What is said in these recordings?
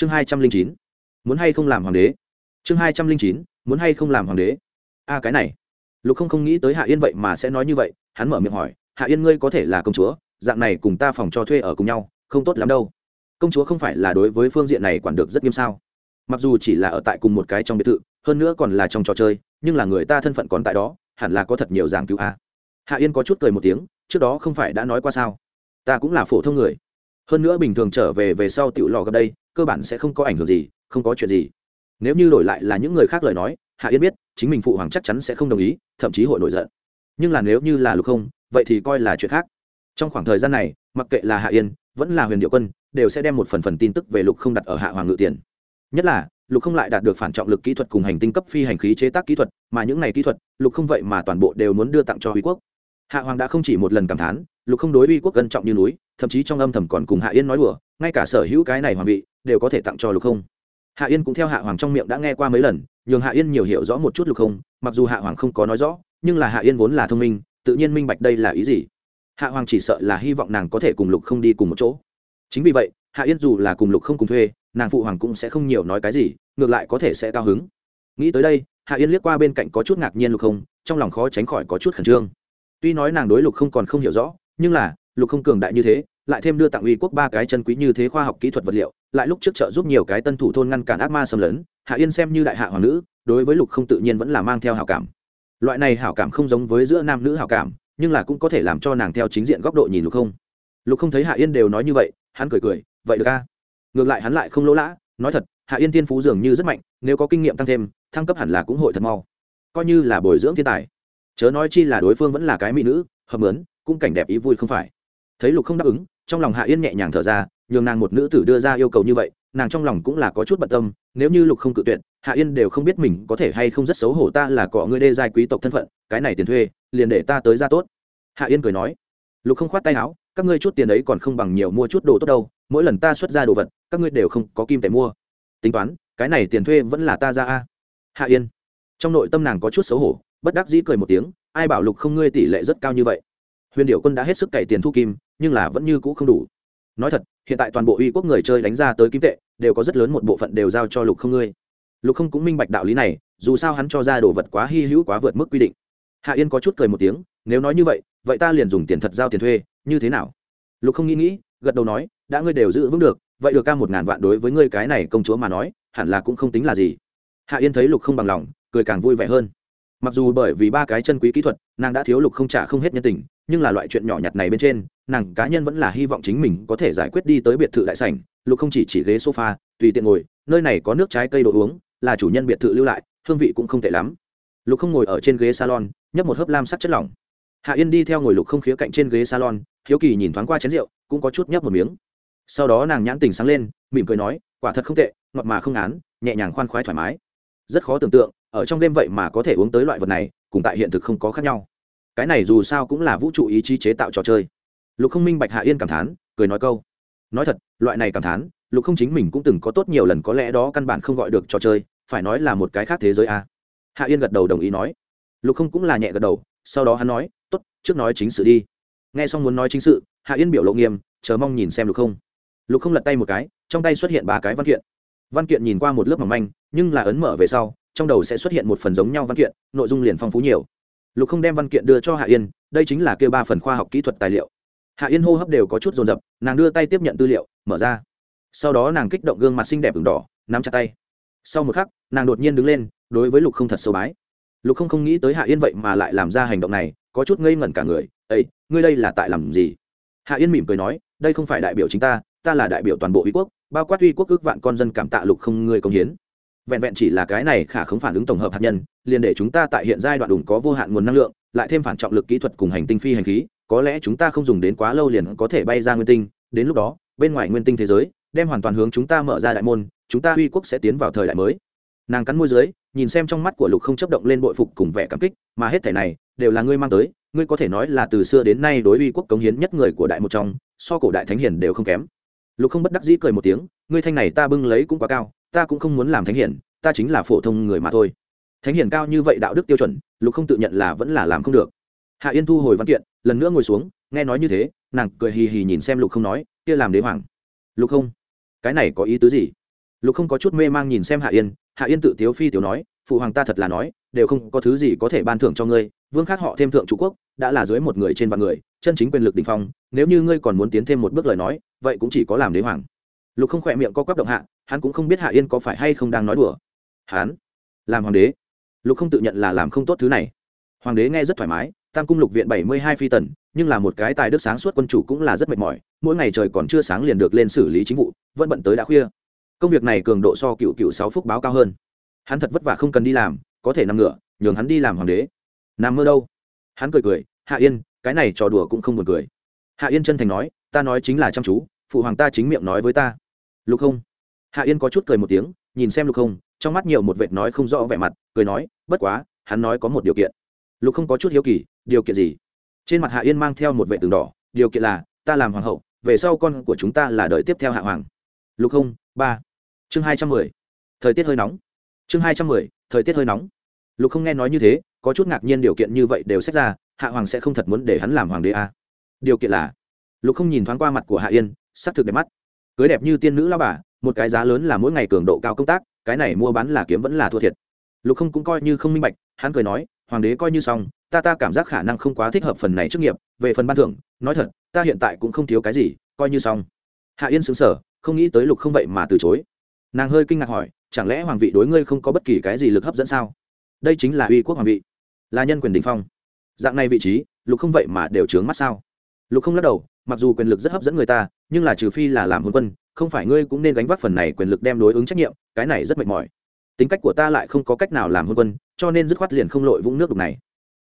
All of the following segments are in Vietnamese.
chương hai trăm linh chín. Muốn hay không làm hoàng đế? Chương hai trăm linh chín. Muốn hay không làm hoàng đế? A, cái này. Lục không không nghĩ tới hạ yên vậy mà sẽ nói như vậy, hắn mở miệng hỏi, hạ yên ngươi có thể là công chúa, dạng này cùng ta phòng cho thuê ở cùng nhau, không tốt lắm đâu. Công chúa không phải là đối với phương diện này quản được rất nghiêm sao? Mặc dù chỉ là ở tại cùng một cái trong biệt thự, hơn nữa còn là trong trò chơi, nhưng là người ta thân phận còn tại đó, hẳn là có thật nhiều giảng cứu a. Hạ yên có chút cười một tiếng, trước đó không phải đã nói qua sao? Ta cũng là phổ thông người hơn nữa bình thường trở về về sau tiểu lò gặp đây, cơ bản sẽ không có ảnh hưởng gì, không có chuyện gì. Nếu như đổi lại là những người khác lời nói, hạ yên biết, chính mình phụ hoàng chắc chắn sẽ không đồng ý, thậm chí hội nổi giận. Nhưng là nếu như là lục không, vậy thì coi là chuyện khác. Trong khoảng thời gian này, mặc kệ là hạ yên, vẫn là huyền điệu quân, đều sẽ đem một phần phần tin tức về lục không đặt ở hạ hoàng ngự tiền. Nhất là, lục không lại đạt được phản trọng lực kỹ thuật cùng hành tinh cấp phi hành khí chế tác kỹ thuật, mà những này kỹ thuật, lục không vậy mà toàn bộ đều muốn đưa tặng cho uy quốc. Hạ hoàng đã không chỉ một lần cảm thán, lục không đối uy quốc cân trọng như núi thậm chí trong âm thầm còn cùng hạ yên nói đùa, ngay cả sở hữu cái này hoàng vị đều có thể tặng cho lục không. Hạ yên cũng theo hạ hoàng trong miệng đã nghe qua mấy lần, nhường hạ yên nhiều hiểu rõ một chút lục không, mặc dù hạ hoàng không có nói rõ, nhưng là hạ yên vốn là thông minh, tự nhiên minh bạch đây là ý gì. Hạ hoàng chỉ sợ là hy vọng nàng có thể cùng lục không đi cùng một chỗ. Chính vì vậy, hạ yên dù là cùng lục không cùng thuê, nàng phụ hoàng cũng sẽ không nhiều nói cái gì, ngược lại có thể sẽ cao hứng. Nghĩ tới đây, hạ yên liếc qua bên cạnh có chút ngạc nhiên lục không, trong lòng khó tránh khỏi có chút khẩn trương. Tuy nói nàng đối lục không còn không hiểu rõ, nhưng là lục không cường đại như thế, lại thêm đưa tặng uy quốc ba cái chân quý như thế khoa học kỹ thuật vật liệu, lại lúc trước trợ giúp nhiều cái tân thủ thôn ngăn cản ác ma xâm lấn, hạ yên xem như đại hạ hoàng nữ, đối với lục không tự nhiên vẫn là mang theo hảo cảm. Loại này hảo cảm không giống với giữa nam nữ hảo cảm, nhưng là cũng có thể làm cho nàng theo chính diện góc độ nhìn lục không. Lục không thấy hạ yên đều nói như vậy, hắn cười cười, vậy được ca ngược lại hắn lại không lỗ lã, nói thật, hạ yên thiên phú dường như rất mạnh, nếu có kinh nghiệm tăng thêm, thăng cấp hẳn là cũng hội thật mau. Coi như là bồi dưỡng thiên tài. Chớ nói chi là đối phương vẫn là cái mỹ nữ hợp mướn, cũng cảnh đẹp ý vui không phải thấy lục không đáp ứng, trong lòng hạ yên nhẹ nhàng thở ra, nhường nàng một nữ tử đưa ra yêu cầu như vậy, nàng trong lòng cũng là có chút bận tâm, nếu như lục không cự tuyệt, hạ yên đều không biết mình có thể hay không rất xấu hổ ta là cọ ngươi đê giai quý tộc thân phận, cái này tiền thuê, liền để ta tới ra tốt. Hạ yên cười nói, lục không khoát tay áo, các ngươi chút tiền ấy còn không bằng nhiều mua chút đồ tốt đâu, mỗi lần ta xuất ra đồ vật, các ngươi đều không có kim tệ mua. Tính toán, cái này tiền thuê vẫn là ta ra a. Hạ yên, trong nội tâm nàng có chút xấu hổ, bất đắc dĩ cười một tiếng, ai bảo lục không ngươi tỷ lệ rất cao như vậy? Huyền điệu quân đã hết sức cày tiền thu kim, nhưng là vẫn như cũ không đủ. Nói thật, hiện tại toàn bộ uy quốc người chơi đánh ra tới kim tệ, đều có rất lớn một bộ phận đều giao cho lục không ngươi. Lục không cũng minh bạch đạo lý này, dù sao hắn cho ra đồ vật quá hy hữu quá vượt mức quy định. Hạ yên có chút cười một tiếng, nếu nói như vậy vậy ta liền dùng tiền thật giao tiền thuê, như thế nào? Lục không nghĩ nghĩ, gật đầu nói, đã ngươi đều giữ vững được, vậy được ca một ngàn vạn đối với ngươi cái này công chúa mà nói, hẳn là cũng không tính là gì. Hạ yên thấy lục không bằng lòng, cười càng vui vẻ hơn. Mặc dù bởi vì ba cái chân quý kỹ thuật, nàng đã thiếu lục không trả không hết nhân tình nhưng là loại chuyện nhỏ nhặt này bên trên, nàng cá nhân vẫn là hy vọng chính mình có thể giải quyết đi tới biệt thự đại sảnh, lục không chỉ chỉ ghế sofa, tùy tiện ngồi, nơi này có nước trái cây đồ uống, là chủ nhân biệt thự lưu lại, hương vị cũng không tệ lắm. Lục không ngồi ở trên ghế salon, nhấp một hớp lam sắc chất lỏng. Hạ yên đi theo ngồi lục không khía cạnh trên ghế salon, hiếu kỳ nhìn thoáng qua chén rượu, cũng có chút nhấp một miếng. Sau đó nàng nhãn tình sáng lên, mỉm cười nói, quả thật không tệ, ngọt mà không án nhẹ nhàng khoan khoái thoải mái. Rất khó tưởng tượng, ở trong đêm vậy mà có thể uống tới loại vật này, cùng tại hiện thực không có khác nhau cái này dù sao cũng là vũ trụ ý chí chế tạo trò chơi. Lục không minh bạch hạ yên cảm thán, cười nói câu. Nói thật, loại này cảm thán, lục không chính mình cũng từng có tốt nhiều lần có lẽ đó căn bản không gọi được trò chơi, phải nói là một cái khác thế giới a. À. hạ yên gật đầu đồng ý nói. Lục không cũng là nhẹ gật đầu, sau đó hắn nói t ố t trước nói chính sự đi. Nghe xong muốn nói chính sự, hạ yên biểu lộ nghiêm, chờ mong nhìn xem lục không. Lục không lật tay một cái, trong tay xuất hiện ba cái văn kiện. Văn kiện nhìn qua một lớp mỏng manh, nhưng là ấn mở về sau, trong đầu sẽ xuất hiện một phần giống nhau văn kiện, nội dung liền phong phú nhiều lục không đem văn kiện đưa cho hạ yên đây chính là kêu ba phần khoa học kỹ thuật tài liệu hạ yên hô hấp đều có chút dồn dập nàng đưa tay tiếp nhận tư liệu mở ra sau đó nàng kích động gương mặt xinh đẹp v n g đỏ nắm chặt tay sau một khắc nàng đột nhiên đứng lên đối với lục không thật sâu bái lục không không nghĩ tới hạ yên vậy mà lại làm ra hành động này có chút ngây ngẩn cả người Ấy, ngươi đây là tại làm gì hạ yên mỉm cười nói đây không phải đại biểu chính ta ta là đại biểu toàn bộ uy quốc bao quát uy quốc ước vạn con dân cảm tạ lục không ngươi công hiến vẹn vẹn chỉ là cái này khả không phản ứng tổng hợp hạt nhân, liền để chúng ta tại hiện giai đoạn đủ có vô hạn nguồn năng lượng, lại thêm phản trọng lực kỹ thuật cùng hành tinh phi hành khí, có lẽ chúng ta không dùng đến quá lâu liền có thể bay ra nguyên tinh. Đến lúc đó, bên ngoài nguyên tinh thế giới, đem hoàn toàn hướng chúng ta mở ra đại môn, chúng ta uy quốc sẽ tiến vào thời đại mới. Nàng cắn môi dưới, nhìn xem trong mắt của lục không chấp động lên bội phục cùng vẻ cảm kích, mà hết thể này, đều là ngươi mang tới, ngươi có thể nói là từ xưa đến nay đối uy quốc cống hiến nhất người của đại một trong, so cổ đại thánh hiền đều không kém. Lục không bất đắc dĩ cười một tiếng, ngươi thanh này ta bưng lấy cũng quá cao ta cũng không muốn làm thánh hiền ta chính là phổ thông người mà thôi. Thánh hiền cao như vậy đạo đức tiêu chuẩn, lục không tự nhận là vẫn là làm không được. Hạ yên thu hồi văn kiện, lần nữa ngồi xuống, nghe nói như thế, nàng cười hì hì nhìn xem lục không nói, kia làm đế hoàng. Lục không, cái này có ý tứ gì? Lục không có chút mê mang nhìn xem hạ yên hạ yên tự tiếu phi tiểu nói, phụ hoàng ta thật là nói, đều không có thứ gì có thể ban thưởng cho ngươi, vương khác họ thêm thượng chủ quốc, đã là dưới một người trên vạn người, chân chính quyền lực đình phong, nếu như ngươi còn muốn tiến thêm một bước lời nói, vậy cũng chỉ có làm đế hoàng lục không khỏe miệng co quắp động hạ hắn cũng không biết hạ yên có phải hay không đang nói đùa. Hắn? Làm hoàng đế. Lục không tự nhận là làm không tốt thứ này. Hoàng đế nghe rất thoải mái tam cung lục viện bảy mươi hai phi tần nhưng là một cái tài đức sáng suốt quân chủ cũng là rất mệt mỏi mỗi ngày trời còn chưa sáng liền được lên xử lý chính vụ vẫn bận tới đã khuya. Công việc này cường độ so cựu cựu sáu phúc báo cao hơn. Hắn thật vất vả không cần đi làm có thể nằm ngựa, nhường hắn đi làm hoàng đế. Nằm mơ đâu? Hắn cười cười hạ yên cái này trò đùa cũng không buồn cười. Hạ yên chân thành nói ta nói chính là chăm chú phụ hoàng ta chính miệng nói với ta lục không. Hạ yên có chút cười một tiếng, nhìn xem lục không, trong mắt nhiều một vệt nói không rõ vẻ mặt, cười nói, bất quá, hắn nói có một điều kiện. Lục không có chút hiếu kỳ, điều kiện gì? Trên mặt hạ yên mang theo một vệ tường đỏ, điều kiện là, ta làm hoàng hậu, về sau con của chúng ta là đợi tiếp theo hạ hoàng. Lục không, ba. Chương hai trăm mười. Thời tiết hơi nóng. Chương hai trăm mười, thời tiết hơi nóng. Lục không nghe nói như thế, có chút ngạc nhiên điều kiện như vậy đều xét ra, hạ hoàng sẽ không thật muốn để hắn làm hoàng đế à. điều kiện là, lục không nhìn thoáng qua mặt của hạ yên s ắ c thực đẹp mắt cưới đẹp như tiên nữ lao bà, một cái giá lớn là mỗi ngày cường độ cao công tác, cái này mua bán là kiếm vẫn là thua thiệt. Lục không cũng coi như không minh bạch, hắn cười nói, hoàng đế coi như xong, ta ta cảm giác khả năng không quá thích hợp phần này trước nghiệp, về phần ban thưởng, nói thật, ta hiện tại cũng không thiếu cái gì, coi như xong. Hạ yên xứng sở không nghĩ tới lục không vậy mà từ chối. Nàng hơi kinh ngạc hỏi, chẳng lẽ hoàng vị đối ngươi không có bất kỳ cái gì lực hấp dẫn sao? Đây chính là uy quốc hoàng vị. Là nhân quyền đình phong. Dạng này vị trí, lục không vậy mà đều trướng mắt sao? Lục không lắc đầu, mặc dù quyền lực rất hấp dẫn người ta nhưng là trừ phi là làm hôn quân, không phải ngươi cũng nên gánh vác phần này quyền lực đem đối ứng trách nhiệm, cái này rất mệt mỏi. Tính cách của ta lại không có cách nào làm hôn quân, cho nên dứt khoát liền không lội vũng nước đục này.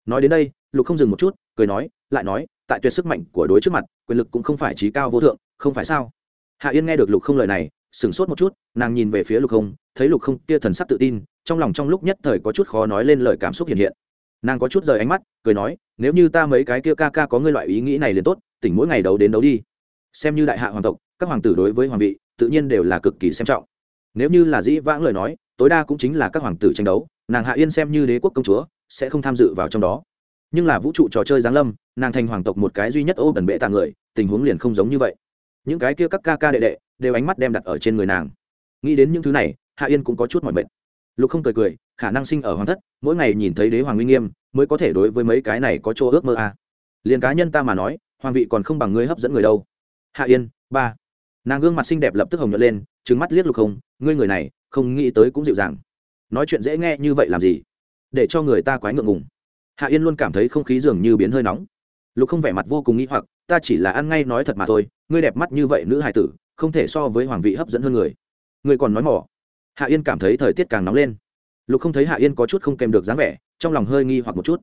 Nói đến đây, lục không dừng một chút, cười nói, lại nói, tại tuyệt sức mạnh của đối trước mặt, quyền lực cũng không phải trí cao vô thượng, không phải sao? Hạ yên nghe được lục không lời này, sửng sốt một chút, nàng nhìn về phía lục không, thấy lục không kia thần sắc tự tin, trong lòng trong lúc nhất thời có chút khó nói lên lời cảm xúc hiện hiện. Nàng có chút rời ánh mắt, cười nói, nếu như ta mấy cái kia ca ca có ngươi loại ý nghĩ này liền tốt, tỉnh mỗi ngày đấu đến đấu đi xem như đại hạ hoàng tộc, các hoàng tử đối với hoàng vị, tự nhiên đều là cực kỳ xem trọng. Nếu như là dĩ vãng lời nói, tối đa cũng chính là các hoàng tử tranh đấu, nàng hạ yên xem như đế quốc công chúa, sẽ không tham dự vào trong đó. Nhưng là vũ trụ trò chơi giáng lâm, nàng thành hoàng tộc một cái duy nhất ô bẩn bệ tạ người, tình huống liền không giống như vậy. Những cái kia các ca ca đệ đệ, đều ánh mắt đem đặt ở trên người nàng. Nghĩ đến những thứ này, hạ yên cũng có chút mọi mệt. Lục không cười cười, khả năng sinh ở hoàng thất, mỗi ngày nhìn thấy đế hoàng uy nghiêm, mới có thể đối với mấy cái này có chỗ ước mơ à. liền cá nhân ta mà nói, hoàng vị còn không bằng ngươi hấp dẫn người đâu hạ yên, ba. Nàng gương mặt xinh đẹp lập tức hồng nhuận lên trứng mắt liếc lục không, ngươi người này, không nghĩ tới cũng dịu dàng. Nói chuyện dễ nghe như vậy làm gì? Để cho người ta quái ngượng ngùng. Hạ yên luôn cảm thấy không khí dường như biến hơi nóng. Lục không vẻ mặt vô cùng nghĩ hoặc, ta chỉ là ăn ngay nói thật mà thôi, ngươi đẹp mắt như vậy nữ hài tử, không thể so với hoàng vị hấp dẫn hơn người. Ngươi còn nói mỏ. Hạ yên cảm thấy thời tiết càng nóng lên. Lục không thấy hạ yên có chút không kèm được dáng vẻ, trong lòng hơi nghi hoặc một chút.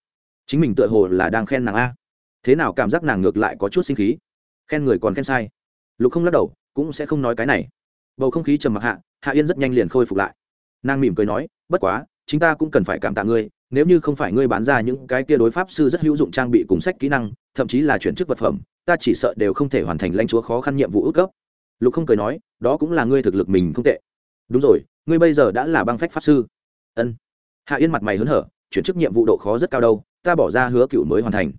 Chính mình tựa hồ là đang khen nàng a. Thế nào cảm giác nàng ngược lại có chút sinh khí? Khen người còn khen sai. Lục không lắc đầu, cũng sẽ không nói cái này. Bầu không khí trầm mặc hạ hạ yên rất nhanh liền khôi phục lại. Nàng mỉm cười nói, bất quá chúng ta cũng cần phải cảm tạ ngươi, nếu như không phải ngươi bán ra những cái kia đối pháp sư rất hữu dụng trang bị cùng sách kỹ năng, thậm chí là chuyển chức vật phẩm, ta chỉ sợ đều không thể hoàn thành lãnh chúa khó khăn nhiệm vụ ước cấp. Lục không cười nói, đó cũng là ngươi thực lực mình không tệ. Đúng rồi, ngươi bây giờ đã là băng phách pháp sư. Ân. Hạ yên mặt mày hớn hở, chuyển chức nhiệm vụ độ khó rất cao đâu, ta bỏ ra hứa cựu mới hoàn thành.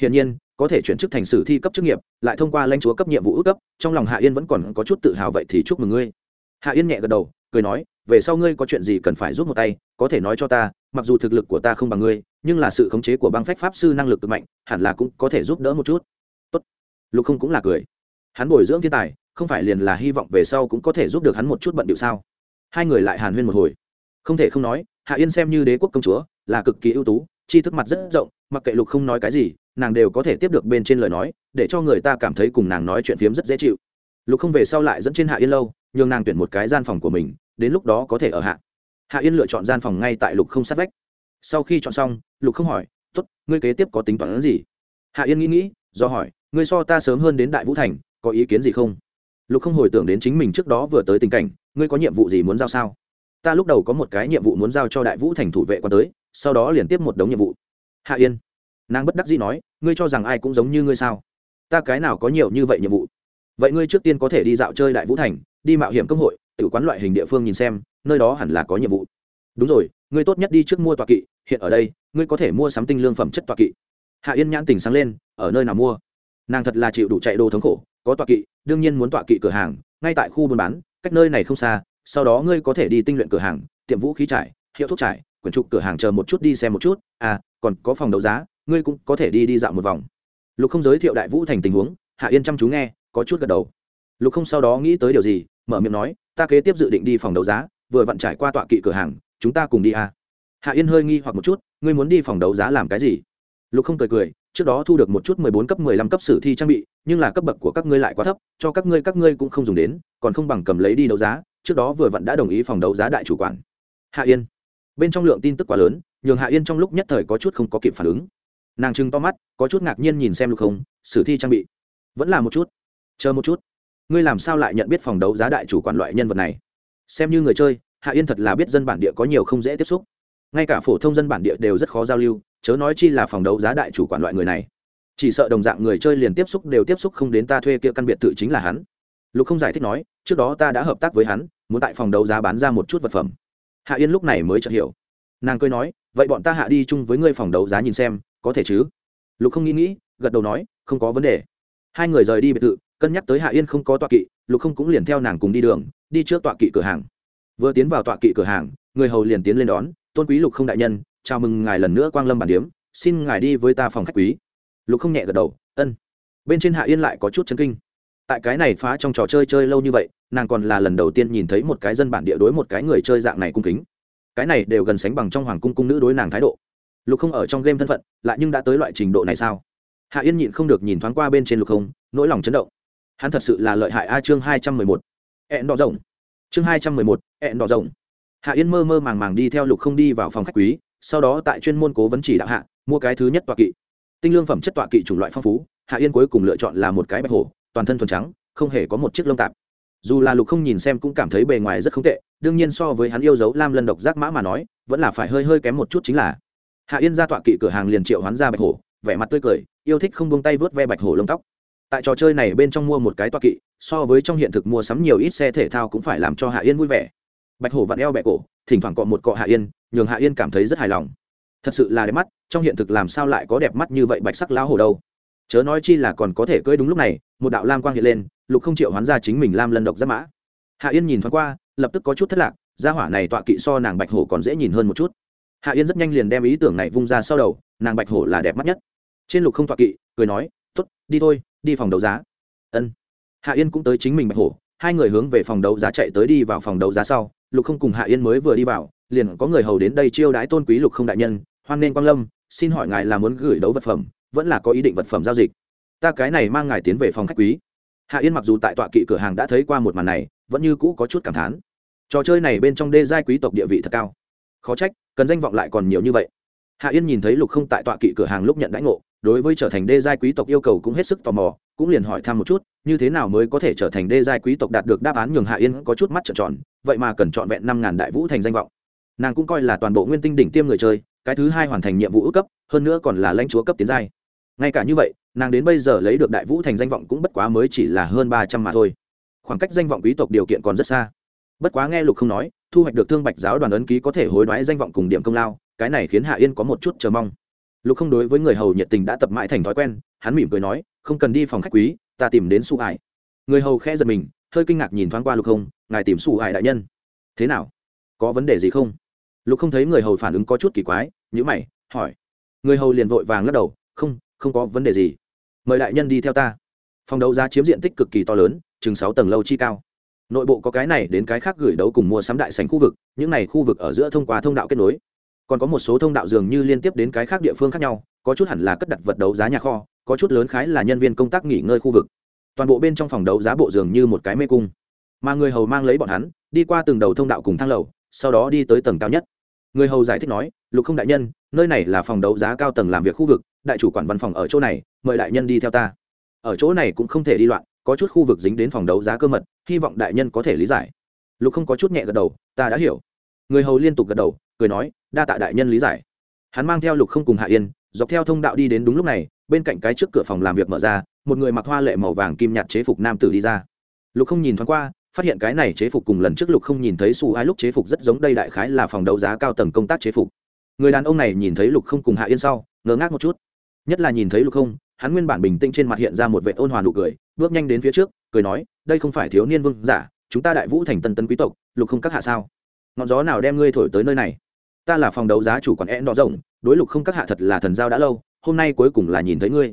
Hiển nhiên có thể chuyển chức thành sử thi cấp chức nghiệp, lại thông qua lãnh chúa cấp nhiệm vụ ước cấp, trong lòng hạ yên vẫn còn có chút tự hào vậy thì chúc mừng ngươi. Hạ yên nhẹ gật đầu, cười nói, về sau ngươi có chuyện gì cần phải giúp một tay, có thể nói cho ta, mặc dù thực lực của ta không bằng ngươi, nhưng là sự khống chế của băng phách pháp sư năng lực cực mạnh, hẳn là cũng có thể giúp đỡ một chút. Tốt. lục không cũng là cười. Hắn bồi dưỡng thiên tài, không phải liền là hy vọng về sau cũng có thể giúp được hắn một chút bận điệu sao? Hai người lại hàn huyên một hồi. Không thể không nói, hạ yên xem như đế quốc công chúa, là cực kỳ ưu tú chi thức mặt rất rộng, mặc kệ lục không nói cái gì, nàng đều có thể tiếp được bên trên lời nói, để cho người ta cảm thấy cùng nàng nói chuyện phiếm rất dễ chịu. Lục không về sau lại dẫn trên hạ yên lâu, nhường nàng tuyển một cái gian phòng của mình, đến lúc đó có thể ở hạ. Hạ yên lựa chọn gian phòng ngay tại lục không sát vách. Sau khi chọn xong, lục không hỏi t ố t ngươi kế tiếp có tính toán gì? Hạ yên nghĩ nghĩ, do hỏi, ngươi so ta sớm hơn đến đại vũ thành, có ý kiến gì không? Lục không hồi tưởng đến chính mình trước đó vừa tới tình cảnh, ngươi có nhiệm vụ gì muốn giao sao? Ta lúc đầu có một cái nhiệm vụ muốn giao cho đại vũ thành thủ vệ quan tới sau đó liền tiếp một đống nhiệm vụ. Hạ yên, nàng bất đắc dĩ nói, ngươi cho rằng ai cũng giống như ngươi sao? Ta cái nào có nhiều như vậy nhiệm vụ? Vậy ngươi trước tiên có thể đi dạo chơi đại vũ thành, đi mạo hiểm công hội, tự quán loại hình địa phương nhìn xem, nơi đó hẳn là có nhiệm vụ. Đúng rồi, ngươi tốt nhất đi trước mua tọa kỵ, hiện ở đây, ngươi có thể mua sắm tinh lương phẩm chất tọa kỵ. Hạ yên nhãn tình sáng lên, ở nơi nào mua? Nàng thật là chịu đủ chạy đồ thống khổ, có tọa kỵ, đương nhiên muốn tọa kỵ cửa hàng, ngay tại khu buôn bán, cách nơi này không xa, sau đó ngươi có thể đi tinh luyện cửa hàng, tiệm vũ khí trải, hiệu thuốc trải quyển trục cửa hàng chờ một chút đi xem một chút. À còn có phòng đấu giá, ngươi cũng có thể đi đi dạo một vòng. Lục không giới thiệu đại vũ thành tình huống, hạ yên chăm chú nghe, có chút gật đầu. Lục không sau đó nghĩ tới điều gì, mở miệng nói, ta kế tiếp dự định đi phòng đấu giá, vừa vặn trải qua tọa kỵ cửa hàng, chúng ta cùng đi à. hạ yên hơi nghi hoặc một chút, ngươi muốn đi phòng đấu giá làm cái gì? Lục không cười cười, trước đó thu được một chút mười bốn cấp, mười lăm cấp sử thi trang bị, nhưng là cấp bậc của các ngươi lại quá thấp, cho các ngươi các ngươi cũng không dùng đến, còn không bằng cầm lấy đi đấu giá, trước đó vừa vặn đã đồng ý phòng đấu giá đại chủ quản. Hạ yên bên trong lượng tin tức quá lớn, nhường hạ yên trong lúc nhất thời có chút không có kịp phản ứng. Nàng trưng to mắt, có chút ngạc nhiên nhìn xem lục không, sử thi trang bị. Vẫn là một chút. Chờ một chút. Ngươi làm sao lại nhận biết phòng đấu giá đại chủ quản loại nhân vật này? Xem như người chơi, hạ yên thật là biết dân bản địa có nhiều không dễ tiếp xúc. Ngay cả phổ thông dân bản địa đều rất khó giao lưu, chớ nói chi là phòng đấu giá đại chủ quản loại người này. Chỉ sợ đồng dạng người chơi liền tiếp xúc đều tiếp xúc không đến ta thuê kia căn biệt thự chính là hắn. Lục không giải thích nói, trước đó ta đã hợp tác với hắn, muốn tại phòng đấu giá bán ra một chút vật phẩm hạ yên lúc này mới chợt hiểu. Nàng cười nói, vậy bọn ta hạ đi chung với ngươi phòng đấu giá nhìn xem, có thể chứ? Lục không nghĩ nghĩ, gật đầu nói, không có vấn đề. Hai người rời đi biệt thự, cân nhắc tới hạ yên không có tọa kỵ, lục không cũng liền theo nàng cùng đi đường, đi trước tọa kỵ cửa hàng. Vừa tiến vào tọa kỵ cửa hàng, người hầu liền tiến lên đón, tôn quý lục không đại nhân, chào mừng ngài lần nữa quang lâm bản điếm, xin ngài đi với ta phòng khách quý. Lục không nhẹ gật đầu, ân. Bên trên hạ yên lại có chút chân kinh tại cái này phá trong trò chơi chơi lâu như vậy, nàng còn là lần đầu tiên nhìn thấy một cái dân bản địa đối một cái người chơi dạng này cung kính. Cái này đều gần sánh bằng trong hoàng cung cung nữ đối nàng thái độ. Lục không ở trong game thân phận, lại nhưng đã tới loại trình độ này sao? Hạ yên nhịn không được nhìn thoáng qua bên trên lục không, nỗi lòng chấn động. Hắn thật sự là lợi hại a, chương hai trăm mười một. Ẹn đỏ rộng. Chương hai trăm mười một, ẹn đỏ rộng. Hạ yên mơ mơ màng màng đi theo lục không đi vào phòng khách quý, sau đó tại chuyên môn cố vấn chỉ đạo hạ, mua cái thứ nhất tọa kỵ. Tinh lương phẩm chất tọa kỵ chủng loại phong phú, hạ yên cuối cùng lựa chọn là một cái bạch hổ toàn thân thuần trắng, không hề có một chiếc lông tạp. Dù là lục không nhìn xem cũng cảm thấy bề ngoài rất không tệ, đương nhiên so với hắn yêu dấu lam lân độc giác mã mà nói, vẫn là phải hơi hơi kém một chút chính là. Hạ yên ra tọa kỵ cửa hàng liền triệu hoán ra bạch hổ, vẻ mặt tươi cười, yêu thích không buông tay vớt ve bạch hổ lông tóc. Tại trò chơi này bên trong mua một cái tọa kỵ, so với trong hiện thực mua sắm nhiều ít xe thể thao cũng phải làm cho hạ yên vui vẻ. Bạch hổ vặn eo bẹ cổ, thỉnh thoảng cọ một cọ hạ yên, nhường hạ yên cảm thấy rất hài lòng. Thật sự là đẹp mắt, trong hiện thực làm sao lại có đẹp mắt như vậy bạch sắc lão hổ đâu? Chớ nói chi là còn có thể cưỡi đúng lúc này, một đạo lam quang hiện lên, lục không triệu hoán ra chính mình lam lân độc giáp mã. Hạ yên nhìn thoáng qua, lập tức có chút thất lạc, gia hỏa này tọa kỵ so nàng bạch hổ còn dễ nhìn hơn một chút. Hạ yên rất nhanh liền đem ý tưởng này vung ra sau đầu, nàng bạch hổ là đẹp mắt nhất. Trên lục không tọa kỵ, cười nói t ố t đi thôi, đi phòng đấu giá. Ân. Hạ yên cũng tới chính mình bạch hổ, hai người hướng về phòng đấu giá chạy tới đi vào phòng đấu giá sau, lục không cùng hạ yên mới vừa đi vào, liền có người hầu đến đây chiêu đãi tôn quý lục không đại nhân, hoan nên quang lâm, xin hỏi ngài là muốn gửi đấu vật phẩm vẫn là có ý định vật phẩm giao dịch. Ta cái này mang ngài tiến về phòng khách quý. Hạ yên mặc dù tại tọa kỵ cửa hàng đã thấy qua một màn này, vẫn như cũ có chút cảm thán. Trò chơi này bên trong đê giai quý tộc địa vị thật cao. Khó trách, cần danh vọng lại còn nhiều như vậy. Hạ yên nhìn thấy lục không tại tọa kỵ cửa hàng lúc nhận đãi ngộ, đối với trở thành đê giai quý tộc yêu cầu cũng hết sức tò mò, cũng liền hỏi thăm một chút, như thế nào mới có thể trở thành đê giai quý tộc đạt được đáp án nhường hạ yên có chút mắt trợn tròn, vậy mà cần trọn vẹn năm ngàn đại vũ thành danh vọng. Nàng cũng coi là toàn bộ nguyên tinh đỉnh tiêm người chơi, cái thứ hai hoàn thành nhiệm vụ ước cấp, hơn nữa còn là lãnh chúa cấp tiến giai ngay cả như vậy, nàng đến bây giờ lấy được đại vũ thành danh vọng cũng bất quá mới chỉ là hơn ba trăm mà thôi. Khoảng cách danh vọng quý tộc điều kiện còn rất xa. Bất quá nghe lục không nói, thu hoạch được thương bạch giáo đoàn ấn ký có thể hối đoái danh vọng cùng điểm công lao, cái này khiến hạ yên có một chút chờ mong. Lục không đối với người hầu nhiệt tình đã tập mãi thành thói quen, hắn mỉm cười nói, không cần đi phòng khách quý, ta tìm đến su ải người hầu khẽ giật mình, hơi kinh ngạc nhìn thoáng qua lục không, ngài tìm su ải đại nhân. Thế nào? Có vấn đề gì không? Lục không thấy người hầu phản ứng có chút kỳ quái nhữ mày, hỏi. Người hầu liền vội vàng lắc đầu, không không có vấn đề gì. Mời đại nhân đi theo ta. Phòng đấu giá chiếm diện tích cực kỳ to lớn, chừng sáu tầng lâu chi cao. Nội bộ có cái này đến cái khác gửi đấu cùng mua sắm đại sành khu vực, những này khu vực ở giữa thông qua thông đạo kết nối. Còn có một số thông đạo dường như liên tiếp đến cái khác địa phương khác nhau, có chút hẳn là cất đặt vật đấu giá nhà kho, có chút lớn khái là nhân viên công tác nghỉ ngơi khu vực. Toàn bộ bên trong phòng đấu giá bộ dường như một cái mê cung. Mà người hầu mang lấy bọn hắn, đi qua từng đầu thông đạo cùng thang lầu, sau đó đi tới tầng cao nhất. Người hầu giải thích nói, lục không đại nhân nơi này là phòng đấu giá cao tầng làm việc khu vực, đại chủ quản văn phòng ở chỗ này, mời đại nhân đi theo ta. Ở chỗ này cũng không thể đi loạn, có chút khu vực dính đến phòng đấu giá cơ mật, hy vọng đại nhân có thể lý giải. Lục không có chút nhẹ gật đầu, ta đã hiểu. Người hầu liên tục gật đầu, cười nói, đa tạ đại nhân lý giải. Hắn mang theo lục không cùng hạ yên, dọc theo thông đạo đi đến đúng lúc này, bên cạnh cái trước cửa phòng làm việc mở ra, một người mặc hoa lệ màu vàng kim nhạt chế phục nam tử đi ra. Lục không nhìn thoáng qua, phát hiện cái này chế phục cùng lần trước lục không nhìn thấy xù ai lúc chế phục rất giống đây đại khái là phòng đấu giá cao tầng công tác chế phục người đàn ông này nhìn thấy lục không cùng hạ yên sau ngớ ngác một chút. Nhất là nhìn thấy lục không, hắn nguyên bản bình tĩnh trên mặt hiện ra một vệ ôn hòa nụ cười, bước nhanh đến phía trước, cười nói, đây không phải thiếu niên vương giả, chúng ta đại vũ thành tân tân quý tộc, lục không các hạ sao? Ngọn gió nào đem ngươi thổi tới nơi này? Ta là phòng đấu giá chủ quản én đỏ rộng đối lục không các hạ thật là thần giao đã lâu, hôm nay cuối cùng là nhìn thấy ngươi.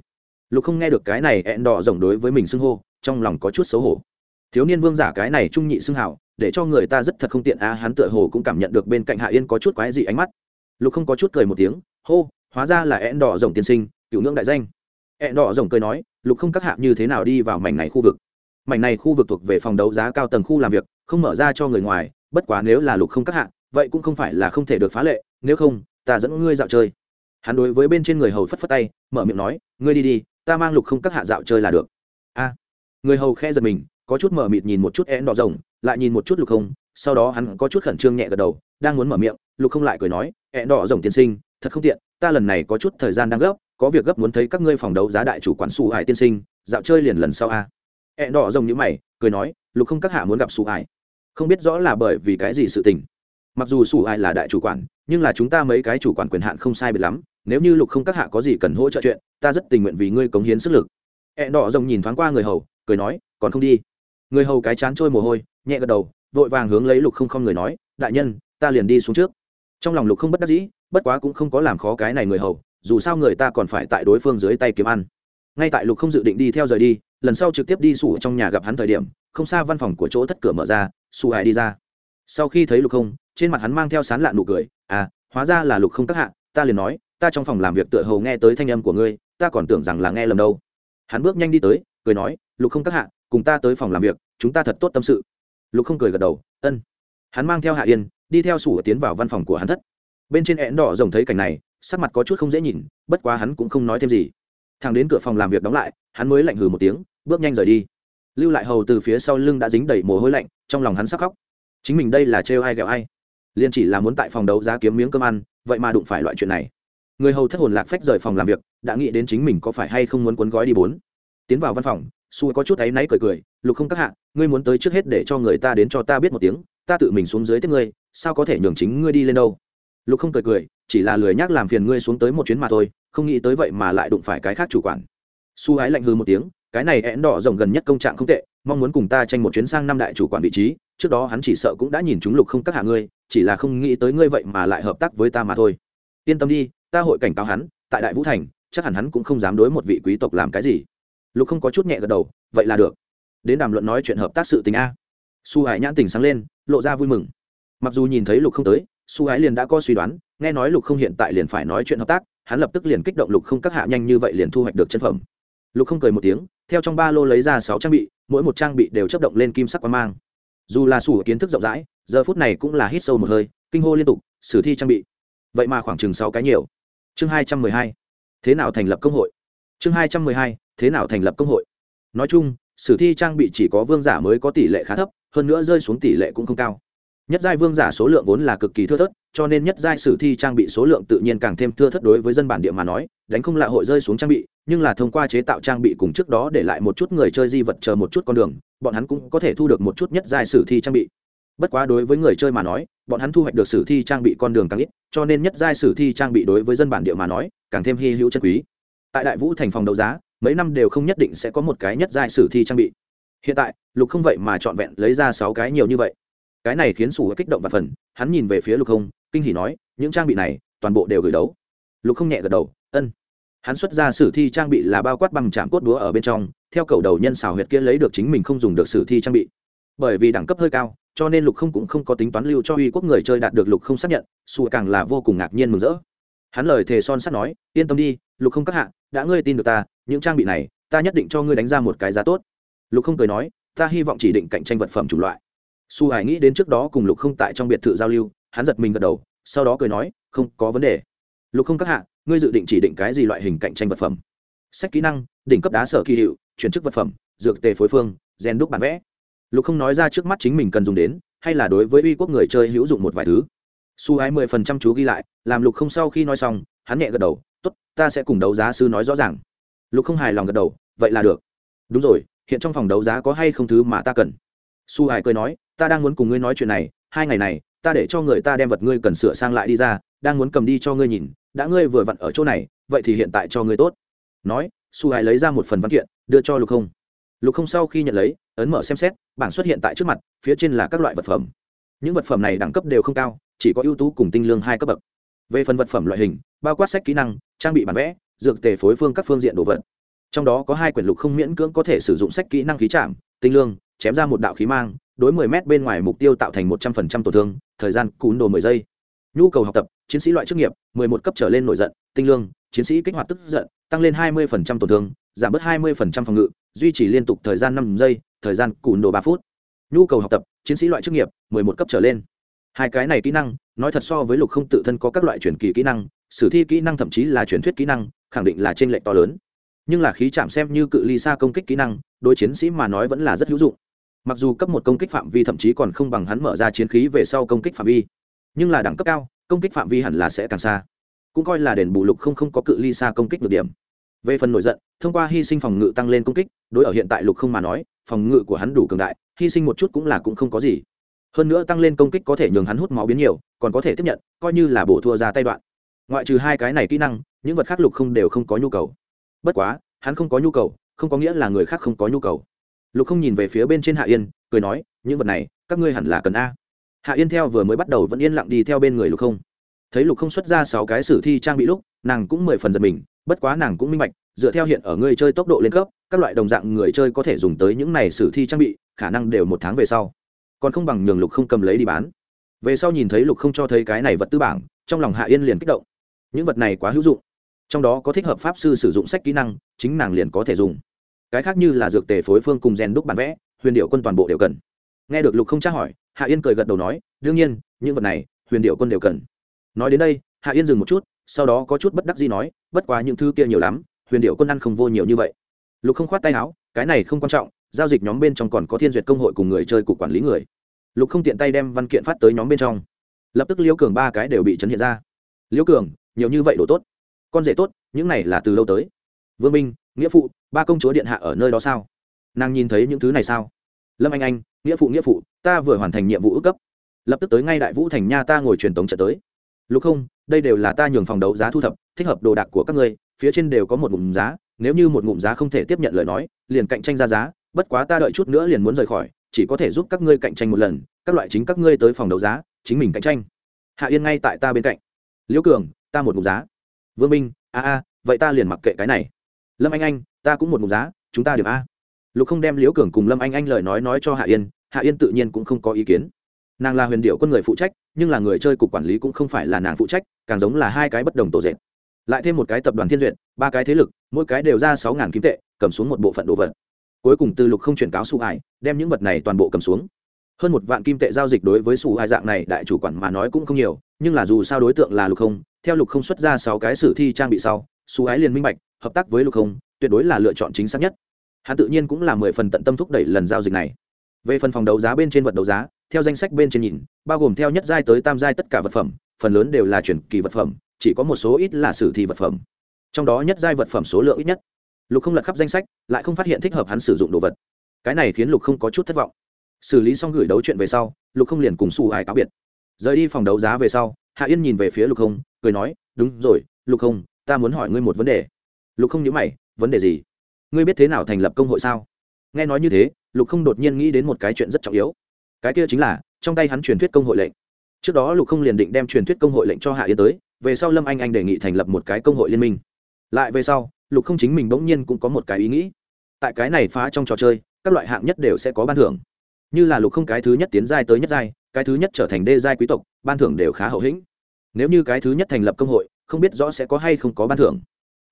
Lục không nghe được cái này én đỏ rộng đối với mình xưng hô, trong lòng có chút xấu hổ. Thiếu niên vương giả cái này trung nhị xưng hảo, để cho người ta rất thật không tiện. A, hắn tựa hồ cũng cảm nhận được bên cạnh hạ yên có chút quái dị ánh mắt lục không có chút cười một tiếng, hô, hóa ra là ẹn đỏ rồng tiên sinh, cựu ngưỡng đại danh. Ẹn đỏ rồng cười nói, lục không các hạ như thế nào đi vào mảnh này khu vực? Mảnh này khu vực thuộc về phòng đấu giá cao tầng khu làm việc, không mở ra cho người ngoài, bất quá nếu là lục không các hạ, vậy cũng không phải là không thể được phá lệ, nếu không, ta dẫn ngươi dạo chơi. Hắn đối với bên trên người hầu phất phất tay, mở miệng nói, ngươi đi đi, ta mang lục không các hạ dạo chơi là được. A. Người hầu khe giật mình, có chút mở mịt nhìn một chút én đỏ rồng, lại nhìn một chút lục không sau đó hắn có chút khẩn trương nhẹ gật đầu, đang muốn mở miệng, lục không lại cười nói én đỏ rồng tiên sinh, thật không tiện, ta lần này có chút thời gian đang gấp, có việc gấp muốn thấy các ngươi phòng đấu giá đại chủ quản xù hải tiên sinh, dạo chơi liền lần sau a. Én đỏ rồng như mày, cười nói, lục không các hạ muốn gặp xù hải. Không biết rõ là bởi vì cái gì sự tình. Mặc dù xù hải là đại chủ quản, nhưng là chúng ta mấy cái chủ quản quyền hạn không sai biệt lắm, nếu như lục không các hạ có gì cần hỗ trợ chuyện, ta rất tình nguyện vì ngươi cống hiến sức lực. Ẹn đỏ rồng nhìn thoáng qua người hầu, cười nói, còn không đi. Người hầu cái chán trôi mồ hôi, nhẹ gật đầu vội vàng hướng lấy lục không không người nói, đại nhân, ta liền đi xuống trước. Trong lòng lục không bất đắc dĩ, bất quá cũng không có làm khó cái này người hầu, dù sao người ta còn phải tại đối phương dưới tay kiếm ăn. Ngay tại lục không dự định đi theo rời đi, lần sau trực tiếp đi sủ trong nhà gặp hắn thời điểm, không xa văn phòng của chỗ thất cửa mở ra su hải đi ra. Sau khi thấy lục không, trên mặt hắn mang theo sán lạ nụ cười à hóa ra là lục không các hạ, ta liền nói, ta trong phòng làm việc tựa hầu nghe tới thanh âm của ngươi, ta còn tưởng rằng là nghe lầm đâu. Hắn bước nhanh đi tới, cười nói, lục không các hạ, cùng ta tới phòng làm việc, chúng ta thật tốt tâm sự lục không cười gật đầu, ân. Hắn mang theo hạ yên, đi theo sủ tiến vào văn phòng của hắn thất. Bên trên én đỏ rồng thấy cảnh này, sắc mặt có chút không dễ nhìn, bất quá hắn cũng không nói thêm gì. Thằng đến cửa phòng làm việc đóng lại, hắn mới lạnh hừ một tiếng, bước nhanh rời đi. Lưu lại hầu từ phía sau lưng đã dính đầy mồ hôi lạnh, trong lòng hắn sắc khóc. Chính mình đây là trêu ai ghẹo ai? Liền chỉ là muốn tại phòng đấu giá kiếm miếng cơm ăn, vậy mà đụng phải loại chuyện này. Người hầu thất hồn lạc phách rời phòng làm việc, đã nghĩ đến chính mình có phải hay không muốn cuốn gói đi bốn. Tiến vào văn phòng su có chút áy náy cười cười, lục không các hạ, ngươi muốn tới trước hết để cho người ta đến cho ta biết một tiếng, ta tự mình xuống dưới tiếp ngươi, sao có thể nhường chính ngươi đi lên đâu? Lục không cười cười, chỉ là lười nhắc làm phiền ngươi xuống tới một chuyến mà thôi, không nghĩ tới vậy mà lại đụng phải cái khác chủ quản. Su ái lạnh hư một tiếng, cái này én đỏ rộng gần nhất công trạng không tệ, mong muốn cùng ta tranh một chuyến sang năm đại chủ quản vị trí, trước đó hắn chỉ sợ cũng đã nhìn chúng lục không các hạ ngươi, chỉ là không nghĩ tới ngươi vậy mà lại hợp tác với ta mà thôi. Yên tâm đi, ta hội cảnh cáo hắn, tại đại vũ thành, chắc hẳn hắn cũng không dám đối một vị quý tộc làm cái gì lục không có chút nhẹ gật đầu, vậy là được. Đến đàm luận nói chuyện hợp tác sự tình a. Su hải nhãn tình sáng lên, lộ ra vui mừng. Mặc dù nhìn thấy lục không tới, su hải liền đã có suy đoán, nghe nói lục không hiện tại liền phải nói chuyện hợp tác, hắn lập tức liền kích động lục không các hạ nhanh như vậy liền thu hoạch được chân phẩm. Lục không cười một tiếng, theo trong ba lô lấy ra sáu trang bị, mỗi một trang bị đều chấp động lên kim sắc quang mang. Dù là sủ kiến thức rộng rãi, giờ phút này cũng là hít sâu một hơi, kinh hô liên tục, sử thi trang bị. Vậy mà khoảng chừng sáu cái nhiều. Chương hai trăm mười hai. Thế nào thành lập công hội? Chương hai trăm mười hai thế nào thành lập công hội? Nói chung, sử thi trang bị chỉ có vương giả mới có tỷ lệ khá thấp, hơn nữa rơi xuống tỷ lệ cũng không cao. Nhất giai vương giả số lượng vốn là cực kỳ thưa thớt, cho nên nhất giai sử thi trang bị số lượng tự nhiên càng thêm thưa thớt đối với dân bản địa mà nói, đánh không lạ hội rơi xuống trang bị, nhưng là thông qua chế tạo trang bị cùng trước đó để lại một chút người chơi di vật chờ một chút con đường, bọn hắn cũng có thể thu được một chút nhất giai sử thi trang bị. Bất quá đối với người chơi mà nói, bọn hắn thu hoạch được sử thi trang bị con đường càng ít, cho nên nhất giai sử thi trang bị đối với dân bản địa mà nói, càng thêm hy hữu chân quý. Tại đại vũ thành phòng đấu giá mấy năm đều không nhất định sẽ có một cái nhất giai sử thi trang bị. Hiện tại, lục không vậy mà trọn vẹn lấy ra sáu cái nhiều như vậy. Cái này khiến sủ kích động và phần, hắn nhìn về phía lục không, kinh hỉ nói, những trang bị này, toàn bộ đều gửi đấu. Lục không nhẹ gật đầu, ân. Hắn xuất ra sử thi trang bị là bao quát bằng trạm cốt đúa ở bên trong, theo cầu đầu nhân xào huyệt kia lấy được chính mình không dùng được sử thi trang bị. Bởi vì đẳng cấp hơi cao, cho nên lục không cũng không có tính toán lưu cho uy quốc người chơi đạt được lục không xác nhận, sủ càng là vô cùng ngạc nhiên mừng rỡ. Hắn lời thề son sắt nói, yên tâm đi, lục không các hạ, đã ngươi tin được ta những trang bị này, ta nhất định cho ngươi đánh ra một cái giá tốt. Lục không cười nói, ta hy vọng chỉ định cạnh tranh vật phẩm chủng loại. Su hải nghĩ đến trước đó cùng lục không tại trong biệt thự giao lưu, hắn giật mình gật đầu, sau đó cười nói, không có vấn đề. Lục không các hạ, ngươi dự định chỉ định cái gì loại hình cạnh tranh vật phẩm? Sách kỹ năng, đỉnh cấp đá sở kỳ hiệu, chuyển chức vật phẩm, dược tề phối phương, gen đúc bản vẽ. Lục không nói ra trước mắt chính mình cần dùng đến, hay là đối với uy quốc người chơi hữu dụng một vài thứ. Su ái mười phần trăm chú ghi lại, làm lục không sau khi nói xong, hắn nhẹ gật đầu t ố t ta sẽ cùng đấu giá sư nói rõ ràng lục không hài lòng gật đầu, vậy là được. Đúng rồi, hiện trong phòng đấu giá có hay không thứ mà ta cần? Su hải cười nói, ta đang muốn cùng ngươi nói chuyện này, hai ngày này, ta để cho người ta đem vật ngươi cần sửa sang lại đi ra, đang muốn cầm đi cho ngươi nhìn, đã ngươi vừa vặn ở chỗ này, vậy thì hiện tại cho ngươi tốt. Nói, su hải lấy ra một phần văn kiện, đưa cho lục không. Lục không sau khi nhận lấy, ấn mở xem xét, bảng xuất hiện tại trước mặt, phía trên là các loại vật phẩm. Những vật phẩm này đẳng cấp đều không cao, chỉ có ưu tú cùng tinh lương hai cấp bậc. Về phần vật phẩm loại hình, bao quát sách kỹ năng, trang bị bản vẽ dược tề phối phương các phương diện đồ vật. Trong đó có hai quyển lục không miễn cưỡng có thể sử dụng sách kỹ năng khí chạm tinh lương, chém ra một đạo khí mang, đối 10 m bên ngoài mục tiêu tạo thành 100% tổn thương, thời gian cún đồ 10 giây. Nhu cầu học tập, chiến sĩ loại chức nghiệp 11 cấp trở lên nổi giận, tinh lương, chiến sĩ kích hoạt tức giận, tăng lên 20% tổn thương, giảm bớt 20% phòng ngự, duy trì liên tục thời gian 5 giây, thời gian cún đồ 3 phút. Nhu cầu học tập, chiến sĩ loại chức nghiệp 11 cấp trở lên. Hai cái này kỹ năng, nói thật so với lục không tự thân có các loại truyền kỳ kỹ năng sử thi kỹ năng thậm chí là truyền thuyết kỹ năng, khẳng định là tranh lệch to lớn. Nhưng là khí chạm xem như cự ly xa công kích kỹ năng, đối chiến sĩ mà nói vẫn là rất hữu dụng. Mặc dù cấp một công kích phạm vi thậm chí còn không bằng hắn mở ra chiến khí về sau công kích phạm vi, nhưng là đẳng cấp cao, công kích phạm vi hẳn là sẽ càng xa. Cũng coi là đền bù lục không không có cự ly xa công kích được điểm. Về phần nổi giận, thông qua hy sinh phòng ngự tăng lên công kích, đối ở hiện tại lục không mà nói, phòng ngự của hắn đủ cường đại, hy sinh một chút cũng là cũng không có gì. Hơn nữa tăng lên công kích có thể nhường hắn hút máu biến nhiều, còn có thể tiếp nhận, coi như là bổ thua ra tay đoạn ngoại trừ hai cái này kỹ năng, những vật khác lục không đều không có nhu cầu. Bất quá, hắn không có nhu cầu, không có nghĩa là người khác không có nhu cầu. Lục không nhìn về phía bên trên hạ yên, cười nói, những vật này, các ngươi hẳn là cần a. Hạ yên theo vừa mới bắt đầu vẫn yên lặng đi theo bên người lục không. Thấy lục không xuất ra sáu cái sử thi trang bị lúc, nàng cũng mười phần giật mình, bất quá nàng cũng minh bạch, dựa theo hiện ở người chơi tốc độ lên cấp, các loại đồng dạng người chơi có thể dùng tới những này sử thi trang bị, khả năng đều một tháng về sau. Còn không bằng nhường lục không cầm lấy đi bán. Về sau nhìn thấy lục không cho thấy cái này vật tư bảng, trong lòng hạ yên liền kích động những vật này quá hữu dụng. Trong đó có thích hợp pháp sư sử dụng sách kỹ năng, chính nàng liền có thể dùng. Cái khác như là dược tề phối phương cùng rèn đúc bản vẽ, huyền điệu quân toàn bộ đều cần. Nghe được lục không tra hỏi, hạ yên cười gật đầu nói, đương nhiên, những vật này, huyền điệu quân đều cần. Nói đến đây, hạ yên dừng một chút, sau đó có chút bất đắc gì nói, bất quá những thứ kia nhiều lắm, huyền điệu quân ăn không vô nhiều như vậy. Lục không khoát tay áo, cái này không quan trọng, giao dịch nhóm bên trong còn có thiên duyệt công hội cùng người chơi cục quản lý người. Lục không tiện tay đem văn kiện phát tới nhóm bên trong. Lập tức liễu cường ba cái đều bị chấn hiện ra liễu cường, nhiều như vậy đồ tốt. Con rể tốt, những này là từ lâu tới? Vương minh, nghĩa phụ, ba công chúa điện hạ ở nơi đó sao? Nàng nhìn thấy những thứ này sao? Lâm anh anh, nghĩa phụ nghĩa phụ, ta vừa hoàn thành nhiệm vụ ước cấp. Lập tức tới ngay đại vũ thành nha ta ngồi truyền tống trận tới. Lục không, đây đều là ta nhường phòng đấu giá thu thập, thích hợp đồ đạc của các ngươi, phía trên đều có một ngụm giá, nếu như một ngụm giá không thể tiếp nhận lời nói, liền cạnh tranh ra giá, bất quá ta đợi chút nữa liền muốn rời khỏi, chỉ có thể giúp các ngươi cạnh tranh một lần, các loại chính các ngươi tới phòng đấu giá, chính mình cạnh tranh. Hạ yên ngay tại ta bên cạnh liễu cường, ta một ngụm giá. Vương minh, a a, vậy ta liền mặc kệ cái này. Lâm anh anh, ta cũng một ngụm giá, chúng ta điểm a. Lục không đem liễu cường cùng lâm anh anh lời nói nói cho hạ yên hạ yên tự nhiên cũng không có ý kiến. Nàng là huyền điệu quân người phụ trách, nhưng là người chơi cục quản lý cũng không phải là nàng phụ trách, càng giống là hai cái bất đồng tổ dệt. Lại thêm một cái tập đoàn thiên duyệt, ba cái thế lực, mỗi cái đều ra sáu ngàn kim tệ, cầm xuống một bộ phận đồ vật. Cuối cùng từ lục không chuyển cáo su ải đem những vật này toàn bộ cầm xuống. Hơn một vạn kim tệ giao dịch đối với su ải dạng này, đại chủ quản mà nói cũng không nhiều nhưng là dù sao đối tượng là lục không, theo lục không xuất ra sáu cái sử thi trang bị sau, su ái liền minh bạch, hợp tác với lục không, tuyệt đối là lựa chọn chính xác nhất. Hắn tự nhiên cũng là mười phần tận tâm thúc đẩy lần giao dịch này. Về phần phòng đấu giá bên trên vật đấu giá, theo danh sách bên trên nhìn, bao gồm theo nhất giai tới tam giai tất cả vật phẩm, phần lớn đều là chuyển kỳ vật phẩm, chỉ có một số ít là sử thi vật phẩm. Trong đó nhất giai vật phẩm số lượng ít nhất. Lục không lật khắp danh sách, lại không phát hiện thích hợp hắn sử dụng đồ vật. Cái này khiến lục không có chút thất vọng. Xử lý xong gửi đấu chuyện về sau, lục không liền cùng xù ải cáo biệt rời đi phòng đấu giá về sau, hạ yên nhìn về phía lục không, cười nói, đúng rồi, lục không, ta muốn hỏi ngươi một vấn đề. Lục không nhớ mày, vấn đề gì? Ngươi biết thế nào thành lập công hội sao? Nghe nói như thế, lục không đột nhiên nghĩ đến một cái chuyện rất trọng yếu. Cái kia chính là, trong tay hắn truyền thuyết công hội lệnh. Trước đó lục không liền định đem truyền thuyết công hội lệnh cho hạ yên tới, về sau lâm anh anh đề nghị thành lập một cái công hội liên minh. Lại về sau, lục không chính mình bỗng nhiên cũng có một cái ý nghĩ. Tại cái này phá trong trò chơi, các loại hạng nhất đều sẽ có ban thưởng. Như là lục không cái thứ nhất tiến giai tới nhất giai cái thứ nhất trở thành đê giai quý tộc, ban thưởng đều khá hậu hĩnh. Nếu như cái thứ nhất thành lập công hội, không biết rõ sẽ có hay không có ban thưởng.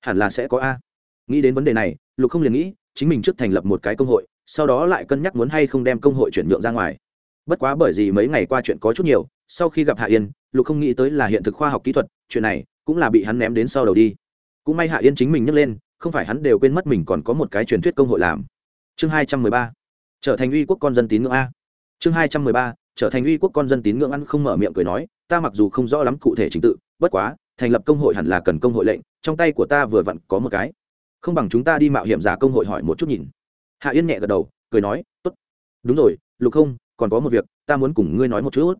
Hẳn là sẽ có a. Nghĩ đến vấn đề này, lục không liền nghĩ, chính mình trước thành lập một cái công hội, sau đó lại cân nhắc muốn hay không đem công hội chuyển nhượng ra ngoài. Bất quá bởi vì mấy ngày qua chuyện có chút nhiều, sau khi gặp hạ yên, lục không nghĩ tới là hiện thực khoa học kỹ thuật, chuyện này cũng là bị hắn ném đến sau đầu đi. Cũng may hạ yên chính mình nhấc lên, không phải hắn đều quên mất mình còn có một cái truyền thuyết công hội làm. Chương hai trăm mười ba. Trở thành uy quốc con dân tín ngưỡng a. Chương hai trăm mười ba trở thành uy quốc con dân tín ngưỡng ăn không mở miệng cười nói, ta mặc dù không rõ lắm cụ thể trình tự, bất quá, thành lập công hội hẳn là cần công hội lệnh, trong tay của ta vừa vặn có một cái. Không bằng chúng ta đi mạo hiểm giả công hội hỏi một chút nhìn. Hạ yên nhẹ gật đầu, cười nói, tốt. Đúng rồi, lục không, còn có một việc, ta muốn cùng ngươi nói một chút.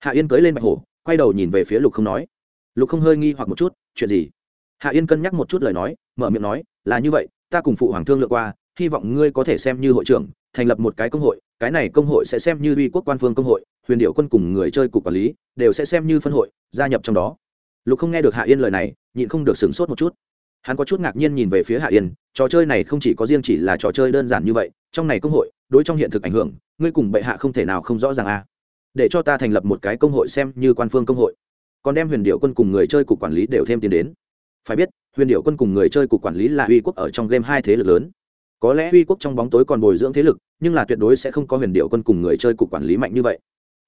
Hạ yên cưới lên bạch hổ, quay đầu nhìn về phía lục không nói, lục không hơi nghi hoặc một chút, chuyện gì? Hạ yên cân nhắc một chút lời nói, mở miệng nói, là như vậy, ta cùng phụ hoàng thương lượng qua hy vọng ngươi có thể xem như hội trưởng, thành lập một cái công hội, cái này công hội sẽ xem như uy quốc quan phương công hội, huyền điệu quân cùng người chơi cục quản lý đều sẽ xem như phân hội, gia nhập trong đó. Lục không nghe được hạ yên lời này, nhịn không được sửng sốt một chút. Hắn có chút ngạc nhiên nhìn về phía hạ yên, trò chơi này không chỉ có riêng chỉ là trò chơi đơn giản như vậy, trong này công hội, đối trong hiện thực ảnh hưởng, ngươi cùng bệ hạ không thể nào không rõ ràng a à. để cho ta thành lập một cái công hội xem như quan phương công hội. Còn đem huyền điệu quân cùng người chơi cục quản lý đều thêm tiền đến. Phải biết, huyền điệu quân cùng người chơi cục quản lý là uy quốc ở trong game hai thế lực lớn có lẽ uy quốc trong bóng tối còn bồi dưỡng thế lực, nhưng là tuyệt đối sẽ không có huyền điệu quân cùng người chơi cục quản lý mạnh như vậy.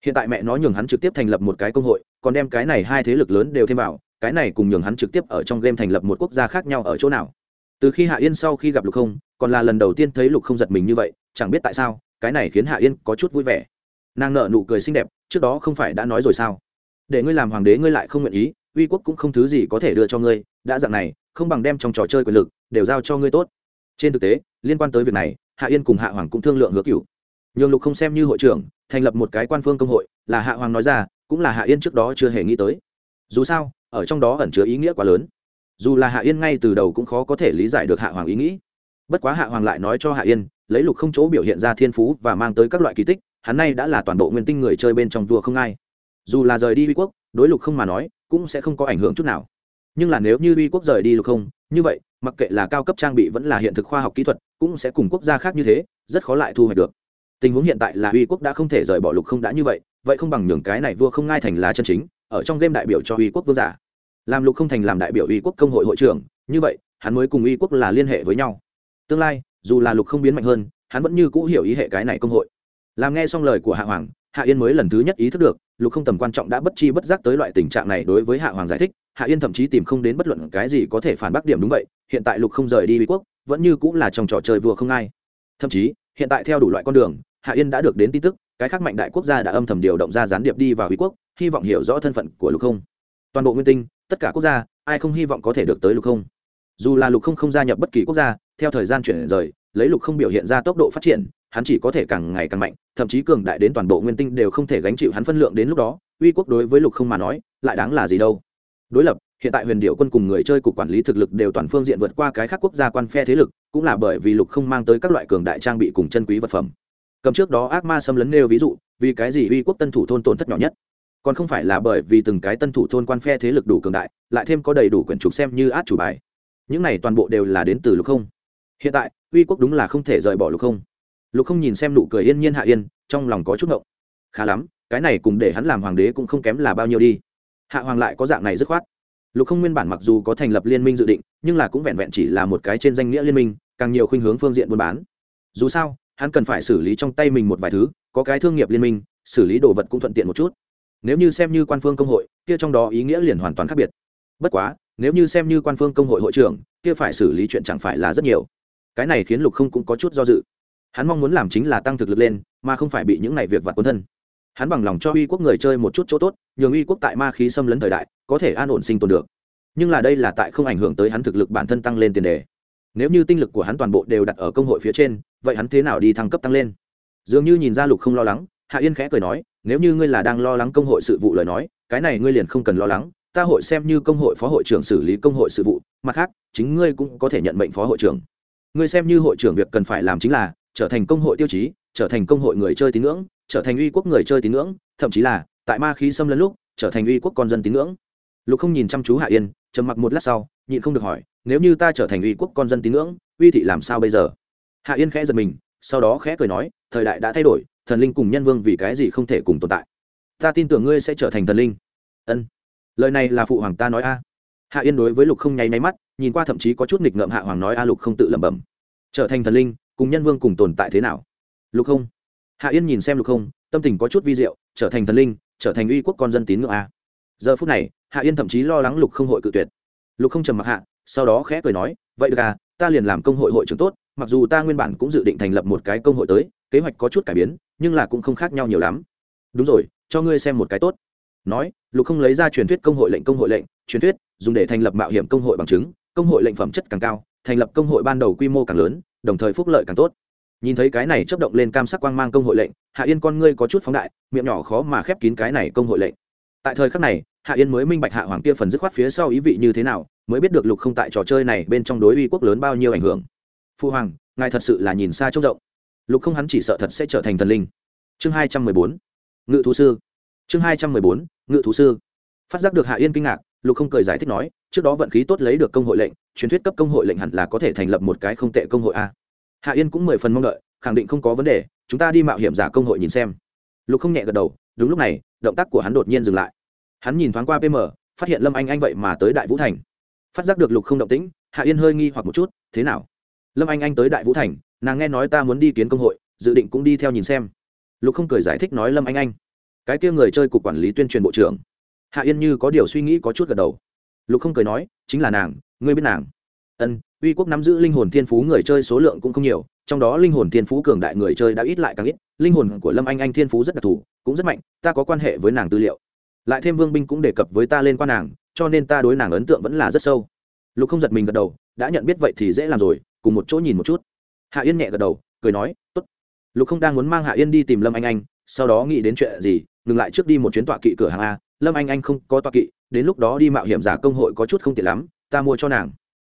Hiện tại mẹ nó nhường hắn trực tiếp thành lập một cái công hội, còn đem cái này hai thế lực lớn đều thêm vào, cái này cùng nhường hắn trực tiếp ở trong game thành lập một quốc gia khác nhau ở chỗ nào? Từ khi hạ yên sau khi gặp lục không, còn là lần đầu tiên thấy lục không giật mình như vậy, chẳng biết tại sao, cái này khiến hạ yên có chút vui vẻ. Nàng nợ nụ cười xinh đẹp, trước đó không phải đã nói rồi sao? Để ngươi làm hoàng đế ngươi lại không nguyện ý uy quốc cũng không thứ gì có thể đưa cho ngươi, đã dạng này, không bằng đem trong trò chơi quyền lực, đều giao cho ngươi tốt. Trên thực tế liên quan tới việc này, hạ yên cùng hạ hoàng cũng thương lượng hứa cựu nhường lục không xem như hội trưởng, thành lập một cái quan phương công hội, là hạ hoàng nói ra, cũng là hạ yên trước đó chưa hề nghĩ tới. Dù sao, ở trong đó ẩn chứa ý nghĩa quá lớn. Dù là hạ yên ngay từ đầu cũng khó có thể lý giải được hạ hoàng ý nghĩ. Bất quá hạ hoàng lại nói cho hạ yên, lấy lục không chỗ biểu hiện ra thiên phú và mang tới các loại kỳ tích, hắn nay đã là toàn bộ nguyên tinh người chơi bên trong vua không ai. Dù là rời đi uy quốc, đối lục không mà nói, cũng sẽ không có ảnh hưởng chút nào. Nhưng là nếu như uy quốc rời đi lục không, như vậy, mặc kệ là cao cấp trang bị vẫn là hiện thực khoa học kỹ thuật cũng sẽ cùng quốc gia khác như thế, rất khó lại thu hoạch được. Tình huống hiện tại là uy quốc đã không thể rời bỏ lục không đã như vậy vậy không bằng nhường cái này vua không ngai thành lá chân chính, ở trong game đại biểu cho uy quốc vương giả. Làm lục không thành làm đại biểu uy quốc công hội hội trưởng, như vậy, hắn mới cùng uy quốc là liên hệ với nhau. Tương lai, dù là lục không biến mạnh hơn, hắn vẫn như cũ hiểu ý hệ cái này công hội. Làm nghe xong lời của hạ hoàng, hạ yên mới lần thứ nhất ý thức được, lục không tầm quan trọng đã bất chi bất giác tới loại tình trạng này đối với hạ hoàng giải thích, hạ yên thậm chí tìm không đến bất luận cái gì có thể phản bác điểm đúng vậy, hiện tại lục không rời đi uy quốc vẫn như cũng là trong trò chơi vừa không ai. Thậm chí, hiện tại theo đủ loại con đường, hạ yên đã được đến tin tức, cái khác mạnh đại quốc gia đã âm thầm điều động ra gián điệp đi vào uy quốc, hy vọng hiểu rõ thân phận của lục không. Toàn bộ nguyên tinh, tất cả quốc gia, ai không hy vọng có thể được tới lục không. Dù là lục không không gia nhập bất kỳ quốc gia, theo thời gian chuyển rời, lấy lục không biểu hiện ra tốc độ phát triển, hắn chỉ có thể càng ngày càng mạnh, thậm chí cường đại đến toàn bộ nguyên tinh đều không thể gánh chịu hắn phân lượng đến lúc đó, uy quốc đối với lục không mà nói, lại đáng là gì đâu. Đối lập hiện tại huyền điệu quân cùng người chơi cục quản lý thực lực đều toàn phương diện vượt qua cái khác quốc gia quan phe thế lực, cũng là bởi vì lục không mang tới các loại cường đại trang bị cùng chân quý vật phẩm. Cầm trước đó ác ma xâm lấn nêu ví dụ, vì cái gì uy quốc tân thủ thôn tổn thất nhỏ nhất? Còn không phải là bởi vì từng cái tân thủ thôn quan phe thế lực đủ cường đại, lại thêm có đầy đủ quyển trục xem như át chủ bài. Những này toàn bộ đều là đến từ lục không. Hiện tại, uy quốc đúng là không thể rời bỏ lục không. Lục không nhìn xem nụ cười yên nhiên hạ yên, trong lòng có chút ngộng. Khá lắm, cái này cùng để hắn làm hoàng đế cũng không kém là bao nhiêu đi. Hạ hoàng lại có dạng này dứt khoát lục không nguyên bản mặc dù có thành lập liên minh dự định, nhưng là cũng vẹn vẹn chỉ là một cái trên danh nghĩa liên minh, càng nhiều khuynh hướng phương diện buôn bán. Dù sao, hắn cần phải xử lý trong tay mình một vài thứ, có cái thương nghiệp liên minh, xử lý đồ vật cũng thuận tiện một chút. Nếu như xem như quan phương công hội, kia trong đó ý nghĩa liền hoàn toàn khác biệt. Bất quá, nếu như xem như quan phương công hội hội trưởng, kia phải xử lý chuyện chẳng phải là rất nhiều. Cái này khiến lục không cũng có chút do dự. Hắn mong muốn làm chính là tăng thực lực lên, mà không phải bị những này việc vặt quân thân hắn bằng lòng cho uy quốc người chơi một chút chỗ tốt, nhường uy quốc tại ma khí xâm lấn thời đại, có thể an ổn sinh tồn được. Nhưng là đây là tại không ảnh hưởng tới hắn thực lực bản thân tăng lên tiền đề. Nếu như tinh lực của hắn toàn bộ đều đặt ở công hội phía trên, vậy hắn thế nào đi thăng cấp tăng lên? Dường như nhìn ra lục không lo lắng, hạ yên khẽ cười nói, nếu như ngươi là đang lo lắng công hội sự vụ lời nói, cái này ngươi liền không cần lo lắng, ta hội xem như công hội phó hội trưởng xử lý công hội sự vụ, mặt khác, chính ngươi cũng có thể nhận mệnh phó hội trưởng. Ngươi xem như hội trưởng việc cần phải làm chính là trở thành công hội tiêu chí, trở thành công hội người chơi tín ngưỡng trở thành uy quốc người chơi tín ngưỡng, thậm chí là, tại ma khí xâm lấn lúc, trở thành uy quốc con dân tín ngưỡng. Lục không nhìn chăm chú hạ yên, trầm mặc một lát sau, nhịn không được hỏi, nếu như ta trở thành uy quốc con dân tín ngưỡng, uy thị làm sao bây giờ? Hạ yên khẽ giật mình, sau đó khẽ cười nói, thời đại đã thay đổi, thần linh cùng nhân vương vì cái gì không thể cùng tồn tại? Ta tin tưởng ngươi sẽ trở thành thần linh. Ân, lời này là phụ hoàng ta nói a. Hạ yên đối với lục không nháy máy mắt, nhìn qua thậm chí có chút nghịch ngợm hạ hoàng nói a, lục không tự lẩm bẩm, trở thành thần linh, cùng nhân vương cùng tồn tại thế nào? Lục không hạ yên nhìn xem lục không, tâm tình có chút vi diệu, trở thành thần linh, trở thành uy quốc con dân tín ngưỡng a. Giờ phút này, hạ yên thậm chí lo lắng lục không hội cự tuyệt. Lục không trầm mặc hạ, sau đó khẽ cười nói, vậy được à ta liền làm công hội hội trưởng tốt, mặc dù ta nguyên bản cũng dự định thành lập một cái công hội tới, kế hoạch có chút cải biến, nhưng là cũng không khác nhau nhiều lắm. Đúng rồi, cho ngươi xem một cái tốt. Nói, lục không lấy ra truyền thuyết công hội lệnh công hội lệnh, truyền thuyết, dùng để thành lập mạo hiểm công hội bằng chứng, công hội lệnh phẩm chất càng cao, thành lập công hội ban đầu quy mô càng lớn, đồng thời phúc lợi càng tốt nhìn thấy cái này chấp động lên cam sắc quang mang công hội lệnh, hạ yên con ngươi có chút phóng đại, miệng nhỏ khó mà khép kín cái này công hội lệnh. Tại thời khắc này, hạ yên mới minh bạch hạ hoàng kia phần dứt khoát phía sau ý vị như thế nào, mới biết được lục không tại trò chơi này bên trong đối uy quốc lớn bao nhiêu ảnh hưởng. Phu hoàng, ngài thật sự là nhìn xa trông rộng. Lục không hắn chỉ sợ thật sẽ trở thành thần linh. Chương hai trăm mười bốn, ngự thú sư. Chương hai trăm mười bốn, ngự thú sư. Phát giác được hạ yên kinh ngạc, lục không cười giải thích nói, trước đó vận khí tốt lấy được công hội lệnh, truyền thuyết cấp công hội lệnh hẳn là có thể thành lập một cái không tệ công hội a hạ yên cũng mười phần mong đợi, khẳng định không có vấn đề, chúng ta đi mạo hiểm giả công hội nhìn xem. Lục không nhẹ gật đầu, đúng lúc này, động tác của hắn đột nhiên dừng lại. Hắn nhìn thoáng qua pm phát hiện lâm anh anh vậy mà tới đại vũ thành. Phát giác được lục không động tĩnh, hạ yên hơi nghi hoặc một chút, thế nào? Lâm anh anh tới đại vũ thành, nàng nghe nói ta muốn đi kiến công hội, dự định cũng đi theo nhìn xem. Lục không cười giải thích nói lâm anh anh, cái kia người chơi cục quản lý tuyên truyền bộ trưởng. Hạ yên như có điều suy nghĩ có chút gật đầu. Lục không cười nói, chính là nàng, ngươi biết nàng. Ân uy quốc nắm giữ linh hồn thiên phú người chơi số lượng cũng không nhiều, trong đó linh hồn thiên phú cường đại người chơi đã ít lại càng ít, linh hồn của lâm anh anh thiên phú rất đặc thù, cũng rất mạnh, ta có quan hệ với nàng tư liệu. Lại thêm vương binh cũng đề cập với ta lên quan nàng, cho nên ta đối nàng ấn tượng vẫn là rất sâu. Lục không giật mình gật đầu, đã nhận biết vậy thì dễ làm rồi, cùng một chỗ nhìn một chút. Hạ yên nhẹ gật đầu, cười nói, tốt. Lục không đang muốn mang hạ yên đi tìm lâm anh anh, sau đó nghĩ đến chuyện gì, ngừng lại trước đi một chuyến tọa kỵ cửa hàng a. Lâm anh anh không có tọa kỵ, đến lúc đó đi mạo hiểm giả công hội có chút không tiện lắm, ta mua cho nàng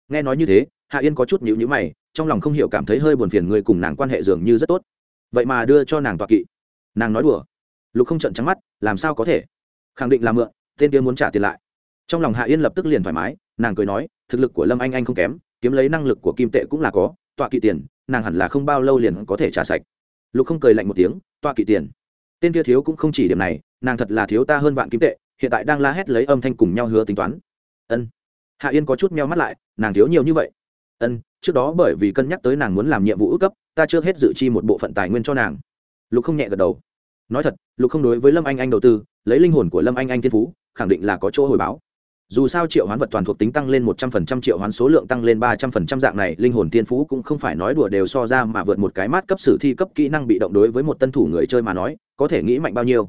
nghe nói như thế, hạ yên có chút nhữ nhữ mày, trong lòng không hiểu cảm thấy hơi buồn phiền người cùng nàng quan hệ dường như rất tốt. Vậy mà đưa cho nàng tọa kỵ. Nàng nói đùa. Lục không trận trắng mắt, làm sao có thể? Khẳng định là mượn, tên kia muốn trả tiền lại. Trong lòng hạ yên lập tức liền thoải mái, nàng cười nói, thực lực của lâm anh anh không kém, kiếm lấy năng lực của kim tệ cũng là có, tọa kỵ tiền, nàng hẳn là không bao lâu liền có thể trả sạch. Lục không cười lạnh một tiếng, tọa kỵ tiền. Tên kia thiếu cũng không chỉ điểm này, nàng thật là thiếu ta hơn vạn kim tệ, hiện tại đang la hét lấy âm thanh cùng nhau hứa tính toán. Ân. Hạ yên có chút meo mắt lại nàng thiếu nhiều như vậy. Ân, trước đó bởi vì cân nhắc tới nàng muốn làm nhiệm vụ ước cấp, ta chưa hết dự chi một bộ phận tài nguyên cho nàng. Lục không nhẹ gật đầu. Nói thật, lục không đối với lâm anh anh đầu tư, lấy linh hồn của lâm anh anh thiên phú, khẳng định là có chỗ hồi báo. Dù sao triệu hoán vật toàn thuộc tính tăng lên một trăm phần trăm, triệu hoán số lượng tăng lên ba trăm phần trăm dạng này, linh hồn thiên phú cũng không phải nói đùa đều so ra mà vượt một cái mát cấp sử thi cấp kỹ năng bị động đối với một tân thủ người chơi mà nói, có thể nghĩ mạnh bao nhiêu.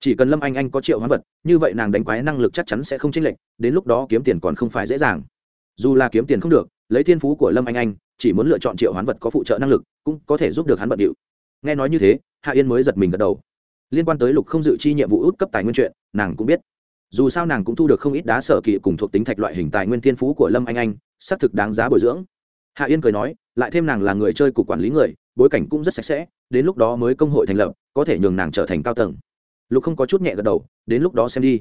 Chỉ cần lâm anh anh có triệu hoán vật, như vậy nàng đánh quái năng lực chắc chắn sẽ không chênh lệch, đến lúc đó kiếm tiền còn không phải dễ dàng dù là kiếm tiền không được, lấy thiên phú của lâm anh anh, chỉ muốn lựa chọn triệu hoán vật có phụ trợ năng lực, cũng có thể giúp được hắn bận điệu. Nghe nói như thế, hạ yên mới giật mình gật đầu. Liên quan tới lục không dự chi nhiệm vụ út cấp tài nguyên chuyện, nàng cũng biết. Dù sao nàng cũng thu được không ít đá sở kỵ cùng thuộc tính thạch loại hình tài nguyên thiên phú của lâm anh anh, xác thực đáng giá bồi dưỡng. Hạ yên cười nói, lại thêm nàng là người chơi cục quản lý người, bối cảnh cũng rất sạch sẽ, đến lúc đó mới công hội thành lập, có thể nhường nàng trở thành cao tầng. Lục không có chút nhẹ gật đầu, đến lúc đó xem đi.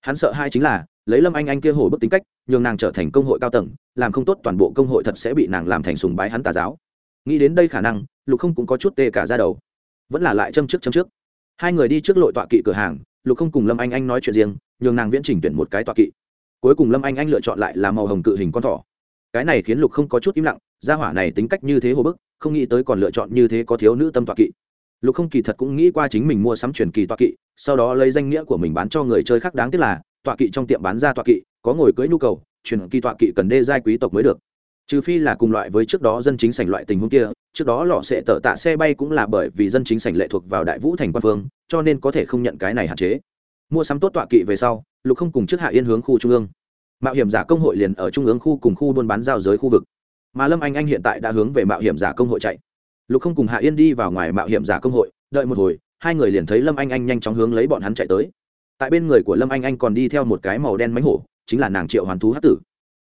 Hắn sợ hai chính là lấy lâm anh anh kia hồ bức tính cách, nhường nàng trở thành công hội cao tầng, làm không tốt toàn bộ công hội thật sẽ bị nàng làm thành sùng bái hắn tà giáo. Nghĩ đến đây khả năng, lục không cũng có chút tê cả ra đầu. Vẫn là lại châm trước châm trước. Hai người đi trước lội tọa kỵ cửa hàng, lục không cùng lâm anh anh nói chuyện riêng, nhường nàng viễn chỉnh tuyển một cái tọa kỵ. Cuối cùng lâm anh anh lựa chọn lại là màu hồng cự hình con thỏ. Cái này khiến lục không có chút im lặng, gia hỏa này tính cách như thế hồ bức, không nghĩ tới còn lựa chọn như thế có thiếu nữ tâm tọa kỵ. Lục không kỳ thật cũng nghĩ qua chính mình mua sắm truyền kỳ tọa kỵ, sau đó lấy danh nghĩa của mình bán cho người chơi khác đáng tiếc là tọa kỵ trong tiệm bán ra tọa kỵ, có ngồi cưỡi nhu cầu, truyền kỳ tọa kỵ cần đê giai quý tộc mới được. Trừ phi là cùng loại với trước đó dân chính sảnh loại tình huống kia, trước đó lọ sẽ tở tạ xe bay cũng là bởi vì dân chính sảnh lệ thuộc vào đại vũ thành quan phương, cho nên có thể không nhận cái này hạn chế. Mua sắm tốt tọa kỵ về sau, lục không cùng trước hạ yên hướng khu trung ương. Mạo hiểm giả công hội liền ở trung ương khu cùng khu buôn bán giao giới khu vực. Mà lâm anh anh hiện tại đã hướng về mạo hiểm giả công hội chạy. Lục không cùng hạ yên đi vào ngoài mạo hiểm giả công hội, đợi một hồi, hai người liền thấy lâm anh anh nhanh chóng hướng lấy bọn hắn chạy tới tại bên người của lâm anh anh còn đi theo một cái màu đen mánh hổ chính là nàng triệu hoàn thú hát tử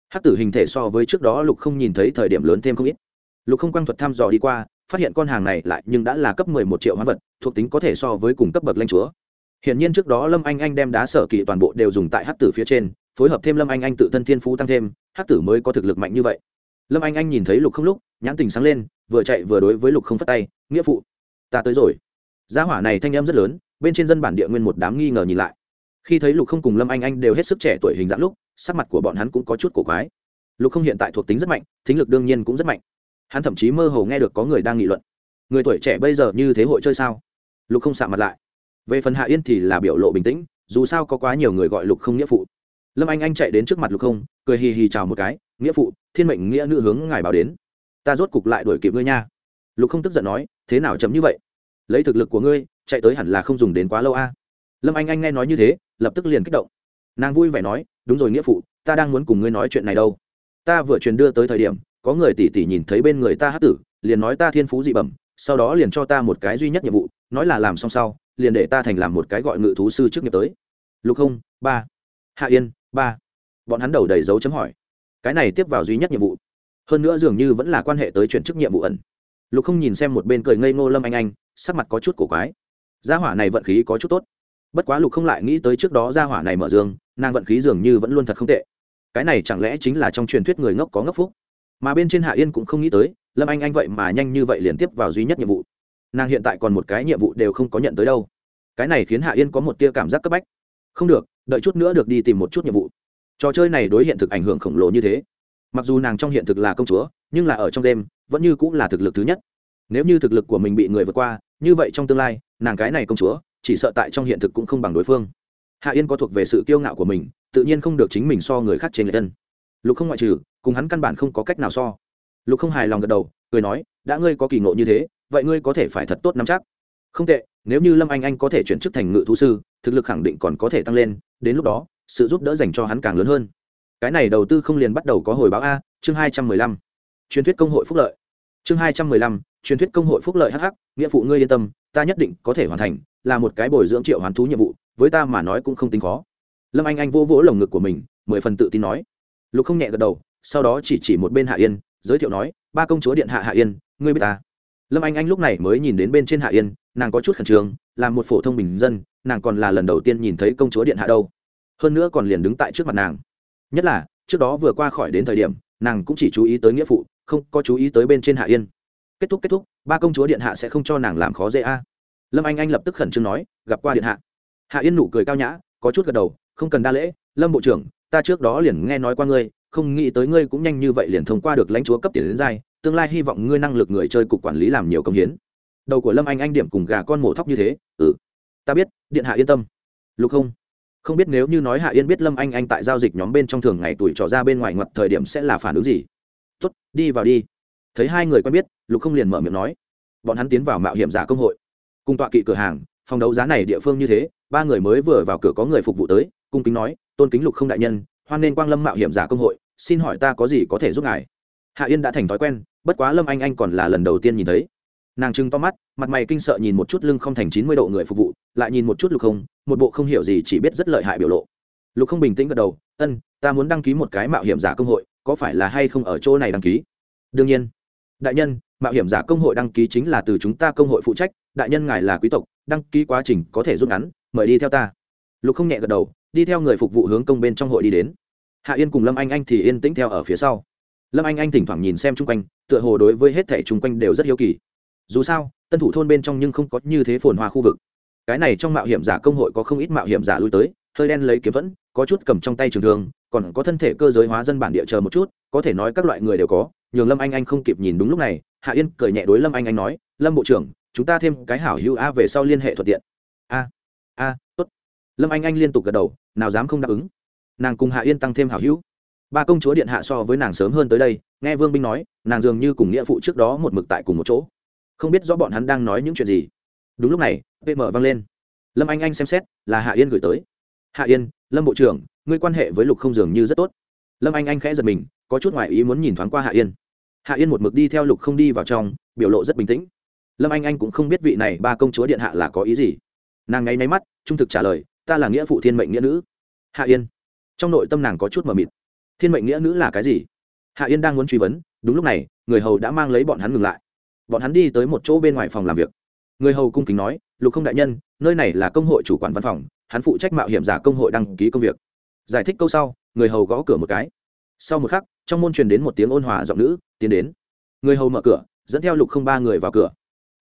hát tử hình thể so với trước đó lục không nhìn thấy thời điểm lớn thêm không ít lục không quang thuật thăm dò đi qua phát hiện con hàng này lại nhưng đã là cấp mười một triệu hóa vật thuộc tính có thể so với cùng cấp bậc lanh chúa Hiển nhiên trước đó Lâm Anh Anh đem đá sở kỳ toàn bộ đều dùng tại hắc tử phía trên, phối hợp thêm Lâm Anh Anh tự thân thiên phú tăng thêm, hắc tử mới có thực lực mạnh như vậy. Lâm Anh Anh nhìn thấy Lục Không lúc, nhãn tình sáng lên, vừa chạy vừa đối với Lục Không phất tay, "Nghĩa phụ, ta tới rồi." Gia hỏa này thanh âm rất lớn, bên trên dân bản địa nguyên một đám nghi ngờ nhìn lại. Khi thấy Lục Không cùng Lâm Anh Anh đều hết sức trẻ tuổi hình dạng lúc, sắc mặt của bọn hắn cũng có chút cổ quái. Lục Không hiện tại thuộc tính rất mạnh, thính lực đương nhiên cũng rất mạnh. Hắn thậm chí mơ hồ nghe được có người đang nghị luận. Người tuổi trẻ bây giờ như thế hội chơi sao? Lục Không sạm mặt lại về phần hạ yên thì là biểu lộ bình tĩnh dù sao có quá nhiều người gọi lục không nghĩa phụ lâm anh anh chạy đến trước mặt lục không cười hì hì chào một cái nghĩa phụ thiên mệnh nghĩa nữ hướng ngài bảo đến ta rốt cục lại đuổi kịp ngươi nha lục không tức giận nói thế nào chấm như vậy lấy thực lực của ngươi chạy tới hẳn là không dùng đến quá lâu a lâm anh anh nghe nói như thế, lập tức liền kích động. Nàng vui vẻ nói, đúng rồi, nghĩa phụ, ta đang muốn cùng ngươi nói chuyện này đâu. Ta vừa truyền đưa tới thời điểm, có người tỉ tỉ nhìn thấy bên người ta hát tử, liền nói ta thiên phú dị bẩm, sau đó liền cho ta một cái duy nhất nhiệm vụ, nói là làm xong sau, liền để ta thành làm một cái gọi ngự thú sư trước nghiệp tới. Lục không ba. Hạ yên, ba. Bọn hắn đầu đầy dấu chấm hỏi. Cái này tiếp vào duy nhất nhiệm vụ. Hơn nữa dường như vẫn là quan hệ tới chuyển chức nhiệm vụ ẩn. Lục không nhìn xem một bên cười ngây ngô lâm anh anh, sắc mặt có chút cổ quái. Gia hỏa này vận khí có chút tốt bất quá lục không lại nghĩ tới trước đó gia hỏa này mở dương nàng vận khí dường như vẫn luôn thật không tệ. Cái này chẳng lẽ chính là trong truyền thuyết người ngốc có ngốc phúc? Mà bên trên hạ yên cũng không nghĩ tới, lâm anh anh vậy mà nhanh như vậy liên tiếp vào duy nhất nhiệm vụ. Nàng hiện tại còn một cái nhiệm vụ đều không có nhận tới đâu. Cái này khiến hạ yên có một tia cảm giác cấp bách. Không được, đợi chút nữa được đi tìm một chút nhiệm vụ. Trò chơi này đối hiện thực ảnh hưởng khổng lồ như thế. Mặc dù nàng trong hiện thực là công chúa, nhưng là ở trong đêm, vẫn như cũng là thực lực thứ nhất. Nếu như thực lực của mình bị người vượt qua, như vậy trong tương lai, nàng cái này công chúa chỉ sợ tại trong hiện thực cũng không bằng đối phương. Hạ yên có thuộc về sự kiêu ngạo của mình, tự nhiên không được chính mình so người khác trên lệ tân lục không ngoại trừ, cùng hắn căn bản không có cách nào so. Lục không hài lòng gật đầu, cười nói, đã ngươi có kỳ ngộ như thế, vậy ngươi có thể phải thật tốt nắm chắc. Không tệ, nếu như lâm anh anh có thể chuyển chức thành ngự thú sư, thực lực khẳng định còn có thể tăng lên, đến lúc đó, sự giúp đỡ dành cho hắn càng lớn hơn. Cái này đầu tư không liền bắt đầu có hồi báo a, chương hai trăm mười lăm. Truyền thuyết công hội phúc lợi. Chương hai trăm mười lăm, truyền thuyết công hội phúc lợi hh nghĩa phụ ngươi yên tâm, ta nhất định có thể hoàn thành là một cái bồi dưỡng triệu hoàn thú nhiệm vụ, với ta mà nói cũng không tính khó. Lâm anh anh vỗ vỗ lồng ngực của mình, mười phần tự tin nói. Lục không nhẹ gật đầu, sau đó chỉ chỉ một bên hạ yên, giới thiệu nói, ba công chúa điện hạ hạ yên, ngươi biết ta? Lâm anh anh lúc này mới nhìn đến bên trên hạ yên, nàng có chút khẩn trương, là một phổ thông bình dân, nàng còn là lần đầu tiên nhìn thấy công chúa điện hạ đâu. Hơn nữa còn liền đứng tại trước mặt nàng. Nhất là, trước đó vừa qua khỏi đến thời điểm, nàng cũng chỉ chú ý tới nghĩa phụ, không có chú ý tới bên trên hạ yên. Kết thúc kết thúc, ba công chúa điện hạ sẽ không cho nàng làm khó dễ a lâm anh anh lập tức khẩn trương nói, gặp qua điện hạ. Hạ yên nụ cười cao nhã, có chút gật đầu, không cần đa lễ, lâm bộ trưởng, ta trước đó liền nghe nói qua ngươi, không nghĩ tới ngươi cũng nhanh như vậy liền thông qua được lãnh chúa cấp tiền đến giai, tương lai hy vọng ngươi năng lực người chơi cục quản lý làm nhiều công hiến. Đầu của lâm anh anh điểm cùng gà con mổ thóc như thế ừ. Ta biết, điện hạ yên tâm. Lục không? Không biết nếu như nói hạ yên biết lâm anh anh tại giao dịch nhóm bên trong thường ngày tuổi trò ra bên ngoài ngoặt thời điểm sẽ là phản ứng gì? Tuất đi vào đi. Thấy hai người quen biết, lục không liền mở miệng nói. Bọn hắn tiến vào mạo hiểm giả công hội cùng tọa kỵ cửa hàng, phòng đấu giá này địa phương như thế, ba người mới vừa vào cửa có người phục vụ tới, cung kính nói, tôn kính lục không đại nhân, hoan nên quang lâm mạo hiểm giả công hội, xin hỏi ta có gì có thể giúp ngài? Hạ yên đã thành thói quen, bất quá lâm anh anh còn là lần đầu tiên nhìn thấy. Nàng trưng to mắt, mặt mày kinh sợ nhìn một chút lưng không thành chín mươi độ người phục vụ, lại nhìn một chút lục không, một bộ không hiểu gì chỉ biết rất lợi hại biểu lộ. Lục không bình tĩnh gật đầu, ân, ta muốn đăng ký một cái mạo hiểm giả công hội, có phải là hay không ở chỗ này đăng ký? Đương nhiên. Đại nhân, mạo hiểm giả công hội đăng ký chính là từ chúng ta công hội phụ trách đại nhân ngài là quý tộc, đăng ký quá trình có thể rút ngắn, mời đi theo ta. Lục không nhẹ gật đầu, đi theo người phục vụ hướng công bên trong hội đi đến. Hạ yên cùng lâm anh anh thì yên tĩnh theo ở phía sau. Lâm anh anh thỉnh thoảng nhìn xem chung quanh, tựa hồ đối với hết thẻ chung quanh đều rất hiếu kỳ. Dù sao, tân thủ thôn bên trong nhưng không có như thế phồn hoa khu vực. Cái này trong mạo hiểm giả công hội có không ít mạo hiểm giả lui tới, hơi đen lấy kiếm vẫn có chút cầm trong tay trường thường còn có thân thể cơ giới hóa dân bản địa chờ một chút, có thể nói các loại người đều có, nhường lâm anh anh không kịp nhìn đúng lúc này, hạ yên cười nhẹ đối lâm anh anh nói, lâm bộ trưởng chúng ta thêm cái hảo hữu a về sau liên hệ thuận tiện. A a, tốt. Lâm anh anh liên tục gật đầu, nào dám không đáp ứng. Nàng cùng hạ yên tăng thêm hảo hữu. Ba công chúa điện hạ so với nàng sớm hơn tới đây, nghe vương binh nói, nàng dường như cùng nghĩa phụ trước đó một mực tại cùng một chỗ. Không biết rõ bọn hắn đang nói những chuyện gì. Đúng lúc này pm vang lên. Lâm anh anh xem xét, là hạ yên gửi tới. Hạ yên, lâm bộ trưởng, ngươi quan hệ với lục không dường như rất tốt. Lâm anh anh khẽ giật mình, có chút ngoại ý muốn nhìn thoáng qua hạ yên. Hạ yên một mực đi theo lục không đi vào trong, biểu lộ rất bình tĩnh lâm anh anh cũng không biết vị này ba công chúa điện hạ là có ý gì. Nàng ngáy máy mắt, trung thực trả lời, ta là nghĩa phụ thiên mệnh nghĩa nữ. Hạ yên. Trong nội tâm nàng có chút mờ mịt. Thiên mệnh nghĩa nữ là cái gì? Hạ yên đang muốn truy vấn, đúng lúc này, người hầu đã mang lấy bọn hắn ngừng lại. Bọn hắn đi tới một chỗ bên ngoài phòng làm việc. Người hầu cung kính nói, lục không đại nhân, nơi này là công hội chủ quản văn phòng, hắn phụ trách mạo hiểm giả công hội đăng ký công việc. Giải thích câu sau, người hầu gõ cửa một cái. Sau một khắc, trong môn truyền đến một tiếng ôn hòa giọng nữ, tiến đến. Người hầu mở cửa, dẫn theo lục không ba người vào cửa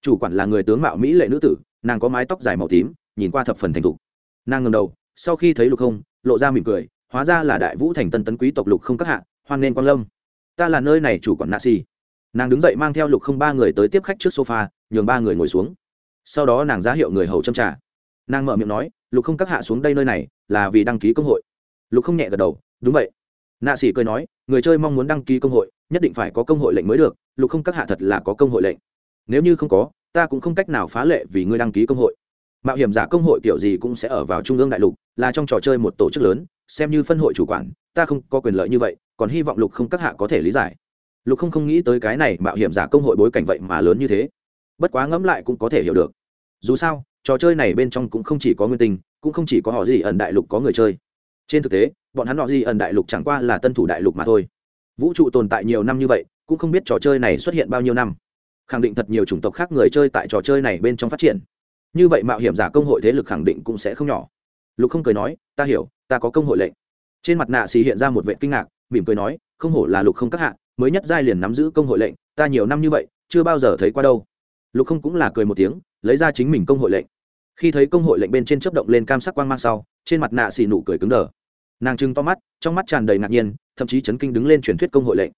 chủ quản là người tướng mạo mỹ lệ nữ tử, nàng có mái tóc dài màu tím, nhìn qua thập phần thành thục. Nàng ngầm đầu, sau khi thấy lục không lộ ra mỉm cười, hóa ra là đại vũ thành tân tấn quý tộc lục không các hạ, hoan nên quan lâm. Ta là nơi này chủ quản nạ xì. Nàng đứng dậy mang theo lục không ba người tới tiếp khách trước sofa, nhường ba người ngồi xuống. Sau đó nàng ra hiệu người hầu châm trả nàng mở miệng nói, lục không các hạ xuống đây nơi này, là vì đăng ký công hội. Lục không nhẹ gật đầu, đúng vậy. Nạ sĩ cười nói, người chơi mong muốn đăng ký công hội, nhất định phải có công hội lệnh mới được, lục không các hạ thật là có công hội lệnh nếu như không có, ta cũng không cách nào phá lệ vì ngươi đăng ký công hội. Mạo hiểm giả công hội kiểu gì cũng sẽ ở vào trung ương đại lục, là trong trò chơi một tổ chức lớn, xem như phân hội chủ quản, ta không có quyền lợi như vậy, còn hy vọng lục không các hạ có thể lý giải. Lục không không nghĩ tới cái này mạo hiểm giả công hội bối cảnh vậy mà lớn như thế. Bất quá ngẫm lại cũng có thể hiểu được. Dù sao, trò chơi này bên trong cũng không chỉ có nguyên tinh, cũng không chỉ có họ gì ẩn đại lục có người chơi. Trên thực tế, bọn hắn họ gì ẩn đại lục chẳng qua là tân thủ đại lục mà thôi. Vũ trụ tồn tại nhiều năm như vậy, cũng không biết trò chơi này xuất hiện bao nhiêu năm khẳng định thật nhiều chủng tộc khác người chơi tại trò chơi này bên trong phát triển. Như vậy mạo hiểm giả công hội thế lực khẳng định cũng sẽ không nhỏ. Lục không cười nói, ta hiểu, ta có công hội lệnh. Trên mặt nạ xì hiện ra một vệ kinh ngạc, mỉm cười nói, không hổ là lục không các hạ, mới nhất giai liền nắm giữ công hội lệnh, ta nhiều năm như vậy, chưa bao giờ thấy qua đâu. Lục không cũng là cười một tiếng, lấy ra chính mình công hội lệnh. Khi thấy công hội lệnh bên trên chấp động lên cam sắc quang mang sau, trên mặt nạ xì nụ cười cứng đờ. Nàng trưng to mắt, trong mắt tràn đầy ngạc nhiên, thậm chí chấn kinh đứng lên truyền thuyết công hội lệnh.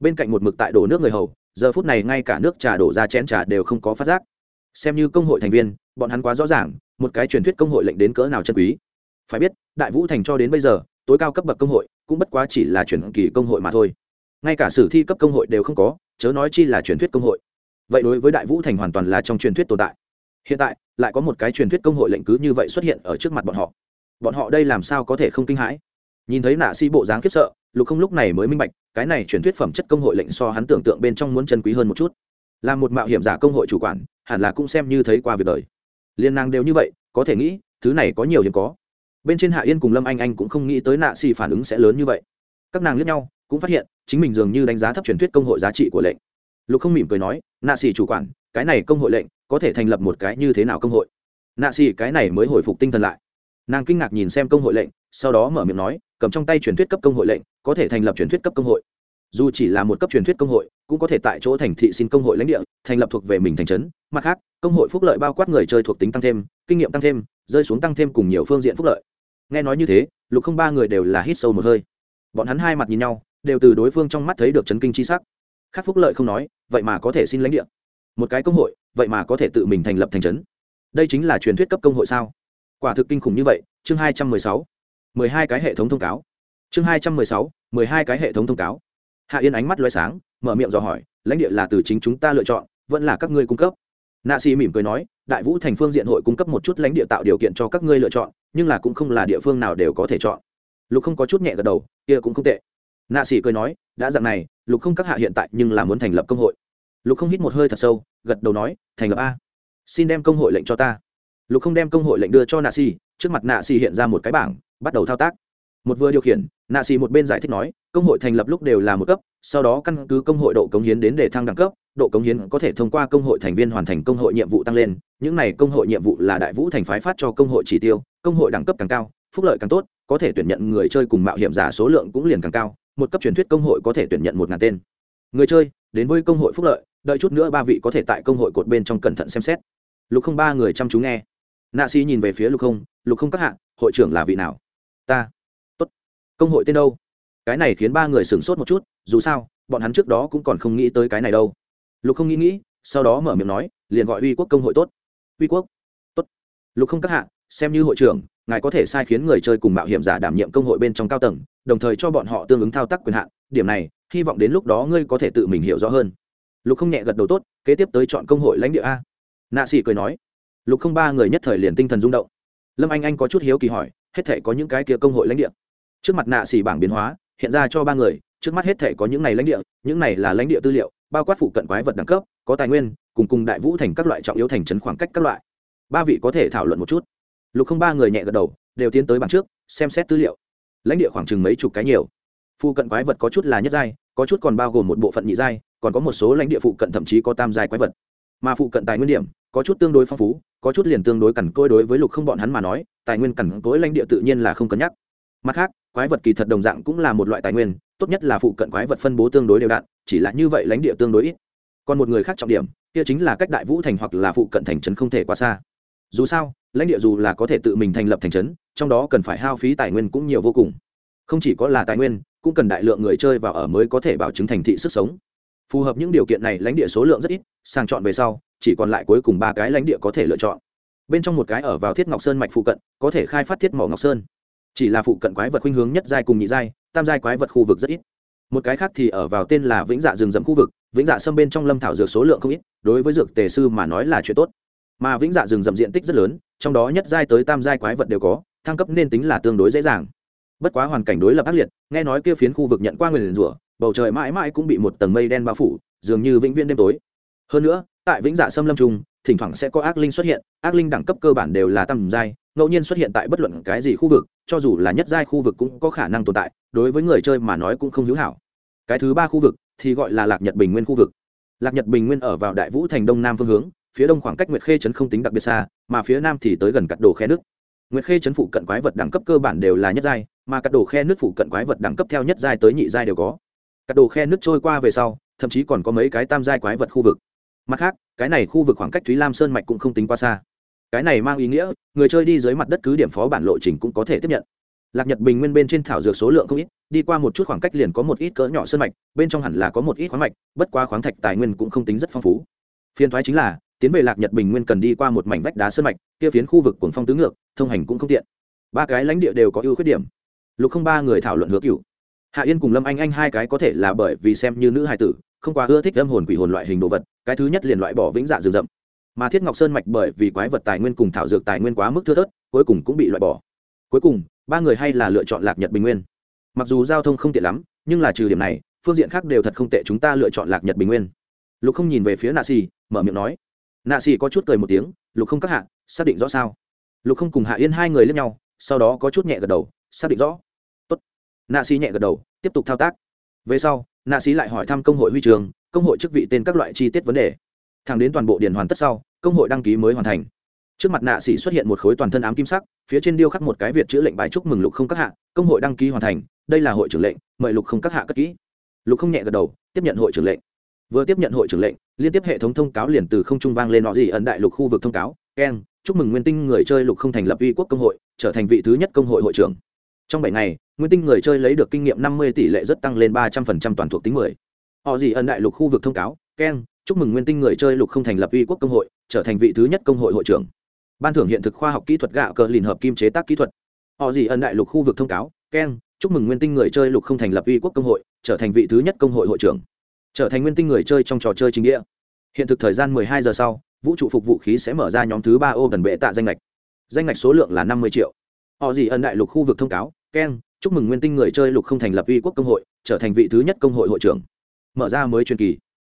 Bên cạnh một mực tại đổ nước người hầu giờ phút này ngay cả nước trà đổ ra chén trà đều không có phát giác. Xem như công hội thành viên, bọn hắn quá rõ ràng, một cái truyền thuyết công hội lệnh đến cỡ nào chân quý. Phải biết, đại vũ thành cho đến bây giờ, tối cao cấp bậc công hội cũng bất quá chỉ là truyền kỳ công hội mà thôi. Ngay cả sử thi cấp công hội đều không có, chớ nói chi là truyền thuyết công hội. Vậy đối với đại vũ thành hoàn toàn là trong truyền thuyết tồn tại. Hiện tại, lại có một cái truyền thuyết công hội lệnh cứ như vậy xuất hiện ở trước mặt bọn họ. Bọn họ đây làm sao có thể không kinh hãi? Nhìn thấy nạ si bộ dáng khiếp sợ, lục không lúc này mới minh bạch cái này truyền thuyết phẩm chất công hội lệnh so hắn tưởng tượng bên trong muốn chân quý hơn một chút. Là một mạo hiểm giả công hội chủ quản, hẳn là cũng xem như thấy qua việc đời. Liên năng đều như vậy, có thể nghĩ, thứ này có nhiều hiếm có. Bên trên hạ yên cùng lâm anh anh cũng không nghĩ tới nạ xì phản ứng sẽ lớn như vậy. Các nàng lướt nhau, cũng phát hiện, chính mình dường như đánh giá thấp truyền thuyết công hội giá trị của lệnh. Lục không mỉm cười nói, nạ xì chủ quản, cái này công hội lệnh có thể thành lập một cái như thế nào công hội? Nạ xì cái này mới hồi phục tinh thần lại nàng kinh ngạc nhìn xem công hội lệnh, sau đó mở miệng nói, cầm trong tay truyền thuyết cấp công hội lệnh, có thể thành lập truyền thuyết cấp công hội. Dù chỉ là một cấp truyền thuyết công hội, cũng có thể tại chỗ thành thị xin công hội lãnh địa, thành lập thuộc về mình thành trấn. Mặt khác, công hội phúc lợi bao quát người chơi thuộc tính tăng thêm, kinh nghiệm tăng thêm, rơi xuống tăng thêm cùng nhiều phương diện phúc lợi. Nghe nói như thế, lục không ba người đều là hít sâu một hơi. Bọn hắn hai mặt nhìn nhau, đều từ đối phương trong mắt thấy được chấn kinh c h i sắc. Khác phúc lợi không nói, vậy mà có thể xin lãnh địa. Một cái công hội, vậy mà có thể tự mình thành lập thành trấn. Đây chính là truyền thuyết cấp công hội sao? Quả thực kinh khủng như vậy, chương hai trăm mười sáu. mười hai cái hệ thống thông cáo. Chương hai trăm mười sáu, mười hai cái hệ thống thông cáo. Hạ yên ánh mắt loay sáng, mở miệng dò hỏi, lãnh địa là từ chính chúng ta lựa chọn, vẫn là các ngươi cung cấp? Nạ xì mỉm cười nói, đại vũ thành phương diện hội cung cấp một chút lãnh địa tạo điều kiện cho các ngươi lựa chọn, nhưng là cũng không là địa phương nào đều có thể chọn. Lục không có chút nhẹ gật đầu, kia cũng không tệ. Nạ xì cười nói, đã dạng này, lục không các hạ hiện tại nhưng là muốn thành lập công hội. Lục không hít một hơi thật sâu, gật đầu nói, thành lập a. Xin đem công hội lệnh cho ta lục không đem công hội lệnh đưa cho nạ xì trước mặt nạ xì hiện ra một cái bảng bắt đầu thao tác một vừa điều khiển nạ xì một bên giải thích nói công hội thành lập lúc đều là một cấp sau đó căn cứ công hội độ cống hiến đến để thăng đẳng cấp độ cống hiến có thể thông qua công hội thành viên hoàn thành công hội nhiệm vụ tăng lên những này công hội nhiệm vụ là đại vũ thành phái phát cho công hội chỉ tiêu công hội đẳng cấp càng cao phúc lợi càng tốt có thể tuyển nhận người chơi cùng mạo hiểm giả số lượng cũng liền càng cao một cấp truyền thuyết công hội có thể tuyển nhận một ngàn tên người chơi đến với công hội phúc lợi đợi chút nữa ba vị có thể tại công hội cột bên trong cẩn thận xem xét lục không ba người chăm chú nghe nạ sĩ nhìn về phía lục không lục không các hạ, hội trưởng là vị nào? Ta. Tốt. Công hội tên đâu? Cái này khiến ba người sửng sốt một chút, dù sao, bọn hắn trước đó cũng còn không nghĩ tới cái này đâu. Lục không nghĩ nghĩ, sau đó mở miệng nói, liền gọi uy quốc công hội tốt. Uy quốc? Tốt. Lục không các hạ, xem như hội trưởng, ngài có thể sai khiến người chơi cùng mạo hiểm giả đảm nhiệm công hội bên trong cao tầng, đồng thời cho bọn họ tương ứng thao tác quyền hạn. Điểm này, hy vọng đến lúc đó ngươi có thể tự mình hiểu rõ hơn. Lục không nhẹ gật đầu tốt, kế tiếp tới chọn công hội lãnh địa a. Nạ sĩ cười nói lục không ba người nhất thời liền tinh thần rung động. Lâm anh anh có chút hiếu kỳ hỏi, hết thể có những cái kia công hội lãnh địa? Trước mặt nạ xỉ bảng biến hóa, hiện ra cho ba người, trước mắt hết thể có những này lãnh địa, những này là lãnh địa tư liệu, bao quát phụ cận quái vật đẳng cấp, có tài nguyên, cùng cùng đại vũ thành các loại trọng yếu thành trấn khoảng cách các loại. Ba vị có thể thảo luận một chút. Lục không ba người nhẹ gật đầu, đều tiến tới bảng trước, xem xét tư liệu. Lãnh địa khoảng chừng mấy chục cái nhiều. Phụ cận quái vật có chút là nhất giai, có chút còn bao gồm một bộ phận nhị giai, còn có một số lãnh địa phụ cận thậm chí có tam giai quái vật. Mà phụ cận tài nguyên điểm có chút tương đối phong phú, có chút liền tương đối cằn côi đối với lục không bọn hắn mà nói, tài nguyên cằn cối lãnh địa tự nhiên là không cân nhắc. Mặt khác, quái vật kỳ thật đồng dạng cũng là một loại tài nguyên, tốt nhất là phụ cận quái vật phân bố tương đối đều đặn, chỉ là như vậy lãnh địa tương đối ít. Còn một người khác trọng điểm, kia chính là cách đại vũ thành hoặc là phụ cận thành trấn không thể quá xa. Dù sao, lãnh địa dù là có thể tự mình thành lập thành trấn, trong đó cần phải hao phí tài nguyên cũng nhiều vô cùng. Không chỉ có là tài nguyên, cũng cần đại lượng người chơi vào ở mới có thể bảo chứng thành thị sức sống. Phù hợp những điều kiện này, lãnh địa số lượng rất ít sang chọn về sau chỉ còn lại cuối cùng ba cái lãnh địa có thể lựa chọn. Bên trong một cái ở vào thiết ngọc sơn mạch phụ cận, có thể khai phát thiết mỏ ngọc sơn. Chỉ là phụ cận quái vật khuynh hướng nhất giai cùng nhị giai, tam giai quái vật khu vực rất ít. Một cái khác thì ở vào tên là vĩnh dạ rừng rậm khu vực, vĩnh dạ xâm bên trong lâm thảo dược số lượng không ít, đối với dược tề sư mà nói là chuyện tốt. Mà vĩnh dạ rừng rậm diện tích rất lớn, trong đó nhất giai tới tam giai quái vật đều có, thăng cấp nên tính là tương đối dễ dàng. Bất quá hoàn cảnh đối lập ác liệt, nghe nói kia phiến khu vực nhận qua người liền rủa, bầu trời mãi mãi cũng bị một tầng mây đen bao phủ, dường như vĩnh viễn đêm tối. Hơn nữa tại vĩnh dạ xâm lâm trung, thỉnh thoảng sẽ có ác linh xuất hiện, ác linh đẳng cấp cơ bản đều là tầm giai, ngẫu nhiên xuất hiện tại bất luận cái gì khu vực, cho dù là nhất giai khu vực cũng có khả năng tồn tại, đối với người chơi mà nói cũng không hữu hảo. Cái thứ ba khu vực thì gọi là lạc nhật bình nguyên khu vực. Lạc nhật bình nguyên ở vào đại vũ thành đông nam phương hướng, phía đông khoảng cách nguyệt khê trấn không tính đặc biệt xa, mà phía nam thì tới gần cắt đồ khe nước. Nguyệt khê trấn phụ cận quái vật đẳng cấp cơ bản đều là nhất giai, mà cắt đồ khe nước phụ cận quái vật đẳng cấp theo nhất giai tới nhị giai đều có. Cắt đồ khe nước trôi qua về sau, thậm chí còn có mấy cái tam giai quái vật khu vực mặt khác, cái này khu vực khoảng cách thúy lam sơn mạch cũng không tính quá xa. Cái này mang ý nghĩa, người chơi đi dưới mặt đất cứ điểm phó bản lộ trình cũng có thể tiếp nhận. Lạc nhật bình nguyên bên trên thảo dược số lượng không ít, đi qua một chút khoảng cách liền có một ít cỡ nhỏ sơn mạch, bên trong hẳn là có một ít khoáng mạch, bất quá khoáng thạch tài nguyên cũng không tính rất phong phú. Phiên thoái chính là, tiến về lạc nhật bình nguyên cần đi qua một mảnh vách đá sơn mạch, kia phiến khu vực cuồng phong tứ ngược, thông hành cũng không tiện. Ba cái lãnh địa đều có ưu khuyết điểm. Lục không ba người thảo luận hứa cựu hạ yên cùng lâm anh anh hai cái có thể là bởi vì xem như nữ hài tử không quá ưa thích âm hồn quỷ hồn loại hình đồ vật, cái thứ nhất liền loại bỏ vĩnh dạ rừng rậm. Mà thiết ngọc sơn mạch bởi vì quái vật tài nguyên cùng thảo dược tài nguyên quá mức thưa thớt, cuối cùng cũng bị loại bỏ. Cuối cùng, ba người hay là lựa chọn lạc nhật bình nguyên. Mặc dù giao thông không tiện lắm, nhưng là trừ điểm này, phương diện khác đều thật không tệ chúng ta lựa chọn lạc nhật bình nguyên. Lục không nhìn về phía nạ xì mở miệng nói. Nạ xì có chút cười một tiếng, lục không các hạ, xác định rõ sao? Lục không cùng hạ yên hai người lên nhau, sau đó có chút nhẹ gật đầu, xác định rõ. Tốt. nạ xì nhẹ gật đầu, tiếp tục thao tác. Về sau nạ sĩ lại hỏi thăm công hội huy trường, công hội chức vị tên các loại chi tiết vấn đề. Thẳng đến toàn bộ điền hoàn tất sau, công hội đăng ký mới hoàn thành. Trước mặt nạ sĩ xuất hiện một khối toàn thân ám kim sắc, phía trên điêu khắc một cái việt chữ lệnh bài chúc mừng lục không các hạ, công hội đăng ký hoàn thành, đây là hội trưởng lệnh, mời lục không các hạ cất kỹ. Lục không nhẹ gật đầu, tiếp nhận hội trưởng lệnh. Vừa tiếp nhận hội trưởng lệnh, liên tiếp hệ thống thông cáo liền từ không trung vang lên nọ gì ẩn đại lục khu vực thông cáo. Keng chúc mừng nguyên tinh người chơi lục không thành lập uy quốc công hội, trở thành vị thứ nhất công hội hội trưởng. Trong bảy ngày nguyên tinh người chơi lấy được kinh nghiệm năm mươi tỷ lệ rất tăng lên ba trăm phần trăm toàn thuộc tính mười. Họ gì ẩn đại lục khu vực thông cáo keng chúc mừng nguyên tinh người chơi lục không thành lập uy quốc công hội, trở thành vị thứ nhất công hội hội trưởng. Ban thưởng hiện thực khoa học kỹ thuật gạo cờ lìn hợp kim chế tác kỹ thuật. Họ gì ẩn đại lục khu vực thông cáo keng chúc mừng nguyên tinh người chơi lục không thành lập uy quốc công hội, trở thành vị thứ nhất công hội hội trưởng. Trở thành nguyên tinh người chơi trong trò chơi chính nghĩa. Hiện thực thời gian 12 giờ sau, vũ trụ phục vũ khí sẽ mở ra nhóm thứ ba ô gần bệ tạ danh lệch danh lệch số lượng là 50 triệu. Họ gì ẩn đại lục khu vực thông cáo keng chúc mừng nguyên tinh người chơi lục không thành lập uy quốc công hội, trở thành vị thứ nhất công hội hội trưởng. Mở ra mới truyền kỳ.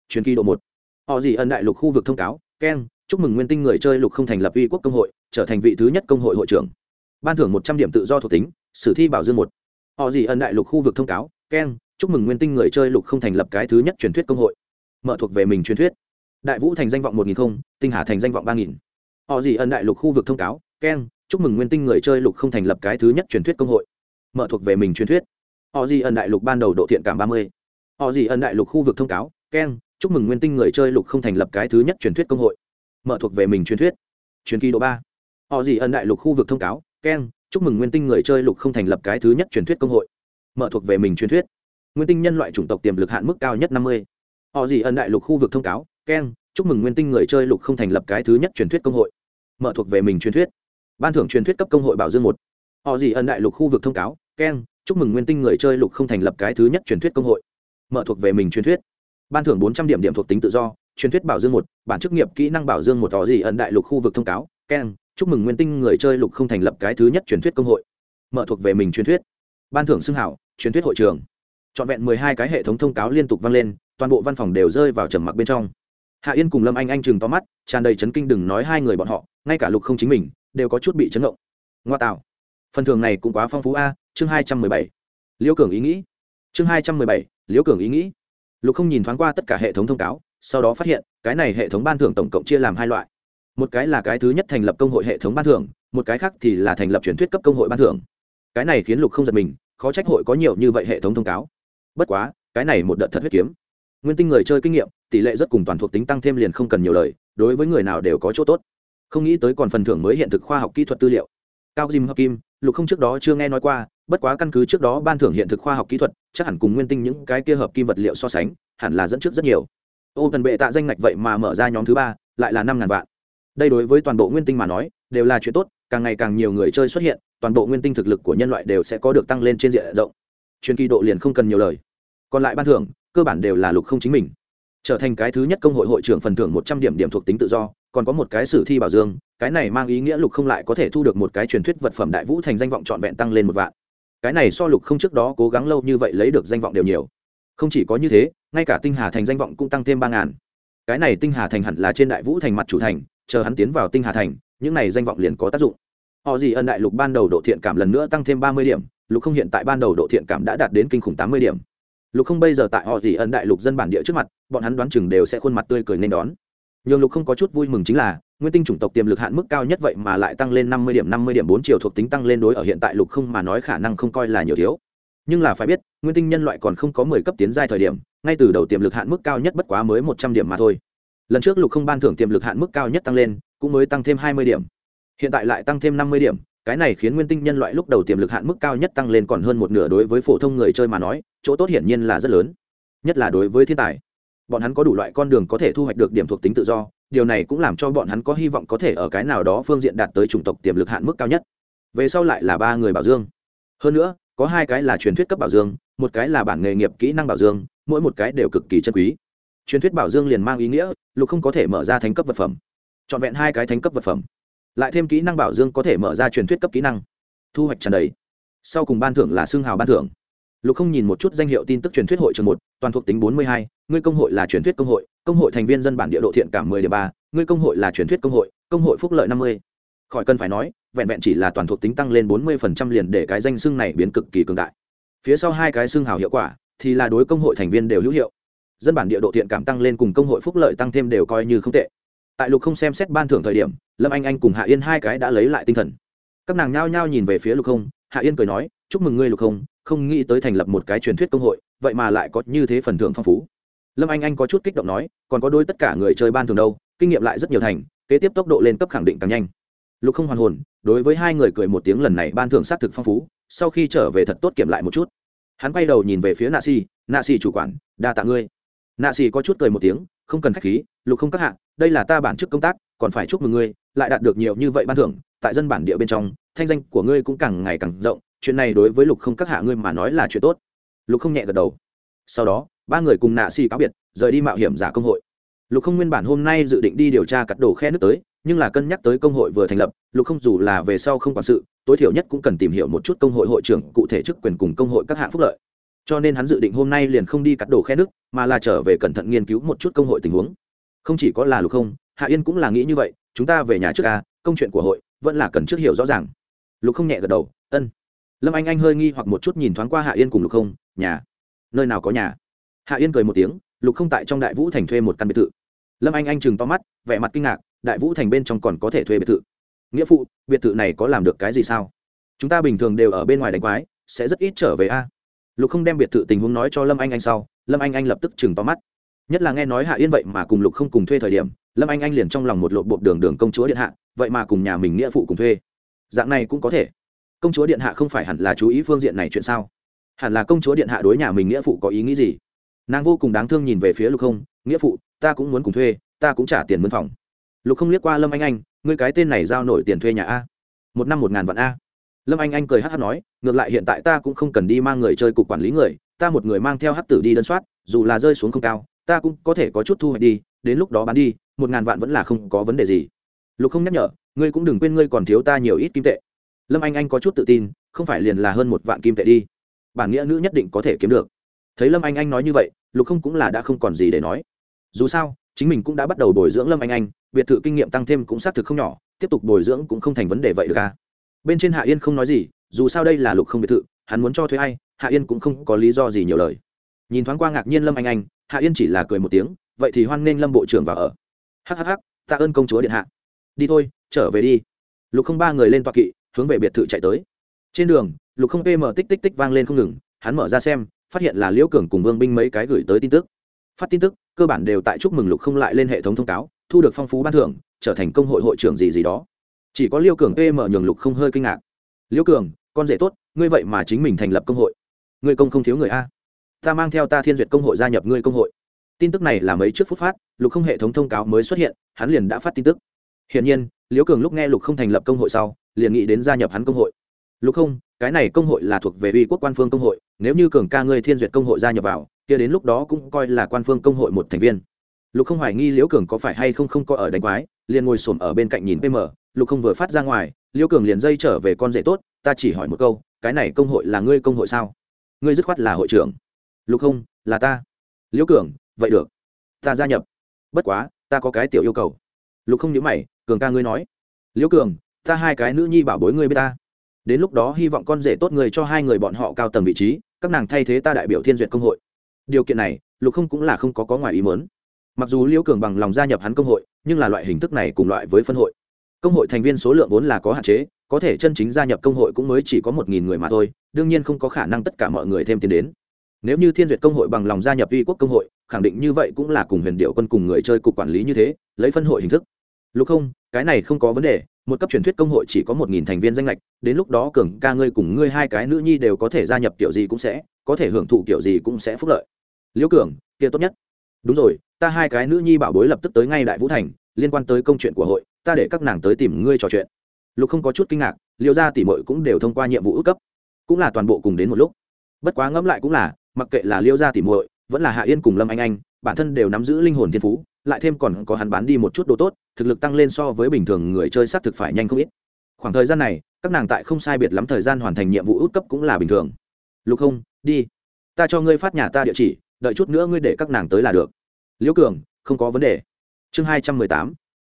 Truyền kỳ độ một. Họ gì ẩn đại lục khu vực thông cáo keng chúc mừng nguyên tinh người chơi lục không thành lập uy quốc công hội, trở thành vị thứ nhất công hội hội trưởng. Ban thưởng một trăm điểm tự do thuộc tính, sử thi bảo dương một. Họ gì ẩn đại lục khu vực thông cáo keng chúc mừng nguyên tinh người chơi lục không thành lập cái thứ nhất truyền thuyết công hội. Mở thuộc về mình truyền thuyết. Đại vũ thành danh vọng một nghìn không, tinh hà thành danh vọng ba nghìn. Họ gì ẩn đại lục khu vực thông cáo keng chúc mừng nguyên tinh người chơi lục không thành lập cái thứ nhất truyền thuyết công hội mở thuộc về mình truyền thuyết. Họ gì ẩn đại lục ban đầu độ thiện cảm ba mươi. Họ gì ẩn đại lục khu vực thông cáo, keng, chúc mừng nguyên tinh người chơi lục không thành lập cái thứ nhất truyền thuyết công hội. Mở thuộc về mình truyền thuyết. Truyền kỳ độ ba. Họ gì ẩn đại lục khu vực thông cáo, keng, chúc mừng nguyên tinh người chơi lục không thành lập cái thứ nhất truyền thuyết công hội. Mở thuộc về mình truyền thuyết. Nguyên tinh nhân loại chủng tộc tiềm lực hạn mức cao nhất năm mươi. Họ gì ẩn đại lục khu vực thông cáo, keng, chúc mừng nguyên tinh người chơi lục không thành lập cái thứ nhất truyền thuyết công hội. Mở thuộc về mình truyền thuyết. Ban thưởng truyền thuyết cấp công hội bảo dương một. Họ gì ẩn đại lục khu vực thông cáo keng, chúc mừng nguyên tinh người chơi lục không thành lập cái thứ nhất truyền thuyết công hội. Mở thuộc về mình truyền thuyết. Ban thưởng bốn trăm điểm điểm thuộc tính tự do, truyền thuyết bảo dương một, bản chức nghiệp kỹ năng bảo dương một tỏ gì ẩn đại lục khu vực thông cáo. Keng, chúc mừng nguyên tinh người chơi lục không thành lập cái thứ nhất truyền thuyết công hội. Mở thuộc về mình truyền thuyết. Ban thưởng xưng hảo, truyền thuyết hội trường. Trọn vẹn mười hai cái hệ thống thông cáo liên tục vang lên, toàn bộ văn phòng đều rơi vào trầm mặc bên trong. Hạ yên cùng lâm anh anh chừng to mắt, tràn đầy chấn kinh đừng nói hai người bọn họ, ngay cả lục không chính mình, đều có chút bị chấn động. Ngoa tạo phần thưởng này cũng quá phong phú a, chương hai trăm mười bảy. Liễu cường ý nghĩ. Chương hai trăm mười bảy liễu cường ý nghĩ. Lục không nhìn thoáng qua tất cả hệ thống thông cáo, sau đó phát hiện, cái này hệ thống ban thưởng tổng cộng chia làm hai loại. Một cái là cái thứ nhất thành lập công hội hệ thống ban thưởng, một cái khác thì là thành lập truyền thuyết cấp công hội ban thưởng. Cái này khiến lục không giật mình, khó trách hội có nhiều như vậy hệ thống thông cáo. Bất quá, cái này một đợt thật huyết kiếm. Nguyên tinh người chơi kinh nghiệm, tỷ lệ rất cùng toàn thuộc tính tăng thêm liền không cần nhiều lời, đối với người nào đều có chỗ tốt. Không nghĩ tới còn phần thưởng mới hiện thực khoa học kỹ thuật tư liệu. Cao dìm hợp kim lục không trước đó chưa nghe nói qua, bất quá căn cứ trước đó ban thưởng hiện thực khoa học kỹ thuật, chắc hẳn cùng nguyên tinh những cái kia hợp kim vật liệu so sánh, hẳn là dẫn trước rất nhiều. Ô tần bệ tạ danh ngạch vậy mà mở ra nhóm thứ ba, lại là năm ngàn vạn. Đây đối với toàn bộ nguyên tinh mà nói, đều là chuyện tốt, càng ngày càng nhiều người chơi xuất hiện, toàn bộ nguyên tinh thực lực của nhân loại đều sẽ có được tăng lên trên diện rộng. Chuyên kỳ độ liền không cần nhiều lời. Còn lại ban thưởng, cơ bản đều là lục không chính mình. Trở thành cái thứ nhất công hội hội trưởng phần thưởng một trăm điểm điểm thuộc tính tự do, còn có một cái sử thi bảo dương cái này mang ý nghĩa lục không lại có thể thu được một cái truyền thuyết vật phẩm đại vũ thành danh vọng trọn vẹn tăng lên một vạn. Cái này so lục không trước đó cố gắng lâu như vậy lấy được danh vọng đều nhiều. Không chỉ có như thế, ngay cả tinh hà thành danh vọng cũng tăng thêm ba ngàn. Cái này tinh hà thành hẳn là trên đại vũ thành mặt chủ thành, chờ hắn tiến vào tinh hà thành, những này danh vọng liền có tác dụng. Họ gì ân đại lục ban đầu độ thiện cảm lần nữa tăng thêm ba mươi điểm, lục không hiện tại ban đầu độ thiện cảm đã đạt đến kinh khủng tám mươi điểm. Lục không bây giờ tại họ gì ân đại lục dân bản địa trước mặt, bọn hắn đoán chừng đều sẽ khuôn mặt tươi cười nên đón. Nhường lục không có chút vui mừng chính là nguyên tinh chủng tộc tiềm lực hạn mức cao nhất vậy mà lại tăng lên năm mươi điểm, năm mươi điểm bốn chiều thuộc tính tăng lên đối ở hiện tại lục không mà nói khả năng không coi là nhiều thiếu. Nhưng là phải biết, nguyên tinh nhân loại còn không có mười cấp tiến giai thời điểm, ngay từ đầu tiềm lực hạn mức cao nhất bất quá mới một trăm điểm mà thôi. Lần trước lục không ban thưởng tiềm lực hạn mức cao nhất tăng lên, cũng mới tăng thêm hai mươi điểm. Hiện tại lại tăng thêm năm mươi điểm, cái này khiến nguyên tinh nhân loại lúc đầu tiềm lực hạn mức cao nhất tăng lên còn hơn một nửa đối với phổ thông người chơi mà nói, chỗ tốt hiển nhiên là rất lớn. Nhất là đối với thiên tài. Bọn hắn có đủ loại con đường có thể thu hoạch được điểm thuộc tính tự do điều này cũng làm cho bọn hắn có hy vọng có thể ở cái nào đó phương diện đạt tới chủng tộc tiềm lực hạn mức cao nhất. Về sau lại là ba người bảo dương. Hơn nữa, có hai cái là truyền thuyết cấp bảo dương, một cái là bản nghề nghiệp kỹ năng bảo dương, mỗi một cái đều cực kỳ chân quý. Truyền thuyết bảo dương liền mang ý nghĩa, lục không có thể mở ra thánh cấp vật phẩm. Trọn vẹn hai cái thánh cấp vật phẩm. Lại thêm kỹ năng bảo dương có thể mở ra truyền thuyết cấp kỹ năng. Thu hoạch tràn đầy. Sau cùng ban thưởng là xương hào ban thưởng lục không nhìn một chút danh hiệu tin tức truyền thuyết hội trường một, toàn thuộc tính bốn mươi hai, ngươi công hội là truyền thuyết công hội công hội thành viên dân bản địa độ thiện cảm mười điểm ba, ngươi công hội là truyền thuyết công hội công hội phúc lợi năm mươi. Khỏi cần phải nói, vẹn vẹn chỉ là toàn thuộc tính tăng lên bốn mươi phần trăm liền để cái danh xưng này biến cực kỳ cường đại. Phía sau hai cái xưng hào hiệu quả, thì là đối công hội thành viên đều hữu hiệu. Dân bản địa độ thiện cảm tăng lên cùng công hội phúc lợi tăng thêm đều coi như không tệ. Tại lục không xem xét ban thưởng thời điểm, lâm anh anh cùng hạ yên hai cái đã lấy lại tinh thần. Các nàng nhao nhao nhìn về phía lục không, hạ yên cười nói, chúc mừng ngươi, lục không không nghĩ tới thành lập một cái truyền thuyết công hội vậy mà lại có như thế phần thưởng phong phú. Lâm anh anh có chút kích động nói còn có đôi tất cả người chơi ban thường đâu kinh nghiệm lại rất nhiều thành kế tiếp tốc độ lên cấp khẳng định càng nhanh. Lục không hoàn hồn đối với hai người cười một tiếng lần này ban thưởng xác thực phong phú sau khi trở về thật tốt kiểm lại một chút. Hắn quay đầu nhìn về phía nạ Xì, nạ Xì chủ quản đa tạ ngươi. Nạ Xì có chút cười một tiếng không cần k h á c h khí lục không các hạ đây là ta bản chức công tác còn phải chúc mừng ngươi lại đạt được nhiều như vậy ban thưởng tại dân bản địa bên trong thanh danh của ngươi cũng càng ngày càng rộng chuyện này đối với lục không các hạ ngươi mà nói là chuyện tốt. Lục không nhẹ gật đầu. Sau đó, ba người cùng nạ xì cáo biệt, rời đi mạo hiểm giả công hội. Lục không nguyên bản hôm nay dự định đi điều tra cắt đồ khe nước tới, nhưng là cân nhắc tới công hội vừa thành lập, lục không dù là về sau không quản sự, tối thiểu nhất cũng cần tìm hiểu một chút công hội hội trưởng, cụ thể chức quyền cùng công hội các hạng phúc lợi. Cho nên hắn dự định hôm nay liền không đi cắt đồ khe nước, mà là trở về cẩn thận nghiên cứu một chút công hội tình huống. Không chỉ có là lục không, hạ yên cũng là nghĩ như vậy, chúng ta về nhà trước ca công chuyện của hội vẫn là cần trước hiểu rõ ràng. Lục không nhẹ gật đầu, ân lâm anh anh hơi nghi hoặc một chút nhìn thoáng qua hạ yên cùng lục không, nhà, nơi nào có nhà? Hạ yên cười một tiếng, lục không tại trong đại vũ thành thuê một căn biệt thự. Lâm anh anh chừng to mắt, vẻ mặt kinh ngạc, đại vũ thành bên trong còn có thể thuê biệt thự. Nghĩa phụ, biệt thự này có làm được cái gì sao? Chúng ta bình thường đều ở bên ngoài đánh quái, sẽ rất ít trở về a. Lục không đem biệt thự tình huống nói cho lâm anh anh sau, lâm anh anh lập tức chừng to mắt. Nhất là nghe nói hạ yên vậy mà cùng lục không cùng thuê thời điểm, lâm anh anh liền trong lòng một lộp bộ đường đường công chúa điện hạ, vậy mà cùng nhà mình nghĩa phụ cùng thuê. Dạng này cũng có thể công chúa điện hạ không phải hẳn là chú ý phương diện này chuyện sao? Hẳn là công chúa điện hạ đối nhà mình nghĩa phụ có ý nghĩ gì? Nàng vô cùng đáng thương nhìn về phía lục không, nghĩa phụ, ta cũng muốn cùng thuê, ta cũng trả tiền mân phòng. Lục không liếc qua lâm anh anh, ngươi cái tên này giao nổi tiền thuê nhà a? Một năm một ngàn vạn a? Lâm anh anh cười hát hát nói, ngược lại hiện tại ta cũng không cần đi mang người chơi cục quản lý người, ta một người mang theo hát tử đi đơn soát, dù là rơi xuống không cao, ta cũng có thể có chút thu hoạch đi, đến lúc đó bán đi, một ngàn vạn vẫn là không có vấn đề gì. Lục không nhắc nhở, ngươi cũng đừng quên ngươi còn thiếu ta nhiều ít kim tệ lâm anh anh có chút tự tin, không phải liền là hơn một vạn kim tệ đi. Bản nghĩa nữ nhất định có thể kiếm được. Thấy lâm anh anh nói như vậy, lục không cũng là đã không còn gì để nói. Dù sao, chính mình cũng đã bắt đầu bồi dưỡng lâm anh anh, biệt thự kinh nghiệm tăng thêm cũng xác thực không nhỏ, tiếp tục bồi dưỡng cũng không thành vấn đề vậy được à? Bên trên hạ yên không nói gì, dù sao đây là lục không biệt thự, hắn muốn cho thuê ai, hạ yên cũng không có lý do gì nhiều lời. Nhìn thoáng qua ngạc nhiên lâm anh anh, hạ yên chỉ là cười một tiếng, vậy thì hoan nghênh lâm bộ trưởng vào ở. Hhh tạ ơn công chúa điện hạ. Đi thôi, trở về đi. Lục không ba người lên toa kỵ hướng về biệt thự chạy tới. Trên đường, lục không pm tích tích tích vang lên không ngừng, hắn mở ra xem, phát hiện là liễu cường cùng vương binh mấy cái gửi tới tin tức. Phát tin tức, cơ bản đều tại chúc mừng lục không lại lên hệ thống thông cáo, thu được phong phú ban thưởng, trở thành công hội hội trưởng gì gì đó. Chỉ có liêu cường pm nhường lục không hơi kinh ngạc. Liêu cường, con rể tốt, ngươi vậy mà chính mình thành lập công hội. Ngươi công không thiếu người a. Ta mang theo ta thiên duyệt công hội gia nhập ngươi công hội. Tin tức này là mấy trước phút phát, lục không hệ thống thông cáo mới xuất hiện, hắn liền đã phát tin tức hiển nhiên, liễu cường lúc nghe lục không thành lập công hội sau, liền nghĩ đến gia nhập hắn công hội. Lục không, cái này công hội là thuộc về uy quốc quan phương công hội, nếu như cường ca ngươi thiên duyệt công hội gia nhập vào, kia đến lúc đó cũng coi là quan phương công hội một thành viên. Lục không hoài nghi liễu cường có phải hay không không có ở đánh quái, liền ngồi xổm ở bên cạnh nhìn pm lục không vừa phát ra ngoài, liễu cường liền dây trở về con rể tốt, ta chỉ hỏi một câu, cái này công hội là ngươi công hội sao? Ngươi dứt khoát là hội trưởng. Lục không, là ta. Liễu cường, vậy được. Ta gia nhập. Bất quá, ta có cái tiểu yêu cầu lục không nhớ mày, cường ca ngươi nói. Liễu cường, ta hai cái nữ nhi bảo bối ngươi b ta. Đến lúc đó hy vọng con rể tốt người cho hai người bọn họ cao tầng vị trí, các nàng thay thế ta đại biểu thiên duyệt công hội. Điều kiện này, lục không cũng là không có có ngoài ý mớn mặc dù liễu cường bằng lòng gia nhập hắn công hội, nhưng là loại hình thức này cùng loại với phân hội. Công hội thành viên số lượng vốn là có hạn chế, có thể chân chính gia nhập công hội cũng mới chỉ có một nghìn người mà thôi, đương nhiên không có khả năng tất cả mọi người thêm tiền đến. Nếu như thiên duyệt công hội bằng lòng gia nhập uy quốc công hội, khẳng định như vậy cũng là cùng huyền điệu quân cùng người chơi cục quản lý như thế, lấy phân hội hình thức lục không, cái này không có vấn đề, một cấp truyền thuyết công hội chỉ có một nghìn thành viên danh lệch, đến lúc đó cường ca ngươi cùng ngươi hai cái nữ nhi đều có thể gia nhập kiểu gì cũng sẽ, có thể hưởng thụ kiểu gì cũng sẽ phúc lợi. Liễu cường, kia tốt nhất. Đúng rồi, ta hai cái nữ nhi bảo bối lập tức tới ngay đại vũ thành, liên quan tới công chuyện của hội, ta để các nàng tới tìm ngươi trò chuyện. Lục không có chút kinh ngạc, liêu ra tỉ mội cũng đều thông qua nhiệm vụ ước cấp. Cũng là toàn bộ cùng đến một lúc. Bất quá ngẫm lại cũng là, mặc kệ là liêu ra tỉ mội vẫn là hạ yên cùng lâm anh anh, bản thân đều nắm giữ linh hồn thiên phú lại thêm còn có hắn bán đi một chút đồ tốt, thực lực tăng lên so với bình thường người chơi xác thực phải nhanh không ít. Khoảng thời gian này, các nàng tại không sai biệt lắm thời gian hoàn thành nhiệm vụ út cấp cũng là bình thường. Lục không, đi. Ta cho ngươi phát nhà ta địa chỉ, đợi chút nữa ngươi để các nàng tới là được. Liễu cường, không có vấn đề. Chương hai trăm mười tám.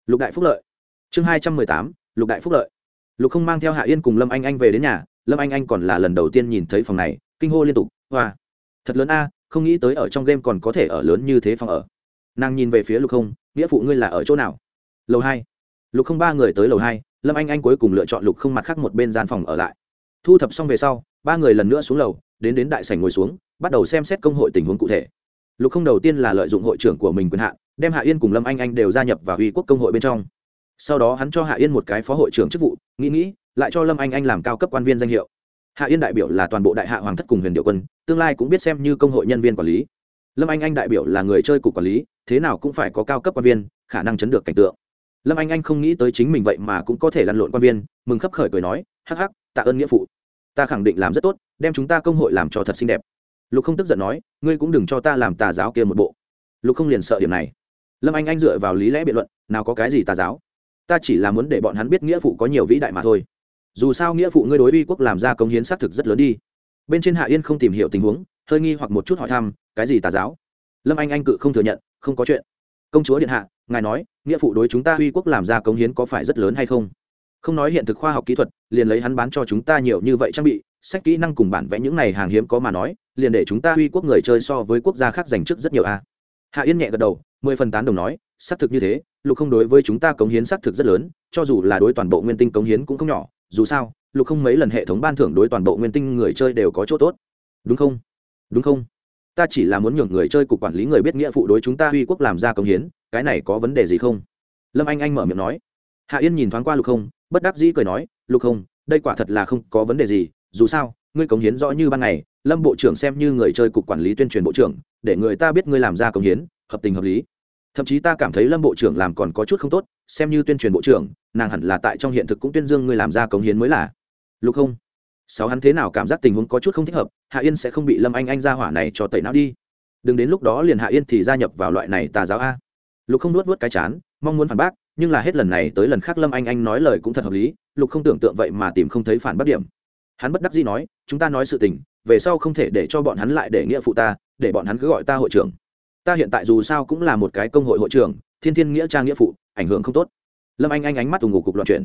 Lục đại phúc lợi. Chương hai trăm mười tám, lục đại phúc lợi. Lục không mang theo hạ yên cùng lâm anh anh về đến nhà, lâm anh anh còn là lần đầu tiên nhìn thấy phòng này, kinh hô liên tục, hoa, thật lớn a, không nghĩ tới ở trong game còn có thể ở lớn như thế phòng ở nàng nhìn về phía lục không, nghĩa phụ ngươi là ở chỗ nào? Lầu hai. Lục không ba người tới lầu hai, lâm anh anh cuối cùng lựa chọn lục không mặt khác một bên gian phòng ở lại. Thu thập xong về sau, ba người lần nữa xuống lầu, đến đến đại sảnh ngồi xuống, bắt đầu xem xét công hội tình huống cụ thể. Lục không đầu tiên là lợi dụng hội trưởng của mình quyền hạn, đem hạ yên cùng lâm anh anh đều gia nhập vào uy quốc công hội bên trong. Sau đó hắn cho hạ yên một cái phó hội trưởng chức vụ, nghĩ nghĩ, lại cho lâm anh anh làm cao cấp quan viên danh hiệu. Hạ yên đại biểu là toàn bộ đại hạ hoàng thất cùng huyền điệu quân, tương lai cũng biết xem như công hội nhân viên quản lý. Lâm anh anh đại biểu là người chơi cục quản lý thế nào cũng phải có cao cấp quan viên, khả năng chấn được cảnh tượng. Lâm anh anh không nghĩ tới chính mình vậy mà cũng có thể lăn lộn quan viên, mừng khấp khởi cười nói, hắc hắc, tạ ơn nghĩa phụ. Ta khẳng định làm rất tốt, đem chúng ta công hội làm cho thật xinh đẹp. Lục không tức giận nói, ngươi cũng đừng cho ta làm tà giáo kia một bộ. Lục không liền sợ điểm này. Lâm anh anh dựa vào lý lẽ biện luận, nào có cái gì tà giáo? Ta chỉ là muốn để bọn hắn biết nghĩa phụ có nhiều vĩ đại mà thôi. Dù sao nghĩa phụ ngươi đối uy quốc làm ra công hiến xác thực rất lớn đi. Bên trên hạ yên không tìm hiểu tình huống, hơi nghi hoặc một chút hỏi thăm, cái gì tà giáo? Lâm anh anh cự không thừa nhận không có chuyện. Công chúa điện hạ, ngài nói, nghĩa phụ đối chúng ta uy quốc làm ra công hiến có phải rất lớn hay không? Không nói hiện thực khoa học kỹ thuật, liền lấy hắn bán cho chúng ta nhiều như vậy trang bị, sách kỹ năng cùng bản vẽ những này hàng hiếm có mà nói, liền để chúng ta uy quốc người chơi so với quốc gia khác dành trước rất nhiều a. Hạ yên nhẹ gật đầu, mười phần tán đồng nói, xác thực như thế, lục không đối với chúng ta cống hiến xác thực rất lớn, cho dù là đối toàn bộ nguyên tinh cống hiến cũng không nhỏ, dù sao, lục không mấy lần hệ thống ban thưởng đối toàn bộ nguyên tinh người chơi đều có chỗ tốt. Đúng không? Đúng không? Ta chỉ là muốn nhường người chơi cục quản lý người biết nghĩa phụ đối chúng ta uy quốc làm ra công hiến, cái này có vấn đề gì không? Lâm anh anh mở miệng nói. Hạ yên nhìn thoáng qua lục không, bất đắc dĩ cười nói, lục không, đây quả thật là không có vấn đề gì, dù sao, ngươi cống hiến rõ như ban ngày, lâm bộ trưởng xem như người chơi cục quản lý tuyên truyền bộ trưởng, để người ta biết ngươi làm ra cống hiến, hợp tình hợp lý. Thậm chí ta cảm thấy lâm bộ trưởng làm còn có chút không tốt, xem như tuyên truyền bộ trưởng, nàng hẳn là tại trong hiện thực cũng tuyên dương ngươi làm ra cống hiến mới là. Lục không sáu hắn thế nào cảm giác tình huống có chút không thích hợp, hạ yên sẽ không bị lâm anh anh ra hỏa này cho tẩy não đi. Đừng đến lúc đó liền hạ yên thì gia nhập vào loại này tà giáo a. Lục không nuốt vớt cái chán, mong muốn phản bác, nhưng là hết lần này tới lần khác lâm anh anh nói lời cũng thật hợp lý, lục không tưởng tượng vậy mà tìm không thấy phản bác điểm. Hắn bất đắc dĩ nói, chúng ta nói sự tình, về sau không thể để cho bọn hắn lại để nghĩa phụ ta, để bọn hắn cứ gọi ta hội trưởng. Ta hiện tại dù sao cũng là một cái công hội hội trưởng, thiên thiên nghĩa trang nghĩa phụ, ảnh hưởng không tốt. Lâm anh anh ánh mắt ủng ngủ cục loạn chuyển.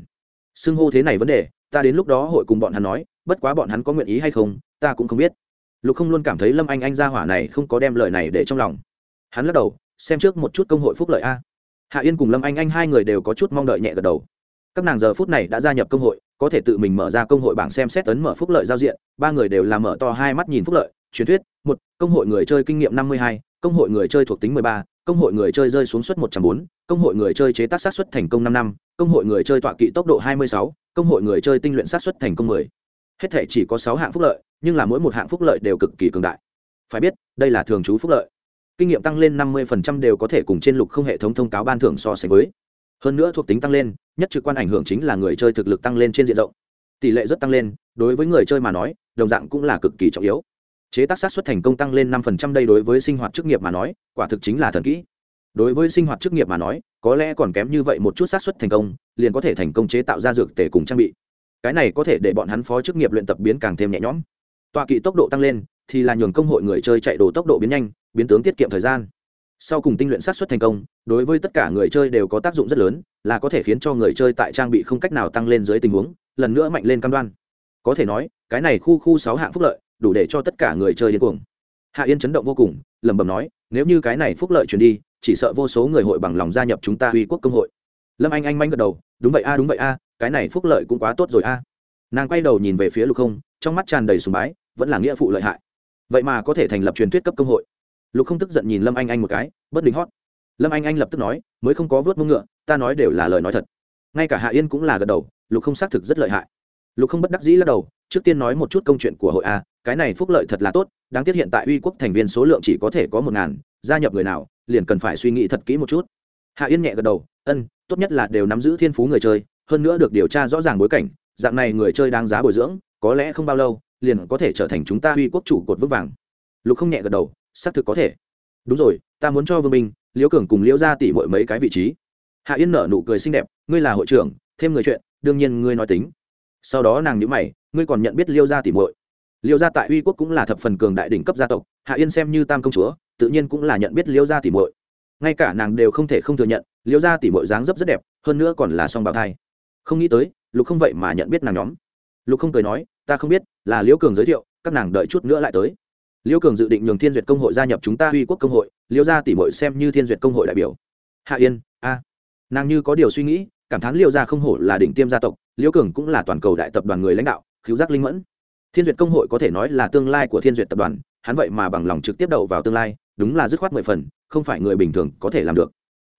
Xưng hô thế này vấn đề, ta đến lúc đó hội cùng bọn hắn nói bất quá bọn hắn có nguyện ý hay không, ta cũng không biết. Lục không luôn cảm thấy lâm anh anh ra hỏa này không có đem lời này để trong lòng. Hắn lắc đầu, xem trước một chút công hội phúc lợi a. Hạ yên cùng lâm anh anh hai người đều có chút mong đợi nhẹ gật đầu. Các nàng giờ phút này đã gia nhập công hội, có thể tự mình mở ra công hội bảng xem xét tấn mở phúc lợi giao diện, ba người đều làm mở to hai mắt nhìn phúc lợi, truyền thuyết, một, công hội người chơi kinh nghiệm năm mươi hai, công hội người chơi thuộc tính mười ba, công hội người chơi rơi xuống suất một trăm bốn, công hội người chơi chế tác sát xuất thành công năm năm, công hội người chơi tọa kỵ tốc độ hai mươi sáu, công hội người chơi tinh luyện sát xuất thành công mười hết thể chỉ có sáu hạng phúc lợi, nhưng là mỗi một hạng phúc lợi đều cực kỳ cường đại. Phải biết, đây là thường trú phúc lợi. Kinh nghiệm tăng lên năm mươi đều có thể cùng trên lục không hệ thống thông cáo ban thưởng so sánh với. Hơn nữa thuộc tính tăng lên, nhất trực quan ảnh hưởng chính là người chơi thực lực tăng lên trên diện rộng. Tỷ lệ rất tăng lên, đối với người chơi mà nói, đồng dạng cũng là cực kỳ trọng yếu. Chế tác sát xuất thành công tăng lên năm phần trăm đây đối với sinh hoạt chức nghiệp mà nói, quả thực chính là thần kỹ. Đối với sinh hoạt chức nghiệp mà nói, có lẽ còn kém như vậy một chút sát xuất thành công, liền có thể thành công chế tạo ra dược tể cùng trang bị cái này có thể để bọn hắn phó chức nghiệp luyện tập biến càng thêm nhẹ nhõm. Tọa kỵ tốc độ tăng lên, thì là nhường công hội người chơi chạy đồ tốc độ biến nhanh, biến tướng tiết kiệm thời gian. Sau cùng tinh luyện sát xuất thành công, đối với tất cả người chơi đều có tác dụng rất lớn, là có thể khiến cho người chơi tại trang bị không cách nào tăng lên dưới tình huống, lần nữa mạnh lên cam đoan. Có thể nói, cái này khu khu sáu hạng phúc lợi, đủ để cho tất cả người chơi điên cuồng. Hạ yên chấn động vô cùng, lẩm bẩm nói, nếu như cái này phúc lợi chuyển đi, chỉ sợ vô số người hội bằng lòng gia nhập chúng ta uy quốc công hội. Lâm anh anh manh gật đầu, đúng vậy a, đúng vậy a cái này phúc lợi cũng quá tốt rồi a. Nàng quay đầu nhìn về phía lục không, trong mắt tràn đầy sùng bái, vẫn là nghĩa phụ lợi hại. Vậy mà có thể thành lập truyền thuyết cấp công hội. Lục không tức giận nhìn lâm anh anh một cái, bất đính hót. Lâm anh anh lập tức nói, mới không có vớt mông ngựa, ta nói đều là lời nói thật. Ngay cả hạ yên cũng là gật đầu, lục không xác thực rất lợi hại. Lục không bất đắc dĩ lắc đầu, trước tiên nói một chút công chuyện của hội a, cái này phúc lợi thật là tốt, đáng tiếc hiện tại uy quốc thành viên số lượng chỉ có thể có một ngàn, gia nhập người nào, liền cần phải suy nghĩ thật kỹ một chút. Hạ yên nhẹ gật đầu, ân, tốt nhất là đều nắm giữ thiên phú người chơi hơn nữa được điều tra rõ ràng bối cảnh, dạng này người chơi đáng giá bồi dưỡng, có lẽ không bao lâu, liền có thể trở thành chúng ta uy quốc chủ cột vững vàng. Lục không nhẹ gật đầu, xác thực có thể. Đúng rồi, ta muốn cho vương minh, liễu cường cùng liễu ra tỉ mọi mấy cái vị trí. Hạ yên nở nụ cười xinh đẹp, ngươi là hội trưởng, thêm người chuyện, đương nhiên ngươi nói tính. Sau đó nàng nhữ mày, ngươi còn nhận biết liêu gia tỉ muội. Liêu gia tại uy quốc cũng là thập phần cường đại đỉnh cấp gia tộc, hạ yên xem như tam công chúa, tự nhiên cũng là nhận biết liêu gia tỉ muội. Ngay cả nàng đều không thể không thừa nhận liêu gia tỉ muội dáng dấp rất đẹp, hơn nữa còn là song bào thai không nghĩ tới, lục không vậy mà nhận biết nàng nhóm. Lục không cười nói, ta không biết, là liễu cường giới thiệu, các nàng đợi chút nữa lại tới. Liễu cường dự định nhường thiên duyệt công hội gia nhập chúng ta uy quốc công hội, liễu gia tỉ muội xem như thiên duyệt công hội đại biểu. Hạ yên, a. Nàng như có điều suy nghĩ, cảm thán liễu gia không hổ là đỉnh tiêm gia tộc, liễu cường cũng là toàn cầu đại tập đoàn người lãnh đạo cứu giác linh mẫn. Thiên duyệt công hội có thể nói là tương lai của thiên duyệt tập đoàn, hắn vậy mà bằng lòng trực tiếp đậu vào tương lai, đúng là dứt khoát mười phần, không phải người bình thường có thể làm được.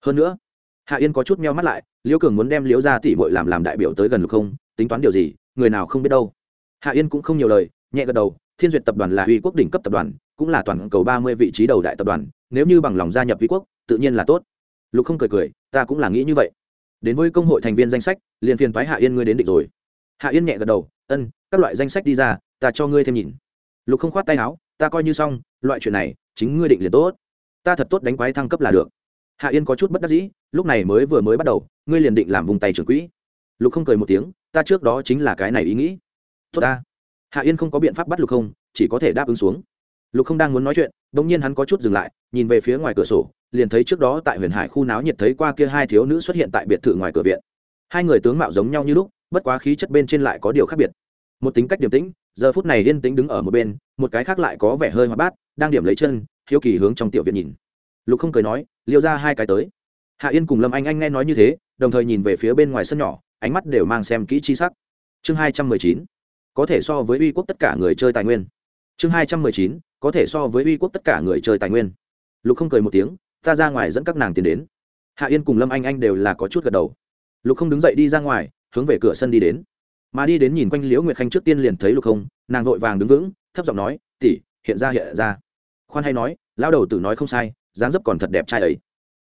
Hơn nữa hạ yên có chút meo mắt lại, liễu cường muốn đem liễu gia tỷ bội làm làm đại biểu tới gần lục không, tính toán điều gì, người nào không biết đâu. Hạ yên cũng không nhiều lời, nhẹ gật đầu, thiên duyệt tập đoàn là uy quốc đỉnh cấp tập đoàn, cũng là toàn cầu ba mươi vị trí đầu đại tập đoàn, nếu như bằng lòng gia nhập uy quốc, tự nhiên là tốt. Lục không cười cười, ta cũng là nghĩ như vậy. Đến với công hội thành viên danh sách, liền phiền phái hạ yên ngươi đến định rồi. Hạ yên nhẹ gật đầu, ân, các loại danh sách đi ra, ta cho ngươi thêm nhìn. Lục không khoát tay áo, ta coi như xong, loại chuyện này, chính ngươi định liền tốt. Ta thật tốt đánh quái thăng cấp là được hạ yên có chút bất đắc dĩ, lúc này mới vừa mới bắt đầu, ngươi liền định làm vùng tay trưởng quỹ. Lục không cười một tiếng, ta trước đó chính là cái này ý nghĩ. Tốt ta. Hạ yên không có biện pháp bắt lục không, chỉ có thể đáp ứng xuống. Lục không đang muốn nói chuyện đ ỗ n g nhiên hắn có chút dừng lại, nhìn về phía ngoài cửa sổ, liền thấy trước đó tại huyền hải khu náo nhiệt thấy qua kia hai thiếu nữ xuất hiện tại biệt thự ngoài cửa viện. Hai người tướng mạo giống nhau như lúc, bất quá khí chất bên trên lại có điều khác biệt. Một tính cách điềm tĩnh, giờ phút này yên tĩnh đứng ở một bên, một cái khác lại có vẻ hơi hoa bát, đang điểm lấy chân, hiếu kỳ hướng trong tiểu viện nhìn lục không cười nói, liêu ra hai cái tới. Hạ yên cùng lâm anh anh nghe nói như thế, đồng thời nhìn về phía bên ngoài sân nhỏ, ánh mắt đều mang xem kỹ chi sắc. Chương hai trăm mười chín, có thể so với uy quốc tất cả người chơi tài nguyên. Chương hai trăm mười chín, có thể so với uy quốc tất cả người chơi tài nguyên. Lục không cười một tiếng, ta ra ngoài dẫn các nàng tiến đến. Hạ yên cùng lâm anh anh đều là có chút gật đầu. Lục không đứng dậy đi ra ngoài, hướng về cửa sân đi đến. Mà đi đến nhìn quanh liễu nguyệt khanh trước tiên liền thấy lục không, nàng vội vàng đứng vững, thấp giọng nói tỉ hiện ra hiện ra. Khoan hay nói lao đầu tử nói không sai dáng dấp còn thật đẹp trai ấy.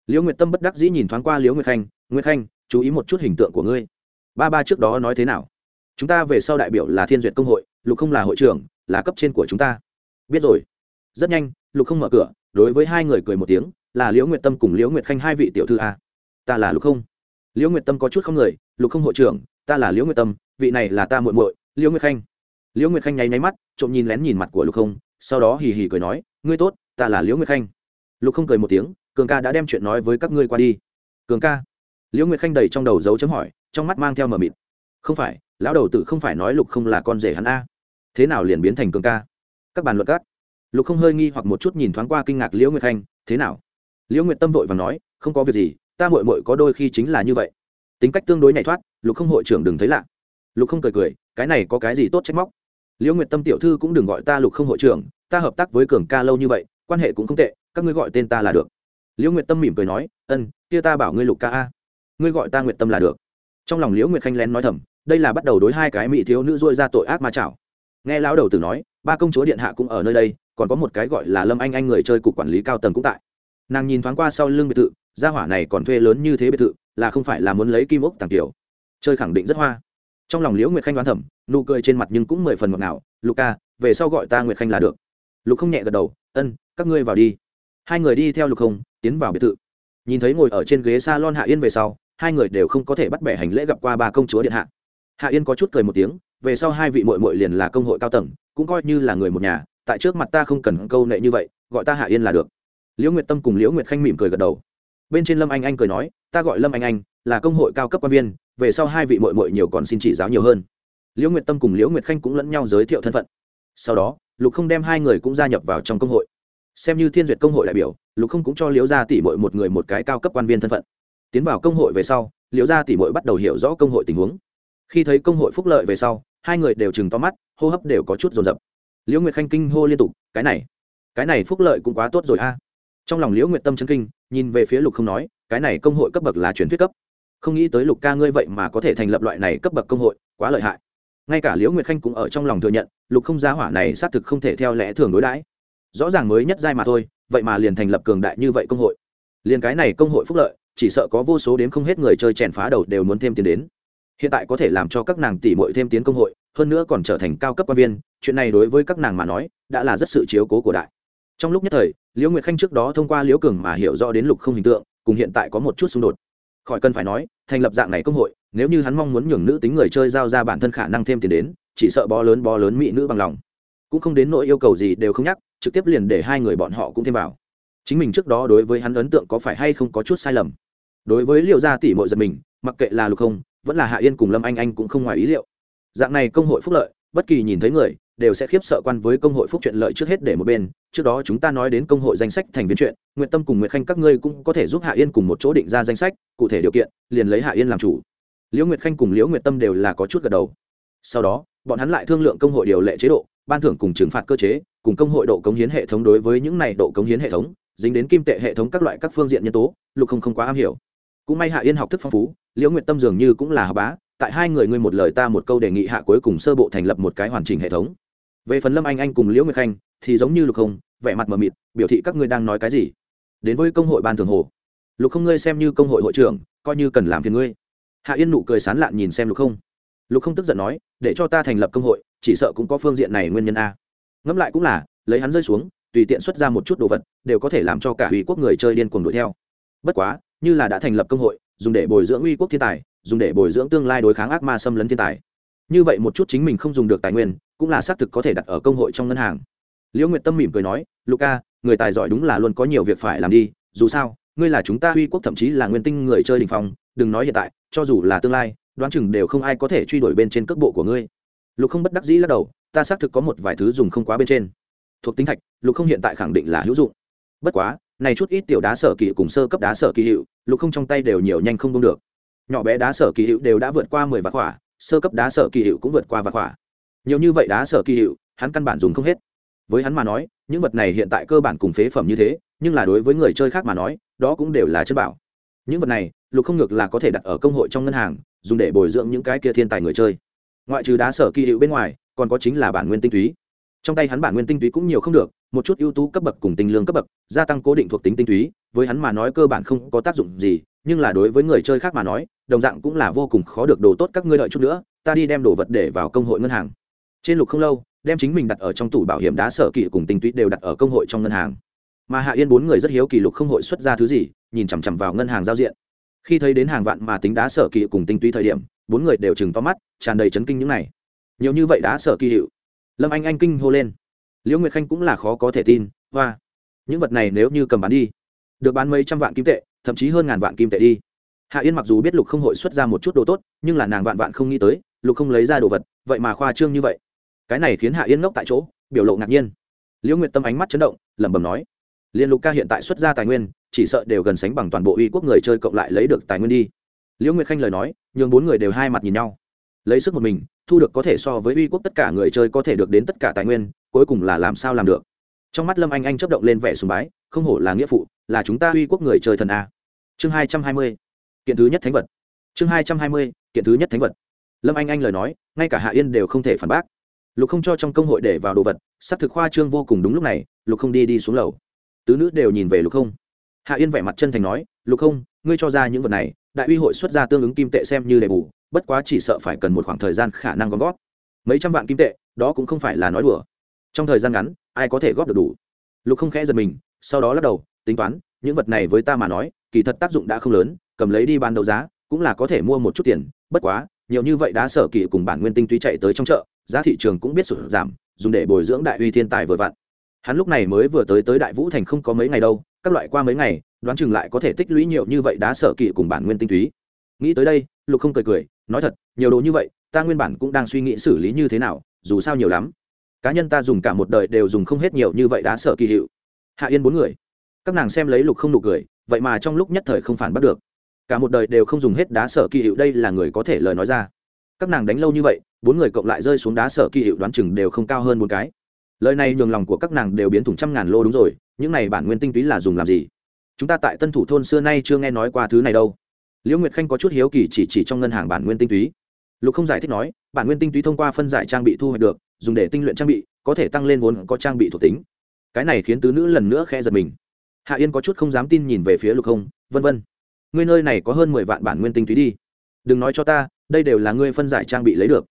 Liễu nguyệt tâm bất đắc dĩ nhìn thoáng qua liễu nguyệt khanh nguyệt khanh, chú ý một chút hình tượng của ngươi. Ba ba trước đó nói thế nào? Chúng ta về sau đại biểu là thiên duyệt công hội, lục không là hội trưởng, là cấp trên của chúng ta. Biết rồi. Rất nhanh, lục không mở cửa, đối với hai người cười một tiếng, là liễu nguyệt tâm cùng liễu nguyệt khanh hai vị tiểu thư a. Ta là lục không. Liễu nguyệt tâm có chút không người, lục không hội trưởng, ta là liễu nguyệt tâm, vị này là ta muội muội, liễu nguyệt khanh. Liễu nguyệt khanh nháy nháy mắt, trộm nhìn lén nhìn mặt của lục không, sau đó hì hì cười nói, ngươi tốt, ta là liễu nguyệt khanh lục không cười một tiếng, cường ca đã đem chuyện nói với các ngươi qua đi. Cường ca? Liễu nguyệt khanh đầy trong đầu dấu chấm hỏi, trong mắt mang theo mờ mịt. Không phải, lão đầu tử không phải nói lục không là con rể hắn a. Thế nào liền biến thành cường ca? Các bàn luận cát lục không hơi nghi hoặc một chút nhìn thoáng qua kinh ngạc liễu nguyệt khanh, thế nào? Liễu nguyệt tâm vội và nói, không có việc gì, ta mội mội có đôi khi chính là như vậy. Tính cách tương đối nhảy thoát, lục không hội trưởng đừng thấy lạ. Lục không cười cười, cái này có cái gì tốt trách móc? Liễu nguyệt tâm tiểu thư cũng đừng gọi ta lục không hội trưởng, ta hợp tác với cường ca lâu như vậy, quan hệ cũng không tệ các ngươi gọi tên ta là được. Liễu nguyệt tâm mỉm cười nói ân kia ta bảo ngươi lục ca a. Ngươi gọi ta nguyệt tâm là được. Trong lòng liễu nguyệt khanh lén nói thầm đây là bắt đầu đối hai cái mỹ thiếu nữ dôi ra tội ác ma chảo. Nghe lão đầu tử nói ba công chúa điện hạ cũng ở nơi đây còn có một cái gọi là lâm anh anh người chơi cục quản lý cao tầng cũng tại. Nàng nhìn thoáng qua sau lưng biệt thự gia hỏa này còn thuê lớn như thế biệt thự là không phải là muốn lấy kim ốc tàng kiểu chơi khẳng định rất hoa. Trong lòng liễu nguyệt khanh đoán thẩm nụ cười trên mặt nhưng cũng mười phần ngọt ngào lục ca, về sau gọi ta nguyệt khanh là được. Lục không nhẹ gật đầu ân các ngươi vào đi hai người đi theo lục không, tiến vào biệt thự. Nhìn thấy ngồi ở trên ghế s a lon hạ yên về sau, hai người đều không có thể bắt bẻ hành lễ gặp qua ba công chúa điện hạ. Hạ yên có chút cười một tiếng, về sau hai vị mội mội liền là công hội cao tầng, cũng coi như là người một nhà, tại trước mặt ta không cần câu nệ như vậy, gọi ta hạ yên là được. Liễu nguyệt tâm cùng liễu nguyệt khanh mỉm cười gật đầu. Bên trên lâm anh anh cười nói, ta gọi lâm anh anh, là công hội cao cấp quan viên, về sau hai vị mội mội nhiều còn xin chỉ giáo nhiều hơn. Liễu nguyệt tâm cùng liễu nguyệt khanh cũng lẫn nhau giới thiệu thân phận. Sau đó, lục không đem hai người cũng gia nhập vào trong công hội xem như thiên duyệt công hội đại biểu, lục không cũng cho liễu gia tỷ mội một người một cái cao cấp quan viên thân phận. Tiến vào công hội về sau, liễu gia tỷ mội bắt đầu hiểu rõ công hội tình huống. Khi thấy công hội phúc lợi về sau, hai người đều chừng to mắt, hô hấp đều có chút dồn dập. Liễu nguyệt khanh kinh hô liên tục, cái này cái này phúc lợi cũng quá tốt rồi a. Trong lòng liễu nguyệt tâm chân kinh, nhìn về phía lục không nói, cái này công hội cấp bậc là truyền thuyết cấp. Không nghĩ tới lục ca ngươi vậy mà có thể thành lập loại này cấp bậc công hội, quá lợi hại. Ngay cả liễu nguyệt khanh cũng ở trong lòng thừa nhận, lục không gia hỏa này xác thực không thể theo lẽ thường đối đãi rõ ràng mới nhất giai mà thôi, vậy mà liền thành lập cường đại như vậy công hội. Liền cái này công hội phúc lợi, chỉ sợ có vô số đến không hết người chơi chèn phá đầu đều muốn thêm tiền đến. Hiện tại có thể làm cho các nàng tỷ muội thêm tiến công hội, hơn nữa còn trở thành cao cấp quan viên, chuyện này đối với các nàng mà nói, đã là rất sự chiếu cố của đại. Trong lúc nhất thời, liễu nguyệt khanh trước đó thông qua liễu cường mà hiểu rõ đến lục không hình tượng, cùng hiện tại có một chút xung đột. Khỏi cần phải nói, thành lập dạng này công hội, nếu như hắn mong muốn nhường nữ tính người chơi giao ra bản thân khả năng thêm tiền đến, chỉ sợ bó lớn bó lớn mỹ nữ bằng lòng. Cũng không đến nỗi yêu cầu gì đều không nhắc trực tiếp liền để hai người bọn họ cũng thêm vào. Chính mình trước đó đối với hắn ấn tượng có phải hay không có chút sai lầm? Đối với liệu gia tỷ mội giật mình, mặc kệ là lục không vẫn là hạ yên cùng lâm anh anh cũng không ngoài ý liệu. Dạng này công hội phúc lợi, bất kỳ nhìn thấy người, đều sẽ khiếp sợ quan với công hội phúc chuyện lợi trước hết để một bên. Trước đó chúng ta nói đến công hội danh sách thành viên chuyện nguyện tâm cùng nguyện khanh các ngươi cũng có thể giúp hạ yên cùng một chỗ định ra danh sách, cụ thể điều kiện, liền lấy hạ yên làm chủ. Liễu nguyệt khanh cùng liễu nguyệt tâm đều là có chút gật đầu. Sau đó, bọn hắn lại thương lượng công hội điều lệ chế độ, ban thưởng cùng trừng phạt cơ chế cùng công hội độ cống hiến hệ thống đối với những này độ cống hiến hệ thống, dính đến kim tệ hệ thống các loại các phương diện nhân tố, lục không không quá am hiểu. Cũng may hạ yên học thức phong phú, liễu nguyệt tâm dường như cũng là học bá, tại hai người ngươi một lời ta một câu đề nghị hạ cuối cùng sơ bộ thành lập một cái hoàn chỉnh hệ thống. Về phần lâm anh anh cùng liễu nguyệt khanh, thì giống như lục không, vẻ mặt mờ mịt, biểu thị các ngươi đang nói cái gì? Đến với công hội ban thường hồ. Lục không ngươi xem như công hội hội trưởng, coi như cần làm phiền ngươi. Hạ yên nụ cười sán lạn nhìn xem lục không. Lục không tức giận nói, để cho ta thành lập công hội, chỉ sợ cũng có phương diện này nguyên nhân a ngẫm lại cũng là, lấy hắn rơi xuống, tùy tiện xuất ra một chút đồ vật, đều có thể làm cho cả uy quốc người chơi điên cuồng đuổi theo. Bất quá, như là đã thành lập công hội, dùng để bồi dưỡng uy quốc thiên tài, dùng để bồi dưỡng tương lai đối kháng ác ma xâm lấn thiên tài. Như vậy một chút chính mình không dùng được tài nguyên, cũng là xác thực có thể đặt ở công hội trong ngân hàng. Liễu nguyệt tâm mỉm cười nói luca người tài giỏi đúng là luôn có nhiều việc phải làm đi, dù sao, ngươi là chúng ta uy quốc thậm chí là nguyên tinh người chơi đình phong, đừng nói hiện tại, cho dù là tương lai, đoán chừng đều không ai có thể truy đuổi bên trên cước bộ của ngươi. Lục không bất đắc dĩ lắc đầu ta xác thực có một vài thứ dùng không quá bên trên. Thuộc tính thạch, lục không hiện tại khẳng định là hữu dụng. Bất quá, này chút ít tiểu đá sở kỳ cùng sơ cấp đá sở kỳ hiệu, lục không trong tay đều nhiều nhanh không đông được. Nhỏ bé đá sở kỳ hiệu đều đã vượt qua mười vạn khỏa, sơ cấp đá sở kỳ hiệu cũng vượt qua vạn khỏa. Nhiều như vậy đá sở kỳ hiệu, hắn căn bản dùng không hết. Với hắn mà nói, những vật này hiện tại cơ bản cùng phế phẩm như thế, nhưng là đối với người chơi khác mà nói, đó cũng đều là chất bảo. Những vật này, lục không ngược là có thể đặt ở công hội trong ngân hàng, dùng để bồi dưỡng những cái kia thiên tài người chơi. Ngoại trừ đá sở kỳ hiệu bên ngoài còn có chính là bản nguyên tinh túy. Trong tay hắn bản nguyên tinh túy cũng nhiều không được, một chút ưu tú cấp bậc cùng tinh lương cấp bậc, gia tăng cố định thuộc tính tinh túy, với hắn mà nói cơ bản không có tác dụng gì, nhưng là đối với người chơi khác mà nói, đồng dạng cũng là vô cùng khó được đồ tốt các ngươi đợi chút nữa, ta đi đem đồ vật để vào công hội ngân hàng. Trên lục không lâu, đem chính mình đặt ở trong tủ bảo hiểm đá sở kỵ cùng tinh túy đều đặt ở công hội trong ngân hàng. Mà hạ yên bốn người rất hiếu kỳ lục không hội xuất ra thứ gì, nhìn chằm chằm vào ngân hàng giao diện. Khi thấy đến hàng vạn mà tính đá sở kỵ cùng tinh túy thời điểm, bốn người đều chừng to mắt, tràn đầy chấn kinh những này nhiều như vậy đã sở kỳ hiệu. Lâm anh anh kinh hô lên. Liễu nguyệt khanh cũng là khó có thể tin, hoa. Những vật này nếu như cầm bán đi, được bán mấy trăm vạn kim tệ, thậm chí hơn ngàn vạn kim tệ đi. Hạ yên mặc dù biết lục không hội xuất ra một chút đồ tốt, nhưng là nàng vạn vạn không nghĩ tới, lục không lấy ra đồ vật, vậy mà khoa trương như vậy. Cái này khiến hạ yên ngốc tại chỗ, biểu lộ ngạc nhiên. Liễu nguyệt tâm ánh mắt chấn động, lẩm bẩm nói, liên lục ca hiện tại xuất ra tài nguyên, chỉ sợ đều gần sánh bằng toàn bộ uy quốc người chơi cộng lại lấy được tài nguyên đi. Liễu nguyệt khanh lời nói, nhường bốn người đều hai mặt nhìn nhau lấy sức một mình, thu được có thể so với uy quốc tất cả người chơi có thể được đến tất cả tài nguyên, cuối cùng là làm sao làm được? Trong mắt lâm anh anh chấp động lên vẻ sùng bái, không hổ là nghĩa phụ, là chúng ta uy quốc người chơi thần a. Chương hai trăm hai mươi, kiện thứ nhất thánh vật. Chương hai trăm hai mươi, kiện thứ nhất thánh vật. Lâm anh anh lời nói, ngay cả hạ yên đều không thể phản bác. Lục không cho trong công hội để vào đồ vật s ắ c thực khoa trương vô cùng đúng lúc này, lục không đi đi xuống lầu. Tứ nữ đều nhìn về lục không. Hạ yên vẻ mặt chân thành nói, lục không, ngươi cho ra những vật này, đại uy hội xuất ra tương ứng kim tệ xem như đầy bù bất quá chỉ sợ phải cần một khoảng thời gian khả năng gom góp. Mấy trăm vạn kim tệ, đó cũng không phải là nói đùa. Trong thời gian ngắn, ai có thể góp được đủ? Lục không khẽ giật mình, sau đó lắc đầu, tính toán, những vật này với ta mà nói, kỳ thật tác dụng đã không lớn, cầm lấy đi bán đấu giá, cũng là có thể mua một chút tiền, bất quá, nhiều như vậy đã sở kỳ cùng bản nguyên tinh túy chạy tới trong chợ, giá thị trường cũng biết sụt giảm, dùng để bồi dưỡng đại uy thiên tài vừa vặn. Hắn lúc này mới vừa tới tới đại vũ thành không có mấy ngày đâu, các loại qua mấy ngày, đoán chừng lại có thể tích lũy nhiều như vậy đá sở kỵ cùng bản nguyên tinh túy. Nghĩ tới đây, lục không cười cười nói thật, nhiều đồ như vậy, ta nguyên bản cũng đang suy nghĩ xử lý như thế nào, dù sao nhiều lắm. Cá nhân ta dùng cả một đời đều dùng không hết nhiều như vậy đá sợ kỳ hiệu. Hạ yên bốn người. Các nàng xem lấy lục không nụ cười, vậy mà trong lúc nhất thời không phản bắt được. Cả một đời đều không dùng hết đá sở kỳ hiệu đây là người có thể lời nói ra. Các nàng đánh lâu như vậy, bốn người cộng lại rơi xuống đá sở kỳ hiệu đoán chừng đều không cao hơn một cái. Lời này nhường lòng của các nàng đều biến thủng trăm ngàn lô đúng rồi, những này bản nguyên tinh túy là dùng làm gì? Chúng ta tại tân thủ thôn xưa nay chưa nghe nói qua thứ này đâu liễu nguyệt khanh có chút hiếu kỳ chỉ chỉ trong ngân hàng bản nguyên tinh túy. Lục không giải thích nói, bản nguyên tinh túy thông qua phân giải trang bị thu hoạch được, dùng để tinh luyện trang bị, có thể tăng lên vốn có trang bị thuộc tính. Cái này khiến tứ nữ lần nữa khe giật mình. Hạ yên có chút không dám tin nhìn về phía lục không, vân vân, ngươi nơi này có hơn mười vạn bản nguyên tinh túy đi. Đừng nói cho ta, đây đều là ngươi phân giải trang bị lấy được.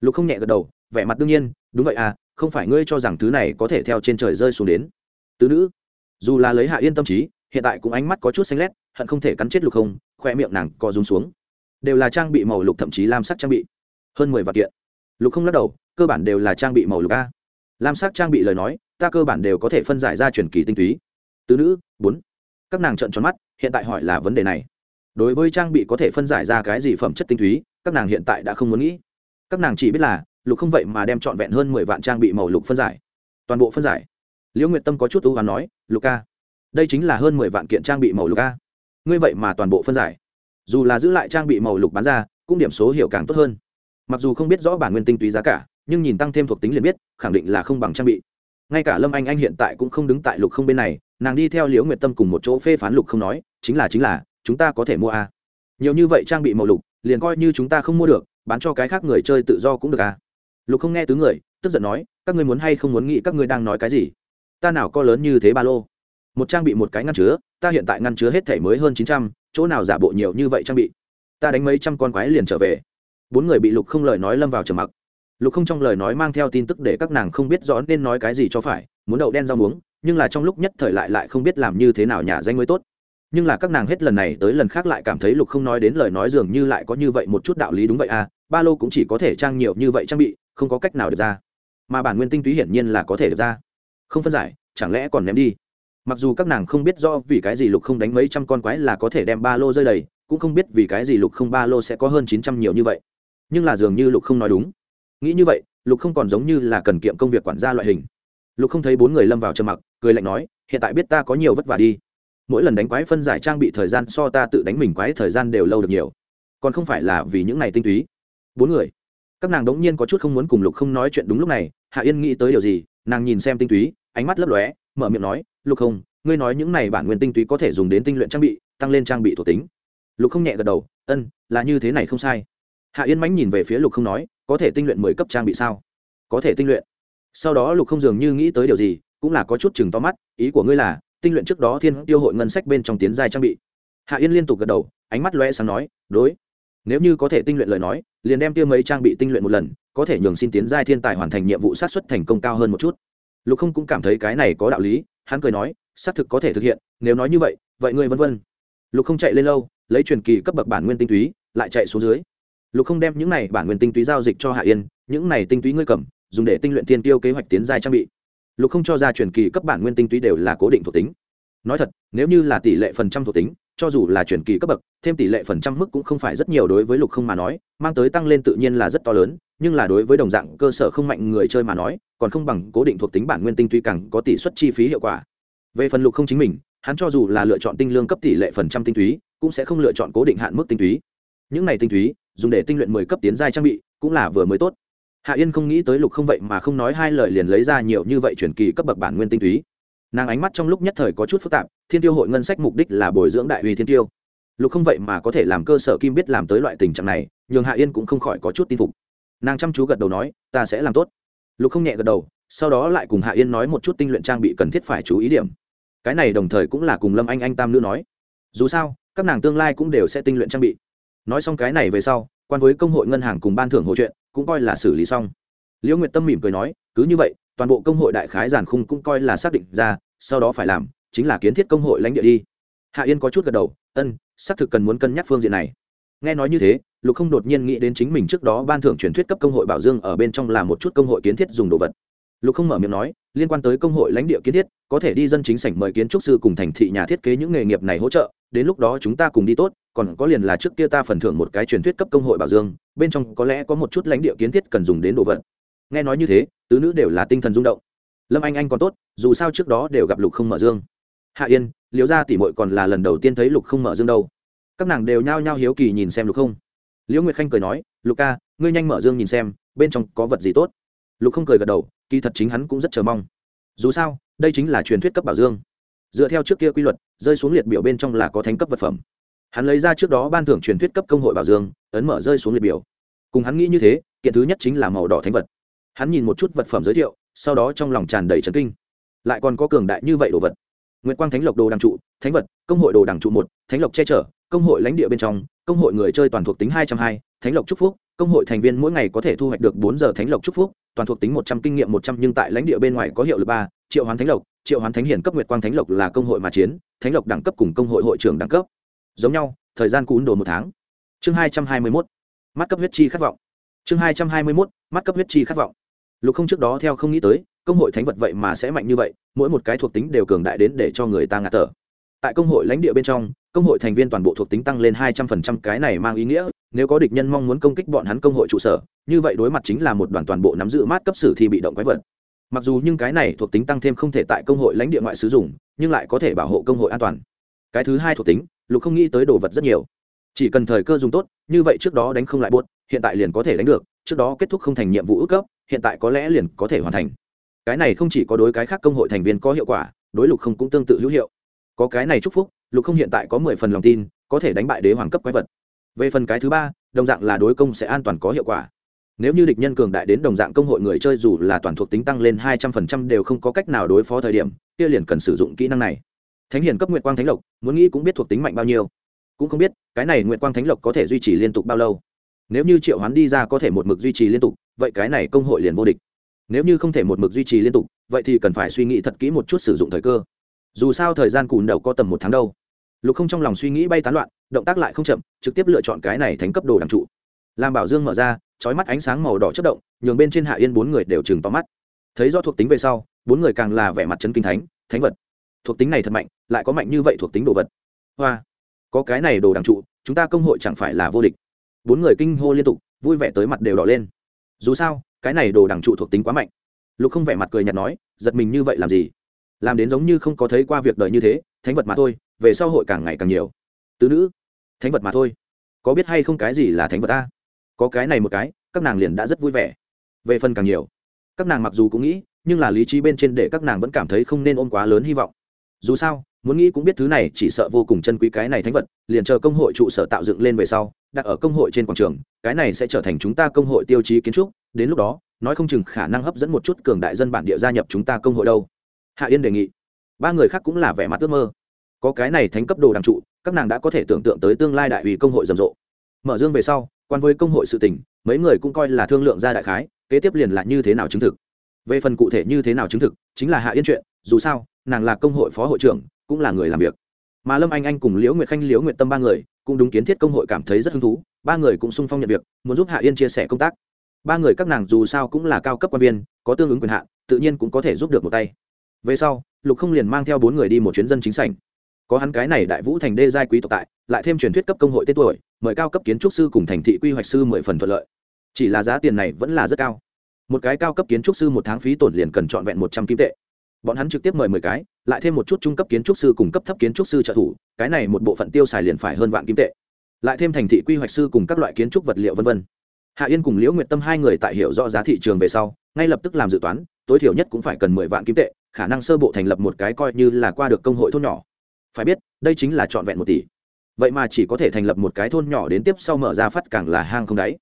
Lục không nhẹ gật đầu, vẻ mặt đương nhiên, đúng vậy à không phải ngươi cho rằng thứ này có thể theo trên trời rơi xuống đến. Tứ nữ, dù là lấy hạ yên tâm trí, hiện tại cũng ánh mắt có chút xanh lét hận không thể cắn chết lục không, khoe miệng nàng co rúm xuống. Đều là trang bị màu lục thậm chí lam sắc trang bị. Hơn mười vạn kiện. Lục không lắc đầu, cơ bản đều là trang bị màu lục a. Lam sắc trang bị lời nói, ta cơ bản đều có thể phân giải ra truyền kỳ tinh túy. Tứ nữ, bốn. Các nàng trợn tròn mắt, hiện tại hỏi là vấn đề này. Đối với trang bị có thể phân giải ra cái gì phẩm chất tinh túy, các nàng hiện tại đã không muốn nghĩ. Các nàng chỉ biết là, lục không vậy mà đem trọn vẹn hơn mười vạn trang bị màu lục phân giải. Toàn bộ phân giải. Liễu nguyệt tâm có chút ưu hoán nói, lục ca, đây chính là hơn mười vạn kiện trang bị màu lục ca ngươi vậy mà toàn bộ phân giải. Dù là giữ lại trang bị màu lục bán ra, cũng điểm số hiệu càng tốt hơn. Mặc dù không biết rõ bản nguyên tinh túy giá cả, nhưng nhìn tăng thêm thuộc tính liền biết, khẳng định là không bằng trang bị. Ngay cả lâm anh anh hiện tại cũng không đứng tại lục không bên này, nàng đi theo liễu nguyệt tâm cùng một chỗ phê phán lục không nói, chính là chính là, chúng ta có thể mua a à. nhiều như vậy trang bị màu lục, liền coi như chúng ta không mua được, bán cho cái khác người chơi tự do cũng được à. Lục không nghe tứ người, tức giận nói, các ngươi muốn hay không muốn nghĩ các ngươi đang nói cái gì? Ta nào có lớn như thế ba lô một trang bị một cái ngăn chứa, ta hiện tại ngăn chứa hết thể mới hơn chín trăm, chỗ nào giả bộ nhiều như vậy trang bị? Ta đánh mấy trăm con quái liền trở về. Bốn người bị lục không lời nói lâm vào trầm mặc. Lục không trong lời nói mang theo tin tức để các nàng không biết rõ nên nói cái gì cho phải, muốn đậu đen rau muống, nhưng là trong lúc nhất thời lại lại không biết làm như thế nào nhà danh mới tốt. Nhưng là các nàng hết lần này tới lần khác lại cảm thấy lục không nói đến lời nói dường như lại có như vậy một chút đạo lý đúng vậy à ba lô cũng chỉ có thể trang nhiều như vậy trang bị, không có cách nào được ra. Mà bản nguyên tinh túy hiển nhiên là có thể được ra. Không phân giải, chẳng lẽ còn ném đi? Mặc dù các nàng không biết do vì cái gì lục không đánh mấy trăm con quái là có thể đem ba lô rơi đầy, cũng không biết vì cái gì lục không ba lô sẽ có hơn chín trăm nhiều như vậy. Nhưng là dường như lục không nói đúng. Nghĩ như vậy, lục không còn giống như là cần kiệm công việc quản gia loại hình. Lục không thấy bốn người lâm vào trầm mặc, cười lạnh nói, hiện tại biết ta có nhiều vất vả đi. Mỗi lần đánh quái phân giải trang bị thời gian so ta tự đánh mình quái thời gian đều lâu được nhiều. Còn không phải là vì những này tinh túy. Bốn người. Các nàng đống nhiên có chút không muốn cùng lục không nói chuyện đúng lúc này, hạ yên nghĩ tới điều gì, nàng nhìn xem tinh túy, ánh mắt lấp lóe, mở miệng nói lục không, ngươi nói những này bản nguyên tinh túy có thể dùng đến tinh luyện trang bị, tăng lên trang bị thuộc tính. Lục không nhẹ gật đầu, ân, là như thế này không sai. Hạ yên mánh nhìn về phía lục không nói, có thể tinh luyện mười cấp trang bị sao? Có thể tinh luyện. Sau đó lục không dường như nghĩ tới điều gì, cũng là có chút chừng to mắt, ý của ngươi là, tinh luyện trước đó thiên tiêu hội ngân sách bên trong tiến giai trang bị. Hạ yên liên tục gật đầu, ánh mắt loe sáng nói, đối. Nếu như có thể tinh luyện lời nói, liền đem tiêu mấy trang bị tinh luyện một lần, có thể nhường xin tiến giai thiên tài hoàn thành nhiệm vụ sát xuất thành công cao hơn một chút. Lục không cũng cảm thấy cái này có đạo lý hắn cười nói, xác thực có thể thực hiện, nếu nói như vậy vậy ngươi vân vân. Lục không chạy lên lâu, lấy truyền kỳ cấp bậc bản nguyên tinh túy, lại chạy xuống dưới. Lục không đem những này bản nguyên tinh túy giao dịch cho hạ yên, những này tinh túy ngươi cầm, dùng để tinh luyện thiên tiêu kế hoạch tiến giai trang bị. Lục không cho ra truyền kỳ cấp bản nguyên tinh túy đều là cố định thuộc tính. Nói thật, nếu như là tỷ lệ phần trăm thuộc tính, cho dù là truyền kỳ cấp bậc, thêm tỷ lệ phần trăm mức cũng không phải rất nhiều đối với lục không mà nói, mang tới tăng lên tự nhiên là rất to lớn nhưng là đối với đồng dạng cơ sở không mạnh người chơi mà nói, còn không bằng cố định thuộc tính bản nguyên tinh túy càng có tỷ suất chi phí hiệu quả. Về phần lục không chính mình, hắn cho dù là lựa chọn tinh lương cấp tỷ lệ phần trăm tinh túy, cũng sẽ không lựa chọn cố định hạn mức tinh túy. Những này tinh túy, dùng để tinh luyện mười cấp tiến giai trang bị, cũng là vừa mới tốt. Hạ yên không nghĩ tới lục không vậy mà không nói hai lời liền lấy ra nhiều như vậy chuyển kỳ cấp bậc bản nguyên tinh túy. Nàng ánh mắt trong lúc nhất thời có chút phức tạp, thiên tiêu hội ngân sách mục đích là bồi dưỡng đại uy thiên tiêu. Lục không vậy mà có thể làm cơ sở kim biết làm tới loại tình trạng này, nhường hạ yên cũng không khỏi có chút tin phục nàng chăm chú gật đầu nói, ta sẽ làm tốt. Lục không nhẹ gật đầu, sau đó lại cùng hạ yên nói một chút tinh luyện trang bị cần thiết phải chú ý điểm. Cái này đồng thời cũng là cùng lâm anh anh tam nữ nói. Dù sao, các nàng tương lai cũng đều sẽ tinh luyện trang bị. Nói xong cái này về sau, quan với công hội ngân hàng cùng ban thưởng hỗ chuyện, cũng coi là xử lý xong. Liễu nguyệt tâm mỉm cười nói, cứ như vậy, toàn bộ công hội đại khái giàn khung cũng coi là xác định ra, sau đó phải làm, chính là kiến thiết công hội lãnh địa đi. Hạ yên có chút gật đầu, ân, xác thực cần muốn cân nhắc phương diện này. Nghe nói như thế lục không đột nhiên nghĩ đến chính mình trước đó ban thưởng truyền thuyết cấp công hội bảo dương ở bên trong là một chút công hội kiến thiết dùng đồ vật. Lục không mở miệng nói, liên quan tới công hội lãnh địa kiến thiết, có thể đi dân chính sảnh mời kiến trúc sư cùng thành thị nhà thiết kế những nghề nghiệp này hỗ trợ, đến lúc đó chúng ta cùng đi tốt, còn có liền là trước kia ta phần thưởng một cái truyền thuyết cấp công hội bảo dương, bên trong có lẽ có một chút lãnh địa kiến thiết cần dùng đến đồ vật. Nghe nói như thế, tứ nữ đều là tinh thần rung động. Lâm anh anh còn tốt, dù sao trước đó đều gặp lục không mở dương. Hạ yên, liễu gia tỉ mội còn là lần đầu tiên thấy lục không mở dương đâu. Các nàng đều nhao nhao hiếu kỳ nhìn xem lục không liễu nguyệt khanh cười nói, lục ca, ngươi nhanh mở dương nhìn xem, bên trong có vật gì tốt. Lục không cười gật đầu, kỳ thật chính hắn cũng rất chờ mong. Dù sao, đây chính là truyền thuyết cấp bảo dương. Dựa theo trước kia quy luật, rơi xuống liệt biểu bên trong là có thánh cấp vật phẩm. Hắn lấy ra trước đó ban thưởng truyền thuyết cấp công hội bảo dương, ấn mở rơi xuống liệt biểu. Cùng hắn nghĩ như thế, kiện thứ nhất chính là màu đỏ thánh vật. Hắn nhìn một chút vật phẩm giới thiệu, sau đó trong lòng tràn đầy trấn kinh. Lại còn có cường đại như vậy đồ vật. Nguyễn quang thánh lộc đồ đằng trụ, thánh vật, công hội đồ đằng trụ một, thánh lộc che chở, công hội lãnh địa bên trong công hội người chơi toàn thuộc tính hai trăm hai, thánh lộc chúc phúc. Công hội thành viên mỗi ngày có thể thu hoạch được bốn giờ thánh lộc chúc phúc, toàn thuộc tính một trăm kinh nghiệm một trăm, nhưng tại lãnh địa bên ngoài có hiệu lực ba, triệu hoán thánh lộc. Triệu hoán thánh hiển cấp nguyệt quang thánh lộc là công hội mà chiến, thánh lộc đẳng cấp cùng công hội hội trưởng đẳng cấp. Giống nhau, thời gian cún đồ một tháng. Chương hai trăm hai mươi mốt, mắt cấp huyết chi khát vọng. Chương hai trăm hai mươi mốt, mắt cấp huyết chi khát vọng. Lục không trước đó theo không nghĩ tới, công hội thánh vật vậy mà sẽ mạnh như vậy, mỗi một cái thuộc tính đều cường đại đến để cho người ta ngạt thở tại công hội lãnh địa bên trong, công hội thành viên toàn bộ thuộc tính tăng lên hai trăm phần trăm, cái này mang ý nghĩa, nếu có địch nhân mong muốn công kích bọn hắn công hội trụ sở, như vậy đối mặt chính là một đoàn toàn bộ nắm giữ mát cấp sử thi bị động quái vật. Mặc dù nhưng cái này thuộc tính tăng thêm không thể tại công hội lãnh địa ngoại sử dụng, nhưng lại có thể bảo hộ công hội an toàn. Cái thứ hai thuộc tính, lục không nghĩ tới đồ vật rất nhiều. Chỉ cần thời cơ dùng tốt, như vậy trước đó đánh không lại buốt, hiện tại liền có thể đánh được, trước đó kết thúc không thành nhiệm vụ ước cấp, hiện tại có lẽ liền có thể hoàn thành. Cái này không chỉ có đối cái khác công hội thành viên có hiệu quả, đối lục không cũng tương tự hữu hiệu có cái này chúc phúc, lục không hiện tại có mười phần lòng tin, có thể đánh bại đế hoàng cấp quái vật. Về phần cái thứ ba, đồng dạng là đối công sẽ an toàn có hiệu quả. Nếu như địch nhân cường đại đến đồng dạng công hội người chơi dù là toàn thuộc tính tăng lên hai trăm phần trăm đều không có cách nào đối phó thời điểm, kia liền cần sử dụng kỹ năng này. Thánh hiền cấp nguyện quang thánh lộc, muốn nghĩ cũng biết thuộc tính mạnh bao nhiêu. Cũng không biết, cái này nguyện quang thánh lộc có thể duy trì liên tục bao lâu. Nếu như triệu hoán đi ra có thể một mực duy trì liên tục, vậy cái này công hội liền vô địch. Nếu như không thể một mực duy trì liên tục, vậy thì cần phải suy nghĩ thật kỹ một chút sử dụng thời cơ dù sao thời gian cùn đầu có tầm một tháng đâu. Lục không trong lòng suy nghĩ bay tán loạn, động tác lại không chậm, trực tiếp lựa chọn cái này thành cấp đồ đằng trụ. Làm bảo dương mở ra trói mắt ánh sáng màu đỏ chất động, nhường bên trên hạ yên bốn người đều chừng vào mắt. Thấy do thuộc tính về sau, bốn người càng là vẻ mặt chân kinh thánh thánh vật. Thuộc tính này thật mạnh, lại có mạnh như vậy thuộc tính đồ vật. Hoa, có cái này đồ đằng trụ, chúng ta công hội chẳng phải là vô địch. Bốn người kinh hô liên tục, vui vẻ tới mặt đều đỏ lên. Dù sao, cái này đồ đằng trụ thuộc tính quá mạnh. Lục không vẻ mặt cười nhạt nói, giật mình như vậy làm gì? Làm đến giống như không có thấy qua việc đời như thế, thánh vật mà thôi, về sau hội càng ngày càng nhiều. Tứ nữ, thánh vật mà thôi. Có biết hay không cái gì là thánh vật ta? Có cái này một cái, các nàng liền đã rất vui vẻ. Về phần càng nhiều, các nàng mặc dù cũng nghĩ, nhưng là lý trí bên trên để các nàng vẫn cảm thấy không nên ôm quá lớn hy vọng. Dù sao, muốn nghĩ cũng biết thứ này chỉ sợ vô cùng chân quý cái này thánh vật, liền chờ công hội trụ sở tạo dựng lên về sau, đặt ở công hội trên quảng trường, cái này sẽ trở thành chúng ta công hội tiêu chí kiến trúc, đến lúc đó, nói không chừng khả năng hấp dẫn một chút cường đại dân bản địa gia nhập chúng ta công hội đâu hạ yên đề nghị, ba người khác cũng là vẻ mặt ước mơ. Có cái này thánh cấp đồ đằng trụ, các nàng đã có thể tưởng tượng tới tương lai đại ủy công hội rầm rộ. Mở dương về sau, quan với công hội sự tỉnh mấy người cũng coi là thương lượng ra đại khái, kế tiếp liền là như thế nào chứng thực. Về phần cụ thể như thế nào chứng thực, chính là hạ yên chuyện, dù sao, nàng là công hội phó hội trưởng, cũng là người làm việc. Mà lâm anh anh cùng liễu nguyệt khanh, liễu nguyệt tâm ba người, cũng đúng kiến thiết công hội cảm thấy rất hứng thú, ba người cũng sung phong nhận việc, muốn giúp hạ yên chia sẻ công tác. Ba người các nàng dù sao cũng là cao cấp quan viên, có tương ứng quyền hạn, tự nhiên cũng có thể giúp được một tay về sau, lục không liền mang theo bốn người đi một chuyến dân chính sảnh. Có hắn cái này đại vũ thành đê giai quý tộc tại, lại thêm truyền thuyết cấp công hội tên tuổi, mời cao cấp kiến trúc sư cùng thành thị quy hoạch sư mười phần thuận lợi. Chỉ là giá tiền này vẫn là rất cao. Một cái cao cấp kiến trúc sư một tháng phí tổn liền cần trọn vẹn một trăm kim tệ. Bọn hắn trực tiếp mời mười cái, lại thêm một chút trung cấp kiến trúc sư cùng cấp thấp kiến trúc sư trợ thủ, cái này một bộ phận tiêu xài liền phải hơn vạn kim tệ. Lại thêm thành thị quy hoạch sư cùng các loại kiến trúc vật liệu v v hạ yên cùng liễu nguyệt tâm hai người tại hiểu rõ giá thị trường về sau, ngay lập tức làm dự toán, tối thiểu nhất cũng phải cần mười vạn kim tệ khả năng sơ bộ thành lập một cái coi như là qua được công hội thôn nhỏ. Phải biết, đây chính là trọn vẹn một tỷ. Vậy mà chỉ có thể thành lập một cái thôn nhỏ đến tiếp sau mở ra phát càng là hang không đáy.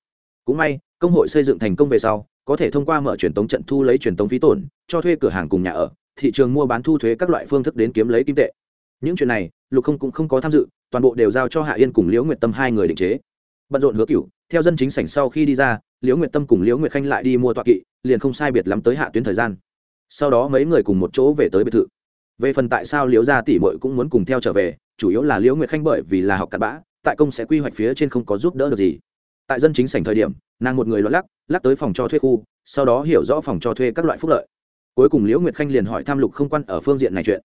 Cũng may, công hội xây dựng thành công về sau, có thể thông qua mở truyền tống trận thu lấy truyền tống phí tổn, cho thuê cửa hàng cùng nhà ở, thị trường mua bán thu thuế các loại phương thức đến kiếm lấy kim tệ. Những chuyện này, lục không cũng không có tham dự, toàn bộ đều giao cho hạ yên cùng liễu nguyệt tâm hai người định chế. Bận rộn hứa cựu theo dân chính sảnh sau khi đi ra, liễu nguyệt tâm cùng liễu nguyệt khanh lại đi mua tọa kỵ, liền không sai biệt lắm tới hạ tuyến thời gian sau đó mấy người cùng một chỗ về tới biệt thự. Về phần tại sao liễu gia tỷ mội cũng muốn cùng theo trở về, chủ yếu là liễu nguyệt khanh bởi vì là học cặn bã, tại công sẽ quy hoạch phía trên không có giúp đỡ được gì. Tại dân chính sảnh thời điểm, nàng một người lo lắc lắc tới phòng cho thuê khu, sau đó hiểu rõ phòng cho thuê các loại phúc lợi. Cuối cùng liễu nguyệt khanh liền hỏi tham lục không quan ở phương diện này chuyện.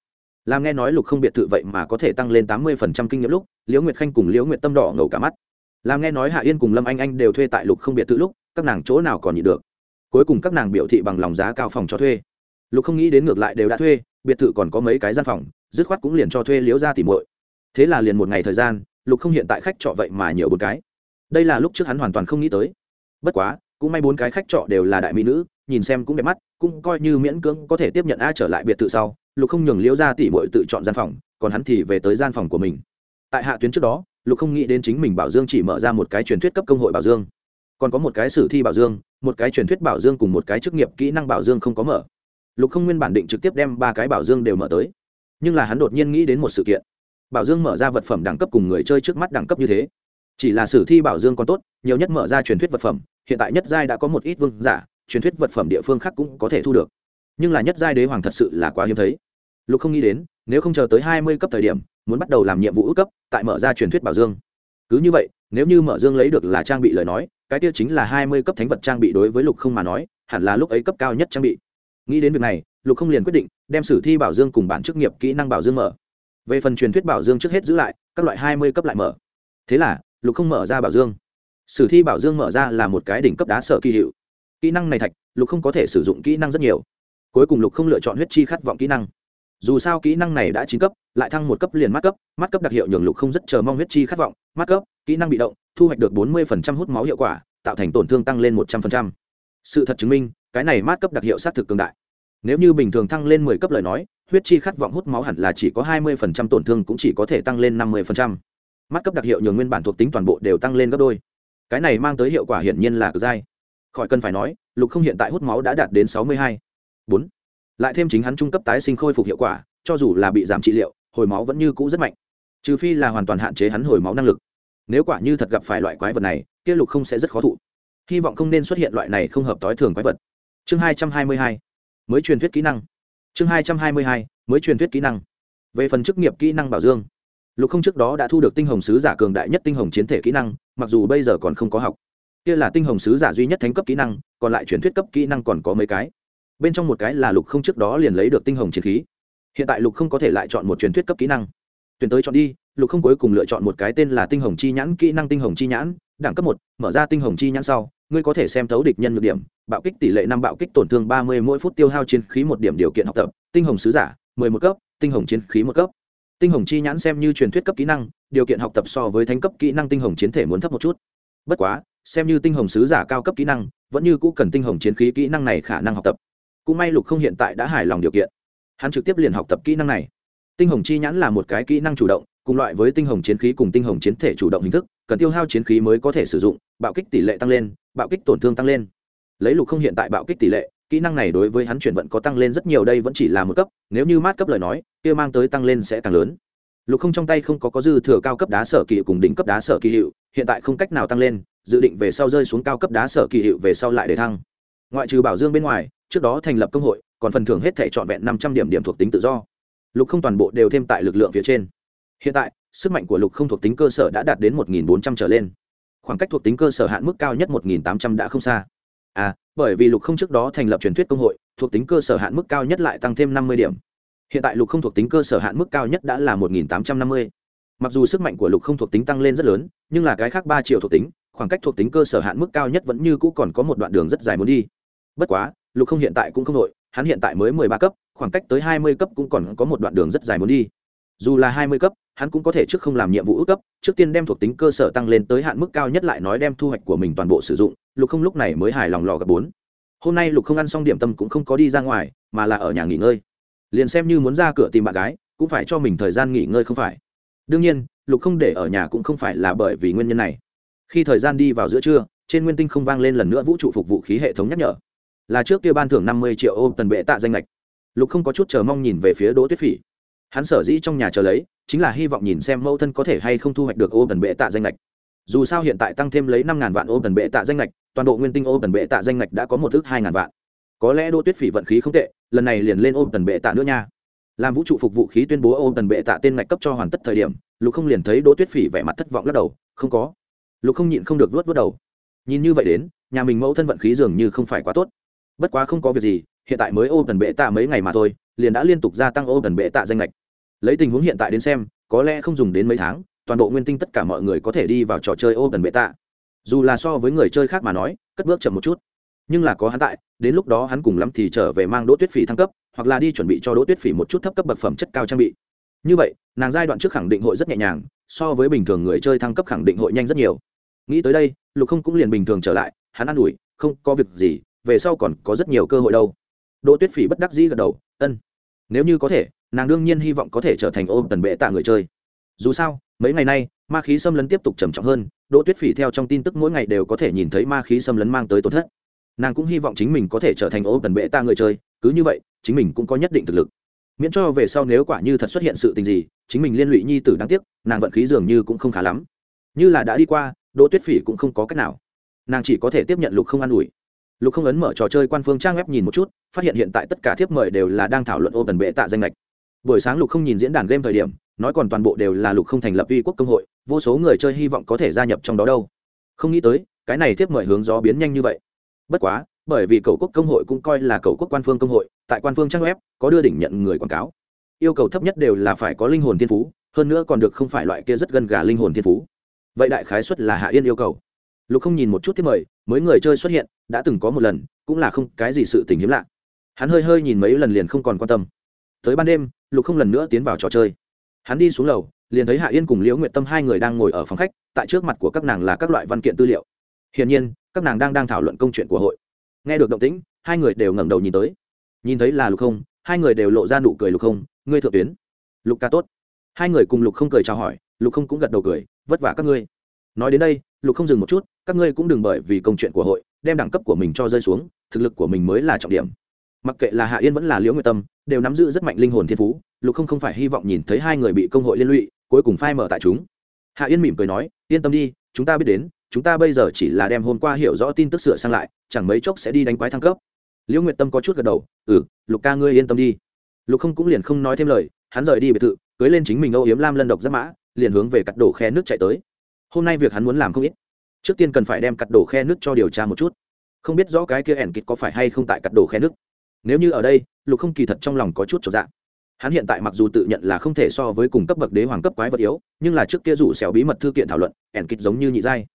Làm nghe nói lục không biệt thự vậy mà có thể tăng lên tám mươi phần trăm kinh nghiệm lúc, liễu nguyệt khanh cùng liễu nguyệt tâm đỏ ngầu cả mắt. Làm nghe nói hạ yên cùng lâm anh anh đều thuê tại lục không biệt thự lúc, các nàng chỗ nào còn nhị được. Cuối cùng các nàng biểu thị bằng lòng giá cao phòng cho thuê lục không nghĩ đến ngược lại đều đã thuê, biệt thự còn có mấy cái gian phòng, dứt khoát cũng liền cho thuê liễu ra tìm muội. Thế là liền một ngày thời gian, lục không hiện tại khách trọ vậy mà nhiều bốn cái. Đây là lúc trước hắn hoàn toàn không nghĩ tới. Bất quá, cũng may bốn cái khách trọ đều là đại mỹ nữ, nhìn xem cũng đẹp mắt, cũng coi như miễn cưỡng có thể tiếp nhận a trở lại biệt thự sau, lục không nhường liễu ra tỉ muội tự chọn gian phòng, còn hắn thì về tới gian phòng của mình. Tại hạ tuyến trước đó, lục không nghĩ đến chính mình bảo dương chỉ mở ra một cái truyền thuyết cấp công hội bảo dương. Còn có một cái sử thi bảo dương, một cái truyền thuyết bảo dương cùng một cái chức nghiệp kỹ năng bảo dương không có mở lục không nguyên bản định trực tiếp đem ba cái bảo dương đều mở tới. Nhưng là hắn đột nhiên nghĩ đến một sự kiện. Bảo dương mở ra vật phẩm đẳng cấp cùng người chơi trước mắt đẳng cấp như thế. Chỉ là sử thi bảo dương còn tốt, nhiều nhất mở ra truyền thuyết vật phẩm, hiện tại nhất giai đã có một ít vương giả, truyền thuyết vật phẩm địa phương khác cũng có thể thu được. Nhưng là nhất giai đế hoàng thật sự là quá hiếm thấy. Lục không nghĩ đến, nếu không chờ tới hai mươi cấp thời điểm, muốn bắt đầu làm nhiệm vụ ước cấp, tại mở ra truyền thuyết bảo dương. Cứ như vậy, nếu như mở dương lấy được là trang bị lời nói, cái tiêu chính là hai mươi cấp thánh vật trang bị đối với lục không mà nói, hẳn là lúc ấy cấp cao nhất trang bị nghĩ đến việc này, lục không liền quyết định đem sử thi bảo dương cùng bản chức nghiệp kỹ năng bảo dương mở. Về phần truyền thuyết bảo dương trước hết giữ lại, các loại hai mươi cấp lại mở. Thế là, lục không mở ra bảo dương. Sử thi bảo dương mở ra là một cái đỉnh cấp đá sở kỳ hiệu. Kỹ năng này thạch, lục không có thể sử dụng kỹ năng rất nhiều. Cuối cùng lục không lựa chọn huyết chi khát vọng kỹ năng. Dù sao kỹ năng này đã chín cấp, lại thăng một cấp liền mắt cấp mắt cấp đặc hiệu nhường lục không rất chờ mong huyết chi khát vọng mắt cấp, kỹ năng bị động, thu hoạch được bốn mươi hút máu hiệu quả, tạo thành tổn thương tăng lên một trăm linh sự thật chứng minh cái này mát cấp đặc hiệu sát thực cường đại. Nếu như bình thường thăng lên mười cấp lời nói, huyết chi khát vọng hút máu hẳn là chỉ có hai mươi phần trăm, tổn thương cũng chỉ có thể tăng lên năm mươi phần trăm. Mắt cấp đặc hiệu nhường nguyên bản thuộc tính toàn bộ đều tăng lên gấp đôi. Cái này mang tới hiệu quả hiển nhiên là cực dai. Khỏi cần phải nói, lục không hiện tại hút máu đã đạt đến sáu mươi hai. Bốn. Lại thêm chính hắn trung cấp tái sinh khôi phục hiệu quả, cho dù là bị giảm trị liệu, hồi máu vẫn như cũ rất mạnh. Trừ phi là hoàn toàn hạn chế hắn hồi máu năng lực. Nếu quả như thật gặp phải loại quái vật này, kia lục không sẽ rất khó thụ. Hy vọng không nên xuất hiện loại này không hợp tối thường quái vật chương hai trăm hai mươi hai, mới truyền thuyết kỹ năng. Chương hai trăm hai mươi hai, mới truyền thuyết kỹ năng. Về phần chức nghiệp kỹ năng bảo dương, lục không trước đó đã thu được tinh hồng sứ giả cường đại nhất tinh hồng chiến thể kỹ năng, mặc dù bây giờ còn không có học. Kia là tinh hồng sứ giả duy nhất thánh cấp kỹ năng, còn lại truyền thuyết cấp kỹ năng còn có mấy cái. Bên trong một cái là lục không trước đó liền lấy được tinh hồng chiến khí. Hiện tại lục không có thể lại chọn một truyền thuyết cấp kỹ năng. Tuyển tới chọn đi, lục không cuối cùng lựa chọn một cái tên là tinh hồng chi nhãn kỹ năng tinh hồng chi nhãn, đẳng cấp một, mở ra tinh hồng chi nhãn sau ngươi có thể xem thấu địch nhân nhược điểm, bạo kích tỷ lệ năm bạo kích tổn thương ba mươi mỗi phút tiêu hao chiến khí một điểm điều kiện học tập, tinh hồng sứ giả, mười một cấp, tinh hồng chiến khí một cấp. Tinh hồng chi nhãn xem như truyền thuyết cấp kỹ năng, điều kiện học tập so với thánh cấp kỹ năng tinh hồng chiến thể muốn thấp một chút. Bất quá, xem như tinh hồng sứ giả cao cấp kỹ năng, vẫn như cũ cần tinh hồng chiến khí kỹ năng này khả năng học tập. Cũng may lục không hiện tại đã hài lòng điều kiện. Hắn trực tiếp liền học tập kỹ năng này. Tinh hồng chi nhãn là một cái kỹ năng chủ động, cùng loại với tinh hồng chiến khí cùng tinh hồng chiến thể chủ động hình thức cần tiêu hao chiến khí mới có thể sử dụng, bạo kích tỷ lệ tăng lên, bạo kích tổn thương tăng lên. Lấy lục không hiện tại bạo kích tỷ lệ, kỹ năng này đối với hắn chuyển vận có tăng lên rất nhiều, đây vẫn chỉ là một cấp, nếu như mát cấp lời nói, kia mang tới tăng lên sẽ càng lớn. Lục không trong tay không có có dư thừa cao cấp đá sở kỳ cùng đỉnh cấp đá sở kỳ hiệu, hiện tại không cách nào tăng lên, dự định về sau rơi xuống cao cấp đá sở kỳ hiệu về sau lại để thăng. Ngoại trừ bảo dương bên ngoài, trước đó thành lập công hội, còn phần thưởng hết thể trọn vẹn năm trăm điểm điểm thuộc tính tự do. Lục không toàn bộ đều thêm tại lực lượng phía trên. Hiện tại sức mạnh của lục không thuộc tính cơ sở đã đạt đến một nghìn bốn trăm trở lên. Khoảng cách thuộc tính cơ sở hạn mức cao nhất một nghìn tám trăm đã không xa. À bởi vì lục không trước đó thành lập truyền thuyết công hội, thuộc tính cơ sở hạn mức cao nhất lại tăng thêm năm mươi điểm. Hiện tại lục không thuộc tính cơ sở hạn mức cao nhất đã là một nghìn tám trăm năm mươi. Mặc dù sức mạnh của lục không thuộc tính tăng lên rất lớn, nhưng là cái khác ba triệu thuộc tính, khoảng cách thuộc tính cơ sở hạn mức cao nhất vẫn như cũ còn có một đoạn đường rất dài muốn đi. Bất quá, lục không hiện tại cũng không đội hắn hiện tại mới mười ba cấp, khoảng cách tới hai mươi cấp cũng còn có một đoạn đường rất dài muốn đi. Dù là hai mươi cấp hắn cũng có thể trước không làm nhiệm vụ ước cấp, trước tiên đem thuộc tính cơ sở tăng lên tới hạn mức cao nhất lại nói đem thu hoạch của mình toàn bộ sử dụng, lục không lúc này mới hài lòng lò gặp bốn. Hôm nay lục không ăn xong điểm tâm cũng không có đi ra ngoài, mà là ở nhà nghỉ ngơi. Liền xem như muốn ra cửa tìm bạn gái, cũng phải cho mình thời gian nghỉ ngơi không phải. Đương nhiên, lục không để ở nhà cũng không phải là bởi vì nguyên nhân này. Khi thời gian đi vào giữa trưa, trên nguyên tinh không vang lên lần nữa vũ trụ phục vụ khí hệ thống nhắc nhở. Là trước kia ban thưởng năm mươi triệu ô tần bệ tạ danh lệch lục không có chút chờ mong nhìn về phía đỗ tuyết phỉ. Hắn sở dĩ trong nhà chờ lấy chính là hy vọng nhìn xem mẫu thân có thể hay không thu hoạch được ô tần bệ tạ danh lệch dù sao hiện tại tăng thêm lấy năm ngàn vạn ô tần bệ tạ danh lệch toàn bộ nguyên tinh ô tần bệ tạ danh lệch đã có một thước hai ngàn vạn. Có lẽ đỗ tuyết phỉ vận khí không tệ, lần này liền lên ô tần bệ tạ nữa nha. Làm vũ trụ phục vụ khí tuyên bố ô tần bệ tạ tên ngạch cấp cho hoàn tất thời điểm, lục không liền thấy đỗ tuyết phỉ vẻ mặt thất vọng lắc đầu, không có. Lục không nhịn không được vớt vớt đầu. Nhìn như vậy đến, nhà mình mẫu thân vận khí dường như không phải quá tốt. Bất quá không có việc gì, hiện tại mới ô tần bệ tạ mấy ngày mà thôi, liền đã liên tục gia tăng ô tần bệ tạ danh lệch lấy tình huống hiện tại đến xem, có lẽ không dùng đến mấy tháng, toàn bộ nguyên tinh tất cả mọi người có thể đi vào trò chơi ô cần bệ tạ dù là so với người chơi khác mà nói, cất bước chậm một chút. Nhưng là có hắn tại, đến lúc đó hắn cùng lắm thì trở về mang đỗ tuyết phỉ thăng cấp, hoặc là đi chuẩn bị cho đỗ tuyết phỉ một chút thấp cấp bậc phẩm chất cao trang bị. Như vậy, nàng giai đoạn trước khẳng định hội rất nhẹ nhàng, so với bình thường người chơi thăng cấp khẳng định hội nhanh rất nhiều. Nghĩ tới đây, lục không cũng liền bình thường trở lại, hắn ă n ủi, không có việc gì, về sau còn có rất nhiều cơ hội đâu. Đỗ tuyết phỉ bất đắc dĩ gật đầu, ân, nếu như có thể nàng đương nhiên hy vọng có thể trở thành ôm tần bệ tạ người chơi. Dù sao, mấy ngày nay, ma khí xâm lấn tiếp tục trầm trọng hơn, đỗ tuyết phỉ theo trong tin tức mỗi ngày đều có thể nhìn thấy ma khí xâm lấn mang tới tổn thất. Nàng cũng hy vọng chính mình có thể trở thành ôm tần bệ tạ người chơi, cứ như vậy, chính mình cũng có nhất định thực lực. Miễn cho về sau nếu quả như thật xuất hiện sự tình gì, chính mình liên lụy nhi tử đáng tiếc, nàng vận khí dường như cũng không khá lắm. Như là đã đi qua, đỗ tuyết phỉ cũng không có cách nào. Nàng chỉ có thể tiếp nhận lục không an ủi. Lục không ấn mở trò chơi quan phương trang web nhìn một chút, phát hiện hiện tại tất cả thiếp mời đều là đang thảo luận ô tần bệ tạ danh lệch buổi sáng lục không nhìn diễn đàn game thời điểm, nói còn toàn bộ đều là lục không thành lập uy quốc công hội, vô số người chơi hy vọng có thể gia nhập trong đó đâu. Không nghĩ tới, cái này tiếp mời hướng gió biến nhanh như vậy. Bất quá, bởi vì cầu quốc công hội cũng coi là cầu quốc quan phương công hội, tại quan phương trang web, có đưa đỉnh nhận người quảng cáo. Yêu cầu thấp nhất đều là phải có linh hồn thiên phú, hơn nữa còn được không phải loại kia rất gần gà linh hồn thiên phú. Vậy đại khái xuất là hạ yên yêu cầu. Lục không nhìn một chút thiết mời, mới người chơi xuất hiện, đã từng có một lần, cũng là không, cái gì sự tình hiếm lạ. Hắn hơi hơi nhìn mấy lần liền không còn quan tâm. Tới ban đêm lục không lần nữa tiến vào trò chơi. Hắn đi xuống lầu, liền thấy hạ yên cùng liễu nguyệt tâm hai người đang ngồi ở phòng khách, tại trước mặt của các nàng là các loại văn kiện tư liệu. Hiển nhiên, các nàng đang đang thảo luận công chuyện của hội. Nghe được động tĩnh, hai người đều ngẩng đầu nhìn tới. Nhìn thấy là lục không, hai người đều lộ ra nụ cười lục không, ngươi thượng tuyến. Lục ca tốt. Hai người cùng lục không cười chào hỏi, lục không cũng gật đầu cười, vất vả các ngươi. Nói đến đây, lục không dừng một chút, các ngươi cũng đừng bởi vì công chuyện của hội, đem đẳng cấp của mình cho rơi xuống, thực lực của mình mới là trọng điểm mặc kệ là hạ yên vẫn là liễu nguyệt tâm, đều nắm giữ rất mạnh linh hồn thiên phú, lục không không phải hy vọng nhìn thấy hai người bị công hội liên lụy, cuối cùng phai mở tại chúng. Hạ yên mỉm cười nói, yên tâm đi, chúng ta biết đến, chúng ta bây giờ chỉ là đem hôm qua hiểu rõ tin tức sửa sang lại, chẳng mấy chốc sẽ đi đánh quái thăng cấp. Liễu nguyệt tâm có chút gật đầu ừ lục ca ngươi yên tâm đi. Lục không cũng liền không nói thêm lời, hắn rời đi biệt thự, cưới lên chính mình âu yếm lam lân độc giáp mã, liền hướng về cắt đổ khe nước chạy tới. Hôm nay việc hắn muốn làm không ít. Trước tiên cần phải đem cắt đổ khe nước cho điều tra một chút. Không biết rõ cái kia ẻn kịt có phải hay không tại cắt đổ khe nước nếu như ở đây, lục không kỳ thật trong lòng có chút trọn dạng hắn hiện tại mặc dù tự nhận là không thể so với cùng cấp bậc đế hoàng cấp quái vật yếu, nhưng là trước kia rủ xẻo bí mật thư kiện thảo luận, ẻn kịch giống như nhị giai.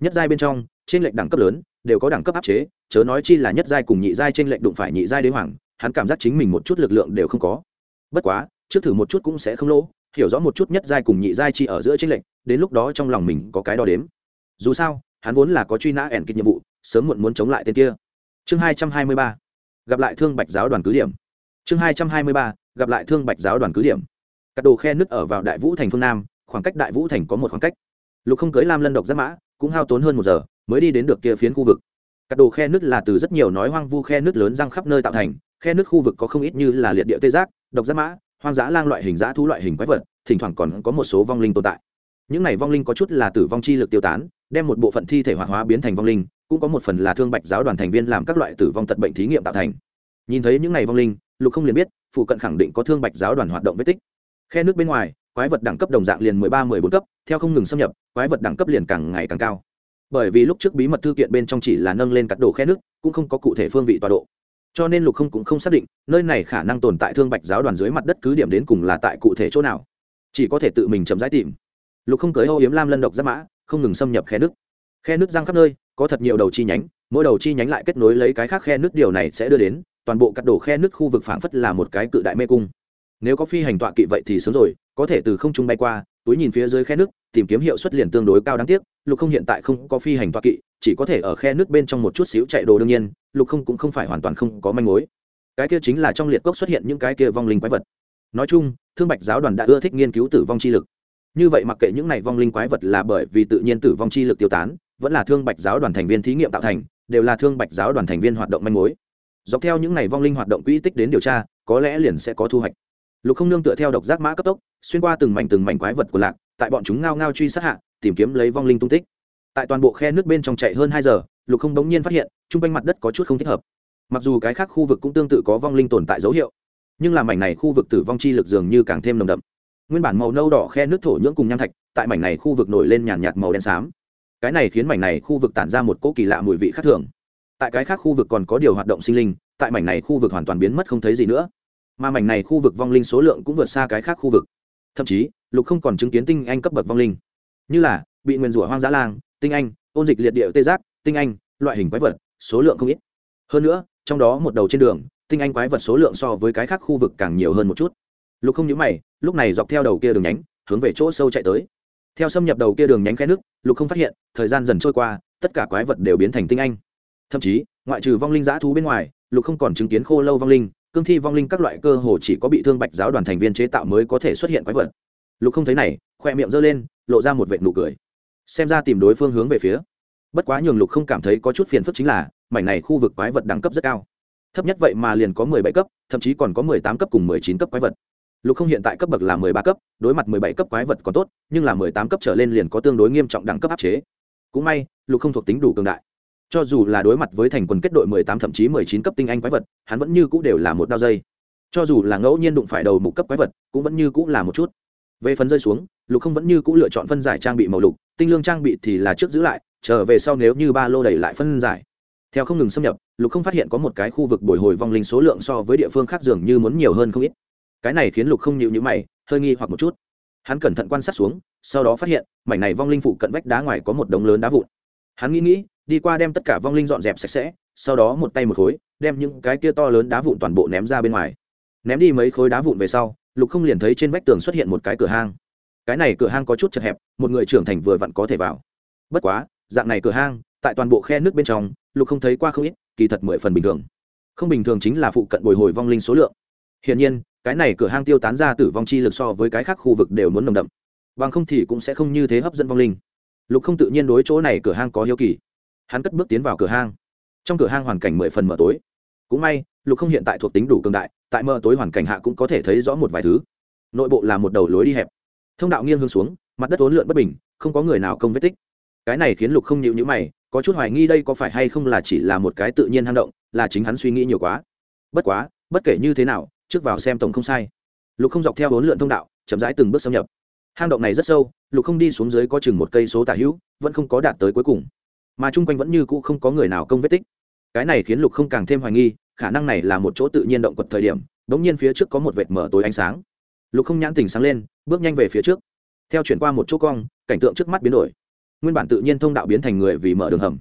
Nhất giai bên trong, trên lệnh đẳng cấp lớn, đều có đẳng cấp áp chế, chớ nói chi là nhất giai cùng nhị giai trên lệnh đụng phải nhị giai đế hoàng, hắn cảm giác chính mình một chút lực lượng đều không có. Bất quá, trước thử một chút cũng sẽ không lỗ, hiểu rõ một chút nhất giai cùng nhị giai chi ở giữa trên lệnh đến lúc đó trong lòng mình có cái đo đếm. Dù sao, hắn vốn là có truy nã ẻn kịch nhiệm vụ, sớm muộn muốn chống lại tên kia. Chương hai trăm hai mươi ba gặp lại thương bạch giáo đoàn cứ điểm. Chương hai trăm hai mươi ba, gặp lại thương bạch giáo đoàn cứ điểm. Các đồ khe nứt ở vào đại vũ thành phương nam, khoảng cách đại vũ thành có một khoảng cách. Lục không cưới lam lân độc giáp mã, cũng hao tốn hơn một giờ, mới đi đến được kia phiến khu vực. Các đồ khe nứt là từ rất nhiều nói hoang vu khe nứt lớn răng khắp nơi tạo thành, khe nứt khu vực có không ít như là liệt địa tê giác, độc giáp mã, hoang dã lang loại hình, dã thú loại hình quái vật, thỉnh thoảng còn có một số vong linh tồn tại những này vong linh có chút là tử vong chi lực tiêu tán, đem một bộ phận thi thể hoạt hóa biến thành vong linh, cũng có một phần là thương bạch giáo đoàn thành viên làm các loại tử vong tật bệnh thí nghiệm tạo thành. Nhìn thấy những này vong linh, lục không liền biết, phụ cận khẳng định có thương bạch giáo đoàn hoạt động vết tích. Khe nước bên ngoài, quái vật đẳng cấp đồng dạng liền mười ba, mười bốn cấp, theo không ngừng xâm nhập, quái vật đẳng cấp liền càng ngày càng cao. Bởi vì lúc trước bí mật thư kiện bên trong chỉ là nâng lên cắt đồ khe nước, cũng không có cụ thể phương vị tọa độ. Cho nên lục không cũng không xác định, nơi này khả năng tồn tại thương bạch giáo đoàn dưới mặt đất cứ điểm đến cùng là tại cụ thể chỗ nào. Chỉ có thể tự mình chậm rãi tìm lục không cưới âu yếm lam lân độc giáp mã, không ngừng xâm nhập khe nước. Khe nước giang khắp nơi, có thật nhiều đầu chi nhánh, mỗi đầu chi nhánh lại kết nối lấy cái khác khe nước, điều này sẽ đưa đến, toàn bộ cắt đổ khe nước khu vực phảng phất là một cái cự đại mê cung. Nếu có phi hành tọa kỵ vậy thì sớm rồi, có thể từ không trung bay qua, túi nhìn phía dưới khe nước, tìm kiếm hiệu suất liền tương đối cao đáng tiếc, lục không hiện tại không có phi hành tọa kỵ, chỉ có thể ở khe nước bên trong một chút xíu chạy đồ đương nhiên, lục không cũng không phải hoàn toàn không có manh mối. Cái kia chính là trong liệt cốc xuất hiện những cái kia vong linh quái vật. Nói chung, thương bạch giáo đoàn đã ưa thích nghiên cứu tử vong chi lực như vậy mặc kệ những này vong linh quái vật là bởi vì tự nhiên tử vong chi lực tiêu tán, vẫn là thương bạch giáo đoàn thành viên thí nghiệm tạo thành, đều là thương bạch giáo đoàn thành viên hoạt động manh mối. Dọc theo những này vong linh hoạt động quỹ tích đến điều tra, có lẽ liền sẽ có thu hoạch. Lục không nương tựa theo độc giác mã cấp tốc, xuyên qua từng mảnh từng mảnh quái vật của lạc, tại bọn chúng ngao ngao truy sát hạ, tìm kiếm lấy vong linh tung tích. Tại toàn bộ khe nước bên trong chạy hơn hai giờ, lục không bỗng nhiên phát hiện, chung quanh mặt đất có chút không thích hợp. Mặc dù cái khác khu vực cũng tương tự có vong linh tồn tại dấu hiệu, nhưng làm mảnh này khu vực tử vong chi lực dường như càng thêm nồng đậm nguyên bản màu nâu đỏ khe nước thổ nhưỡng cùng nham thạch, tại mảnh này khu vực nổi lên nhàn nhạt màu đen xám. Cái này khiến mảnh này khu vực tản ra một cỗ kỳ lạ mùi vị khác thường. Tại cái khác khu vực còn có điều hoạt động sinh linh, tại mảnh này khu vực hoàn toàn biến mất không thấy gì nữa. Mà mảnh này khu vực vong linh số lượng cũng vượt xa cái khác khu vực. Thậm chí, lục không còn chứng kiến tinh anh cấp bậc vong linh. Như là, bị nguyền rủa hoang dã lang, tinh anh, ôn dịch liệt địa tê giác, tinh anh, loại hình quái vật, số lượng không ít. Hơn nữa, trong đó một đầu trên đường, tinh anh quái vật số lượng so với cái khác khu vực càng nhiều hơn một chút. Lục không nhớ mày lúc này dọc theo đầu kia đường nhánh, hướng về chỗ sâu chạy tới. Theo xâm nhập đầu kia đường nhánh khe nước, lục không phát hiện, thời gian dần trôi qua, tất cả quái vật đều biến thành tinh anh. Thậm chí, ngoại trừ vong linh giã thú bên ngoài, lục không còn chứng kiến khô lâu vong linh, cương thi vong linh các loại cơ hồ chỉ có bị thương bạch giáo đoàn thành viên chế tạo mới có thể xuất hiện quái vật. Lục không thấy này, khoe miệng giơ lên, lộ ra một vệ nụ cười. Xem ra tìm đối phương hướng về phía. Bất quá nhường lục không cảm thấy có chút phiền phức chính là, mảnh này khu vực quái vật đẳng cấp rất cao. Thấp nhất vậy mà liền có mười bảy cấp, thậm chí còn có mười tám cấp cùng mười chín cấp quái vật lục không hiện tại cấp bậc là mười ba cấp, đối mặt mười bảy cấp quái vật còn tốt, nhưng là mười tám cấp trở lên liền có tương đối nghiêm trọng đẳng cấp áp chế. Cũng may, lục không thuộc tính đủ cường đại. Cho dù là đối mặt với thành quần kết đội mười tám thậm chí mười chín cấp tinh anh quái vật, hắn vẫn như c ũ đều là một đao dây. Cho dù là ngẫu nhiên đụng phải đầu mục cấp quái vật, cũng vẫn như c ũ là một chút. Về phần rơi xuống, lục không vẫn như c ũ lựa chọn phân giải trang bị màu lục, tinh lương trang bị thì là trước giữ lại, trở về sau nếu như ba lô đầy lại phân giải. Theo không ngừng xâm nhập, lục không phát hiện có một cái khu vực bồi hồi vong linh số lượng so với địa phương khác dường như muốn nhiều hơn không ít cái này khiến lục không nhịu nhữ mày, hơi nghi hoặc một chút. Hắn cẩn thận quan sát xuống, sau đó phát hiện, mảnh này vong linh phụ cận vách đá ngoài có một đống lớn đá vụn. Hắn nghĩ nghĩ, đi qua đem tất cả vong linh dọn dẹp sạch sẽ, sau đó một tay một khối, đem những cái kia to lớn đá vụn toàn bộ ném ra bên ngoài. Ném đi mấy khối đá vụn về sau, lục không liền thấy trên vách tường xuất hiện một cái cửa hang. Cái này cửa hang có chút chật hẹp, một người trưởng thành vừa vặn có thể vào. Bất quá, dạng này cửa hang, tại toàn bộ khe nước bên trong, lục không thấy qua không ít, kỳ thật mười phần bình thường. Không bình thường chính là phụ cận bồi hồi vong linh số lượng. Hiển nhiên cái này cửa hang tiêu tán ra tử vong chi lực so với cái khác khu vực đều muốn nồng đậm. Bằng không thì cũng sẽ không như thế hấp dẫn vong linh. Lục không tự nhiên đối chỗ này cửa hang có hiếu kỳ. Hắn cất bước tiến vào cửa hang. Trong cửa hang hoàn cảnh mười phần mở tối. Cũng may, lục không hiện tại thuộc tính đủ cường đại, tại mờ tối hoàn cảnh hạ cũng có thể thấy rõ một vài thứ. Nội bộ là một đầu lối đi hẹp. Thông đạo nghiêng hướng xuống, mặt đất ốn lượn bất bình, không có người nào công vết tích. Cái này khiến lục không nhịu nhữ mày, có chút hoài nghi đây có phải hay không là chỉ là một cái tự nhiên hang động, là chính hắn suy nghĩ nhiều quá. Bất quá, bất kể như thế nào trước vào xem tổng không sai. Lục không dọc theo bốn lượn thông đạo, chậm rãi từng bước xâm nhập. Hang động này rất sâu, lục không đi xuống dưới có chừng một cây số tả hữu, vẫn không có đạt tới cuối cùng. Mà chung quanh vẫn như cũ không có người nào công vết tích. Cái này khiến lục không càng thêm hoài nghi, khả năng này là một chỗ tự nhiên động quật thời điểm đ ỗ n g nhiên phía trước có một vệt mở tối ánh sáng. Lục không nhãn tình sáng lên, bước nhanh về phía trước. Theo chuyển qua một chỗ cong, cảnh tượng trước mắt biến đổi. Nguyên bản tự nhiên thông đạo biến thành người vì mở đường hầm.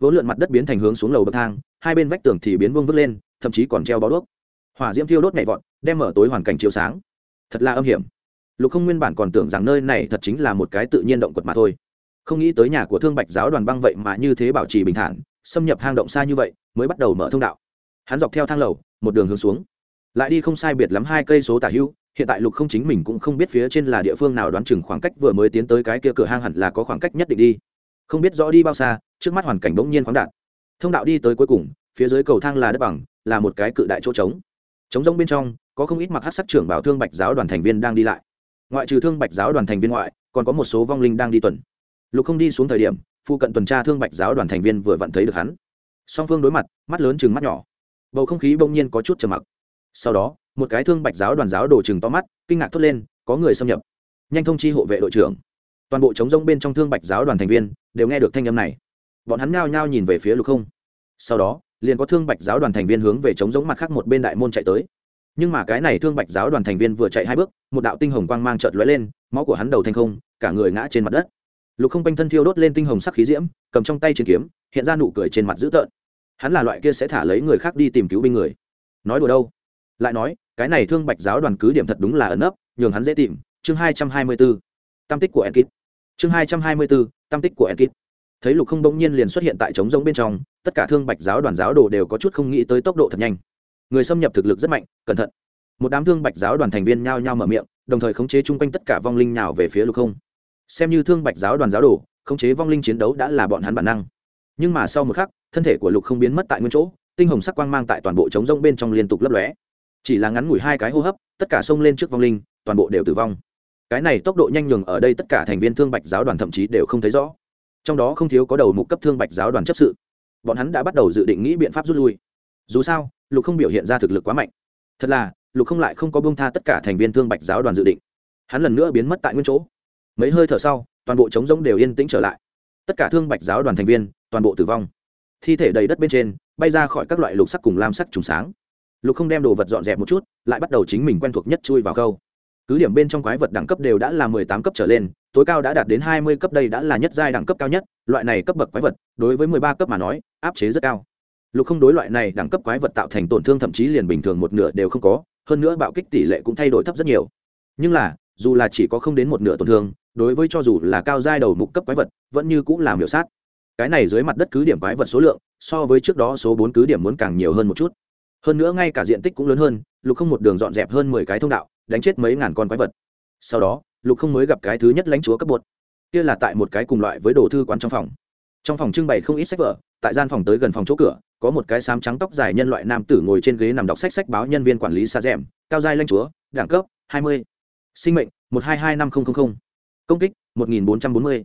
Vốn lượn mặt đất biến thành hướng xuống lầu bậc thang, hai bên vách tường thì biến vương vứt lên, thậm chí còn treo bó đuốc hỏa diễm thiêu đốt nhảy vọt, đem mở tối hoàn cảnh chiếu sáng. Thật là âm hiểm. Lục không nguyên bản còn tưởng rằng nơi này thật chính là một cái tự nhiên động quật mà thôi. Không nghĩ tới nhà của thương bạch giáo đoàn băng vậy mà như thế bảo trì bình thản, xâm nhập hang động xa như vậy, mới bắt đầu mở thông đạo. Hắn dọc theo thang lầu, một đường hướng xuống. Lại đi không sai biệt lắm hai cây số tả hưu, hiện tại lục không chính mình cũng không biết phía trên là địa phương nào đoán chừng khoảng cách vừa mới tiến tới cái kia cửa hang hẳn là có khoảng cách nhất định đi. Không biết rõ đi bao xa, trước mắt hoàn cảnh bỗng nhiên khoáng đạt. Thông đạo đi tới cuối cùng, phía dưới cầu thang là đất bằng, là một cái cự đại chỗ trống trống rông bên trong, có không ít mặc hát sắc trưởng bảo thương bạch giáo đoàn thành viên đang đi lại. Ngoại trừ thương bạch giáo đoàn thành viên ngoại, còn có một số vong linh đang đi tuần. Lục không đi xuống thời điểm, phụ cận tuần tra thương bạch giáo đoàn thành viên vừa vặn thấy được hắn. Song phương đối mặt, mắt lớn chừng mắt nhỏ. Bầu không khí bỗng nhiên có chút trầm mặc. Sau đó, một cái thương bạch giáo đoàn giáo đổ chừng to mắt, kinh ngạc thốt lên, có người xâm nhập. Nhanh thông chi hộ vệ đội trưởng. Toàn bộ chống rông bên trong thương bạch giáo đoàn thành viên đều nghe được thanh âm này. Bọn hắn nhao nhao nhìn về phía lục không. Sau đó liền có thương bạch giáo đoàn thành viên hướng về chống giống mặt khác một bên đại môn chạy tới. Nhưng mà cái này thương bạch giáo đoàn thành viên vừa chạy hai bước, một đạo tinh hồng quang mang trợt lóe lên, máu của hắn đầu thành không, cả người ngã trên mặt đất. Lục không quanh thân thiêu đốt lên tinh hồng sắc khí diễm, cầm trong tay chiến kiếm, hiện ra nụ cười trên mặt dữ tợn. Hắn là loại kia sẽ thả lấy người khác đi tìm cứu binh người. Nói đùa đâu? Lại nói, cái này thương bạch giáo đoàn cứ điểm thật đúng là ẩn ấp nhường hắn dễ tìm. Chương hai trăm hai mươi b ố tam tích của enkit chương hai trăm hai mươi b ố tam tích của enkit thấy lục không bỗng nhiên liền xuất hiện tại trống rỗng bên trong, tất cả thương bạch giáo đoàn giáo đồ đều có chút không nghĩ tới tốc độ thật nhanh. Người xâm nhập thực lực rất mạnh, cẩn thận. Một đám thương bạch giáo đoàn thành viên nhao nhao mở miệng, đồng thời khống chế chung quanh tất cả vong linh nào về phía lục không. Xem như thương bạch giáo đoàn giáo đồ, khống chế vong linh chiến đấu đã là bọn hắn bản năng. Nhưng mà sau một khắc, thân thể của lục không biến mất tại nguyên chỗ, tinh hồng sắc quang mang tại toàn bộ trống rông bên trong liên tục lấp lóe. Chỉ là ngắn ngủi hai cái hô hấp, tất cả xông lên trước vong linh, toàn bộ đều tử vong. Cái này tốc độ nhanh nhường ở đây tất cả thành viên thương bạch giáo đoàn thậm chí đều không thấy rõ trong đó không thiếu có đầu mục cấp thương bạch giáo đoàn chấp sự. Bọn hắn đã bắt đầu dự định nghĩ biện pháp rút lui. Dù sao, lục không biểu hiện ra thực lực quá mạnh. Thật là, lục không lại không có bông tha tất cả thành viên thương bạch giáo đoàn dự định. Hắn lần nữa biến mất tại nguyên chỗ. Mấy hơi thở sau, toàn bộ trống rỗng đều yên tĩnh trở lại. Tất cả thương bạch giáo đoàn thành viên, toàn bộ tử vong. Thi thể đầy đất bên trên, bay ra khỏi các loại lục sắc cùng lam sắc trùng sáng. Lục không đem đồ vật dọn dẹp một chút, lại bắt đầu chính mình quen thuộc nhất chui vào câu cứ điểm bên trong quái vật đẳng cấp đều đã là mười tám cấp trở lên, tối cao đã đạt đến hai mươi cấp đây đã là nhất giai đẳng cấp cao nhất, loại này cấp bậc quái vật, đối với mười ba cấp mà nói, áp chế rất cao. Lục không đối loại này đẳng cấp quái vật tạo thành tổn thương thậm chí liền bình thường một nửa đều không có, hơn nữa bạo kích tỷ lệ cũng thay đổi thấp rất nhiều. Nhưng là, dù là chỉ có không đến một nửa tổn thương, đối với cho dù là cao giai đầu mục cấp quái vật, vẫn như cũng là miểu sát. Cái này dưới mặt đất cứ điểm quái vật số lượng, so với trước đó số bốn cứ điểm muốn càng nhiều hơn một chút hơn nữa ngay cả diện tích cũng lớn hơn, lục không một đường dọn dẹp hơn mười cái thông đạo, đánh chết mấy ngàn con quái vật. Sau đó, lục không mới gặp cái thứ nhất lãnh chúa cấp bột. Kia là tại một cái cùng loại với đồ thư quán trong phòng. Trong phòng trưng bày không ít sách vở, tại gian phòng tới gần phòng chỗ cửa, có một cái xám trắng tóc dài nhân loại nam tử ngồi trên ghế nằm đọc sách sách báo nhân viên quản lý xa rèm cao giai lãnh chúa, đẳng cấp hai mươi. Sinh mệnh, một hai hai năm nghìn công kích, một nghìn bốn trăm bốn mươi.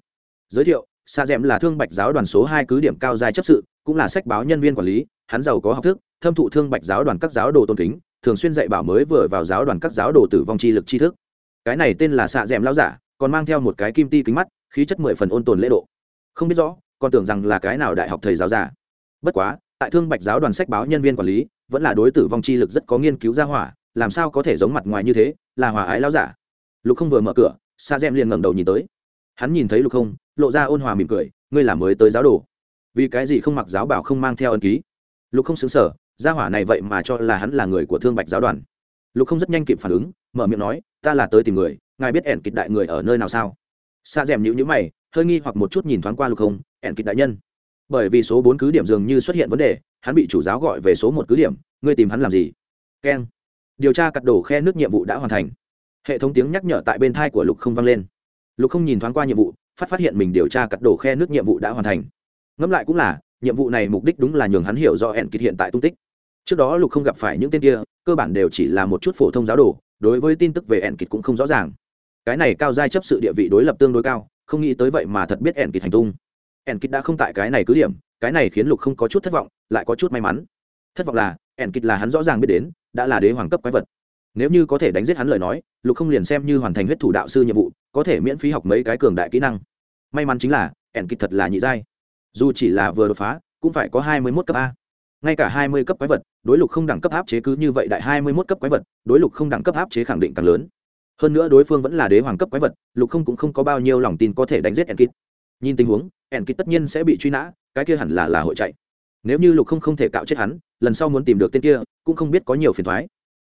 Giới thiệu xa rẽm là thương bạch giáo đoàn số hai cứ điểm cao giai chấp sự, cũng là sách báo nhân viên quản lý, hắn giàu có học thức, thâm thụ thương bạch giáo đoàn các giáo đồ tôn kính, thường xuyên dạy bảo mới vừa vào giáo đoàn các giáo đồ tử vong chi lực tri thức. Cái này tên là xạ d ẻ m lao giả, còn mang theo một cái kim ti kính mắt, khí chất mười phần ôn tồn lễ độ. Không biết rõ, còn tưởng rằng là cái nào đại học thầy giáo giả. Bất quá, tại thương bạch giáo đoàn sách báo nhân viên quản lý, vẫn là đối tử vong chi lực rất có nghiên cứu ra hỏa, làm sao có thể giống mặt ngoài như thế, là hòa ái lao giả. Lục không vừa mở cửa, sa d liền ngẩng đầu nhìn tới hắn nhìn thấy lục không, lộ ra ôn hòa mỉm cười, ngươi là mới tới giáo đồ. Vì cái gì không mặc giáo bảo không mang theo ân ký? Lục không xứng sở gia hỏa này vậy mà cho là hắn là người của thương bạch giáo đoàn. Lục không rất nhanh kịp phản ứng, mở miệng nói, ta là tới tìm người, ngài biết ẻn kịch đại người ở nơi nào sao? Xa rèm nhữ nhữ mày, hơi nghi hoặc một chút nhìn thoáng qua lục không, ẻn kịch đại nhân. Bởi vì số bốn cứ điểm dường như xuất hiện vấn đề, hắn bị chủ giáo gọi về số một cứ điểm, ngươi tìm hắn làm gì? Keng. Điều tra cắt đổ khe nước nhiệm vụ đã hoàn thành. Hệ thống tiếng nhắc nhở tại bên thai của lục không vang lên lục không nhìn thoáng qua nhiệm vụ, phát phát hiện mình điều tra cắt đổ khe nước nhiệm vụ đã hoàn thành. Ngẫm lại cũng là, nhiệm vụ này mục đích đúng là nhường hắn hiểu do hẹn kịt hiện tại tung tích. Trước đó lục không gặp phải những tên kia, cơ bản đều chỉ là một chút phổ thông giáo đồ, đối với tin tức về hẹn kịt cũng không rõ ràng. Cái này cao giai chấp sự địa vị đối lập tương đối cao, không nghĩ tới vậy mà thật biết hẹn kịt hành tung. Hẹn kịt đã không tại cái này cứ điểm, cái này khiến lục không có chút thất vọng, lại có chút may mắn. Thất vọng là hẹn kịt là hắn rõ ràng biết đến, đã là đế hoàng cấp quái vật nếu như có thể đánh giết hắn lời nói, lục không liền xem như hoàn thành huyết thủ đạo sư nhiệm vụ, có thể miễn phí học mấy cái cường đại kỹ năng. May mắn chính là, ẻn kịch thật là nhị giai. Dù chỉ là vừa đột phá, cũng phải có hai mươi mốt cấp a. Ngay cả hai mươi cấp quái vật, đối lục không đẳng cấp áp chế cứ như vậy đại hai mươi mốt cấp quái vật, đối lục không đẳng cấp áp chế khẳng định càng lớn. Hơn nữa đối phương vẫn là đế hoàng cấp quái vật, lục không cũng không có bao nhiêu lòng tin có thể đánh giết enkit nhìn tình huống enkit tất nhiên sẽ bị truy nã, cái kia hẳn là là hội chạy. Nếu như lục không không thể cạo chết hắn, lần sau muốn tìm được tên kia, cũng không biết có nhiều phiền thoái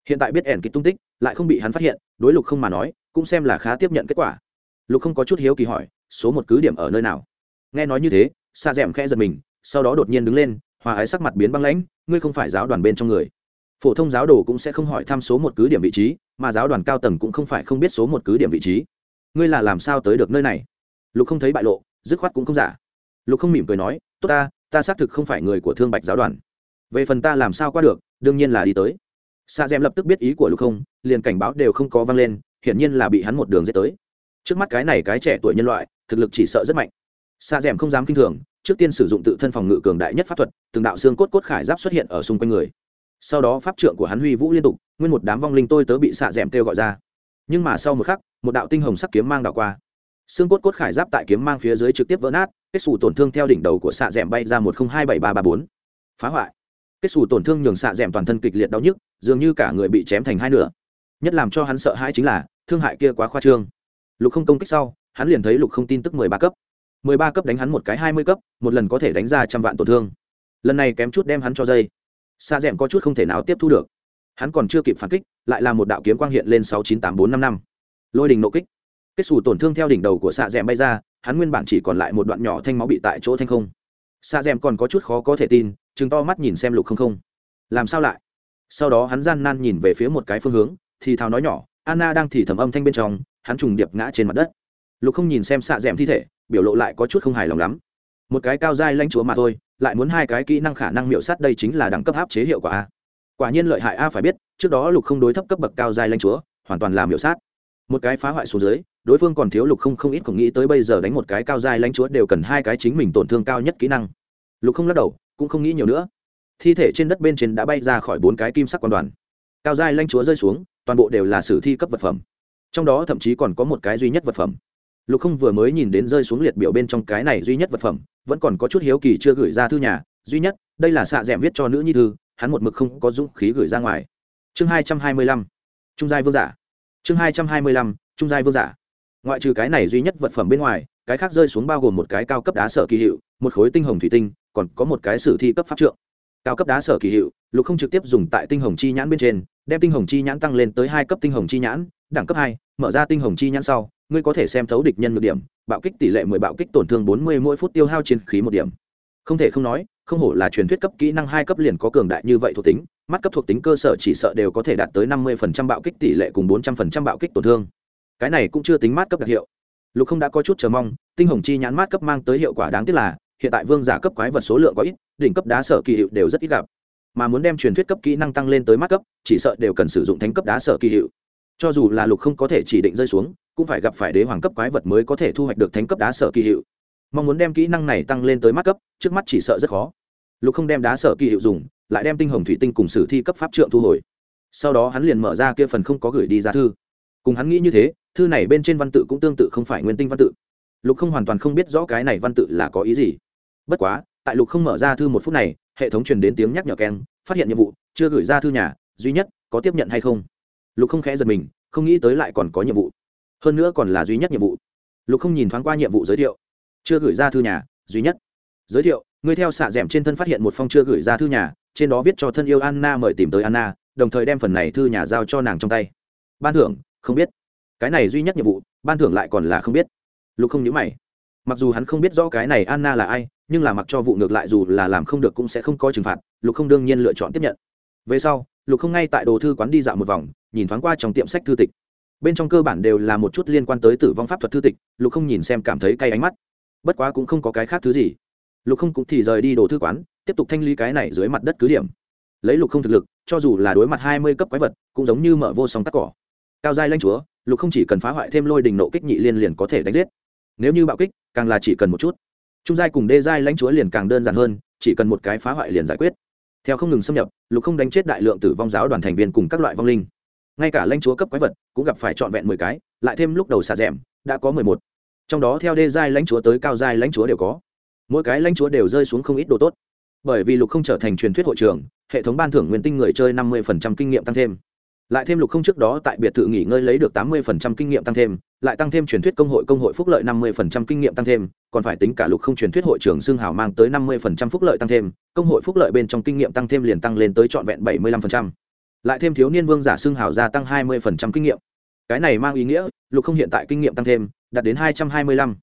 hiện tại biết ẻn kịch tung tích, lại không bị hắn phát hiện, đối lục không mà nói, cũng xem là khá tiếp nhận kết quả. Lục không có chút hiếu kỳ hỏi, số một cứ điểm ở nơi nào? Nghe nói như thế xa d ẻ m khẽ giật mình, sau đó đột nhiên đứng lên, hòa ái sắc mặt biến băng lãnh, ngươi không phải giáo đoàn bên trong người. Phổ thông giáo đồ cũng sẽ không hỏi thăm số một cứ điểm vị trí, mà giáo đoàn cao tầng cũng không phải không biết số một cứ điểm vị trí. Ngươi là làm sao tới được nơi này? Lục không thấy bại lộ, dứt khoát cũng không giả. Lục không mỉm cười nói, tốt ta ta xác thực không phải người của thương bạch giáo đoàn. Về phần ta làm sao qua được, đương nhiên là đi tới sa d lập tức biết ý của lục không, liền cảnh báo đều không có vang lên, hiển nhiên là bị hắn một đường dết tới. Trước mắt cái này cái trẻ tuổi nhân loại, thực lực chỉ sợ rất mạnh. Sa d không dám kinh thường, trước tiên sử dụng tự thân phòng ngự cường đại nhất pháp thuật, từng đạo xương cốt cốt khải giáp xuất hiện ở xung quanh người. Sau đó pháp trượng của hắn huy vũ liên tục, nguyên một đám vong linh tôi tớ bị xạ d kêu gọi ra. Nhưng mà sau một khắc, một đạo tinh hồng sắc kiếm mang đảo qua. Xương cốt cốt khải giáp tại kiếm mang phía dưới trực tiếp vỡ nát, kết xù tổn thương theo đỉnh đầu của xạ d bay ra một không hai bảy ba ba bốn. Phá hoại. Kết xù tổn thương nhường xạ d toàn thân kịch liệt đau nhức dường như cả người bị chém thành hai nửa. Nhất làm cho hắn sợ hãi chính là, thương hại kia quá khoa trương. Lục không công kích sau, hắn liền thấy lục không tin tức mười ba cấp. mười ba cấp đánh hắn một cái hai mươi cấp, một lần có thể đánh ra trăm vạn tổn thương. Lần này kém chút đem hắn cho dây. Xa d có chút không thể nào tiếp thu được. Hắn còn chưa kịp phản kích, lại là một đạo kiếm quang hiện lên sáu chín tám bốn năm năm. Lôi đình nộ kích. Kết xù tổn thương theo đỉnh đầu của xạ d bay ra, hắn nguyên bản chỉ còn lại một đoạn nhỏ thanh máu bị tại chỗ thanh không. Xạ d còn có chút khó có thể tin chứng to mắt nhìn xem lục không không. Làm sao lại? Sau đó hắn gian nan nhìn về phía một cái phương hướng, thì thào nói nhỏ, anna đang thì thầm âm thanh bên trong, hắn trùng điệp ngã trên mặt đất. Lục không nhìn xem xạ d thi thể, biểu lộ lại có chút không hài lòng lắm. Một cái cao giai lãnh chúa mà thôi, lại muốn hai cái kỹ năng khả năng miệu sát đây chính là đẳng cấp áp chế hiệu quả a. Quả nhiên lợi hại a phải biết, trước đó lục không đối thấp cấp bậc cao giai lãnh chúa, hoàn toàn làm miệu sát. Một cái phá hoại xuống dưới, đối phương còn thiếu lục không không ít cũng nghĩ tới bây giờ đánh một cái cao giai lãnh chúa đều cần hai cái chính mình tổn thương cao nhất kỹ năng. Lục không lắc đầu, cũng không nghĩ nhiều nữa thi thể trên đất bên trên đã bay ra khỏi bốn cái kim sắc quan đoàn. Cao giai lanh chúa rơi xuống, toàn bộ đều là sử thi cấp vật phẩm. Trong đó thậm chí còn có một cái duy nhất vật phẩm. Lục không vừa mới nhìn đến rơi xuống liệt biểu bên trong cái này duy nhất vật phẩm, vẫn còn có chút hiếu kỳ chưa gửi ra thư nhà. Duy nhất, đây là xạ d ẻ m viết cho nữ nhi thư, hắn một mực không có dũng khí gửi ra ngoài. Chương hai trăm hai mươi lăm, trung giai vương giả. Chương hai trăm hai mươi lăm, trung giai vương giả. Ngoại trừ cái này duy nhất vật phẩm bên ngoài, cái khác rơi xuống bao gồm một cái cao cấp đá sở kỳ hiệu, một khối tinh hồng thủy tinh, còn có một cái sử thi cấp pháp trượng cao cấp đá sở kỳ hiệu, lục không trực tiếp dùng tại tinh hồng chi nhãn bên trên, đem tinh hồng chi nhãn tăng lên tới hai cấp tinh hồng chi nhãn, đẳng cấp hai, mở ra tinh hồng chi nhãn sau, ngươi có thể xem thấu địch nhân được điểm, bạo kích tỷ lệ mười, bạo kích tổn thương bốn mươi mỗi phút tiêu hao chiến khí một điểm. Không thể không nói, không hổ là truyền thuyết cấp kỹ năng hai cấp liền có cường đại như vậy thuộc tính, mắt cấp thuộc tính cơ sở chỉ sợ đều có thể đạt tới năm mươi phần trăm bạo kích tỷ lệ cùng bốn trăm phần trăm bạo kích tổn thương. Cái này cũng chưa tính mát cấp đặc hiệu. Lục không đã có chút chờ mong, tinh hồng chi nhãn mát cấp mang tới hiệu quả đáng tiếc là hiện tại vương giả cấp quái vật số lượng có ít, đỉnh cấp đá sở kỳ hiệu đều rất ít gặp. Mà muốn đem truyền thuyết cấp kỹ năng tăng lên tới mắt cấp, chỉ sợ đều cần sử dụng thánh cấp đá sở kỳ hiệu. Cho dù là lục không có thể chỉ định rơi xuống, cũng phải gặp phải đế hoàng cấp quái vật mới có thể thu hoạch được thánh cấp đá sở kỳ hiệu. Mong muốn đem kỹ năng này tăng lên tới mắt cấp, trước mắt chỉ sợ rất khó. Lục không đem đá sở kỳ hiệu dùng, lại đem tinh hồng thủy tinh cùng sử thi cấp pháp trượng thu hồi. Sau đó hắn liền mở ra kia phần không có gửi đi ra thư. Cùng hắn nghĩ như thế, thư này bên trên văn tự cũng tương tự không phải nguyên tinh văn tự. Lục không hoàn toàn không biết rõ cái này văn tự là có ý gì bất quá, tại lục không mở ra thư một phút này, hệ thống truyền đến tiếng nhắc nhở keng, phát hiện nhiệm vụ, chưa gửi ra thư nhà, duy nhất có tiếp nhận hay không? Lục không khẽ giật mình, không nghĩ tới lại còn có nhiệm vụ. Hơn nữa còn là duy nhất nhiệm vụ. Lục không nhìn thoáng qua nhiệm vụ giới thiệu. Chưa gửi ra thư nhà, duy nhất. Giới thiệu, người theo xạ d ẻ m trên thân phát hiện một phong chưa gửi ra thư nhà, trên đó viết cho thân yêu anna mời tìm tới anna, đồng thời đem phần này thư nhà giao cho nàng trong tay. Ban thưởng, không biết. Cái này duy nhất nhiệm vụ, ban thưởng lại còn là không biết. Lục không nhớ mày mặc dù hắn không biết rõ cái này anna là ai, nhưng là mặc cho vụ ngược lại dù là làm không được cũng sẽ không có trừng phạt, lục không đương nhiên lựa chọn tiếp nhận. Về sau, lục không ngay tại đồ thư quán đi dạo một vòng, nhìn thoáng qua trong tiệm sách thư tịch. Bên trong cơ bản đều là một chút liên quan tới tử vong pháp thuật thư tịch, lục không nhìn xem cảm thấy cay ánh mắt. Bất quá cũng không có cái khác thứ gì. Lục không cũng thì rời đi đồ thư quán, tiếp tục thanh lý cái này dưới mặt đất cứ điểm. Lấy lục không thực lực, cho dù là đối mặt hai mươi cấp quái vật, cũng giống như mở vô song tắc cỏ. Cao giai lanh chúa, lục không chỉ cần phá hoại thêm lôi đình nộ kích nhị liên liền có thể đánh giết nếu như bạo kích, càng là chỉ cần một chút. Trung giai cùng đê giai lãnh chúa liền càng đơn giản hơn, chỉ cần một cái phá hoại liền giải quyết. Theo không ngừng xâm nhập, lục không đánh chết đại lượng tử vong giáo đoàn thành viên cùng các loại vong linh. Ngay cả lãnh chúa cấp quái vật cũng gặp phải trọn vẹn mười cái, lại thêm lúc đầu xà rẽm đã có mười một. Trong đó theo đê giai lãnh chúa tới cao giai lãnh chúa đều có. Mỗi cái lãnh chúa đều rơi xuống không ít đồ tốt. Bởi vì lục không trở thành truyền thuyết hội trường hệ thống ban thưởng nguyên tinh người chơi năm mươi kinh nghiệm tăng thêm. Lại thêm lục không trước đó tại biệt thự nghỉ ngơi lấy được tám mươi kinh nghiệm tăng thêm lại tăng thêm truyền thuyết công hội công hội phúc lợi năm mươi kinh nghiệm tăng thêm, còn phải tính cả lục không truyền thuyết hội trưởng xương hào mang tới năm mươi phúc lợi tăng thêm, công hội phúc lợi bên trong kinh nghiệm tăng thêm liền tăng lên tới trọn vẹn bảy mươi lăm lại thêm thiếu niên vương giả xương hào gia tăng hai mươi kinh nghiệm. Cái này mang ý nghĩa, lục không hiện tại kinh nghiệm tăng thêm, đạt đến hai trăm hai mươi lăm.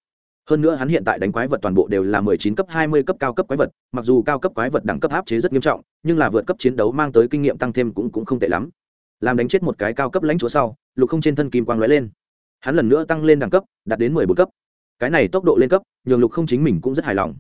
Hơn nữa hắn hiện tại đánh quái vật toàn bộ đều là mười chín cấp, hai mươi cấp cao cấp quái vật, mặc dù cao cấp quái vật đẳng cấp áp chế rất nghiêm trọng, nhưng là vượt cấp chiến đấu mang tới kinh nghiệm tăng thêm cũng cũng không tệ lắm. Làm đánh chết một cái cao cấp lãnh chúa sau, lục không trên thân kim quang lóe lên hắn lần nữa tăng lên đẳng cấp, đạt đến mười bốn cấp. Cái này tốc độ lên cấp, nhường lục không chính mình cũng rất hài lòng.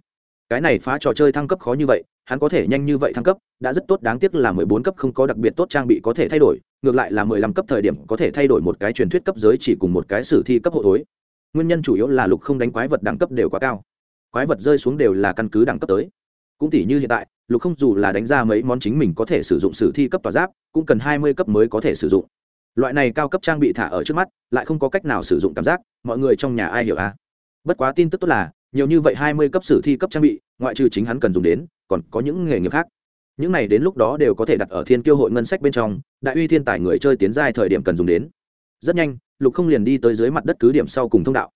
Cái này phá trò chơi thăng cấp khó như vậy, hắn có thể nhanh như vậy thăng cấp, đã rất tốt, đáng tiếc là mười bốn cấp không có đặc biệt tốt trang bị có thể thay đổi, ngược lại là mười lăm cấp thời điểm có thể thay đổi một cái truyền thuyết cấp giới chỉ cùng một cái sử thi cấp hộ thối. Nguyên nhân chủ yếu là lục không đánh quái vật đẳng cấp đều quá cao. Quái vật rơi xuống đều là căn cứ đẳng cấp tới. Cũng tỷ như hiện tại, lục không dù là đánh ra mấy món chính mình có thể sử dụng sử thi cấp tòa giáp, cũng cần hai mươi cấp mới có thể sử dụng loại này cao cấp trang bị thả ở trước mắt, lại không có cách nào sử dụng cảm giác, mọi người trong nhà ai hiểu à? Bất quá tin tức tốt là, nhiều như vậy hai mươi cấp sử thi cấp trang bị, ngoại trừ chính hắn cần dùng đến, còn có những nghề nghiệp khác. Những này đến lúc đó đều có thể đặt ở thiên kiêu hội ngân sách bên trong, đại uy thiên tài người chơi tiến giai thời điểm cần dùng đến. Rất nhanh, lục không liền đi tới dưới mặt đất cứ điểm sau cùng thông đạo.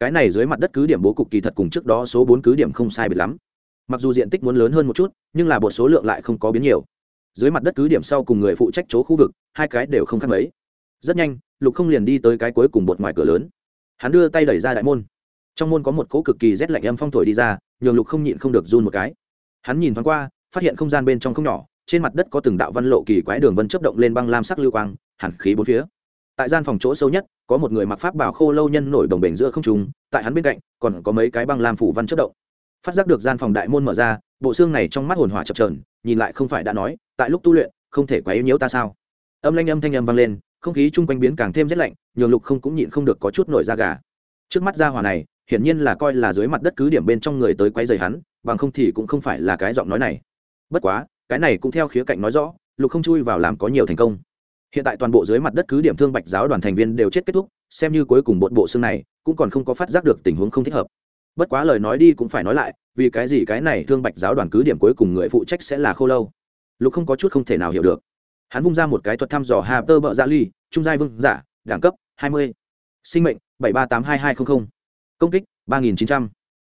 Cái này dưới mặt đất cứ điểm bố cục kỳ thật cùng trước đó số bốn cứ điểm không sai biệt lắm. Mặc dù diện tích muốn lớn hơn một chút, nhưng là bột số lượng lại không có biến nhiều. Dưới mặt đất cứ điểm sau cùng người phụ trách chỗ khu vực, hai cái đều không khác mấy rất nhanh, lục không liền đi tới cái cuối cùng bột ngoài cửa lớn. Hắn đưa tay đẩy ra đại môn. Trong môn có một cỗ cực kỳ rét lạnh âm phong thổi đi ra, nhường lục không nhịn không được run một cái. Hắn nhìn thoáng qua, phát hiện không gian bên trong không nhỏ, trên mặt đất có từng đạo văn lộ kỳ quái đường vân chấp động lên băng lam sắc lưu quang hẳn khí bốn phía. Tại gian phòng chỗ sâu nhất, có một người mặc pháp bảo khô lâu nhân nổi đồng bể giữa không trùng tại hắn bên cạnh, còn có mấy cái băng lam phủ văn chấp động. Phát giác được gian phòng đại môn mở ra, bộ xương này trong mắt hồn hỏa chập trờn nhìn lại không phải đã nói, tại lúc tu luyện, không thể quá yếu nhiễu ta sao? Âm lanh âm thanh âm vang lên không khí chung quanh biến càng thêm rét lạnh, nhường lục không cũng nhịn không được có chút nổi da gà. Trước mắt ra hỏa này, hiển nhiên là coi là dưới mặt đất cứ điểm bên trong người tới quay dày hắn, bằng không thì cũng không phải là cái giọng nói này. Bất quá, cái này cũng theo khía cạnh nói rõ, lục không chui vào làm có nhiều thành công. Hiện tại toàn bộ dưới mặt đất cứ điểm thương bạch giáo đoàn thành viên đều chết kết thúc, xem như cuối cùng bộn bộ xương này, cũng còn không có phát giác được tình huống không thích hợp. Bất quá lời nói đi cũng phải nói lại, vì cái gì cái này thương bạch giáo đoàn cứ điểm cuối cùng người phụ trách sẽ là khô lâu? Lục không có chút không thể nào hiểu được hắn vung ra một cái thuật thăm dò hà tơ bợ dạ ly trung giai vương giả đẳng cấp hai mươi sinh mệnh bảy ba tám hai hai trăm linh công kích ba nghìn chín trăm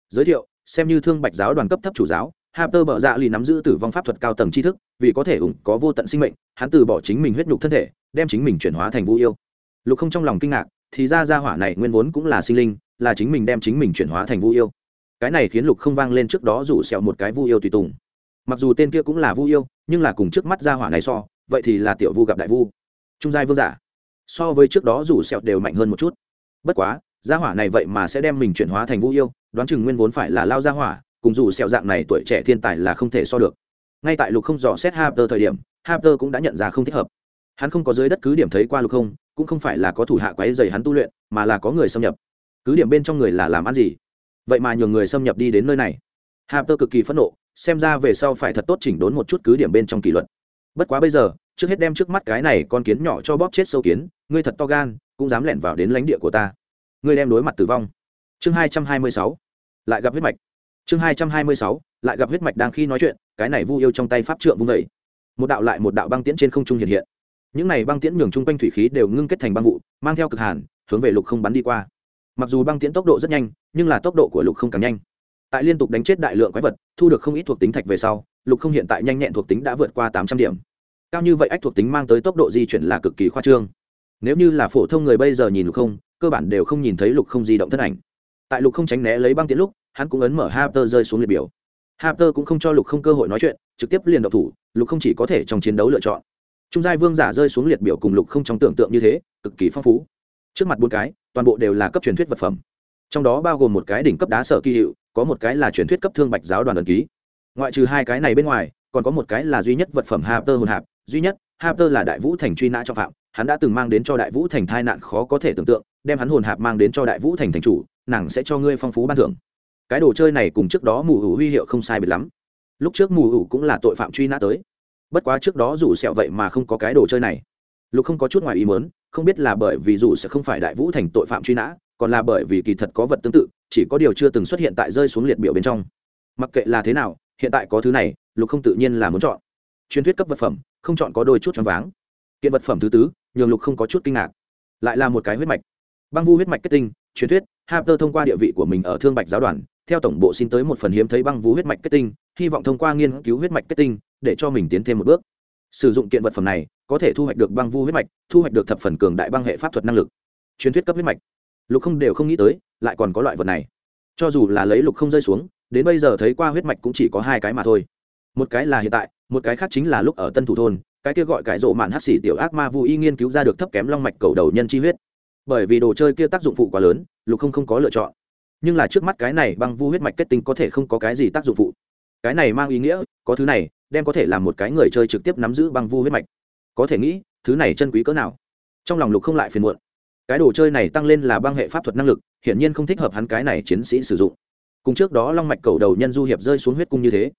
giới thiệu xem như thương bạch giáo đoàn cấp thấp chủ giáo Harper bợ dạ lì nắm giữ tử vong pháp thuật cao tầng tri thức, vì có thể ủng có vô tận sinh mệnh, hắn từ bỏ chính mình huyết nhục thân thể, đem chính mình chuyển hóa thành vũ yêu. Lục không trong lòng kinh ngạc, thì ra gia hỏa này nguyên vốn cũng là sinh linh, là chính mình đem chính mình chuyển hóa thành vũ yêu. Cái này khiến Lục không vang lên trước đó rủ sẹo một cái vũ yêu tùy tùng. Mặc dù tên kia cũng là vũ yêu, nhưng là cùng trước mắt gia hỏa này so, vậy thì là tiểu vu gặp đại vu. Trung giai vương giả. So với trước đó rủ sẹo đều mạnh hơn một chút. Bất quá, gia hỏa này vậy mà sẽ đem mình chuyển hóa thành vũ yêu, đoán chừng nguyên vốn phải là lao gia hỏa, cùng dù sẹo dạng này tuổi trẻ thiên tài là không thể so được ngay tại lục không dò xét Harper thời điểm Harper cũng đã nhận ra không thích hợp hắn không có dưới đất cứ điểm thấy qua lục không cũng không phải là có thủ hạ quấy dày hắn tu luyện mà là có người xâm nhập cứ điểm bên trong người là làm ăn gì vậy mà nhường người xâm nhập đi đến nơi này Harper cực kỳ phẫn nộ xem ra về sau phải thật tốt chỉnh đốn một chút cứ điểm bên trong kỷ luật bất quá bây giờ, trước hết đem trước mắt cái này con kiến nhỏ cho bóp chết sâu kiến, ngươi thật to gan, cũng dám lẻn vào đến lãnh địa của ta. Ngươi đem đối mặt tử vong. Chương hai trăm hai mươi sáu, lại gặp huyết mạch. Chương hai trăm hai mươi sáu, lại gặp huyết mạch đang khi nói chuyện, cái này vu yêu trong tay pháp trượng vung vẩy một đạo lại một đạo băng tiễn trên không trung hiện hiện. Những này băng tiễn nhường chung quanh thủy khí đều ngưng kết thành băng vụ, mang theo cực hàn, hướng về lục không bắn đi qua. Mặc dù băng tiễn tốc độ rất nhanh, nhưng là tốc độ của lục không càng nhanh. Tại liên tục đánh chết đại lượng quái vật, thu được không ít thuộc tính thạch về sau, lục không hiện tại nhanh nhẹn thuộc tính đã vượt qua tám trăm điểm cao như vậy ách thuộc tính mang tới tốc độ di chuyển là cực kỳ khoa trương nếu như là phổ thông người bây giờ nhìn lục không cơ bản đều không nhìn thấy lục không di động thân ảnh tại lục không tránh né lấy băng tiễn lúc hắn cũng ấn mở Harper rơi xuống liệt biểu. Harper cũng không cho Lục Không cơ hội nói chuyện, trực tiếp liền độc thủ, Lục Không chỉ có thể trong chiến đấu lựa chọn. Trung giai vương giả rơi xuống liệt biểu cùng Lục Không trong tưởng tượng như thế, cực kỳ phong phú. Trước mặt bốn cái, toàn bộ đều là cấp truyền thuyết vật phẩm. Trong đó bao gồm một cái đỉnh cấp đá sở kỳ hiệu, có một cái là truyền thuyết cấp thương bạch giáo đoàn ấn ký. Ngoại trừ hai cái này bên ngoài, còn có một cái là duy nhất vật phẩm Harper hồn hạp, duy nhất, Harper là đại vũ thành truy nã cho phạm, hắn đã từng mang đến cho đại vũ thành tai nạn khó có thể tưởng tượng, đem hắn hồn hạp mang đến cho đại vũ thành thành chủ, nàng sẽ cho ngươi phong phú ban thưởng. Cái đồ chơi này cùng trước đó mù hủ huy hiệu không sai biệt lắm. Lúc trước mù hủ cũng là tội phạm truy nã tới. Bất quá trước đó dù sẹo vậy mà không có cái đồ chơi này. Lục không có chút ngoài ý muốn, không biết là bởi vì dù sẽ không phải đại vũ thành tội phạm truy nã còn là bởi vì kỳ thật có vật tương tự chỉ có điều chưa từng xuất hiện tại rơi xuống liệt biểu bên trong. Mặc kệ là thế nào hiện tại có thứ này lục không tự nhiên là muốn chọn truyền thuyết cấp vật phẩm không chọn có đôi chút choáng váng kiện vật phẩm thứ tứ nhường lục không có chút kinh ngạc lại là một cái huyết mạch băng vu huyết mạch kết tinh truyền thuyết Harper thông qua địa vị của mình ở Thương Bạch giáo đoàn, theo tổng bộ xin tới một phần hiếm thấy băng vu huyết mạch kết tinh, hy vọng thông qua nghiên cứu huyết mạch kết tinh, để cho mình tiến thêm một bước. Sử dụng kiện vật phẩm này, có thể thu hoạch được băng vu huyết mạch, thu hoạch được thập phần cường đại băng hệ pháp thuật năng lực. Truyền thuyết cấp huyết mạch. Lục Không đều không nghĩ tới, lại còn có loại vật này. Cho dù là lấy Lục Không rơi xuống, đến bây giờ thấy qua huyết mạch cũng chỉ có hai cái mà thôi. Một cái là hiện tại, một cái khác chính là lúc ở Tân Thủ thôn, cái kia gọi cải rộ mạn hát xỉ tiểu ác ma vu y nghiên cứu ra được thấp kém long mạch cầu đầu nhân chi huyết. Bởi vì đồ chơi kia tác dụng phụ quá lớn lục không không có lựa chọn. Nhưng là trước mắt cái này băng vu huyết mạch kết tinh có thể không có cái gì tác dụng phụ. Cái này mang ý nghĩa có thứ này đem có thể làm một cái người chơi trực tiếp nắm giữ băng vu huyết mạch. Có thể nghĩ thứ này chân quý cỡ nào. Trong lòng lục không lại phiền muộn. Cái đồ chơi này tăng lên là băng hệ pháp thuật năng lực hiển nhiên không thích hợp hắn cái này chiến sĩ sử dụng. Cùng trước đó long mạch cầu đầu nhân du hiệp rơi xuống huyết cung như thế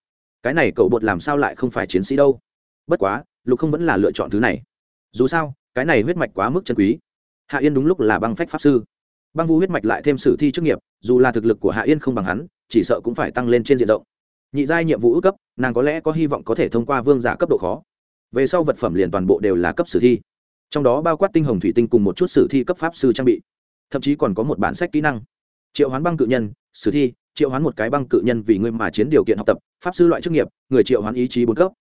cái này cậu bột làm sao lại không phải chiến sĩ đâu? Bất quá, lục không vẫn là lựa chọn thứ này. Dù sao, cái này huyết mạch quá mức chân quý. Hạ yên đúng lúc là băng phách pháp sư. Băng vu huyết mạch lại thêm sử thi chức nghiệp, dù là thực lực của hạ yên không bằng hắn, chỉ sợ cũng phải tăng lên trên diện rộng. Nhị giai nhiệm vụ ước cấp, nàng có lẽ có hy vọng có thể thông qua vương giả cấp độ khó. Về sau vật phẩm liền toàn bộ đều là cấp sử thi. Trong đó bao quát tinh hồng thủy tinh cùng một chút sử thi cấp pháp sư trang bị. Thậm chí còn có một bản sách kỹ năng. Triệu hoán băng cự nhân, sử thi triệu hoán một cái băng cự nhân vì ngươi mà chiến điều kiện học tập, pháp sư loại chức nghiệp, người triệu hoán ý chí bốn cấp.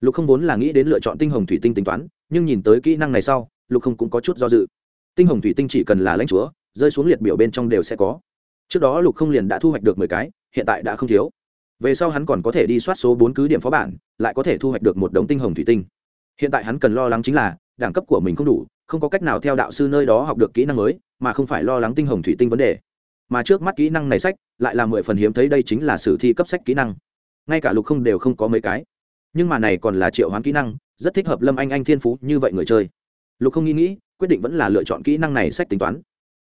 Lục không vốn là nghĩ đến lựa chọn tinh hồng thủy tinh tính toán, nhưng nhìn tới kỹ năng này sau, lục không cũng có chút do dự. Tinh hồng thủy tinh chỉ cần là lãnh chúa, rơi xuống liệt biểu bên trong đều sẽ có. Trước đó lục không liền đã thu hoạch được mười cái, hiện tại đã không thiếu. Về sau hắn còn có thể đi soát số bốn cứ điểm phó bản, lại có thể thu hoạch được một đống tinh hồng thủy tinh. Hiện tại hắn cần lo lắng chính là, đẳng cấp của mình không đủ, không có cách nào theo đạo sư nơi đó học được kỹ năng mới, mà không phải lo lắng tinh hồng thủy tinh vấn đề mà trước mắt kỹ năng này sách lại là mười phần hiếm thấy, đây chính là sử thi cấp sách kỹ năng. Ngay cả lục không đều không có mấy cái. Nhưng mà này còn là triệu hoán kỹ năng, rất thích hợp lâm anh anh thiên phú như vậy người chơi. Lục không nghĩ nghĩ, quyết định vẫn là lựa chọn kỹ năng này sách tính toán.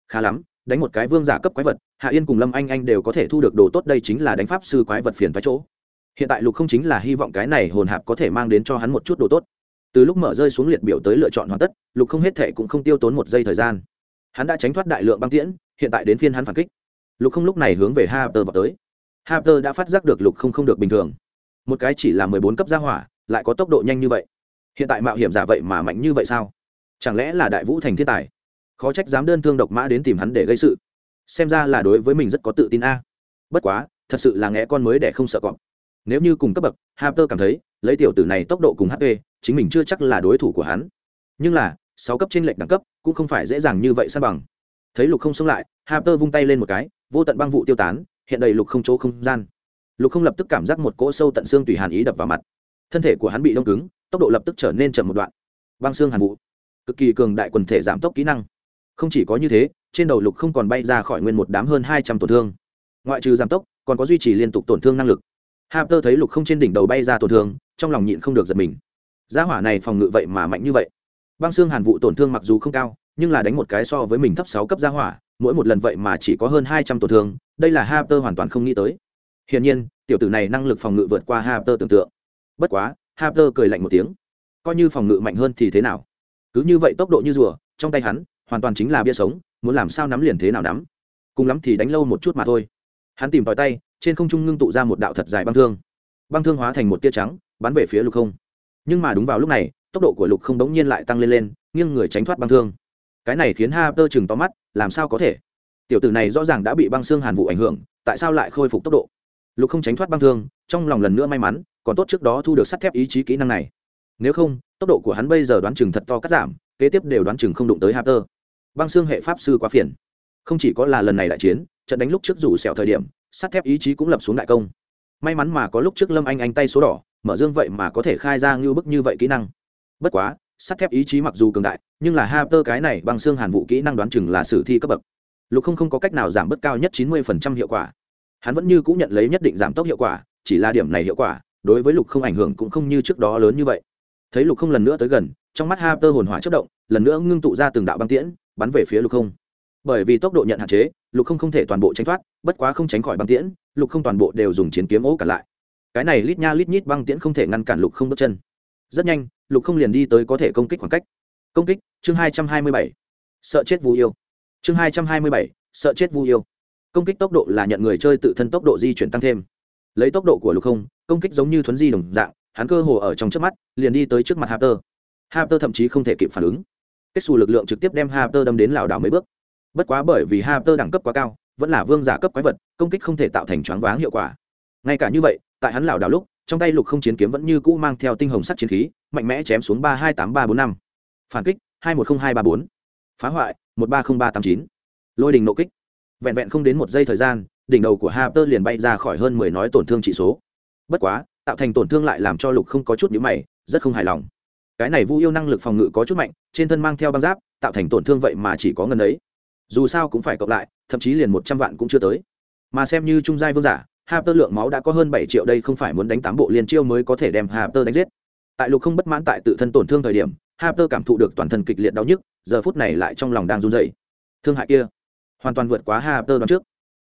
Khá lắm, đánh một cái vương giả cấp quái vật, hạ yên cùng lâm anh anh đều có thể thu được đồ tốt, đây chính là đánh pháp sư quái vật phiền thoái chỗ. Hiện tại lục không chính là hy vọng cái này hồn hạp có thể mang đến cho hắn một chút đồ tốt. Từ lúc mở rơi xuống liệt biểu tới lựa chọn hoàn tất, lục không hết thệ cũng không tiêu tốn một giây thời gian. Hắn đã tránh thoát đại lượng băng tiễn, hiện tại đến phiên hắn phản kích lục không lúc này hướng về Harper vào tới. Harper đã phát giác được lục không không được bình thường. Một cái chỉ là mười bốn cấp gia hỏa, lại có tốc độ nhanh như vậy. Hiện tại mạo hiểm giả vậy mà mạnh như vậy sao? Chẳng lẽ là đại vũ thành thiên tài? Khó trách dám đơn thương độc mã đến tìm hắn để gây sự. Xem ra là đối với mình rất có tự tin a. Bất quá, thật sự là nghe con mới để không sợ cọp. Nếu như cùng cấp bậc, Harper cảm thấy, lấy tiểu tử này tốc độ cùng hp, chính mình chưa chắc là đối thủ của hắn. Nhưng là, sáu cấp trên lệch đẳng cấp, cũng không phải dễ dàng như vậy san bằng thấy lục không xông lại, Harper vung tay lên một cái, vô tận băng vụ tiêu tán, hiện đầy lục không chỗ không gian. Lục không lập tức cảm giác một cỗ sâu tận xương tùy hàn ý đập vào mặt. Thân thể của hắn bị đông cứng, tốc độ lập tức trở nên chậm một đoạn. Băng xương hàn vụ. Cực kỳ cường đại quần thể giảm tốc kỹ năng. Không chỉ có như thế, trên đầu lục không còn bay ra khỏi nguyên một đám hơn hai trăm tổn thương. Ngoại trừ giảm tốc, còn có duy trì liên tục tổn thương năng lực. Harper thấy lục không trên đỉnh đầu bay ra tổn thương, trong lòng nhịn không được giật mình. Gia hỏa này phòng ngự vậy mà mạnh như vậy. Băng xương hàn vụ tổn thương mặc dù không cao nhưng là đánh một cái so với mình thấp sáu cấp gia hỏa, mỗi một lần vậy mà chỉ có hơn hai trăm tổn thương, đây là Harper hoàn toàn không nghĩ tới. Hiển nhiên, tiểu tử này năng lực phòng ngự vượt qua Harper tưởng tượng. Bất quá, Harper cười lạnh một tiếng. Coi như phòng ngự mạnh hơn thì thế nào? Cứ như vậy tốc độ như rùa, trong tay hắn, hoàn toàn chính là bia sống, muốn làm sao nắm liền thế nào nắm. Cùng lắm thì đánh lâu một chút mà thôi. Hắn tìm tòi tay, trên không trung ngưng tụ ra một đạo thật dài băng thương. Băng thương hóa thành một tia trắng, bắn về phía lục không. Nhưng mà đúng vào lúc này, tốc độ của lục không bỗng nhiên lại tăng lên lên, nghiêng người tránh thoát băng thương cái này khiến ha tơ chừng to mắt, làm sao có thể? Tiểu tử này rõ ràng đã bị băng xương hàn vụ ảnh hưởng, tại sao lại khôi phục tốc độ? Lục không tránh thoát băng thương, trong lòng lần nữa may mắn, còn tốt trước đó thu được sắt thép ý chí kỹ năng này. Nếu không, tốc độ của hắn bây giờ đoán chừng thật to cắt giảm, kế tiếp đều đoán chừng không đụng tới ha tơ băng xương hệ pháp sư quá phiền. Không chỉ có là lần này đại chiến, trận đánh lúc trước rủ xẻo thời điểm, sắt thép ý chí cũng lập xuống đại công. May mắn mà có lúc trước lâm anh anh tay số đỏ, mở dương vậy mà có thể khai ra như bức như vậy kỹ năng. Bất quá sắt thép ý chí mặc dù cường đại, nhưng là ha tơ cái này bằng xương hàn vụ kỹ năng đoán chừng là sử thi cấp bậc. Lục không không có cách nào giảm bớt cao nhất chín mươi phần trăm hiệu quả. Hắn vẫn như cũng nhận lấy nhất định giảm tốc hiệu quả, chỉ là điểm này hiệu quả, đối với lục không ảnh hưởng cũng không như trước đó lớn như vậy. Thấy lục không lần nữa tới gần, trong mắt ha tơ hồn hỏa chất động, lần nữa ngưng tụ ra từng đạo băng tiễn, bắn về phía lục không. Bởi vì tốc độ nhận hạn chế, lục không không thể toàn bộ tránh thoát, bất quá không tránh khỏi băng tiễn, lục không toàn bộ đều dùng chiến kiếm ố cả lại. Cái này lít nha lít nhít băng tiễn không thể ngăn cản lục không bước chân rất nhanh, lục không liền đi tới có thể công kích khoảng cách. Công kích, chương hai trăm hai mươi bảy. Sợ chết vu yêu. Chương hai trăm hai mươi bảy, sợ chết vu yêu. Công kích tốc độ là nhận người chơi tự thân tốc độ di chuyển tăng thêm. Lấy tốc độ của lục không, công kích giống như thuấn di đồng dạng, hắn cơ hồ ở trong trước mắt, liền đi tới trước mặt Harper. Harper thậm chí không thể kịp phản ứng. Kết xù lực lượng trực tiếp đem Harper đâm đến lảo đảo mấy bước. Bất quá bởi vì Harper đẳng cấp quá cao, vẫn là vương giả cấp quái vật, công kích không thể tạo thành choáng váng hiệu quả. Ngay cả như vậy, tại hắn lảo đảo lúc trong tay lục không chiến kiếm vẫn như cũ mang theo tinh hồng sắt chiến khí, mạnh mẽ chém xuống ba hai tám ba bốn năm. Phản kích, hai một không hai ba bốn. Phá hoại, một ba không ba tám chín. Lôi đình nộ kích. Vẹn vẹn không đến một giây thời gian, đỉnh đầu của Harper liền bay ra khỏi hơn mười nói tổn thương trị số. Bất quá, tạo thành tổn thương lại làm cho lục không có chút nhíu mày, rất không hài lòng. Cái này vu yêu năng lực phòng ngự có chút mạnh, trên thân mang theo băng giáp, tạo thành tổn thương vậy mà chỉ có ngân ấy. Dù sao cũng phải cộng lại, thậm chí liền một trăm vạn cũng chưa tới. Mà xem như trung giai vương giả Harper lượng máu đã có hơn bảy triệu đây không phải muốn đánh tám bộ liên chiêu mới có thể đem Harper đánh giết. Tại lục không bất mãn tại tự thân tổn thương thời điểm, Harper cảm thụ được toàn thân kịch liệt đau nhức, giờ phút này lại trong lòng đang run rẩy. Thương hại kia, hoàn toàn vượt quá Harper đoán trước.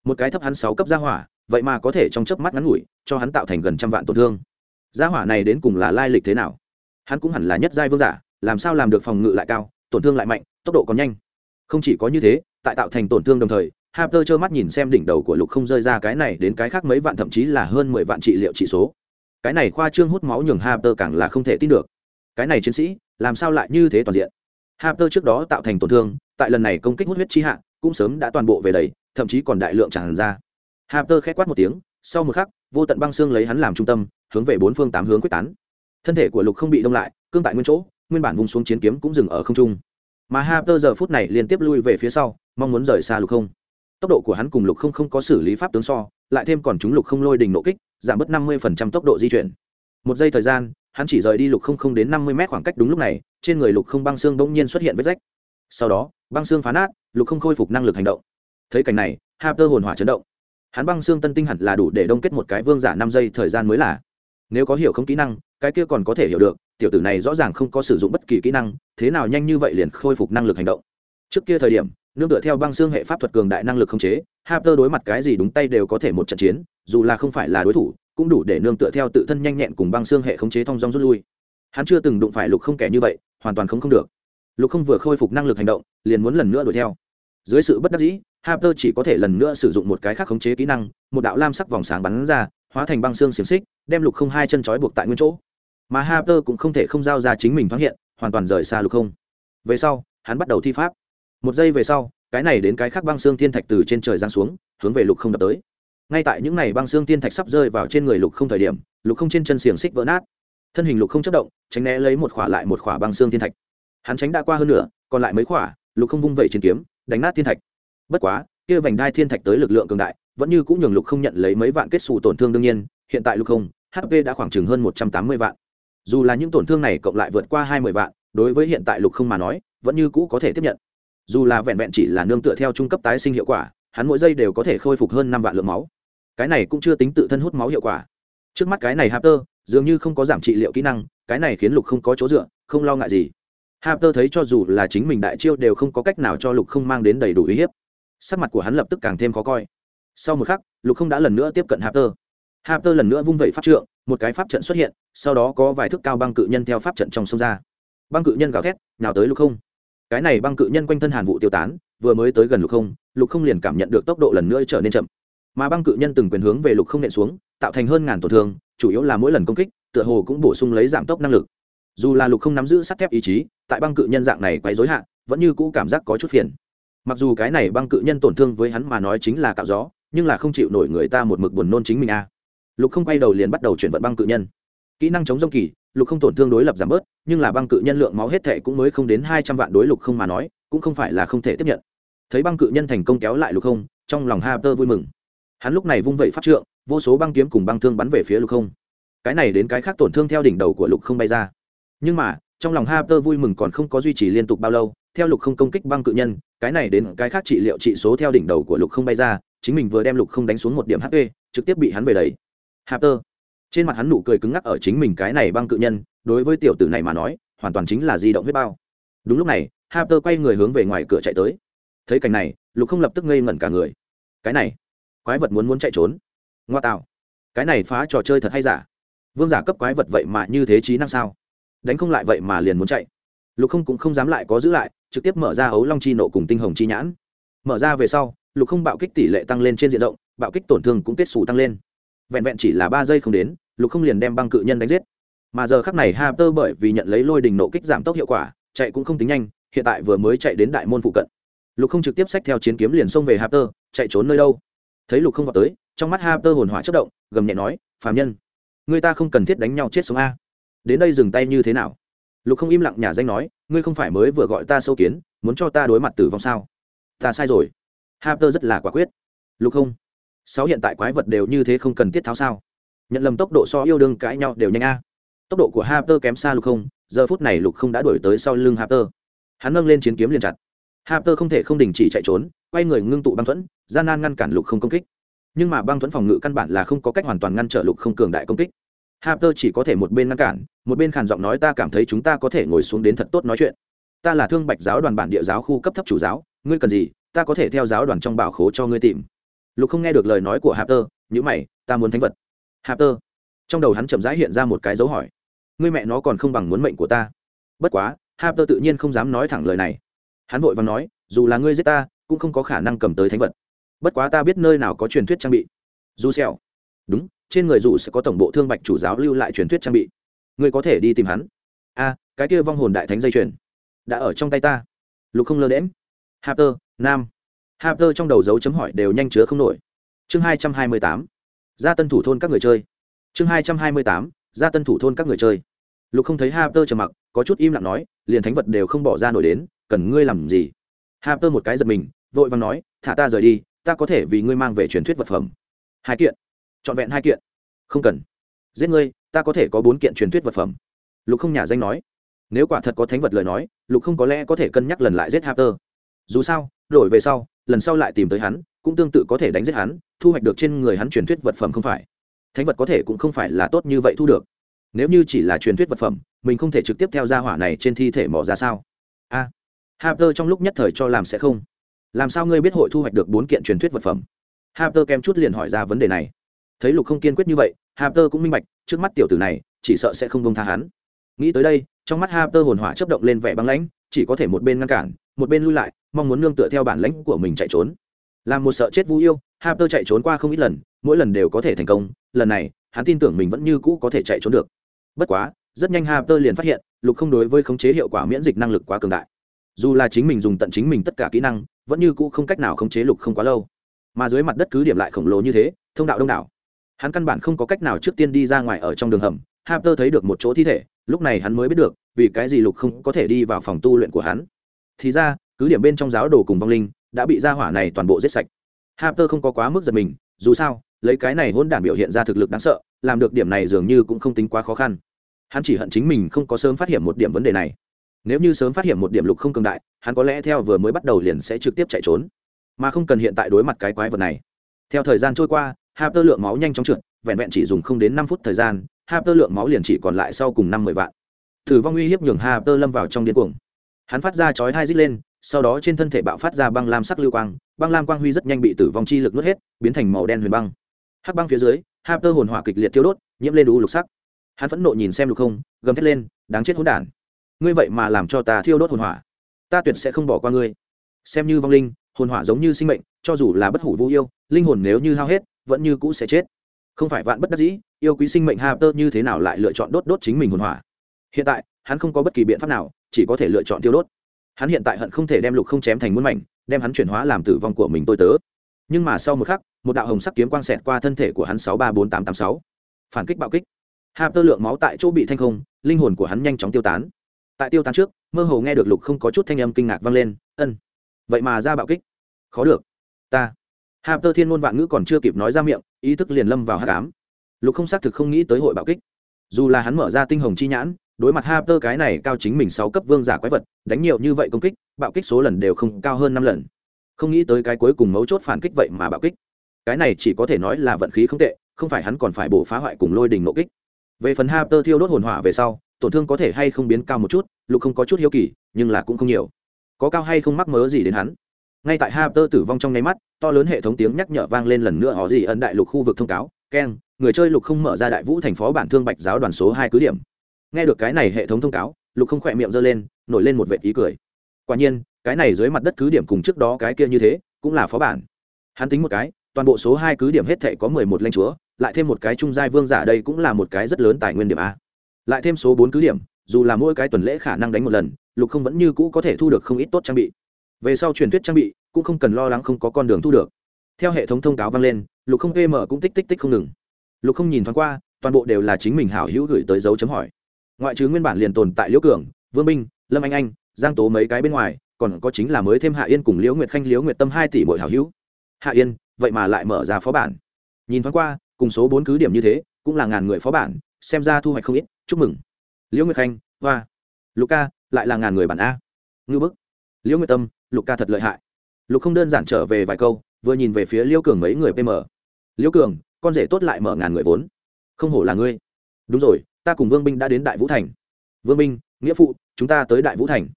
Một cái thấp hắn sáu cấp gia hỏa, vậy mà có thể trong chớp mắt ngắn ngủi, cho hắn tạo thành gần trăm vạn tổn thương. Gia hỏa này đến cùng là lai lịch thế nào? Hắn cũng hẳn là nhất giai vương giả, làm sao làm được phòng ngự lại cao, tổn thương lại mạnh, tốc độ còn nhanh. Không chỉ có như thế, tại tạo thành tổn thương đồng thời Harper trơ mắt nhìn xem đỉnh đầu của Lục không rơi ra cái này đến cái khác mấy vạn thậm chí là hơn mười vạn trị liệu trị số. Cái này khoa trương hút máu nhường Harper càng là không thể tin được. Cái này chiến sĩ, làm sao lại như thế toàn diện? Harper trước đó tạo thành tổn thương, tại lần này công kích hút huyết chi hạ, cũng sớm đã toàn bộ về đầy, thậm chí còn đại lượng tràn ra. Harper khẽ quát một tiếng, sau một khắc, vô tận băng xương lấy hắn làm trung tâm, hướng về bốn phương tám hướng quyết tán. Thân thể của Lục không bị đông lại, cương tại nguyên chỗ, nguyên bản vùng xuống chiến kiếm cũng dừng ở không trung mà Harper giờ phút này liên tiếp lui về phía sau mong muốn rời xa lục không tốc độ của hắn cùng lục không không có xử lý pháp tướng so, lại thêm còn chúng lục không lôi đình nộ kích, giảm bớt năm mươi phần trăm tốc độ di chuyển. Một giây thời gian, hắn chỉ rời đi lục không không đến năm mươi mét khoảng cách đúng lúc này, trên người lục không băng xương bỗng nhiên xuất hiện vết rách. Sau đó, băng xương phá nát, lục không khôi phục năng lực hành động. Thấy cảnh này, Harper hồn hỏa chấn động. Hắn băng xương tân tinh hẳn là đủ để đông kết một cái vương giả năm giây thời gian mới là. Nếu có hiểu không kỹ năng, cái kia còn có thể hiểu được, tiểu tử này rõ ràng không có sử dụng bất kỳ kỹ năng, thế nào nhanh như vậy liền khôi phục năng lực hành động. Trước kia thời điểm nương tựa theo băng xương hệ pháp thuật cường đại năng lực không chế, Harper đối mặt cái gì đúng tay đều có thể một trận chiến, dù là không phải là đối thủ, cũng đủ để nương tựa theo tự thân nhanh nhẹn cùng băng xương hệ khống chế thông dong rút lui. Hắn chưa từng đụng phải lục không kẻ như vậy, hoàn toàn không không được. Lục không vừa khôi phục năng lực hành động, liền muốn lần nữa đuổi theo. Dưới sự bất đắc dĩ, Harper chỉ có thể lần nữa sử dụng một cái khác khống chế kỹ năng, một đạo lam sắc vòng sáng bắn ra, hóa thành băng xương xiềng xích, đem lục không hai chân trói buộc tại nguyên chỗ. Mà Harper cũng không thể không giao ra chính mình thoáng hiện, hoàn toàn rời xa lục không. Về sau, hắn bắt đầu thi pháp một giây về sau, cái này đến cái khác băng xương thiên thạch từ trên trời giáng xuống, hướng về lục không đập tới. Ngay tại những này băng xương thiên thạch sắp rơi vào trên người lục không thời điểm, lục không trên chân xiềng xích vỡ nát. Thân hình lục không chất động, tránh né lấy một khỏa lại một khỏa băng xương thiên thạch. Hắn tránh đã qua hơn nửa, còn lại mấy khỏa, lục không vung vẩy trên kiếm, đánh nát thiên thạch. Bất quá, kia vành đai thiên thạch tới lực lượng cường đại, vẫn như cũng nhường lục không nhận lấy mấy vạn kết xù tổn thương đương nhiên, hiện tại lục không hp đã khoảng chừng hơn một trăm tám mươi vạn. Dù là những tổn thương này cộng lại vượt qua hai mươi vạn, đối với hiện tại lục không mà nói, vẫn như cũ có thể tiếp nhận dù là vẹn vẹn chỉ là nương tựa theo trung cấp tái sinh hiệu quả, hắn mỗi giây đều có thể khôi phục hơn năm vạn lượng máu. Cái này cũng chưa tính tự thân hút máu hiệu quả. Trước mắt cái này hapter dường như không có giảm trị liệu kỹ năng, cái này khiến lục không có chỗ dựa, không lo ngại gì. Hapter thấy cho dù là chính mình đại chiêu đều không có cách nào cho lục không mang đến đầy đủ uy hiếp. Sắc mặt của hắn lập tức càng thêm khó coi. Sau một khắc, lục không đã lần nữa tiếp cận hapter hapter lần nữa vung vẩy pháp trượng, một cái pháp trận xuất hiện, sau đó có vài thước cao băng cự nhân theo pháp trận trong sông ra. Băng cự nhân gào thét nào tới lục không cái này băng cự nhân quanh thân hàn vụ tiêu tán, vừa mới tới gần lục không lục không liền cảm nhận được tốc độ lần nữa trở nên chậm. Mà băng cự nhân từng quyền hướng về lục không nện xuống, tạo thành hơn ngàn tổn thương, chủ yếu là mỗi lần công kích, tựa hồ cũng bổ sung lấy giảm tốc năng lực. Dù là lục không nắm giữ sắt thép ý chí, tại băng cự nhân dạng này quấy dối hạn vẫn như cũ cảm giác có chút phiền. Mặc dù cái này băng cự nhân tổn thương với hắn mà nói chính là cạo gió, nhưng là không chịu nổi người ta một mực buồn nôn chính mình a à. lục không quay đầu liền bắt đầu chuyển vận băng cự nhân. Kỹ năng chống dông kỳ lục không tổn thương đối lập giảm bớt, nhưng là băng cự nhân lượng máu hết thệ cũng mới không đến hai trăm vạn đối lục không mà nói, cũng không phải là không thể tiếp nhận. Thấy băng cự nhân thành công kéo lại lục không, trong lòng ha tơ vui mừng. Hắn lúc này vung vẩy phát trượng, vô số băng kiếm cùng băng thương bắn về phía lục không. Cái này đến cái khác tổn thương theo đỉnh đầu của lục không bay ra. Nhưng mà, trong lòng ha tơ vui mừng còn không có duy trì liên tục bao lâu, theo lục không công kích băng cự nhân, cái này đến cái khác trị liệu trị số theo đỉnh đầu của lục không bay ra, chính mình vừa đem lục không đánh xuống một điểm hp trực tiếp bị hắn về đấy ha tơ trên mặt hắn nụ cười cứng ngắc ở chính mình cái này băng cự nhân, đối với tiểu tử này mà nói, hoàn toàn chính là di động huyết bao. Đúng lúc này ha tơ quay người hướng về ngoài cửa chạy tới. Thấy cảnh này, lục không lập tức ngây ngẩn cả người. Cái này, quái vật muốn muốn chạy trốn. Ngoa tạo. Cái này phá trò chơi thật hay giả? Vương giả cấp quái vật vậy mà như thế trí năng sao? Đánh không lại vậy mà liền muốn chạy. Lục không cũng không dám lại có giữ lại, trực tiếp mở ra ấu long chi nộ cùng tinh hồng chi nhãn. Mở ra về sau, lục không bạo kích tỷ lệ tăng lên trên diện rộng, bạo kích tổn thương cũng kết xù tăng lên vẹn vẹn chỉ là ba giây không đến, lục không liền đem băng cự nhân đánh giết. Mà giờ khắc này ha tơ bởi vì nhận lấy lôi đình nộ kích giảm tốc hiệu quả, chạy cũng không tính nhanh, hiện tại vừa mới chạy đến đại môn phụ cận. Lục không trực tiếp xách theo chiến kiếm liền xông về ha tơ chạy trốn nơi đâu? Thấy lục không vào tới, trong mắt ha tơ hồn hỏa chất động, gầm nhẹ nói, phàm nhân, người ta không cần thiết đánh nhau chết sống a. Đến đây dừng tay như thế nào? Lục không im lặng nhà danh nói, ngươi không phải mới vừa gọi ta sâu kiến, muốn cho ta đối mặt tử vong sao? Ta sai rồi. Ha tơ rất là quả quyết. Lục không sáu hiện tại quái vật đều như thế không cần thiết tháo sao? Nhận lầm tốc độ so yêu đương cãi nhau đều nhanh a. Tốc độ của Harper kém xa lục không, giờ phút này lục không đã đuổi tới sau lưng Harper. hắn nâng lên chiến kiếm liền chặt. Harper không thể không đình chỉ chạy trốn, quay người ngưng tụ băng thuẫn, gian nan ngăn cản lục không công kích. Nhưng mà băng thuẫn phòng ngự căn bản là không có cách hoàn toàn ngăn trở lục không cường đại công kích. Harper chỉ có thể một bên ngăn cản, một bên khàn giọng nói ta cảm thấy chúng ta có thể ngồi xuống đến thật tốt nói chuyện. Ta là thương bạch giáo đoàn bản địa giáo khu cấp thấp chủ giáo, ngươi cần gì, ta có thể theo giáo đoàn trong bảo khố cho ngươi tìm lục không nghe được lời nói của Harper, nhữ mày ta muốn thánh vật. Harper, trong đầu hắn chậm rãi hiện ra một cái dấu hỏi. Ngươi mẹ nó còn không bằng muốn mệnh của ta. Bất quá Harper tự nhiên không dám nói thẳng lời này. Hắn vội vàng nói dù là ngươi giết ta cũng không có khả năng cầm tới thánh vật. Bất quá ta biết nơi nào có truyền thuyết trang bị. Dù xèo. Đúng trên người dù sẽ có tổng bộ thương bạch chủ giáo lưu lại truyền thuyết trang bị. Ngươi có thể đi tìm hắn. A cái kia vong hồn đại thánh dây chuyền. Đã ở trong tay ta. Lục không lơ đễm Harper, nam. Harper trong đầu dấu chấm hỏi đều nhanh chứa không nổi. Chương hai trăm hai mươi tám. Gia tân thủ thôn các người chơi. Chương hai trăm hai mươi tám. Gia tân thủ thôn các người chơi. Lục không thấy Harper trầm mặc, có chút im lặng nói, liền thánh vật đều không bỏ ra nổi đến, cần ngươi làm gì? Harper một cái giật mình, vội vàng nói, thả ta rời đi, ta có thể vì ngươi mang về truyền thuyết vật phẩm. Hai kiện. Chọn vẹn hai kiện. Không cần. Giết ngươi, ta có thể có bốn kiện truyền thuyết vật phẩm. Lục không nhà danh nói. Nếu quả thật có thánh vật lời nói, lục không có lẽ có thể cân nhắc lần lại giết Harper. Dù sao, đổi về sau lần sau lại tìm tới hắn cũng tương tự có thể đánh giết hắn thu hoạch được trên người hắn truyền thuyết vật phẩm không phải. Thánh vật có thể cũng không phải là tốt như vậy thu được. Nếu như chỉ là truyền thuyết vật phẩm mình không thể trực tiếp theo ra hỏa này trên thi thể mỏ ra sao? A à, Harper trong lúc nhất thời cho làm sẽ không. Làm sao ngươi biết hội thu hoạch được bốn kiện truyền thuyết vật phẩm? Harper kem chút liền hỏi ra vấn đề này. Thấy lục không kiên quyết như vậy Harper cũng minh bạch trước mắt tiểu tử này chỉ sợ sẽ không bông tha hắn. Nghĩ tới đây trong mắt Harper hồn hỏa chấp động lên vẻ băng lãnh chỉ có thể một bên ngăn cản một bên lui lại, mong muốn nương tựa theo bản lãnh của mình chạy trốn. Làm một sợ chết vũ yêu, Harper chạy trốn qua không ít lần, mỗi lần đều có thể thành công, lần này, hắn tin tưởng mình vẫn như cũ có thể chạy trốn được. Bất quá, rất nhanh Harper liền phát hiện, lục không đối với khống chế hiệu quả miễn dịch năng lực quá cường đại. Dù là chính mình dùng tận chính mình tất cả kỹ năng, vẫn như cũ không cách nào khống chế lục không quá lâu. Mà dưới mặt đất cứ điểm lại khổng lồ như thế, thông đạo đông đảo. Hắn căn bản không có cách nào trước tiên đi ra ngoài ở trong đường hầm, Harper thấy được một chỗ thi thể, lúc này hắn mới biết được, vì cái gì lục không có thể đi vào phòng tu luyện của hắn thì ra, cứ điểm bên trong giáo đồ cùng vong linh đã bị gia hỏa này toàn bộ giết sạch. Harper không có quá mức giật mình, dù sao, lấy cái này hôn đản biểu hiện ra thực lực đáng sợ, làm được điểm này dường như cũng không tính quá khó khăn. Hắn chỉ hận chính mình không có sớm phát hiện một điểm vấn đề này. Nếu như sớm phát hiện một điểm lục không cường đại, hắn có lẽ theo vừa mới bắt đầu liền sẽ trực tiếp chạy trốn. Mà không cần hiện tại đối mặt cái quái vật này. Theo thời gian trôi qua, harper tơ lượng máu nhanh chóng trượt, vẹn vẹn chỉ dùng không đến năm phút thời gian, harper tơ lượng máu liền chỉ còn lại sau cùng năm mười vạn. Thử vong uy hiếp nhường harper tơ lâm vào trong điên cuồng hắn phát ra chói hai rít lên, sau đó trên thân thể bạo phát ra băng lam sắc lưu quang, băng lam quang huy rất nhanh bị tử vong chi lực nuốt hết, biến thành màu đen huyền băng. Hắc băng phía dưới hạp tơ hồn hỏa kịch liệt thiêu đốt, nhiễm lên đủ lục sắc. Hắn phẫn nộ nhìn xem lục không, gầm thét lên, đáng chết hỗn đản! Ngươi vậy mà làm cho ta thiêu đốt hồn hỏa. Ta tuyệt sẽ không bỏ qua ngươi. Xem như vong linh, hồn hỏa giống như sinh mệnh, cho dù là bất hủ vô yêu, linh hồn nếu như hao hết, vẫn như cũ sẽ chết. Không phải vạn bất đắc dĩ, yêu quý sinh mệnh Harper như thế nào lại lựa chọn đốt đốt chính mình hồn hỏa? Hiện tại hắn không có bất kỳ biện pháp nào, chỉ có thể lựa chọn tiêu đốt. Hắn hiện tại hận không thể đem lục không chém thành muôn mảnh, đem hắn chuyển hóa làm tử vong của mình tôi tớ. Nhưng mà sau một khắc, một đạo hồng sắc kiếm quang xẹt qua thân thể của hắn sáu ba bốn tám tám sáu. Phản kích bạo kích. Harper lượng máu tại chỗ bị thanh không, linh hồn của hắn nhanh chóng tiêu tán. Tại tiêu tán trước, mơ hồ nghe được lục không có chút thanh âm kinh ngạc vang lên, ân, vậy mà ra bạo kích. Khó được, ta. Hạp tơ thiên ngôn vạn ngữ còn chưa kịp nói ra miệng, ý thức liền lâm vào hát cám lục không xác thực không nghĩ tới hội bạo kích. Dù là hắn mở ra tinh hồng chi nhãn đối mặt Harper cái này cao chính mình sáu cấp vương giả quái vật, đánh nhiều như vậy công kích, bạo kích số lần đều không cao hơn năm lần. Không nghĩ tới cái cuối cùng mấu chốt phản kích vậy mà bạo kích. Cái này chỉ có thể nói là vận khí không tệ, không phải hắn còn phải bổ phá hoại cùng lôi đình nộ kích. Về phần Harper thiêu đốt hồn hỏa về sau, tổn thương có thể hay không biến cao một chút, lục không có chút hiếu kỳ, nhưng là cũng không nhiều. Có cao hay không mắc mớ gì đến hắn. Ngay tại Harper tử vong trong nháy mắt, to lớn hệ thống tiếng nhắc nhở vang lên lần nữa, họ gì ấn đại lục khu vực thông cáo keng người chơi lục không mở ra đại vũ thành phố bản thương bạch giáo đoàn số hai cứ điểm nghe được cái này hệ thống thông cáo, lục không khỏe miệng giơ lên, nổi lên một vệt ý cười. Quả nhiên, cái này dưới mặt đất cứ điểm cùng trước đó cái kia như thế, cũng là phó bản. Hắn tính một cái, toàn bộ số hai cứ điểm hết thệ có mười một lãnh chúa, lại thêm một cái trung giai vương giả đây cũng là một cái rất lớn tài nguyên điểm a. Lại thêm số bốn cứ điểm, dù là mỗi cái tuần lễ khả năng đánh một lần, lục không vẫn như cũ có thể thu được không ít tốt trang bị. Về sau truyền thuyết trang bị, cũng không cần lo lắng không có con đường thu được. Theo hệ thống thông cáo vang lên, lục không pm cũng tích tích tích không ngừng. Lục không nhìn thoáng qua, toàn bộ đều là chính mình hảo hữu gửi tới dấu chấm hỏi ngoại trừ nguyên bản liền tồn tại liễu cường, vương minh, lâm anh anh, giang tố mấy cái bên ngoài, còn có chính là mới thêm hạ yên cùng liễu nguyệt khanh, liễu nguyệt tâm hai tỷ mỗi hảo hữu. Hạ yên, vậy mà lại mở ra phó bản. Nhìn thoáng qua, cùng số bốn cứ điểm như thế, cũng là ngàn người phó bản, xem ra thu hoạch không ít, chúc mừng. Liễu nguyệt khanh, hoa. Lục ca, lại là ngàn người bản a. Ngư bức. Liễu nguyệt tâm, lục ca thật lợi hại. Lục không đơn giản trở về vài câu, vừa nhìn về phía liễu cường mấy người pm liễu cường, con rể tốt lại mở ngàn người vốn. Không hổ là ngươi. Đúng rồi ta cùng vương binh đã đến đại vũ thành. Vương binh, nghĩa phụ, chúng ta tới đại vũ thành.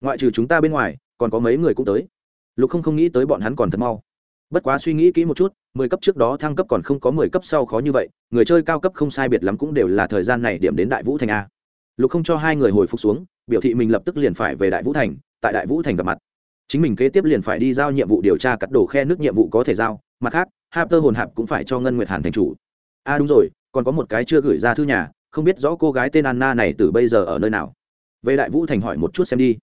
Ngoại trừ chúng ta bên ngoài, còn có mấy người cũng tới. Lục không không nghĩ tới bọn hắn còn thật mau. Bất quá suy nghĩ kỹ một chút, mười cấp trước đó thăng cấp còn không có mười cấp sau khó như vậy, người chơi cao cấp không sai biệt lắm cũng đều là thời gian này điểm đến đại vũ thành a. Lục không cho hai người hồi phục xuống, biểu thị mình lập tức liền phải về đại vũ thành, tại đại vũ thành gặp mặt. Chính mình kế tiếp liền phải đi giao nhiệm vụ điều tra cắt đổ khe nước nhiệm vụ có thể giao, mặt khác, Harper hồn hạp cũng phải cho ngân nguyệt hàn thành chủ. A à đúng rồi, còn có một cái chưa gửi ra thư nhà không biết rõ cô gái tên anna này từ bây giờ ở nơi nào. Về đại vũ thành hỏi một chút xem đi.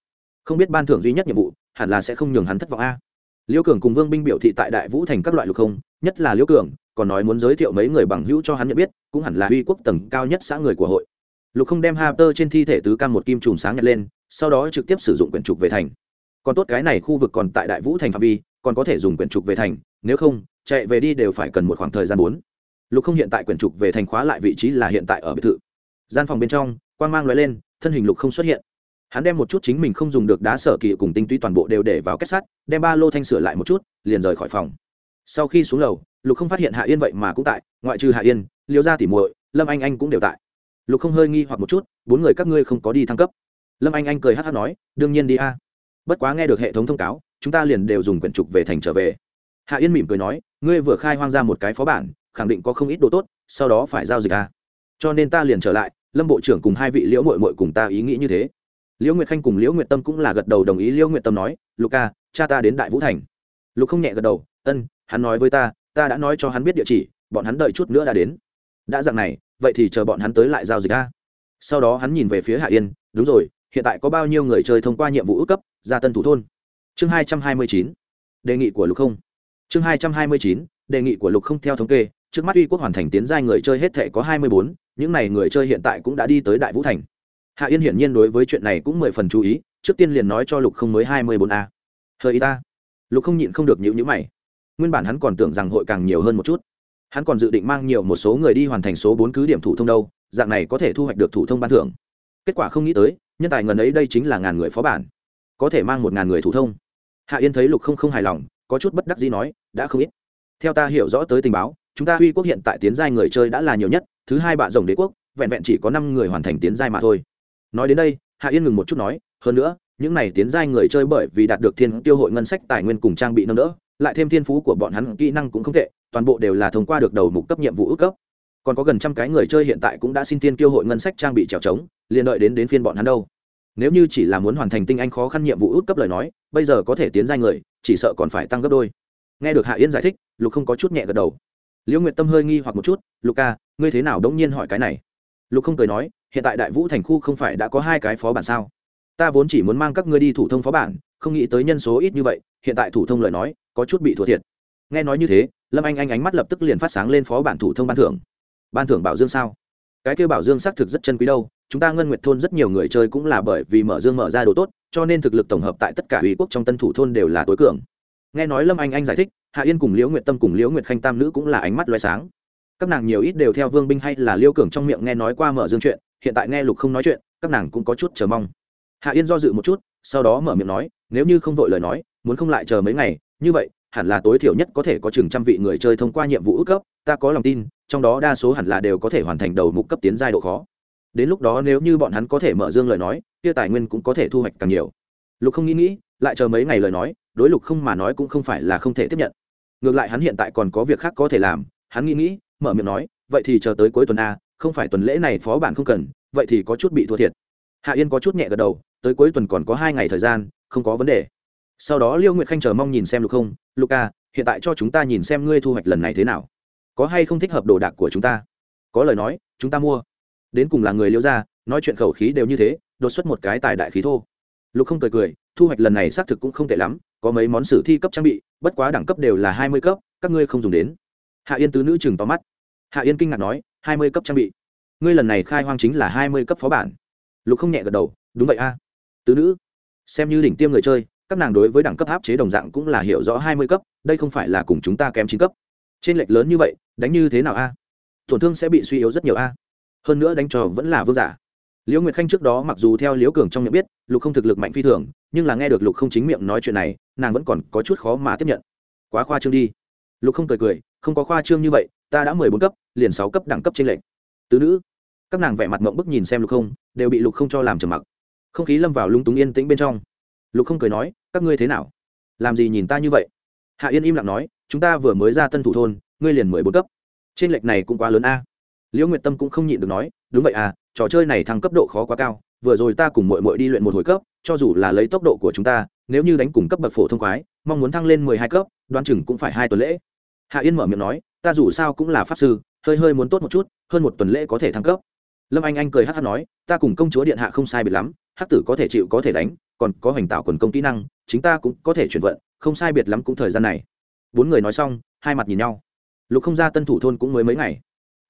Không biết ban thưởng duy nhất nhiệm vụ, hẳn là sẽ không nhường hắn thất vọng a. Liễu cường cùng vương binh biểu thị tại đại vũ thành các loại lục không, nhất là liễu cường, còn nói muốn giới thiệu mấy người bằng hữu cho hắn nhận biết, cũng hẳn là uy quốc tầng cao nhất xã người của hội. Lục không đem Harper trên thi thể tứ cam một kim trùm sáng nhặt lên, sau đó trực tiếp sử dụng quyển trục về thành. Còn tốt cái này khu vực còn tại đại vũ thành phạm vi, còn có thể dùng quyển trục về thành, nếu không, chạy về đi đều phải cần một khoảng thời gian bốn lục không hiện tại quyển trục về thành khóa lại vị trí là hiện tại ở biệt thự. Gian phòng bên trong quan g mang loại lên, thân hình lục không xuất hiện. Hắn đem một chút chính mình không dùng được đá sở kỳ cùng tinh túy toàn bộ đều để vào kết sắt, đem ba lô thanh sửa lại một chút, liền rời khỏi phòng. Sau khi xuống lầu, lục không phát hiện hạ yên vậy mà cũng tại, ngoại trừ hạ yên, liêu gia tỉ muội, lâm anh anh cũng đều tại. Lục không hơi nghi hoặc một chút, bốn người các ngươi không có đi thăng cấp. Lâm anh anh cười hát hát nói, đương nhiên đi a. Bất quá nghe được hệ thống thông cáo, chúng ta liền đều dùng quyển trục về thành trở về. Hạ yên mỉm cười nói, ngươi vừa khai hoang ra một cái phó bản khẳng định có không ít đồ tốt, sau đó phải giao dịch a cho nên ta liền trở lại, lâm bộ trưởng cùng hai vị liễu mội mội cùng ta ý nghĩ như thế. Liễu nguyệt khanh cùng liễu nguyệt tâm cũng là gật đầu đồng ý liễu nguyệt tâm nói luca cha ta đến đại vũ thành. Lục không nhẹ gật đầu, ân, hắn nói với ta ta đã nói cho hắn biết địa chỉ, bọn hắn đợi chút nữa đã đến. Đã dặn này, vậy thì chờ bọn hắn tới lại giao dịch a sau đó hắn nhìn về phía hạ yên, đúng rồi, hiện tại có bao nhiêu người chơi thông qua nhiệm vụ ước cấp, ra tân thủ thôn? Chương hai trăm hai mươi chín, đề nghị của lục không. Chương hai trăm hai mươi chín, đề nghị của lục không theo thống kê trước mắt uy quốc hoàn thành tiến giai người chơi hết thể có hai mươi bốn, những n à y người chơi hiện tại cũng đã đi tới đại vũ thành. Hạ yên hiển nhiên đối với chuyện này cũng mười phần chú ý, trước tiên liền nói cho lục không mới hai mươi bốn a. Hơi y ta. Lục không nhịn không được nhịu nhữ mày. Nguyên bản hắn còn tưởng rằng hội càng nhiều hơn một chút. Hắn còn dự định mang nhiều một số người đi hoàn thành số bốn cứ điểm thủ thông đâu, dạng này có thể thu hoạch được thủ thông ban thưởng. Kết quả không nghĩ tới, nhân tài ngần ấy đây chính là ngàn người phó bản. Có thể mang một ngàn người thủ thông. Hạ yên thấy lục không không hài lòng, có chút bất đắc dĩ nói, đã không ít. Theo ta hiểu rõ tới tình báo chúng ta huy quốc hiện tại tiến giai người chơi đã là nhiều nhất, thứ hai bạ rồng đế quốc, vẹn vẹn chỉ có năm người hoàn thành tiến giai mà thôi. Nói đến đây, hạ yên ngừng một chút nói, hơn nữa, những này tiến giai người chơi bởi vì đạt được thiên tiêu hội ngân sách tài nguyên cùng trang bị nâng đỡ, lại thêm thiên phú của bọn hắn, kỹ năng cũng không tệ, toàn bộ đều là thông qua được đầu mục cấp nhiệm vụ ước cấp. Còn có gần trăm cái người chơi hiện tại cũng đã xin thiên tiêu hội ngân sách trang bị trèo trống, liền đợi đến đến phiên bọn hắn đâu. Nếu như chỉ là muốn hoàn thành tinh anh khó khăn nhiệm vụ ước cấp lời nói, bây giờ có thể tiến giai người, chỉ sợ còn phải tăng gấp đôi. Nghe được hạ yên giải thích, lục không có chút nhẹ gật đầu liễu nguyệt tâm hơi nghi hoặc một chút, lục ca, ngươi thế nào đống nhiên hỏi cái này? Lục không cười nói, hiện tại đại vũ thành khu không phải đã có hai cái phó bản sao? Ta vốn chỉ muốn mang các ngươi đi thủ thông phó bản, không nghĩ tới nhân số ít như vậy, hiện tại thủ thông lời nói, có chút bị thua thiệt. Nghe nói như thế, lâm anh anh ánh mắt lập tức liền phát sáng lên phó bản thủ thông ban thưởng. Ban thưởng bảo dương sao? Cái kêu bảo dương xác thực rất chân quý đâu, chúng ta ngân nguyệt thôn rất nhiều người chơi cũng là bởi vì mở dương mở ra đồ tốt, cho nên thực lực tổng hợp tại tất cả ủy quốc trong tân thủ thôn đều là tối cường. Nghe nói lâm anh anh giải thích hạ yên cùng liễu nguyệt tâm cùng liễu nguyệt khanh tam nữ cũng là ánh mắt loay sáng. Các nàng nhiều ít đều theo vương binh hay là liêu cường trong miệng nghe nói qua mở dương chuyện, hiện tại nghe lục không nói chuyện, các nàng cũng có chút chờ mong. Hạ yên do dự một chút, sau đó mở miệng nói, nếu như không vội lời nói, muốn không lại chờ mấy ngày, như vậy, hẳn là tối thiểu nhất có thể có chừng trăm vị người chơi thông qua nhiệm vụ ước cấp, ta có lòng tin, trong đó đa số hẳn là đều có thể hoàn thành đầu mục cấp tiến giai độ khó. Đến lúc đó nếu như bọn hắn có thể mở dương lời nói, kia tài nguyên cũng có thể thu hoạch càng nhiều. Lục không nghĩ nghĩ, lại chờ mấy ngày lời nói, đối lục không mà nói cũng không phải là không thể tiếp nhận ngược lại hắn hiện tại còn có việc khác có thể làm, hắn nghĩ nghĩ, mở miệng nói, vậy thì chờ tới cuối tuần a, không phải tuần lễ này phó bản không cần, vậy thì có chút bị thua thiệt. Hạ yên có chút nhẹ gật đầu, tới cuối tuần còn có hai ngày thời gian, không có vấn đề. Sau đó liêu nguyệt khanh chờ mong nhìn xem lục không luca hiện tại cho chúng ta nhìn xem ngươi thu hoạch lần này thế nào. Có hay không thích hợp đồ đạc của chúng ta? Có lời nói, chúng ta mua. Đến cùng là người liêu ra nói chuyện khẩu khí đều như thế, đột xuất một cái tài đại khí thô lục không cười cười, thu hoạch lần này xác thực cũng không tệ lắm, có mấy món sử thi cấp trang bị, bất quá đẳng cấp đều là hai mươi cấp, các ngươi không dùng đến. Hạ yên tứ nữ chừng to mắt. Hạ yên kinh ngạc nói, hai mươi cấp trang bị? Ngươi lần này khai hoang chính là hai mươi cấp phó bản. Lục không nhẹ gật đầu, đúng vậy a. Tứ nữ, xem như đỉnh tiêm người chơi, các nàng đối với đẳng cấp áp chế đồng dạng cũng là hiểu rõ hai mươi cấp, đây không phải là cùng chúng ta kém chín cấp. Trên lệch lớn như vậy, đánh như thế nào a? Tổn thương sẽ bị suy yếu rất nhiều a. Hơn nữa đánh trò vẫn là vương giả liễu nguyệt khanh trước đó mặc dù theo liễu cường trong miệng biết, lục không thực lực mạnh phi thường, nhưng là nghe được lục không chính miệng nói chuyện này, nàng vẫn còn có chút khó mà tiếp nhận. Quá khoa trương đi. Lục không cười cười, không có khoa trương như vậy, ta đã mười bốn cấp, liền sáu cấp đẳng cấp trên lệnh tứ nữ, các nàng vẻ mặt mộng bức nhìn xem lục không, đều bị lục không cho làm trầm mặc. Không khí lâm vào lung túng yên tĩnh bên trong. Lục không cười nói, các ngươi thế nào? Làm gì nhìn ta như vậy? Hạ yên im lặng nói, chúng ta vừa mới ra tân thủ thôn, ngươi liền mười bốn cấp. Trên lệch này cũng quá lớn a. Liễu nguyệt tâm cũng không nhịn được nói, đúng vậy à trò chơi này thăng cấp độ khó quá cao, vừa rồi ta cùng mội mội đi luyện một hồi cấp, cho dù là lấy tốc độ của chúng ta, nếu như đánh cùng cấp bậc phổ thông quái, mong muốn thăng lên mười hai cấp đoan chừng cũng phải hai tuần lễ. Hạ yên mở miệng nói, ta dù sao cũng là pháp sư, hơi hơi muốn tốt một chút, hơn một tuần lễ có thể thăng cấp. Lâm anh anh cười hát hát nói, ta cùng công chúa điện hạ không sai biệt lắm, hắc tử có thể chịu có thể đánh, còn có hoành tạo quần công kỹ năng, chính ta cũng có thể chuyển vận, không sai biệt lắm cũng thời gian này. Bốn người nói xong, hai mặt nhìn nhau. Lục không ra tân thủ thôn cũng mới mấy ngày.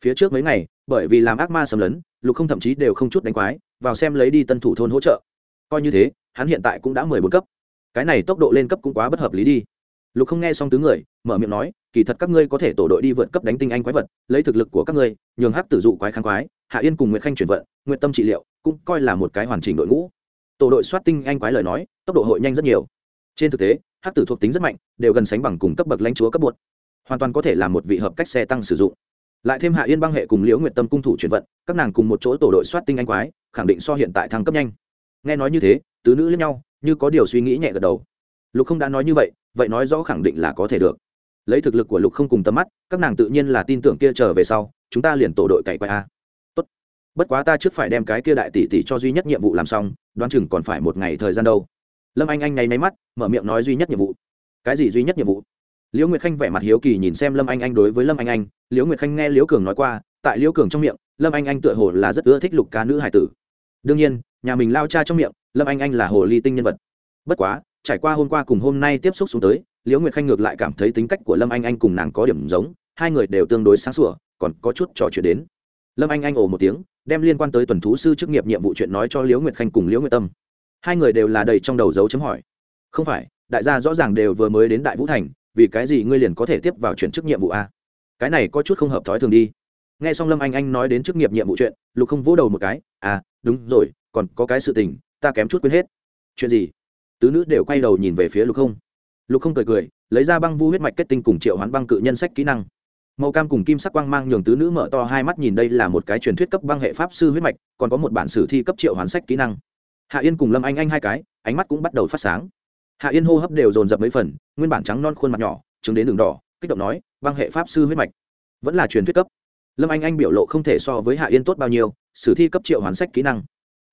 Phía trước mấy ngày, bởi vì làm ác ma xâm lấn lục không thậm chí đều không chút đánh quái, vào xem lấy đi tân thủ thôn hỗ trợ. Coi như thế, hắn hiện tại cũng đã mười bốn cấp. Cái này tốc độ lên cấp cũng quá bất hợp lý đi. Lục không nghe xong tứ người, mở miệng nói, kỳ thật các ngươi có thể tổ đội đi vượt cấp đánh tinh anh quái vật, lấy thực lực của các ngươi, nhường hắc tử dụ quái kháng quái, hạ yên cùng nguyệt khanh chuyển vận nguyện tâm trị liệu, cũng coi là một cái hoàn chỉnh đội ngũ. Tổ đội soát tinh anh quái lời nói, tốc độ hội nhanh rất nhiều. Trên thực tế, hắc tử thuộc tính rất mạnh, đều gần sánh bằng cùng cấp bậc lãnh chúa cấp bột hoàn toàn có thể là một vị hợp cách xe tăng sử dụng lại thêm hạ yên băng hệ cùng liễu nguyệt tâm cung thủ chuyển vận, các nàng cùng một chỗ tổ đội soát tinh anh quái, khẳng định so hiện tại thăng cấp nhanh. Nghe nói như thế, tứ nữ lẫn nhau, như có điều suy nghĩ nhẹ gật đầu. Lục không đã nói như vậy vậy nói rõ khẳng định là có thể được. Lấy thực lực của lục không cùng tầm mắt, các nàng tự nhiên là tin tưởng kia trở về sau, chúng ta liền tổ đội cày quay a. Tốt. Bất quá ta trước phải đem cái kia đại tỷ tỷ cho duy nhất nhiệm vụ làm xong, đoán chừng còn phải một ngày thời gian đâu. Lâm anh anh nháy máy mắt, mở miệng nói duy nhất nhiệm vụ. Cái gì duy nhất nhiệm vụ? Liễu nguyệt khanh vẻ mặt hiếu kỳ nhìn xem lâm anh anh đối với lâm anh anh. Liễu nguyệt khanh nghe liễu cường nói qua, tại liễu cường trong miệng, lâm anh anh tựa hồ là rất ưa thích lục ca nữ hải tử. Đương nhiên, nhà mình lao cha trong miệng, lâm anh anh là hồ ly tinh nhân vật. Bất quá, trải qua hôm qua cùng hôm nay tiếp xúc xuống tới, liễu nguyệt khanh ngược lại cảm thấy tính cách của lâm anh anh cùng nàng có điểm giống, hai người đều tương đối sáng sủa, còn có chút trò chuyện đến. Lâm anh anh ồ một tiếng, đem liên quan tới tuần thú sư chức nghiệp nhiệm vụ chuyện nói cho liễu nguyệt khanh cùng liễu nguyệt tâm. Hai người đều là đầy trong đầu dấu chấm hỏi. Không phải, đại gia rõ ràng đều vừa mới đến đại vũ thành vì cái gì ngươi liền có thể tiếp vào chuyển chức nhiệm vụ a? Cái này có chút không hợp thói thường đi. Nghe xong lâm anh anh nói đến chức nghiệp nhiệm vụ chuyện, lục không vỗ đầu một cái à đúng rồi, còn có cái sự tình, ta kém chút quên hết. Chuyện gì? Tứ nữ đều quay đầu nhìn về phía lục không. Lục không cười cười, lấy ra băng vu huyết mạch kết tinh cùng triệu hoán băng cự nhân sách kỹ năng. Màu cam cùng kim sắc quang mang nhường tứ nữ mở to hai mắt nhìn đây là một cái truyền thuyết cấp băng hệ pháp sư huyết mạch, còn có một bản sử thi cấp triệu hoán sách kỹ năng. Hạ yên cùng lâm anh anh hai cái, ánh mắt cũng bắt đầu phát sáng hạ yên hô hấp đều dồn dập mấy phần, nguyên bản trắng non khuôn mặt nhỏ chứng đến đường đỏ, kích động nói, băng hệ pháp sư huyết mạch, vẫn là truyền thuyết cấp. Lâm anh anh biểu lộ không thể so với hạ yên tốt bao nhiêu, sử thi cấp triệu hoán sách kỹ năng.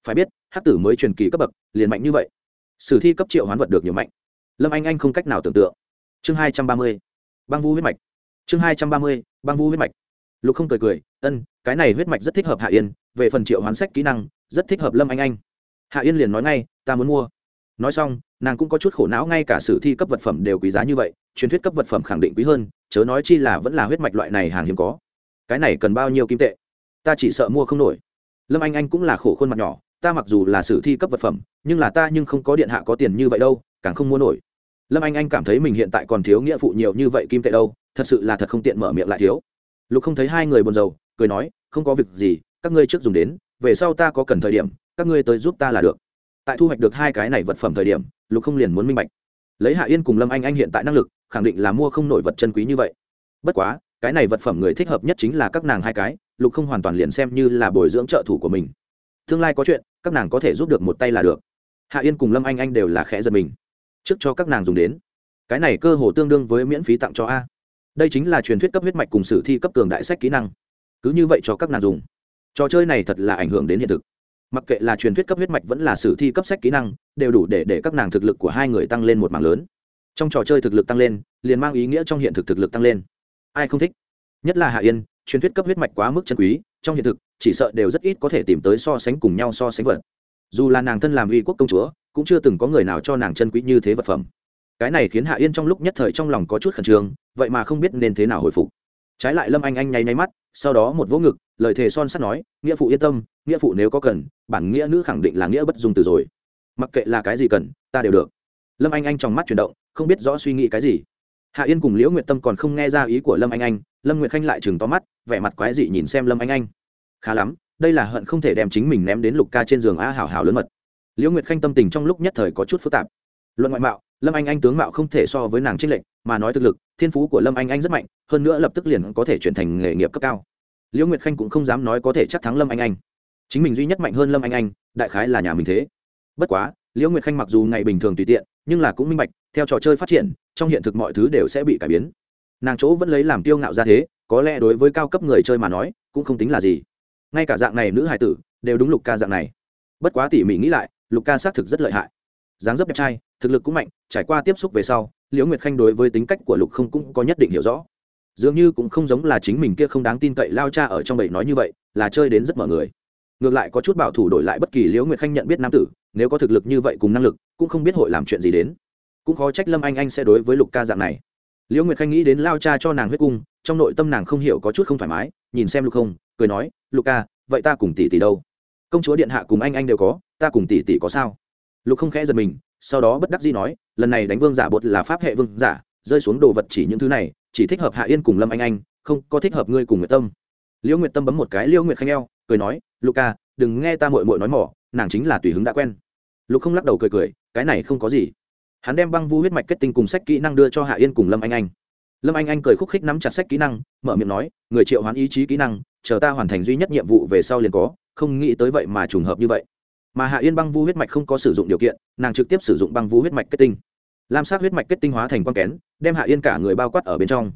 Phải biết hát tử mới truyền kỳ cấp bậc, liền mạnh như vậy. Sử thi cấp triệu hoán vật được nhiều mạnh. Lâm anh anh không cách nào tưởng tượng. Chương hai trăm ba mươi, băng vu huyết mạch. Chương hai trăm ba mươi, băng vu huyết mạch. Lục không cười cười, ân, cái này huyết mạch rất thích hợp hạ yên, về phần triệu hoán sách kỹ năng, rất thích hợp lâm anh anh. Hạ yên liền nói ngay, ta muốn mua nói xong, nàng cũng có chút khổ não, ngay cả sử thi cấp vật phẩm đều quý giá như vậy, truyền thuyết cấp vật phẩm khẳng định quý hơn, chớ nói chi là vẫn là huyết mạch loại này hàng hiếm có. Cái này cần bao nhiêu kim tệ? Ta chỉ sợ mua không nổi. Lâm anh anh cũng là khổ khuôn mặt nhỏ, ta mặc dù là sử thi cấp vật phẩm, nhưng là ta nhưng không có điện hạ có tiền như vậy đâu, càng không mua nổi. Lâm anh anh cảm thấy mình hiện tại còn thiếu nghĩa phụ nhiều như vậy kim tệ đâu, thật sự là thật không tiện mở miệng lại thiếu. Lục không thấy hai người buồn rầu, cười nói, không có việc gì, các ngươi trước dùng đến, về sau ta có cần thời điểm, các ngươi tới giúp ta là được tại thu hoạch được hai cái này vật phẩm thời điểm, lục không liền muốn minh bạch. Lấy hạ yên cùng lâm anh anh hiện tại năng lực, khẳng định là mua không nổi vật chân quý như vậy. Bất quá, cái này vật phẩm người thích hợp nhất chính là các nàng hai cái, lục không hoàn toàn liền xem như là bồi dưỡng trợ thủ của mình. Tương lai có chuyện, các nàng có thể giúp được một tay là được. Hạ yên cùng lâm anh anh đều là khẽ giật mình. Trước cho các nàng dùng đến. Cái này cơ hồ tương đương với miễn phí tặng cho a. Đây chính là truyền thuyết cấp huyết mạch cùng sử thi cấp cường đại sách kỹ năng. Cứ như vậy cho các nàng dùng. Trò chơi này thật là ảnh hưởng đến hiện thực mặc kệ là truyền thuyết cấp huyết mạch vẫn là sử thi cấp sách kỹ năng, đều đủ để để các nàng thực lực của hai người tăng lên một mảng lớn. Trong trò chơi thực lực tăng lên, liền mang ý nghĩa trong hiện thực thực lực tăng lên. Ai không thích? Nhất là hạ yên, truyền thuyết cấp huyết mạch quá mức chân quý, trong hiện thực, chỉ sợ đều rất ít có thể tìm tới so sánh cùng nhau so sánh vật. Dù là nàng thân làm uy quốc công chúa, cũng chưa từng có người nào cho nàng chân quý như thế vật phẩm. Cái này khiến hạ yên trong lúc nhất thời trong lòng có chút khẩn trương, vậy mà không biết nên thế nào hồi phục trái lại lâm anh anh nháy nháy mắt, sau đó một vỗ ngực, lời thề son sắt nói, nghĩa phụ yên tâm, nghĩa phụ nếu có cần, bản nghĩa nữ khẳng định là nghĩa bất dung từ rồi. Mặc kệ là cái gì cần, ta đều được. Lâm anh anh trong mắt chuyển động, không biết rõ suy nghĩ cái gì. Hạ yên cùng liễu nguyệt tâm còn không nghe ra ý của lâm anh anh, lâm nguyệt khanh lại chừng to mắt, vẻ mặt quái dị nhìn xem lâm anh anh. Khá lắm, đây là hận không thể đem chính mình ném đến lục ca trên giường a hảo hảo lớn mật. Liễu nguyệt khanh tâm tình trong lúc nhất thời có chút phức tạp. Luận ngoại mạo, lâm anh anh tướng mạo không thể so với nàng trích lệnh mà nói thực lực, thiên phú của lâm anh anh rất mạnh, hơn nữa lập tức liền có thể chuyển thành nghề nghiệp cấp cao. Liễu nguyệt khanh cũng không dám nói có thể chắc thắng lâm anh anh. Chính mình duy nhất mạnh hơn lâm anh anh, đại khái là nhà mình thế. Bất quá, liễu nguyệt khanh mặc dù ngày bình thường tùy tiện, nhưng là cũng minh bạch, theo trò chơi phát triển, trong hiện thực mọi thứ đều sẽ bị cải biến. Nàng chỗ vẫn lấy làm tiêu ngạo ra thế, có lẽ đối với cao cấp người chơi mà nói, cũng không tính là gì. Ngay cả dạng này nữ hài tử, đều đúng lục ca dạng này. Bất quá tỉ mỉ nghĩ lại, lục ca xác thực rất lợi hại. Dáng dấp đẹp trai thực lực cũng mạnh, trải qua tiếp xúc về sau, liễu nguyệt khanh đối với tính cách của lục không cũng có nhất định hiểu rõ. Dường như cũng không giống là chính mình kia không đáng tin cậy lao cha ở trong bầy nói như vậy, là chơi đến rất mở người. Ngược lại có chút bảo thủ đổi lại bất kỳ liễu nguyệt khanh nhận biết nam tử, nếu có thực lực như vậy cùng năng lực, cũng không biết hội làm chuyện gì đến. Cũng khó trách lâm anh anh sẽ đối với lục ca dạng này. Liễu nguyệt khanh nghĩ đến lao cha cho nàng huyết cung, trong nội tâm nàng không hiểu có chút không thoải mái, nhìn xem lục không, cười nói, lục ca, vậy ta cùng tỷ tỷ đâu? Công chúa điện hạ cùng anh anh đều có, ta cùng tỷ tỷ có sao? Lục không khẽ giật mình sau đó bất đắc dĩ nói, lần này đánh vương giả bột là pháp hệ vương giả, rơi xuống đồ vật chỉ những thứ này, chỉ thích hợp hạ yên cùng lâm anh anh, không có thích hợp ngươi cùng nguyệt tâm. Liễu nguyệt tâm bấm một cái, liễu nguyệt khanh eo, cười nói luca đừng nghe ta mội mội nói mỏ, nàng chính là tùy hứng đã quen. Lục không lắc đầu cười cười, cái này không có gì. Hắn đem băng vu huyết mạch kết tinh cùng sách kỹ năng đưa cho hạ yên cùng lâm anh anh. Lâm anh anh cười khúc khích nắm chặt sách kỹ năng, mở miệng nói, người triệu hoán ý chí kỹ năng, chờ ta hoàn thành duy nhất nhiệm vụ về sau liền có, không nghĩ tới vậy mà trùng hợp như vậy mà hạ yên băng vu huyết mạch không có sử dụng điều kiện nàng trực tiếp sử dụng băng vu huyết mạch kết tinh lam sát huyết mạch kết tinh hóa thành quang kén đem hạ yên cả người bao quát ở bên trong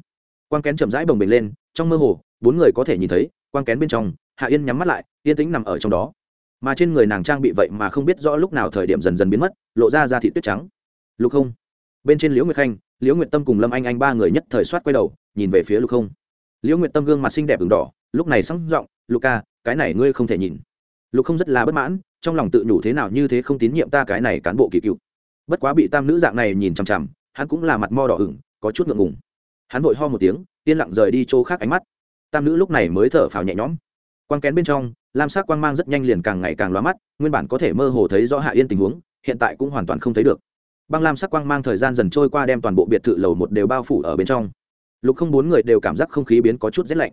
quang kén chậm rãi bồng bềnh lên trong mơ hồ bốn người có thể nhìn thấy quang kén bên trong hạ yên nhắm mắt lại yên tĩnh nằm ở trong đó mà trên người nàng trang bị vậy mà không biết rõ lúc nào thời điểm dần dần biến mất lộ ra ra thị tuyết trắng lục không bên trên liễu nguyệt khanh liễu nguyệt tâm cùng lâm anh anh ba người nhất thời soát quay đầu nhìn về phía lục không liễu nguyệt tâm gương mặt xinh đẹp v đỏ lúc này sóng giọng ca cái này ngươi không thể nhìn lục không rất là bất mãn trong lòng tự nhủ thế nào như thế không tín nhiệm ta cái này cán bộ kỳ cựu. Bất quá bị tam nữ dạng này nhìn chằm chằm, hắn cũng là mặt mo đỏ ửng, có chút ngượng ngùng. Hắn vội ho một tiếng, yên lặng rời đi chỗ khác ánh mắt. Tam nữ lúc này mới thở phào nhẹ nhõm. Quang kén bên trong, lam sắc quang mang rất nhanh liền càng ngày càng loa mắt, nguyên bản có thể mơ hồ thấy rõ hạ yên tình huống, hiện tại cũng hoàn toàn không thấy được. Băng lam sắc quang mang thời gian dần trôi qua đem toàn bộ biệt thự lầu một đều bao phủ ở bên trong. Lục không bốn người đều cảm giác không khí biến có chút rét lạnh.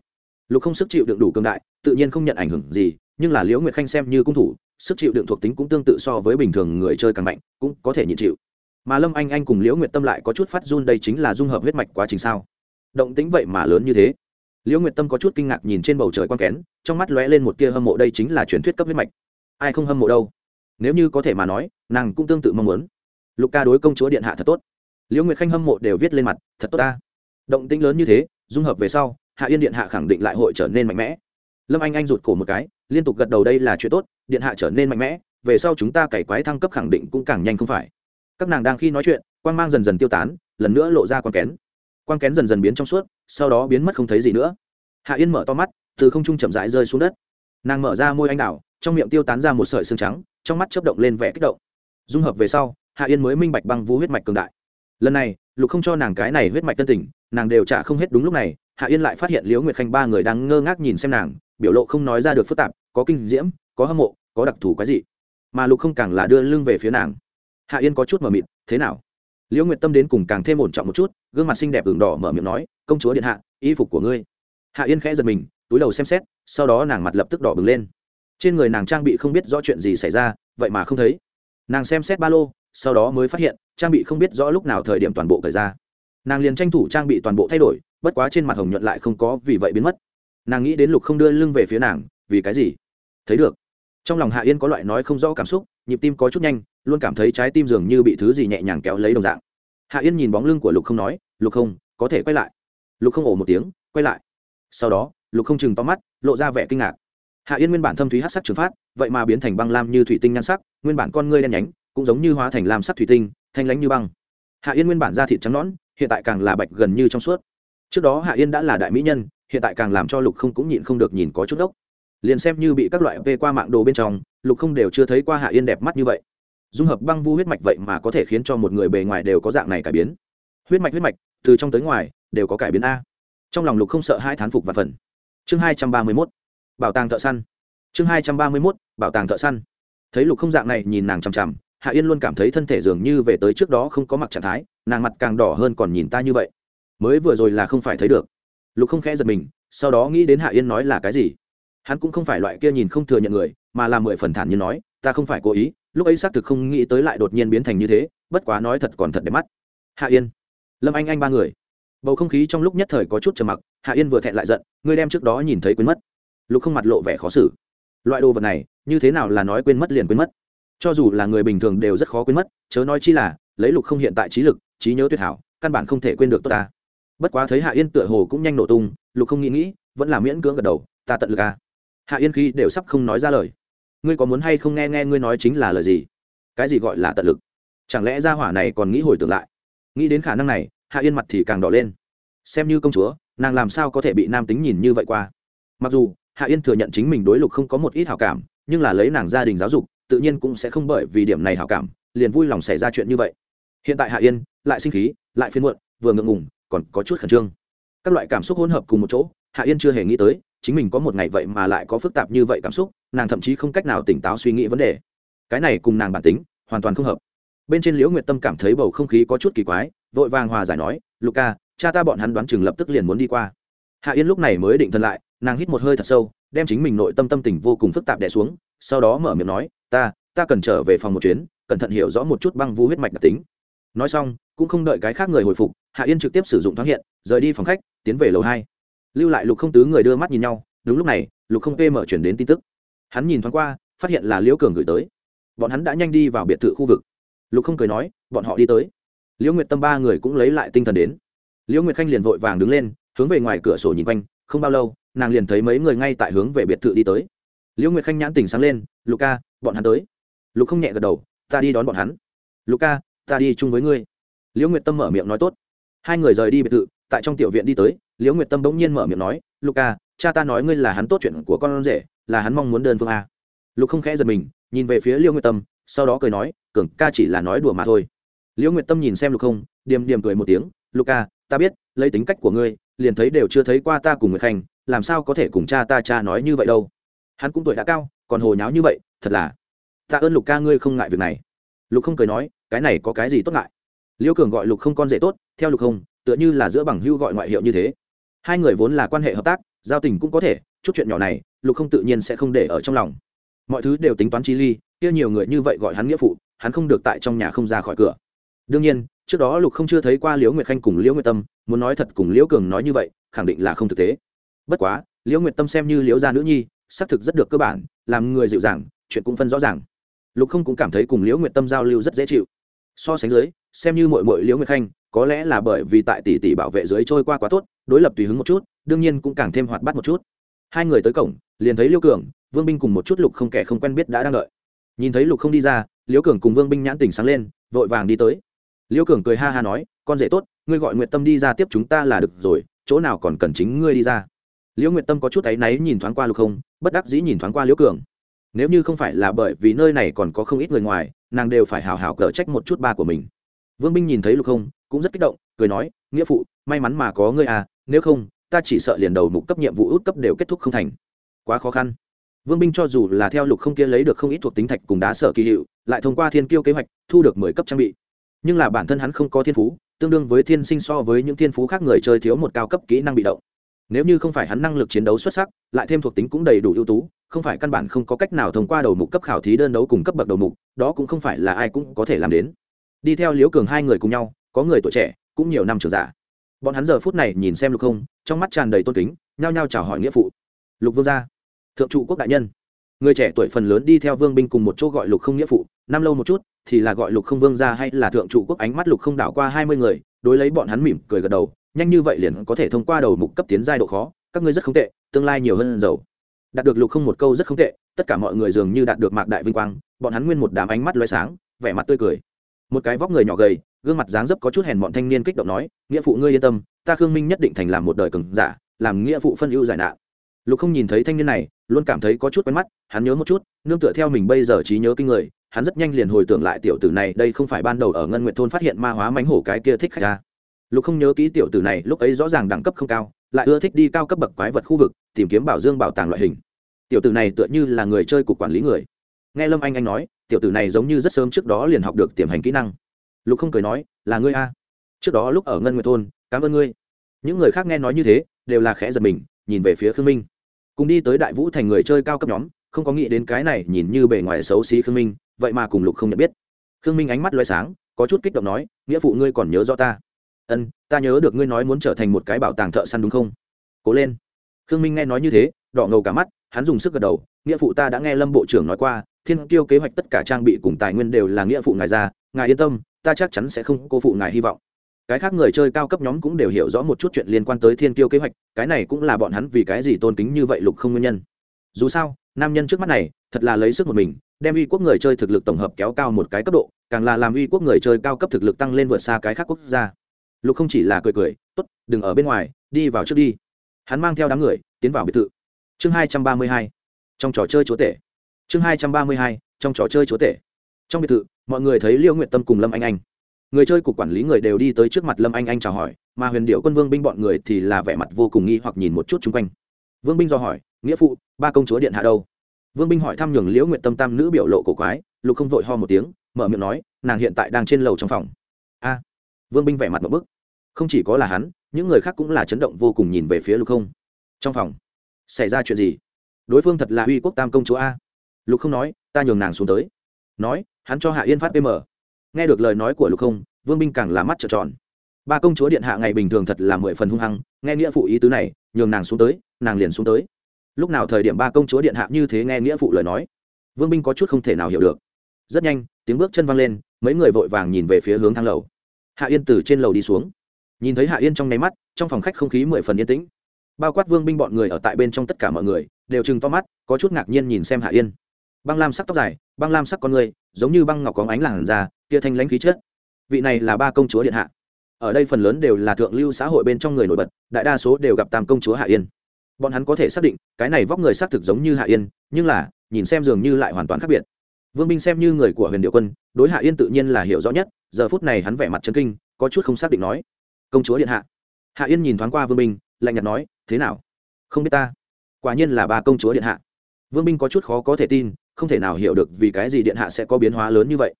Lục không sức chịu đựng đủ cường đại, tự nhiên không nhận ảnh hưởng gì nhưng là liễu nguyệt khanh xem như cung thủ, sức chịu đựng thuộc tính cũng tương tự so với bình thường người chơi càng mạnh, cũng có thể nhịn chịu. Mà lâm anh anh cùng liễu nguyệt tâm lại có chút phát run, đây chính là dung hợp huyết mạch quá trình sao? Động tính vậy mà lớn như thế. Liễu nguyệt tâm có chút kinh ngạc nhìn trên bầu trời quang kén, trong mắt lóe lên một tia hâm mộ, đây chính là truyền thuyết cấp huyết mạch. Ai không hâm mộ đâu? Nếu như có thể mà nói, nàng cũng tương tự mong muốn. Lục ca đối công chúa điện hạ thật tốt. Liễu nguyệt khanh hâm mộ đều viết lên mặt, thật tốt ta. Động tĩnh lớn như thế, dung hợp về sau, hạ yên điện hạ khẳng định lại hội trở nên mạnh mẽ lâm anh anh rụt cổ một cái, liên tục gật đầu đây là chuyện tốt, điện hạ trở nên mạnh mẽ, về sau chúng ta cày quái thăng cấp khẳng định cũng càng nhanh không phải. Các nàng đang khi nói chuyện, quang mang dần dần tiêu tán, lần nữa lộ ra quang kén. Quang kén dần dần biến trong suốt, sau đó biến mất không thấy gì nữa. Hạ yên mở to mắt, từ không trung chậm rãi rơi xuống đất. Nàng mở ra môi anh đào trong miệng tiêu tán ra một sợi xương trắng, trong mắt chớp động lên vẻ kích động. Dung hợp về sau, hạ yên mới minh bạch băng vũ huyết mạch cường đại. Lần này, lục không cho nàng cái này huyết mạch tân tỉnh nàng đều trả không hết đúng lúc này, hạ yên lại phát hiện liễu nguyệt khanh ba người đang ngơ ngác nhìn xem nàng biểu lộ không nói ra được phức tạp, có kinh diễm, có hâm mộ, có đặc thù cái gì mà lục không càng là đưa lưng về phía nàng. Hạ yên có chút mờ mịt, thế nào? Liễu nguyệt tâm đến cùng càng thêm ổn trọng một chút, gương mặt xinh đẹp ửng đỏ mở miệng nói, công chúa điện hạ, y phục của ngươi. Hạ yên khẽ giật mình, túi đầu xem xét, sau đó nàng mặt lập tức đỏ bừng lên. Trên người nàng trang bị không biết rõ chuyện gì xảy ra, vậy mà không thấy. Nàng xem xét ba lô, sau đó mới phát hiện, trang bị không biết rõ lúc nào thời điểm toàn bộ thời ra. Nàng liền tranh thủ trang bị toàn bộ thay đổi, bất quá trên mặt hồng nhuận lại không có vì vậy biến mất nàng nghĩ đến lục không đưa lưng về phía nàng, vì cái gì? Thấy được. Trong lòng hạ yên có loại nói không rõ cảm xúc, nhịp tim có chút nhanh, luôn cảm thấy trái tim dường như bị thứ gì nhẹ nhàng kéo lấy đồng dạng. Hạ yên nhìn bóng lưng của lục không nói, lục không, có thể quay lại. Lục không ổ một tiếng, quay lại. Sau đó, lục không chừng to mắt, lộ ra vẻ kinh ngạc. Hạ yên nguyên bản thâm thúy hát sắc trừng phát, vậy mà biến thành băng lam như thủy tinh nhan sắc, nguyên bản con ngươi đen nhánh, cũng giống như hóa thành lam sắc thủy tinh, thanh lánh như băng. Hạ yên nguyên bản da thịt trắng nõn, hiện tại càng là bạch gần như trong suốt. Trước đó hạ yên đã là đại mỹ nhân hiện tại càng làm cho lục không cũng nhịn không được nhìn có chút ốc liền xem như bị các loại vê qua mạng đồ bên trong, lục không đều chưa thấy qua hạ yên đẹp mắt như vậy. Dung hợp băng vu huyết mạch vậy mà có thể khiến cho một người bề ngoài đều có dạng này cải biến. Huyết mạch huyết mạch, từ trong tới ngoài, đều có cải biến a. Trong lòng lục không sợ hai thán phục và phần. Chương hai trăm ba mươi mốt, bảo tàng thợ săn. Chương hai trăm ba mươi mốt, bảo tàng thợ săn. Thấy lục không dạng này nhìn nàng chằm chằm, hạ yên luôn cảm thấy thân thể dường như về tới trước đó không có mặc trạng thái, nàng mặt càng đỏ hơn còn nhìn ta như vậy. Mới vừa rồi là không phải thấy được lục không khẽ giật mình, sau đó nghĩ đến hạ yên nói là cái gì. Hắn cũng không phải loại kia nhìn không thừa nhận người, mà là mười phần thản như nói, ta không phải cố ý, lúc ấy xác thực không nghĩ tới lại đột nhiên biến thành như thế, bất quá nói thật còn thật đẹp mắt. Hạ yên. Lâm anh anh ba người. Bầu không khí trong lúc nhất thời có chút trầm mặc, hạ yên vừa thẹn lại giận ngươi đem trước đó nhìn thấy quên mất. Lục không mặt lộ vẻ khó xử. Loại đồ vật này, như thế nào là nói quên mất liền quên mất. Cho dù là người bình thường đều rất khó quên mất, chớ nói chi là, lấy lục không hiện tại trí lực, trí nhớ tuyệt hảo, căn bản không thể quên được tốt ta bất quá thấy hạ yên tựa hồ cũng nhanh nổ tung, lục không nghĩ nghĩ, vẫn là miễn cưỡng gật đầu, ta tận lực à. hạ yên khi đều sắp không nói ra lời. Ngươi có muốn hay không nghe nghe ngươi nói chính là lời gì? Cái gì gọi là tận lực? Chẳng lẽ ra hỏa này còn nghĩ hồi tưởng lại? Nghĩ đến khả năng này, hạ yên mặt thì càng đỏ lên. Xem như công chúa, nàng làm sao có thể bị nam tính nhìn như vậy qua? Mặc dù, hạ yên thừa nhận chính mình đối lục không có một ít hảo cảm, nhưng là lấy nàng gia đình giáo dục, tự nhiên cũng sẽ không bởi vì điểm này hảo cảm, liền vui lòng xảy ra chuyện như vậy. Hiện tại hạ yên, lại sinh khí, lại phiên muộn, vừa ngượng ngùng còn có chút khẩn trương. Các loại cảm xúc hỗn hợp cùng một chỗ, hạ yên chưa hề nghĩ tới, chính mình có một ngày vậy mà lại có phức tạp như vậy cảm xúc, nàng thậm chí không cách nào tỉnh táo suy nghĩ vấn đề. Cái này cùng nàng bản tính, hoàn toàn không hợp. Bên trên liễu nguyệt tâm cảm thấy bầu không khí có chút kỳ quái, vội vàng hòa giải nói luca cha ta bọn hắn đoán chừng lập tức liền muốn đi qua. Hạ yên lúc này mới định thân lại, nàng hít một hơi thật sâu, đem chính mình nội tâm tâm tình vô cùng phức tạp đẻ xuống, sau đó mở miệng nói, ta ta cần trở về phòng một chuyến, cẩn thận hiểu rõ một chút băng vu huyết mạch đặc tính. Nói xong cũng không đợi cái khác người hồi phục, hạ yên trực tiếp sử dụng thoáng hiện, rời đi phòng khách, tiến về lầu hai. Lưu lại lục không tứ người đưa mắt nhìn nhau, đúng lúc này, lục không pm chuyển đến tin tức. Hắn nhìn thoáng qua, phát hiện là liễu cường gửi tới. Bọn hắn đã nhanh đi vào biệt thự khu vực. Lục không cười nói, bọn họ đi tới. Liễu nguyệt tâm ba người cũng lấy lại tinh thần đến. Liễu nguyệt khanh liền vội vàng đứng lên, hướng về ngoài cửa sổ nhìn quanh, không bao lâu, nàng liền thấy mấy người ngay tại hướng về biệt thự đi tới. Liễu nguyệt khanh nhãn tình sáng lên, lục ca, bọn hắn tới. Lục không nhẹ gật đầu, ta đi đón bọn hắn. Lục ca, ta đi chung với ngươi liễu nguyệt tâm mở miệng nói tốt. Hai người rời đi biệt thự, tại trong tiểu viện đi tới, liễu nguyệt tâm bỗng nhiên mở miệng nói lục ca cha ta nói ngươi là hắn tốt chuyện của con rể, là hắn mong muốn đơn phương a. Lục không khẽ giật mình, nhìn về phía liễu nguyệt tâm, sau đó cười nói, cường ca chỉ là nói đùa mà thôi. Liễu nguyệt tâm nhìn xem lục không, điềm điềm cười một tiếng lục ca ta biết, lấy tính cách của ngươi, liền thấy đều chưa thấy qua ta cùng người khanh, làm sao có thể cùng cha ta cha nói như vậy đâu? Hắn cũng tuổi đã cao, còn hồ nháo như vậy, thật là. Tạ ơn lục ca ngươi không ngại việc này. Lục không cười nói, cái này có cái gì tốt ngại? Liêu cường gọi lục không con rể tốt, theo lục không, tựa như là giữa bằng hưu gọi ngoại hiệu như thế. Hai người vốn là quan hệ hợp tác, giao tình cũng có thể, chút chuyện nhỏ này, lục không tự nhiên sẽ không để ở trong lòng. Mọi thứ đều tính toán chi ly, kia nhiều người như vậy gọi hắn nghĩa phụ, hắn không được tại trong nhà không ra khỏi cửa. Đương nhiên, trước đó lục không chưa thấy qua liễu nguyệt khanh cùng liễu nguyệt tâm, muốn nói thật cùng liễu cường nói như vậy, khẳng định là không thực tế. Bất quá, liễu nguyệt tâm xem như liễu gia nữ nhi, xác thực rất được cơ bản, làm người dịu dàng, chuyện cũng phân rõ ràng. Lục không cũng cảm thấy cùng liễu nguyệt tâm giao lưu rất dễ chịu. So sánh dưới xem như mội mội liễu nguyệt khanh, có lẽ là bởi vì tại tỷ tỷ bảo vệ dưới trôi qua quá tốt, đối lập tùy hứng một chút, đương nhiên cũng càng thêm hoạt bát một chút. Hai người tới cổng, liền thấy liễu cường, vương binh cùng một chút lục không kẻ không quen biết đã đang đợi. Nhìn thấy lục không đi ra, liễu cường cùng vương binh nhãn tỉnh sáng lên, vội vàng đi tới. Liễu cường cười ha ha nói, con rể tốt, ngươi gọi nguyệt tâm đi ra tiếp chúng ta là được rồi, chỗ nào còn cần chính ngươi đi ra. Liễu nguyệt tâm có chút áy náy nhìn thoáng qua lục không, bất đắc dĩ nhìn thoáng qua liễu cường. Nếu như không phải là bởi vì nơi này còn có không ít người ngoài, nàng đều phải hào hào cở trách một chút ba của mình vương binh nhìn thấy lục không, cũng rất kích động, cười nói, nghĩa phụ, may mắn mà có ngươi à nếu không, ta chỉ sợ liền đầu mục cấp nhiệm vụ út cấp đều kết thúc không thành. Quá khó khăn. Vương binh cho dù là theo lục không kia lấy được không ít thuộc tính thạch cùng đá sở kỳ hiệu, lại thông qua thiên kiêu kế hoạch, thu được mười cấp trang bị. Nhưng là bản thân hắn không có thiên phú, tương đương với thiên sinh so với những thiên phú khác người chơi thiếu một cao cấp kỹ năng bị động. Nếu như không phải hắn năng lực chiến đấu xuất sắc, lại thêm thuộc tính cũng đầy đủ ưu tú, không phải căn bản không có cách nào thông qua đầu mục cấp khảo thí đơn đấu cùng cấp bậc đầu mục, đó cũng không phải là ai cũng có thể làm đến đi theo liễu cường hai người cùng nhau, có người tuổi trẻ, cũng nhiều năm trưởng giả. Bọn hắn giờ phút này nhìn xem lục không, trong mắt tràn đầy tôn kính, nhao nhao chào hỏi nghĩa phụ. Lục vương gia, thượng trụ quốc đại nhân. Người trẻ tuổi phần lớn đi theo vương binh cùng một chỗ gọi lục không nghĩa phụ, năm lâu một chút, thì là gọi lục không vương gia hay là thượng trụ quốc ánh mắt lục không đảo qua hai mươi người, đối lấy bọn hắn mỉm cười gật đầu, nhanh như vậy liền có thể thông qua đầu mục cấp tiến giai độ khó, các ngươi rất không tệ, tương lai nhiều hơn giàu. Đạt được lục không một câu rất không tệ, tất cả mọi người dường như đạt được mạc đại vinh quang, bọn hắn nguyên một đám ánh mắt loay sáng, vẻ mặt tươi cười một cái vóc người nhỏ gầy, gương mặt dáng dấp có chút hèn bọn thanh niên kích động nói, nghĩa phụ ngươi yên tâm, ta khương minh nhất định thành làm một đời cường giả, làm nghĩa phụ phân ưu giải nạn. Lục không nhìn thấy thanh niên này, luôn cảm thấy có chút quen mắt, hắn nhớ một chút, nương tựa theo mình bây giờ trí nhớ kinh người, hắn rất nhanh liền hồi tưởng lại tiểu tử này, đây không phải ban đầu ở ngân nguyện thôn phát hiện ma hóa mánh hổ cái kia thích khách ra lục không nhớ ký tiểu tử này, lúc ấy rõ ràng đẳng cấp không cao, lại ưa thích đi cao cấp bậc quái vật khu vực, tìm kiếm bảo dương bảo tàng loại hình. Tiểu tử này tựa như là người chơi cục quản lý người nghe lâm anh anh nói, tiểu tử này giống như rất sớm trước đó liền học được tiềm hành kỹ năng. Lục không cười nói, là ngươi a. Trước đó lúc ở ngân nguyệt thôn, cảm ơn ngươi. Những người khác nghe nói như thế, đều là khẽ giật mình, nhìn về phía khương minh. Cùng đi tới đại vũ thành người chơi cao cấp nhóm, không có nghĩ đến cái này nhìn như bề ngoài xấu xí khương minh, vậy mà cùng lục không nhận biết. Khương minh ánh mắt loay sáng, có chút kích động nói, nghĩa phụ ngươi còn nhớ rõ ta? Ân, ta nhớ được ngươi nói muốn trở thành một cái bảo tàng thợ săn đúng không? Cố lên. Khương minh nghe nói như thế, đỏ ngầu cả mắt hắn dùng sức gật đầu, nghĩa phụ ta đã nghe lâm bộ trưởng nói qua, thiên tiêu kế hoạch tất cả trang bị cùng tài nguyên đều là nghĩa phụ ngài ra, ngài yên tâm, ta chắc chắn sẽ không cô phụ ngài hy vọng. Cái khác người chơi cao cấp nhóm cũng đều hiểu rõ một chút chuyện liên quan tới thiên tiêu kế hoạch, cái này cũng là bọn hắn vì cái gì tôn kính như vậy lục không nguyên nhân. Dù sao, nam nhân trước mắt này, thật là lấy sức một mình, đem uy quốc người chơi thực lực tổng hợp kéo cao một cái cấp độ, càng là làm uy quốc người chơi cao cấp thực lực tăng lên vượt xa cái khác quốc gia. Lục không chỉ là cười cười t ố t đừng ở bên ngoài, đi vào trước đi. Hắn mang theo đám người, tiến vào biệt thự chương hai trăm ba mươi hai, trong trò chơi chúa tể. Chương hai trăm ba mươi hai, trong trò chơi chúa tể. Trong biệt thự, mọi người thấy liêu nguyện tâm cùng lâm anh anh. Người chơi cục quản lý người đều đi tới trước mặt lâm anh anh chào hỏi, mà huyền điệu quân vương binh bọn người thì là vẻ mặt vô cùng nghi hoặc nhìn một chút chung quanh. Vương binh do hỏi, nghĩa phụ, ba công chúa điện hạ đâu? Vương binh hỏi thăm nhường liễu nguyện tâm tam nữ biểu lộ cổ quái, lục không vội ho một tiếng, mở miệng nói, nàng hiện tại đang trên lầu trong phòng. A. Vương binh vẻ mặt một bức. Không chỉ có là hắn, những người khác cũng là chấn động vô cùng nhìn về phía lục không. Trong phòng xảy ra chuyện gì? Đối phương thật là uy quốc tam công chúa a. Lục không nói, ta nhường nàng xuống tới. Nói, hắn cho hạ yên phát pm nghe được lời nói của lục không, vương binh càng là mắt trợn tròn. Ba công chúa điện hạ ngày bình thường thật là mười phần hung hăng, nghe nghĩa phụ ý tứ này, nhường nàng xuống tới, nàng liền xuống tới. Lúc nào thời điểm ba công chúa điện hạ như thế nghe nghĩa phụ lời nói? Vương binh có chút không thể nào hiểu được. Rất nhanh, tiếng bước chân văng lên, mấy người vội vàng nhìn về phía hướng thang lầu. Hạ yên từ trên lầu đi xuống. Nhìn thấy hạ yên trong nháy mắt, trong phòng khách không khí mười phần yên tĩnh bao quát vương binh bọn người ở tại bên trong tất cả mọi người, đều chừng to mắt, có chút ngạc nhiên nhìn xem hạ yên. Băng lam sắc tóc dài, băng lam sắc con người, giống như băng ngọc có ánh làng da, kia thanh lãnh khí chết vị này là ba công chúa điện hạ. Ở đây phần lớn đều là thượng lưu xã hội bên trong người nổi bật, đại đa số đều gặp tam công chúa hạ yên. Bọn hắn có thể xác định, cái này vóc người xác thực giống như hạ yên, nhưng là, nhìn xem dường như lại hoàn toàn khác biệt. Vương binh xem như người của huyền điệu quân, đối hạ yên tự nhiên là hiểu rõ nhất, giờ phút này hắn vẻ mặt chân kinh, có chút không xác định nói. Công chúa điện hạ. Hạ yên nhìn thoáng qua vương binh lạnh nhạt nói, thế nào? Không biết ta? Quả nhiên là ba công chúa điện hạ. Vương binh có chút khó có thể tin, không thể nào hiểu được vì cái gì điện hạ sẽ có biến hóa lớn như vậy.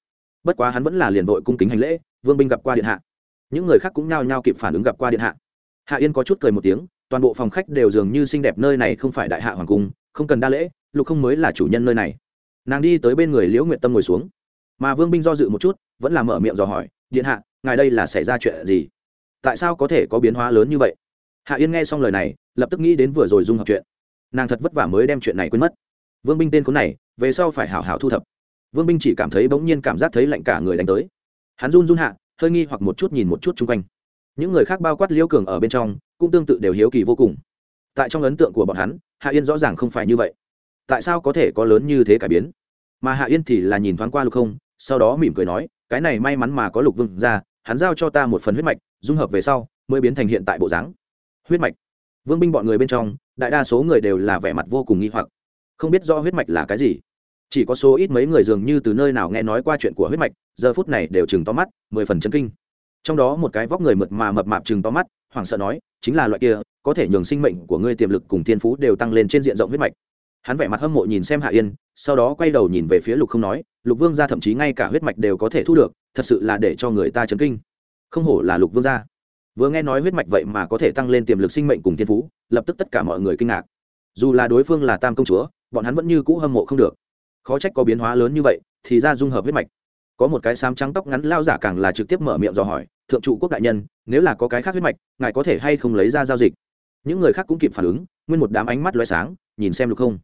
Bất quá hắn vẫn là liền vội cung kính hành lễ, vương binh gặp qua điện hạ. Những người khác cũng nhao nhao kịp phản ứng gặp qua điện hạ. Hạ yên có chút cười một tiếng, toàn bộ phòng khách đều dường như xinh đẹp nơi này không phải đại hạ hoàng cung, không cần đa lễ, lục không mới là chủ nhân nơi này. Nàng đi tới bên người liễu nguyện tâm ngồi xuống. Mà vương binh do dự một chút, vẫn là mở miệng dò hỏi, điện hạ, ngài đây là xảy ra chuyện gì? Tại sao có thể có biến hóa lớn như vậy? Hạ yên nghe xong lời này, lập tức nghĩ đến vừa rồi dung hợp chuyện. Nàng thật vất vả mới đem chuyện này quên mất. Vương binh tên khốn này, về sau phải hảo hảo thu thập. Vương binh chỉ cảm thấy bỗng nhiên cảm giác thấy lạnh cả người đánh tới. Hắn run run hạ, hơi nghi hoặc một chút nhìn một chút chung quanh. Những người khác bao quát liêu cường ở bên trong, cũng tương tự đều hiếu kỳ vô cùng. Tại trong ấn tượng của bọn hắn, hạ yên rõ ràng không phải như vậy. Tại sao có thể có lớn như thế cải biến? Mà hạ yên thì là nhìn thoáng qua lục không, sau đó mỉm cười nói, cái này may mắn mà có lục vương ra, hắn giao cho ta một phần huyết mạch, dung hợp về sau, mới biến thành hiện tại bộ dáng huyết mạch. Vương binh bọn người bên trong, đại đa số người đều là vẻ mặt vô cùng nghi hoặc. Không biết do huyết mạch là cái gì. Chỉ có số ít mấy người dường như từ nơi nào nghe nói qua chuyện của huyết mạch, giờ phút này đều chừng to mắt, mười phần chân kinh. Trong đó một cái vóc người mượt mà mập mạp chừng to mắt, hoảng sợ nói, chính là loại kia, có thể nhường sinh mệnh của ngươi tiềm lực cùng thiên phú đều tăng lên trên diện rộng huyết mạch. Hắn vẻ mặt hâm mộ nhìn xem hạ yên, sau đó quay đầu nhìn về phía lục không nói, lục vương gia thậm chí ngay cả huyết mạch đều có thể thu được, thật sự là để cho người ta chấn kinh. Không hổ là lục vương gia vừa nghe nói huyết mạch vậy mà có thể tăng lên tiềm lực sinh mệnh cùng thiên phú, lập tức tất cả mọi người kinh ngạc. Dù là đối phương là tam công chúa, bọn hắn vẫn như cũ hâm mộ không được. Khó trách có biến hóa lớn như vậy, thì ra dung hợp huyết mạch. Có một cái xám trắng tóc ngắn lao giả càng là trực tiếp mở miệng dò hỏi, thượng trụ quốc đại nhân, nếu là có cái khác huyết mạch, ngài có thể hay không lấy ra giao dịch? Những người khác cũng kịp phản ứng, nguyên một đám ánh mắt loay sáng, nhìn xem lục không.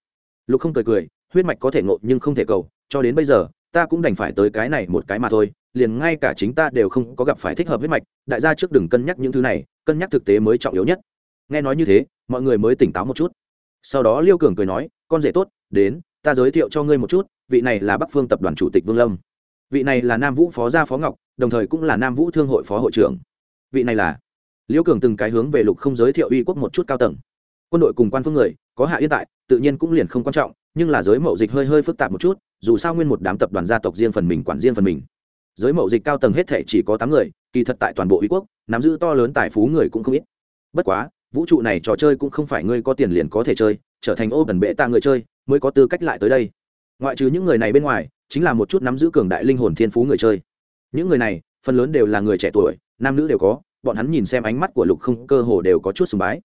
Lục không cười cười, huyết mạch có thể ngộ nhưng không thể cầu, cho đến bây giờ, ta cũng đành phải tới cái này một cái mà thôi liền ngay cả chính ta đều không có gặp phải thích hợp huyết mạch, đại gia trước đừng cân nhắc những thứ này, cân nhắc thực tế mới trọng yếu nhất. Nghe nói như thế, mọi người mới tỉnh táo một chút. Sau đó liêu cường cười nói, con rể tốt, đến, ta giới thiệu cho ngươi một chút, vị này là bắc phương tập đoàn chủ tịch vương lâm. Vị này là nam vũ phó gia phó ngọc, đồng thời cũng là nam vũ thương hội phó hội trưởng. Vị này là liêu cường từng cái hướng về lục không giới thiệu uy quốc một chút cao tầng. Quân đội cùng quan phương người, có hạ yên tại, tự nhiên cũng liền không quan trọng, nhưng là giới mậu dịch hơi hơi phức tạp một chút, dù sao nguyên một đám tập đoàn gia tộc riêng phần mình quản riêng phần mình giới mậu dịch cao tầng hết thể chỉ có tám người, kỳ thật tại toàn bộ uy quốc, nắm giữ to lớn tài phú người cũng không ít. Bất quá, vũ trụ này trò chơi cũng không phải ngươi có tiền liền có thể chơi, trở thành ô bẩn bệ ta người chơi, mới có tư cách lại tới đây. Ngoại trừ những người này bên ngoài, chính là một chút nắm giữ cường đại linh hồn thiên phú người chơi. Những người này, phần lớn đều là người trẻ tuổi, nam nữ đều có, bọn hắn nhìn xem ánh mắt của lục không cơ hồ đều có chút sùng bái.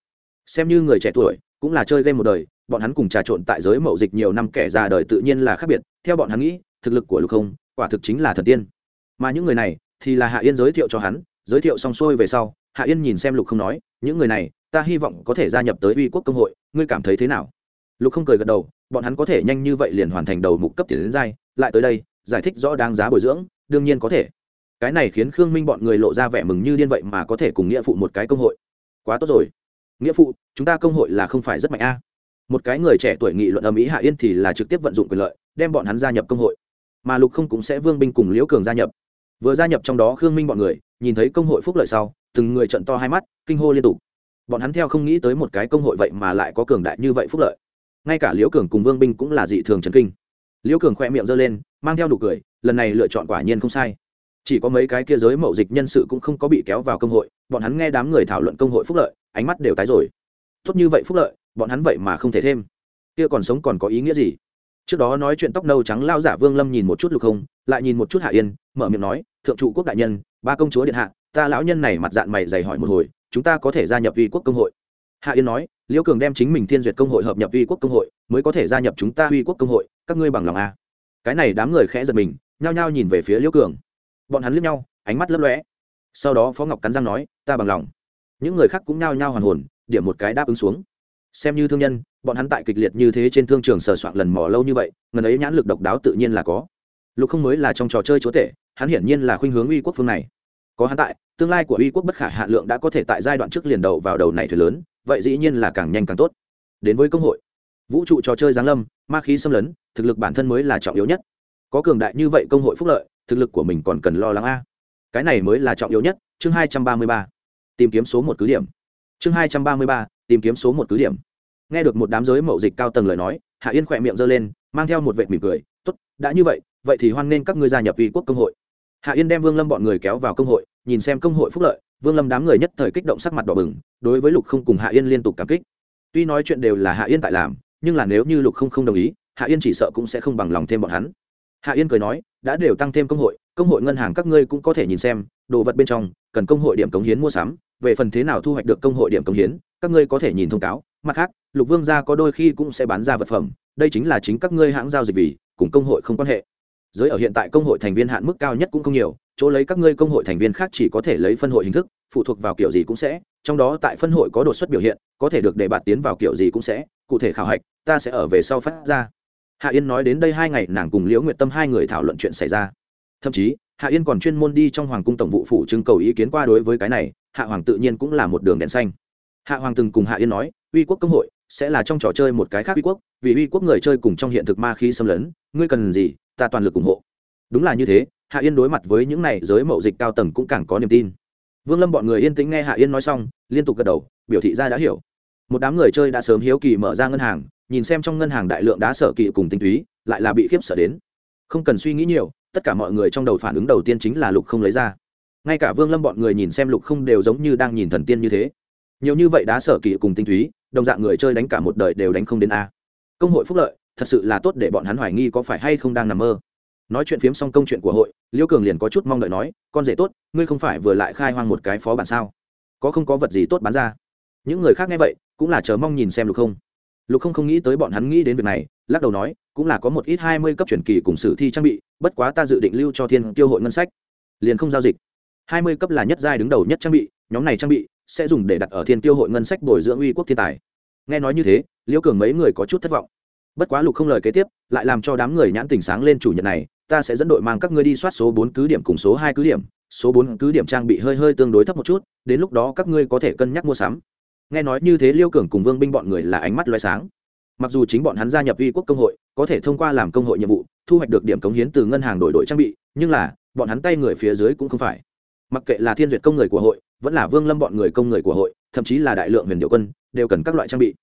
Xem như người trẻ tuổi, cũng là chơi game một đời, bọn hắn cùng trà trộn tại giới mậu dịch nhiều năm kẻ già đời tự nhiên là khác biệt, theo bọn hắn nghĩ, thực lực của lục không, quả thực chính là thần tiên mà những người này thì là hạ yên giới thiệu cho hắn, giới thiệu xong xuôi về sau, hạ yên nhìn xem lục không nói, những người này, ta hy vọng có thể gia nhập tới uy quốc công hội, ngươi cảm thấy thế nào? Lục không cười gật đầu, bọn hắn có thể nhanh như vậy liền hoàn thành đầu mục cấp tiền đến giai, lại tới đây, giải thích rõ đáng giá bồi dưỡng, đương nhiên có thể. Cái này khiến khương minh bọn người lộ ra vẻ mừng như điên vậy mà có thể cùng nghĩa phụ một cái công hội. Quá tốt rồi. Nghĩa phụ, chúng ta công hội là không phải rất mạnh a. Một cái người trẻ tuổi nghị luận âm ý hạ yên thì là trực tiếp vận dụng quyền lợi, đem bọn hắn gia nhập công hội. Mà lục không cũng sẽ vương binh cùng liễu cường gia nhập vừa gia nhập trong đó khương minh bọn người, nhìn thấy công hội phúc lợi sau, từng người trận to hai mắt, kinh hô liên tục. Bọn hắn theo không nghĩ tới một cái công hội vậy mà lại có cường đại như vậy phúc lợi. Ngay cả liễu cường cùng vương binh cũng là dị thường trần kinh. Liễu cường khoe miệng giơ lên, mang theo đủ cười, lần này lựa chọn quả nhiên không sai. Chỉ có mấy cái kia giới mậu dịch nhân sự cũng không có bị kéo vào công hội, bọn hắn nghe đám người thảo luận công hội phúc lợi, ánh mắt đều tái rồi. Tốt như vậy phúc lợi, bọn hắn vậy mà không thể thêm. Kia còn sống còn có ý nghĩa gì? Trước đó nói chuyện tóc nâu trắng lao giả vương lâm nhìn một chút lục không, lại nhìn một chút hạ yên, mở miệng nói, thượng trụ quốc đại nhân, ba công chúa điện hạ, ta lão nhân này mặt dạng mày dày hỏi một hồi, chúng ta có thể gia nhập uy quốc công hội. Hạ yên nói liễu cường đem chính mình thiên duyệt công hội hợp nhập uy quốc công hội, mới có thể gia nhập chúng ta uy quốc công hội, các ngươi bằng lòng a cái này đám người khẽ giật mình, nhao nhao nhìn về phía liễu cường. Bọn hắn liếc nhau, ánh mắt lấp lóe. Sau đó phó ngọc cắn răng nói, ta bằng lòng. Những người khác cũng nhao nhao hoàn hồn, điểm một cái đáp ứng xuống xem như thương nhân, bọn hắn tại kịch liệt như thế trên thương trường sờ soạn lần mò lâu như vậy, ngần ấy nhãn lực độc đáo tự nhiên là có. Lục không mới là trong trò chơi chúa tể, hắn hiển nhiên là khuynh hướng uy quốc phương này. Có hắn tại, tương lai của uy quốc bất khả hạ lượng đã có thể tại giai đoạn trước liền đầu vào đầu này thuyền lớn, vậy dĩ nhiên là càng nhanh càng tốt. Đến với công hội. Vũ trụ trò chơi giáng lâm, ma khí xâm lấn, thực lực bản thân mới là trọng yếu nhất. Có cường đại như vậy công hội phúc lợi, thực lực của mình còn cần lo lắng a. Cái này mới là trọng yếu nhất, chương hai trăm ba mươi ba. Tìm kiếm số một cứ điểm. Chương hai trăm ba mươi ba, tìm kiếm số một cứ điểm nghe được một đám giới mậu dịch cao tầng lời nói, hạ yên khỏe miệng giơ lên, mang theo một vệt mỉm cười t ố t đã như vậy vậy thì hoan nghênh các ngươi gia nhập uy quốc công hội. Hạ yên đem vương lâm bọn người kéo vào công hội, nhìn xem công hội phúc lợi, vương lâm đám người nhất thời kích động sắc mặt đỏ bừng, đối với lục không cùng hạ yên liên tục cảm kích. Tuy nói chuyện đều là hạ yên tại làm, nhưng là nếu như lục không không đồng ý, hạ yên chỉ sợ cũng sẽ không bằng lòng thêm bọn hắn. Hạ yên cười nói, đã đều tăng thêm công hội công hội ngân hàng các ngươi cũng có thể nhìn xem, đồ vật bên trong, cần công hội điểm cống hiến mua sắm, về phần thế nào thu hoạch được công hội điểm cống hiến, các ngươi có thể nhìn thông cáo mặt khác, lục vương gia có đôi khi cũng sẽ bán ra vật phẩm, đây chính là chính các ngươi hãng giao dịch vì, cùng công hội không quan hệ. Giới ở hiện tại công hội thành viên hạn mức cao nhất cũng không nhiều, chỗ lấy các ngươi công hội thành viên khác chỉ có thể lấy phân hội hình thức, phụ thuộc vào kiểu gì cũng sẽ, trong đó tại phân hội có đột xuất biểu hiện, có thể được để bạt tiến vào kiểu gì cũng sẽ, cụ thể khảo hạch, ta sẽ ở về sau phát ra. Hạ yên nói đến đây hai ngày, nàng cùng liễu nguyệt tâm hai người thảo luận chuyện xảy ra. Thậm chí, hạ yên còn chuyên môn đi trong hoàng cung tổng vụ phủ trưng cầu ý kiến qua đối với cái này, hạ hoàng tự nhiên cũng là một đường đèn xanh. Hạ hoàng từng cùng hạ yên nói uy quốc công hội, sẽ là trong trò chơi một cái khác uy quốc, vì uy quốc người chơi cùng trong hiện thực ma khí xâm lấn, ngươi cần gì, ta toàn lực ủng hộ. Đúng là như thế, hạ yên đối mặt với những này giới mậu dịch cao tầng cũng càng có niềm tin. Vương lâm bọn người yên tĩnh nghe hạ yên nói xong, liên tục gật đầu, biểu thị ra đã hiểu. Một đám người chơi đã sớm hiếu kỳ mở ra ngân hàng, nhìn xem trong ngân hàng đại lượng đá sở kỵ cùng tinh túy, lại là bị khiếp sợ đến. Không cần suy nghĩ nhiều, tất cả mọi người trong đầu phản ứng đầu tiên chính là lục không lấy ra. Ngay cả vương lâm bọn người nhìn xem lục không đều giống như đang nhìn thần tiên như thế. Nhiều như vậy đá sở kỵ cùng tinh túy đồng dạng người chơi đánh cả một đời đều đánh không đến a. Công hội phúc lợi, thật sự là tốt để bọn hắn hoài nghi có phải hay không đang nằm mơ. Nói chuyện phiếm xong công chuyện của hội, liêu cường liền có chút mong đợi nói, con rể tốt, ngươi không phải vừa lại khai hoang một cái phó bản sao? Có không có vật gì tốt bán ra? Những người khác nghe vậy, cũng là chờ mong nhìn xem lục không. Lục không không nghĩ tới bọn hắn nghĩ đến việc này, lắc đầu nói, cũng là có một ít hai mươi cấp truyền kỳ cùng sử thi trang bị, bất quá ta dự định lưu cho thiên tiêu hội ngân sách. Liền không giao dịch. hai mươi cấp là nhất giai đứng đầu nhất trang bị, nhóm này trang bị sẽ dùng để đặt ở thiên tiêu hội ngân sách bồi dưỡng uy quốc thiên tài nghe nói như thế, liễu cường mấy người có chút thất vọng. Bất quá lục không lời kế tiếp, lại làm cho đám người nhãn tình sáng lên chủ nhật này, ta sẽ dẫn đội mang các ngươi đi soát số bốn cứ điểm cùng số hai cứ điểm, số bốn cứ điểm trang bị hơi hơi tương đối thấp một chút, đến lúc đó các ngươi có thể cân nhắc mua sắm. Nghe nói như thế liêu cường cùng vương binh bọn người là ánh mắt loay sáng. Mặc dù chính bọn hắn gia nhập uy quốc công hội, có thể thông qua làm công hội nhiệm vụ, thu hoạch được điểm cống hiến từ ngân hàng đổi đội trang bị, nhưng là, bọn hắn tay người phía dưới cũng không phải. Mặc kệ là thiên duyệt công người của hội, vẫn là vương lâm bọn người công người của hội thậm chí là đại lượng huyền điệu quân, đều cần các loại trang bị.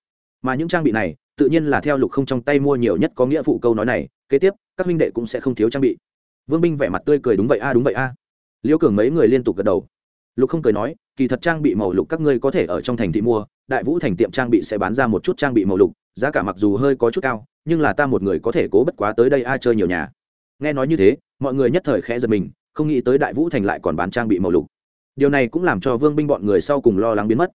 Mà những trang bị này, tự nhiên là theo lục không trong tay mua nhiều nhất có nghĩa phụ câu nói này, kế tiếp, các huynh đệ cũng sẽ không thiếu trang bị. Vương binh vẻ mặt tươi cười đúng vậy a, đúng vậy a. Liễu cường mấy người liên tục gật đầu. Lục không cười nói, kỳ thật trang bị màu lục các ngươi có thể ở trong thành thị mua, đại vũ thành tiệm trang bị sẽ bán ra một chút trang bị màu lục, giá cả mặc dù hơi có chút cao, nhưng là ta một người có thể cố bất quá tới đây a, chơi nhiều nhà. Nghe nói như thế, mọi người nhất thời khẽ giật mình, không nghĩ tới đại vũ thành lại còn bán trang bị màu lục. Điều này cũng làm cho vương binh bọn người sau cùng lo lắng biến mất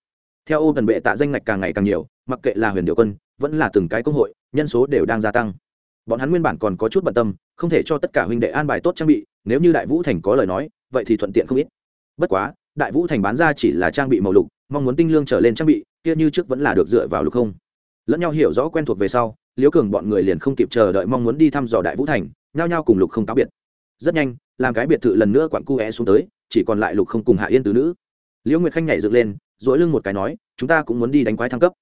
theo ô tần bệ tạ danh ngạch càng ngày càng nhiều, mặc kệ là huyền điệu quân, vẫn là từng cái công hội, nhân số đều đang gia tăng. Bọn hắn nguyên bản còn có chút bận tâm, không thể cho tất cả huynh đệ an bài tốt trang bị, nếu như đại vũ thành có lời nói, vậy thì thuận tiện không ít. Bất quá, đại vũ thành bán ra chỉ là trang bị màu lục, mong muốn tinh lương trở lên trang bị, kia như trước vẫn là được dựa vào lục không. Lẫn nhau hiểu rõ quen thuộc về sau, liễu cường bọn người liền không kịp chờ đợi mong muốn đi thăm dò đại vũ thành, nhao nhao cùng lục không cáo biệt. Rất nhanh, làm cái biệt thự lần nữa quặn cu é xuống tới, chỉ còn lại lục không cùng hạ yên tứ nữ. Liễu nguyệt khanh nhảy dựng lên dỗi lưng một cái nói, chúng ta cũng muốn đi đánh quái thăng cấp.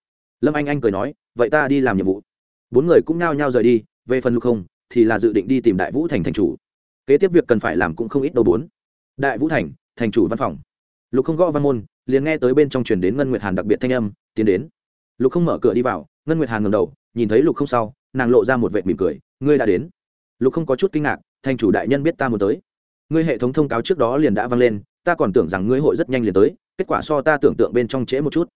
Lâm anh anh cười nói, vậy ta đi làm nhiệm vụ. Bốn người cũng nhao nhao rời đi, về phần lục không thì là dự định đi tìm đại vũ thành thành chủ. Kế tiếp việc cần phải làm cũng không ít đâu bốn. Đại vũ thành thành chủ văn phòng. Lục không gõ văn môn, liền nghe tới bên trong truyền đến ngân nguyệt hàn đặc biệt thanh âm, tiến đến. Lục không mở cửa đi vào, ngân nguyệt hàn ngầm đầu, nhìn thấy lục không sau, nàng lộ ra một vệ mỉm cười, ngươi đã đến. Lục không có chút kinh ngạc, thành chủ đại nhân biết ta muốn tới. Ngươi hệ thống thông cáo trước đó liền đã vang lên, ta còn tưởng rằng ngươi hội rất nhanh liền tới kết quả so ta tưởng tượng bên trong trễ một chút.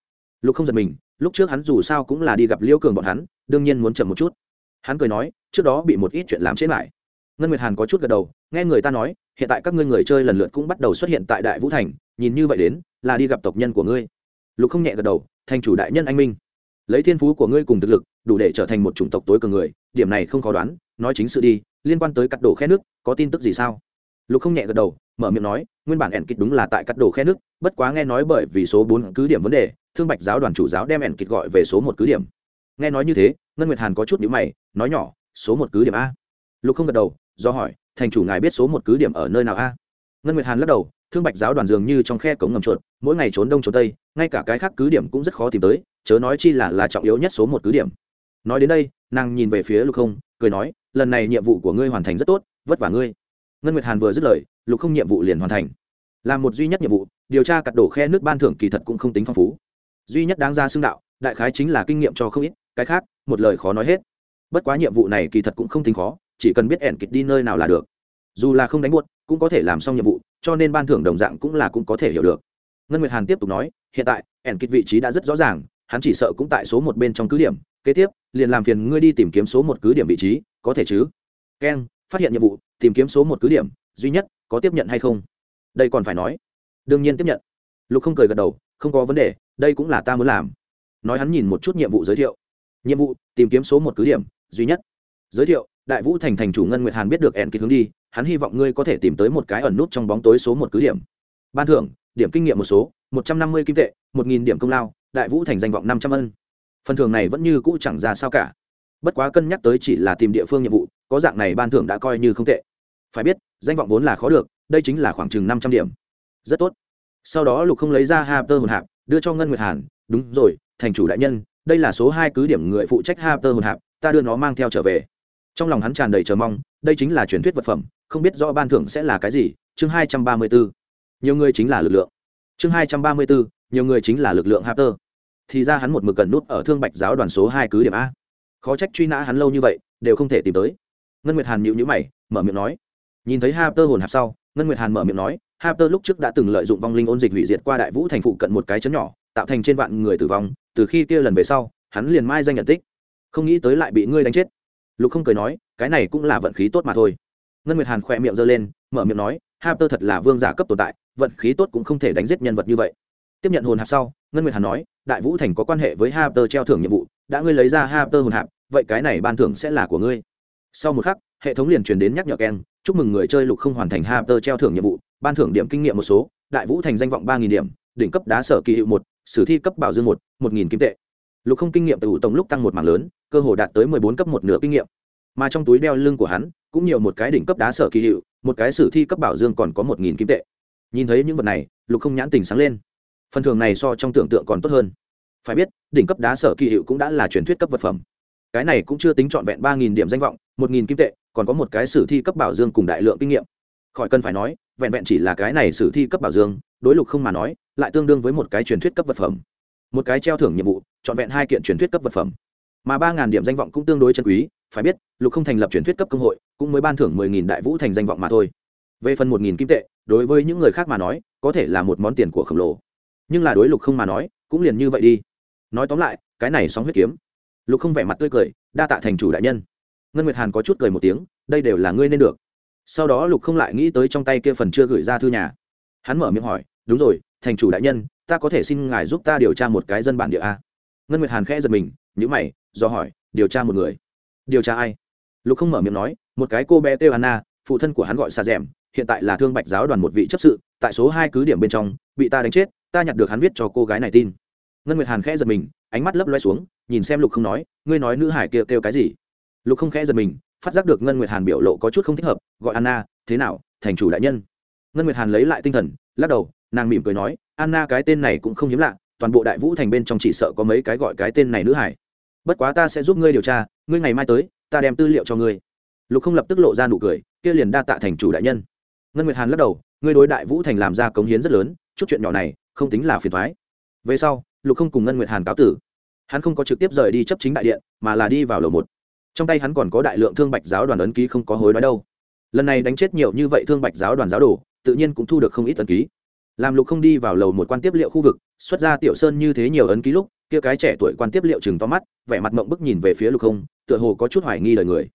Lục không giật mình, lúc trước hắn dù sao cũng là đi gặp liễu cường bọn hắn, đương nhiên muốn chậm một chút. Hắn cười nói, trước đó bị một ít chuyện làm chết lại. Ngân nguyệt hàn có chút gật đầu, nghe người ta nói, hiện tại các ngươi người chơi lần lượt cũng bắt đầu xuất hiện tại đại vũ thành, nhìn như vậy đến, là đi gặp tộc nhân của ngươi. Lục không nhẹ gật đầu, thành chủ đại nhân anh minh. Lấy thiên phú của ngươi cùng thực lực, đủ để trở thành một chủng tộc tối cường người, điểm này không khó đoán, nói chính sự đi, liên quan tới cắt đổ khe nước, có tin tức gì sao? Lục không nhẹ gật đầu, mở miệng nói, nguyên bản ẻn kịch đúng là tại cắt đổ khe nước bất quá nghe nói bởi vì số bốn cứ điểm vấn đề, thương bạch giáo đoàn chủ giáo đem ẻn kịch gọi về số một cứ điểm. Nghe nói như thế, ngân nguyệt hàn có chút nhữ mày, nói nhỏ, số một cứ điểm a? Lục không gật đầu, do hỏi, thành chủ ngài biết số một cứ điểm ở nơi nào a? Ngân nguyệt hàn lắc đầu, thương bạch giáo đoàn dường như trong khe cống ngầm chuột, mỗi ngày trốn đông trốn tây, ngay cả cái khác cứ điểm cũng rất khó tìm tới, chớ nói chi là là trọng yếu nhất số một cứ điểm. Nói đến đây, nàng nhìn về phía lục không, cười nói, lần này nhiệm vụ của ngươi hoàn thành rất tốt, vất vả ngươi. Ngân nguyệt hàn vừa dứt lời, lục không nhiệm vụ liền hoàn thành làm một duy nhất nhiệm vụ, điều tra cặt đổ khe nước ban thưởng kỳ thật cũng không tính phong phú. Duy nhất đáng ra xưng đạo, đại khái chính là kinh nghiệm cho không ít, cái khác, một lời khó nói hết. Bất quá nhiệm vụ này kỳ thật cũng không tính khó, chỉ cần biết ẻn kịch đi nơi nào là được. Dù là không đánh buốt, cũng có thể làm xong nhiệm vụ, cho nên ban thưởng đồng dạng cũng là cũng có thể hiểu được. Ngân nguyệt hàn tiếp tục nói, hiện tại, ẻn kịch vị trí đã rất rõ ràng, hắn chỉ sợ cũng tại số một bên trong cứ điểm, kế tiếp, liền làm phiền ngươi đi tìm kiếm số một cứ điểm vị trí, có thể chứ? Keng phát hiện nhiệm vụ, tìm kiếm số một cứ điểm, duy nhất, có tiếp nhận hay không? Đây còn phải nói. Đương nhiên tiếp nhận. Lục không cười gật đầu, không có vấn đề, đây cũng là ta muốn làm. Nói hắn nhìn một chút nhiệm vụ giới thiệu. Nhiệm vụ, tìm kiếm số một cứ điểm, duy nhất. Giới thiệu, đại vũ thành thành chủ ngân nguyệt hàn biết được ẻn kịch hướng đi, hắn hy vọng ngươi có thể tìm tới một cái ẩn nút trong bóng tối số một cứ điểm. Ban thưởng, điểm kinh nghiệm một số, một trăm năm mươi kim tệ, một nghìn điểm công lao, đại vũ thành danh vọng năm trăm ân. Phần thưởng này vẫn như cũ chẳng ra sao cả. Bất quá cân nhắc tới chỉ là tìm địa phương nhiệm vụ, có dạng này ban thưởng đã coi như không tệ. Phải biết, danh vọng vốn là khó được đây chính là khoảng chừng năm trăm điểm. Rất tốt. Sau đó lục không lấy ra ha tơ hồn hạp, đưa cho ngân nguyệt hàn. Đúng rồi, thành chủ đại nhân, đây là số hai cứ điểm người phụ trách ha tơ hồn hạp, ta đưa nó mang theo trở về. Trong lòng hắn tràn đầy chờ mong, đây chính là truyền thuyết vật phẩm, không biết rõ ban thưởng sẽ là cái gì, chương hai trăm ba mươi bốn. Nhiều người chính là lực lượng. Chương hai trăm ba mươi bốn, nhiều người chính là lực lượng ha tơ thì ra hắn một mực cần nút ở thương bạch giáo đoàn số hai cứ điểm a. Khó trách truy nã hắn lâu như vậy, đều không thể tìm tới. Ngân nguyệt hàn nhịu nhữ mày, mở miệng nói. Nhìn thấy ha tơ hồn hạp sau ngân nguyệt hàn mở miệng nói ha tơ lúc trước đã từng lợi dụng vong linh ôn dịch hủy diệt qua đại vũ thành phụ cận một cái chấn nhỏ, tạo thành trên vạn người tử vong, từ khi kia lần về sau, hắn liền mai danh nhận tích. Không nghĩ tới lại bị ngươi đánh chết. Lục không cười nói, cái này cũng là vận khí tốt mà thôi. Ngân nguyệt hàn khỏe miệng giơ lên, mở miệng nói ha tơ thật là vương giả cấp tồn tại, vận khí tốt cũng không thể đánh giết nhân vật như vậy. Tiếp nhận hồn hạp sau, ngân nguyệt hàn nói, đại vũ thành có quan hệ với ha tơ treo thưởng nhiệm vụ, đã ngươi lấy ra ha tơ hồn hạp, vậy cái này ban thưởng sẽ là của ngươi. Sau một khắc, hệ thống liền truyền đến nhắc nhở keng chúc mừng người chơi lục không hoàn thành ha treo thưởng nhiệm vụ, ban thưởng điểm kinh nghiệm một số, đại vũ thành danh vọng ba nghìn điểm, đỉnh cấp đá sở kỳ hiệu một, sử thi cấp bảo dương một một nghìn kim tệ. Lục không kinh nghiệm từ tổng lúc tăng một mảng lớn, cơ hồ đạt tới mười bốn cấp một nửa kinh nghiệm. Mà trong túi đeo lưng của hắn, cũng nhiều một cái đỉnh cấp đá sở kỳ hiệu, một cái sử thi cấp bảo dương còn có một nghìn kim tệ. Nhìn thấy những vật này, lục không nhãn tình sáng lên. Phần thưởng này so trong tưởng tượng còn tốt hơn. Phải biết, đỉnh cấp đá sở kỳ hiệu cũng đã là truyền thuyết cấp vật phẩm. Cái này cũng chưa tính trọn vẹn ba nghìn điểm danh vọng, một nghìn kim tệ còn có một cái sử thi cấp bảo dương cùng đại lượng kinh nghiệm. Khỏi cần phải nói, vẹn vẹn chỉ là cái này sử thi cấp bảo dương, đối lục không mà nói, lại tương đương với một cái truyền thuyết cấp vật phẩm. Một cái treo thưởng nhiệm vụ, trọn vẹn hai kiện truyền thuyết cấp vật phẩm. Mà ba ngàn điểm danh vọng cũng tương đối chân quý, phải biết, lục không thành lập truyền thuyết cấp công hội, cũng mới ban thưởng mười nghìn đại vũ thành danh vọng mà thôi. Về phần một nghìn kim tệ, đối với những người khác mà nói, có thể là một món tiền của khổng lồ. Nhưng là đối lục không mà nói, cũng liền như vậy đi. Nói tóm lại, cái này sóng huyết kiếm. Lục không vẻ mặt tươi cười, đa tạ thành chủ đại nhân ngân nguyệt hàn có chút cười một tiếng đây đều là ngươi nên được. Sau đó lục không lại nghĩ tới trong tay kia phần chưa gửi ra thư nhà. Hắn mở miệng hỏi đúng rồi thành chủ đại nhân ta có thể xin ngài giúp ta điều tra một cái dân bản địa a? Ngân nguyệt hàn khẽ giật mình nhữ mày do hỏi điều tra một người? Điều tra ai? Lục không mở miệng nói một cái cô bé têu anna phụ thân của hắn gọi xa rèm hiện tại là thương bạch giáo đoàn một vị chấp sự tại số hai cứ điểm bên trong bị ta đánh chết ta nhặt được hắn viết cho cô gái này tin. Ngân nguyệt hàn khẽ giật mình ánh mắt lấp loe xuống nhìn xem lục không nói ngươi nói nữ hải kia kêu, kêu cái gì? Lục không khẽ giật mình, phát giác được ngân nguyệt hàn biểu lộ có chút không thích hợp, gọi anna, thế nào, thành chủ đại nhân? Ngân nguyệt hàn lấy lại tinh thần, lắc đầu, nàng mỉm cười nói, anna cái tên này cũng không hiếm lạ, toàn bộ đại vũ thành bên trong chỉ sợ có mấy cái gọi cái tên này nữ hải. Bất quá ta sẽ giúp ngươi điều tra, ngươi ngày mai tới, ta đem tư liệu cho ngươi. Lục không lập tức lộ ra nụ cười, kia liền đa tạ thành chủ đại nhân. Ngân nguyệt hàn lắc đầu, ngươi đối đại vũ thành làm ra cống hiến rất lớn, chút chuyện nhỏ này, không tính là phiền thoái về sau, lục không cùng ngân nguyệt hàn cáo tử. Hắn không có trực tiếp rời đi chấp chính đại điện, mà là đi vào lầu một trong tay hắn còn có đại lượng thương bạch giáo đoàn ấn ký không có hối đoái đâu. Lần này đánh chết nhiều như vậy thương bạch giáo đoàn giáo đồ, tự nhiên cũng thu được không ít ấn ký. Làm lục không đi vào lầu một quan tiếp liệu khu vực, xuất ra tiểu sơn như thế nhiều ấn ký lúc, kia cái trẻ tuổi quan tiếp liệu chừng to mắt, vẻ mặt mộng bức nhìn về phía lục không, tựa hồ có chút hoài nghi lời người.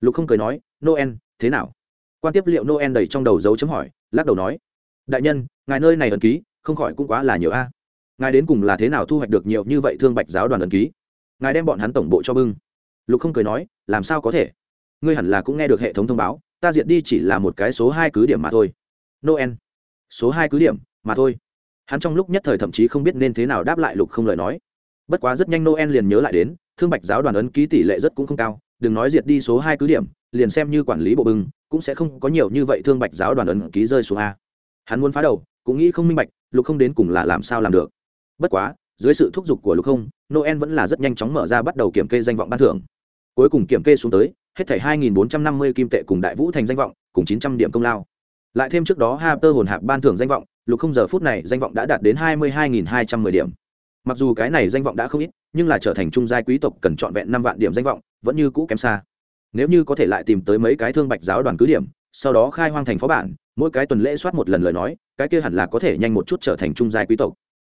Lục không cười nói, noel, thế nào? Quan tiếp liệu noel đầy trong đầu dấu chấm hỏi, lắc đầu nói, đại nhân, ngài nơi này ấn ký, không khỏi cũng quá là nhiều a. Ngài đến cùng là thế nào thu hoạch được nhiều như vậy thương bạch giáo đoàn ấn ký? Ngài đem bọn hắn tổng bộ cho bưng lục không cười nói, làm sao có thể? Ngươi hẳn là cũng nghe được hệ thống thông báo, ta diệt đi chỉ là một cái số hai cứ điểm mà thôi. Noel. Số hai cứ điểm mà thôi. Hắn trong lúc nhất thời thậm chí không biết nên thế nào đáp lại lục không lời nói. Bất quá rất nhanh noel liền nhớ lại đến, thương bạch giáo đoàn ấn ký tỷ lệ rất cũng không cao, đừng nói diệt đi số hai cứ điểm, liền xem như quản lý bộ bưng, cũng sẽ không có nhiều như vậy thương bạch giáo đoàn ấn ký rơi xuống a. Hắn muốn phá đầu, cũng nghĩ không minh bạch, lục không đến cùng là làm sao làm được. Bất quá dưới sự thúc giục của lục không, noel vẫn là rất nhanh chóng mở ra bắt đầu kiểm kê danh vọng ban thưởng. Cuối cùng kiểm kê xuống tới, hết thảy 2.450 kim tệ cùng đại vũ thành danh vọng, cùng 900 điểm công lao. Lại thêm trước đó Harper tơ hồn hạp ban thưởng danh vọng, lục không giờ phút này danh vọng đã đạt đến 22.210 điểm. Mặc dù cái này danh vọng đã không ít, nhưng là trở thành trung giai quý tộc cần trọn vẹn năm vạn điểm danh vọng, vẫn như cũ kém xa. Nếu như có thể lại tìm tới mấy cái thương bạch giáo đoàn cứ điểm, sau đó khai hoang thành phó bản, mỗi cái tuần lễ soát một lần lời nói, cái kia hẳn là có thể nhanh một chút trở thành trung giai quý tộc.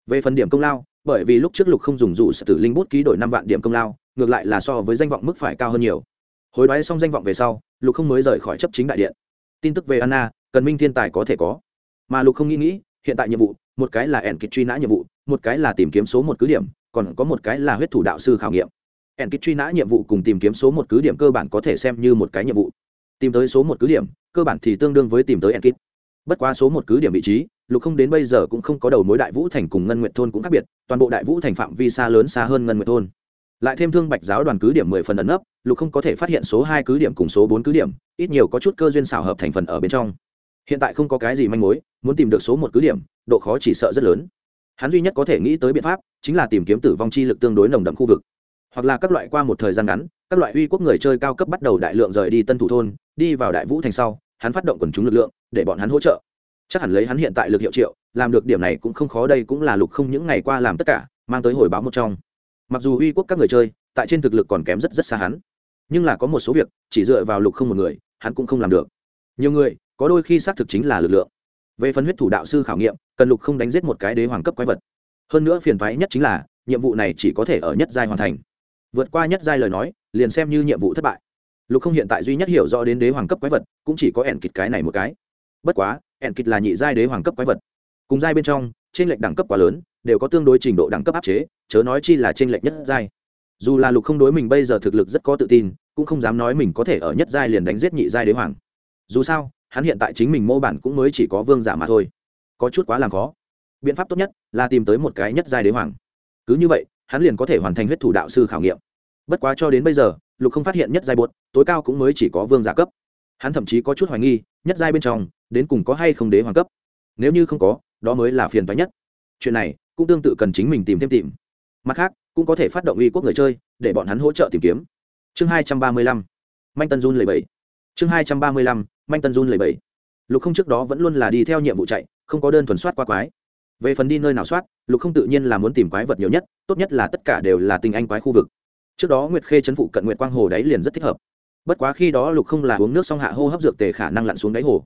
Về phần điểm công lao bởi vì lúc trước lục không dùng dụ tử linh bút ký đổi năm vạn điểm công lao, ngược lại là so với danh vọng mức phải cao hơn nhiều. Hối đoái xong danh vọng về sau, lục không mới rời khỏi chấp chính đại điện. Tin tức về anna, cần minh thiên tài có thể có. Mà lục không nghĩ nghĩ, hiện tại nhiệm vụ, một cái là ẻn kịch truy nã nhiệm vụ, một cái là tìm kiếm số một cứ điểm, còn có một cái là huyết thủ đạo sư khảo nghiệm. Ẻn kịch truy nã nhiệm vụ cùng tìm kiếm số một cứ điểm cơ bản có thể xem như một cái nhiệm vụ. Tìm tới số một cứ điểm, cơ bản thì tương đương với tìm tới ẻn kịch bất quá số một cứ điểm vị trí, lục không đến bây giờ cũng không có đầu mối đại vũ thành cùng ngân nguyện thôn cũng khác biệt, toàn bộ đại vũ thành phạm vi xa lớn xa hơn ngân nguyện thôn. Lại thêm thương bạch giáo đoàn cứ điểm mười phần ẩn nấp, lục không có thể phát hiện số hai cứ điểm cùng số bốn cứ điểm, ít nhiều có chút cơ duyên xảo hợp thành phần ở bên trong. Hiện tại không có cái gì manh mối, muốn tìm được số một cứ điểm, độ khó chỉ sợ rất lớn. Hắn duy nhất có thể nghĩ tới biện pháp, chính là tìm kiếm tử vong chi lực tương đối nồng đậm khu vực. Hoặc là các loại qua một thời gian ngắn, các loại uy quốc người chơi cao cấp bắt đầu đại lượng rời đi tân thủ thôn, đi vào đại vũ thành sau hắn phát động quần chúng lực lượng, để bọn hắn hỗ trợ. Chắc hẳn lấy hắn hiện tại lực hiệu triệu, làm được điểm này cũng không khó, đây cũng là lục không những ngày qua làm tất cả, mang tới hồi báo một trong. Mặc dù uy quốc các người chơi, tại trên thực lực còn kém rất rất xa hắn, nhưng là có một số việc, chỉ dựa vào lục không một người, hắn cũng không làm được. Nhiều người, có đôi khi xác thực chính là lực lượng. Về phần huyết thủ đạo sư khảo nghiệm, cần lục không đánh giết một cái đế hoàng cấp quái vật. Hơn nữa phiền thoái nhất chính là, nhiệm vụ này chỉ có thể ở nhất giai hoàn thành. Vượt qua nhất giai lời nói, liền xem như nhiệm vụ thất bại lục không hiện tại duy nhất hiểu rõ đến đế hoàng cấp quái vật, cũng chỉ có ẻn kịt cái này một cái. Bất quá, ẻn kịt là nhị giai đế hoàng cấp quái vật. Cùng giai bên trong trên lệch đẳng cấp quá lớn, đều có tương đối trình độ đẳng cấp áp chế, chớ nói chi là trên lệch nhất giai. Dù là lục không đối mình bây giờ thực lực rất có tự tin, cũng không dám nói mình có thể ở nhất giai liền đánh giết nhị giai đế hoàng. Dù sao, hắn hiện tại chính mình mô bản cũng mới chỉ có vương giả mà thôi. Có chút quá làm khó. Biện pháp tốt nhất là tìm tới một cái nhất giai đế hoàng. Cứ như vậy, hắn liền có thể hoàn thành huyết thủ đạo sư khảo nghiệm. Bất quá cho đến bây giờ lục không phát hiện nhất giai bột tối cao cũng mới chỉ có vương giả cấp. Hắn thậm chí có chút hoài nghi, nhất giai bên trong, đến cùng có hay không đế hoàng cấp. Nếu như không có, đó mới là phiền toái nhất. Chuyện này cũng tương tự cần chính mình tìm thêm tìm. Mặt khác, cũng có thể phát động uy quốc người chơi, để bọn hắn hỗ trợ tìm kiếm. Chương hai trăm ba mươi lăm, manh tân run lầy bảy chương hai trăm ba mươi lăm, manh tân run lầy bảy lục không trước đó vẫn luôn là đi theo nhiệm vụ chạy, không có đơn thuần soát qua quái. Về phần đi nơi nào soát, lục không tự nhiên là muốn tìm quái vật nhiều nhất, tốt nhất là tất cả đều là tình anh quái khu vực trước đó nguyệt khê chấn phụ cận nguyệt quang hồ đáy liền rất thích hợp. Bất quá khi đó lục không là uống nước xong hạ hô hấp dược tề khả năng lặn xuống đáy hồ.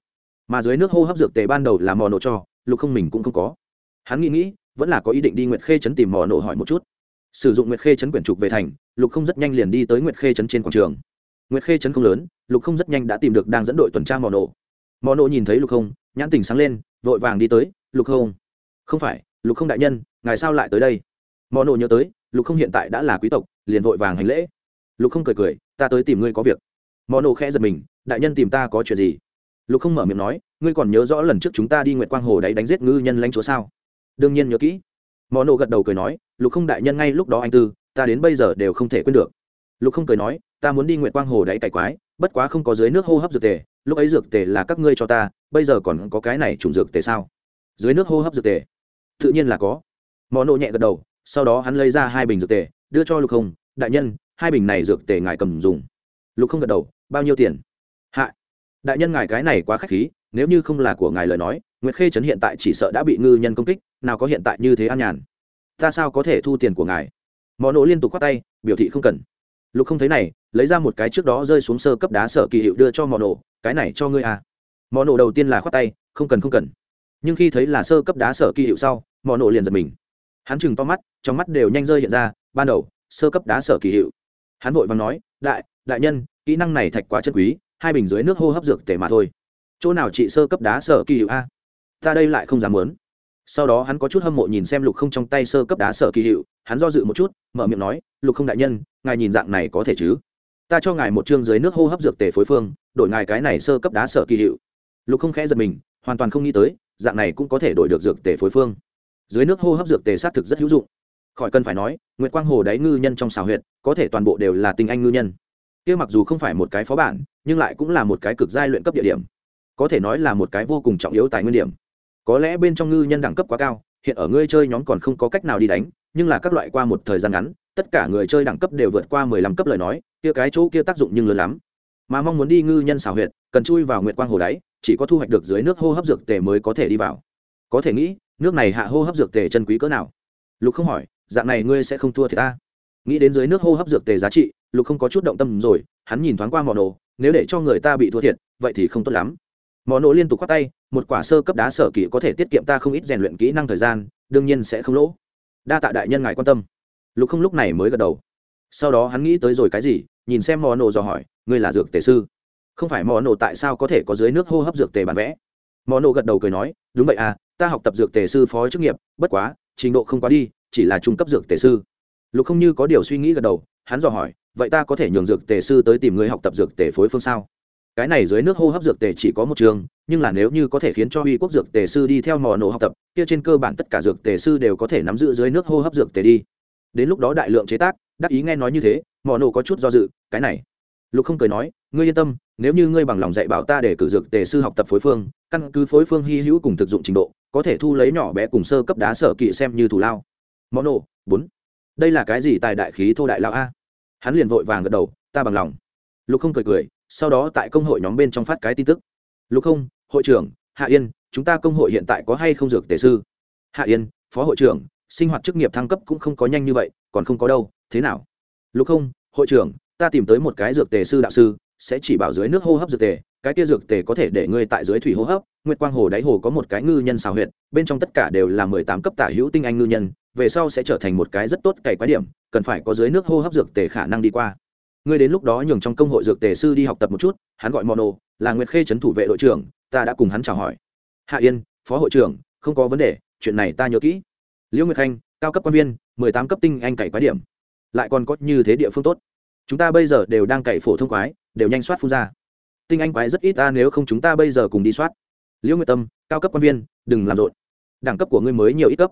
Mà dưới nước hô hấp dược tề ban đầu là mò nổ cho, lục không mình cũng không có. Hắn nghĩ nghĩ, vẫn là có ý định đi nguyệt khê chấn tìm mò nổ hỏi một chút. Sử dụng nguyệt khê chấn quyển trục về thành, lục không rất nhanh liền đi tới nguyệt khê chấn trên quảng trường. Nguyệt khê chấn không lớn, lục không rất nhanh đã tìm được đang dẫn đội tuần tra mò nổ. Mò nổ nhìn thấy lục không, nhãn tình sáng lên, vội vàng đi tới, lục không. Không phải, lục không đại nhân, ngài sao lại tới đây? Mò nổ nhớ tới lục không hiện tại đã là quý tộc, liền vội vàng hành lễ. Lục không cười cười, ta tới tìm ngươi có việc. Mò nổ khẽ giật mình, đại nhân tìm ta có chuyện gì? Lục không mở miệng nói, ngươi còn nhớ rõ lần trước chúng ta đi nguyệt quang hồ đáy đánh giết ngư nhân lãnh chúa sao? Đương nhiên nhớ kỹ. Mò nổ gật đầu cười nói, lục không đại nhân ngay lúc đó anh tư, ta đến bây giờ đều không thể quên được. Lục không cười nói, ta muốn đi nguyệt quang hồ đáy cải quái, bất quá không có dưới nước hô hấp dược tề, lúc ấy dược tề là các ngươi cho ta, bây giờ còn có cái này trùng dược tề sao? Dưới nước hô hấp dược tề? Tự nhiên là có. Mò nổ nhẹ gật đầu sau đó hắn lấy ra hai bình dược tề, đưa cho lục không, đại nhân, hai bình này dược tề ngài cầm dùng. Lục không gật đầu, bao nhiêu tiền? Hạ. Đại nhân, ngài cái này quá k h á c h khí, nếu như không là của ngài lời nói, nguyệt khê trấn hiện tại chỉ sợ đã bị ngư nhân công kích, nào có hiện tại như thế an nhàn. Ta sao có thể thu tiền của ngài? Mò nổ liên tục khoác tay, biểu thị không cần. Lục không thấy này, lấy ra một cái trước đó rơi xuống sơ cấp đá sở kỳ hiệu đưa cho mò nổ cái này cho ngươi à. Mò nổ đầu tiên là khoát tay, không cần không cần. Nhưng khi thấy là sơ cấp đá sở kỳ hiệu sau mò nổ liền giật mình. Hắn chừng to mắt trong mắt đều nhanh rơi hiện ra, ban đầu, sơ cấp đá sở kỳ hiệu. Hắn vội vàng nói, đại đại nhân, kỹ năng này thạch quá chân quý, hai bình dưới nước hô hấp dược tể mà thôi. Chỗ nào chị sơ cấp đá sở kỳ hiệu a? Ta đây lại không dám muốn. Sau đó hắn có chút hâm mộ nhìn xem lục không trong tay sơ cấp đá sở kỳ hiệu, hắn do dự một chút, mở miệng nói, lục không đại nhân, ngài nhìn dạng này có thể chứ? Ta cho ngài một chương dưới nước hô hấp dược tề phối phương, đổi ngài cái này sơ cấp đá sở kỳ hiệu. Lục không khẽ giật mình, hoàn toàn không nghĩ tới, dạng này cũng có thể đổi được dược tề phối phương. Dưới nước hô hấp dược tề xác thực rất hữu dụng khỏi cần phải nói nguyễn quang hồ đáy ngư nhân trong xào huyệt, có thể toàn bộ đều là tinh anh ngư nhân. Kia mặc dù không phải một cái phó bản, nhưng lại cũng là một cái cực giai luyện cấp địa điểm. Có thể nói là một cái vô cùng trọng yếu tài nguyên điểm. Có lẽ bên trong ngư nhân đẳng cấp quá cao, hiện ở ngươi chơi nhóm còn không có cách nào đi đánh, nhưng là các loại qua một thời gian ngắn, tất cả người chơi đẳng cấp đều vượt qua mười lăm cấp lời nói, kia cái chỗ kia tác dụng nhưng lớn lắm. Mà mong muốn đi ngư nhân xào huyệt, cần chui vào nguyệt quang hồ đáy chỉ có thu hoạch được dưới nước hô hấp dược tề mới có thể đi vào. Có thể nghĩ, nước này hạ hô hấp dược tề chân quý cỡ nào? Lục không hỏi dạng này ngươi sẽ không thua thì ta. Nghĩ đến dưới nước hô hấp dược tề giá trị, lục không có chút động tâm rồi, hắn nhìn thoáng qua mò nổ, nếu để cho người ta bị thua thiệt, vậy thì không tốt lắm. Mò nổ liên tục khoác tay, một quả sơ cấp đá sở kỹ có thể tiết kiệm ta không ít rèn luyện kỹ năng thời gian, đương nhiên sẽ không lỗ. Đa tạ đại nhân ngài quan tâm. Lục không lúc này mới gật đầu. Sau đó hắn nghĩ tới rồi cái gì, nhìn xem mò nổ dò hỏi, ngươi là dược tề sư? Không phải mò nổ tại sao có thể có dưới nước hô hấp dược tề bản vẽ? Mò nổ gật đầu cười nói, đúng vậy à ta học tập dược tề sư phó chức nghiệp, bất quá, trình độ không quá đi chỉ là trung cấp dược tề sư. Lục không như có điều suy nghĩ gật đầu, hắn dò hỏi, vậy ta có thể nhường dược tề sư tới tìm người học tập dược tề phối phương sao? Cái này dưới nước hô hấp dược tề chỉ có một trường, nhưng là nếu như có thể khiến cho uy quốc dược tề sư đi theo mò nổ học tập, kia trên cơ bản tất cả dược tề sư đều có thể nắm giữ dưới nước hô hấp dược tề đi. Đến lúc đó đại lượng chế tác, đắc ý nghe nói như thế, mò nổ có chút do dự, cái này. Lục không cười nói, ngươi yên tâm, nếu như ngươi bằng lòng dạy bảo ta để cử dược tề sư học tập phối phương, căn cứ phối phương hy hữu cùng thực dụng trình độ, có thể thu lấy nhỏ bé cùng sơ cấp đá sở kỵ xem như thủ lao mò nổ, bốn. Đây là cái gì tài đại khí thô đại lão a? Hắn liền vội vàng gật đầu, ta bằng lòng. Lục không cười cười, sau đó tại công hội nhóm bên trong phát cái tin tức. Lục không, hội trưởng, hạ yên, chúng ta công hội hiện tại có hay không dược tề sư? Hạ yên, phó hội trưởng, sinh hoạt chức nghiệp thăng cấp cũng không có nhanh như vậy, còn không có đâu, thế nào? Lục không, hội trưởng, ta tìm tới một cái dược tề sư đạo sư sẽ chỉ bảo dưới nước hô hấp dược tề, cái kia dược tề có thể để ngươi tại dưới thủy hô hấp, nguyệt quang hồ đáy hồ có một cái ngư nhân xào huyệt, bên trong tất cả đều là mười tám cấp tả hữu tinh anh ngư nhân, về sau sẽ trở thành một cái rất tốt cày quái điểm, cần phải có dưới nước hô hấp dược tề khả năng đi qua. Ngươi đến lúc đó nhường trong công hội dược tề sư đi học tập một chút, hắn gọi mono, là nguyệt khê trấn thủ vệ đội trưởng, ta đã cùng hắn chào hỏi. Hạ yên, phó hội trưởng, không có vấn đề, chuyện này ta nhớ kỹ. Liễu nguyệt khanh, cao cấp quan viên, mười tám cấp tinh anh cày quái điểm. Lại còn có như thế địa phương tốt. Chúng ta bây giờ đều đang cày phổ thông quái đều nhanh soát phun ra. Tinh anh quái rất ít ta, nếu không chúng ta bây giờ cùng đi soát. Liễu nguyệt tâm, cao cấp quan viên, đừng làm rộn. Đẳng cấp của ngươi mới nhiều ít cấp.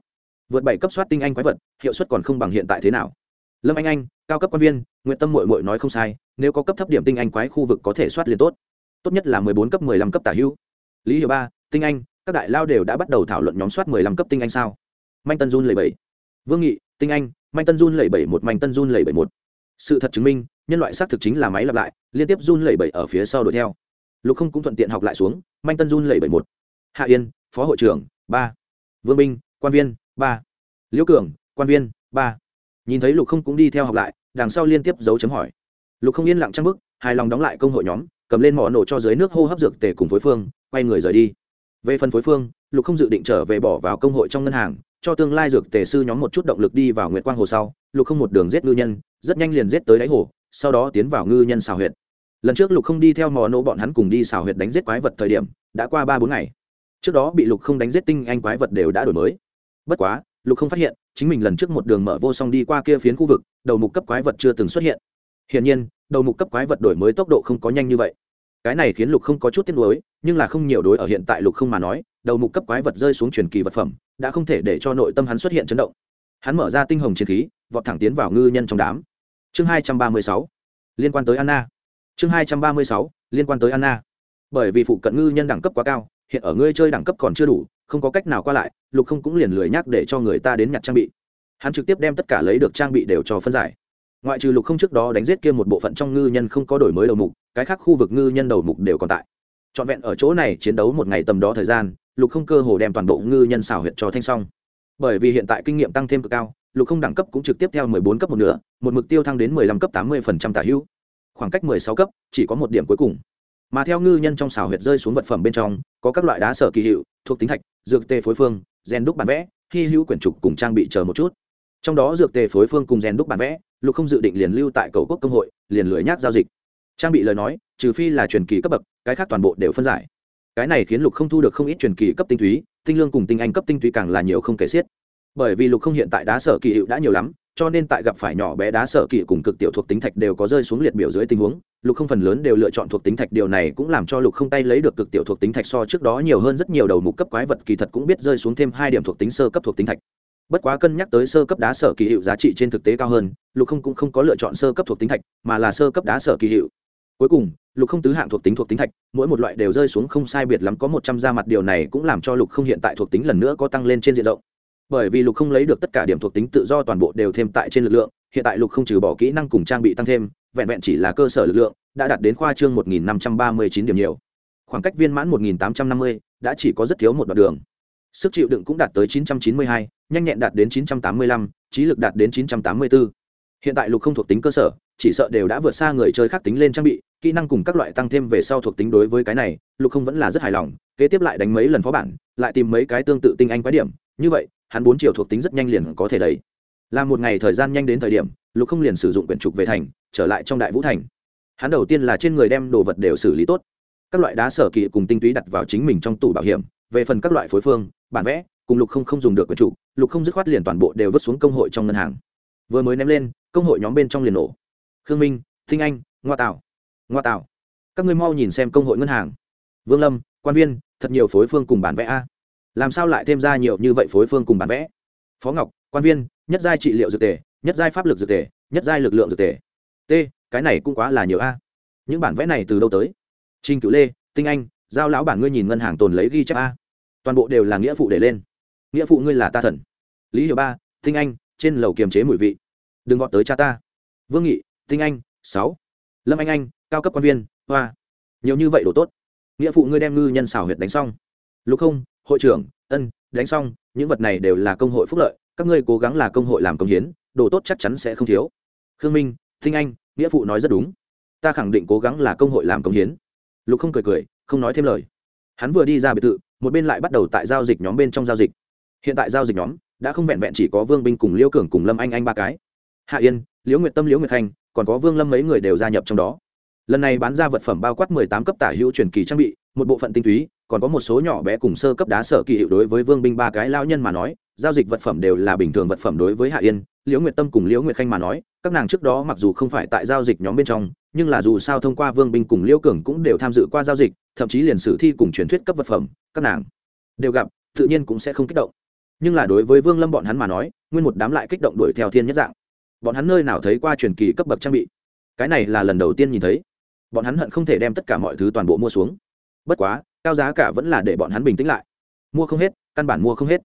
Vượt bảy cấp soát tinh anh quái vật, hiệu suất còn không bằng hiện tại thế nào? Lâm anh anh, cao cấp quan viên nguyện tâm mội mội nói không sai, nếu có cấp thấp điểm tinh anh quái khu vực có thể soát liền tốt. Tốt nhất là mười bốn cấp, mười lăm cấp tả hữu. Lý hiệu ba, tinh anh, các đại lao đều đã bắt đầu thảo luận nhóm soát mười lăm cấp tinh anh sao? Manh tân run lầy bảy vương nghị, tinh anh, manh tân run lầy bảy một, manh tân run lầy bảy một. Sự thật chứng minh nhân loại xác thực chính là máy lặp lại, liên tiếp run lẩy bẩy ở phía sau đuổi theo. Lục không cũng thuận tiện học lại xuống, manh tân run lẩy bẩy một. Hạ yên, phó hội trưởng, ba. Vương binh quan viên, ba. Liễu cường, quan viên, ba. Nhìn thấy lục không cũng đi theo học lại, đằng sau liên tiếp dấu chấm hỏi. Lục không yên lặng trăng bức hài lòng đóng lại công hội nhóm, cầm lên mỏ nổ cho dưới nước hô hấp dược tề cùng phối phương, quay người rời đi. Về phần phối phương, lục không dự định trở về bỏ vào công hội trong ngân hàng, cho tương lai dược tề sư nhóm một chút động lực đi vào nguyệt quang hồ sau. Lục không một đường giết ngư nhân, rất nhanh liền giết tới đáy hồ sau đó tiến vào ngư nhân xào huyệt. Lần trước lục không đi theo mò nổ bọn hắn cùng đi xào huyệt đánh giết quái vật thời điểm, đã qua ba bốn ngày. Trước đó bị lục không đánh giết tinh anh quái vật đều đã đổi mới. Bất quá, lục không phát hiện, chính mình lần trước một đường mở vô song đi qua kia phiến khu vực, đầu mục cấp quái vật chưa từng xuất hiện. Hiển nhiên, đầu mục cấp quái vật đổi mới tốc độ không có nhanh như vậy. Cái này khiến lục không có chút tiếc nuối, nhưng là không nhiều đối ở hiện tại lục không mà nói, đầu mục cấp quái vật rơi xuống truyền kỳ vật phẩm, đã không thể để cho nội tâm hắn xuất hiện chấn động. Hắn mở ra tinh hồng chiến khí, vọt thẳng tiến vào ngư nhân trong đám chương hai trăm ba mươi sáu, liên quan tới anna. Chương hai trăm ba mươi sáu, liên quan tới anna. Bởi vì phụ cận ngư nhân đẳng cấp quá cao, hiện ở ngươi chơi đẳng cấp còn chưa đủ, không có cách nào qua lại, lục không cũng liền lười nhắc để cho người ta đến nhặt trang bị. Hắn trực tiếp đem tất cả lấy được trang bị đều cho phân giải. Ngoại trừ lục không trước đó đánh giết kia một bộ phận trong ngư nhân không có đổi mới đầu mục, cái khác khu vực ngư nhân đầu mục đều còn tại. Trọn vẹn ở chỗ này chiến đấu một ngày tầm đó thời gian, lục không cơ hồ đem toàn bộ ngư nhân xảo huyện cho thanh xong. Bởi vì hiện tại kinh nghiệm tăng thêm cực cao lục không đẳng cấp cũng trực tiếp theo mười bốn cấp một nửa, một mục tiêu thăng đến mười lăm cấp tám mươi phần trăm tả hữu. Khoảng cách mười sáu cấp, chỉ có một điểm cuối cùng. Mà theo ngư nhân trong xảo huyệt rơi xuống vật phẩm bên trong, có các loại đá sở kỳ hiệu, thuộc tính thạch, dược tê phối phương gen đúc bản vẽ, hy hữu quyển trục cùng trang bị chờ một chút. Trong đó dược tề phối phương cùng rèn đúc bản vẽ, lục không dự định liền lưu tại cầu quốc công hội, liền lưỡi nhác giao dịch. Trang bị lời nói, trừ phi là truyền kỳ cấp bậc, cái khác toàn bộ đều phân giải. Cái này khiến lục không thu được không ít truyền kỳ cấp tinh túy, tinh lương cùng tinh anh cấp tinh túy càng là nhiều không kể xiết bởi vì lục không hiện tại đá sở kỳ hiệu đã nhiều lắm, cho nên tại gặp phải nhỏ bé đá sở kỳ cùng cực tiểu thuộc tính thạch đều có rơi xuống liệt biểu dưới tình huống, lục không phần lớn đều lựa chọn thuộc tính thạch. Điều này cũng làm cho lục không tay lấy được cực tiểu thuộc tính thạch so trước đó nhiều hơn rất nhiều đầu mục cấp quái vật, kỳ thật cũng biết rơi xuống thêm hai điểm thuộc tính sơ cấp thuộc tính thạch. Bất quá cân nhắc tới sơ cấp đá sở kỳ hiệu giá trị trên thực tế cao hơn, lục không cũng không có lựa chọn sơ cấp thuộc tính thạch, mà là sơ cấp đá sở kỳ hiệu. Cuối cùng, lục không tứ hạng thuộc tính thuộc tính thạch, mỗi một loại đều rơi xuống không sai biệt lắm có một trăm da mặt. Điều này cũng làm cho lục không hiện tại thuộc tính lần nữa có tăng lên trên diện rộng bởi vì lục không lấy được tất cả điểm thuộc tính tự do toàn bộ đều thêm tại trên lực lượng hiện tại lục không trừ bỏ kỹ năng cùng trang bị tăng thêm vẹn vẹn chỉ là cơ sở lực lượng đã đạt đến khoa trương một nghìn năm trăm ba mươi chín điểm nhiều khoảng cách viên mãn một nghìn tám trăm năm mươi đã chỉ có rất thiếu một đoạn đường sức chịu đựng cũng đạt tới 992, nhanh nhẹn đạt đến 985, trí lực đạt đến 984. Hiện tại lục không thuộc tính cơ sở, chỉ sợ đều đã vượt xa người chơi khác tính lên trang bị, kỹ năng cùng các loại tăng thêm về sau thuộc tính đối với cái này lục không vẫn là rất hài lòng kế tiếp lại đánh mấy lần phó bản lại tìm mấy cái tương tự tinh anh quái điểm như vậy hắn bốn chiều thuộc tính rất nhanh liền có thể đầy là một ngày thời gian nhanh đến thời điểm, lục không liền sử dụng quyển trục về thành, trở lại trong đại vũ thành. Hắn đầu tiên là trên người đem đồ vật đều xử lý tốt. Các loại đá sở kỳ cùng tinh túy đặt vào chính mình trong tủ bảo hiểm, về phần các loại phối phương, bản vẽ, cùng lục không không dùng được quyển trục, lục không dứt khoát liền toàn bộ đều vứt xuống công hội trong ngân hàng. Vừa mới ném lên, công hội nhóm bên trong liền nổ. Khương minh, thinh anh, ngoa tạo ngoa tạo các ngươi mau nhìn xem công hội ngân hàng. Vương lâm, quan viên, thật nhiều phối phương cùng bản vẽ a làm sao lại thêm ra nhiều như vậy phối phương cùng bản vẽ? Phó ngọc, quan viên, nhất giai trị liệu dược tề, nhất giai pháp lực dược tề, nhất giai lực lượng dược tề. T, cái này cũng quá là nhiều a. Những bản vẽ này từ đâu tới? Trinh cửu lê, tinh anh, giao lão bản ngươi nhìn ngân hàng tồn lấy ghi chép a. Toàn bộ đều là nghĩa phụ để lên. Nghĩa phụ ngươi là ta thần. Lý hiểu ba, tinh anh, trên lầu kiềm chế mùi vị. Đừng gọt tới cha ta. Vương nghị, tinh anh, sáu. Lâm anh anh, cao cấp quan viên, hoa. Nhiều như vậy đồ tốt. Nghĩa phụ ngươi đem ngư nhân xảo huyệt đánh xong. Lục không hội trưởng, ân, đánh xong, những vật này đều là công hội phúc lợi, các ngươi cố gắng là công hội làm công hiến, đồ tốt chắc chắn sẽ không thiếu. Khương minh, thinh anh, nghĩa phụ nói rất đúng. Ta khẳng định cố gắng là công hội làm công hiến. Lục không cười cười, không nói thêm lời. Hắn vừa đi ra biệt thự, một bên lại bắt đầu tại giao dịch nhóm bên trong giao dịch. Hiện tại giao dịch nhóm đã không vẹn vẹn chỉ có vương binh cùng liễu cường cùng lâm anh anh ba cái. Hạ yên, liễu nguyệt tâm, liễu nguyệt khanh còn có vương lâm mấy người đều gia nhập trong đó. Lần này bán ra vật phẩm bao quát mười tám cấp tả hữu truyền kỳ trang bị một bộ phận tinh túy, còn có một số nhỏ bé cùng sơ cấp đá sở kỳ hiệu đối với vương binh ba cái lao nhân mà nói, giao dịch vật phẩm đều là bình thường vật phẩm đối với hạ yên, liễu nguyệt tâm cùng liễu nguyệt khanh mà nói, các nàng trước đó mặc dù không phải tại giao dịch nhóm bên trong, nhưng là dù sao thông qua vương binh cùng liễu cường cũng đều tham dự qua giao dịch, thậm chí liền sử thi cùng truyền thuyết cấp vật phẩm, các nàng đều gặp, tự nhiên cũng sẽ không kích động. Nhưng là đối với vương lâm bọn hắn mà nói, nguyên một đám lại kích động đuổi theo thiên nhất dạng. Bọn hắn nơi nào thấy qua truyền kỳ cấp bậc trang bị? Cái này là lần đầu tiên nhìn thấy. Bọn hắn hận không thể đem tất cả mọi thứ toàn bộ mua xuống bất quá, cao giá cả vẫn là để bọn hắn bình tĩnh lại. Mua không hết, căn bản mua không hết.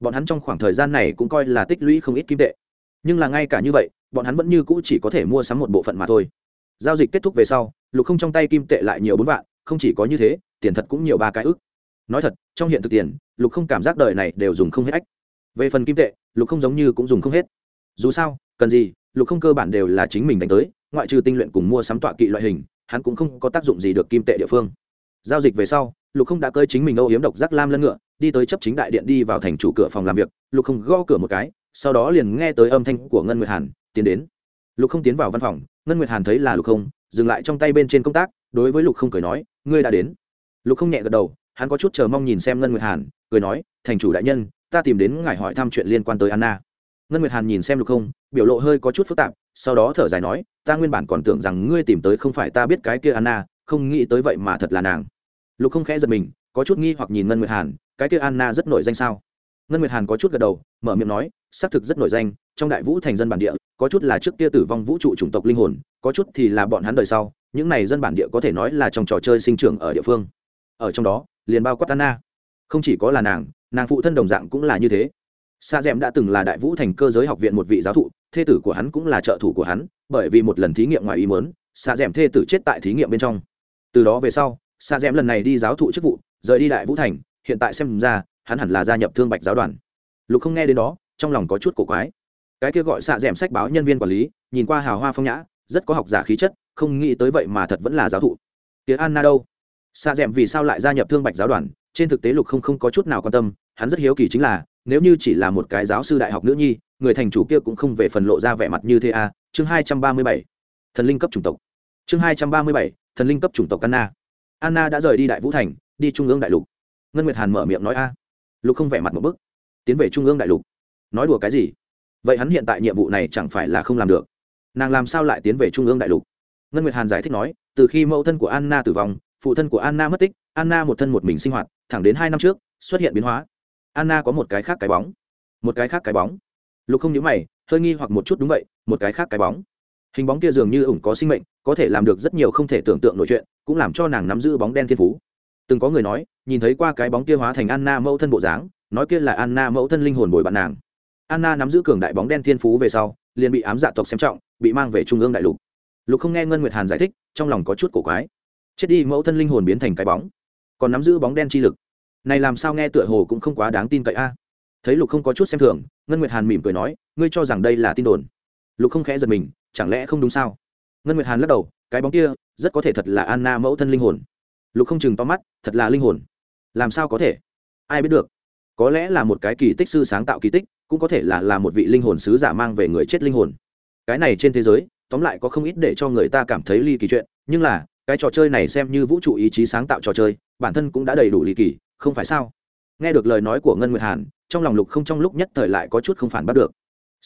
Bọn hắn trong khoảng thời gian này cũng coi là tích lũy không ít kim tệ. Nhưng là ngay cả như vậy, bọn hắn vẫn như cũ chỉ có thể mua sắm một bộ phận mà thôi. Giao dịch kết thúc về sau, lục không trong tay kim tệ lại nhiều bốn vạn, không chỉ có như thế, tiền thật cũng nhiều ba cái ức. Nói thật, trong hiện thực tiền, lục không cảm giác đời này đều dùng không hết ách. Về phần kim tệ, lục không giống như cũng dùng không hết. Dù sao, cần gì, lục không cơ bản đều là chính mình đánh tới, ngoại trừ tinh luyện cùng mua sắm tọa kỵ loại hình, hắn cũng không có tác dụng gì được kim tệ địa phương giao dịch về sau, lục không đã cơi chính mình âu hiếm độc giác lam lân ngựa, đi tới chấp chính đại điện đi vào thành chủ cửa phòng làm việc. Lục không gõ cửa một cái, sau đó liền nghe tới âm thanh của ngân nguyệt hàn, tiến đến. Lục không tiến vào văn phòng, ngân nguyệt hàn thấy là lục không, dừng lại trong tay bên trên công tác, đối với lục không cười nói, ngươi đã đến. Lục không nhẹ gật đầu, hắn có chút chờ mong nhìn xem ngân nguyệt hàn, cười nói, thành chủ đại nhân, ta tìm đến ngài hỏi thăm chuyện liên quan tới anna. Ngân nguyệt hàn nhìn xem lục không, biểu lộ hơi có chút phức tạp, sau đó thở dài nói, ta nguyên bản còn tưởng rằng ngươi tìm tới không phải ta biết cái kia anna, không nghĩ tới vậy mà thật là nàng lục không khẽ giật mình, có chút nghi hoặc nhìn ngân nguyệt hàn, cái kia anna rất nổi danh sao? Ngân nguyệt hàn có chút gật đầu, mở miệng nói, xác thực rất nổi danh, trong đại vũ thành dân bản địa, có chút là trước kia tử vong vũ trụ chủng tộc linh hồn, có chút thì là bọn hắn đời sau, những này dân bản địa có thể nói là trong trò chơi sinh trưởng ở địa phương. Ở trong đó, liền bao quát anna. Không chỉ có là nàng nàng phụ thân đồng dạng cũng là như thế. Sa d đã từng là đại vũ thành cơ giới học viện một vị giáo thụ, thê tử của hắn cũng là trợ thủ của hắn, bởi vì một lần thí nghiệm ngoài ý mớn sa d thê tử chết tại thí nghiệm bên trong. Từ đó về sau sa d lần này đi giáo thụ chức vụ, rời đi đại vũ thành, hiện tại xem ra, hắn hẳn là gia nhập thương bạch giáo đoàn. Lục không nghe đến đó, trong lòng có chút cổ quái. Cái kia gọi xạ d sách báo nhân viên quản lý, nhìn qua hào hoa phong nhã, rất có học giả khí chất, không nghĩ tới vậy mà thật vẫn là giáo thụ. Tiếng anna đâu? Xạ d vì sao lại gia nhập thương bạch giáo đoàn? Trên thực tế lục không không có chút nào quan tâm, hắn rất hiếu kỳ chính là, nếu như chỉ là một cái giáo sư đại học nữ nhi, người thành chủ kia cũng không về phần lộ ra vẻ mặt như thế à. chương hai trăm ba mươi bảy, thần linh cấp chủng tộc. Chương hai trăm ba mươi bảy, thần linh cấp chủng tộc anna anna đã rời đi đại vũ thành, đi trung ương đại lục. Ngân nguyệt hàn mở miệng nói, a. Lục không vẻ mặt một bức, tiến về trung ương đại lục. Nói đùa cái gì? Vậy hắn hiện tại nhiệm vụ này chẳng phải là không làm được. Nàng làm sao lại tiến về trung ương đại lục? Ngân nguyệt hàn giải thích nói, từ khi mẫu thân của anna tử vong, phụ thân của anna mất tích, anna một thân một mình sinh hoạt, thẳng đến hai năm trước, xuất hiện biến hóa. Anna có một cái khác cái bóng. Một cái khác cái bóng. Lục không nhớ mày, hơi nghi hoặc một chút, đúng vậy, một cái khác cái bóng hình bóng kia dường như ủng có sinh mệnh, có thể làm được rất nhiều không thể tưởng tượng nổi chuyện, cũng làm cho nàng nắm giữ bóng đen thiên phú. Từng có người nói, nhìn thấy qua cái bóng kia hóa thành anna mẫu thân bộ dáng, nói kia là anna mẫu thân linh hồn bồi bạn nàng. Anna nắm giữ cường đại bóng đen thiên phú về sau, liền bị ám dạ tộc xem trọng, bị mang về trung ương đại lục. Lục không nghe ngân nguyệt hàn giải thích, trong lòng có chút cổ quái. Chết đi, mẫu thân linh hồn biến thành cái bóng. Còn nắm giữ bóng đen chi lực. Này làm sao nghe tựa hồ cũng không quá đáng tin cậy a. Thấy lục không có chút xem thường, ngân nguyệt hàn mỉm cười nói, ngươi cho rằng đây là tin đồn. Lục không khẽ giật mình chẳng lẽ không đúng sao? Ngân nguyệt hàn lắc đầu, cái bóng kia rất có thể thật là anna mẫu thân linh hồn. Lục không chừng to mắt, thật là linh hồn. Làm sao có thể? Ai biết được. Có lẽ là một cái kỳ tích sư sáng tạo kỳ tích, cũng có thể là là một vị linh hồn sứ giả mang về người chết linh hồn. Cái này trên thế giới, tóm lại có không ít để cho người ta cảm thấy ly kỳ chuyện, nhưng là, cái trò chơi này xem như vũ trụ ý chí sáng tạo trò chơi, bản thân cũng đã đầy đủ ly kỳ, không phải sao? Nghe được lời nói của ngân nguyệt hàn, trong lòng lục không trong lúc nhất thời lại có chút không phản bắt được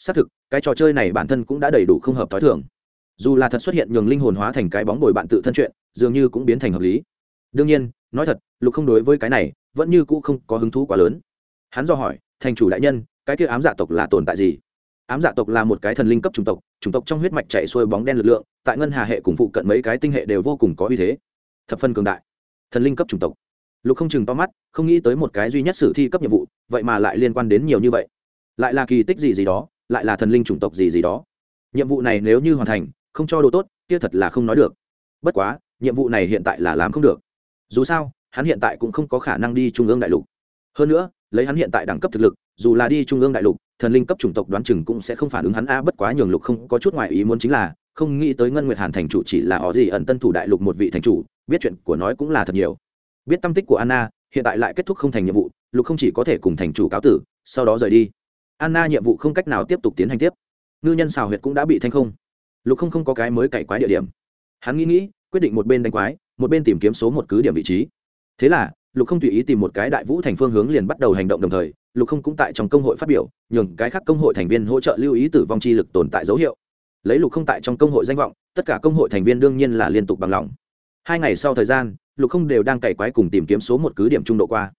xác thực, cái trò chơi này bản thân cũng đã đầy đủ không hợp t h o i thường. Dù là thật xuất hiện nhường linh hồn hóa thành cái bóng bồi bạn tự thân chuyện, dường như cũng biến thành hợp lý. Đương nhiên, nói thật, lục không đối với cái này, vẫn như cũ không có hứng thú quá lớn. Hắn do hỏi, thành chủ đại nhân, cái kia ám dạ tộc là tồn tại gì? Ám dạ tộc là một cái thần linh cấp chủng tộc chủng tộc trong huyết mạch chạy xuôi bóng đen lực lượng, tại ngân hà hệ cùng phụ cận mấy cái tinh hệ đều vô cùng có uy thế. Thập phân cường đại. Thần linh cấp chủng tộc. Lục không chừng to mắt, không nghĩ tới một cái duy nhất sử thi cấp nhiệm vụ, vậy mà lại liên quan đến nhiều như vậy. Lại là kỳ tích gì gì đó lại là thần linh chủng tộc gì gì đó. Nhiệm vụ này nếu như hoàn thành, không cho đồ tốt, kia thật là không nói được. Bất quá, nhiệm vụ này hiện tại là làm không được. Dù sao, hắn hiện tại cũng không có khả năng đi trung ương đại lục. Hơn nữa, lấy hắn hiện tại đẳng cấp thực lực, dù là đi trung ương đại lục, thần linh cấp chủng tộc đoán chừng cũng sẽ không phản ứng hắn a, bất quá nhường lục không có chút ngoài ý muốn chính là, không nghĩ tới ngân nguyệt hàn thành chủ chỉ là họ gì ẩn tân thủ đại lục một vị thành chủ, biết chuyện của nói cũng là thật nhiều. Biết tâm tích của anna, hiện tại lại kết thúc không thành nhiệm vụ, lục không chỉ có thể cùng thành chủ cáo tử, sau đó rời đi anna nhiệm vụ không cách nào tiếp tục tiến hành tiếp. Ngư nhân xào huyệt cũng đã bị thanh không. Lục không không có cái mới cày quái địa điểm. Hắn nghĩ nghĩ, quyết định một bên đánh quái, một bên tìm kiếm số một cứ điểm vị trí. Thế là, lục không tùy ý tìm một cái đại vũ thành phương hướng liền bắt đầu hành động đồng thời, lục không cũng tại trong công hội phát biểu, nhường cái khác công hội thành viên hỗ trợ lưu ý tử vong chi lực tồn tại dấu hiệu. Lấy lục không tại trong công hội danh vọng, tất cả công hội thành viên đương nhiên là liên tục bằng lòng. Hai ngày sau thời gian, lục không đều đang cày quái cùng tìm kiếm số một cứ điểm trung độ qua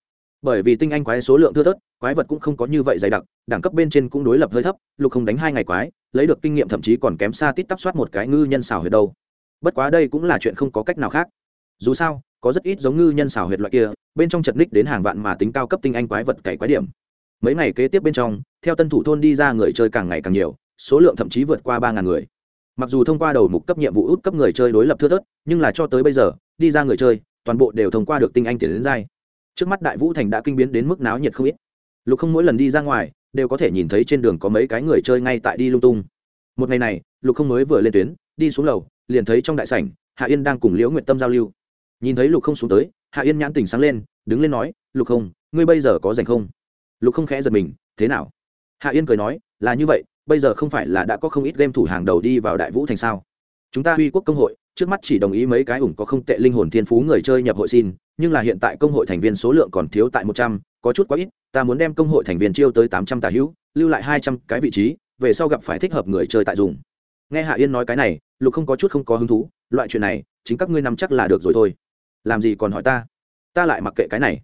bởi vì tinh anh quái số lượng thưa thớt, quái vật cũng không có như vậy dày đặc, đẳng cấp bên trên cũng đối lập hơi thấp, lục không đánh hai ngày quái, lấy được kinh nghiệm thậm chí còn kém xa tít tắp soát một cái ngư nhân xào huyệt đâu. Bất quá đây cũng là chuyện không có cách nào khác. Dù sao, có rất ít giống ngư nhân xào huyệt loại kia, bên trong chật ních đến hàng vạn mà tính cao cấp tinh anh quái vật cày quái điểm. Mấy ngày kế tiếp bên trong, theo tân thủ thôn đi ra người chơi càng ngày càng nhiều, số lượng thậm chí vượt qua ba ngàn người. Mặc dù thông qua đầu mục cấp nhiệm vụ út cấp người chơi đối lập thưa thớt, nhưng là cho tới bây giờ, đi ra người chơi, toàn bộ đều thông qua được tinh anh tiền đến giai trước mắt đại vũ thành đã kinh biến đến mức náo nhiệt không ít. Lục không mỗi lần đi ra ngoài, đều có thể nhìn thấy trên đường có mấy cái người chơi ngay tại đi lung tung. Một ngày này, lục không mới vừa lên tuyến, đi xuống lầu, liền thấy trong đại sảnh, hạ yên đang cùng liễu nguyệt tâm giao lưu. Nhìn thấy lục không xuống tới, hạ yên nhãn tỉnh sáng lên, đứng lên nói, lục không, ngươi bây giờ có dành không? Lục không khẽ giật mình, thế nào? Hạ yên cười nói, là như vậy, bây giờ không phải là đã có không ít game thủ hàng đầu đi vào đại vũ thành sao? Chúng ta huy quốc công hội trước mắt chỉ đồng ý mấy cái ủng có không tệ linh hồn thiên phú người chơi nhập hội xin, nhưng là hiện tại công hội thành viên số lượng còn thiếu tại một trăm, có chút quá ít, ta muốn đem công hội thành viên chiêu tới tám trăm tà hữu, lưu lại hai trăm cái vị trí, về sau gặp phải thích hợp người chơi tại dùng. Nghe hạ yên nói cái này, lục không có chút không có hứng thú, loại chuyện này, chính các ngươi nắm chắc là được rồi thôi. Làm gì còn hỏi ta? Ta lại mặc kệ cái này.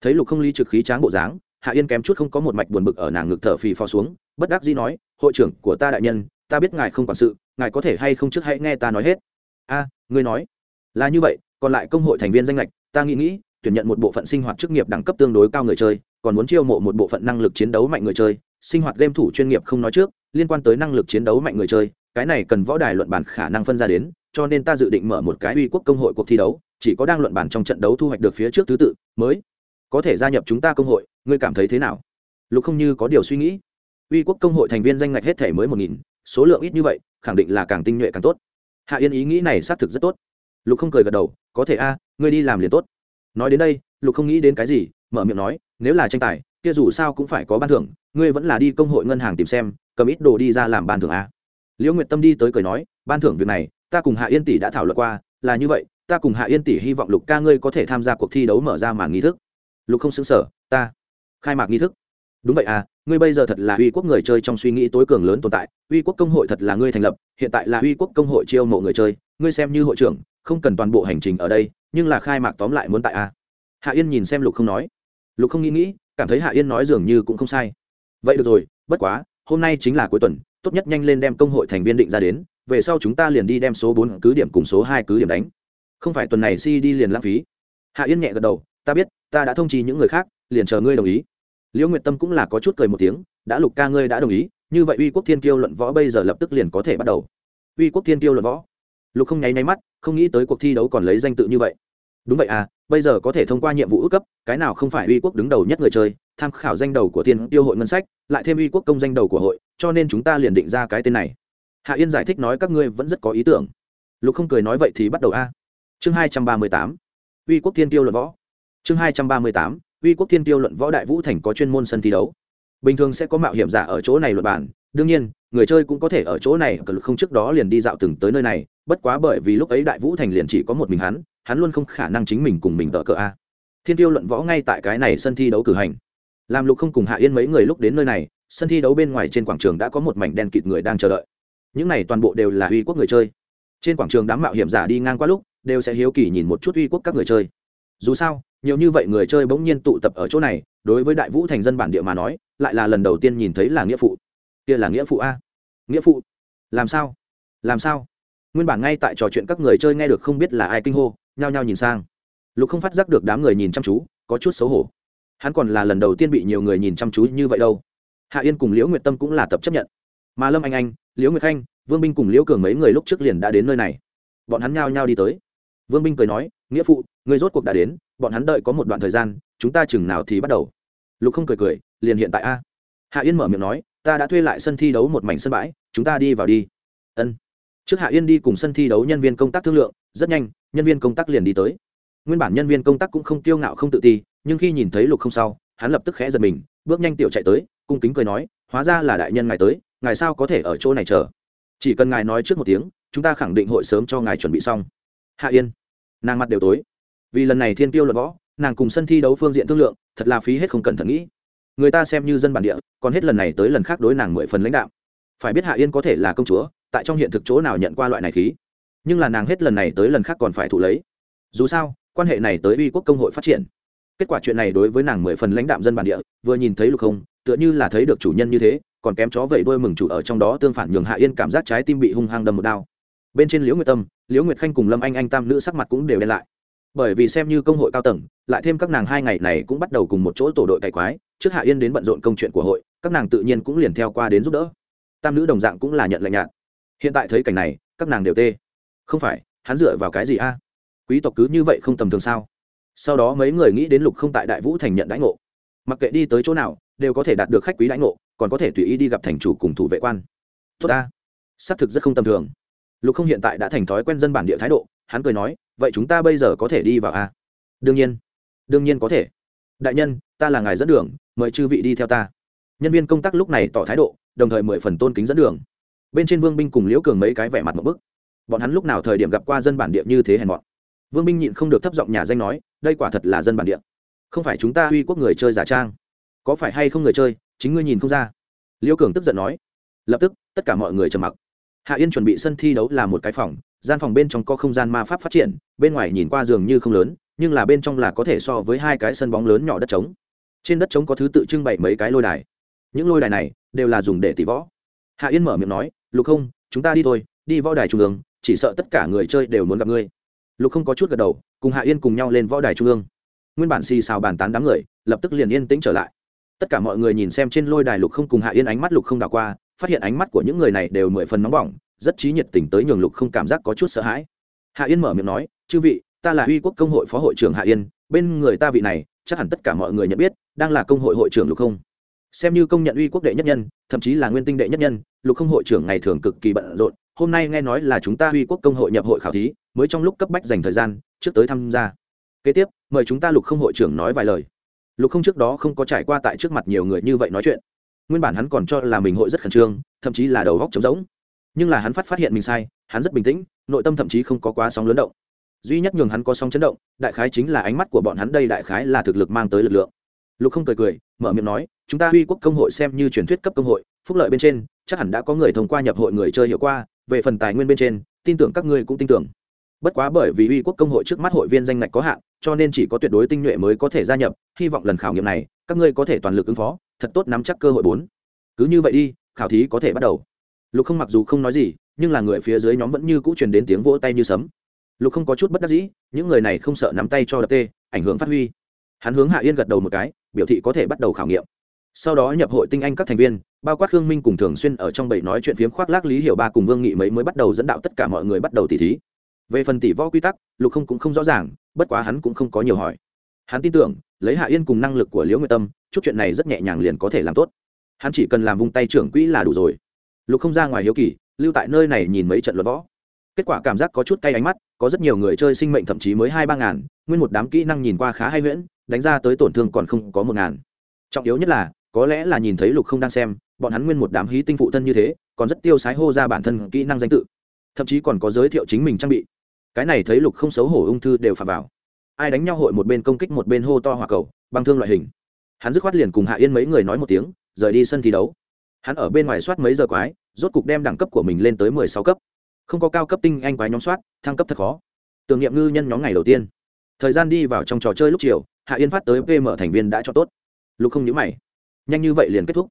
Thấy lục không ly trực khí tráng bộ dáng, hạ yên kém chút không có một mạch buồn bực ở nàng ngực thở phì phò xuống, bất đắc dĩ nói, hội trưởng của ta đại nhân, ta biết ngài không quản sự, ngài có thể hay không trước hãy nghe ta nói hết a, ngươi nói. Là như vậy, còn lại công hội thành viên danh lệch ta nghĩ nghĩ, tuyển nhận một bộ phận sinh hoạt chức nghiệp đẳng cấp tương đối cao người chơi, còn muốn chiêu mộ một bộ phận năng lực chiến đấu mạnh người chơi. Sinh hoạt game thủ chuyên nghiệp không nói trước, liên quan tới năng lực chiến đấu mạnh người chơi, cái này cần võ đài luận bản khả năng phân ra đến, cho nên ta dự định mở một cái uy quốc công hội cuộc thi đấu, chỉ có đang luận bản trong trận đấu thu hoạch được phía trước thứ tự, mới có thể gia nhập chúng ta công hội, ngươi cảm thấy thế nào? Lục không như có điều suy nghĩ. Uy quốc công hội thành viên danh ngạch hết thể mới một nghìn, số lượng ít như vậy, khẳng định là càng tinh nhuệ càng tốt hạ yên ý nghĩ này xác thực rất tốt. Lục không cười gật đầu, có thể a, ngươi đi làm liền tốt. Nói đến đây, lục không nghĩ đến cái gì, mở miệng nói, nếu là tranh tài, kia dù sao cũng phải có ban thưởng, ngươi vẫn là đi công hội ngân hàng tìm xem, cầm ít đồ đi ra làm ban thưởng a. Liễu nguyệt tâm đi tới cười nói, ban thưởng việc này, ta cùng hạ yên tỷ đã thảo luận qua, là như vậy, ta cùng hạ yên tỷ hy vọng lục ca ngươi có thể tham gia cuộc thi đấu mở ra màn nghi thức. Lục không xứng sở ta, khai mạc nghi thức. Đúng vậy à ngươi bây giờ thật là uy quốc người chơi trong suy nghĩ tối cường lớn tồn tại, uy quốc công hội thật là ngươi thành lập, hiện tại là uy quốc công hội chiêu mộ người chơi, ngươi xem như hội trưởng, không cần toàn bộ hành trình ở đây, nhưng là khai mạc tóm lại muốn tại a. Hạ yên nhìn xem lục không nói. Lục không nghĩ nghĩ, cảm thấy hạ yên nói dường như cũng không sai. Vậy được rồi, bất quá, hôm nay chính là cuối tuần, tốt nhất nhanh lên đem công hội thành viên định ra đến, về sau chúng ta liền đi đem số bốn cứ điểm cùng số hai cứ điểm đánh. Không phải tuần này si đi liền lãng phí. Hạ yên nhẹ gật đầu, ta biết, ta đã thông trì những người khác, liền chờ ngươi đồng ý liễu nguyệt tâm cũng là có chút cười một tiếng, đã lục ca ngươi đã đồng ý, như vậy uy quốc thiên kiêu luận võ bây giờ lập tức liền có thể bắt đầu. Uy quốc thiên kiêu luận võ. Lục không nháy nháy mắt, không nghĩ tới cuộc thi đấu còn lấy danh tự như vậy. Đúng vậy à bây giờ có thể thông qua nhiệm vụ ước cấp, cái nào không phải uy quốc đứng đầu nhất người chơi, tham khảo danh đầu của thiên tiêu hội ngân sách, lại thêm uy quốc công danh đầu của hội, cho nên chúng ta liền định ra cái tên này. Hạ yên giải thích nói, các ngươi vẫn rất có ý tưởng. Lục không cười nói, vậy thì bắt đầu a. Chương hai trăm ba mươi tám. Uy quốc thiên tiêu luận võ. Chương hai trăm ba mươi tám uy quốc thiên tiêu luận võ đại vũ thành có chuyên môn sân thi đấu. Bình thường sẽ có mạo hiểm giả ở chỗ này luật bản đương nhiên, người chơi cũng có thể ở chỗ này, cờ lực không trước đó liền đi dạo từng tới nơi này, bất quá bởi vì lúc ấy đại vũ thành liền chỉ có một mình hắn hắn luôn không khả năng chính mình cùng mình tờ cờ a. Thiên tiêu luận võ ngay tại cái này sân thi đấu cử hành. Làm lục không cùng hạ yên mấy người lúc đến nơi này, sân thi đấu bên ngoài trên quảng trường đã có một mảnh đen kịt người đang chờ đợi. Những này toàn bộ đều là uy quốc người chơi. Trên quảng trường đám mạo hiểm giả đi ngang qua lúc, đều sẽ hiếu kỳ nhìn một chút uy quốc các người chơi dù sao, nhiều như vậy người chơi bỗng nhiên tụ tập ở chỗ này, đối với đại vũ thành dân bản địa mà nói, lại là lần đầu tiên nhìn thấy là nghĩa phụ. Kia là nghĩa phụ a? Nghĩa phụ? Làm sao? Làm sao? Nguyên bản ngay tại trò chuyện các người chơi nghe được không biết là ai kinh hô, nhao nhao nhìn sang. Lục không phát giác được đám người nhìn chăm chú, có chút xấu hổ. Hắn còn là lần đầu tiên bị nhiều người nhìn chăm chú như vậy đâu. Hạ yên cùng liễu nguyệt tâm cũng là tập chấp nhận. Mà lâm anh anh, liễu nguyệt khanh, vương binh cùng liễu cường mấy người lúc trước liền đã đến nơi này. Bọn hắn nhao nhao đi tới. Vương binh cười nói nghĩa phụ người rốt cuộc đã đến, bọn hắn đợi có một đoạn thời gian, chúng ta chừng nào thì bắt đầu. Lục không cười cười, liền hiện tại a. Hạ yên mở miệng nói, ta đã thuê lại sân thi đấu một mảnh sân bãi, chúng ta đi vào đi. Ân. Trước hạ yên đi cùng sân thi đấu nhân viên công tác thương lượng, rất nhanh, nhân viên công tác liền đi tới. Nguyên bản nhân viên công tác cũng không kiêu ngạo không tự ti, nhưng khi nhìn thấy lục không sau, hắn lập tức khẽ giật mình, bước nhanh tiểu chạy tới, cung kính cười nói, hóa ra là đại nhân ngài tới, ngài sao có thể ở chỗ này chờ? Chỉ cần ngài nói trước một tiếng, chúng ta khẳng định hội sớm cho ngài chuẩn bị xong. Hạ yên nàng mặt đều tối. Vì lần này thiên tiêu luận võ, nàng cùng sân thi đấu phương diện thương lượng, thật là phí hết không cẩn thận nghĩ. Người ta xem như dân bản địa, còn hết lần này tới lần khác đối nàng mười phần lãnh đạo. Phải biết hạ yên có thể là công chúa, tại trong hiện thực chỗ nào nhận qua loại này khí. Nhưng là nàng hết lần này tới lần khác còn phải thụ lấy. Dù sao, quan hệ này tới uy quốc công hội phát triển. Kết quả chuyện này đối với nàng mười phần lãnh đạm dân bản địa, vừa nhìn thấy lục không tựa như là thấy được chủ nhân như thế, còn kém chó vẩy đuôi mừng chủ ở trong đó tương phản nhường hạ yên cảm giác trái tim bị hung hăng đâm một đao bên trên liễu nguyệt tâm liễu nguyệt khanh cùng lâm anh anh tam nữ sắc mặt cũng đều đen lại bởi vì xem như công hội cao tầng lại thêm các nàng hai ngày này cũng bắt đầu cùng một chỗ tổ đội cày quái trước hạ yên đến bận rộn công chuyện của hội các nàng tự nhiên cũng liền theo qua đến giúp đỡ tam nữ đồng dạng cũng là nhận lạnh nhạt hiện tại thấy cảnh này các nàng đều tê không phải hắn dựa vào cái gì a quý tộc cứ như vậy không tầm thường sao sau đó mấy người nghĩ đến lục không tại đại vũ thành nhận đãi ngộ mặc kệ đi tới chỗ nào đều có thể đạt được khách quý đãi ngộ còn có thể tùy ý đi gặp thành chủ cùng thủ vệ quan tốt ta xác thực rất không tầm thường lục không hiện tại đã thành thói quen dân bản địa thái độ, hắn cười nói, vậy chúng ta bây giờ có thể đi vào a à? đương nhiên đương nhiên có thể. Đại nhân, ta là ngài dẫn đường, mời chư vị đi theo ta. Nhân viên công tác lúc này tỏ thái độ, đồng thời mười phần tôn kính dẫn đường. Bên trên vương binh cùng liễu cường mấy cái vẻ mặt một bức. Bọn hắn lúc nào thời điểm gặp qua dân bản địa như thế hèn bọn vương binh nhịn không được thấp giọng nhà danh nói, đây quả thật là dân bản địa. Không phải chúng ta uy quốc người chơi giả trang. Có phải hay không người chơi, chính ngươi nhìn không ra. Liễu cường tức giận nói. Lập tức, tất cả mọi người trầm mặc hạ yên chuẩn bị sân thi đấu là một cái phòng, gian phòng bên trong có không gian ma pháp phát triển, bên ngoài nhìn qua giường như không lớn, nhưng là bên trong là có thể so với hai cái sân bóng lớn nhỏ đất trống. Trên đất trống có thứ tự trưng bày mấy cái lôi đài. Những lôi đài này đều là dùng để tỷ võ. Hạ yên mở miệng nói, lục không, chúng ta đi thôi, đi võ đài trung ương, chỉ sợ tất cả người chơi đều muốn gặp ngươi. Lục không có chút gật đầu, cùng hạ yên cùng nhau lên võ đài trung ương. Nguyên bản xì xào bàn tán đám người, lập tức liền yên tĩnh trở lại. Tất cả mọi người nhìn xem trên lôi đài lục không cùng hạ yên ánh mắt lục không đảo qua phát hiện ánh mắt của những người này đều mười phần nóng bỏng, rất trí nhiệt tình tới nhường lục không cảm giác có chút sợ hãi. Hạ yên mở miệng nói, chư vị, ta là uy quốc công hội phó hội trưởng hạ yên, bên người ta vị này, chắc hẳn tất cả mọi người nhận biết, đang là công hội hội trưởng lục không. Xem như công nhận uy quốc đệ nhất nhân, thậm chí là nguyên tinh đệ nhất nhân, lục không hội trưởng ngày thường cực kỳ bận rộn, hôm nay nghe nói là chúng ta uy quốc công hội nhập hội khảo thí, mới trong lúc cấp bách dành thời gian, trước tới tham gia. Kế tiếp, mời chúng ta lục không hội trưởng nói vài lời. Lục không trước đó không có trải qua tại trước mặt nhiều người như vậy nói chuyện nguyên bản hắn còn cho là mình hội rất khẩn trương, thậm chí là đầu góc trống rỗng. Nhưng là hắn phát phát hiện mình sai, hắn rất bình tĩnh, nội tâm thậm chí không có quá sóng lớn động. Duy nhất nhường hắn có sóng chấn động, đại khái chính là ánh mắt của bọn hắn đây đại khái là thực lực mang tới lực lượng. Lục không cười cười, mở miệng nói, chúng ta uy quốc công hội xem như truyền thuyết cấp công hội, phúc lợi bên trên, chắc hẳn đã có người thông qua nhập hội người chơi hiểu qua về phần tài nguyên bên trên, tin tưởng các ngươi cũng tin tưởng. Bất quá bởi vì uy quốc công hội trước mắt hội viên danh ngạch có hạn, cho nên chỉ có tuyệt đối tinh nhuệ mới có thể gia nhập, hy vọng lần khảo nghiệm này, các ngươi có thể toàn lực ứng phó thật tốt nắm chắc cơ hội bốn. Cứ như vậy đi, khảo thí có thể bắt đầu. Lục không mặc dù không nói gì, nhưng là người phía dưới nhóm vẫn như cũ truyền đến tiếng vỗ tay như sấm. Lục không có chút bất đắc dĩ, những người này không sợ nắm tay cho đập tê, ảnh hưởng phát huy. Hắn hướng hạ yên gật đầu một cái, biểu thị có thể bắt đầu khảo nghiệm. Sau đó nhập hội tinh anh các thành viên, bao quát khương minh cùng thường xuyên ở trong bầy nói chuyện phiếm khoác lác lý hiểu ba cùng vương nghị mấy mới bắt đầu dẫn đạo tất cả mọi người bắt đầu tỉ thí. Về phần tỷ võ quy tắc, lục không cũng không rõ ràng, bất quá hắn cũng không có nhiều hỏi. Hắn tin tưởng, lấy hạ yên cùng năng lực của liễu nguyệt tâm chút chuyện này rất nhẹ nhàng liền có thể làm tốt. Hắn chỉ cần làm vung tay trưởng quỹ là đủ rồi. Lục không ra ngoài hiếu kỳ, lưu tại nơi này nhìn mấy trận luật võ. Kết quả cảm giác có chút cay ánh mắt, có rất nhiều người chơi sinh mệnh thậm chí mới hai ba ngàn, nguyên một đám kỹ năng nhìn qua khá hay huyễn, đánh ra tới tổn thương còn không có một ngàn. Trọng yếu nhất là, có lẽ là nhìn thấy lục không đang xem, bọn hắn nguyên một đám hí tinh phụ thân như thế, còn rất tiêu sái hô ra bản thân kỹ năng danh tự. Thậm chí còn có giới thiệu chính mình trang bị. Cái này thấy lục không xấu hổ ung thư đều phạm vào. Ai đánh nhau hội một bên công kích một bên hô to hòa cầu, băng thương loại hình hắn dứt khoát liền cùng hạ yên mấy người nói một tiếng, rời đi sân thi đấu. Hắn ở bên ngoài soát mấy giờ quái, rốt cục đem đẳng cấp của mình lên tới mười sáu cấp. Không có cao cấp tinh anh quái nhóm soát, thăng cấp thật khó. Tưởng niệm ngư nhân nhóm ngày đầu tiên. Thời gian đi vào trong trò chơi lúc chiều, hạ yên phát tới vm thành viên đã cho tốt. Lục không nhớ mày. Nhanh như vậy liền kết thúc.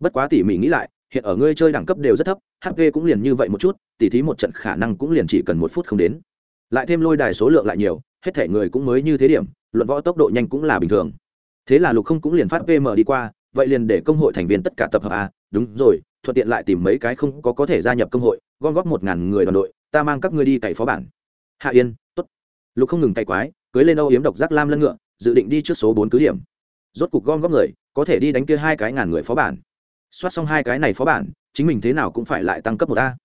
Bất quá tỉ mỉ nghĩ lại, hiện ở ngươi chơi đẳng cấp đều rất thấp hp cũng liền như vậy một chút, tỉ thí một trận khả năng cũng liền chỉ cần một phút không đến. Lại thêm lôi đài số lượng lại nhiều, hết thể người cũng mới như thế điểm, luận võ tốc độ nhanh cũng là bình thường thế là lục không cũng liền phát vm đi qua, vậy liền để công hội thành viên tất cả tập hợp a. Đúng rồi, thuận tiện lại tìm mấy cái không có có thể gia nhập công hội, gom góp một ngàn người đoàn đội, ta mang các ngươi đi cày phó bản. Hạ yên t ố t lục không ngừng cày quái, cưới lên âu yếm độc giác lam lân ngựa, dự định đi trước số bốn cứ điểm. Rốt cục gom góp người, có thể đi đánh kia hai cái ngàn người phó bản. Soát xong hai cái này phó bản, chính mình thế nào cũng phải lại tăng cấp một a.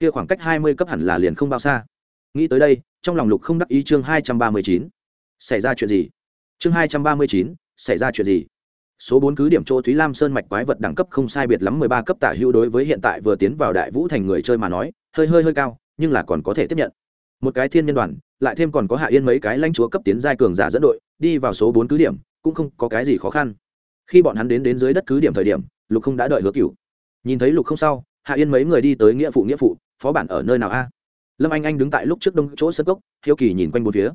Kia khoảng cách hai mươi cấp hẳn là liền không bao xa. Nghĩ tới đây, trong lòng lục không đắc ý chương hai trăm ba mươi chín. Xảy ra chuyện gì? Chương hai trăm ba mươi chín xảy ra chuyện gì? Số bốn cứ điểm chỗ thúy lam sơn mạch quái vật đẳng cấp không sai biệt lắm, mười ba cấp tả hữu đối với hiện tại vừa tiến vào đại vũ thành người chơi mà nói, hơi hơi hơi cao, nhưng là còn có thể tiếp nhận. Một cái thiên nhân đoàn, lại thêm còn có hạ yên mấy cái lãnh chúa cấp tiến giai cường giả dẫn đội, đi vào số bốn cứ điểm, cũng không có cái gì khó khăn. Khi bọn hắn đến đến dưới đất cứ điểm thời điểm, lục không đã đợi hứa cửu. Nhìn thấy lục không sau, hạ yên mấy người đi tới nghĩa phụ nghĩa phụ, phó bản ở nơi nào a? Lâm anh anh đứng tại lúc trước đông chỗ sân cốc, hiếu kỳ nhìn quanh bốn phía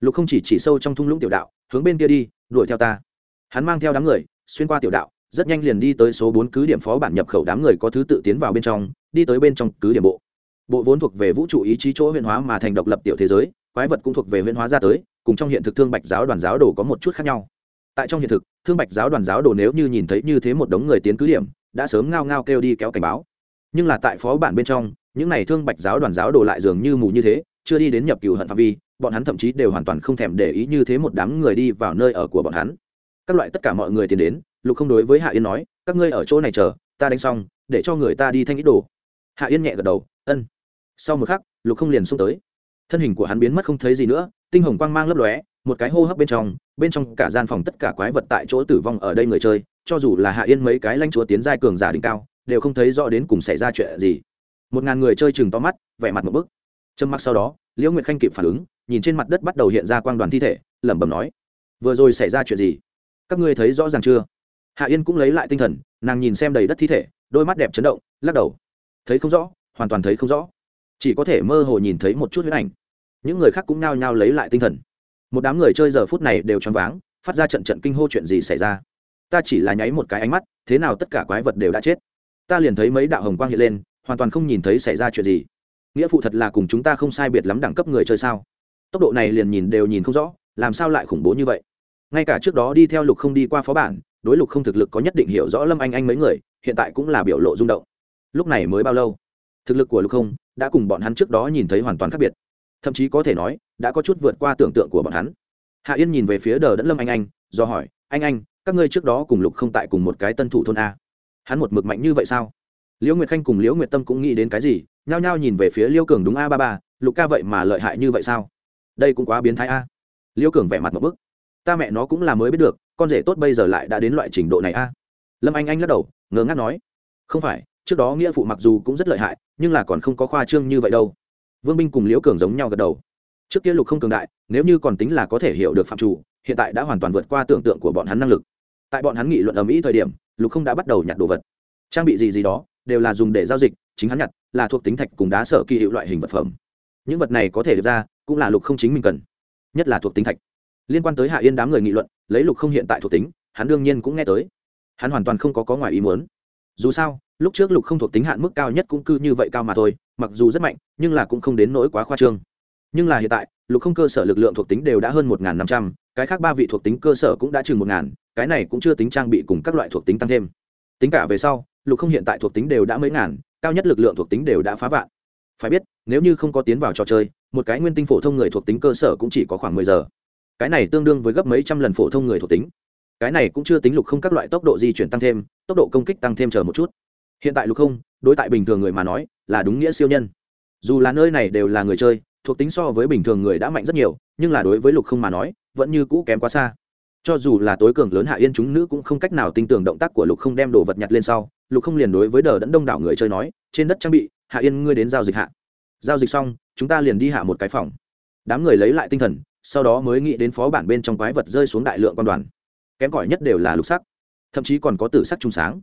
lục không chỉ chỉ sâu trong thung lũng tiểu đạo, hướng bên kia đi, đuổi theo ta. Hắn mang theo đám người, xuyên qua tiểu đạo, rất nhanh liền đi tới số bốn cứ điểm phó bản nhập khẩu đám người có thứ tự tiến vào bên trong, đi tới bên trong cứ điểm bộ. Bộ vốn thuộc về vũ trụ ý chí chỗ huyện hóa mà thành độc lập tiểu thế giới, quái vật cũng thuộc về huyện hóa ra tới, cùng trong hiện thực thương bạch giáo đoàn giáo đồ có một chút khác nhau. Tại trong hiện thực, thương bạch giáo đoàn giáo đồ nếu như nhìn thấy như thế một đống người tiến cứ điểm, đã sớm ngao ngao kêu đi kéo cảnh báo. Nhưng là tại phó bản bên trong, những n à y thương bạch giáo đoàn giáo đồ lại dường như mù như thế chưa đi đến nhập cựu hận phạm vi, bọn hắn thậm chí đều hoàn toàn không thèm để ý như thế một đám người đi vào nơi ở của bọn hắn. Các loại tất cả mọi người tiến đến, lục không đối với hạ yên nói, các ngươi ở chỗ này chờ, ta đánh xong, để cho người ta đi thanh ít đồ. Hạ yên nhẹ gật đầu, ân. Sau một khắc, lục không liền xông tới. Thân hình của hắn biến mất không thấy gì nữa, tinh hồng quang mang lấp lóe, một cái hô hấp bên trong bên trong cả gian phòng tất cả quái vật tại chỗ tử vong ở đây người chơi, cho dù là hạ yên mấy cái lanh chúa tiến giai cường giả đỉnh cao, đều không thấy rõ đến cùng xảy ra chuyện gì. Một ngàn người chơi chừng to mắt, vẻ mặt một bức trầm mặc sau đó, liễu nguyệt khanh kịp phản ứng, nhìn trên mặt đất bắt đầu hiện ra quang đoàn thi thể, lẩm bẩm nói, vừa rồi xảy ra chuyện gì? Các ngươi thấy rõ ràng chưa? Hạ yên cũng lấy lại tinh thần, nàng nhìn xem đầy đất thi thể, đôi mắt đẹp chấn động, lắc đầu. Thấy không rõ, hoàn toàn thấy không rõ. Chỉ có thể mơ hồ nhìn thấy một chút huyết ảnh. Những người khác cũng nao nhao lấy lại tinh thần. Một đám người chơi giờ phút này đều choáng váng, phát ra trận trận kinh hô chuyện gì xảy ra. Ta chỉ là nháy một cái ánh mắt, thế nào tất cả quái vật đều đã chết. Ta liền thấy mấy đạo hồng quang hiện lên, hoàn toàn không nhìn thấy xảy ra chuyện gì nghĩa phụ thật là cùng chúng ta không sai biệt lắm đẳng cấp người chơi sao? Tốc độ này liền nhìn đều nhìn không rõ, làm sao lại khủng bố như vậy? Ngay cả trước đó đi theo lục không đi qua phó bản, đối lục không thực lực có nhất định hiểu rõ lâm anh anh mấy người, hiện tại cũng là biểu lộ rung động. Lúc này mới bao lâu? Thực lực của lục không đã cùng bọn hắn trước đó nhìn thấy hoàn toàn khác biệt. Thậm chí có thể nói, đã có chút vượt qua tưởng tượng của bọn hắn. Hạ yên nhìn về phía đờ đẫn lâm anh anh, do hỏi, anh anh, các ngươi trước đó cùng lục không tại cùng một cái tân thủ thôn a? Hắn một mực mạnh như vậy sao? Liễu nguyệt khanh cùng liễu nguyệt tâm cũng nghĩ đến cái gì nhao nhao nhìn về phía liêu cường đúng a ba ba, lục ca vậy mà lợi hại như vậy sao? Đây cũng quá biến thái a. Liêu cường vẻ mặt một bức. Ta mẹ nó cũng là mới biết được, con rể tốt bây giờ lại đã đến loại trình độ này a. Lâm anh anh lắc đầu ngớ ngác nói. Không phải, trước đó nghĩa phụ mặc dù cũng rất lợi hại, nhưng là còn không có khoa trương như vậy đâu. Vương binh cùng liễu cường giống nhau gật đầu. Trước kia lục không cường đại, nếu như còn tính là có thể hiểu được phạm chủ, hiện tại đã hoàn toàn vượt qua tưởng tượng của bọn hắn năng lực. Tại bọn hắn nghị luận ở mỹ thời điểm, lục không đã bắt đầu nhặt đồ vật. Trang bị gì gì đó, đều là dùng để giao dịch, chính hắn nhặt là thuộc tính thạch cùng đá sở kỳ hiệu loại hình vật phẩm. Những vật này có thể được ra, cũng là lục không chính mình cần. Nhất là thuộc tính thạch. Liên quan tới hạ yên đám người nghị luận, lấy lục không hiện tại thuộc tính, hắn đương nhiên cũng nghe tới. Hắn hoàn toàn không có có ngoài ý muốn. Dù sao, lúc trước lục không thuộc tính hạn mức cao nhất cũng cư như vậy cao mà thôi, mặc dù rất mạnh, nhưng là cũng không đến nỗi quá khoa trương. Nhưng là hiện tại, lục không cơ sở lực lượng thuộc tính đều đã hơn một năm trăm, cái khác ba vị thuộc tính cơ sở cũng đã chừng một ngàn, cái này cũng chưa tính trang bị cùng các loại thuộc tính tăng thêm. Tính cả về sau, lục không hiện tại thuộc tính đều đã mấy ngàn cao nhất lực lượng thuộc tính đều đã phá vạn. Phải biết, nếu như không có tiến vào trò chơi, một cái nguyên tinh phổ thông người thuộc tính cơ sở cũng chỉ có khoảng mười giờ. Cái này tương đương với gấp mấy trăm lần phổ thông người thuộc tính. Cái này cũng chưa tính lục không các loại tốc độ di chuyển tăng thêm, tốc độ công kích tăng thêm chờ một chút. Hiện tại lục không, đối tại bình thường người mà nói, là đúng nghĩa siêu nhân. Dù là nơi này đều là người chơi, thuộc tính so với bình thường người đã mạnh rất nhiều, nhưng là đối với lục không mà nói, vẫn như cũ kém quá xa cho dù là tối cường lớn hạ yên chúng nữ cũng không cách nào tin tưởng động tác của lục không đem đồ vật nhặt lên sau, lục không liền đối với đờ đẫn đông đảo người chơi nói, trên đất trang bị, hạ yên ngươi đến giao dịch hạ. Giao dịch xong, chúng ta liền đi hạ một cái phòng. Đám người lấy lại tinh thần, sau đó mới nghĩ đến phó bản bên trong quái vật rơi xuống đại lượng quan đoàn. Kém cỏi nhất đều là lục sắc, thậm chí còn có tử sắc trung sáng.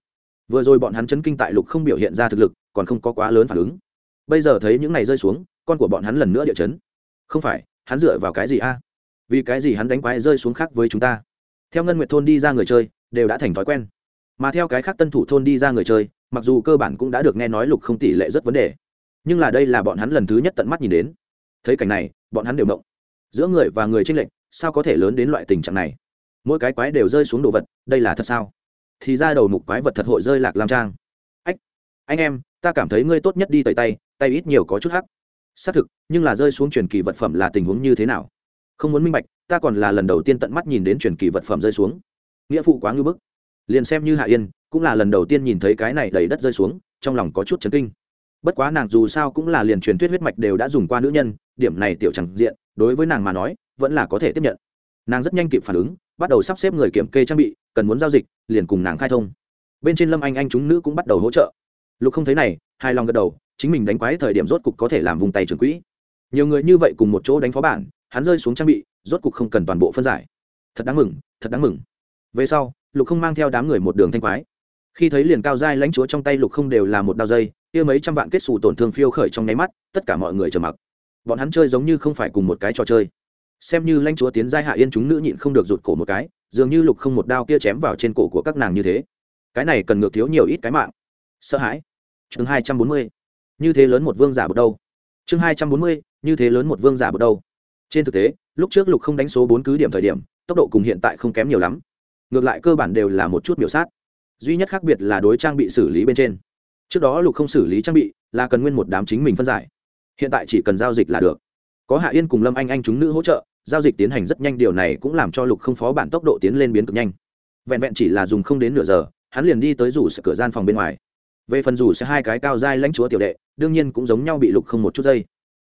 Vừa rồi bọn hắn chấn kinh tại lục không biểu hiện ra thực lực, còn không có quá lớn phản ứng. Bây giờ thấy những này rơi xuống, con của bọn hắn lần nữa địa chấn. Không phải, hắn dựa vào cái gì a? Vì cái gì hắn đánh quái rơi xuống khác với chúng ta? Theo ngân nguyệt thôn đi ra người chơi, đều đã thành thói quen. Mà theo cái khác tân thủ thôn đi ra người chơi, mặc dù cơ bản cũng đã được nghe nói lục không tỷ lệ rất vấn đề. Nhưng là đây là bọn hắn lần thứ nhất tận mắt nhìn đến. Thấy cảnh này, bọn hắn đều động. Giữa người và người tranh lệch, sao có thể lớn đến loại tình trạng này? Mỗi cái quái đều rơi xuống đồ vật, đây là thật sao? Thì ra đầu mục quái vật thật hội rơi lạc lam trang. Ách, anh em, ta cảm thấy ngươi tốt nhất đi tẩy tay tay ít nhiều có chút hắc. Xác thực, nhưng là rơi xuống truyền kỳ vật phẩm là tình huống như thế nào? Không muốn minh bạch ta còn là lần đầu tiên tận mắt nhìn đến truyền kỳ vật phẩm rơi xuống. Nghĩa phụ quá ngưỡng bức. Liền xem như hạ yên, cũng là lần đầu tiên nhìn thấy cái này đầy đất rơi xuống, trong lòng có chút chấn kinh. Bất quá nàng dù sao cũng là liền truyền thuyết huyết mạch đều đã dùng qua nữ nhân, điểm này tiểu chẳng diện, đối với nàng mà nói, vẫn là có thể tiếp nhận. Nàng rất nhanh kịp phản ứng, bắt đầu sắp xếp người kiểm kê trang bị, cần muốn giao dịch, liền cùng nàng khai thông. Bên trên lâm anh anh chúng nữ cũng bắt đầu hỗ trợ. Lục không thấy này hai lòng gật đầu, chính mình đánh quái thời điểm rốt cục có thể làm vùng tay trường quỹ. Nhiều người như vậy cùng một chỗ đánh phó bản hắn rơi xuống trang bị, rốt cục không cần toàn bộ phân giải. Thật đáng mừng, thật đáng mừng. Về sau, lục không mang theo đám người một đường thanh quái. Khi thấy liền cao dai lãnh chúa trong tay lục không đều là một đao dây, kia mấy trăm vạn kết xù tổn thương phiêu khởi trong nháy mắt, tất cả mọi người trầm mặc. Bọn hắn chơi giống như không phải cùng một cái trò chơi. Xem như lãnh chúa tiến giai hạ yên chúng nữ nhịn không được rụt cổ một cái, dường như lục không một đao kia chém vào trên cổ của các nàng như thế. Cái này cần ngược thiếu nhiều ít cái mạng. Sợ hãi. Chương hai trăm bốn mươi. Như thế lớn một vương giả bật đâu? Chương hai trăm bốn mươi. Như thế lớn một vương giả bật đâu? Trên thực tế, lúc trước lục không đánh số bốn cứ điểm thời điểm, tốc độ cùng hiện tại không kém nhiều lắm. Ngược lại cơ bản đều là một chút biểu sát. Duy nhất khác biệt là đối trang bị xử lý bên trên. Trước đó lục không xử lý trang bị, là cần nguyên một đám chính mình phân giải. Hiện tại chỉ cần giao dịch là được. Có hạ yên cùng lâm anh anh chúng nữ hỗ trợ, giao dịch tiến hành rất nhanh, điều này cũng làm cho lục không phó bản tốc độ tiến lên biến cực nhanh. Vẹn vẹn chỉ là dùng không đến nửa giờ, hắn liền đi tới rủ sẽ cửa gian phòng bên ngoài. Về phần rủ sẽ hai cái cao dai lãnh chúa tiểu đệ, đương nhiên cũng giống nhau bị lục không một chút dây.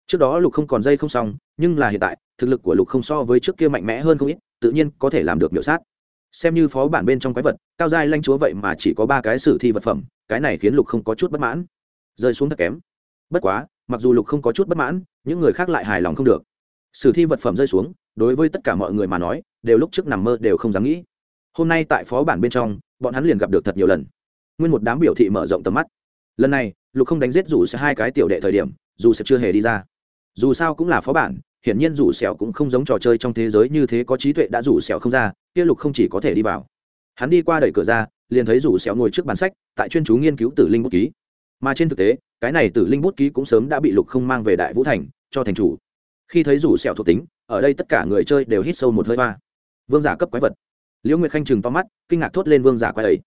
Trước đó lục không còn dây không xong nhưng là hiện tại, thực lực của lục không so với trước kia mạnh mẽ hơn không ít, tự nhiên có thể làm được miểu sát. Xem như phó bản bên trong quái vật, cao giai lãnh chúa vậy mà chỉ có ba cái sử thi vật phẩm, cái này khiến lục không có chút bất mãn. Rơi xuống thật kém. Bất quá, mặc dù lục không có chút bất mãn, những người khác lại hài lòng không được. Sử thi vật phẩm rơi xuống, đối với tất cả mọi người mà nói, đều lúc trước nằm mơ đều không dám nghĩ. Hôm nay tại phó bản bên trong, bọn hắn liền gặp được thật nhiều lần. Nguyên một đám biểu thị mở rộng tầm mắt. Lần này, lục không đánh giết dù sẽ hai cái tiểu đệ thời điểm, dù sẽ chưa hề đi ra dù sao cũng là phó bản, hiển nhiên rủ sẹo cũng không giống trò chơi trong thế giới như thế có trí tuệ đã rủ sẹo không ra, kia lục không chỉ có thể đi vào. Hắn đi qua đẩy cửa ra, liền thấy rủ sẹo ngồi trước bàn sách, tại chuyên chú nghiên cứu tử linh bút ký. Mà trên thực tế, cái này tử linh bút ký cũng sớm đã bị lục không mang về đại vũ thành, cho thành chủ. Khi thấy rủ sẹo thuộc tính, ở đây tất cả người chơi đều hít sâu một hơi ba vương giả cấp quái vật. Liễu nguyệt khanh chừng to mắt, kinh ngạc thốt lên vương giả quái ấy.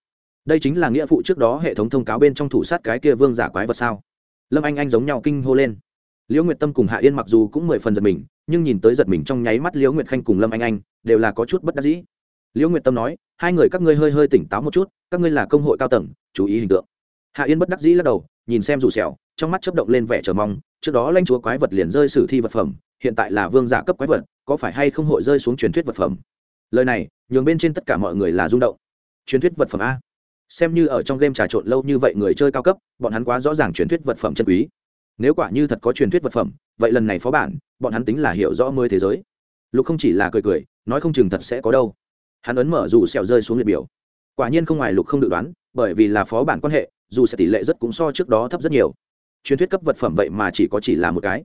Đây chính là nghĩa phụ trước đó hệ thống thông cáo bên trong thủ sát cái kia vương giả quái vật sao? Lâm anh anh giống nhau kinh hô lên liễu nguyệt tâm cùng hạ yên mặc dù cũng mười phần giật mình, nhưng nhìn tới giật mình trong nháy mắt liễu nguyệt khanh cùng lâm anh anh đều là có chút bất đắc dĩ. Liễu nguyệt tâm nói, hai người các ngươi hơi hơi tỉnh táo một chút, các ngươi là công hội cao tầng, chú ý hình tượng. Hạ yên bất đắc dĩ lắc đầu, nhìn xem rủ xẻo trong mắt chấp động lên vẻ chờ mong, trước đó lanh chúa quái vật liền rơi sử thi vật phẩm, hiện tại là vương giả cấp quái vật, có phải hay không hội rơi xuống truyền thuyết vật phẩm? Lời này, nhường bên trên tất cả mọi người là rung động. Truyền thuyết vật phẩm a. Xem như ở trong game trà trộn lâu như vậy người chơi cao cấp, bọn hắn quá rõ ràng truyền thuyết vật phẩm chân quý nếu quả như thật có truyền thuyết vật phẩm vậy lần này phó bản bọn hắn tính là hiểu rõ mới thế giới. Lục không chỉ là cười cười nói không chừng thật sẽ có đâu. Hắn ấn mở dù sẹo rơi xuống liệt biểu. Quả nhiên không ngoài lục không dự đoán bởi vì là phó bản quan hệ dù sẽ tỷ lệ rất cũng so trước đó thấp rất nhiều. Truyền thuyết cấp vật phẩm vậy mà chỉ có chỉ là một cái.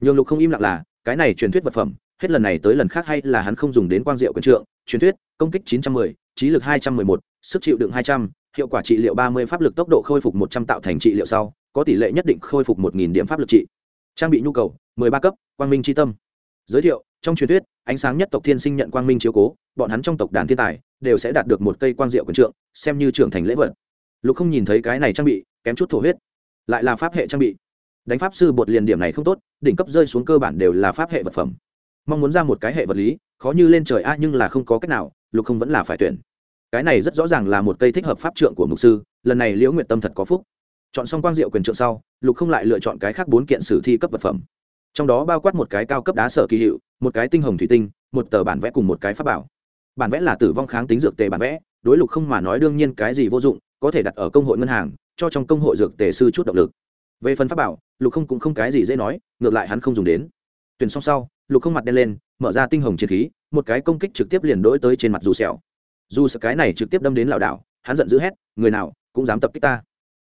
Nhường lục không im lặng là cái này truyền thuyết vật phẩm hết lần này tới lần khác hay là hắn không dùng đến quang diệu quyền trượng. Truyền thuyết công kích 910, trí lực 211, sức chịu đựng 200, hiệu quả trị liệu 30 pháp lực tốc độ khôi phục 100 tạo thành trị liệu sau có tỷ lệ nhất định khôi phục 1000 điểm pháp lực trị. Trang bị nhu cầu 13 cấp, quang minh chi tâm. Giới thiệu, trong truyền thuyết, ánh sáng nhất tộc thiên sinh nhận quang minh chiếu cố, bọn hắn trong tộc đàn thiên tài, đều sẽ đạt được một cây quang diệu quyền trượng, xem như trưởng thành lễ vật. Lục không nhìn thấy cái này trang bị, kém chút thổ huyết. Lại là pháp hệ trang bị. Đánh pháp sư bột liền điểm này không tốt, đỉnh cấp rơi xuống cơ bản đều là pháp hệ vật phẩm. Mong muốn ra một cái hệ vật lý, khó như lên trời a, nhưng là không có cách nào, lục không vẫn là phải tuyển. Cái này rất rõ ràng là một cây thích hợp pháp trượng của mục sư, lần này liễu nguyện tâm thật có phúc chọn xong quang diệu quyền trượng sau, lục không lại lựa chọn cái khác bốn kiện sử thi cấp vật phẩm. Trong đó bao quát một cái cao cấp đá sở kỳ hiệu, một cái tinh hồng thủy tinh, một tờ bản vẽ cùng một cái pháp bảo. Bản vẽ là tử vong kháng tính dược tề bản vẽ, đối lục không mà nói đương nhiên cái gì vô dụng, có thể đặt ở công hội ngân hàng, cho trong công hội dược tề sư chút động lực. Về phần pháp bảo, lục không cũng không cái gì dễ nói, ngược lại hắn không dùng đến. Tuyển xong sau, lục không mặt đen lên, mở ra tinh hồng chiến khí, một cái công kích trực tiếp liền đỗi tới trên mặt dù sẹo. Dù sợ cái này trực tiếp đâm đến lảo đảo, hắn giận dữ hét, người nào cũng dám tập kích ta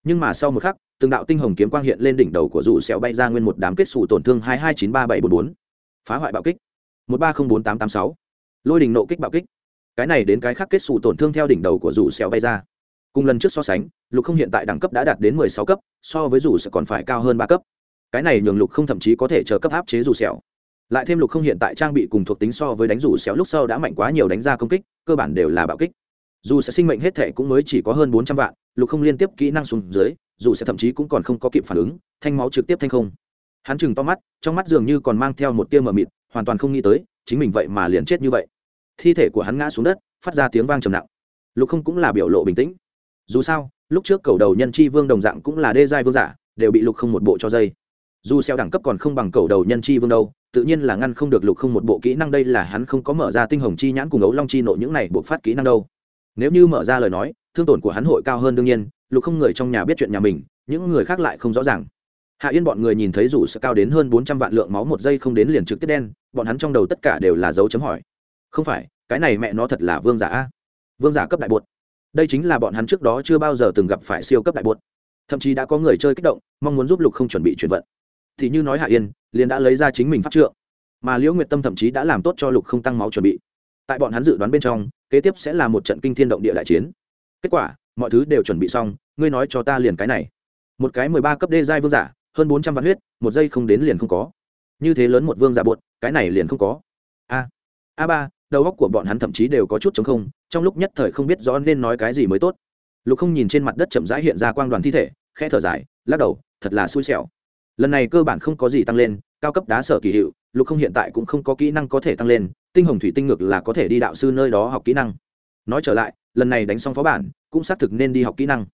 nhưng mà sau một khắc, từng đạo tinh hồng kiếm quang hiện lên đỉnh đầu của dù sẹo bay ra nguyên một đám kết xù tổn thương hai hai chín ba bảy bốn bốn. Phá hoại bạo kích. Một ba không bốn tám tám sáu. Lôi đỉnh nộ kích bạo kích. Cái này đến cái khác kết xù tổn thương theo đỉnh đầu của dù sẹo bay ra. Cùng lần trước so sánh, lục không hiện tại đẳng cấp đã đạt đến mười sáu cấp, so với dù sẽ còn phải cao hơn ba cấp. Cái này nhường lục không thậm chí có thể chờ cấp áp chế dù sẹo lại thêm lục không hiện tại trang bị cùng thuộc tính so với đánh rủ xéo lúc sau đã mạnh quá nhiều đánh ra công kích, cơ bản đều là bạo kích dù sẽ sinh mệnh hết thể cũng mới chỉ có hơn bốn trăm vạn, lục không liên tiếp kỹ năng xuống dưới, dù sẽ thậm chí cũng còn không có kịp phản ứng, thanh máu trực tiếp thanh không. Hắn chừng to mắt, trong mắt dường như còn mang theo một tia mờ mịt, hoàn toàn không nghĩ tới, chính mình vậy mà liền chết như vậy. Thi thể của hắn ngã xuống đất, phát ra tiếng vang trầm nặng. Lục không cũng là biểu lộ bình tĩnh. Dù sao, lúc trước cầu đầu nhân chi vương đồng dạng cũng là đê giai vương giả, đều bị lục không một bộ cho dây. Dù xeo đẳng cấp còn không bằng cầu đầu nhân chi vương đâu, tự nhiên là ngăn không được lục không một bộ kỹ năng, đây là hắn không có mở ra tinh hồng chi nhãn cùng ấu long chi nộ những này buộc phát kỹ năng đâu nếu như mở ra lời nói, thương tổn của hắn hội cao hơn đương nhiên, lục không người trong nhà biết chuyện nhà mình, những người khác lại không rõ ràng. Hạ yên bọn người nhìn thấy rủ sẽ cao đến hơn bốn trăm vạn lượng máu một giây không đến liền trực tiếp đen, bọn hắn trong đầu tất cả đều là dấu chấm hỏi. Không phải, cái này mẹ nó thật là vương giả a. Vương giả cấp đại bột. Đây chính là bọn hắn trước đó chưa bao giờ từng gặp phải siêu cấp đại bột. Thậm chí đã có người chơi kích động, mong muốn giúp lục không chuẩn bị chuyển vận. Thì như nói hạ yên, liền đã lấy ra chính mình pháp trượng. Mà liễu nguyệt tâm thậm chí đã làm tốt cho lục không tăng máu chuẩn bị tại bọn hắn dự đoán bên trong, kế tiếp sẽ là một trận kinh thiên động địa đại chiến. Kết quả, mọi thứ đều chuẩn bị xong, ngươi nói cho ta liền cái này. Một cái mười ba cấp đê giai vương giả, hơn bốn trăm vạn huyết, một giây không đến liền không có. Như thế lớn một vương giả bột cái này liền không có. A. A ba, đầu óc của bọn hắn thậm chí đều có chút chống không, trong lúc nhất thời không biết rõ nên nói cái gì mới tốt. Lục không nhìn trên mặt đất chậm rãi hiện ra quang đoàn thi thể khe thở dài, lắc đầu, thật là xui xẻo. Lần này cơ bản không có gì tăng lên, cao cấp đá sở kỳ hiệu, lục không hiện tại cũng không có kỹ năng có thể tăng lên tinh hồng thủy tinh ngược là có thể đi đạo sư nơi đó học kỹ năng. Nói trở lại, lần này đánh xong phó bản, cũng xác thực nên đi học kỹ năng.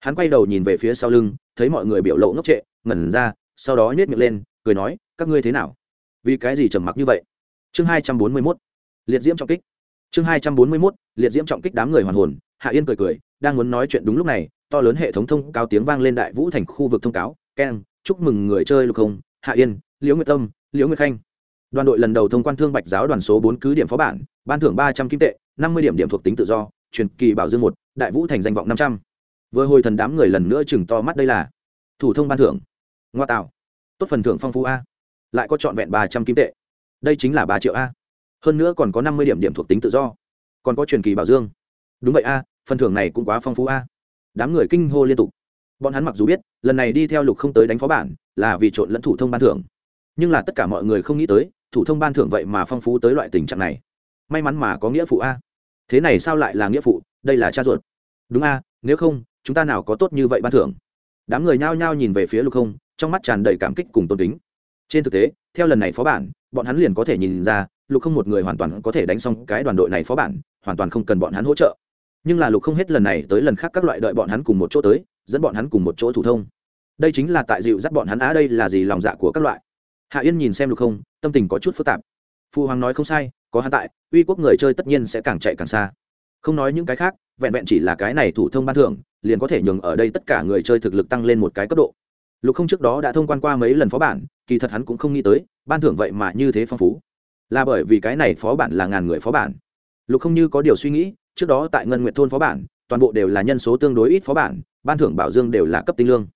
Hắn quay đầu nhìn về phía sau lưng, thấy mọi người biểu lộ ngốc trệ, ngẩn ra, sau đó nhét miệng lên, cười nói, các ngươi thế nào? Vì cái gì trầm mặc như vậy? Chương hai trăm bốn mươi mốt, liệt diễm trọng kích. Chương hai trăm bốn mươi mốt, liệt diễm trọng kích đám người hoàn hồn, hạ yên cười cười, đang muốn nói chuyện đúng lúc này, to lớn hệ thống thông cáo tiếng vang lên đại vũ thành khu vực thông cáo. Keng chúc mừng người chơi lục không? Hạ yên, liễu nguyệt tâm, liễu nguyệt khanh đoàn đội lần đầu thông quan thương bạch giáo đoàn số bốn cứ điểm phó bản, ban thưởng ba trăm kim tệ, năm mươi điểm điểm thuộc tính tự do, truyền kỳ bảo dương một, đại vũ thành danh vọng năm trăm. Vừa hồi thần đám người lần nữa chừng to mắt đây là thủ thông ban thưởng. Ngoa tạo. Tốt phần thưởng phong phú a. Lại có trọn vẹn ba trăm kim tệ. Đây chính là ba triệu a. Hơn nữa còn có năm mươi điểm điểm thuộc tính tự do. Còn có truyền kỳ bảo dương. Đúng vậy a, phần thưởng này cũng quá phong phú a. Đám người kinh hô liên tục. Bọn hắn mặc dù biết, lần này đi theo lục không tới đánh phó bản, là vì trộn lẫn thủ thông ban thưởng. Nhưng là tất cả mọi người không nghĩ tới thủ thông ban thưởng vậy mà phong phú tới loại tình trạng này. May mắn mà có nghĩa phụ a. Thế này sao lại là nghĩa phụ? Đây là cha ruột. Đúng a, nếu không, chúng ta nào có tốt như vậy ban thưởng? Đám người nhao nhao nhìn về phía lục không, trong mắt tràn đầy cảm kích cùng tôn kính. Trên thực tế, theo lần này phó bản, bọn hắn liền có thể nhìn ra, lục không một người hoàn toàn có thể đánh xong cái đoàn đội này phó bản, hoàn toàn không cần bọn hắn hỗ trợ. Nhưng là lục không hết lần này tới lần khác các loại đợi bọn hắn cùng một chỗ tới, dẫn bọn hắn cùng một chỗ thủ thông. Đây chính là tại dịu dắt bọn hắn, á, đây là gì? Lòng dạ của các loại hạ yên nhìn xem lục không, tâm tình có chút phức tạp. Phu hoàng nói không sai, có hắn tại, uy quốc người chơi tất nhiên sẽ càng chạy càng xa. Không nói những cái khác, vẹn vẹn chỉ là cái này thủ thông ban thưởng, liền có thể nhường ở đây tất cả người chơi thực lực tăng lên một cái cấp độ. Lục không trước đó đã thông quan qua mấy lần phó bản, kỳ thật hắn cũng không nghĩ tới, ban thưởng vậy mà như thế phong phú. Là bởi vì cái này phó bản là ngàn người phó bản. Lục không như có điều suy nghĩ, trước đó tại ngân nguyện thôn phó bản, toàn bộ đều là nhân số tương đối ít phó bản, ban thưởng bảo dương đều là cấp tinh lương.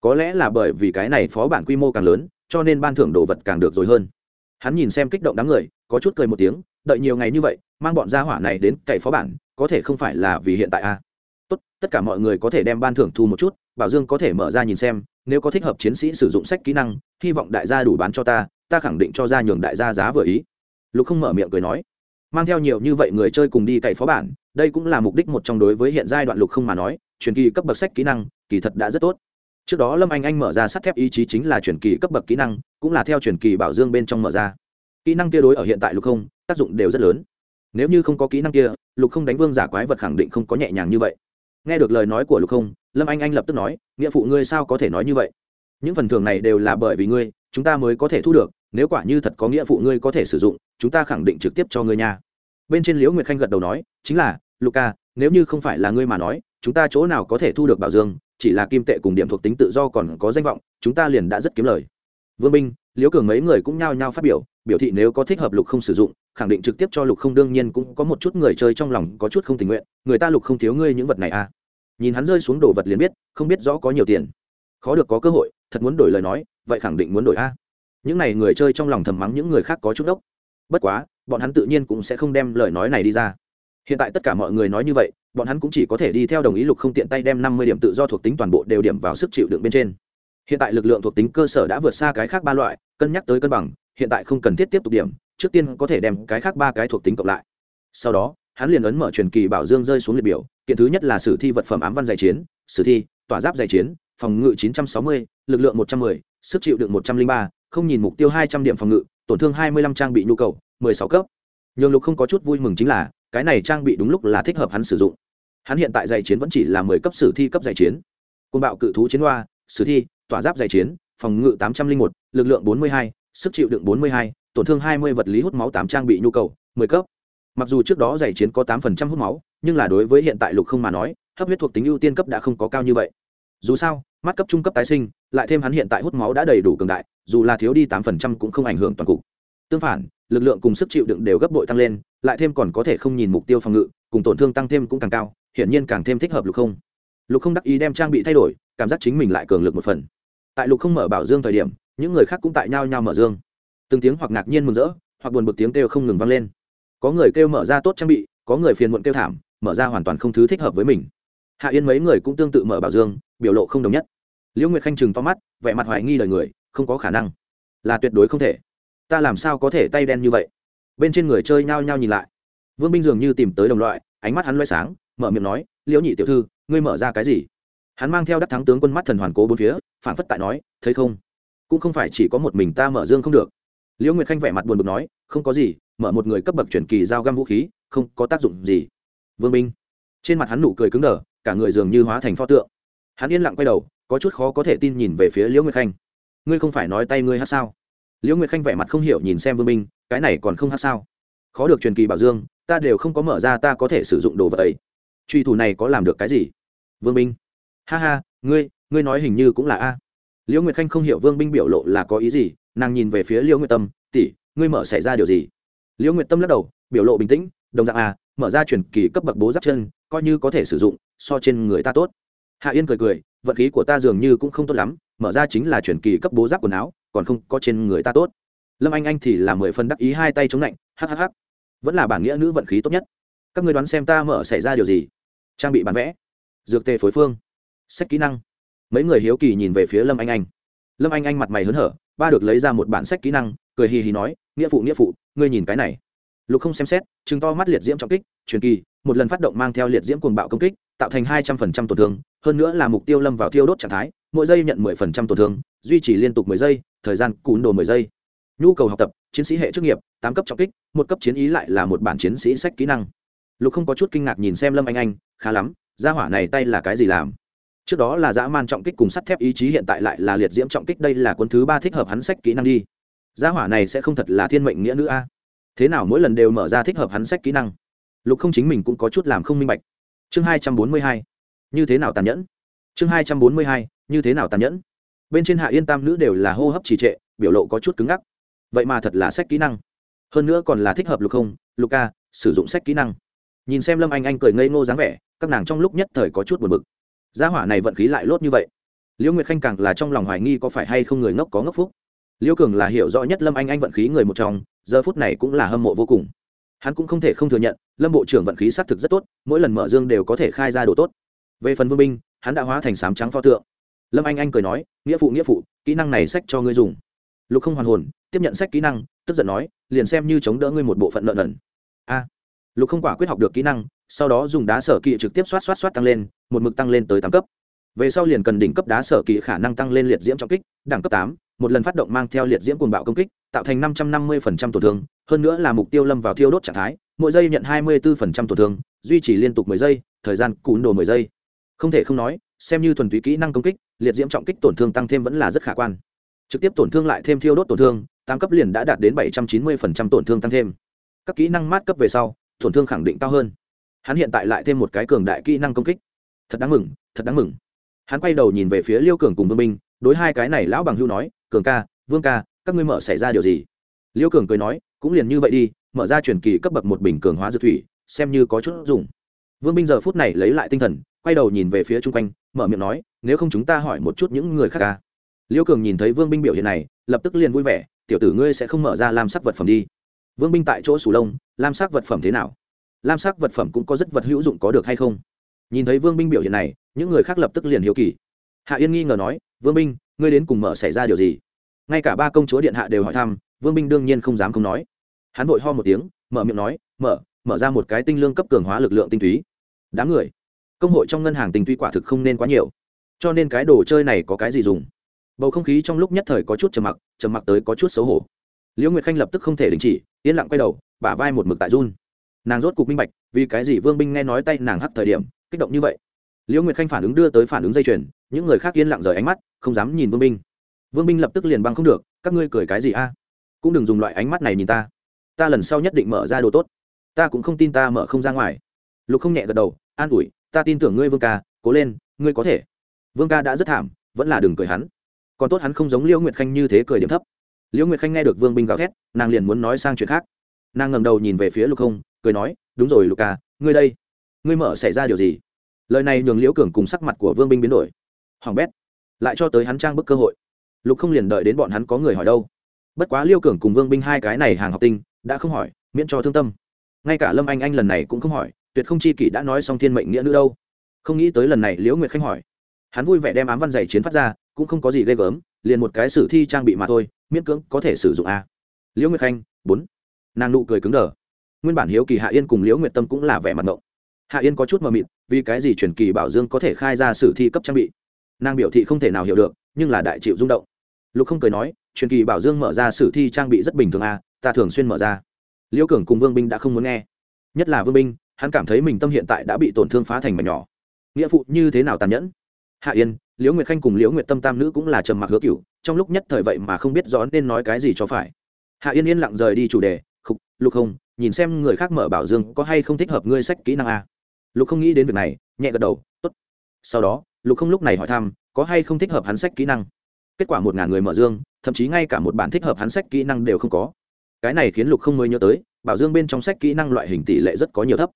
Có lẽ là bởi vì cái này phó bản quy mô càng lớn cho nên ban thưởng đồ vật càng được rồi hơn. Hắn nhìn xem kích động đám người, có chút cười một tiếng, đợi nhiều ngày như vậy, mang bọn gia hỏa này đến cậy phó bản, có thể không phải là vì hiện tại a à. tốt, tất cả mọi người có thể đem ban thưởng thu một chút, bảo dương có thể mở ra nhìn xem, nếu có thích hợp chiến sĩ sử dụng sách kỹ năng, hy vọng đại gia đủ bán cho ta ta khẳng định cho ra nhường đại gia giá vừa ý. Lục không mở miệng cười nói, mang theo nhiều như vậy người chơi cùng đi cậy phó bản, đây cũng là mục đích một trong đối với hiện giai đoạn lục không mà nói, truyền kỳ cấp bậc sách kỹ năng, kỳ thật đã rất tốt trước đó lâm anh anh mở ra sắt thép ý chí chính là truyền kỳ cấp bậc kỹ năng, cũng là theo truyền kỳ bảo dương bên trong mở ra. Kỹ năng kia đối ở hiện tại lục không, tác dụng đều rất lớn. Nếu như không có kỹ năng kia, lục không đánh vương giả quái vật khẳng định không có nhẹ nhàng như vậy. Nghe được lời nói của lục không, lâm anh anh lập tức nói, nghĩa phụ ngươi sao có thể nói như vậy? Những phần thưởng này đều là bởi vì ngươi, chúng ta mới có thể thu được, nếu quả như thật có nghĩa vụ ngươi có thể sử dụng, chúng ta khẳng định trực tiếp cho ngươi nha. Bên trên liễu nguyệt khanh gật đầu nói, chính là luca nếu như không phải là ngươi mà nói, chúng ta chỗ nào có thể thu được bảo dương chỉ là kim tệ cùng điểm thuộc tính tự do còn có danh vọng, chúng ta liền đã rất kiếm lời. Vương minh, liễu cường mấy người cũng nhao nhao phát biểu biểu thị nếu có thích hợp lục không sử dụng, khẳng định trực tiếp cho lục không đương nhiên cũng có một chút người chơi trong lòng có chút không tình nguyện, người ta lục không thiếu ngươi những vật này à. Nhìn hắn rơi xuống đồ vật liền biết, không biết rõ có nhiều tiền. Khó được có cơ hội, thật muốn đổi lời nói, vậy khẳng định muốn đổi a. Những n à y người chơi trong lòng thầm mắng những người khác có chút đốc. Bất quá, bọn hắn tự nhiên cũng sẽ không đem lời nói này đi ra. Hiện tại tất cả mọi người nói như vậy bọn hắn cũng chỉ có thể đi theo đồng ý lục không tiện tay đem năm mươi điểm tự do thuộc tính toàn bộ đều điểm vào sức chịu đựng bên trên. Hiện tại lực lượng thuộc tính cơ sở đã vượt xa cái khác ba loại cân nhắc tới cân bằng hiện tại không cần thiết tiếp tục điểm trước tiên có thể đem cái khác ba cái thuộc tính cộng lại. Sau đó hắn liền ấn mở truyền kỳ bảo dương rơi xuống liệt biểu kiện thứ nhất là sử thi vật phẩm ám văn giải chiến sử thi tỏa giáp giải chiến phòng ngự 960, lực lượng 110, sức chịu đựng 103, không nhìn mục tiêu 200 điểm phòng ngự tổn thương 25 trang bị nhu cầu 16 cấp. Nhường lục không có chút vui mừng chính là cái này trang bị đúng lúc là thích hợp hắn sử dụng. Hắn hiện tại giải chiến vẫn chỉ là 10 cấp sử thi cấp giải chiến. Côn bạo cự thú chiến hoa sử thi tỏa giáp giải chiến phòng ngự 801, lực lượng 42, sức chịu đựng 42, tổn thương 20 vật lý hút máu tám trang bị nhu cầu 10 cấp. Mặc dù trước đó giải chiến có tám phần trăm hút máu nhưng là đối với hiện tại lục không mà nói hấp huyết thuộc tính ưu tiên cấp đã không có cao như vậy. Dù sao mắt cấp trung cấp tái sinh lại thêm hắn hiện tại hút máu đã đầy đủ cường đại dù là thiếu đi tám phần trăm cũng không ảnh hưởng toàn cục tương phản, lực lượng cùng sức chịu đựng đều gấp bội tăng lên, lại thêm còn có thể không nhìn mục tiêu phòng ngự, cùng tổn thương tăng thêm cũng càng cao, hiển nhiên càng thêm thích hợp lục không. Lục không đắc ý đem trang bị thay đổi, cảm giác chính mình lại cường lực một phần. Tại lục không mở bảo dương thời điểm, những người khác cũng tại nhau nhau mở dương. Từng tiếng hoặc ngạc nhiên mừng rỡ, hoặc buồn bực tiếng kêu không ngừng vang lên. Có người kêu mở ra tốt trang bị, có người phiền muộn kêu thảm, mở ra hoàn toàn không thứ thích hợp với mình. Hạ yên mấy người cũng tương tự mở bảo dương, biểu lộ không đồng nhất. Liễu nguyệt khanh chừng to mắt, vẻ mặt hoài nghi lời người, không có khả năng. Là tuyệt đối không thể ta làm sao có thể tay đen như vậy? Bên trên người chơi nhao nhao nhìn lại. Vương binh dường như tìm tới đồng loại, ánh mắt hắn loay sáng, mở miệng nói, liễu nhị tiểu thư, ngươi mở ra cái gì? Hắn mang theo đắc thắng tướng quân mắt thần hoàn cố bốn phía phản phất tại nói, thấy không? Cũng không phải chỉ có một mình ta mở dương không được. Liễu nguyệt khanh vẻ mặt buồn bực nói, không có gì, mở một người cấp bậc chuyển kỳ giao găm vũ khí, không có tác dụng gì. Vương minh trên mặt hắn nụ cười cứng đờ, cả người dường như hóa thành pho tượng. Hắn yên lặng quay đầu, có chút khó có thể tin nhìn về phía liễu nguyệt khanh. Ngươi không phải nói tay ngươi hát sao? Liễu nguyệt khanh vẻ mặt không hiểu nhìn xem vương minh, cái này còn không hát sao? Khó được truyền kỳ bảo dương, ta đều không có mở ra ta có thể sử dụng đồ vật ấy. Truy thủ này có làm được cái gì? Vương minh. Ha ha, ngươi ngươi nói hình như cũng là a. Liễu nguyệt khanh không hiểu vương binh biểu lộ là có ý gì, nàng nhìn về phía liễu nguyệt tâm, tỷ, ngươi mở xảy ra điều gì? Liễu nguyệt tâm lắc đầu, biểu lộ bình tĩnh, đồng dạng a, mở ra truyền kỳ cấp bậc bố giáp chân, coi như có thể sử dụng, so trên người ta tốt. Hạ yên cười cười vận khí của ta dường như cũng không tốt lắm, mở ra chính là truyền kỳ cấp bố giáp quần áo còn không có trên người ta tốt. Lâm anh anh thì là mười phần đắc ý, hai tay chống lạnh hhh vẫn là bản nghĩa nữ vận khí tốt nhất. Các người đoán xem ta mở xảy ra điều gì? Trang bị bán vẽ, dược tề phối phương, sách kỹ năng. Mấy người hiếu kỳ nhìn về phía lâm anh anh. Lâm anh anh mặt mày hớn hở, ba được lấy ra một bản sách kỹ năng, cười hì hì nói, nghĩa phụ nghĩa phụ, ngươi nhìn cái này. Lục không xem xét chứng to mắt liệt diễm trọng kích, truyền kỳ, một lần phát động mang theo liệt diễm cuồng bạo công kích, tạo thành hai trăm phần trăm tổn thương, hơn nữa là mục tiêu lâm vào thiêu đốt trạng thái, mỗi giây nhận mười phần trăm tổn thương duy trì liên tục mười giây, thời gian cún đồ mười giây. Nhu cầu học tập, chiến sĩ hệ chức nghiệp, tám cấp trọng kích, một cấp chiến ý lại là một bản chiến sĩ sách kỹ năng. Lục không có chút kinh ngạc nhìn xem lâm anh anh, khá lắm, gia hỏa này tay là cái gì làm? Trước đó là dã man trọng kích cùng sắt thép, ý chí hiện tại lại là liệt diễm trọng kích, đây là cuốn thứ ba thích hợp hắn sách kỹ năng đi. Gia hỏa này sẽ không thật là thiên mệnh nghĩa nữ a. Thế nào mỗi lần đều mở ra thích hợp hắn sách kỹ năng? Lục không chính mình cũng có chút làm không minh bạch. Chương hai trăm bốn mươi hai. Như thế nào tàn nhẫn? Chương hai trăm bốn mươi hai. Như thế nào tàn nhẫn? Bên trên hạ yên tam nữ đều là hô hấp trì trệ, biểu lộ có chút cứng ngắc. Vậy mà thật là sách kỹ năng. Hơn nữa còn là thích hợp lục không, lục ca, sử dụng sách kỹ năng. Nhìn xem lâm anh anh cười ngây ngô dáng vẻ, các nàng trong lúc nhất thời có chút buồn bực. Gia hỏa này vận khí lại lốt như vậy. Liễu nguyệt khanh càng là trong lòng hoài nghi có phải hay không người ngốc có ngốc phúc. Liễu cường là hiểu rõ nhất lâm anh anh vận khí người một trong, giờ phút này cũng là hâm mộ vô cùng. Hắn cũng không thể không thừa nhận, lâm bộ trưởng vận khí xác thực rất tốt, mỗi lần mở dương đều có thể khai ra đồ tốt. Về phần vương binh hắn đã hóa thành sám trắng pho tượng lâm anh anh cười nói, nghĩa phụ nghĩa phụ, kỹ năng này sách cho ngươi dùng. Lục không hoàn hồn, tiếp nhận sách kỹ năng, tức giận nói, liền xem như chống đỡ ngươi một bộ phận lợn ẩn a. Lục không quả quyết học được kỹ năng, sau đó dùng đá sở kỵ trực tiếp xoát xoát xoát tăng lên, một mực tăng lên tới tám cấp. Về sau liền cần đỉnh cấp đá sở kỵ khả năng tăng lên liệt diễm trọng kích, đẳng cấp tám, một lần phát động mang theo liệt diễm cuồng bạo công kích, tạo thành năm trăm năm mươi tổn thương, hơn nữa là mục tiêu lâm vào thiêu đốt trạng thái, mỗi giây nhận hai mươi 24% tổn thương, duy trì liên tục mười giây, thời gian cún đồ mười giây. Không thể không nói, xem như thuần túy kỹ năng công kích liệt diễm trọng kích tổn thương tăng thêm vẫn là rất khả quan. Trực tiếp tổn thương lại thêm thiêu đốt tổn thương, tám cấp liền đã đạt đến bảy trăm chín mươi tổn thương tăng thêm. Các kỹ năng mát cấp về sau, tổn thương khẳng định cao hơn. Hắn hiện tại lại thêm một cái cường đại kỹ năng công kích. Thật đáng mừng, thật đáng mừng. Hắn quay đầu nhìn về phía liêu cường cùng vương minh, đối hai cái này lão bằng hưu nói, cường ca, vương ca, các ngươi mở xảy ra điều gì? Liêu cường cười nói, cũng liền như vậy đi, mở ra truyền kỳ cấp bậc một bình cường hóa dược thủy, xem như có chút dùng vương binh giờ phút này lấy lại tinh thần, quay đầu nhìn về phía chung quanh, mở miệng nói, nếu không chúng ta hỏi một chút những người khác ca liêu cường nhìn thấy vương binh biểu hiện này, lập tức liền vui vẻ, tiểu tử ngươi sẽ không mở ra lam sắc vật phẩm đi. Vương binh tại chỗ sù lông, lam sắc vật phẩm thế nào? Lam sắc vật phẩm cũng có rất vật hữu dụng có được hay không? Nhìn thấy vương binh biểu hiện này, những người khác lập tức liền hiếu kỳ. Hạ yên nghi ngờ nói, vương binh, ngươi đến cùng mở xảy ra điều gì? Ngay cả ba công chúa điện hạ đều hỏi thăm, vương binh đương nhiên không dám không nói. Hắn vội ho một tiếng, mở miệng nói, mở mở ra một cái tinh lương cấp cường hóa lực lượng tinh túy đám người, công hội trong ngân hàng tình tuy quả thực không nên quá nhiều, cho nên cái đồ chơi này có cái gì dùng? Bầu không khí trong lúc nhất thời có chút trầm mặc trầm mặc tới có chút xấu hổ. Liễu nguyệt khanh lập tức không thể đình chỉ, yên lặng quay đầu, bả vai một mực tại run. Nàng rốt cục minh bạch, vì cái gì vương binh nghe nói tay nàng hắt thời điểm, kích động như vậy? Liễu nguyệt khanh phản ứng đưa tới phản ứng dây chuyền, những người khác yên lặng rời ánh mắt, không dám nhìn vương binh. Vương binh lập tức liền băng không được, các ngươi cười cái gì a? Cũng đừng dùng loại ánh mắt này nhìn ta. Ta lần sau nhất định mở ra đồ tốt. Ta cũng không tin ta mở không ra ngoài lục không nhẹ gật đầu, an ủi, ta tin tưởng ngươi vương ca, cố lên, ngươi có thể. Vương ca đã rất thảm, vẫn là đừng cười hắn. Còn tốt hắn không giống liễu nguyệt khanh như thế cười điểm thấp. Liễu nguyệt khanh nghe được vương binh gào thét, nàng liền muốn nói sang chuyện khác. Nàng ngầm đầu nhìn về phía lục không, cười nói, đúng rồi lục ca, ngươi đây, ngươi mở xảy ra điều gì? Lời này nhường liễu cường cùng sắc mặt của vương binh biến đổi. Hoàng bét, lại cho tới hắn trang bức cơ hội. Lục không liền đợi đến bọn hắn có người hỏi đâu. Bất quá liêu cường cùng vương binh hai cái này hàng học tinh, đã không hỏi, miễn cho thương tâm. Ngay cả lâm anh anh lần này cũng không hỏi tuyệt không chi kỷ đã nói xong thiên mệnh nghĩa nữ đâu. Không nghĩ tới lần này liễu nguyệt khanh hỏi. Hắn vui vẻ đem ám văn giày chiến phát ra, cũng không có gì ghê gớm, liền một cái sử thi trang bị mà thôi, miễn cưỡng có thể sử dụng a. Liễu nguyệt khanh, bốn. Nàng nụ cười cứng đờ. Nguyên bản hiếu kỳ hạ yên cùng liễu nguyệt tâm cũng là vẻ mặt ngộng. Hạ yên có chút mờ mịt, vì cái gì truyền kỳ bảo dương có thể khai ra sử thi cấp trang bị? Nàng biểu thị không thể nào hiểu được, nhưng là đại chịu rung động. Lục không cười nói, truyền kỳ bảo dương mở ra sử thi trang bị rất bình thường a, ta thường xuyên mở ra. Liễu cường cùng vương binh đã không muốn nghe. Nhất là vương binh hắn cảm thấy mình tâm hiện tại đã bị tổn thương phá thành mảnh nhỏ. Nghĩa phụ như thế nào tàn nhẫn? Hạ yên, liễu nguyệt khanh cùng liễu nguyệt tâm tam nữ cũng là trầm mặc hứa cựu trong lúc nhất thời vậy mà không biết rõ nên nói cái gì cho phải. Hạ yên yên lặng rời đi chủ đề, khục, lục không nhìn xem người khác mở bảo dương có hay không thích hợp ngươi sách kỹ năng a? Lục không nghĩ đến việc này, nhẹ gật đầu, tốt. Sau đó, lục không lúc này hỏi thăm, có hay không thích hợp hắn sách kỹ năng? Kết quả một ngàn người mở dương, thậm chí ngay cả một bản thích hợp hắn sách kỹ năng đều không có. Cái này khiến lục không mới nhớ tới, bảo dương bên trong sách kỹ năng loại hình tỷ lệ rất có nhiều thấp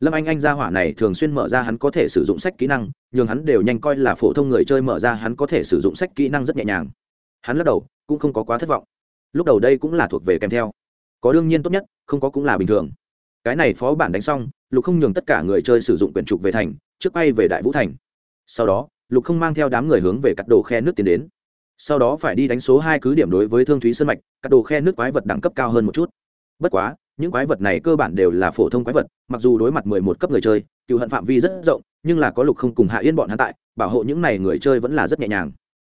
lâm anh anh gia hỏa này thường xuyên mở ra hắn có thể sử dụng sách kỹ năng, nhường hắn đều nhanh coi là phổ thông người chơi mở ra hắn có thể sử dụng sách kỹ năng rất nhẹ nhàng. Hắn lắc đầu, cũng không có quá thất vọng. Lúc đầu đây cũng là thuộc về kèm theo. Có đương nhiên tốt nhất, không có cũng là bình thường. Cái này phó bản đánh xong, lục không nhường tất cả người chơi sử dụng quyển trục về thành, trước bay về đại vũ thành. Sau đó, lục không mang theo đám người hướng về cắt đồ khe nước tiến đến. Sau đó phải đi đánh số hai cứ điểm đối với thương thúy sân mạch, cắt đồ khe nước quái vật đẳng cấp cao hơn một chút. Bất quá những quái vật này cơ bản đều là phổ thông quái vật, mặc dù đối mặt mười một cấp người chơi, cựu hận phạm vi rất rộng, nhưng là có lục không cùng hạ yên bọn hắn tại, bảo hộ những này người chơi vẫn là rất nhẹ nhàng.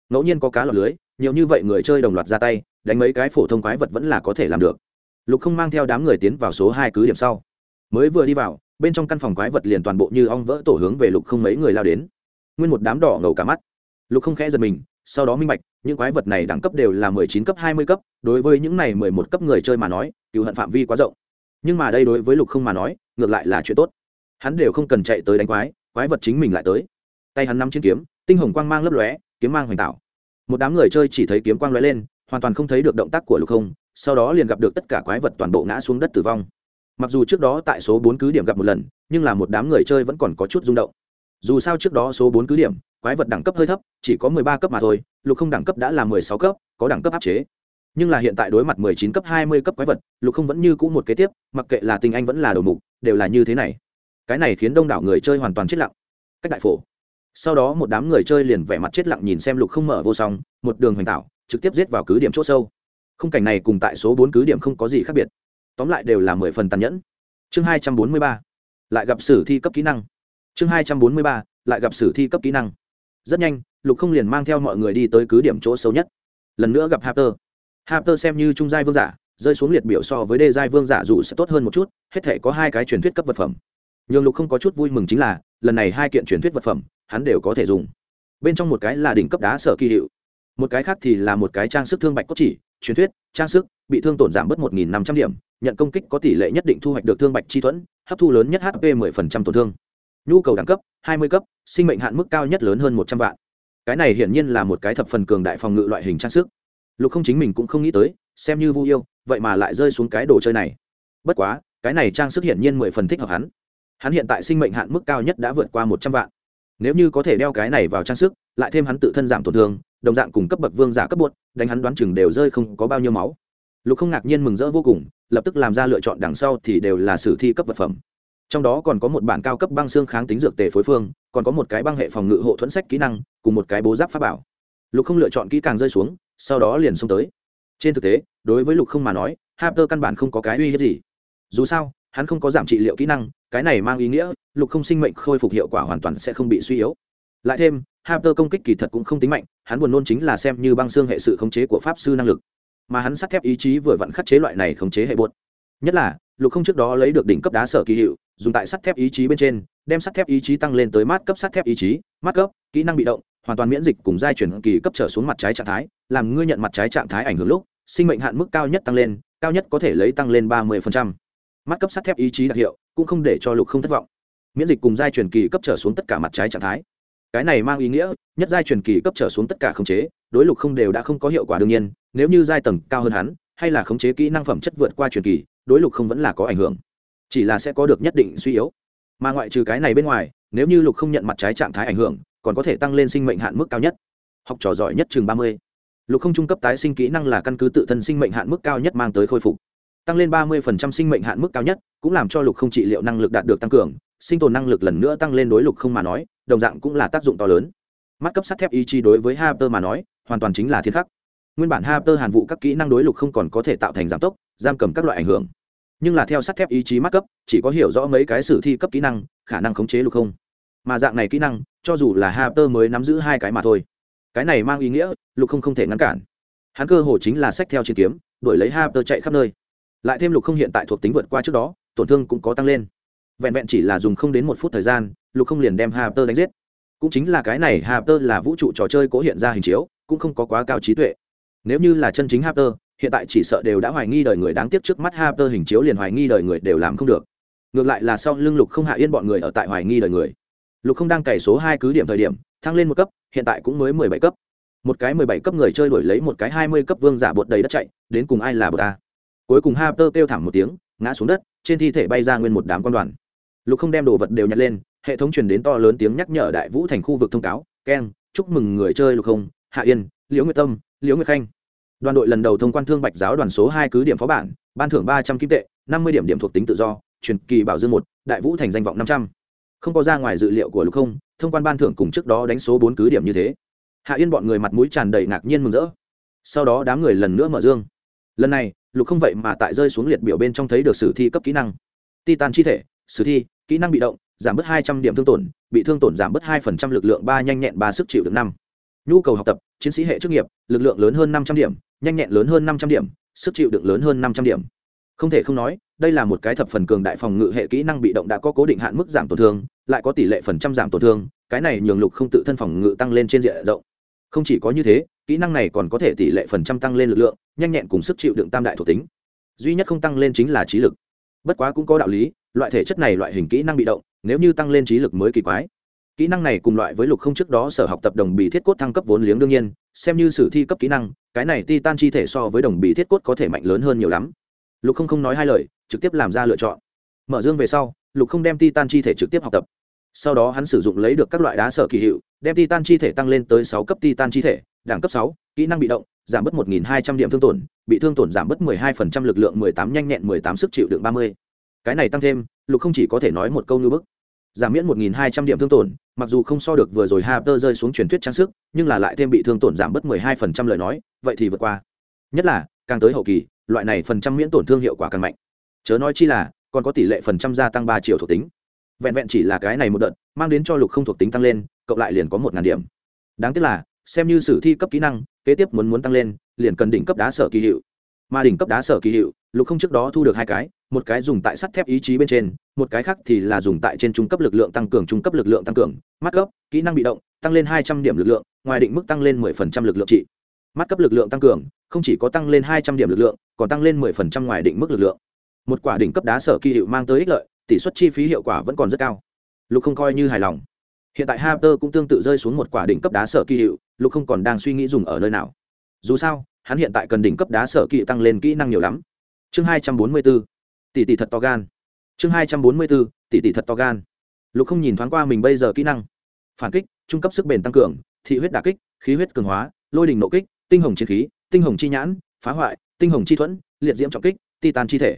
Ngẫu nhiên có cá lọc lưới, nhiều như vậy người chơi đồng loạt ra tay, đánh mấy cái phổ thông quái vật vẫn là có thể làm được. Lục không mang theo đám người tiến vào số hai cứ điểm sau. Mới vừa đi vào, bên trong căn phòng quái vật liền toàn bộ như ong vỡ tổ hướng về lục không mấy người lao đến. Nguyên một đám đỏ ngầu cả mắt. Lục không khẽ giật mình sau đó minh bạch, những quái vật này đẳng cấp đều là mười chín cấp, hai mươi cấp, đối với những này mười một cấp người chơi mà nói, cựu hận phạm vi quá rộng. Nhưng mà đây đối với lục không mà nói, ngược lại là chuyện tốt. Hắn đều không cần chạy tới đánh quái quái vật chính mình lại tới. Tay hắn nắm trên kiếm, tinh hồng quang mang lấp lóe, kiếm mang hoành tạo. Một đám người chơi chỉ thấy kiếm quang lóe lên, hoàn toàn không thấy được động tác của lục không, sau đó liền gặp được tất cả quái vật toàn bộ ngã xuống đất tử vong. Mặc dù trước đó tại số bốn cứ điểm gặp một lần, nhưng là một đám người chơi vẫn còn có chút rung động. Dù sao trước đó số bốn cứ điểm quái vật đẳng cấp hơi thấp, chỉ có mười ba cấp mà thôi, lục không đẳng cấp đã là mười sáu cấp, có đẳng cấp áp chế. Nhưng là hiện tại đối mặt mười chín cấp, hai mươi cấp quái vật, lục không vẫn như cũ một kế tiếp, mặc kệ là tình anh vẫn là đầu mục, đều là như thế này. Cái này khiến đông đảo người chơi hoàn toàn chết lặng. Cách đại phổ. Sau đó một đám người chơi liền vẻ mặt chết lặng nhìn xem lục không mở vô song, một đường hoành tạo, trực tiếp giết vào cứ điểm c h ỗ sâu. Khung cảnh này cùng tại số bốn cứ điểm không có gì khác biệt. Tóm lại đều là mười phần tàn nhẫn. Chương hai trăm bốn mươi ba. Lại gặp sử thi cấp kỹ năng. Chương hai trăm bốn mươi ba. Lại gặp sử thi cấp kỹ năng rất nhanh lục không liền mang theo mọi người đi tới cứ điểm chỗ sâu nhất lần nữa gặp Harper. Harper xem như trung giai vương giả, rơi xuống liệt biểu so với đê giai vương giả dù sẽ tốt hơn một chút, hết thể có hai cái truyền thuyết cấp vật phẩm. Nhưng Lục không có chút vui mừng chính là, lần này hai kiện truyền thuyết vật phẩm, hắn đều có thể dùng. bên trong một cái là đỉnh cấp đá sở kỳ hiệu một cái khác thì là một cái trang sức thương bạch cốt chỉ truyền thuyết trang sức bị thương tổn giảm bớt một nghìn năm trăm điểm nhận công kích có tỷ lệ nhất định thu hoạch được thương bạch chi thuẫn hấp thu lớn nhất hp mười phần trăm tổn thương nhu cầu đẳng cấp, hai mươi cấp, sinh mệnh hạn mức cao nhất lớn hơn một trăm vạn. Cái này hiển nhiên là một cái thập phần cường đại phòng ngự loại hình trang sức. Lục không chính mình cũng không nghĩ tới, xem như vu yêu, vậy mà lại rơi xuống cái đồ chơi này. Bất quá, cái này trang sức hiển nhiên mười phần thích hợp hắn. Hắn hiện tại sinh mệnh hạn mức cao nhất đã vượt qua một trăm vạn. Nếu như có thể đeo cái này vào trang sức, lại thêm hắn tự thân giảm tổn thương, đồng dạng cùng cấp bậc vương giả cấp bột đánh hắn đoán chừng đều rơi không có bao nhiêu máu. Lục không ngạc nhiên mừng rỡ vô cùng, lập tức làm ra lựa chọn đằng sau thì đều là sử thi cấp vật phẩm trong đó còn có một bản cao cấp băng xương kháng tính dược tề phối phương, còn có một cái băng hệ phòng ngự hộ thuẫn sách kỹ năng, cùng một cái bố giáp pháp bảo. Lục không lựa chọn kỹ càng rơi xuống, sau đó liền xông tới. Trên thực tế, đối với lục không mà nói, Harper căn bản không có cái uy hiếp gì. Dù sao, hắn không có giảm trị liệu kỹ năng, cái này mang ý nghĩa, lục không sinh mệnh khôi phục hiệu quả hoàn toàn sẽ không bị suy yếu. Lại thêm, Harper công kích kỳ thật cũng không tính mạnh, hắn buồn nôn chính là xem như băng xương hệ sự khống chế của pháp sư năng lực. Mà hắn sắt thép ý chí vừa vặn khắc chế loại này khống chế hệ buột. nhất là lục không trước đó lấy được đỉnh cấp đá sở kỳ hiệu, dùng tại sắt thép ý chí bên trên, đem sắt thép ý chí tăng lên tới mát cấp sắt thép ý chí, mát cấp, kỹ năng bị động, hoàn toàn miễn dịch cùng giai chuyển kỳ cấp trở xuống mặt trái trạng thái, làm ngươi nhận mặt trái trạng thái ảnh hưởng lúc, sinh mệnh hạn mức cao nhất tăng lên, cao nhất có thể lấy tăng lên ba mươi mắt cấp sắt thép ý chí đặc hiệu, cũng không để cho lục không thất vọng. Miễn dịch cùng giai truyền kỳ cấp trở xuống tất cả mặt trái trạng thái. Cái này mang ý nghĩa, nhất giai truyền kỳ cấp trở xuống tất cả khống chế, đối lục không đều đã không có hiệu quả đương nhiên, nếu như giai tầng cao hơn hắn, hay là khống chế kỹ năng phẩm chất vượt qua truyền kỳ đối lục không vẫn là có ảnh hưởng. Chỉ là sẽ có được nhất định suy yếu. Mà ngoại trừ cái này bên ngoài, nếu như lục không nhận mặt trái trạng thái ảnh hưởng, còn có thể tăng lên sinh mệnh hạn mức cao nhất. Học trò giỏi nhất chừng ba mươi. Lục không trung cấp tái sinh kỹ năng là căn cứ tự thân sinh mệnh hạn mức cao nhất mang tới khôi phục. Tăng lên ba mươi sinh mệnh hạn mức cao nhất, cũng làm cho lục không trị liệu năng lực đạt được tăng cường, sinh tồn năng lực lần nữa tăng lên đối lục không mà nói, đồng dạng cũng là tác dụng to lớn. Mắt cấp sắt thép ý chí đối với Harper mà nói, hoàn toàn chính là thiên khắc. Nguyên bản Harper hàn vụ các kỹ năng đối lục không còn có thể tạo thành giảm tốc giam cầm các loại ảnh hưởng. Nhưng là theo sắt thép ý chí mắc cấp, chỉ có hiểu rõ mấy cái sử thi cấp kỹ năng, khả năng khống chế lục không. Mà dạng này kỹ năng, cho dù là Harper mới nắm giữ hai cái mà thôi. Cái này mang ý nghĩa, lục không không thể ngăn cản. Hắn cơ hồ chính là sách theo chiến kiếm, đuổi lấy Harper chạy khắp nơi. Lại thêm lục không hiện tại thuộc tính vượt qua trước đó, tổn thương cũng có tăng lên. Vẹn vẹn chỉ là dùng không đến một phút thời gian, lục không liền đem Harper đánh giết. Cũng chính là cái này Harper là vũ trụ trò chơi cố hiện ra hình chiếu, cũng không có quá cao trí tuệ. Nếu như là chân chính Harper hiện tại chỉ sợ đều đã hoài nghi đời người đáng tiếc trước mắt Harper hình chiếu liền hoài nghi đời người đều làm không được. Ngược lại là sau lưng lục không hạ yên bọn người ở tại hoài nghi đời người. Lục không đang cày số hai cứ điểm thời điểm, thăng lên một cấp, hiện tại cũng mới mười bảy cấp. Một cái mười bảy cấp người chơi đổi lấy một cái hai mươi cấp vương giả bột đầy đất chạy, đến cùng ai là bột ta cuối cùng Harper kêu thảm một tiếng, ngã xuống đất, trên thi thể bay ra nguyên một đám quan đoàn. Lục không đem đồ vật đều nhặt lên, hệ thống truyền đến to lớn tiếng nhắc nhở đại vũ thành khu vực thông cáo keng chúc mừng người chơi lục không, hạ yên, liễu nguyệt tâm, liễu nguyệt khanh đoàn đội lần đầu thông quan thương bạch giáo đoàn số hai cứ điểm phó bản, ban thưởng ba trăm kim tệ, năm mươi điểm điểm thuộc tính tự do, truyền kỳ bảo dương một, đại vũ thành danh vọng năm trăm. Không có ra ngoài dự liệu của lục không, thông quan ban thưởng cùng trước đó đánh số bốn cứ điểm như thế. Hạ yên bọn người mặt mũi tràn đầy ngạc nhiên mừng rỡ. Sau đó đám người lần nữa mở dương. Lần này, lục không vậy mà tại rơi xuống liệt biểu bên trong thấy được sử thi cấp kỹ năng. Titan chi thể, sử thi, kỹ năng bị động, giảm bớt hai trăm điểm thương tổn, bị thương tổn giảm bớt hai phần trăm lực lượng ba nhanh nhẹn ba sức chịu được năm nhu cầu học tập, chiến sĩ hệ chức nghiệp, lực lượng lớn hơn năm trăm điểm, nhanh nhẹn lớn hơn năm trăm điểm, sức chịu đựng lớn hơn năm trăm điểm. Không thể không nói, đây là một cái thập phần cường đại phòng ngự hệ kỹ năng bị động đã có cố định hạn mức giảm tổn thương, lại có tỷ lệ phần trăm giảm tổn thương, cái này nhường lục không tự thân phòng ngự tăng lên trên diện rộng. Không chỉ có như thế, kỹ năng này còn có thể tỷ lệ phần trăm tăng lên lực lượng, nhanh nhẹn cùng sức chịu đựng tam đại thuộc tính. Duy nhất không tăng lên chính là trí lực. Bất quá cũng có đạo lý, loại thể chất này loại hình kỹ năng bị động, nếu như tăng lên trí lực mới kỳ quái kỹ năng này cùng loại với lục không trước đó sở học tập đồng bì thiết cốt thăng cấp vốn liếng đương nhiên, xem như sử thi cấp kỹ năng, cái này ti tan chi thể so với đồng bì thiết cốt có thể mạnh lớn hơn nhiều lắm. Lục không không nói hai lời, trực tiếp làm ra lựa chọn. Mở dương về sau, lục không đem ti tan chi thể trực tiếp học tập. Sau đó hắn sử dụng lấy được các loại đá sở kỳ hiệu, đem ti tan chi thể tăng lên tới sáu cấp ti tan chi thể, đẳng cấp sáu, kỹ năng bị động, giảm bớt một nghìn hai trăm điểm thương tổn, bị thương tổn giảm bớt mười hai phần trăm lực lượng mười tám nhanh nhẹn mười tám sức chịu đựng ba mươi. Cái này tăng thêm, lục không chỉ có thể nói một câu như bức giảm miễn một nghìn hai trăm điểm thương tổn, mặc dù không so được vừa rồi Harper rơi xuống truyền thuyết trang sức, nhưng là lại thêm bị thương tổn giảm bớt mười hai phần trăm lời nói, vậy thì vượt qua. Nhất là, càng tới hậu kỳ, loại này phần trăm miễn tổn thương hiệu quả càng mạnh. Chớ nói chi là, còn có tỷ lệ phần trăm gia tăng ba triệu thuộc tính. Vẹn vẹn chỉ là cái này một đợt, mang đến cho lục không thuộc tính tăng lên, cộng lại liền có một ngàn điểm. Đáng tiếc là, xem như sử thi cấp kỹ năng, kế tiếp muốn muốn tăng lên, liền cần đỉnh cấp đá sở kỳ hiệu. Mà đỉnh cấp đá sở kỳ hiệu, lục không trước đó thu được hai cái, một cái dùng tại sắt thép ý chí bên trên một cái khác thì là dùng tại trên trung cấp lực lượng tăng cường trung cấp lực lượng tăng cường, mắt cấp, kỹ năng bị động, tăng lên hai trăm điểm lực lượng, ngoài định mức tăng lên mười phần trăm lực lượng trị. Mắt cấp lực lượng tăng cường, không chỉ có tăng lên hai trăm điểm lực lượng, còn tăng lên mười phần trăm ngoài định mức lực lượng. Một quả đỉnh cấp đá sở kỳ hiệu mang tới ích lợi, tỷ suất chi phí hiệu quả vẫn còn rất cao. Lục không coi như hài lòng. Hiện tại Harper cũng tương tự rơi xuống một quả đỉnh cấp đá sở kỳ hiệu, lục không còn đang suy nghĩ dùng ở nơi nào. Dù sao, hắn hiện tại cần đỉnh cấp đá sở kỳ tăng lên kỹ năng nhiều lắm. Chương hai trăm bốn mươi bốn. Tỷ tỷ thật to gan chương hai trăm bốn mươi bốn, tỷ tỷ thật to gan. Lục không nhìn thoáng qua mình bây giờ kỹ năng. Phản kích, trung cấp sức bền tăng cường, thị huyết đà kích, khí huyết cường hóa, lôi đình nộ kích, tinh hồng chiến khí, tinh hồng chi nhãn, phá hoại, tinh hồng chi thuẫn, liệt diễm trọng kích, titan chi thể.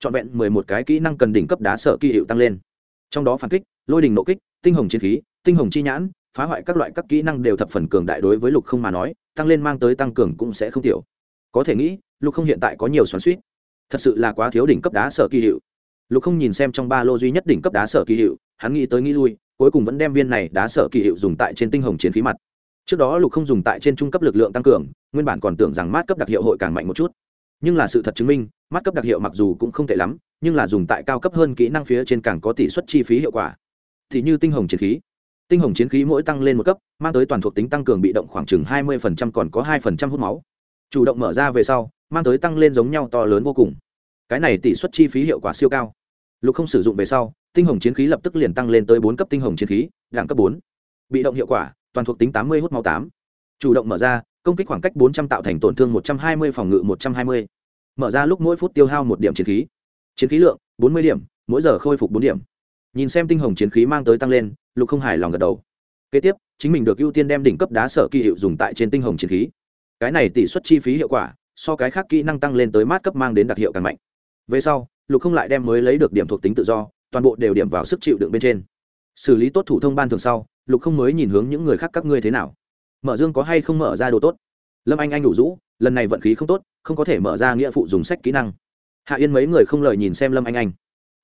Trọn vẹn mười một cái kỹ năng cần đỉnh cấp đá sở kỳ hiệu tăng lên. Trong đó phản kích, lôi đình nộ kích, tinh hồng chiến khí, tinh hồng chi nhãn, phá hoại các loại các kỹ năng đều thập phần cường đại đối với lục không mà nói, tăng lên mang tới tăng cường cũng sẽ không tiểu. Có thể nghĩ, lục không hiện tại có nhiều xoắn suýt thật sự là quá thiếu đỉnh cấp đá sở kỳ hiệu lục không nhìn xem trong ba lô duy nhất đỉnh cấp đá sở kỳ hiệu, hắn nghĩ tới nghĩ lui, cuối cùng vẫn đem viên này đá sở kỳ hiệu dùng tại trên tinh hồng chiến khí mặt. Trước đó lục không dùng tại trên trung cấp lực lượng tăng cường, nguyên bản còn tưởng rằng mát cấp đặc hiệu hội càng mạnh một chút. Nhưng là sự thật chứng minh, mát cấp đặc hiệu mặc dù cũng không tệ lắm, nhưng là dùng tại cao cấp hơn kỹ năng phía trên càng có tỷ suất chi phí hiệu quả. Thì như tinh hồng chiến khí. Tinh hồng chiến khí mỗi tăng lên một cấp, mang tới toàn thuộc tính tăng cường bị động khoảng chừng hai mươi còn có hai hút máu. Chủ động mở ra về sau, mang tới tăng lên giống nhau to lớn vô cùng cái này tỷ suất chi phí hiệu quả siêu cao. Lục không sử dụng về sau, tinh hồng chiến khí lập tức liền tăng lên tới bốn cấp tinh hồng chiến khí, đẳng cấp bốn. Bị động hiệu quả, toàn thuộc tính tám mươi hút máu tám. Chủ động mở ra, công kích khoảng cách bốn trăm tạo thành tổn thương một trăm hai mươi, phòng ngự một trăm hai mươi. Mở ra lúc mỗi phút tiêu hao một điểm chiến khí. Chiến khí lượng, bốn mươi điểm, mỗi giờ khôi phục bốn điểm. Nhìn xem tinh hồng chiến khí mang tới tăng lên, lục không hài lòng gật đầu. Kế tiếp, chính mình được ưu tiên đem đỉnh cấp đá sở kỳ hiệu dùng tại trên tinh hồng chiến khí. Cái này tỷ suất chi phí hiệu quả, so cái khác kỹ năng tăng lên tới mát cấp mang đến đặc hiệu càng mạnh về sau, lục không lại đem mới lấy được điểm thuộc tính tự do, toàn bộ đều điểm vào sức chịu đựng bên trên. Xử lý tốt thủ thông ban thường sau, lục không mới nhìn hướng những người khác, các ngươi thế nào? Mở dương có hay không mở ra đồ tốt? Lâm anh anh đủ rũ, lần này vận khí không tốt, không có thể mở ra nghĩa phụ dùng sách kỹ năng. Hạ yên mấy người không lời nhìn xem lâm anh anh.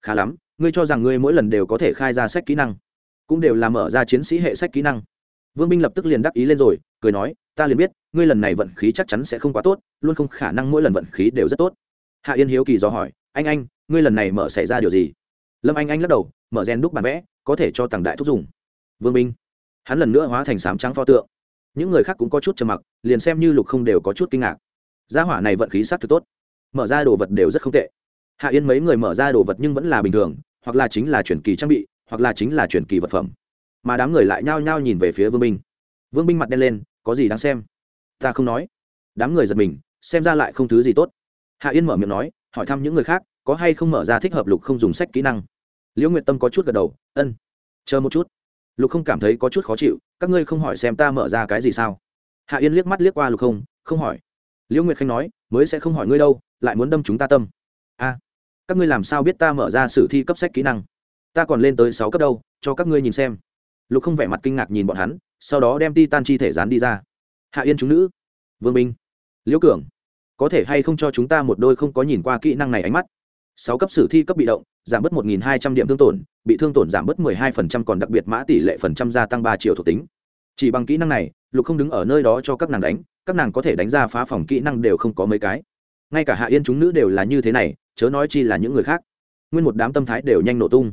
Khá lắm, ngươi cho rằng ngươi mỗi lần đều có thể khai ra sách kỹ năng? Cũng đều là mở ra chiến sĩ hệ sách kỹ năng. Vương binh lập tức liền đắc ý lên rồi, cười nói, ta liền biết, ngươi lần này vận khí chắc chắn sẽ không quá tốt, luôn không khả năng mỗi lần vận khí đều rất tốt hạ yên hiếu kỳ do hỏi anh anh ngươi lần này mở xảy ra điều gì? Lâm anh anh lắc đầu mở rèn đúc bản vẽ có thể cho tàng đại thúc dùng. Vương Minh, hắn lần nữa hóa thành sám trắng pho tượng. Những người khác cũng có chút trầm mặc liền xem như lục không đều có chút kinh ngạc. Gia hỏa này vận khí s á c thực tốt mở ra đồ vật đều rất không tệ. Hạ yên mấy người mở ra đồ vật nhưng vẫn là bình thường hoặc là chính là chuyển kỳ trang bị hoặc là chính là chuyển kỳ vật phẩm. Mà đám người lại nhao nhao nhìn về phía vương Minh. vương Minh mặt đen lên có gì đáng xem? Ta không nói. Đám người giật mình xem ra lại không thứ gì tốt hạ yên mở miệng nói, hỏi thăm những người khác, có hay không mở ra thích hợp lục không dùng sách kỹ năng. Liễu nguyệt tâm có chút gật đầu, ân, chờ một chút. Lục không cảm thấy có chút khó chịu, các ngươi không hỏi xem ta mở ra cái gì sao? Hạ yên liếc mắt liếc qua lục không không hỏi. Liễu nguyệt khanh nói, mới sẽ không hỏi ngươi đâu, lại muốn đâm chúng ta tâm. A, các ngươi làm sao biết ta mở ra sử thi cấp sách kỹ năng? Ta còn lên tới sáu cấp đâu, cho các ngươi nhìn xem. Lục không vẻ mặt kinh ngạc nhìn bọn hắn, sau đó đem ti tan chi thể dán đi ra. Hạ yên chúng nữ, vương minh liễu cường có thể hay không cho chúng ta một đôi không có nhìn qua kỹ năng này ánh mắt. Sáu cấp sử thi cấp bị động, giảm bớt một nghìn hai trăm điểm thương tổn, bị thương tổn giảm bớt mười hai phần trăm còn đặc biệt mã tỷ lệ phần trăm gia tăng ba triệu thuộc tính. Chỉ bằng kỹ năng này, lục không đứng ở nơi đó cho các nàng đánh, các nàng có thể đánh ra phá phòng kỹ năng đều không có mấy cái. Ngay cả hạ yên chúng nữ đều là như thế này, chớ nói chi là những người khác. Nguyên một đám tâm thái đều nhanh nổ tung.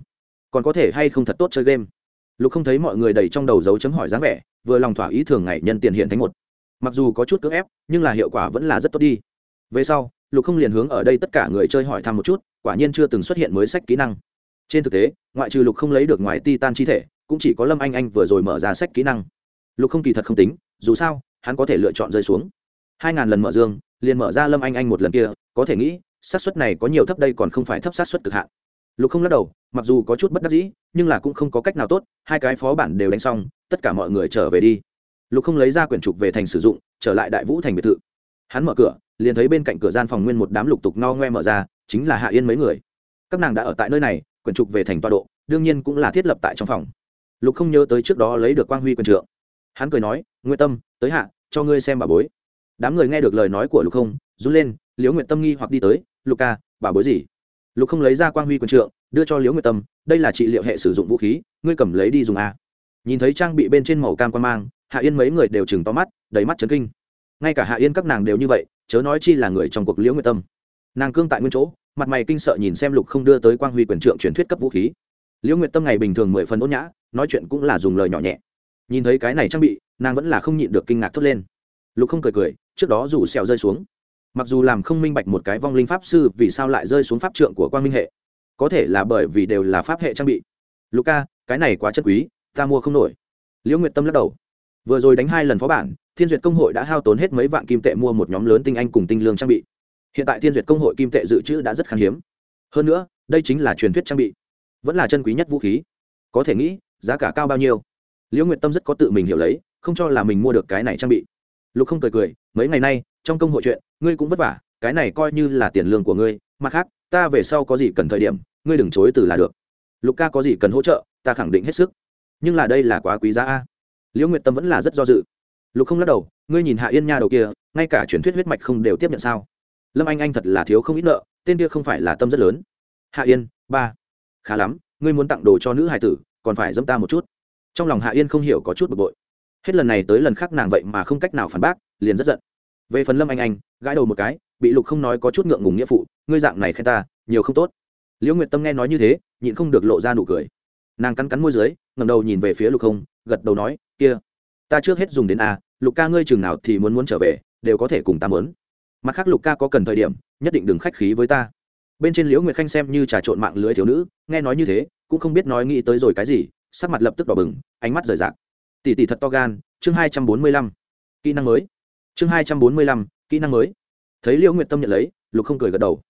Còn có thể hay không thật tốt chơi game? Lục không thấy mọi người đầy trong đầu dấu chấm hỏi dáng vẻ, vừa lòng thỏa ý thường ngày nhân tiền hiện thánh một. Mặc dù có chút cưỡng ép, nhưng là hiệu quả vẫn là rất tốt đi về sau, lục không liền hướng ở đây tất cả người chơi hỏi thăm một chút, quả nhiên chưa từng xuất hiện mới sách kỹ năng. Trên thực tế, ngoại trừ lục không lấy được ngoài ti tan chi thể, cũng chỉ có lâm anh anh vừa rồi mở ra sách kỹ năng. Lục không kỳ thật không tính, dù sao, hắn có thể lựa chọn rơi xuống. Hai ngàn lần mở dương, liền mở ra lâm anh anh một lần kia, có thể nghĩ, xác suất này có nhiều thấp đây còn không phải thấp xác suất cực hạn. Lục không lắc đầu, mặc dù có chút bất đắc dĩ, nhưng là cũng không có cách nào tốt, hai cái phó bản đều đánh xong, tất cả mọi người trở về đi. Lục không lấy ra quyển trục về thành sử dụng, trở lại đại vũ thành biệt thự. Hắn mở cửa liền thấy bên cạnh cửa gian phòng nguyên một đám lục tục no ngoe mở ra, chính là hạ yên mấy người. Các nàng đã ở tại nơi này, quyển trục về thành tọa độ, đương nhiên cũng là thiết lập tại trong phòng. Lục không nhớ tới trước đó lấy được quang huy quyền trượng. Hắn cười nói nguyện tâm, tới hạ, cho ngươi xem bà bối. Đám người nghe được lời nói của lục không, run lên, liễu nguyện tâm nghi hoặc đi tới, lục ca, bà bối gì? Lục không lấy ra quang huy quyền trượng, đưa cho liễu nguyện tâm, đây là trị liệu hệ sử dụng vũ khí, ngươi cầm lấy đi dùng a. Nhìn thấy trang bị bên trên màu cam quan mang, hạ yên mấy người đều chừng to mắt, đầy mắt chấn kinh. Ngay cả hạ yên các nàng đều như vậy chớ nói chi là người trong cuộc liễu Nguyệt tâm. Nàng cương tại nguyên chỗ, mặt mày kinh sợ nhìn xem lục không đưa tới quang huy quyền trượng truyền thuyết cấp vũ khí. Liễu Nguyệt tâm ngày bình thường mười phần ôn nhã, nói chuyện cũng là dùng lời nhỏ nhẹ. Nhìn thấy cái này trang bị, nàng vẫn là không nhịn được kinh ngạc thốt lên. Lục không cười cười, trước đó rủ xèo rơi xuống. Mặc dù làm không minh bạch một cái vong linh pháp sư vì sao lại rơi xuống pháp trượng của quang minh hệ, có thể là bởi vì đều là pháp hệ trang bị. Lục ca, cái này quá chất quý, ta mua không nổi. Liễu nguyệt tâm lắc đầu vừa rồi đánh hai lần phó bản, thiên duyệt công hội đã hao tốn hết mấy vạn kim tệ mua một nhóm lớn tinh anh cùng tinh lương trang bị. Hiện tại thiên duyệt công hội kim tệ dự trữ đã rất khan hiếm. Hơn nữa, đây chính là truyền thuyết trang bị. Vẫn là chân quý nhất vũ khí. Có thể nghĩ, giá cả cao bao nhiêu? Liễu nguyệt tâm rất có tự mình hiểu lấy, không cho là mình mua được cái này trang bị. Lục không cười cười, mấy ngày nay, trong công hội chuyện, ngươi cũng vất vả, cái này coi như là tiền lương của ngươi, mặt khác, ta về sau có gì cần thời điểm, ngươi đừng chối từ là được. Lục ca có gì cần hỗ trợ, ta khẳng định hết sức. Nhưng là đây là quá quý giá a liễu nguyệt tâm vẫn là rất do dự. Lục không lắc đầu, ngươi nhìn hạ yên nha đầu kia, ngay cả truyền thuyết huyết mạch không đều tiếp nhận sao? Lâm anh anh thật là thiếu không ít nợ, tên kia không phải là tâm rất lớn. Hạ yên, ba. Khá lắm, ngươi muốn tặng đồ cho nữ hài tử, còn phải dâm ta một chút. Trong lòng hạ yên không hiểu có chút bực bội. Hết lần này tới lần khác nàng vậy mà không cách nào phản bác, liền rất giận. Về phần lâm anh anh, gãi đầu một cái, bị lục không nói có chút ngượng ngùng nghĩa phụ, ngươi dạng này khen ta, nhiều không tốt. Liễu nguyệt tâm nghe nói như thế, nhịn không được lộ ra nụ cười. Nàng cắn cắn môi dưới ngầm đầu nhìn về phía lục không gật đầu nói, kia, ta trước hết dùng đến a, lục ca ngươi chừng nào thì muốn muốn trở về, đều có thể cùng ta mớn. Mặt khác lục ca có cần thời điểm, nhất định đừng khách khí với ta. Bên trên liễu nguyệt khanh xem như trà trộn mạng lưới thiếu nữ, nghe nói như thế, cũng không biết nói nghĩ tới rồi cái gì, sắc mặt lập tức đỏ bừng, ánh mắt rời rạc. Tỷ tỷ thật to gan, chương hai trăm bốn mươi lăm, kỹ năng mới. Chương hai trăm bốn mươi lăm, kỹ năng mới. Thấy liễu nguyệt tâm nhận lấy, lục không cười gật đầu.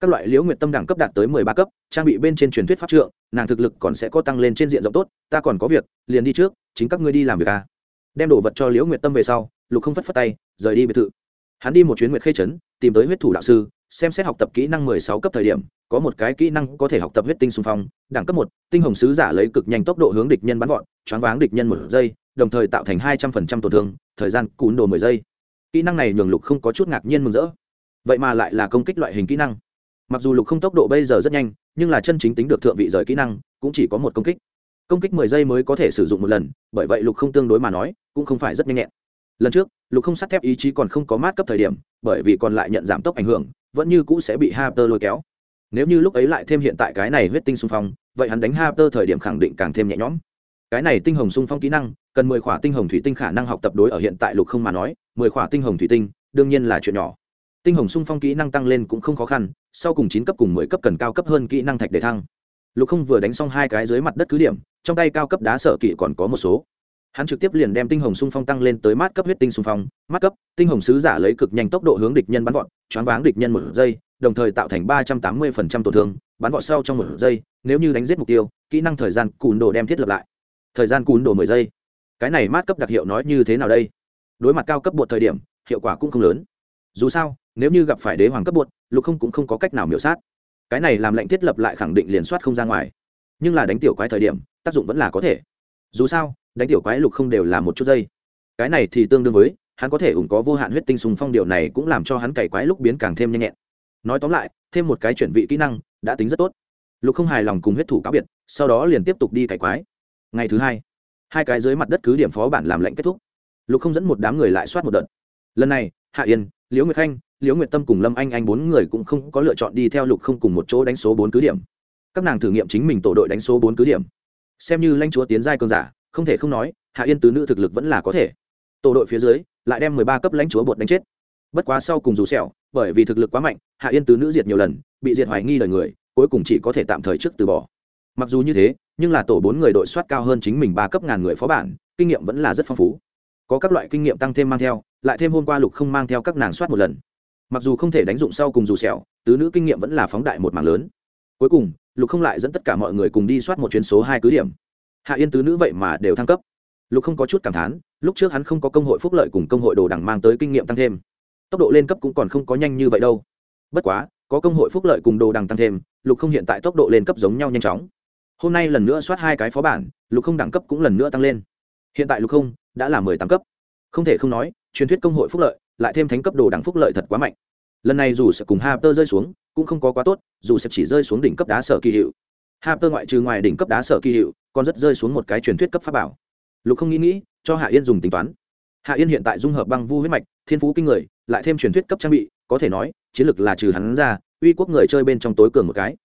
Các loại liễu nguyệt tâm đẳng cấp đạt tới mười ba cấp, trang bị bên trên truyền thuyết pháp trượng nàng thực lực còn sẽ có tăng lên trên diện rộng tốt, ta còn có việc, liền đi trước, chính các ngươi đi làm việc à. đem đồ vật cho liễu nguyệt tâm về sau, lục không phất phất tay, rời đi biệt thự. Hắn đi một chuyến nguyệt khê trấn, tìm tới huyết thủ đạo sư, xem xét học tập kỹ năng mười sáu cấp thời điểm, có một cái kỹ năng có thể học tập huyết tinh xung phong, đẳng cấp một, tinh hồng sứ giả lấy cực nhanh tốc độ hướng địch nhân bắn gọn choáng váng địch nhân một giây, đồng thời tạo thành hai trăm phần trăm tổn thương, thời gian cún đồ mười giây. Kỹ năng này nhường lục không có chút ngạc nhiên mừng rỡ. Vậy mà lại là công kích loại hình kỹ năng mặc dù lục không tốc độ bây giờ rất nhanh, nhưng là chân chính tính được thượng vị rời kỹ năng, cũng chỉ có một công kích. Công kích mười giây mới có thể sử dụng một lần, bởi vậy lục không tương đối mà nói, cũng không phải rất nhanh nhẹn. Lần trước, lục không sắt thép ý chí còn không có mát cấp thời điểm, bởi vì còn lại nhận giảm tốc ảnh hưởng, vẫn như cũ sẽ bị Harper lôi kéo. Nếu như lúc ấy lại thêm hiện tại cái này huyết tinh xung phong, vậy hắn đánh Harper thời điểm khẳng định càng thêm nhẹ nhõm. Cái này tinh hồng xung phong kỹ năng, cần mười khỏa tinh hồng thủy tinh khả năng học tập đối ở hiện tại lục không mà nói, mười khỏa tinh hồng thủy tinh, đương nhiên là chuyện nhỏ tinh hồng sung phong kỹ năng tăng lên cũng không khó khăn, sau cùng chín cấp cùng mười cấp cần cao cấp hơn kỹ năng thạch để thăng. Lục không vừa đánh xong hai cái dưới mặt đất cứ điểm, trong tay cao cấp đá sở kỵ còn có một số. Hắn trực tiếp liền đem tinh hồng sung phong tăng lên tới mát cấp huyết tinh sung phong, mát cấp, tinh hồng sứ giả lấy cực nhanh tốc độ hướng địch nhân bắn vọt, choáng váng địch nhân một giây, đồng thời tạo thành ba trăm tám mươi phần trăm tổn thương, bắn vọt sau trong một giây, nếu như đánh giết mục tiêu, kỹ năng thời gian cùn đồ đem thiết lập lại. Thời gian cùn đồ mười giây. Cái này mát cấp đặc hiệu nói như thế nào đây? Đối mặt cao cấp bột thời điểm, hiệu quả cũng không lớn dù sao, nếu như gặp phải đế hoàng cấp bột, lục không cũng không có cách nào miểu sát. Cái này làm lệnh thiết lập lại khẳng định liền soát không ra ngoài. Nhưng là đánh tiểu quái thời điểm, tác dụng vẫn là có thể. Dù sao, đánh tiểu quái lục không đều là một chút giây cái này thì tương đương với, hắn có thể ủng có vô hạn huyết tinh sùng phong điều này cũng làm cho hắn cày quái lúc biến càng thêm nhanh nhẹn. Nói tóm lại, thêm một cái chuyển vị kỹ năng, đã tính rất tốt. Lục không hài lòng cùng huyết thủ cáo biệt, sau đó liền tiếp tục đi cày quái. Ngày thứ hai hai cái dưới mặt đất cứ điểm phó bản làm lệnh kết thúc. Lục không dẫn một đám người lại soát một đợt. Lần này, hạ yên liễu nguyệt khanh, liễu nguyệt tâm cùng lâm anh anh bốn người cũng không có lựa chọn đi theo lục không cùng một chỗ đánh số bốn cứ điểm. Các nàng thử nghiệm chính mình tổ đội đánh số bốn cứ điểm. Xem như lãnh chúa tiến giai cơn giả, không thể không nói, hạ yên tứ nữ thực lực vẫn là có thể. Tổ đội phía dưới, lại đem mười ba cấp lãnh chúa bột đánh chết. Bất quá sau cùng dù sẹo, bởi vì thực lực quá mạnh, hạ yên tứ nữ diệt nhiều lần, bị diệt hoài nghi đời người, cuối cùng chỉ có thể tạm thời trước từ bỏ. Mặc dù như thế, nhưng là tổ bốn người đội soát cao hơn chính mình ba cấp ngàn người phó bản, kinh nghiệm vẫn là rất phong phú có các loại kinh nghiệm tăng thêm mang theo, lại thêm hôm qua lục không mang theo các nàng soát một lần. Mặc dù không thể đánh dụng sau cùng dù sẹo, tứ nữ kinh nghiệm vẫn là phóng đại một mảng lớn. Cuối cùng, lục không lại dẫn tất cả mọi người cùng đi soát một chuyến số hai cứ điểm. Hạ yên tứ nữ vậy mà đều thăng cấp. Lục không có chút cảm thán, lúc trước hắn không có công hội phúc lợi cùng công hội đồ đẳng mang tới kinh nghiệm tăng thêm. Tốc độ lên cấp cũng còn không có nhanh như vậy đâu. Bất quá, có công hội phúc lợi cùng đồ đẳng tăng thêm, lục không hiện tại tốc độ lên cấp giống nhau nhanh chóng. Hôm nay lần nữa soát hai cái phó bản, lục không đẳng cấp cũng lần nữa tăng lên. Hiện tại lục không đã là mười tám cấp. Không thể không nói, truyền thuyết công hội phúc lợi, lại thêm thánh cấp đồ đẳng phúc lợi thật quá mạnh. Lần này dù sẽ cùng Harper rơi xuống, cũng không có quá tốt, dù sẽ chỉ rơi xuống đỉnh cấp đá sở kỳ hiệu. Harper ngoại trừ ngoài đỉnh cấp đá sở kỳ hiệu, còn rất rơi xuống một cái truyền thuyết cấp pháp bảo. Lục không nghĩ nghĩ, cho hạ yên dùng tính toán. Hạ yên hiện tại dung hợp băng vu huyết mạch, thiên phú kinh người, lại thêm truyền thuyết cấp trang bị, có thể nói, chiến lược là trừ hắn ra, uy quốc người chơi bên trong tối cường một cái.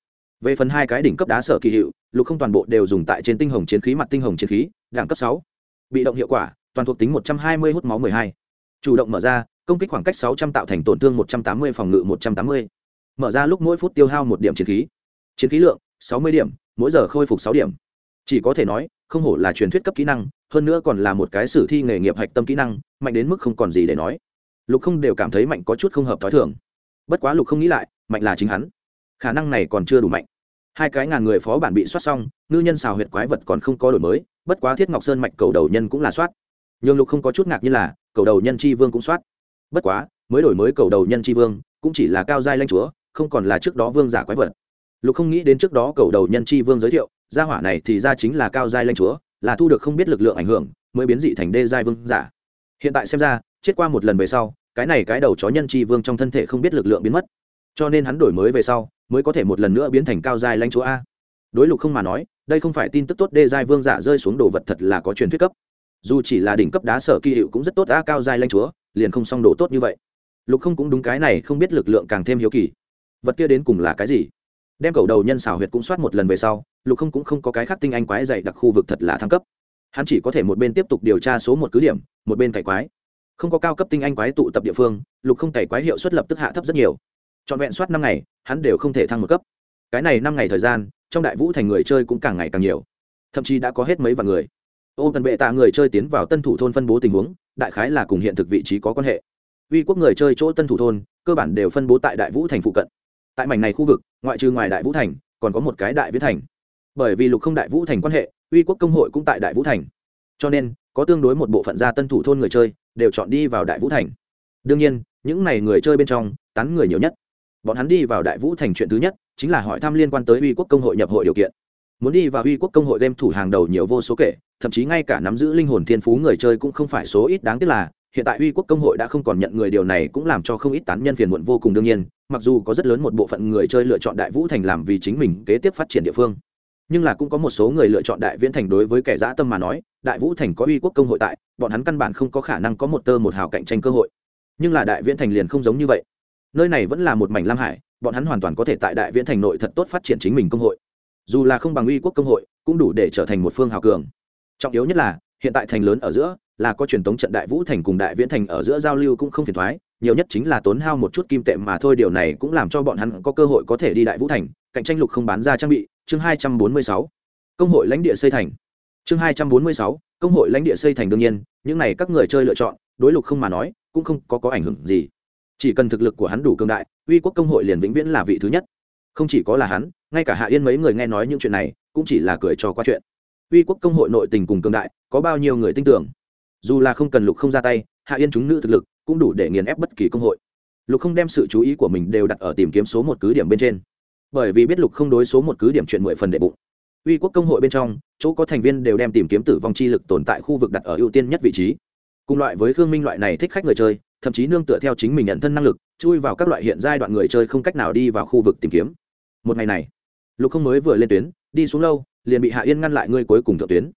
Về phần hai cái đỉnh cấp đá sở kỳ hiệu, lục không toàn bộ đều dùng tại trên tinh hồng chiến khí mặt tinh hồng chiến khí, đẳng cấp sáu. Bị động hiệu quả toàn thuộc tính một trăm hai mươi hút máu mười hai. Chủ động mở ra, công kích khoảng cách sáu trăm tạo thành tổn thương một trăm tám mươi, phòng ngự một trăm tám mươi. Mở ra lúc mỗi phút tiêu hao một điểm chiến khí. Chiến khí lượng, sáu mươi điểm, mỗi giờ khôi phục sáu điểm. Chỉ có thể nói, không hổ là truyền thuyết cấp kỹ năng, hơn nữa còn là một cái sử thi nghề nghiệp hạch tâm kỹ năng, mạnh đến mức không còn gì để nói. Lục không đều cảm thấy mạnh có chút không hợp t h ó i thường. Bất quá lục không nghĩ lại, mạnh là chính hắn. Khả năng này còn chưa đủ mạnh. Hai cái ngàn người phó bản bị soát xong, ngư nhân xào huyệt quái vật còn không có đổi mới, bất quá thiết ngọc sơn mạch cầu đầu nhân cũng là soát nhường lục không có chút ngạc như là, cầu đầu nhân tri vương cũng soát. Bất quá, mới đổi mới cầu đầu nhân tri vương, cũng chỉ là cao giai lanh chúa, không còn là trước đó vương giả quái vật. Lục không nghĩ đến trước đó cầu đầu nhân tri vương giới thiệu, gia hỏa này thì ra chính là cao giai lanh chúa, là thu được không biết lực lượng ảnh hưởng, mới biến dị thành đê giai vương giả. Hiện tại xem ra, chết qua một lần về sau, cái này cái đầu chó nhân tri vương trong thân thể không biết lực lượng biến mất. Cho nên hắn đổi mới về sau, mới có thể một lần nữa biến thành cao giai lanh chúa a. Đối lục không mà nói, đây không phải tin tức tốt đê giai vương giả rơi xuống đồ vật thật là có truyền thuyết cấp dù chỉ là đỉnh cấp đá sở kỳ hiệu cũng rất tốt đã cao dài lanh chúa, liền không xong đồ tốt như vậy. Lục không cũng đúng cái này, không biết lực lượng càng thêm hiếu kỳ. Vật kia đến cùng là cái gì? Đem cầu đầu nhân xảo huyệt cũng soát một lần về sau, lục không cũng không có cái khác tinh anh quái dày đặc khu vực thật là thăng cấp. Hắn chỉ có thể một bên tiếp tục điều tra số một cứ điểm, một bên cày quái. Không có cao cấp tinh anh quái tụ tập địa phương, lục không cày quái hiệu suất lập tức hạ thấp rất nhiều. Trọn vẹn soát năm ngày, hắn đều không thể thăng một cấp. Cái này năm ngày thời gian, trong đại vũ thành người chơi cũng càng ngày càng nhiều. Thậm chí đã có hết mấy vạn người ô tần bệ tạ người chơi tiến vào tân thủ thôn phân bố tình huống, đại khái là cùng hiện thực vị trí có quan hệ. Uy quốc người chơi chỗ tân thủ thôn, cơ bản đều phân bố tại đại vũ thành phụ cận. Tại mảnh này khu vực, ngoại trừ ngoài đại vũ thành, còn có một cái đại viễn thành. Bởi vì lục không đại vũ thành quan hệ, uy quốc công hội cũng tại đại vũ thành. Cho nên, có tương đối một bộ phận gia tân thủ thôn người chơi, đều chọn đi vào đại vũ thành. Đương nhiên, những n à y người chơi bên trong, tán người nhiều nhất. Bọn hắn đi vào đại vũ thành chuyện thứ nhất, chính là hỏi thăm liên quan tới uy quốc công hội nhập hội điều kiện. Muốn đi vào uy quốc công hội đem thủ hàng đầu nhiều vô số kể thậm chí ngay cả nắm giữ linh hồn thiên phú người chơi cũng không phải số ít đáng tiếc là, hiện tại uy quốc công hội đã không còn nhận người điều này cũng làm cho không ít tán nhân phiền muộn vô cùng đương nhiên, mặc dù có rất lớn một bộ phận người chơi lựa chọn đại vũ thành làm vì chính mình kế tiếp phát triển địa phương. Nhưng là cũng có một số người lựa chọn đại viễn thành đối với kẻ dã tâm mà nói, đại vũ thành có uy quốc công hội tại, bọn hắn căn bản không có khả năng có một tơ một hào cạnh tranh cơ hội. Nhưng là đại viễn thành liền không giống như vậy. Nơi này vẫn là một mảnh lam hải, bọn hắn hoàn toàn có thể tại đại viễn thành nội thật tốt phát triển chính mình công hội. Dù là không bằng uy quốc công hội, cũng đủ để trở thành một phương hào cường trọng yếu nhất là hiện tại thành lớn ở giữa là có truyền thống trận đại vũ thành cùng đại viễn thành ở giữa giao lưu cũng không phiền thoái nhiều nhất chính là tốn hao một chút kim tệ mà thôi điều này cũng làm cho bọn hắn có cơ hội có thể đi đại vũ thành cạnh tranh lục không bán ra trang bị. Chương hai trăm bốn mươi sáu công hội lãnh địa xây thành. Chương hai trăm bốn mươi sáu công hội lãnh địa xây thành đương nhiên những này các người chơi lựa chọn đối lục không mà nói cũng không có, có ảnh hưởng gì. Chỉ cần thực lực của hắn đủ cường đại uy quốc công hội liền vĩnh viễn là vị thứ nhất. Không chỉ có là hắn ngay cả hạ yên mấy người nghe nói những chuyện này cũng chỉ là cười cho qua chuyện uy quốc công hội nội tình cùng cường đại, có bao nhiêu người tin tưởng? Dù là không cần lục không ra tay, hạ yên chúng nữ thực lực cũng đủ để nghiền ép bất kỳ công hội. Lục không đem sự chú ý của mình đều đặt ở tìm kiếm số một cứ điểm bên trên. Bởi vì biết lục không đối số một cứ điểm chuyện mười phần đệ bụng. Uy quốc công hội bên trong, chỗ có thành viên đều đem tìm kiếm tử vong chi lực tồn tại khu vực đặt ở ưu tiên nhất vị trí. Cùng loại với khương minh loại này thích khách người chơi, thậm chí nương tựa theo chính mình nhận thân năng lực, chui vào các loại hiện giai đoạn người chơi không cách nào đi vào khu vực tìm kiếm. Một ngày này, lục không mới vừa lên tuyến, đi xuống lâu liền bị hạ yên ngăn lại ngươi cuối cùng thượng tuyến.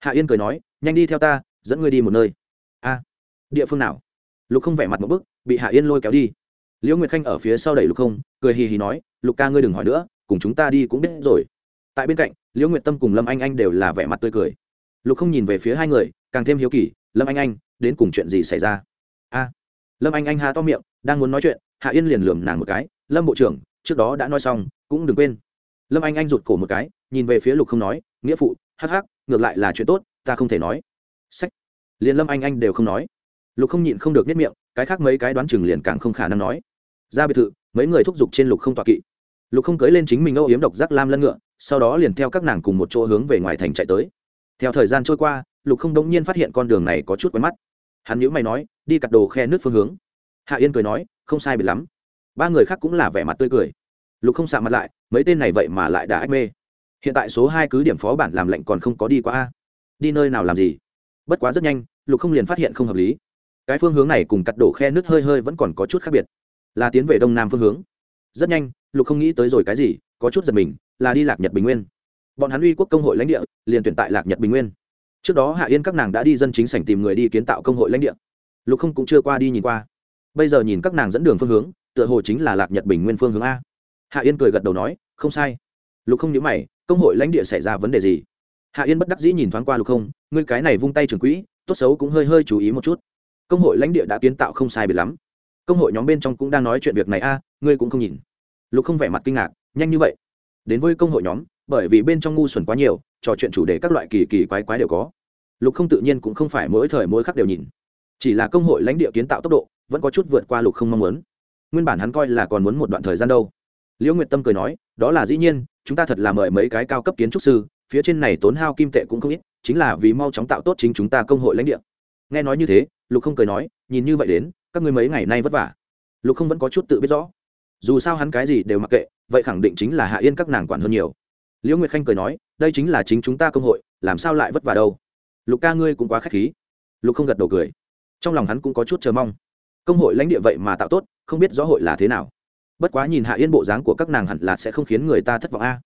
Hạ yên cười nói, nhanh đi theo ta, dẫn ngươi đi một nơi. A, địa phương nào? Lục không vẻ mặt một bức, bị hạ yên lôi kéo đi. Liễu nguyệt khanh ở phía sau đẩy lục không, cười hì hì nói, lục ca ngươi đừng hỏi nữa, cùng chúng ta đi cũng biết rồi. Tại bên cạnh, liễu nguyệt tâm cùng lâm anh anh đều là vẻ mặt tươi cười. Lục không nhìn về phía hai người, càng thêm hiếu kỳ, lâm anh anh, đến cùng chuyện gì xảy ra? A. Lâm anh anh há to miệng, đang muốn nói chuyện, hạ yên liền lườm nàng một cái, lâm bộ trưởng, trước đó đã nói xong, cũng đừng quên lâm anh anh rụt cổ một cái, nhìn về phía lục không nói, nghĩa phụ, hắc hắc, ngược lại là chuyện tốt, ta không thể nói. Sách. Liền lâm anh anh đều không nói. Lục không nhịn không được nhất miệng, cái khác mấy cái đoán chừng liền càng không khả năng nói. Ra biệt thự, mấy người thúc giục trên lục không tọa kỵ. Lục không cưới lên chính mình âu yếm độc giác lam lân ngựa, sau đó liền theo các nàng cùng một chỗ hướng về ngoài thành chạy tới. Theo thời gian trôi qua, lục không đống nhiên phát hiện con đường này có chút quen mắt. Hắn nhữ mày nói, đi cặt đồ khe nước phương hướng. Hạ yên cười nói, không sai biệt lắm. Ba người khác cũng là vẻ mặt tươi cười lục không xạ mặt lại, mấy tên này vậy mà lại đã ách mê. Hiện tại số hai cứ điểm phó bản làm lệnh còn không có đi qua a. Đi nơi nào làm gì? Bất quá rất nhanh, lục không liền phát hiện không hợp lý. Cái phương hướng này cùng cắt đổ khe nước hơi hơi vẫn còn có chút khác biệt. Là tiến về đông nam phương hướng. Rất nhanh, lục không nghĩ tới rồi cái gì, có chút giật mình, là đi lạc nhật bình nguyên. Bọn hắn uy quốc công hội lãnh địa, liền tuyển tại lạc nhật bình nguyên. Trước đó hạ yên các nàng đã đi dân chính sảnh tìm người đi kiến tạo công hội lãnh địa. Lục không cũng chưa qua đi nhìn qua. Bây giờ nhìn các nàng dẫn đường phương hướng, tựa hồ chính là lạc nhật bình nguyên phương hướng a hạ yên cười gật đầu nói, không sai. Lục không nhớ mày, công hội lãnh địa xảy ra vấn đề gì? Hạ yên bất đắc dĩ nhìn thoáng qua lục không, ngươi cái này vung tay trường quỹ, tốt xấu cũng hơi hơi chú ý một chút. Công hội lãnh địa đã kiến tạo không sai biệt lắm. Công hội nhóm bên trong cũng đang nói chuyện việc này a, ngươi cũng không nhìn. Lục không vẻ mặt kinh ngạc, nhanh như vậy? Đến với công hội nhóm, bởi vì bên trong ngu xuẩn quá nhiều, trò chuyện chủ đề các loại kỳ kỳ quái quái đều có. Lục không tự nhiên cũng không phải mỗi thời mỗi khắc đều nhìn. Chỉ là công hội lãnh địa kiến tạo tốc độ, vẫn có chút vượt qua lục không mong muốn. Nguyên bản hắn coi là còn muốn một đoạn thời gian đâu liễu nguyệt tâm cười nói, đó là dĩ nhiên, chúng ta thật là mời mấy cái cao cấp kiến trúc sư, phía trên này tốn hao kim tệ cũng không ít, chính là vì mau chóng tạo tốt chính chúng ta công hội lãnh địa. Nghe nói như thế, lục không cười nói, nhìn như vậy đến, các ngươi mấy ngày nay vất vả. Lục không vẫn có chút tự biết rõ. Dù sao hắn cái gì đều mặc kệ, vậy khẳng định chính là hạ yên các nàng quản hơn nhiều. Liễu nguyệt khanh cười nói, đây chính là chính chúng ta công hội, làm sao lại vất vả đâu? Lục ca ngươi cũng quá k h á c h khí. Lục không gật đầu cười. Trong lòng hắn cũng có chút chờ mong. Công hội lãnh địa vậy mà tạo tốt, không biết rõ hội là thế nào bất quá nhìn hạ yên bộ dáng của các nàng hẳn là sẽ không khiến người ta thất vọng a.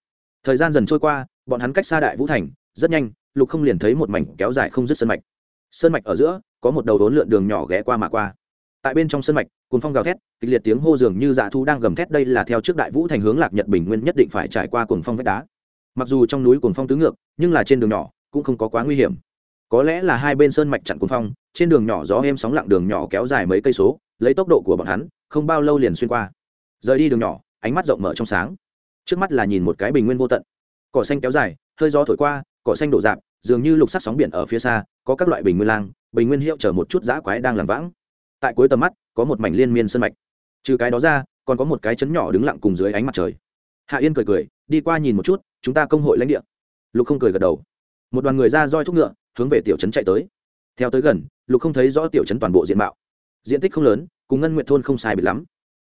Thời gian dần trôi qua, bọn hắn cách xa đại vũ thành, rất nhanh, lục không liền thấy một mảnh kéo dài không dứt sân mạch. Sơn mạch ở giữa, có một đầu đốn lượn đường nhỏ ghé qua mà qua. Tại bên trong sân mạch cùng phong gào thét, kịch liệt tiếng hô dường như dạ thu đang gầm thét, đây là theo trước đại vũ thành hướng lạc nhật bình nguyên nhất định phải trải qua cồn phong vách đá. Mặc dù trong núi cồn phong tứ ngược, nhưng là trên đường nhỏ cũng không có quá nguy hiểm. Có lẽ là hai bên sơn mạch chặn cồn phong, trên đường nhỏ gió êm sóng lặng đường nhỏ kéo dài mấy cây số, lấy tốc độ của bọn hắn, không bao lâu liền xuyên qua rời đi đường nhỏ, ánh mắt rộng mở trong sáng. Trước mắt là nhìn một cái bình nguyên vô tận. Cỏ xanh kéo dài, hơi gió thổi qua, cỏ xanh đổ dạp, dường như lục sắc sóng biển ở phía xa, có các loại bình nguyên lang, bình nguyên hiệu chở một chút giã quái đang làm vãng. Tại cuối tầm mắt, có một mảnh liên miên sân mạch. Trừ cái đó ra, còn có một cái chấn nhỏ đứng lặng cùng dưới ánh mặt trời. Hạ yên cười cười, đi qua nhìn một chút, chúng ta công hội lãnh địa. Lục không cười gật đầu. Một đoàn người ra roi thúc ngựa, hướng về tiểu trấn chạy tới. Theo tới gần, lục không thấy rõ tiểu trấn toàn bộ diện mạo. Diện tích không lớn, cùng ngân nguyện thôn không sai biệt lắm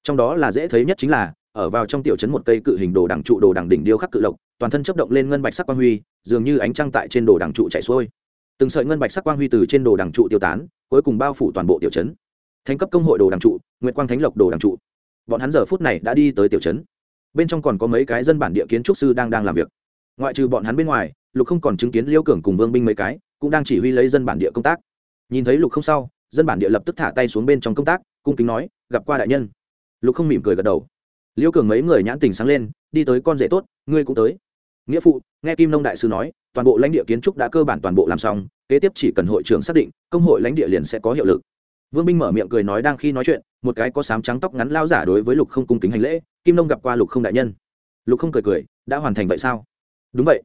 trong đó là dễ thấy nhất chính là, ở vào trong tiểu trấn một cây cự hình đồ đằng trụ đồ đằng đỉnh điêu khắc cự lộc, toàn thân chấp động lên ngân bạch sắc quang huy, dường như ánh trăng tại trên đồ đằng trụ chạy xuôi. Từng sợi ngân bạch sắc quang huy từ trên đồ đằng trụ tiêu tán, cuối cùng bao phủ toàn bộ tiểu trấn. Thành cấp công hội đồ đằng trụ nguyễn quang thánh lộc đồ đằng trụ. Bọn hắn giờ phút này đã đi tới tiểu trấn. Bên trong còn có mấy cái dân bản địa kiến trúc sư đang đang làm việc. Ngoại trừ bọn hắn bên ngoài, lục không còn chứng kiến liêu cường cùng vương binh mấy cái, cũng đang chỉ huy lấy dân bản địa công tác. Nhìn thấy lục không sau, dân bản địa lập tức thả tay xuống bên trong công tác, cung kính nói, gặp qua đại nhân lục không mỉm cười gật đầu. Liêu cường mấy người nhãn tình sáng lên, đi tới con rể tốt, ngươi cũng tới. Nghĩa phụ, nghe kim nông đại sư nói, toàn bộ lãnh địa kiến trúc đã cơ bản toàn bộ làm xong, kế tiếp chỉ cần hội trưởng xác định, công hội lãnh địa liền sẽ có hiệu lực. Vương binh mở miệng cười nói đang khi nói chuyện, một cái có sám trắng tóc ngắn lao giả đối với lục không cung kính hành lễ, kim nông gặp qua lục không đại nhân. Lục không cười cười, đã hoàn thành vậy sao? Đúng vậy.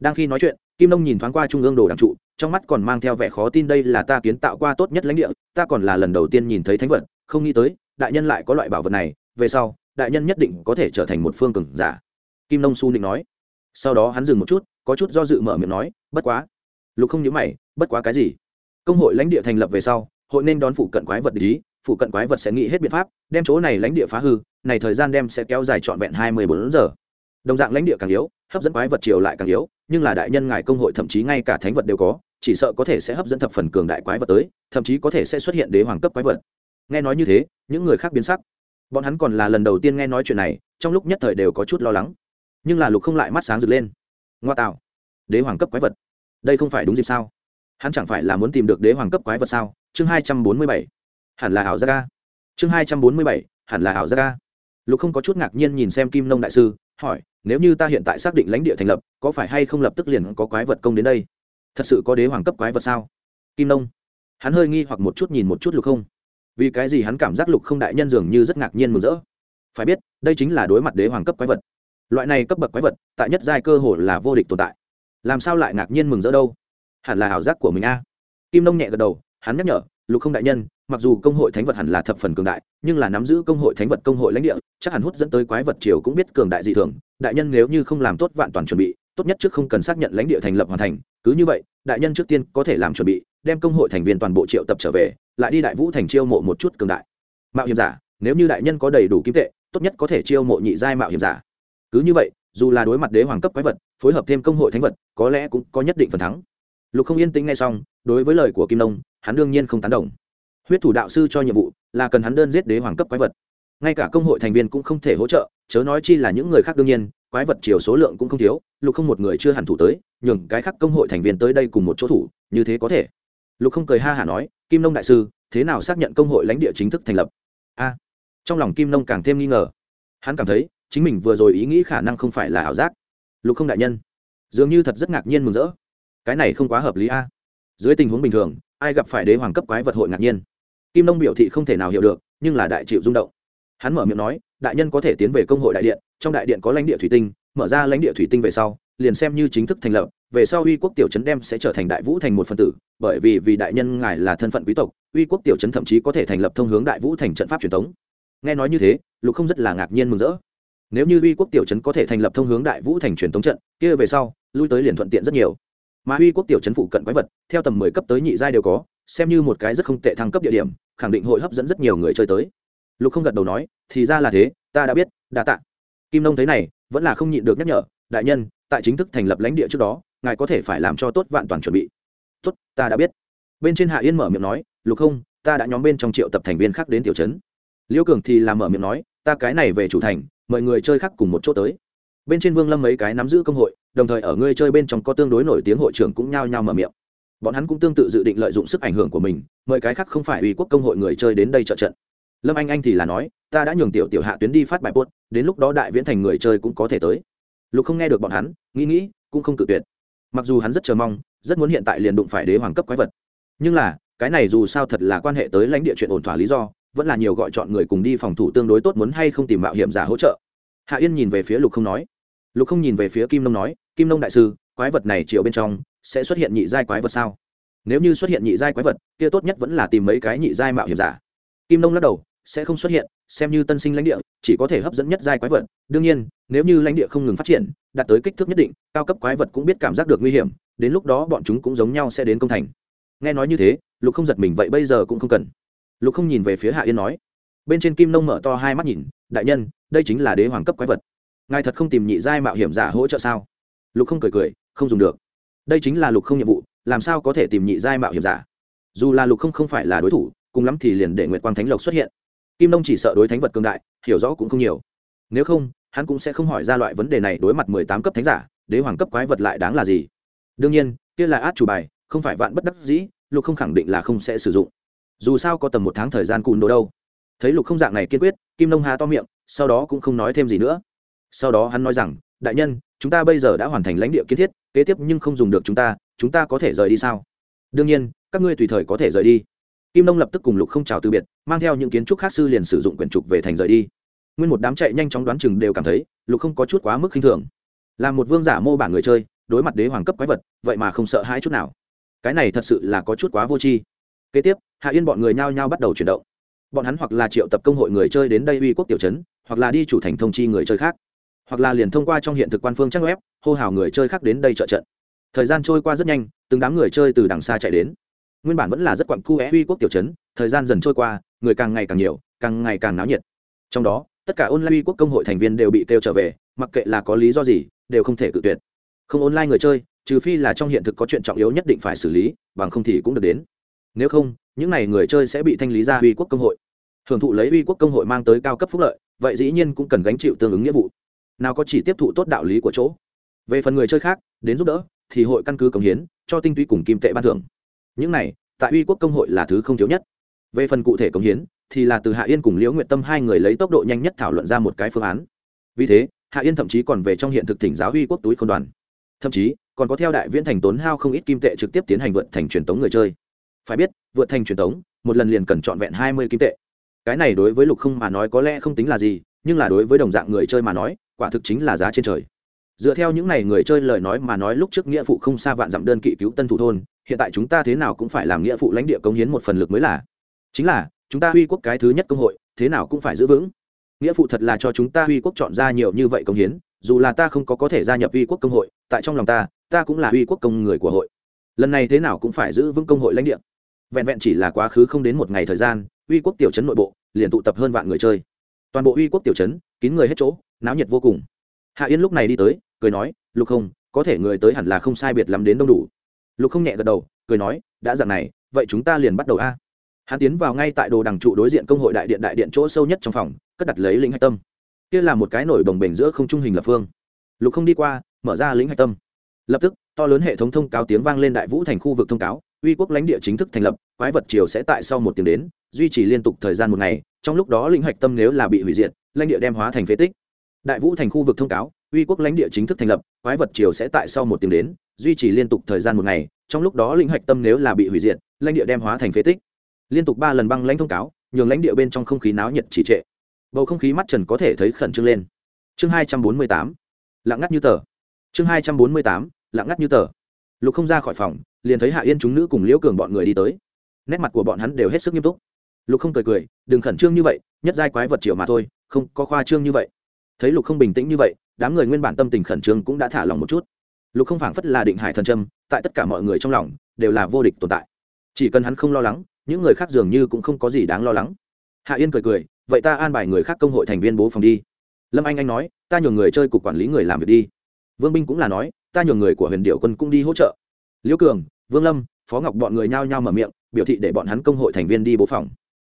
Đang khi nói chuyện, kim nông nhìn thoáng qua trung ương đồ đảng trụ, trong mắt còn mang theo vẻ khó tin đây là ta kiến tạo qua tốt nhất lãnh địa, ta còn là lần đầu tiên nhìn thấy thánh vật, không nghĩ tới đại nhân lại có loại bảo vật này, về sau, đại nhân nhất định có thể trở thành một phương cường giả. Kim nông su định nói. Sau đó hắn dừng một chút, có chút do dự mở miệng nói, bất quá. Lục không nhớ mày, bất quá cái gì? Công hội lãnh địa thành lập về sau, hội nên đón phụ cận quái vật lý phụ cận quái vật sẽ nghĩ hết biện pháp, đem chỗ này lãnh địa phá hư, này thời gian đem sẽ kéo dài trọn vẹn hai mươi bốn giờ. Đồng dạng lãnh địa càng yếu, hấp dẫn quái vật triều lại càng yếu, nhưng là đại nhân ngài công hội thậm chí ngay cả thánh vật đều có, chỉ sợ có thể sẽ hấp dẫn thập phần cường đại quái vật tới, thậm chí có thể sẽ xuất hiện đế hoàng cấp quái vật. Nghe nói như thế những người khác biến sắc. Bọn hắn còn là lần đầu tiên nghe nói chuyện này, trong lúc nhất thời đều có chút lo lắng. Nhưng là lục không lại mắt sáng rực lên. Ngoa tạo. Đế hoàng cấp quái vật. Đây không phải đúng dịp sao? Hắn chẳng phải là muốn tìm được đế hoàng cấp quái vật sao? Chương hai trăm bốn mươi bảy. Hẳn là ảo gia ca chương hai trăm bốn mươi bảy. Hẳn là ảo gia ca lục không có chút ngạc nhiên nhìn xem kim nông đại sư, hỏi, nếu như ta hiện tại xác định lãnh địa thành lập, có phải hay không lập tức liền có quái vật công đến đây? Thật sự có đế hoàng cấp quái vật sao? Kim nông. Hắn hơi nghi hoặc một chút nhìn một chút lục không vì cái gì hắn cảm giác lục không đại nhân dường như rất ngạc nhiên mừng rỡ? Phải biết, đây chính là đối mặt đế hoàng cấp quái vật. Loại này cấp bậc quái vật, tại nhất giai cơ hồ là vô địch tồn tại. Làm sao lại ngạc nhiên mừng rỡ đâu? Hẳn là ảo giác của mình a. Kim nông nhẹ gật đầu, hắn nhắc nhở, lục không đại nhân, mặc dù công hội thánh vật hẳn là thập phần cường đại, nhưng là nắm giữ công hội thánh vật công hội lãnh địa, chắc hẳn hút dẫn tới quái vật triều cũng biết cường đại dị thường. Đại nhân nếu như không làm tốt vạn toàn chuẩn bị tốt nhất trước không cần xác nhận lãnh địa thành lập hoàn thành, cứ như vậy, đại nhân trước tiên có thể làm chuẩn bị, đem công hội thành viên toàn bộ triệu tập trở về, lại đi đại vũ thành chiêu mộ một chút cường đại. Mạo hiểm giả, nếu như đại nhân có đầy đủ kim tệ, tốt nhất có thể chiêu mộ nhị giai mạo hiểm giả. Cứ như vậy, dù là đối mặt đế hoàng cấp quái vật, phối hợp thêm công hội thánh vật, có lẽ cũng có nhất định phần thắng. Lục không yên tĩnh ngay xong, đối với lời của kim nông, hắn đương nhiên không tán đồng. Huyết thủ đạo sư cho nhiệm vụ là cần hắn đơn giết đế hoàng cấp quái vật ngay cả công hội thành viên cũng không thể hỗ trợ, chớ nói chi là những người khác đương nhiên, quái vật chiều số lượng cũng không thiếu, lục không một người chưa hẳn thủ tới, nhường cái khác công hội thành viên tới đây cùng một chỗ thủ, như thế có thể. Lục không cười ha hả nói, kim nông đại sư, thế nào xác nhận công hội lãnh địa chính thức thành lập? A. Trong lòng kim nông càng thêm nghi ngờ. Hắn cảm thấy, chính mình vừa rồi ý nghĩ khả năng không phải là ảo giác. Lục không đại nhân. Dường như thật rất ngạc nhiên mừng rỡ. Cái này không quá hợp lý a. Dưới tình huống bình thường, ai gặp phải đế hoàng cấp quái vật hội ngạc nhiên? Kim nông biểu thị không thể nào hiểu được, nhưng là đại chịu rung động hắn mở miệng nói, đại nhân có thể tiến về công hội đại điện, trong đại điện có lãnh địa thủy tinh, mở ra lãnh địa thủy tinh về sau, liền xem như chính thức thành lập, về sau uy quốc tiểu trấn đem sẽ trở thành đại vũ thành một phần tử, bởi vì vì đại nhân ngài là thân phận quý tộc, uy quốc tiểu trấn thậm chí có thể thành lập thông hướng đại vũ thành trận pháp truyền thống. Nghe nói như thế, lục không rất là ngạc nhiên mừng rỡ. Nếu như uy quốc tiểu trấn có thể thành lập thông hướng đại vũ thành truyền thống trận, kia về sau, lui tới liền thuận tiện rất nhiều. Mà uy quốc tiểu trấn phụ cận quái vật, theo tầm mười cấp tới nhị giai đều có, xem như một cái rất không tệ thăng cấp địa điểm, khẳng định hội hấp dẫn rất nhiều người chơi tới lục không gật đầu nói, thì ra là thế, ta đã biết, đa tạ. Kim nông thấy này, vẫn là không nhịn được nhắc nhở, đại nhân, tại chính thức thành lập lãnh địa trước đó, ngài có thể phải làm cho tốt vạn toàn chuẩn bị. Tốt, ta đã biết. Bên trên hạ yên mở miệng nói, lục không, ta đã nhóm bên trong triệu tập thành viên khác đến tiểu trấn. Liêu cường thì làm mở miệng nói, ta cái này về chủ thành, mời người chơi khác cùng một chỗ tới. Bên trên vương lâm mấy cái nắm giữ công hội, đồng thời ở ngươi chơi bên trong có tương đối nổi tiếng hội trưởng cũng nhao nhao mở miệng. Bọn hắn cũng tương tự dự định lợi dụng sức ảnh hưởng của mình, mời cái khác không phải ủy quốc công hội người chơi đến đây trợ trận lâm anh anh thì là nói, ta đã nhường tiểu tiểu hạ tuyến đi phát bài post, đến lúc đó đại viễn thành người chơi cũng có thể tới. Lục không nghe được bọn hắn, nghĩ nghĩ, cũng không cự tuyệt. Mặc dù hắn rất chờ mong, rất muốn hiện tại liền đụng phải đế hoàng cấp quái vật. Nhưng là, cái này dù sao thật là quan hệ tới lãnh địa chuyện ổn thỏa lý do, vẫn là nhiều gọi chọn người cùng đi phòng thủ tương đối tốt muốn hay không tìm mạo hiểm giả hỗ trợ. Hạ yên nhìn về phía lục không nói. Lục không nhìn về phía kim nông nói, kim nông đại sư, quái vật này chiều bên trong, sẽ xuất hiện nhị giai quái vật sao? Nếu như xuất hiện nhị giai quái vật, kia tốt nhất vẫn là tìm mấy cái nhị giai mạo hiểm giả. Kim nông lắc đầu sẽ không xuất hiện, xem như tân sinh lãnh địa, chỉ có thể hấp dẫn nhất giai quái vật. Đương nhiên, nếu như lãnh địa không ngừng phát triển, đạt tới kích thước nhất định, cao cấp quái vật cũng biết cảm giác được nguy hiểm, đến lúc đó bọn chúng cũng giống nhau sẽ đến công thành. Nghe nói như thế, lục không giật mình vậy bây giờ cũng không cần. Lục không nhìn về phía hạ yên nói, bên trên kim nông mở to hai mắt nhìn, đại nhân, đây chính là đế hoàng cấp quái vật. Ngài thật không tìm nhị giai mạo hiểm giả hỗ trợ sao? Lục không cười cười, không dùng được. Đây chính là lục không nhiệm vụ, làm sao có thể tìm nhị giai mạo hiểm giả? Dù là lục không không phải là đối thủ, cùng lắm thì liền để nguyệt quang thánh lộc xuất hiện kim nông chỉ sợ đối thánh vật cương đại, hiểu rõ cũng không nhiều. Nếu không, hắn cũng sẽ không hỏi ra loại vấn đề này đối mặt mười tám cấp thánh giả, đế hoàng cấp quái vật lại đáng là gì. Đương nhiên, kia là át chủ bài, không phải vạn bất đắc dĩ, lục không khẳng định là không sẽ sử dụng. Dù sao có tầm một tháng thời gian cùn đồ đâu. Thấy lục không dạng này kiên quyết, kim nông hà to miệng, sau đó cũng không nói thêm gì nữa. Sau đó hắn nói rằng, đại nhân, chúng ta bây giờ đã hoàn thành lãnh địa kiến thiết, kế tiếp nhưng không dùng được chúng ta chúng ta có thể rời đi sao? Đương nhiên, các ngươi tùy thời có thể rời đi kim nông lập tức cùng lục không chào từ biệt, mang theo những kiến trúc khác sư liền sử dụng quyển trục về thành rời đi. Nguyên một đám chạy nhanh chóng đoán chừng đều cảm thấy, lục không có chút quá mức khinh thường. Là một vương giả mô bản người chơi, đối mặt đế hoàng cấp quái vật, vậy mà không sợ hãi chút nào. Cái này thật sự là có chút quá vô tri. Kế tiếp, hạ yên bọn người nhao nhao bắt đầu chuyển động. Bọn hắn hoặc là triệu tập công hội người chơi đến đây uy quốc tiểu trấn, hoặc là đi chủ thành thông chi người chơi khác. Hoặc là liền thông qua trong hiện thực quan phương trang web, hô hào người chơi khác đến đây trợ trận. Thời gian trôi qua rất nhanh, từng đám người chơi từ đằng xa chạy đến nguyên bản vẫn là rất quặn cu é uy quốc tiểu trấn, thời gian dần trôi qua, người càng ngày càng nhiều, càng ngày càng náo nhiệt. Trong đó, tất cả online uy quốc công hội thành viên đều bị kêu trở về, mặc kệ là có lý do gì, đều không thể cự tuyệt. Không online người chơi, trừ phi là trong hiện thực có chuyện trọng yếu nhất định phải xử lý, bằng không thì cũng được đến. Nếu không, những n à y người chơi sẽ bị thanh lý ra uy quốc công hội. Hưởng thụ lấy uy quốc công hội mang tới cao cấp phúc lợi, vậy dĩ nhiên cũng cần gánh chịu tương ứng nghĩa vụ. Nào có chỉ tiếp thụ tốt đạo lý của chỗ. Về phần người chơi khác, đến giúp đỡ, thì hội căn cứ cống hiến, cho tinh túy cùng kim tệ ban thưởng những này, tại uy quốc công hội là thứ không thiếu nhất. Về phần cụ thể công hiến, thì là từ hạ yên cùng liễu nguyện tâm hai người lấy tốc độ nhanh nhất thảo luận ra một cái phương án. Vì thế, hạ yên thậm chí còn về trong hiện thực thỉnh giáo uy quốc túi công đoàn. Thậm chí, còn có theo đại viễn thành tốn hao không ít kim tệ trực tiếp tiến hành vượt thành truyền tống người chơi. Phải biết, vượt thành truyền tống, một lần liền cần trọn vẹn hai mươi kim tệ. Cái này đối với lục không mà nói có lẽ không tính là gì, nhưng là đối với đồng dạng người chơi mà nói, quả thực chính là giá trên trời dựa theo những n à y người chơi lời nói mà nói lúc trước nghĩa phụ không xa vạn dặm đơn kỵ cứu tân thủ thôn, hiện tại chúng ta thế nào cũng phải làm nghĩa phụ lãnh địa công hiến một phần lực mới là. Chính là, chúng ta huy quốc cái thứ nhất công hội, thế nào cũng phải giữ vững. Nghĩa phụ thật là cho chúng ta huy quốc chọn ra nhiều như vậy công hiến, dù là ta không có có thể gia nhập huy quốc công hội, tại trong lòng ta ta cũng là huy quốc công người của hội. Lần này thế nào cũng phải giữ vững công hội lãnh địa. Vẹn vẹn chỉ là quá khứ không đến một ngày thời gian, huy quốc tiểu trấn nội bộ, liền tụ tập hơn vạn người chơi. Toàn bộ huy quốc tiểu trấn, kín người hết chỗ, náo nhiệt vô cùng. Hạ yên lúc này đi tới cười nói, lục không, có thể người tới hẳn là không sai biệt lắm đến đông đủ. Lục không nhẹ gật đầu, cười nói, đã dặn này, vậy chúng ta liền bắt đầu a. Hắn tiến vào ngay tại đồ đằng trụ đối diện công hội đại điện đại điện chỗ sâu nhất trong phòng, cất đặt lấy lính hạch tâm. Kia là một cái nổi bồng bềnh giữa không trung hình lập phương. Lục không đi qua, mở ra lính hạch tâm. Lập tức, to lớn hệ thống thông cáo tiếng vang lên đại vũ thành khu vực thông cáo, uy quốc lãnh địa chính thức thành lập, quái vật triều sẽ tại sau một tiếng đến, duy trì liên tục thời gian một ngày, trong lúc đó lĩnh hạch tâm nếu là bị hủy diệt, lãnh địa đem hóa thành phế tích đại vũ thành khu vực thông cáo, uy quốc lãnh địa chính thức thành lập, quái vật triều sẽ tại sau một tiếng đến, duy trì liên tục thời gian một ngày, trong lúc đó lĩnh hạch tâm nếu là bị hủy diệt, lãnh địa đem hóa thành phế tích. Liên tục ba lần băng lãnh thông cáo, nhường lãnh địa bên trong không khí náo nhiệt trì trệ. Bầu không khí mắt trần có thể thấy khẩn trương lên. Chương hai trăm bốn mươi tám, lặng ngắt như tờ. Chương hai trăm bốn mươi tám, lặng ngắt như tờ. Lục không ra khỏi phòng, liền thấy hạ yên chúng nữ cùng liễu cường bọn người đi tới. Nét mặt của bọn hắn đều hết sức nghiêm túc. Lục không cười cười, đừng khẩn trương như vậy, nhất giai quái vật triều mà thôi, không có khoa trương như vậy thấy lục không bình tĩnh như vậy, đám người nguyên bản tâm tình khẩn trương cũng đã thả lòng một chút. Lục không phảng phất là định hải thần trâm tại tất cả mọi người trong lòng, đều là vô địch tồn tại. Chỉ cần hắn không lo lắng, những người khác dường như cũng không có gì đáng lo lắng. Hạ yên cười cười, vậy ta an bài người khác công hội thành viên bố phòng đi. Lâm anh anh nói, ta nhường người chơi cục quản lý người làm việc đi. Vương binh cũng là nói, ta nhường người của huyền điệu quân cũng đi hỗ trợ. Liễu cường, vương lâm, phó ngọc bọn người nhao nhao mở miệng, biểu thị để bọn hắn công hội thành viên đi bố phòng.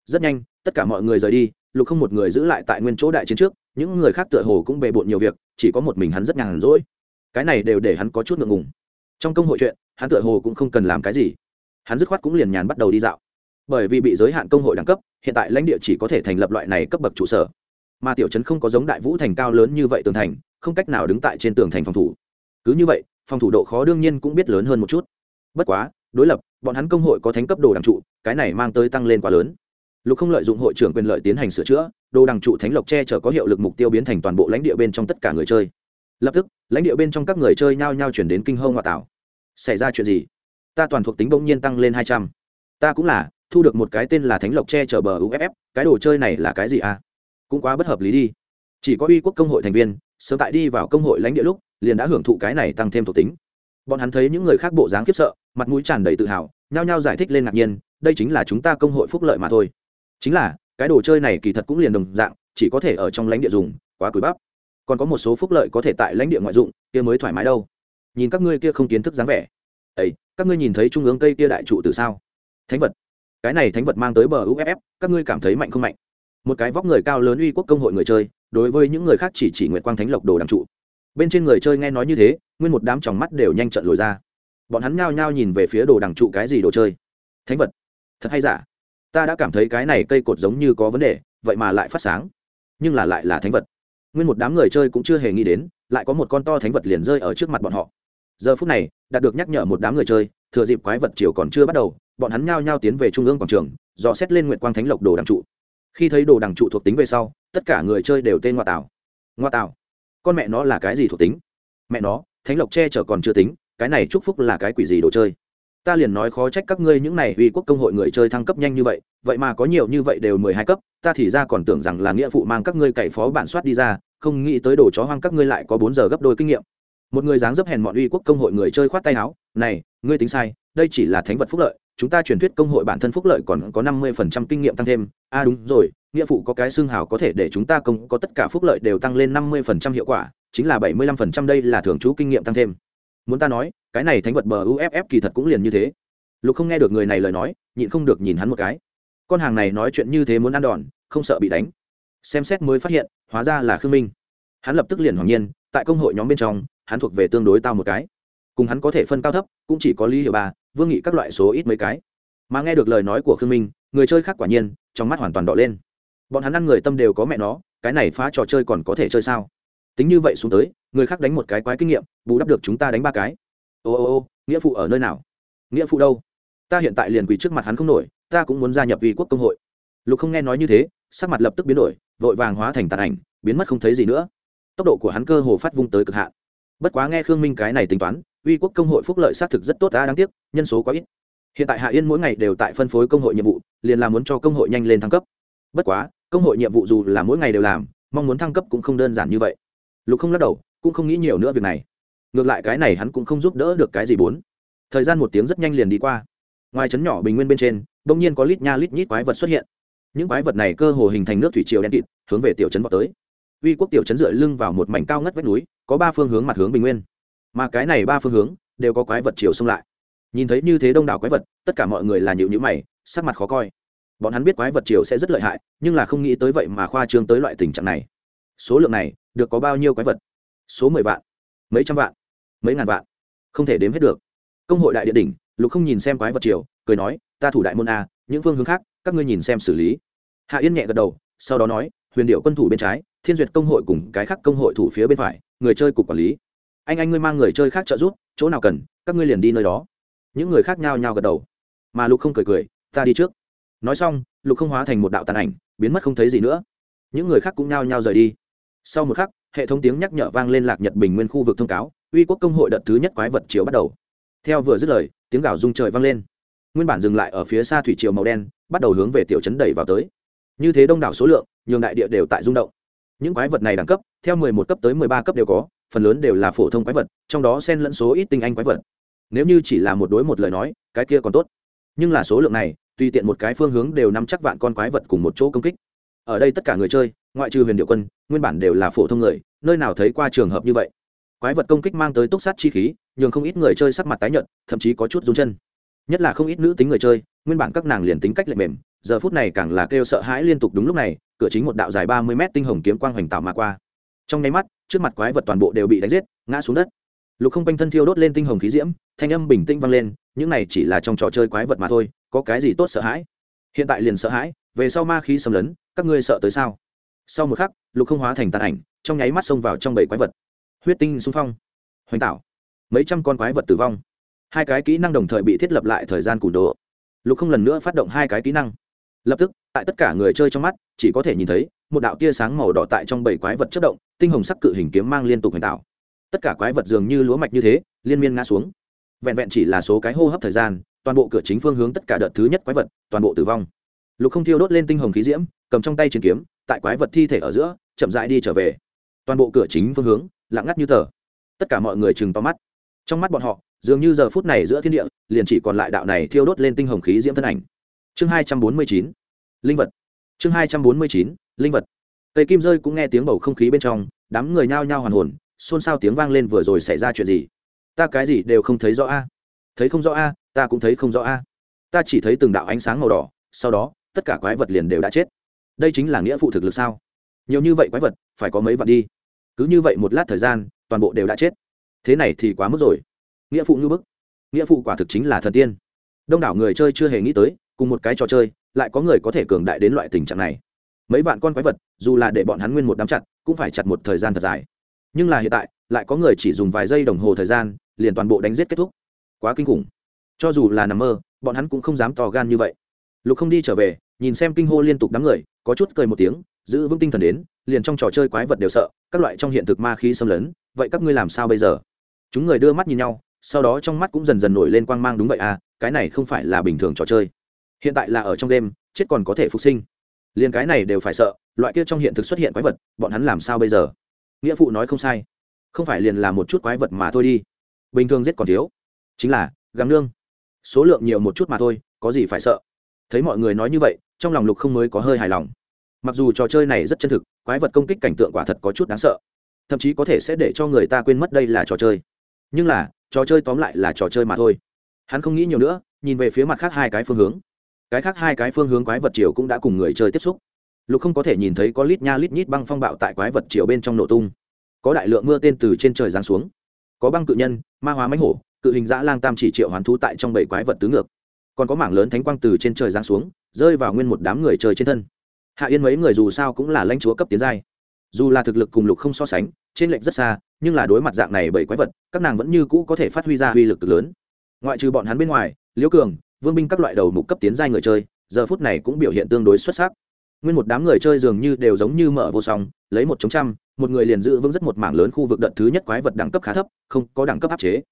Rất nhanh, tất cả mọi người rời đi lục không một người giữ lại tại nguyên chỗ đại chiến trước, những người khác tựa hồ cũng bề bộn nhiều việc, chỉ có một mình hắn rất nhàn rỗi. Cái này đều để hắn có chút ngượng ngùng. Trong công hội chuyện, hắn tựa hồ cũng không cần làm cái gì. Hắn dứt khoát cũng liền nhàn bắt đầu đi dạo. Bởi vì bị giới hạn công hội đẳng cấp, hiện tại lãnh địa chỉ có thể thành lập loại này cấp bậc trụ sở. Mà tiểu trấn không có giống đại vũ thành cao lớn như vậy tường thành, không cách nào đứng tại trên tường thành phòng thủ. Cứ như vậy, phòng thủ độ khó đương nhiên cũng biết lớn hơn một chút. Bất quá, đối lập, bọn hắn công hội có thánh cấp đồ đằng trụ, cái này mang tới tăng lên quá lớn lục không lợi dụng hội trưởng quyền lợi tiến hành sửa chữa, đồ đằng trụ thánh lộc che chở có hiệu lực mục tiêu biến thành toàn bộ lãnh địa bên trong tất cả người chơi. Lập tức, lãnh địa bên trong các người chơi nhao nhao chuyển đến kinh hông ngoại tảo. Xảy ra chuyện gì? Ta toàn thuộc tính bỗng nhiên tăng lên hai trăm. Ta cũng là, thu được một cái tên là thánh lộc che chở bờ uff cái đồ chơi này là cái gì à? Cũng quá bất hợp lý đi. Chỉ có uy quốc công hội thành viên, sớm tại đi vào công hội lãnh địa lúc, liền đã hưởng thụ cái này tăng thêm thuộc tính. Bọn hắn thấy những người khác bộ dáng khiếp sợ, mặt mũi tràn đầy tự hào, nhao nhao giải thích lên ngạc nhiên, đây chính là chúng ta công hội phúc lợi mà thôi chính là, cái đồ chơi này kỳ thật cũng liền đồng dạng, chỉ có thể ở trong lãnh địa dùng, quá cúi bắp. Còn có một số phúc lợi có thể tại lãnh địa ngoại dụng, kia mới thoải mái đâu. Nhìn các ngươi kia không kiến thức dáng vẻ. Ấy các ngươi nhìn thấy trung ương cây kia đại trụ từ sao? Thánh vật. Cái này thánh vật mang tới bờ uff các ngươi cảm thấy mạnh không mạnh? Một cái vóc người cao lớn uy quốc công hội người chơi, đối với những người khác chỉ chỉ nguyện quang thánh lộc đồ đằng trụ. Bên trên người chơi nghe nói như thế, nguyên một đám tròng mắt đều nhanh trận lồi ra. Bọn hắn nhao nhao nhìn về phía đồ đằng trụ cái gì đồ chơi? Thánh vật. Thật hay giả? Ta đã cảm thấy cái này cây cột giống như có vấn đề, vậy mà lại phát sáng. Nhưng là lại là thánh vật. Nguyên một đám người chơi cũng chưa hề nghĩ đến, lại có một con to thánh vật liền rơi ở trước mặt bọn họ. Giờ phút này, đạt được nhắc nhở một đám người chơi, thừa dịp quái vật chiều còn chưa bắt đầu, bọn hắn nhao nhao tiến về trung ương quảng trường, dò xét lên nguyện quang thánh lộc đồ đằng trụ. Khi thấy đồ đằng trụ thuộc tính về sau, tất cả người chơi đều tên ngoa tảo ngoa tảo con mẹ nó là cái gì thuộc tính? Mẹ nó, thánh lộc che chở còn chưa tính, cái này chúc phúc là cái quỷ gì đồ chơi? Ta liền nói khó trách các ngươi những này uy quốc công hội người chơi thăng cấp nhanh như vậy vậy mà có nhiều như vậy đều mười hai cấp, ta thì ra còn tưởng rằng là nghĩa vụ mang các ngươi cày phó bản soát đi ra, không nghĩ tới đồ chó hoang các ngươi lại có bốn giờ gấp đôi kinh nghiệm. Một người dáng dấp hèn mọn uy quốc công hội người chơi khoát tay áo, này, ngươi tính sai, đây chỉ là thánh vật phúc lợi, chúng ta truyền thuyết công hội bản thân phúc lợi còn có năm mươi phần trăm kinh nghiệm tăng thêm. A à đúng rồi, nghĩa phụ có cái xương hào có thể để chúng ta công, có tất cả phúc lợi đều tăng lên năm mươi phần trăm hiệu quả, chính là bảy mươi lăm phần trăm đây là thường trú kinh nghiệm tăng thêm muốn ta nói, cái này thánh vật bờ uff kỳ thật cũng liền như thế. Lục không nghe được người này lời nói, nhịn không được nhìn hắn một cái. Con hàng này nói chuyện như thế muốn ăn đòn, không sợ bị đánh. Xem xét mới phát hiện, hóa ra là khương minh. Hắn lập tức liền hoàng nhiên, tại công hội nhóm bên trong, hắn thuộc về tương đối tao một cái. Cùng hắn có thể phân cao thấp, cũng chỉ có lý hiệu ba, vương nghị các loại số ít mấy cái. Mà nghe được lời nói của khương minh, người chơi khác quả nhiên, trong mắt hoàn toàn đỏ lên. Bọn hắn ăn người tâm đều có mẹ nó, cái này phá trò chơi còn có thể chơi sao? Tính như vậy xuống tới, người khác đánh một cái quái kinh nghiệm, bù đắp được chúng ta đánh ba cái. Ô ô ô, nghĩa phụ ở nơi nào? Nghĩa phụ đâu? Ta hiện tại liền quỳ trước mặt hắn không nổi, ta cũng muốn gia nhập uy quốc công hội. Lục không nghe nói như thế, sắc mặt lập tức biến đổi, vội vàng hóa thành tàn ảnh, biến mất không thấy gì nữa. Tốc độ của hắn cơ hồ phát vung tới cực hạn. Bất quá nghe khương minh cái này tính toán uy quốc công hội phúc lợi xác thực rất tốt ta đáng tiếc, nhân số quá ít. Hiện tại hạ yên mỗi ngày đều tại phân phối công hội nhiệm vụ, liền là muốn cho công hội nhanh lên thăng cấp. Bất quá, công hội nhiệm vụ dù là mỗi ngày đều làm, mong muốn thăng cấp cũng không đơn giản như vậy lục không lắc đầu, cũng không nghĩ nhiều nữa việc này. Ngược lại cái này hắn cũng không giúp đỡ được cái gì bốn. Thời gian một tiếng rất nhanh liền đi qua. Ngoài trấn nhỏ bình nguyên bên trên, bỗng nhiên có lít nha lít nhít quái vật xuất hiện. Những quái vật này cơ hồ hình thành nước thủy triều đen kịt, hướng về tiểu trấn vào tới. Uy quốc tiểu trấn dựa lưng vào một mảnh cao ngất vách núi, có ba phương hướng mặt hướng bình nguyên. Mà cái này ba phương hướng đều có quái vật chiều xông lại. Nhìn thấy như thế đông đảo quái vật, tất cả mọi người là nhịu nhữ mày, sắc mặt khó coi. Bọn hắn biết quái vật chiều sẽ rất lợi hại, nhưng là không nghĩ tới vậy mà khoa trương tới loại tình trạng này. Số lượng này được có bao nhiêu quái vật? Số mười vạn, mấy trăm vạn, mấy ngàn vạn, không thể đếm hết được. Công hội đại địa đỉnh, lục không nhìn xem quái vật triều, cười nói, ta thủ đại môn a, những phương hướng khác, các ngươi nhìn xem xử lý. Hạ yên nhẹ gật đầu, sau đó nói, huyền điệu quân thủ bên trái, thiên duyệt công hội cùng cái khác công hội thủ phía bên phải, người chơi cục quản lý. Anh anh ngươi mang người chơi khác trợ giúp, chỗ nào cần, các ngươi liền đi nơi đó. Những người khác nhao nhao gật đầu. Mà lục không cười cười, ta đi trước. Nói xong, lục không hóa thành một đạo tàn ảnh, biến mất không thấy gì nữa. Những người khác cũng nhao nhao rời đi sau một khắc, hệ thống tiếng nhắc nhở vang lên lạc nhật bình nguyên khu vực thông cáo, uy quốc công hội đợt thứ nhất quái vật chiếu bắt đầu. Theo vừa dứt lời, tiếng gào rung trời vang lên. Nguyên bản dừng lại ở phía xa thủy triều màu đen, bắt đầu hướng về tiểu trấn đẩy vào tới. Như thế đông đảo số lượng, nhường đại địa đều tại rung động. Những quái vật này đẳng cấp, theo mười một cấp tới mười ba cấp đều có, phần lớn đều là phổ thông quái vật, trong đó xen lẫn số ít tinh anh quái vật. Nếu như chỉ là một đối một lời nói, cái kia còn tốt. Nhưng là số lượng này, tùy tiện một cái phương hướng đều nắm chắc vạn con quái vật cùng một chỗ công kích ở đây tất cả người chơi, ngoại trừ huyền điệu quân, nguyên bản đều là phổ thông người, nơi nào thấy qua trường hợp như vậy. Quái vật công kích mang tới túc sát chi khí, nhường không ít người chơi sắc mặt tái nhợt, thậm chí có chút run chân. Nhất là không ít nữ tính người chơi, nguyên bản các nàng liền tính cách lệ mềm, giờ phút này càng là kêu sợ hãi liên tục đúng lúc này, cửa chính một đạo dài ba mươi mét tinh hồng kiếm quang hoành tạo mà qua. Trong nháy mắt, trước mặt quái vật toàn bộ đều bị đánh giết, ngã xuống đất. Lục không quanh thân thiêu đốt lên tinh hồng khí diễm, thanh âm bình tĩnh vang lên, những này chỉ là trong trò chơi quái vật mà thôi, có cái gì tốt sợ hãi? Hiện tại liền sợ hãi, về sau ma khí xâm lấn các ngươi sợ tới sao? Sau một khắc, lục không hóa thành tàn ảnh, trong nháy mắt xông vào trong bảy quái vật. Huyết tinh xung phong. Hoành tạo. Mấy trăm con quái vật tử vong. Hai cái kỹ năng đồng thời bị thiết lập lại thời gian củ độ lục không lần nữa phát động hai cái kỹ năng. Lập tức, tại tất cả người chơi trong mắt, chỉ có thể nhìn thấy, một đạo tia sáng màu đỏ tại trong bảy quái vật chất động, tinh hồng sắc cự hình kiếm mang liên tục hoành tạo. Tất cả quái vật dường như lúa mạch như thế, liên miên ngã xuống. Vẹn vẹn chỉ là số cái hô hấp thời gian, toàn bộ cửa chính phương hướng tất cả đợt thứ nhất quái vật, toàn bộ tử vong lục không thiêu đốt lên tinh hồng khí diễm, cầm trong tay chiến kiếm, tại quái vật thi thể ở giữa, chậm rãi đi trở về. Toàn bộ cửa chính phương hướng, lặng ngắt như tờ. Tất cả mọi người chừng to mắt. Trong mắt bọn họ, dường như giờ phút này giữa thiên địa, liền chỉ còn lại đạo này thiêu đốt lên tinh hồng khí diễm thân ảnh. Chương hai trăm bốn mươi chín, linh vật. Chương hai trăm bốn mươi chín, linh vật. Cây kim rơi cũng nghe tiếng bầu không khí bên trong, đám người nhao nhao hoàn hồn, xôn xao tiếng vang lên vừa rồi xảy ra chuyện gì? Ta cái gì đều không thấy rõ a. Thấy không rõ a, ta cũng thấy không rõ a. Ta chỉ thấy từng đạo ánh sáng màu đỏ, sau đó tất cả quái vật liền đều đã chết. Đây chính là nghĩa phụ thực lực sao? Nhiều như vậy quái vật, phải có mấy vạn đi. Cứ như vậy một lát thời gian, toàn bộ đều đã chết. Thế này thì quá mức rồi. Nghĩa phụ như bức. Nghĩa phụ quả thực chính là thần tiên. Đông đảo người chơi chưa hề nghĩ tới, cùng một cái trò chơi, lại có người có thể cường đại đến loại tình trạng này. Mấy vạn con quái vật, dù là để bọn hắn nguyên một đám chặt, cũng phải chặt một thời gian thật dài. Nhưng là hiện tại, lại có người chỉ dùng vài giây đồng hồ thời gian, liền toàn bộ đánh giết kết thúc. Quá kinh khủng. Cho dù là nằm mơ, bọn hắn cũng không dám tò gan như vậy. Lục không đi trở về nhìn xem kinh hô liên tục đám người, có chút cười một tiếng, giữ vững tinh thần đến, liền trong trò chơi quái vật đều sợ, các loại trong hiện thực ma khí xâm lấn, vậy các ngươi làm sao bây giờ? Chúng người đưa mắt nhìn nhau, sau đó trong mắt cũng dần dần nổi lên quang mang đúng vậy à cái này không phải là bình thường trò chơi. Hiện tại là ở trong đêm, chết còn có thể phục sinh. Liền cái này đều phải sợ, loại kia trong hiện thực xuất hiện quái vật, bọn hắn làm sao bây giờ? Nghĩa phụ nói không sai, không phải liền là một chút quái vật mà thôi đi. Bình thường giết còn thiếu, chính là gắng nương. Số lượng nhiều một chút mà thôi, có gì phải sợ? Thấy mọi người nói như vậy, trong lòng lục không mới có hơi hài lòng. Mặc dù trò chơi này rất chân thực, quái vật công kích cảnh tượng quả thật có chút đáng sợ. Thậm chí có thể sẽ để cho người ta quên mất đây là trò chơi. Nhưng là, trò chơi tóm lại là trò chơi mà thôi. Hắn không nghĩ nhiều nữa, nhìn về phía mặt khác hai cái phương hướng. Cái khác hai cái phương hướng quái vật chiều cũng đã cùng người chơi tiếp xúc. Lục không có thể nhìn thấy có lít nha lít nhít băng phong bạo tại quái vật chiều bên trong nổ tung. Có đại lượng mưa tên từ trên trời giáng xuống. Có băng cự nhân, ma hóa mánh hổ, cự hình dã lang tam chỉ triệu hoàn thú tại trong bảy quái vật tứ ngược còn có mảng lớn thánh quang từ trên trời giáng xuống, rơi vào nguyên một đám người chơi trên thân. Hạ yên mấy người dù sao cũng là lãnh chúa cấp tiến giai. Dù là thực lực cùng lục không so sánh, trên lệnh rất xa, nhưng là đối mặt dạng này bởi quái vật, các nàng vẫn như cũ có thể phát huy ra uy lực cực lớn. Ngoại trừ bọn hắn bên ngoài, liễu cường, vương binh các loại đầu mục cấp tiến giai người chơi, giờ phút này cũng biểu hiện tương đối xuất sắc. Nguyên một đám người chơi dường như đều giống như mở vô song, lấy một chống trăm, một người liền giữ vững rất một mảng lớn khu vực đợt thứ nhất quái vật đẳng cấp khá thấp, không có đẳng cấp áp chế.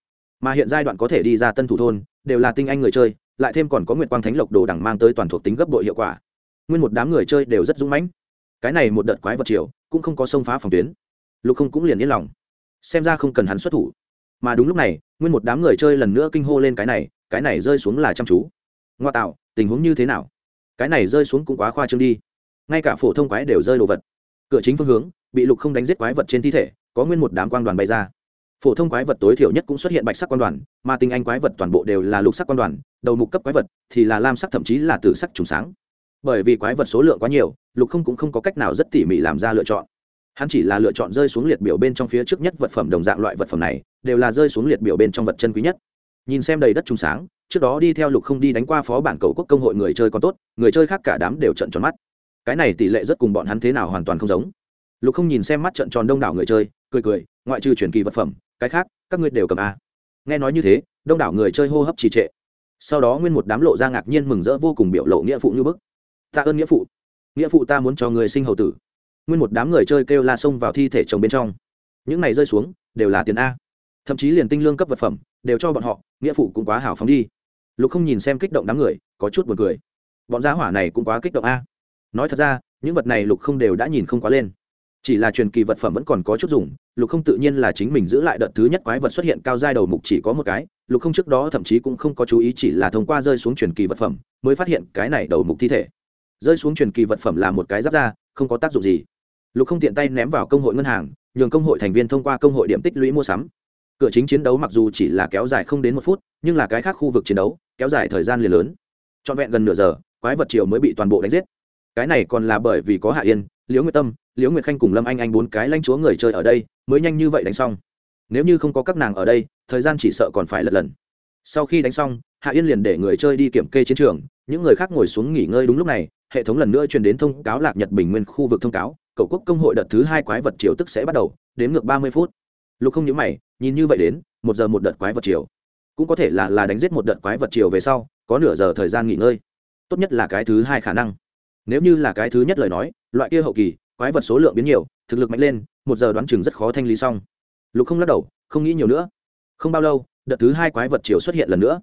Mà hiện giai đoạn có thể đi ra tân thủ thôn, đều là tinh anh người chơi lại thêm còn có nguyệt quang thánh lộc đồ đẳng mang tới toàn thuộc tính gấp bội hiệu quả. Nguyên một đám người chơi đều rất dũng mãnh. Cái này một đợt quái vật chiều cũng không có xông phá phòng tuyến. Lục không cũng liền yên lòng. Xem ra không cần hắn xuất thủ. Mà đúng lúc này, nguyên một đám người chơi lần nữa kinh hô lên cái này cái này rơi xuống là chăm chú. Ngoa tạo, tình huống như thế nào? Cái này rơi xuống cũng quá khoa trương đi. Ngay cả phổ thông quái đều rơi đồ vật. Cửa chính phương hướng, bị lục không đánh giết quái vật trên thi thể, có nguyên một đám quang đoàn bay ra phổ thông quái vật tối thiểu nhất cũng xuất hiện bạch sắc quan đoàn, mà tinh anh quái vật toàn bộ đều là lục sắc quan đoàn, đầu mục cấp quái vật thì là lam sắc thậm chí là tử sắc trùng sáng. Bởi vì quái vật số lượng quá nhiều, lục không cũng không có cách nào rất tỉ mỉ làm ra lựa chọn. Hắn chỉ là lựa chọn rơi xuống liệt biểu bên trong phía trước nhất vật phẩm đồng dạng loại vật phẩm này, đều là rơi xuống liệt biểu bên trong vật chân quý nhất. Nhìn xem đầy đất trùng sáng, trước đó đi theo lục không đi đánh qua phó bản cầu quốc công hội người chơi còn tốt, người chơi khác cả đám đều trận tròn mắt. Cái này tỷ lệ rất cùng bọn hắn thế nào hoàn toàn không giống. Lục không nhìn xem mắt trận tròn đông đảo người chơi cười cười, ngoại trừ truyền kỳ vật phẩm, cái khác, các ngươi đều cầm a. Nghe nói như thế, đông đảo người chơi hô hấp trì trệ. Sau đó nguyên một đám lộ ra ngạc nhiên mừng rỡ vô cùng biểu lộ nghĩa phụ như bức. Tạ ơn nghĩa phụ. Nghĩa phụ ta muốn cho người sinh hầu tử. Nguyên một đám người chơi kêu la xông vào thi thể chồng bên trong. Những này rơi xuống, đều là tiền a. Thậm chí liền tinh lương cấp vật phẩm, đều cho bọn họ, nghĩa phụ cũng quá hào phóng đi. Lục không nhìn xem kích động đám người, có chút buồn cười. Bọn giá hỏa này cũng quá kích động a. Nói thật ra, những vật này lục không đều đã nhìn không quá lên chỉ là truyền kỳ vật phẩm vẫn còn có chút dùng, lục không tự nhiên là chính mình giữ lại đợt thứ nhất quái vật xuất hiện cao giai đầu mục chỉ có một cái, lục không trước đó thậm chí cũng không có chú ý chỉ là thông qua rơi xuống truyền kỳ vật phẩm mới phát hiện cái này đầu mục thi thể. Rơi xuống truyền kỳ vật phẩm là một cái giáp da, không có tác dụng gì. Lục không tiện tay ném vào công hội ngân hàng, nhường công hội thành viên thông qua công hội điểm tích lũy mua sắm. Cửa chính chiến đấu mặc dù chỉ là kéo dài không đến một phút, nhưng là cái khác khu vực chiến đấu, kéo dài thời gian liền lớn. Trọn vẹn gần nửa giờ, quái vật triều mới bị toàn bộ đánh giết. Cái này còn là bởi vì có hạ yên liễu nguyệt tâm, liễu nguyệt khanh cùng lâm anh anh bốn cái lãnh chúa người chơi ở đây, mới nhanh như vậy đánh xong. Nếu như không có các nàng ở đây, thời gian chỉ sợ còn phải lật lần. Sau khi đánh xong, hạ yên liền để người chơi đi kiểm kê chiến trường, những người khác ngồi xuống nghỉ ngơi đúng lúc này, hệ thống lần nữa truyền đến thông cáo lạc nhật bình nguyên khu vực thông cáo, cậu quốc công hội đợt thứ hai quái vật chiều tức sẽ bắt đầu, đến ngược ba mươi phút. Lục không nhớ mày, nhìn như vậy đến, một giờ một đợt quái vật chiều cũng có thể là là đánh giết một đợt quái vật chiều về sau, có nửa giờ thời gian nghỉ ngơi. Tốt nhất là cái thứ hai khả năng nếu như là cái thứ nhất lời nói, loại kia hậu kỳ, quái vật số lượng biến nhiều, thực lực mạnh lên, một giờ đoán chừng rất khó thanh lý xong. Lục không lắc đầu, không nghĩ nhiều nữa. Không bao lâu, đợt thứ hai quái vật chiều xuất hiện lần nữa.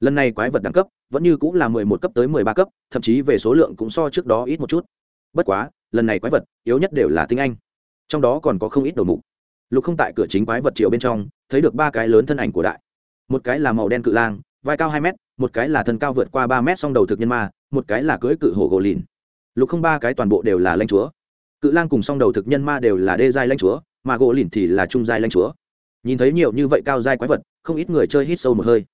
Lần này quái vật đẳng cấp, vẫn như cũng là mười một cấp tới mười ba cấp, thậm chí về số lượng cũng so trước đó ít một chút. Bất quá, lần này quái vật, yếu nhất đều là tinh anh. Trong đó còn có không ít đầu mục. Lục không tại cửa chính quái vật triệu bên trong, thấy được ba cái lớn thân ảnh của đại. Một cái là màu đen cự lang, vai cao hai mét, một cái là thân cao vượt qua ba mét song đầu thực nhân ma, một cái là cưỡi cự hổ gỗ lìn lục không ba cái toàn bộ đều là lãnh chúa. Cự lang cùng song đầu thực nhân ma đều là đê giai lãnh chúa, mà gỗ lìn thì là trung giai lãnh chúa. Nhìn thấy nhiều như vậy cao giai quái vật, không ít người chơi hít sâu một hơi.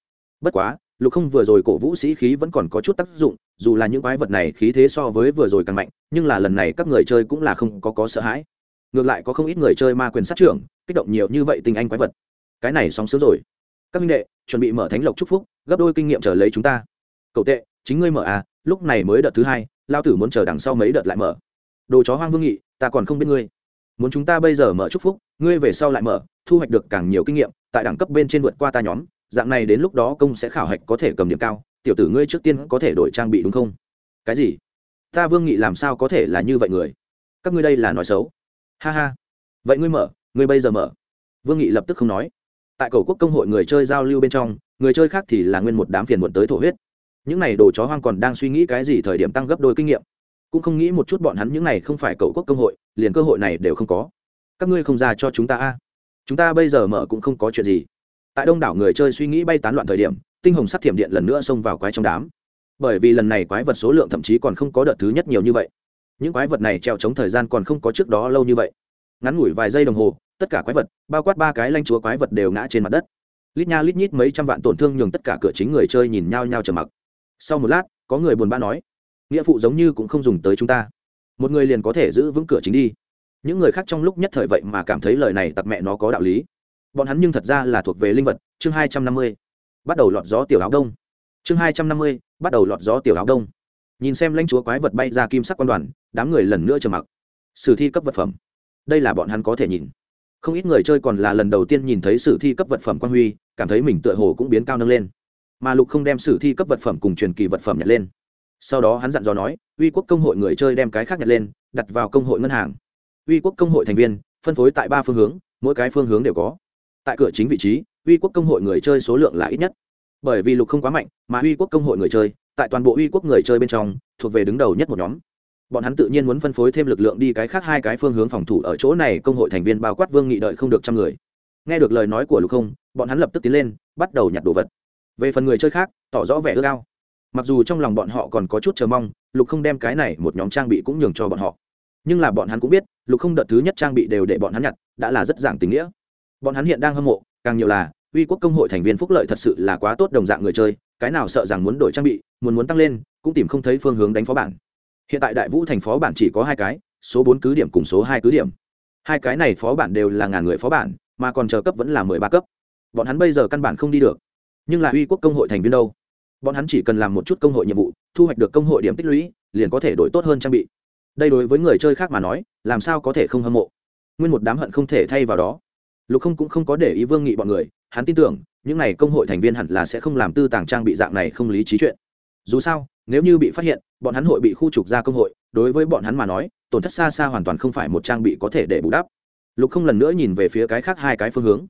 Bất quá, lục không vừa rồi cổ vũ sĩ khí vẫn còn có chút tác dụng, dù là những quái vật này khí thế so với vừa rồi càng mạnh, nhưng là lần này các người chơi cũng là không có có sợ hãi. Ngược lại có không ít người chơi ma quyền sát trưởng, kích động nhiều như vậy tình anh quái vật. Cái này sóng sướng rồi. Các minh đệ, chuẩn bị mở thánh lộc chúc phúc, gấp đôi kinh nghiệm trở lấy chúng ta. Cậu tệ, chính ngươi mở à lúc này mới đợt thứ hai lao tử muốn chờ đằng sau mấy đợt lại mở. Đồ chó hoang vương nghị, ta còn không biết ngươi. Muốn chúng ta bây giờ mở chúc phúc, ngươi về sau lại mở, thu hoạch được càng nhiều kinh nghiệm, tại đẳng cấp bên trên vượt qua ta nhóm, dạng này đến lúc đó công sẽ khảo hạch có thể cầm điểm cao, tiểu tử ngươi trước tiên có thể đổi trang bị đúng không? Cái gì? Ta vương nghị làm sao có thể là như vậy người? Các ngươi đây là nói xấu. Ha ha. Vậy ngươi mở, ngươi bây giờ mở. Vương nghị lập tức không nói. Tại cầu quốc công hội người chơi giao lưu bên trong, người chơi khác thì là nguyên một đám phiền muộn tới thổ huyết những này đồ chó hoang còn đang suy nghĩ cái gì thời điểm tăng gấp đôi kinh nghiệm. Cũng không nghĩ một chút bọn hắn những này không phải cầu quốc công hội, liền cơ hội này đều không có. Các ngươi không ra cho chúng ta a. Chúng ta bây giờ mở cũng không có chuyện gì. Tại đông đảo người chơi suy nghĩ bay tán loạn thời điểm, tinh hồng sắt thiểm điện lần nữa xông vào quái trong đám. Bởi vì lần này quái vật số lượng thậm chí còn không có đợt thứ nhất nhiều như vậy. Những quái vật này treo chống thời gian còn không có trước đó lâu như vậy. Ngắn ngủi vài giây đồng hồ, tất cả quái vật, bao quát ba cái lanh chúa quái vật đều ngã trên mặt đất. Lít nha lít nhít mấy trăm vạn tổn thương nhường tất cả cửa chính người chơi nhìn nhau nhau trầm mặc sau một lát, có người buồn bã nói, nghĩa phụ giống như cũng không dùng tới chúng ta. Một người liền có thể giữ vững cửa chính đi. Những người khác trong lúc nhất thời vậy mà cảm thấy lời này tặc mẹ nó có đạo lý. Bọn hắn nhưng thật ra là thuộc về linh vật, chương hai trăm năm mươi, bắt đầu lọt gió tiểu áo đông. Chương hai trăm năm mươi, bắt đầu lọt gió tiểu áo đông. Nhìn xem lãnh chúa quái vật bay ra kim sắc quan đoàn, đám người lần nữa trầm mặc. Sử thi cấp vật phẩm. Đây là bọn hắn có thể nhìn. Không ít người chơi còn là lần đầu tiên nhìn thấy sử thi cấp vật phẩm quan huy, cảm thấy mình tựa hồ cũng biến cao nâng lên mà lục không đem sử thi cấp vật phẩm cùng truyền kỳ vật phẩm nhặt lên. Sau đó hắn dặn dò nói, uy quốc công hội người chơi đem cái khác nhặt lên, đặt vào công hội ngân hàng. Uy quốc công hội thành viên, phân phối tại ba phương hướng, mỗi cái phương hướng đều có. Tại cửa chính vị trí, uy quốc công hội người chơi số lượng là ít nhất. Bởi vì lục không quá mạnh, mà uy quốc công hội người chơi, tại toàn bộ uy quốc người chơi bên trong, thuộc về đứng đầu nhất một nhóm. Bọn hắn tự nhiên muốn phân phối thêm lực lượng đi cái khác hai cái phương hướng phòng thủ ở chỗ này, công hội thành viên bao quát vương nghị đợi không được trăm người. Nghe được lời nói của lục không, bọn hắn lập tức tiến lên, bắt đầu nhặt đồ vật về phần người chơi khác, tỏ rõ vẻ ước ao. Mặc dù trong lòng bọn họ còn có chút chờ mong, lục không đem cái này một nhóm trang bị cũng nhường cho bọn họ. Nhưng là bọn hắn cũng biết, lục không đợt thứ nhất trang bị đều để bọn hắn nhặt, đã là rất giảng tình nghĩa. Bọn hắn hiện đang hâm mộ, càng nhiều là, uy quốc công hội thành viên phúc lợi thật sự là quá tốt đồng dạng người chơi, cái nào sợ rằng muốn đổi trang bị, muốn muốn tăng lên, cũng tìm không thấy phương hướng đánh phó bản. Hiện tại đại vũ thành phó bản chỉ có hai cái, số bốn cứ điểm cùng số hai cứ điểm. Hai cái này phó bản đều là ngàn người phó bản, mà còn chờ cấp vẫn là mười ba cấp. Bọn hắn bây giờ căn bản không đi được nhưng là uy quốc công hội thành viên đâu? Bọn hắn chỉ cần làm một chút công hội nhiệm vụ, thu hoạch được công hội điểm tích lũy, liền có thể đổi tốt hơn trang bị. Đây đối với người chơi khác mà nói, làm sao có thể không hâm mộ? Nguyên một đám hận không thể thay vào đó. Lục không cũng không có để ý vương nghị bọn người, hắn tin tưởng, những n à y công hội thành viên hẳn là sẽ không làm tư tàng trang bị dạng này không lý trí chuyện. Dù sao, nếu như bị phát hiện, bọn hắn hội bị khu trục ra công hội, đối với bọn hắn mà nói, tổn thất xa xa hoàn toàn không phải một trang bị có thể để bù đắp. Lục không lần nữa nhìn về phía cái khác hai cái phương hướng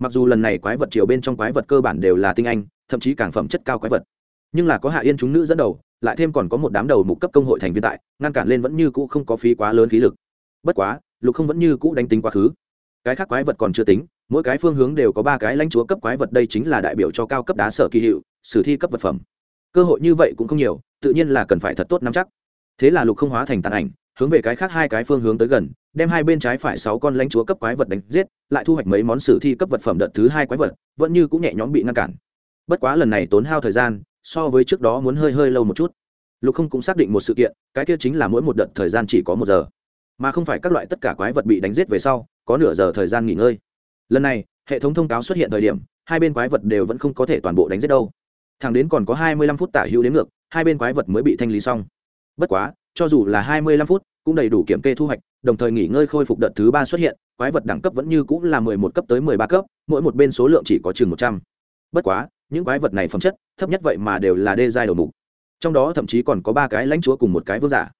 mặc dù lần này quái vật triều bên trong quái vật cơ bản đều là tinh anh, thậm chí càng phẩm chất cao quái vật. Nhưng là có hạ yên chúng nữ dẫn đầu, lại thêm còn có một đám đầu mục cấp công hội thành viên tại, ngăn cản lên vẫn như cũ không có phí quá lớn khí lực. Bất quá, lục không vẫn như cũ đánh tính quá khứ. Cái khác quái vật còn chưa tính, mỗi cái phương hướng đều có ba cái lãnh chúa cấp quái vật, đây chính là đại biểu cho cao cấp đá sở kỳ hiệu, sử thi cấp vật phẩm. Cơ hội như vậy cũng không nhiều, tự nhiên là cần phải thật tốt nắm chắc. Thế là lục không hóa thành tàn ảnh hướng về cái khác hai cái phương hướng tới gần, đem hai bên trái phải sáu con lãnh chúa cấp quái vật đánh giết, lại thu hoạch mấy món sử thi cấp vật phẩm đợt thứ hai quái vật, vẫn như cũng nhẹ nhõm bị ngăn cản. Bất quá lần này tốn hao thời gian, so với trước đó muốn hơi hơi lâu một chút. Lục không cũng xác định một sự kiện, cái kia chính là mỗi một đợt thời gian chỉ có một giờ. Mà không phải các loại tất cả quái vật bị đánh giết về sau, có nửa giờ thời gian nghỉ ngơi. Lần này, hệ thống thông cáo xuất hiện thời điểm, hai bên quái vật đều vẫn không có thể toàn bộ đánh giết đâu. Thẳng đến còn có hai mươi lăm phút tả hữu đến ngược, hai bên quái vật mới bị thanh lý xong. Bất quá cho dù là hai mươi lăm phút, cũng đầy đủ kiểm kê thu hoạch, đồng thời nghỉ ngơi khôi phục đợt thứ ba xuất hiện, quái vật đẳng cấp vẫn như cũng là mười một cấp tới mười ba cấp, mỗi một bên số lượng chỉ có chừng một trăm. Bất quá, những quái vật này phẩm chất, thấp nhất vậy mà đều là đê giai đầu mục. Trong đó thậm chí còn có ba cái lãnh chúa cùng một cái vương giả.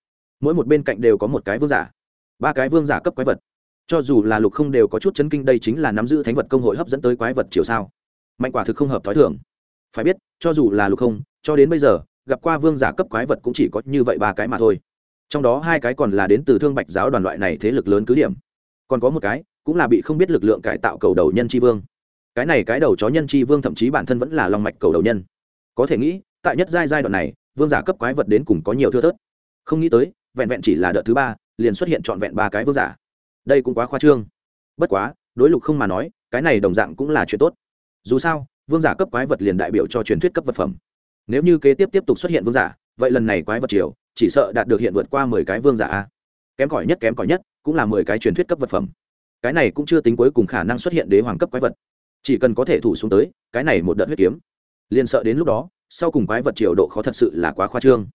Mỗi một bên cạnh đều có một cái vương giả. Ba cái vương giả cấp quái vật. Cho dù là lục không đều có chút chấn kinh, đây chính là nắm giữ thánh vật công hội hấp dẫn tới quái vật chiều sao. Mạnh quả thực không hợp t h ó i thưởng phải biết, cho dù là lục không, cho đến bây giờ, gặp qua vương giả cấp quái vật cũng chỉ có như vậy ba cái mà thôi trong đó hai cái còn là đến từ thương bạch giáo đoàn loại này thế lực lớn cứ điểm. Còn có một cái, cũng là bị không biết lực lượng cải tạo cầu đầu nhân tri vương. Cái này cái đầu chó nhân tri vương thậm chí bản thân vẫn là lòng mạch cầu đầu nhân. Có thể nghĩ, tại nhất giai giai đoạn này, vương giả cấp quái vật đến cùng có nhiều thưa thớt. Không nghĩ tới, vẹn vẹn chỉ là đợt thứ ba, liền xuất hiện trọn vẹn ba cái vương giả. Đây cũng quá khoa trương. Bất quá, đối lục không mà nói, cái này đồng dạng cũng là chuyện tốt. Dù sao, vương giả cấp quái vật liền đại biểu cho truyền thuyết cấp vật phẩm. Nếu như kế tiếp tiếp tục xuất hiện vương giả, vậy lần này quái vật chiều chỉ sợ đạt được hiện vượt qua mười cái vương giả a. Kém cỏi nhất, kém cỏi nhất, cũng là mười cái truyền thuyết cấp vật phẩm. Cái này cũng chưa tính cuối cùng khả năng xuất hiện đế hoàng cấp quái vật. Chỉ cần có thể thủ xuống tới, cái này một đợt huyết kiếm, liền sợ đến lúc đó, sau cùng quái vật triệu độ khó thật sự là quá khoa trương.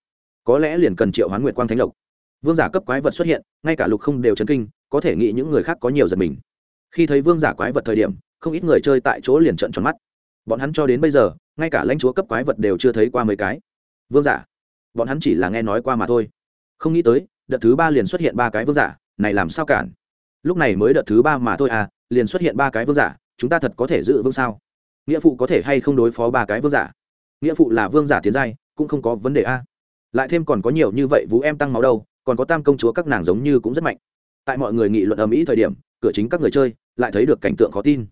Có lẽ liền cần triệu hoán nguyệt quang thánh lộc. Vương giả cấp quái vật xuất hiện, ngay cả lục không đều chấn kinh, có thể nghĩ những người khác có nhiều giật mình. Khi thấy vương giả quái vật thời điểm, không ít người chơi tại chỗ liền trận tròn mắt. Bọn hắn cho đến bây giờ, ngay cả lãnh chúa cấp quái vật đều chưa thấy qua mấy cái. Vương giả bọn hắn chỉ là nghe nói qua mà thôi. Không nghĩ tới, đợt thứ ba liền xuất hiện ba cái vương giả, này làm sao cản? Lúc này mới đợt thứ ba mà thôi à liền xuất hiện ba cái vương giả, chúng ta thật có thể giữ vương sao? Nghĩa phụ có thể hay không đối phó ba cái vương giả? Nghĩa phụ là vương giả tiến giai, cũng không có vấn đề a. Lại thêm còn có nhiều như vậy vũ em tăng máu đâu, còn có tam công chúa các nàng giống như cũng rất mạnh. Tại mọi người nghị luận ầm ĩ thời điểm, cửa chính các người chơi lại thấy được cảnh tượng khó tin.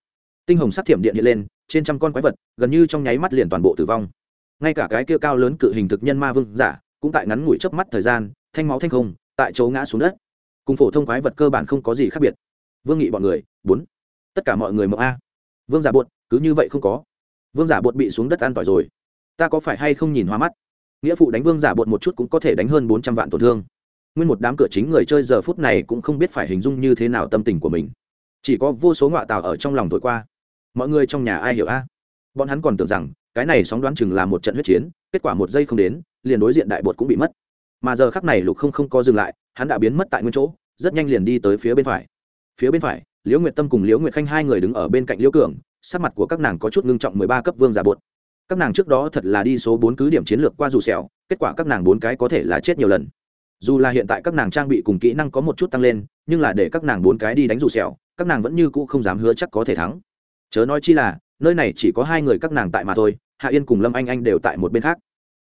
Tinh hồng sắc thiểm điện hiện lên, trên trăm con quái vật gần như trong nháy mắt liền toàn bộ tử vong ngay cả cái kia cao lớn cự hình thực nhân ma vương giả, cũng tại ngắn ngủi chớp mắt thời gian, thanh máu thanh không, tại chỗ ngã xuống đất. Cùng phổ thông quái vật cơ bản không có gì khác biệt. Vương nghị bọn người, bốn. Tất cả mọi người mộng a. Vương giả buột, cứ như vậy không có. Vương giả buột bị xuống đất an tỏi rồi. Ta có phải hay không nhìn hoa mắt? Nghĩa phụ đánh vương giả buột một chút cũng có thể đánh hơn bốn trăm vạn tổn thương. Nguyên một đám cửa chính người chơi giờ phút này cũng không biết phải hình dung như thế nào tâm tình của mình. Chỉ có vô số ngọa tào ở trong lòng thổi qua. Mọi người trong nhà ai hiểu a? Bọn hắn còn tưởng rằng cái này sóng đoán chừng là một trận huyết chiến, kết quả một giây không đến, liền đối diện đại bột cũng bị mất. Mà giờ khắc này lục không không có dừng lại, hắn đã biến mất tại nguyên chỗ, rất nhanh liền đi tới phía bên phải. Phía bên phải, liễu nguyệt tâm cùng liễu nguyệt khanh hai người đứng ở bên cạnh liễu cường, sắc mặt của các nàng có chút ngưng trọng mười ba cấp vương giả bột. Các nàng trước đó thật là đi số bốn cứ điểm chiến lược qua dù sẹo, kết quả các nàng bốn cái có thể là chết nhiều lần. Dù là hiện tại các nàng trang bị cùng kỹ năng có một chút tăng lên, nhưng là để các nàng bốn cái đi đánh dù sẹo, các nàng vẫn như cũ không dám hứa chắc có thể thắng. Chớ nói chi là, nơi này chỉ có hai người các nàng tại mà thôi hạ yên cùng lâm anh anh đều tại một bên khác.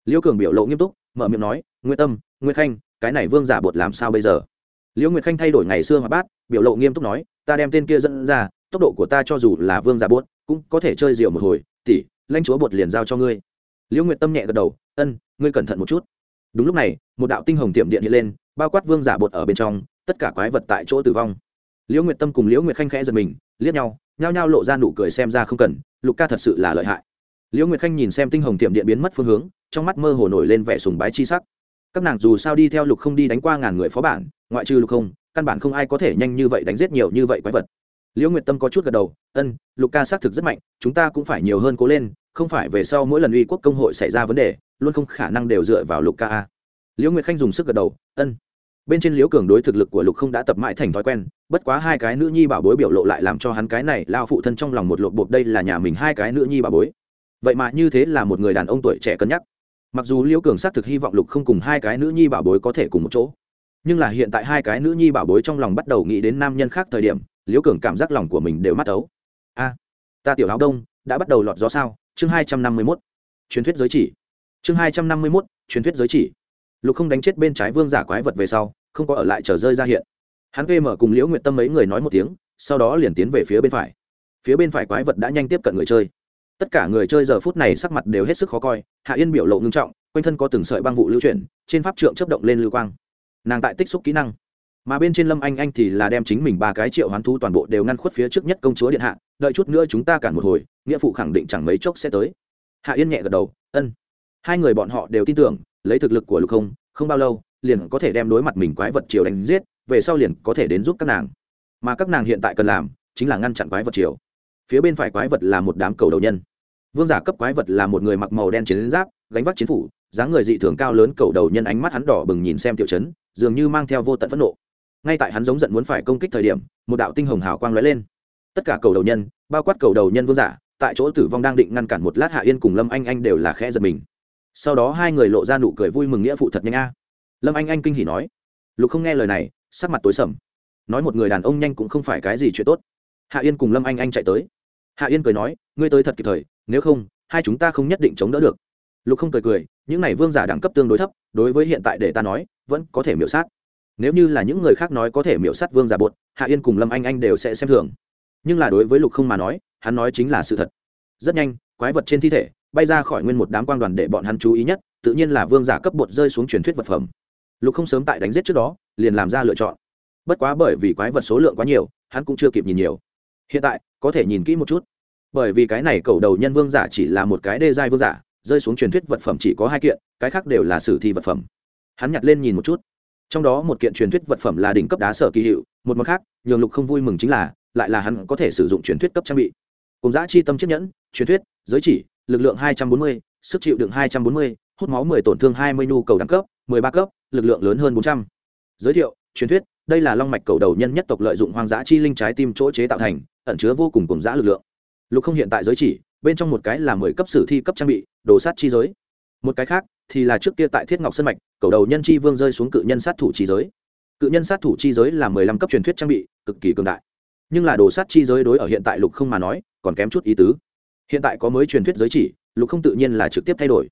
Liễu cường biểu lộ nghiêm túc, mở miệng nói nguyễn tâm nguyễn khanh, cái này vương giả bột làm sao bây giờ? Liễu nguyệt khanh thay đổi ngày xưa hoạt bát, biểu lộ nghiêm túc nói, ta đem tên kia dẫn ra, tốc độ của ta cho dù là vương giả bột, cũng có thể chơi diều một hồi, tỷ, lãnh chúa bột liền giao cho ngươi. Liễu nguyệt tâm nhẹ gật đầu, ân, ngươi cẩn thận một chút. Đúng lúc này, một đạo tinh hồng tiệm điện hiện lên, bao quát vương giả bột ở bên trong, tất cả quái vật tại chỗ tử vong. Liễu nguyệt tâm cùng liễu nguyệt khanh khẽ giật mình, liếc nhau, nhao nhao lộ ra nụ cười xem ra không cần, lục ca thật sự là lợi hại liễu nguyệt khanh nhìn xem tinh hồng tiệm điện biến mất phương hướng, trong mắt mơ hồ nổi lên vẻ sùng bái chi sắc. Các nàng dù sao đi theo lục không đi đánh qua ngàn người phó bản, ngoại trừ lục không, căn bản không ai có thể nhanh như vậy đánh giết nhiều như vậy quái vật. Liễu nguyệt tâm có chút gật đầu, ân, lục ca xác thực rất mạnh, chúng ta cũng phải nhiều hơn cố lên, không phải về sau mỗi lần uy quốc công hội xảy ra vấn đề, luôn không khả năng đều dựa vào lục ca a. Liễu nguyệt khanh dùng sức gật đầu, ân. Bên trên liễu cường đối thực lực của lục không đã tập mãi thành thói quen, bất quá hai cái nữ nhi bảo bối biểu lộ lại làm cho hắn cái này lao phụ thân trong lòng một lộp bộp, đây là nhà mình hai cái nữ nhi bảo bối vậy mà như thế là một người đàn ông tuổi trẻ cân nhắc. Mặc dù liễu cường xác thực hy vọng lục không cùng hai cái nữ nhi bảo bối có thể cùng một chỗ, nhưng là hiện tại hai cái nữ nhi bảo bối trong lòng bắt đầu nghĩ đến nam nhân khác thời điểm, liễu cường cảm giác lòng của mình đều mắt ấu. A, ta tiểu áo đông, đã bắt đầu lọt gió sao? Chương hai trăm năm mươi mốt. Truyền thuyết giới chỉ. Chương hai trăm năm mươi mốt, truyền thuyết giới chỉ. Lục không đánh chết bên trái vương giả quái vật về sau, không có ở lại chờ rơi ra hiện. Hắn vm cùng liễu nguyện tâm mấy người nói một tiếng, sau đó liền tiến về phía bên phải. Phía bên phải quái vật đã nhanh tiếp cận người chơi tất cả người chơi giờ phút này sắc mặt đều hết sức khó coi, hạ yên biểu lộ ngưng trọng, quanh thân có từng sợi băng vụ lưu chuyển, trên pháp trượng chấp động lên lưu quang. Nàng tại tích xúc kỹ năng, mà bên trên lâm anh anh thì là đem chính mình ba cái triệu hoán thu toàn bộ đều ngăn khuất phía trước nhất công chúa điện hạ, đợi chút nữa chúng ta cản một hồi, nghĩa phụ khẳng định chẳng mấy chốc sẽ tới. Hạ yên nhẹ gật đầu, ân. Hai người bọn họ đều tin tưởng, lấy thực lực của lục không không bao lâu, liền có thể đem đối mặt mình quái vật triều đánh giết, về sau liền có thể đến giúp các nàng. Mà các nàng hiện tại cần làm, chính là ngăn chặn quái vật triều. Phía bên phải quái vật là một đám cầu đầu nhân vương giả cấp quái vật là một người mặc màu đen chiến giáp, gánh vác chiến phủ, dáng người dị thường cao lớn, cầu đầu nhân ánh mắt hắn đỏ bừng nhìn xem tiểu chấn, dường như mang theo vô tận phẫn nộ. Ngay tại hắn giống giận muốn phải công kích thời điểm, một đạo tinh hồng hào quang lóe lên. Tất cả cầu đầu nhân, bao quát cầu đầu nhân vương giả, tại chỗ tử vong đang định ngăn cản một lát hạ yên cùng lâm anh anh đều là khẽ giật mình. Sau đó hai người lộ ra nụ cười vui mừng nghĩa phụ thật nhanh a. Lâm anh anh kinh hỉ nói, lục không nghe lời này, sắc mặt tối sầm. Nói một người đàn ông nhanh cũng không phải cái gì chuyện tốt. Hạ yên cùng lâm anh anh chạy tới. Hạ yên cười nói, ngươi tới thật kịp thời nếu không, hai chúng ta không nhất định chống đỡ được. Lục không cười cười, những này vương giả đẳng cấp tương đối thấp, đối với hiện tại để ta nói, vẫn có thể miểu sát. Nếu như là những người khác nói có thể miểu sát vương giả bột, hạ yên cùng lâm anh anh đều sẽ xem thường. Nhưng là đối với lục không mà nói, hắn nói chính là sự thật. Rất nhanh, quái vật trên thi thể bay ra khỏi nguyên một đám quang đoàn để bọn hắn chú ý nhất, tự nhiên là vương giả cấp bột rơi xuống truyền thuyết vật phẩm. Lục không sớm tại đánh giết trước đó, liền làm ra lựa chọn. Bất quá bởi vì quái vật số lượng quá nhiều, hắn cũng chưa kịp nhìn nhiều. Hiện tại, có thể nhìn kỹ một chút bởi vì cái này cầu đầu nhân vương giả chỉ là một cái đê giai vương giả, rơi xuống truyền thuyết vật phẩm chỉ có hai kiện, cái khác đều là sử thi vật phẩm. Hắn nhặt lên nhìn một chút. Trong đó một kiện truyền thuyết vật phẩm là đỉnh cấp đá sở kỳ hiệu, một mặt khác, nhường lục không vui mừng chính là, lại là hắn có thể sử dụng truyền thuyết cấp trang bị. Cùng giã chi tâm chiếc nhẫn, truyền thuyết, giới chỉ, lực lượng hai trăm bốn mươi, sức chịu đựng hai trăm bốn mươi, hút máu mười, tổn thương hai mươi nhu cầu đẳng cấp, mười ba cấp, lực lượng lớn hơn bốn trăm. Giới thiệu, truyền thuyết, đây là long mạch cầu đầu nhân nhất tộc lợi dụng hoang dã chi linh trái tim chỗ chế tạo thành, ẩn chứa vô cùng cùng dã lực lượng lục không hiện tại giới chỉ, bên trong một cái là mười cấp sử thi cấp trang bị, đồ sát chi giới. Một cái khác thì là trước kia tại thiết ngọc sân mạch, cầu đầu nhân chi vương rơi xuống cự nhân sát thủ chi giới. Cự nhân sát thủ chi giới là mười lăm cấp truyền thuyết trang bị, cực kỳ cường đại. Nhưng là đồ sát chi giới đối ở hiện tại lục không mà nói, còn kém chút ý tứ. Hiện tại có mới truyền thuyết giới chỉ, lục không tự nhiên là trực tiếp thay đổi.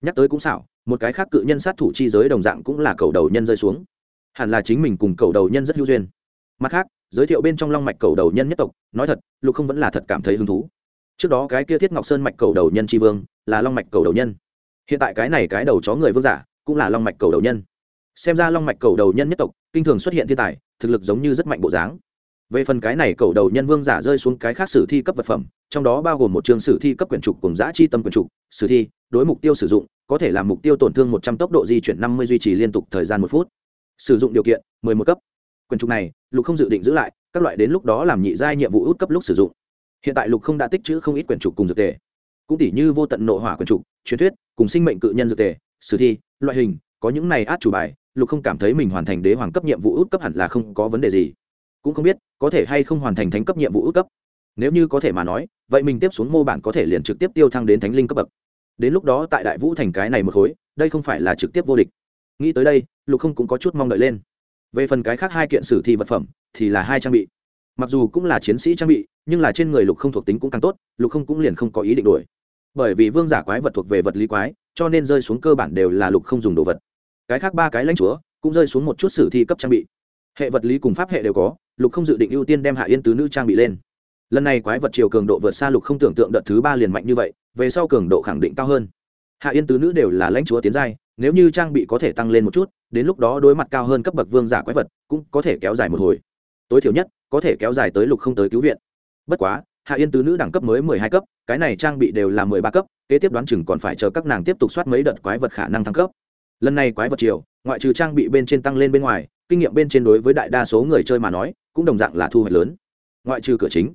Nhắc tới cũng xảo, một cái khác cự nhân sát thủ chi giới đồng dạng cũng là cầu đầu nhân rơi xuống. Hẳn là chính mình cùng cầu đầu nhân rất hữu duyên mặt khác, giới thiệu bên trong long mạch cầu đầu nhân nhất tộc, nói thật, lục không vẫn là thật cảm thấy hứng thú. Trước đó cái kia thiết ngọc sơn mạch cầu đầu nhân tri vương, là long mạch cầu đầu nhân. Hiện tại cái này cái đầu chó người vương giả, cũng là long mạch cầu đầu nhân. Xem ra long mạch cầu đầu nhân nhất tộc, kinh thường xuất hiện thiên tài, thực lực giống như rất mạnh bộ dáng. Về phần cái này cầu đầu nhân vương giả rơi xuống cái khác sử thi cấp vật phẩm, trong đó bao gồm một trường sử thi cấp quyển trục cùng giã chi tâm quyển trục, sử thi, đối mục tiêu sử dụng, có thể làm mục tiêu tổn thương một trăm tốc độ di chuyển năm mươi duy trì liên tục thời gian một phút. Sử dụng điều kiện, mười một cấp quyển trục này, lục không dự định giữ lại, các loại đến lúc đó làm nhị giai nhiệm vụ út cấp lúc sử dụng. Hiện tại lục không đã tích chữ không ít quyển trục cùng dược tề. Cũng tỷ như vô tận nộ hỏa quyển trục, truyền thuyết, cùng sinh mệnh cự nhân dược tề, sử thi, loại hình, có những này át chủ bài, lục không cảm thấy mình hoàn thành đế hoàng cấp nhiệm vụ út cấp hẳn là không có vấn đề gì. Cũng không biết, có thể hay không hoàn thành thánh cấp nhiệm vụ út cấp. Nếu như có thể mà nói, vậy mình tiếp xuống mô bản có thể liền trực tiếp tiêu thăng đến thánh linh cấp bậc. Đến lúc đó tại đại vũ thành cái này một khối, đây không phải là trực tiếp vô địch. Nghĩ tới đây, lục không cũng có chút mong đợi lên về phần cái khác hai kiện sử thi vật phẩm, thì là hai trang bị. Mặc dù cũng là chiến sĩ trang bị, nhưng là trên người lục không thuộc tính cũng càng tốt, lục không cũng liền không có ý định đuổi bởi vì vương giả quái vật thuộc về vật lý quái, cho nên rơi xuống cơ bản đều là lục không dùng đồ vật. Cái khác ba cái lãnh chúa, cũng rơi xuống một chút sử thi cấp trang bị. Hệ vật lý cùng pháp hệ đều có, lục không dự định ưu tiên đem hạ yên tứ nữ trang bị lên. Lần này quái vật chiều cường độ vượt xa lục không tưởng tượng đợt thứ ba liền mạnh như vậy, về sau cường độ khẳng định cao hơn. Hạ yên tứ nữ đều là lãnh chúa tiến giai, nếu như trang bị có thể tăng lên một chút đến lúc đó đối mặt cao hơn cấp bậc vương giả quái vật, cũng có thể kéo dài một hồi. Tối thiểu nhất, có thể kéo dài tới lục không tới cứu viện. Bất quá, hạ yên tứ nữ đẳng cấp mới mười hai cấp, cái này trang bị đều là mười ba cấp, kế tiếp đoán chừng còn phải chờ các nàng tiếp tục soát mấy đợt quái vật khả năng thăng cấp. Lần này quái vật chiều ngoại trừ trang bị bên trên tăng lên bên ngoài, kinh nghiệm bên trên đối với đại đa số người chơi mà nói, cũng đồng dạng là thu hoạch lớn. Ngoại trừ cửa chính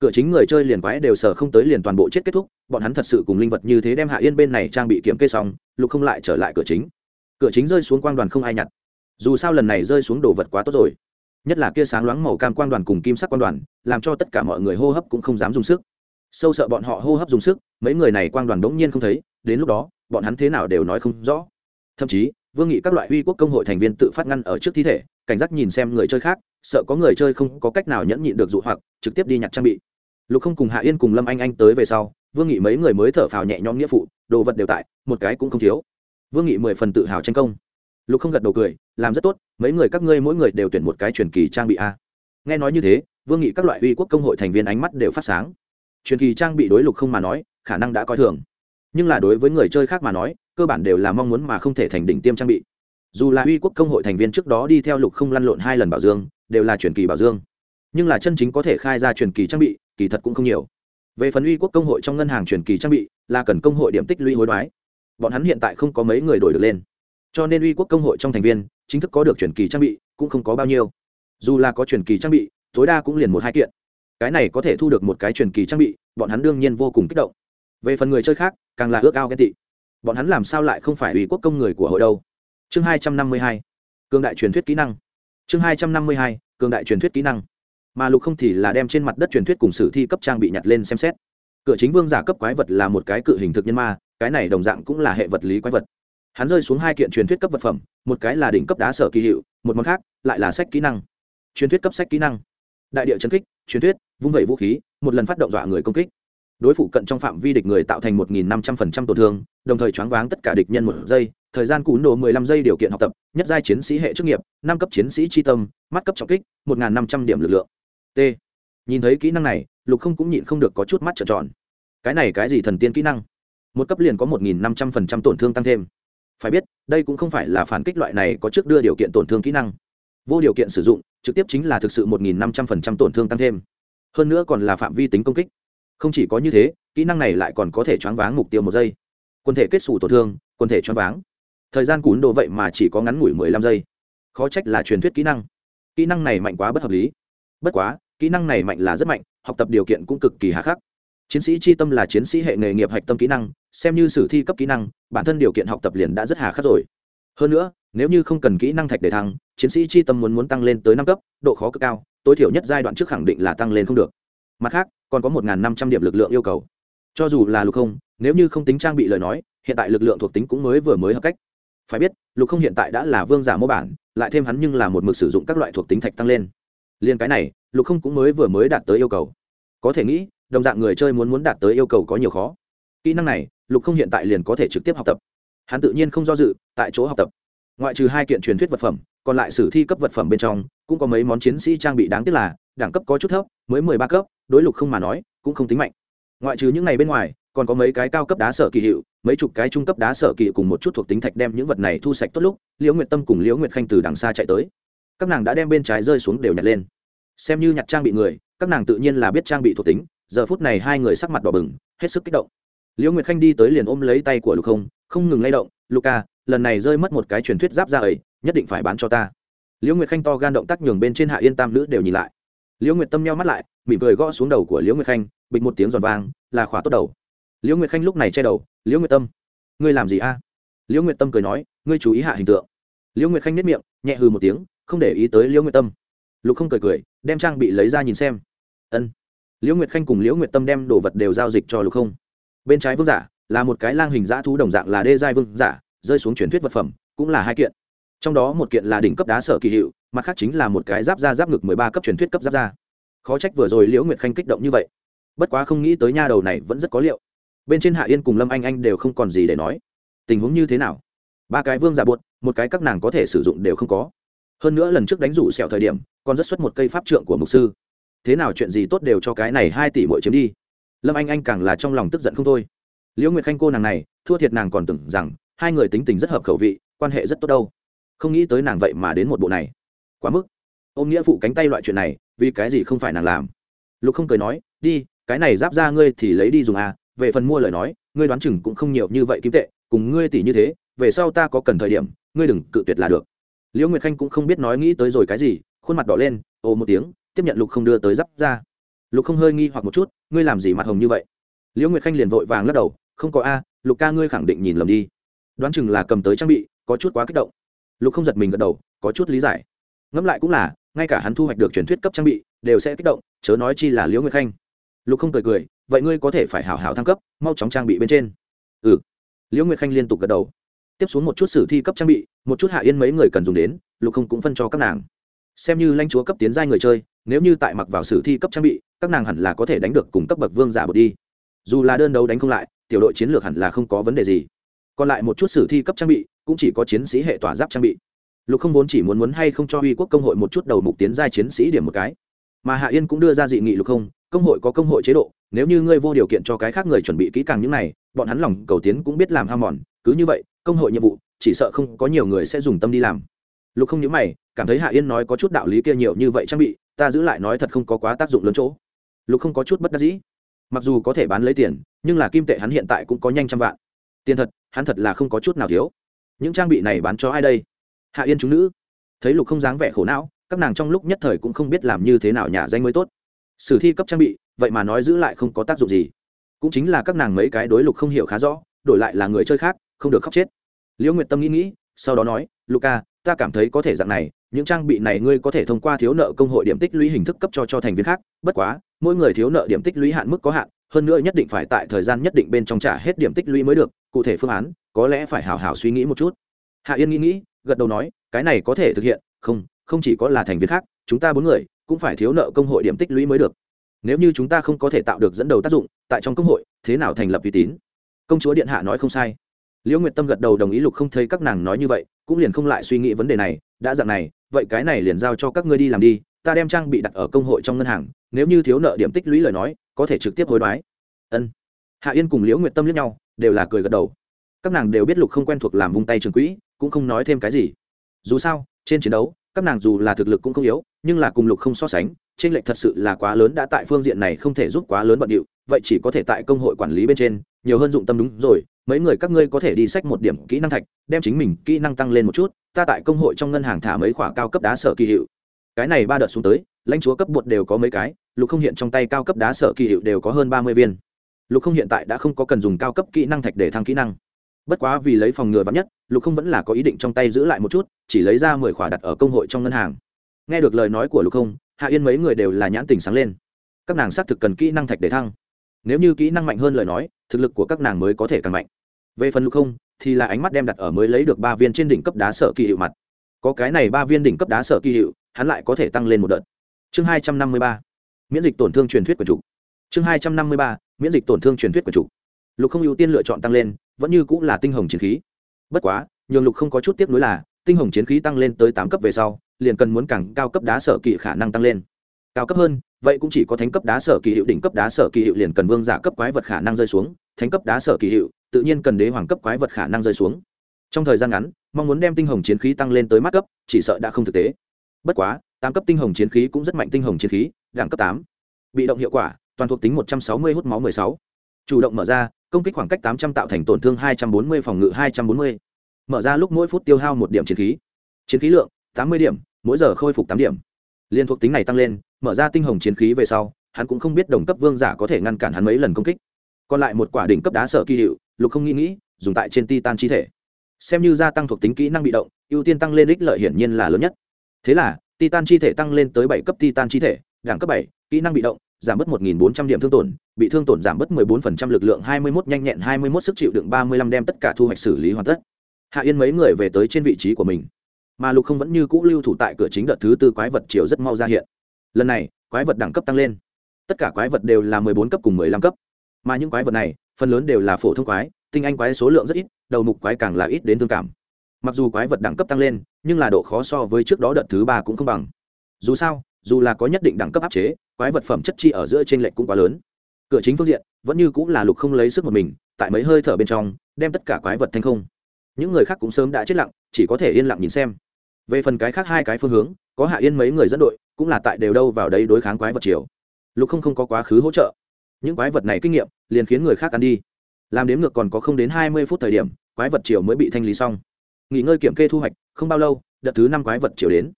cửa chính người chơi liền quái đều sở không tới liền toàn bộ chết kết thúc, bọn hắn thật sự cùng linh vật như thế đem hạ yên bên này trang bị kiểm kê xong, lục không lại trở lại cửa chính cửa chính rơi xuống quang đoàn không ai nhặt. Dù sao lần này rơi xuống đồ vật quá tốt rồi. Nhất là kia sáng loáng màu cam quang đoàn cùng kim sắc quang đoàn, làm cho tất cả mọi người hô hấp cũng không dám dùng sức. Sâu sợ bọn họ hô hấp dùng sức, mấy người này quang đoàn đ n g nhiên không thấy, đến lúc đó, bọn hắn thế nào đều nói không rõ. Thậm chí, vương nghị các loại uy quốc công hội thành viên tự phát ngăn ở trước thi thể, cảnh giác nhìn xem người chơi khác, sợ có người chơi không có cách nào nhẫn nhịn được dụ hoặc, trực tiếp đi nhặt trang bị. Lục không cùng hạ yên cùng lâm anh anh tới về sau, vương nghị mấy người mới thở phào nhẹ nhõm nghĩa phụ, đồ vật đều tại, một cái cũng không thiếu vương nghị mười phần tự hào tranh công. Lục không gật đầu cười, làm rất tốt, mấy người các ngươi mỗi người đều tuyển một cái truyền kỳ trang bị a. Nghe nói như thế, vương nghị các loại uy quốc công hội thành viên ánh mắt đều phát sáng. Truyền kỳ trang bị đối lục không mà nói, khả năng đã coi thường. Nhưng là đối với người chơi khác mà nói, cơ bản đều là mong muốn mà không thể thành đỉnh tiêm trang bị. Dù là uy quốc công hội thành viên trước đó đi theo lục không lăn lộn hai lần bảo dương, đều là truyền kỳ bảo dương. Nhưng là chân chính có thể khai ra truyền kỳ trang bị, kỳ thật cũng không nhiều. Về phần uy quốc công hội trong ngân hàng truyền kỳ trang bị, là cần công hội điểm tích lũy hối đoái bọn hắn hiện tại không có mấy người đổi được lên. Cho nên uy quốc công hội trong thành viên, chính thức có được truyền kỳ trang bị cũng không có bao nhiêu. Dù là có truyền kỳ trang bị, tối đa cũng liền một hai kiện. Cái này có thể thu được một cái truyền kỳ trang bị, bọn hắn đương nhiên vô cùng kích động. Về phần người chơi khác, càng là ước ao ghen tị. Bọn hắn làm sao lại không phải uy quốc công người của hội đâu? Chương hai trăm năm mươi hai cương đại truyền thuyết kỹ năng. Chương hai trăm năm mươi hai cương đại truyền thuyết kỹ năng. Mà lục không thì là đem trên mặt đất truyền thuyết cùng sử thi cấp trang bị nhặt lên xem xét. Cửa chính vương giả cấp quái vật là một cái cự hình thực nhân ma cái này đồng dạng cũng là hệ vật lý quái vật. Hắn rơi xuống hai kiện truyền thuyết cấp vật phẩm, một cái là đỉnh cấp đá sở kỳ hiệu, một món khác lại là sách kỹ năng. Truyền thuyết cấp sách kỹ năng. Đại địa chấn kích, truyền thuyết, vung vẩy vũ khí, một lần phát động dọa người công kích. Đối phụ cận trong phạm vi địch người tạo thành một nghìn năm trăm phần trăm tổn thương, đồng thời choáng váng tất cả địch nhân một giây, thời gian cún đồ mười lăm giây điều kiện học tập, nhất giai chiến sĩ hệ chức nghiệp, năm cấp chiến sĩ tri tâm, mắt cấp trọng kích, một nghìn năm trăm điểm lực lượng. T. Nhìn thấy kỹ năng này, lục không cũng nhịn không được có chút mắt trợn tròn. Cái này cái gì thần tiên kỹ năng? Một cấp liền có một nghìn năm trăm phần trăm tổn thương tăng thêm. Phải biết, đây cũng không phải là phản kích loại này có trước đưa điều kiện tổn thương kỹ năng. Vô điều kiện sử dụng, trực tiếp chính là thực sự một nghìn năm trăm phần trăm tổn thương tăng thêm. Hơn nữa còn là phạm vi tính công kích. Không chỉ có như thế, kỹ năng này lại còn có thể choáng váng mục tiêu một giây. Quân thể kết xù tổn thương quân thể choáng váng. Thời gian cún đồ vậy mà chỉ có ngắn ngủi mười lăm giây. Khó trách là truyền thuyết kỹ năng. Kỹ năng này mạnh quá bất hợp lý. Bất quá, kỹ năng này mạnh là rất mạnh, học tập điều kiện cũng cực kỳ hà khắc. Chiến sĩ chi tâm là chiến sĩ hệ nghề nghiệp hạch tâm kỹ năng xem như sử thi cấp kỹ năng, bản thân điều kiện học tập liền đã rất hà khắc rồi. Hơn nữa, nếu như không cần kỹ năng thạch để thăng, chiến sĩ chi tâm muốn muốn tăng lên tới năm cấp, độ khó cực cao, tối thiểu nhất giai đoạn trước khẳng định là tăng lên không được. Mặt khác, còn có một năm trăm điểm lực lượng yêu cầu. Cho dù là lục không, nếu như không tính trang bị lời nói, hiện tại lực lượng thuộc tính cũng mới vừa mới hợp cách. Phải biết, lục không hiện tại đã là vương giả mô bản, lại thêm hắn nhưng là một mực sử dụng các loại thuộc tính thạch tăng lên. Liên cái này, lục không cũng mới vừa mới đạt tới yêu cầu. Có thể nghĩ, đồng dạng người chơi muốn muốn đạt tới yêu cầu có nhiều khó. Kỹ năng này lục không hiện tại liền có thể trực tiếp học tập. Hắn tự nhiên không do dự, tại chỗ học tập. Ngoại trừ hai kiện truyền thuyết vật phẩm, còn lại sử thi cấp vật phẩm bên trong, cũng có mấy món chiến sĩ trang bị đáng tiếc là, đẳng cấp có chút thấp, mới mười ba cấp, đối lục không mà nói, cũng không tính mạnh. Ngoại trừ những này bên ngoài, còn có mấy cái cao cấp đá sở kỳ hiệu, mấy chục cái trung cấp đá sở kỳ cùng một chút thuộc tính thạch đem những vật này thu sạch tốt lúc, liễu nguyệt tâm cùng liễu nguyệt khanh từ đằng xa chạy tới. Các nàng đã đem bên trái rơi xuống đều nhặt lên. Xem như nhặt trang bị người, các nàng tự nhiên là biết trang bị thuộc tính, giờ phút này hai người sắc mặt đỏ bừng, hết sức kích động liễu nguyệt khanh đi tới liền ôm lấy tay của lục không không ngừng lay động luca lần này rơi mất một cái truyền thuyết giáp ra ấy nhất định phải bán cho ta liễu nguyệt khanh to gan động tác nhường bên trên hạ yên tam nữ đều nhìn lại liễu nguyệt tâm nhau mắt lại mỉm cười gõ xuống đầu của liễu nguyệt khanh bịch một tiếng giòn vang là khỏa tốt đầu liễu nguyệt khanh lúc này che đầu liễu nguyệt tâm ngươi làm gì a liễu nguyệt tâm cười nói ngươi chú ý hạ hình tượng liễu nguyệt khanh nếp miệng nhẹ hừ một tiếng không để ý tới liễu nguyệt tâm lục không cười cười đem trang bị lấy ra nhìn xem ân liễu nguyệt khanh cùng liễu nguyệt tâm đem đồ vật đều giao dịch cho lục không bên trái vương giả là một cái lang hình dã thú đồng dạng là đê giai vương giả, rơi xuống truyền thuyết vật phẩm, cũng là hai kiện. Trong đó một kiện là đỉnh cấp đá sở kỳ hiệu, mặt khác chính là một cái giáp da giáp ngực mười ba cấp truyền thuyết cấp giáp da. Khó trách vừa rồi liễu nguyệt khanh kích động như vậy. Bất quá không nghĩ tới nha đầu này vẫn rất có liệu. Bên trên hạ yên cùng lâm anh anh đều không còn gì để nói. Tình huống như thế nào? Ba cái vương giả buột một cái các nàng có thể sử dụng đều không có. Hơn nữa lần trước đánh rủ sẹo thời điểm, còn rất xuất một cây pháp trượng của mục sư. Thế nào chuyện gì tốt đều cho cái này hai tỷ mỗi chiếm đi lâm anh anh càng là trong lòng tức giận không thôi. Liễu nguyệt khanh cô nàng này, thua thiệt nàng còn tưởng rằng hai người tính tình rất hợp khẩu vị, quan hệ rất tốt đâu. Không nghĩ tới nàng vậy mà đến một bộ này. Quá mức. Ôm nghĩa phụ cánh tay loại chuyện này, vì cái gì không phải nàng làm? Lục không cười nói, đi, cái này giáp ra ngươi thì lấy đi dùng à về phần mua lời nói, ngươi đoán chừng cũng không nhiều như vậy kim tệ, cùng ngươi tỷ như thế, về sau ta có cần thời điểm, ngươi đừng cự tuyệt là được. Liễu nguyệt khanh cũng không biết nói nghĩ tới rồi cái gì, khuôn mặt đỏ lên, ồ một tiếng, tiếp nhận lục không đưa tới giáp ra lục không hơi nghi hoặc một chút, ngươi làm gì mặt hồng như vậy? Liễu nguyệt khanh liền vội vàng lắc đầu, không có a, lục ca ngươi khẳng định nhìn lầm đi. Đoán chừng là cầm tới trang bị, có chút quá kích động. Lục không giật mình gật đầu, có chút lý giải. Ngẫm lại cũng là, ngay cả hắn thu hoạch được truyền thuyết cấp trang bị, đều sẽ kích động, chớ nói chi là liễu nguyệt khanh. Lục không cười cười, vậy ngươi có thể phải hảo hảo thăng cấp, mau chóng trang bị bên trên. Ừ. Liễu nguyệt khanh liên tục gật đầu. Tiếp xuống một chút sử thi cấp trang bị, một chút hạ yên mấy người cần dùng đến, lục không cũng phân cho các nàng. Xem như lãnh chúa cấp tiến giai người chơi, nếu như tại mặc vào sử thi cấp trang bị các nàng hẳn là có thể đánh được cùng cấp bậc vương giả bột đi. Dù là đơn đấu đánh không lại, tiểu đội chiến lược hẳn là không có vấn đề gì. Còn lại một chút sử thi cấp trang bị, cũng chỉ có chiến sĩ hệ tỏa giáp trang bị. Lục không vốn chỉ muốn muốn hay không cho uy quốc công hội một chút đầu mục tiến giai chiến sĩ điểm một cái. Mà hạ yên cũng đưa ra dị nghị lục không, công hội có công hội chế độ, nếu như ngươi vô điều kiện cho cái khác người chuẩn bị kỹ càng những này, bọn hắn lòng cầu tiến cũng biết làm ham mòn, cứ như vậy, công hội nhiệm vụ, chỉ sợ không có nhiều người sẽ dùng tâm đi làm. Lục không nhớ mày, cảm thấy hạ yên nói có chút đạo lý kia nhiều như vậy trang bị, ta giữ lại nói thật không có quá tác dụng lớn chỗ lục không có chút bất đắc dĩ. Mặc dù có thể bán lấy tiền, nhưng là kim tệ hắn hiện tại cũng có nhanh trăm vạn. Tiền thật, hắn thật là không có chút nào thiếu. Những trang bị này bán cho ai đây? Hạ yên chúng nữ. Thấy lục không dáng vẻ khổ não, các nàng trong lúc nhất thời cũng không biết làm như thế nào nhà danh mới tốt. Sử thi cấp trang bị, vậy mà nói giữ lại không có tác dụng gì. Cũng chính là các nàng mấy cái đối lục không hiểu khá rõ, đổi lại là người chơi khác, không được khóc chết. Liễu nguyệt tâm nghĩ nghĩ, sau đó nói luca ta cảm thấy có thể dạng này, những trang bị này ngươi có thể thông qua thiếu nợ công hội điểm tích lũy hình thức cấp cho cho thành viên khác, bất quá mỗi người thiếu nợ điểm tích lũy hạn mức có hạn, hơn nữa nhất định phải tại thời gian nhất định bên trong trả hết điểm tích lũy mới được, cụ thể phương án, có lẽ phải hào hào suy nghĩ một chút. Hạ yên nghĩ nghĩ, gật đầu nói, cái này có thể thực hiện, không không chỉ có là thành viên khác, chúng ta bốn người cũng phải thiếu nợ công hội điểm tích lũy mới được. Nếu như chúng ta không có thể tạo được dẫn đầu tác dụng, tại trong công hội, thế nào thành lập uy tín? Công chúa điện hạ nói không sai. Liễu nguyệt tâm gật đầu đồng ý lục không thấy các nàng nói như vậy, cũng liền không lại suy nghĩ vấn đề này, đã dạng này, vậy cái này liền giao cho các ngươi đi làm đi ta đem trang bị đặt ở công hội trong ngân hàng, nếu như thiếu nợ điểm tích lũy lời nói, có thể trực tiếp hối đoái. Ân. Hạ yên cùng liễu nguyệt tâm lẫn nhau, đều là cười gật đầu. Các nàng đều biết lục không quen thuộc làm vung tay trường quỹ, cũng không nói thêm cái gì. Dù sao, trên chiến đấu, các nàng dù là thực lực cũng không yếu, nhưng là cùng lục không so sánh, trên lệch thật sự là quá lớn, đã tại phương diện này không thể giúp quá lớn bận điệu, vậy chỉ có thể tại công hội quản lý bên trên, nhiều hơn dụng tâm đúng rồi, mấy người các ngươi có thể đi sách một điểm kỹ năng thạch, đem chính mình kỹ năng tăng lên một chút, ta tại công hội trong ngân hàng thả mấy khoả cao cấp đá sở kỳ hiệu cái này ba đợt xuống tới, lãnh chúa cấp bột đều có mấy cái, lục không hiện trong tay cao cấp đá sở kỳ hiệu đều có hơn ba mươi viên. Lục không hiện tại đã không có cần dùng cao cấp kỹ năng thạch để thăng kỹ năng. Bất quá vì lấy phòng ngừa vắn nhất, lục không vẫn là có ý định trong tay giữ lại một chút, chỉ lấy ra mười khỏa đặt ở công hội trong ngân hàng. Nghe được lời nói của lục không, hạ yên mấy người đều là nhãn tình sáng lên. Các nàng xác thực cần kỹ năng thạch để thăng. Nếu như kỹ năng mạnh hơn lời nói, thực lực của các nàng mới có thể càng mạnh. Về phần lục không, thì là ánh mắt đem đặt ở mới lấy được ba viên trên đỉnh cấp đá sở kỳ hiệu mặt. Có cái này ba viên đỉnh cấp đá sở kỳ hiệu hắn lại có thể tăng lên một đợt. Chương hai trăm năm mươi ba, miễn dịch tổn thương truyền thuyết của chủ. Chương hai trăm năm mươi ba, miễn dịch tổn thương truyền thuyết của chủ. Lục không ưu tiên lựa chọn tăng lên, vẫn như cũng là tinh hồng chiến khí. Bất quá, nhường lục không có chút tiếc nuối là, tinh hồng chiến khí tăng lên tới tám cấp về sau, liền cần muốn càng cao cấp đá sở kỳ khả năng tăng lên. Cao cấp hơn, vậy cũng chỉ có thánh cấp đá sở kỳ hiệu, đỉnh cấp đá sở kỳ hiệu liền cần vương giả cấp quái vật khả năng rơi xuống, thánh cấp đá sở kỳ hiệu, tự nhiên cần đế hoàng cấp quái vật khả năng rơi xuống. Trong thời gian ngắn, mong muốn đem tinh hồng chiến khí tăng lên tới mắt cấp, chỉ sợ đã không thực tế bất quá, tám cấp tinh hồng chiến khí cũng rất mạnh tinh hồng chiến khí, đẳng cấp tám. Bị động hiệu quả, toàn thuộc tính một trăm sáu mươi hút máu mười sáu. Chủ động mở ra, công kích khoảng cách tám trăm tạo thành tổn thương hai trăm bốn mươi, phòng ngự hai trăm bốn mươi. Mở ra lúc mỗi phút tiêu hao một điểm chiến khí. Chiến khí lượng, tám mươi điểm, mỗi giờ khôi phục tám điểm. Liên thuộc tính này tăng lên, mở ra tinh hồng chiến khí về sau, hắn cũng không biết đồng cấp vương giả có thể ngăn cản hắn mấy lần công kích. Còn lại một quả đỉnh cấp đá sở kỳ hiệu, lục không nghĩ nghĩ, dùng tại trên titan chi thể. Xem như gia tăng thuộc tính kỹ năng bị động, ưu tiên tăng lên ích lợi hiển nhiên là lớn nhất thế là titan chi thể tăng lên tới bảy cấp titan chi thể đẳng cấp bảy kỹ năng bị động giảm bớt 1.400 điểm thương tổn, bị thương tổn giảm bớt 14% lực lượng 21 nhanh nhẹn 21 sức chịu đựng 35 đem tất cả thu hoạch xử lý hoàn tất. Hạ Yên mấy người về tới trên vị trí của mình, mà Lục Không vẫn như cũ lưu thủ tại cửa chính đợt thứ tư quái vật chiều rất mau ra hiện. Lần này, quái vật đẳng cấp tăng lên. Tất cả quái vật đều là 14 cấp cùng 15 cấp. Mà những quái vật này, phần lớn đều là phổ thông quái, tinh anh quái số lượng rất ít, đầu mục quái càng là ít đến tương cảm. Mặc dù quái vật đẳng cấp tăng lên, nhưng là độ khó so với trước đó đợt thứ ba cũng không bằng. Dù sao, dù là có nhất định đẳng cấp áp chế, quái vật phẩm chất chi ở giữa trên lệch cũng quá lớn. Cửa chính phương diện vẫn như cũng là lục không lấy sức một mình tại mấy hơi thở bên trong đem tất cả quái vật thành không. Những người khác cũng sớm đã chết lặng chỉ có thể yên lặng nhìn xem. Về phần cái khác hai cái phương hướng có hạ yên mấy người dẫn đội cũng là tại đều đâu vào đây đối kháng quái vật chiều lục không không có quá khứ hỗ trợ. Những quái vật này kinh nghiệm liền khiến người khác ăn đi. Làm đếm ngược còn có không đến hai mươi phút thời điểm quái vật chiều mới bị thanh lý xong nghỉ ngơi kiểm kê thu hoạch, không bao lâu, đợt thứ năm quái vật chiều đến.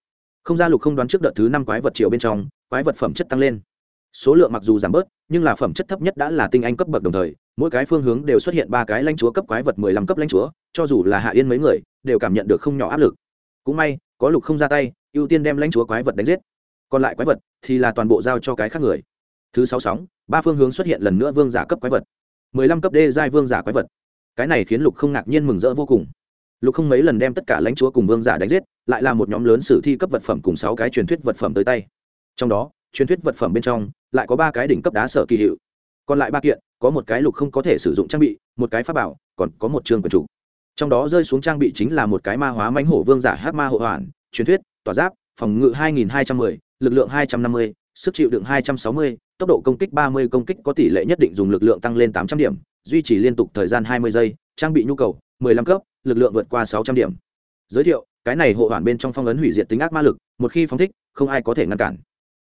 Không ra lục không đoán trước đợt thứ năm quái vật chiều bên trong, quái vật phẩm chất tăng lên. Số lượng mặc dù giảm bớt, nhưng là phẩm chất thấp nhất đã là tinh anh cấp bậc đồng thời, mỗi cái phương hướng đều xuất hiện ba cái lãnh chúa cấp quái vật, mười lăm cấp lãnh chúa, cho dù là hạ yên mấy người, đều cảm nhận được không nhỏ áp lực. Cũng may, có lục không ra tay, ưu tiên đem lãnh chúa quái vật đánh giết. Còn lại quái vật thì là toàn bộ giao cho cái khác người. Thứ sáu sóng, ba phương hướng xuất hiện lần nữa vương giả cấp quái vật. mười lăm cấp đê giai vương giả quái vật. Cái này khiến lục không ngạc nhiên mừng rỡ vô cùng lục không mấy lần đem tất cả lãnh chúa cùng vương giả đánh giết lại là một nhóm lớn sử thi cấp vật phẩm cùng sáu cái truyền thuyết vật phẩm tới tay. Trong đó truyền thuyết vật phẩm bên trong lại có ba cái đỉnh cấp đá sở kỳ hiệu. Còn lại ba kiện có một cái lục không có thể sử dụng trang bị một cái pháp bảo còn có một trường quần chủ. Trong đó rơi xuống trang bị chính là một cái ma hóa mãnh hổ vương giả hát ma hộ hoàn truyền thuyết tỏa giáp phòng ngự 2210, lực lượng 250, sức chịu đựng 260, tốc độ công kích 30 công kích có tỷ lệ nhất định dùng lực lượng tăng lên 800 điểm duy trì liên tục thời gian 20 giây trang bị nhu cầu 15 cấp lực lượng vượt qua 600 điểm. Giới thiệu, cái này hộ hoàn bên trong phong ấn hủy diệt tính ác ma lực, một khi phóng thích, không ai có thể ngăn cản.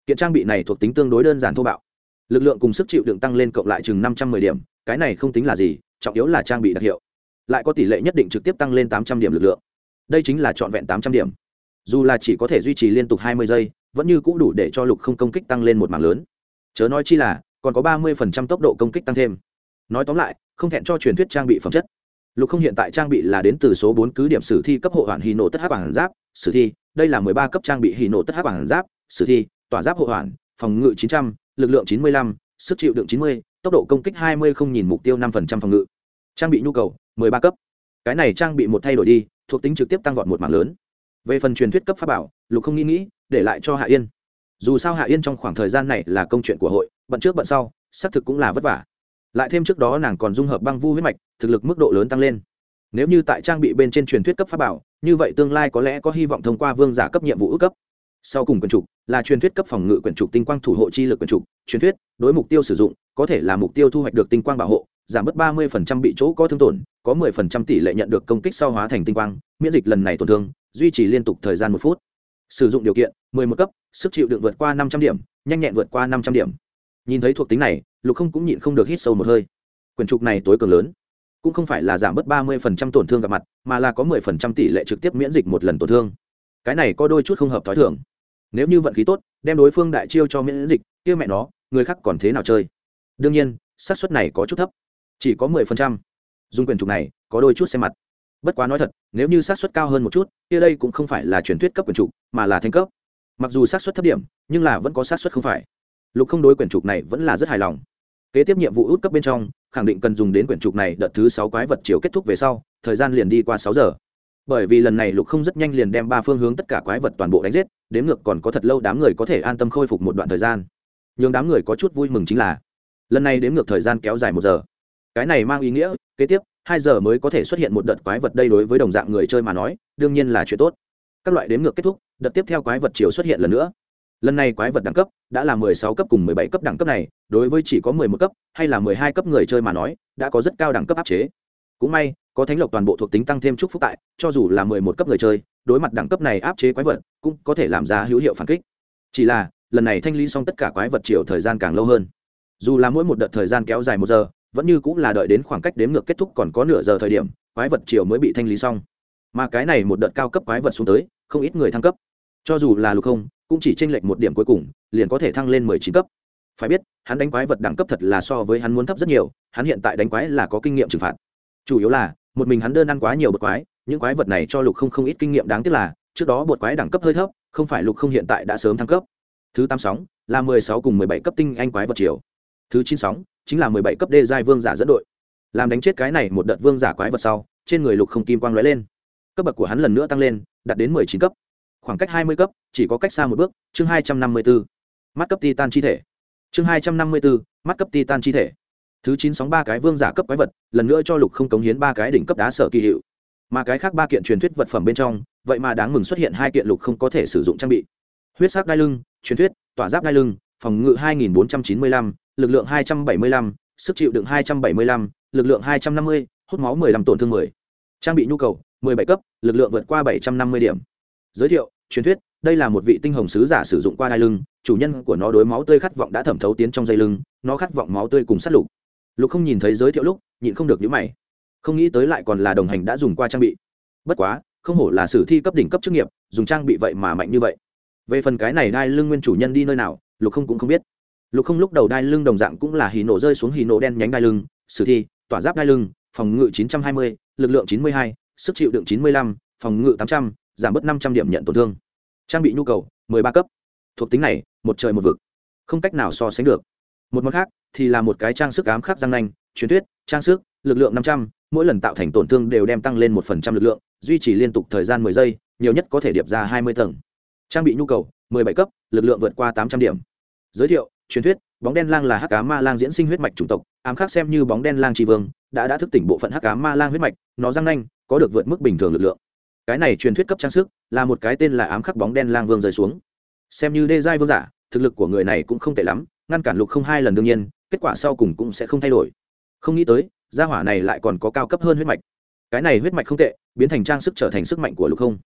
Kiện trang bị này thuộc tính tương đối đơn giản thô bạo. Lực lượng cùng sức chịu đựng tăng lên cộng lại chừng 510 điểm, cái này không tính là gì, trọng yếu là trang bị đặc hiệu. Lại có tỷ lệ nhất định trực tiếp tăng lên 800 điểm lực lượng. Đây chính là trọn vẹn 800 điểm. Dù là chỉ có thể duy trì liên tục 20 giây, vẫn như cũ đủ để cho lục không công kích tăng lên một mảng lớn. Chớ nói chi là, còn có 30% tốc độ công kích tăng thêm. Nói tóm lại, không thẹn cho truyền thuyết trang bị phẩm chất lục không hiện tại trang bị là đến từ số bốn cứ điểm sử thi cấp hộ hoàn hì nổ tất hát bản giáp, sử thi, đây là mười ba cấp trang bị hì nổ tất hát bản giáp, sử thi, tỏa giáp hộ hoàn, phòng ngự chín trăm, lực lượng chín mươi lăm, sức chịu đựng chín mươi, tốc độ công kích hai mươi không nhìn mục tiêu năm phần trăm phòng ngự. Trang bị nhu cầu, mười ba cấp. Cái này trang bị một thay đổi đi, thuộc tính trực tiếp tăng vọt một mảng lớn. Về phần truyền thuyết cấp pháp bảo, lục không nghĩ nghĩ, để lại cho hạ yên. Dù sao hạ yên trong khoảng thời gian này là công chuyện của hội, bận trước bận sau, xác thực cũng là vất vả lại thêm trước đó nàng còn dung hợp băng vu huyết mạch, thực lực mức độ lớn tăng lên. Nếu như tại trang bị bên trên truyền thuyết cấp pháp bảo, như vậy tương lai có lẽ có hy vọng thông qua vương giả cấp nhiệm vụ ước cấp. Sau cùng quyển trục là truyền thuyết cấp phòng ngự quyển trục tinh quang thủ hộ chi lực quyển trục, truyền thuyết, đối mục tiêu sử dụng, có thể là mục tiêu thu hoạch được tinh quang bảo hộ, giảm bớt ba mươi bị chỗ có thương tổn, có 10% tỷ lệ nhận được công kích sau hóa thành tinh quang, miễn dịch lần này tổn thương, duy trì liên tục thời gian một phút. Sử dụng điều kiện 11 cấp, sức chịu đựng vượt qua 500 điểm, nhanh nhẹn vượt qua 500 điểm. Nhìn thấy thuộc tính này lục không cũng nhịn không được hít sâu một hơi. Quyển trục này tối cường lớn, cũng không phải là giảm bớt ba mươi tổn thương gặp mặt, mà là có 10% tỷ lệ trực tiếp miễn dịch một lần tổn thương. Cái này có đôi chút không hợp t h ó i thường. Nếu như vận khí tốt, đem đối phương đại chiêu cho miễn dịch, kia mẹ nó, người khác còn thế nào chơi? Đương nhiên, xác suất này có chút thấp, chỉ có 10%. dùng quyền trục này, có đôi chút xem mặt. Bất quá nói thật, nếu như xác suất cao hơn một chút, kia đây cũng không phải là truyền thuyết cấp quyền trục, mà là thành cấp. Mặc dù xác suất thấp điểm, nhưng là vẫn có xác suất không phải lục không đối quyển trục này vẫn là rất hài lòng. Kế tiếp nhiệm vụ út cấp bên trong, khẳng định cần dùng đến quyển trục này đợt thứ sáu quái vật chiều kết thúc về sau, thời gian liền đi qua sáu giờ. Bởi vì lần này lục không rất nhanh liền đem ba phương hướng tất cả quái vật toàn bộ đánh giết, đến ngược còn có thật lâu đám người có thể an tâm khôi phục một đoạn thời gian. Nhưng đám người có chút vui mừng chính là, lần này đến ngược thời gian kéo dài một giờ. Cái này mang ý nghĩa, kế tiếp, hai giờ mới có thể xuất hiện một đợt quái vật đây đối với đồng dạng người chơi mà nói, đương nhiên là chuyện tốt. Các loại đếm ngược kết thúc, đợt tiếp theo quái vật chiều xuất hiện lần nữa lần này quái vật đẳng cấp đã là mười sáu cấp cùng mười bảy cấp đẳng cấp này, đối với chỉ có mười một cấp hay là mười hai cấp người chơi mà nói, đã có rất cao đẳng cấp áp chế. Cũng may, có thánh lộc toàn bộ thuộc tính tăng thêm chúc phúc tại, cho dù là mười một cấp người chơi, đối mặt đẳng cấp này áp chế quái vật cũng có thể làm ra hữu hiệu phản kích. Chỉ là, lần này thanh lý xong tất cả quái vật chiều thời gian càng lâu hơn. Dù là mỗi một đợt thời gian kéo dài một giờ, vẫn như cũng là đợi đến khoảng cách đếm ngược kết thúc còn có nửa giờ thời điểm, quái vật chiều mới bị thanh lý xong. Mà cái này một đợt cao cấp quái vật xuống tới, không ít người thăng cấp cho dù là lục không, cũng chỉ tranh lệch một điểm cuối cùng, liền có thể thăng lên mười chín cấp. Phải biết, hắn đánh quái vật đẳng cấp thật là so với hắn muốn thấp rất nhiều, hắn hiện tại đánh quái là có kinh nghiệm trừng phạt. Chủ yếu là, một mình hắn đơn ăn quá nhiều bột quái, những quái vật này cho lục không không ít kinh nghiệm đáng tiếc là, trước đó bột quái đẳng cấp hơi thấp, không phải lục không hiện tại đã sớm thăng cấp. Thứ tám sóng, là mười sáu cùng mười bảy cấp tinh anh quái vật chiều thứ chín sóng, chính là mười bảy cấp đê giai vương giả dẫn đội. Làm đánh chết cái này một đợt vương giả quái vật sau, trên người lục không kim quang lóe lên. Cấp bậc của hắn lần nữa tăng lên, đạt đến mười chín cấp khoảng cách hai mươi cấp chỉ có cách xa một bước chương hai trăm năm mươi bốn. Mắt cấp titan chi thể. Chương hai trăm năm mươi bốn mắt cấp titan chi thể. Thứ chín sóng ba cái vương giả cấp quái vật lần nữa cho lục không cống hiến ba cái đỉnh cấp đá sở kỳ hiệu. Mà cái khác ba kiện truyền thuyết vật phẩm bên trong vậy mà đáng mừng xuất hiện hai kiện lục không có thể sử dụng trang bị. Huyết sắc đai lưng truyền thuyết tỏa giáp đai lưng phòng ngự 2495, lực lượng 275, sức chịu đựng 275, lực lượng 250, hút máu 15 tổn thương 10. trang bị nhu cầu 17 cấp lực lượng vượt qua 750 điểm giới thiệu truyền thuyết đây là một vị tinh hồng sứ giả sử dụng qua đai lưng chủ nhân của nó đối máu tươi khát vọng đã thẩm thấu tiến trong dây lưng nó khát vọng máu tươi cùng sát lục. Lục không nhìn thấy giới thiệu lúc nhịn không được nhíu mày. Không nghĩ tới lại còn là đồng hành đã dùng qua trang bị. Bất quá không hổ là sử thi cấp đỉnh cấp chức nghiệp dùng trang bị vậy mà mạnh như vậy. Về phần cái này đai lưng nguyên chủ nhân đi nơi nào lục không cũng không biết. Lục không lúc đầu đai lưng đồng dạng cũng là hì nổ rơi xuống hì nổ đen nhánh đai lưng sử thi tỏa giáp đai lưng phòng ngự 920, lực lượng 92, sức chịu đựng 95, phòng ngự 800, giảm bớt năm trăm điểm nhận tổn thương. Trang bị nhu cầu, mười ba cấp. Thuộc tính này, một trời một vực. Không cách nào so sánh được. Một món khác thì là một cái trang sức ám khắc răng nanh, truyền thuyết, trang sức, lực lượng năm trăm, mỗi lần tạo thành tổn thương đều đem tăng lên một phần trăm lực lượng, duy trì liên tục thời gian mười giây, nhiều nhất có thể điệp ra hai mươi tầng. Trang bị nhu cầu, mười bảy cấp, lực lượng vượt qua tám trăm điểm. Giới thiệu, truyền thuyết, bóng đen lang là hắc cá ma lang diễn sinh huyết mạch chủng tộc, ám khắc xem như bóng đen lang tri vương, đã đã thức tỉnh bộ phận hắc cá ma lang huyết mạch, nó răng nanh, có được vượt mức bình thường lực lượng cái này truyền thuyết cấp trang sức là một cái tên là ám khắc bóng đen lang vương rơi xuống. Xem như đê giai vương giả, thực lực của người này cũng không tệ lắm, ngăn cản lục không hai lần đương nhiên, kết quả sau cùng cũng sẽ không thay đổi. Không nghĩ tới, gia hỏa này lại còn có cao cấp hơn huyết mạch. Cái này huyết mạch không tệ, biến thành trang sức trở thành sức mạnh của lục không.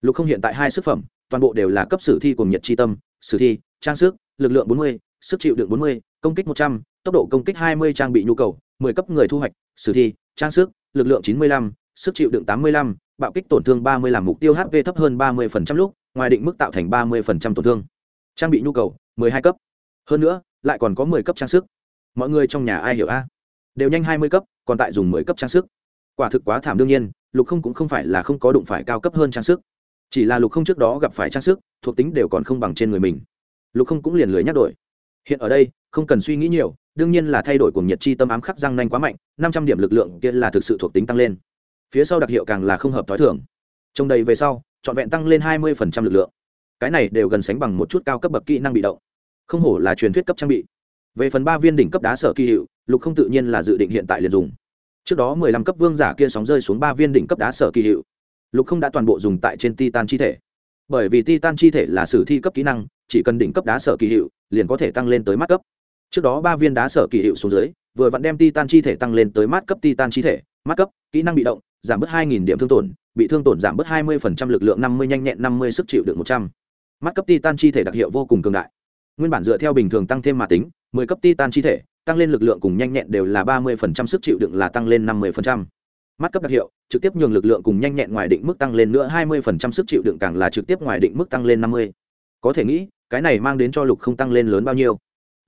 Lục không hiện tại hai sức phẩm, toàn bộ đều là cấp sử thi cùng nhiệt tri tâm, sử thi, trang sức, lực lượng bốn mươi, sức chịu đựng bốn mươi, công kích một trăm, tốc độ công kích hai mươi trang bị nhu cầu, mười cấp người thu hoạch, sử thi, trang sức, lực lượng chín mươi lăm, sức chịu đựng tám mươi lăm bạo kích tổn thương ba mươi làm mục tiêu hp thấp hơn ba mươi lúc, ngoài định mức tạo thành ba mươi tổn thương. Trang bị nhu cầu, mười hai cấp. Hơn nữa, lại còn có mười cấp trang sức. Mọi người trong nhà ai hiểu a? Đều nhanh hai mươi cấp, còn tại dùng mười cấp trang sức. Quả thực quá thảm đương nhiên, lục không cũng không phải là không có đụng phải cao cấp hơn trang sức. Chỉ là lục không trước đó gặp phải trang sức, thuộc tính đều còn không bằng trên người mình. Lục không cũng liền lười nhắc đổi. Hiện ở đây, không cần suy nghĩ nhiều, đương nhiên là thay đổi của nhiệt chi tâm ám khắc răng nanh quá mạnh, năm trăm điểm lực lượng kia là thực sự thuộc tính tăng lên phía sau đặc hiệu càng là không hợp t h o i thưởng trông đầy về sau, trọn vẹn tăng lên hai mươi lực lượng. Cái này đều gần sánh bằng một chút cao cấp bậc kỹ năng bị động. Không hổ là truyền thuyết cấp trang bị. Về phần ba viên đỉnh cấp đá sở kỳ hiệu, lục không tự nhiên là dự định hiện tại liền dùng. Trước đó mười lăm cấp vương giả kia sóng rơi xuống ba viên đỉnh cấp đá sở kỳ hiệu. Lục không đã toàn bộ dùng tại trên titan chi thể. Bởi vì titan chi thể là sử thi cấp kỹ năng, chỉ cần đỉnh cấp đá sở kỳ hiệu, liền có thể tăng lên tới mắt cấp. Trước đó ba viên đá sở kỳ hiệu xuống dưới, vừa vặn đem titan chi thể tăng lên tới mắt cấp titan chi thể. Mắt cấp, kỹ năng bị động giảm bớt hai nghìn điểm thương tổn, bị thương tổn giảm bớt hai mươi lực lượng năm mươi nhanh nhẹn, năm mươi sức chịu được một trăm. Mắt cấp titan chi thể đặc hiệu vô cùng cường đại. Nguyên bản dựa theo bình thường tăng thêm mà tính, mười cấp titan chi thể, tăng lên lực lượng cùng nhanh nhẹn đều là ba mươi sức chịu đựng là tăng lên năm mươi mắt cấp đặc hiệu, trực tiếp nhường lực lượng cùng nhanh nhẹn ngoài định mức tăng lên nữa hai mươi sức chịu đựng càng là trực tiếp ngoài định mức tăng lên năm mươi. Có thể nghĩ, cái này mang đến cho lục không tăng lên lớn bao nhiêu.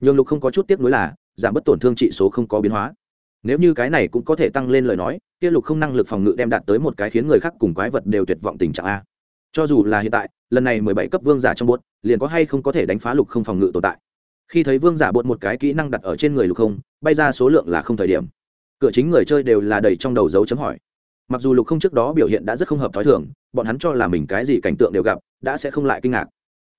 Nhưng lục không có chút tiếc nuối là, giảm bớt tổn thương trị số không có biến hóa nếu như cái này cũng có thể tăng lên lời nói, kia lục không năng lực phòng ngự đem đạt tới một cái khiến người khác cùng quái vật đều tuyệt vọng tình trạng a. Cho dù là hiện tại, lần này mười bảy cấp vương giả trong bốt liền có hay không có thể đánh phá lục không phòng ngự tồn tại? Khi thấy vương giả bột một cái kỹ năng đặt ở trên người lục không, bay ra số lượng là không thời điểm. Cửa chính người chơi đều là đầy trong đầu dấu chấm hỏi. Mặc dù lục không trước đó biểu hiện đã rất không hợp t h ó i thường, bọn hắn cho là mình cái gì cảnh tượng đều gặp, đã sẽ không lại kinh ngạc.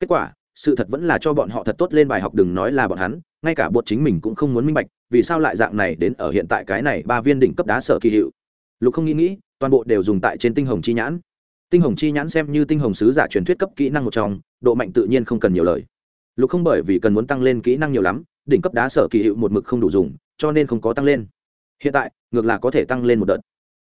Kết quả sự thật vẫn là cho bọn họ thật tốt lên bài học, đừng nói là bọn hắn, ngay cả bột chính mình cũng không muốn minh bạch, vì sao lại dạng này đến ở hiện tại cái này ba viên đỉnh cấp đá sở kỳ hiệu. Lục không nghĩ nghĩ, toàn bộ đều dùng tại trên tinh hồng chi nhãn. Tinh hồng chi nhãn xem như tinh hồng sứ giả truyền thuyết cấp kỹ năng một trong, độ mạnh tự nhiên không cần nhiều lời. Lục không bởi vì cần muốn tăng lên kỹ năng nhiều lắm, đỉnh cấp đá sở kỳ hiệu một mực không đủ dùng, cho nên không có tăng lên. Hiện tại, ngược là có thể tăng lên một đợt.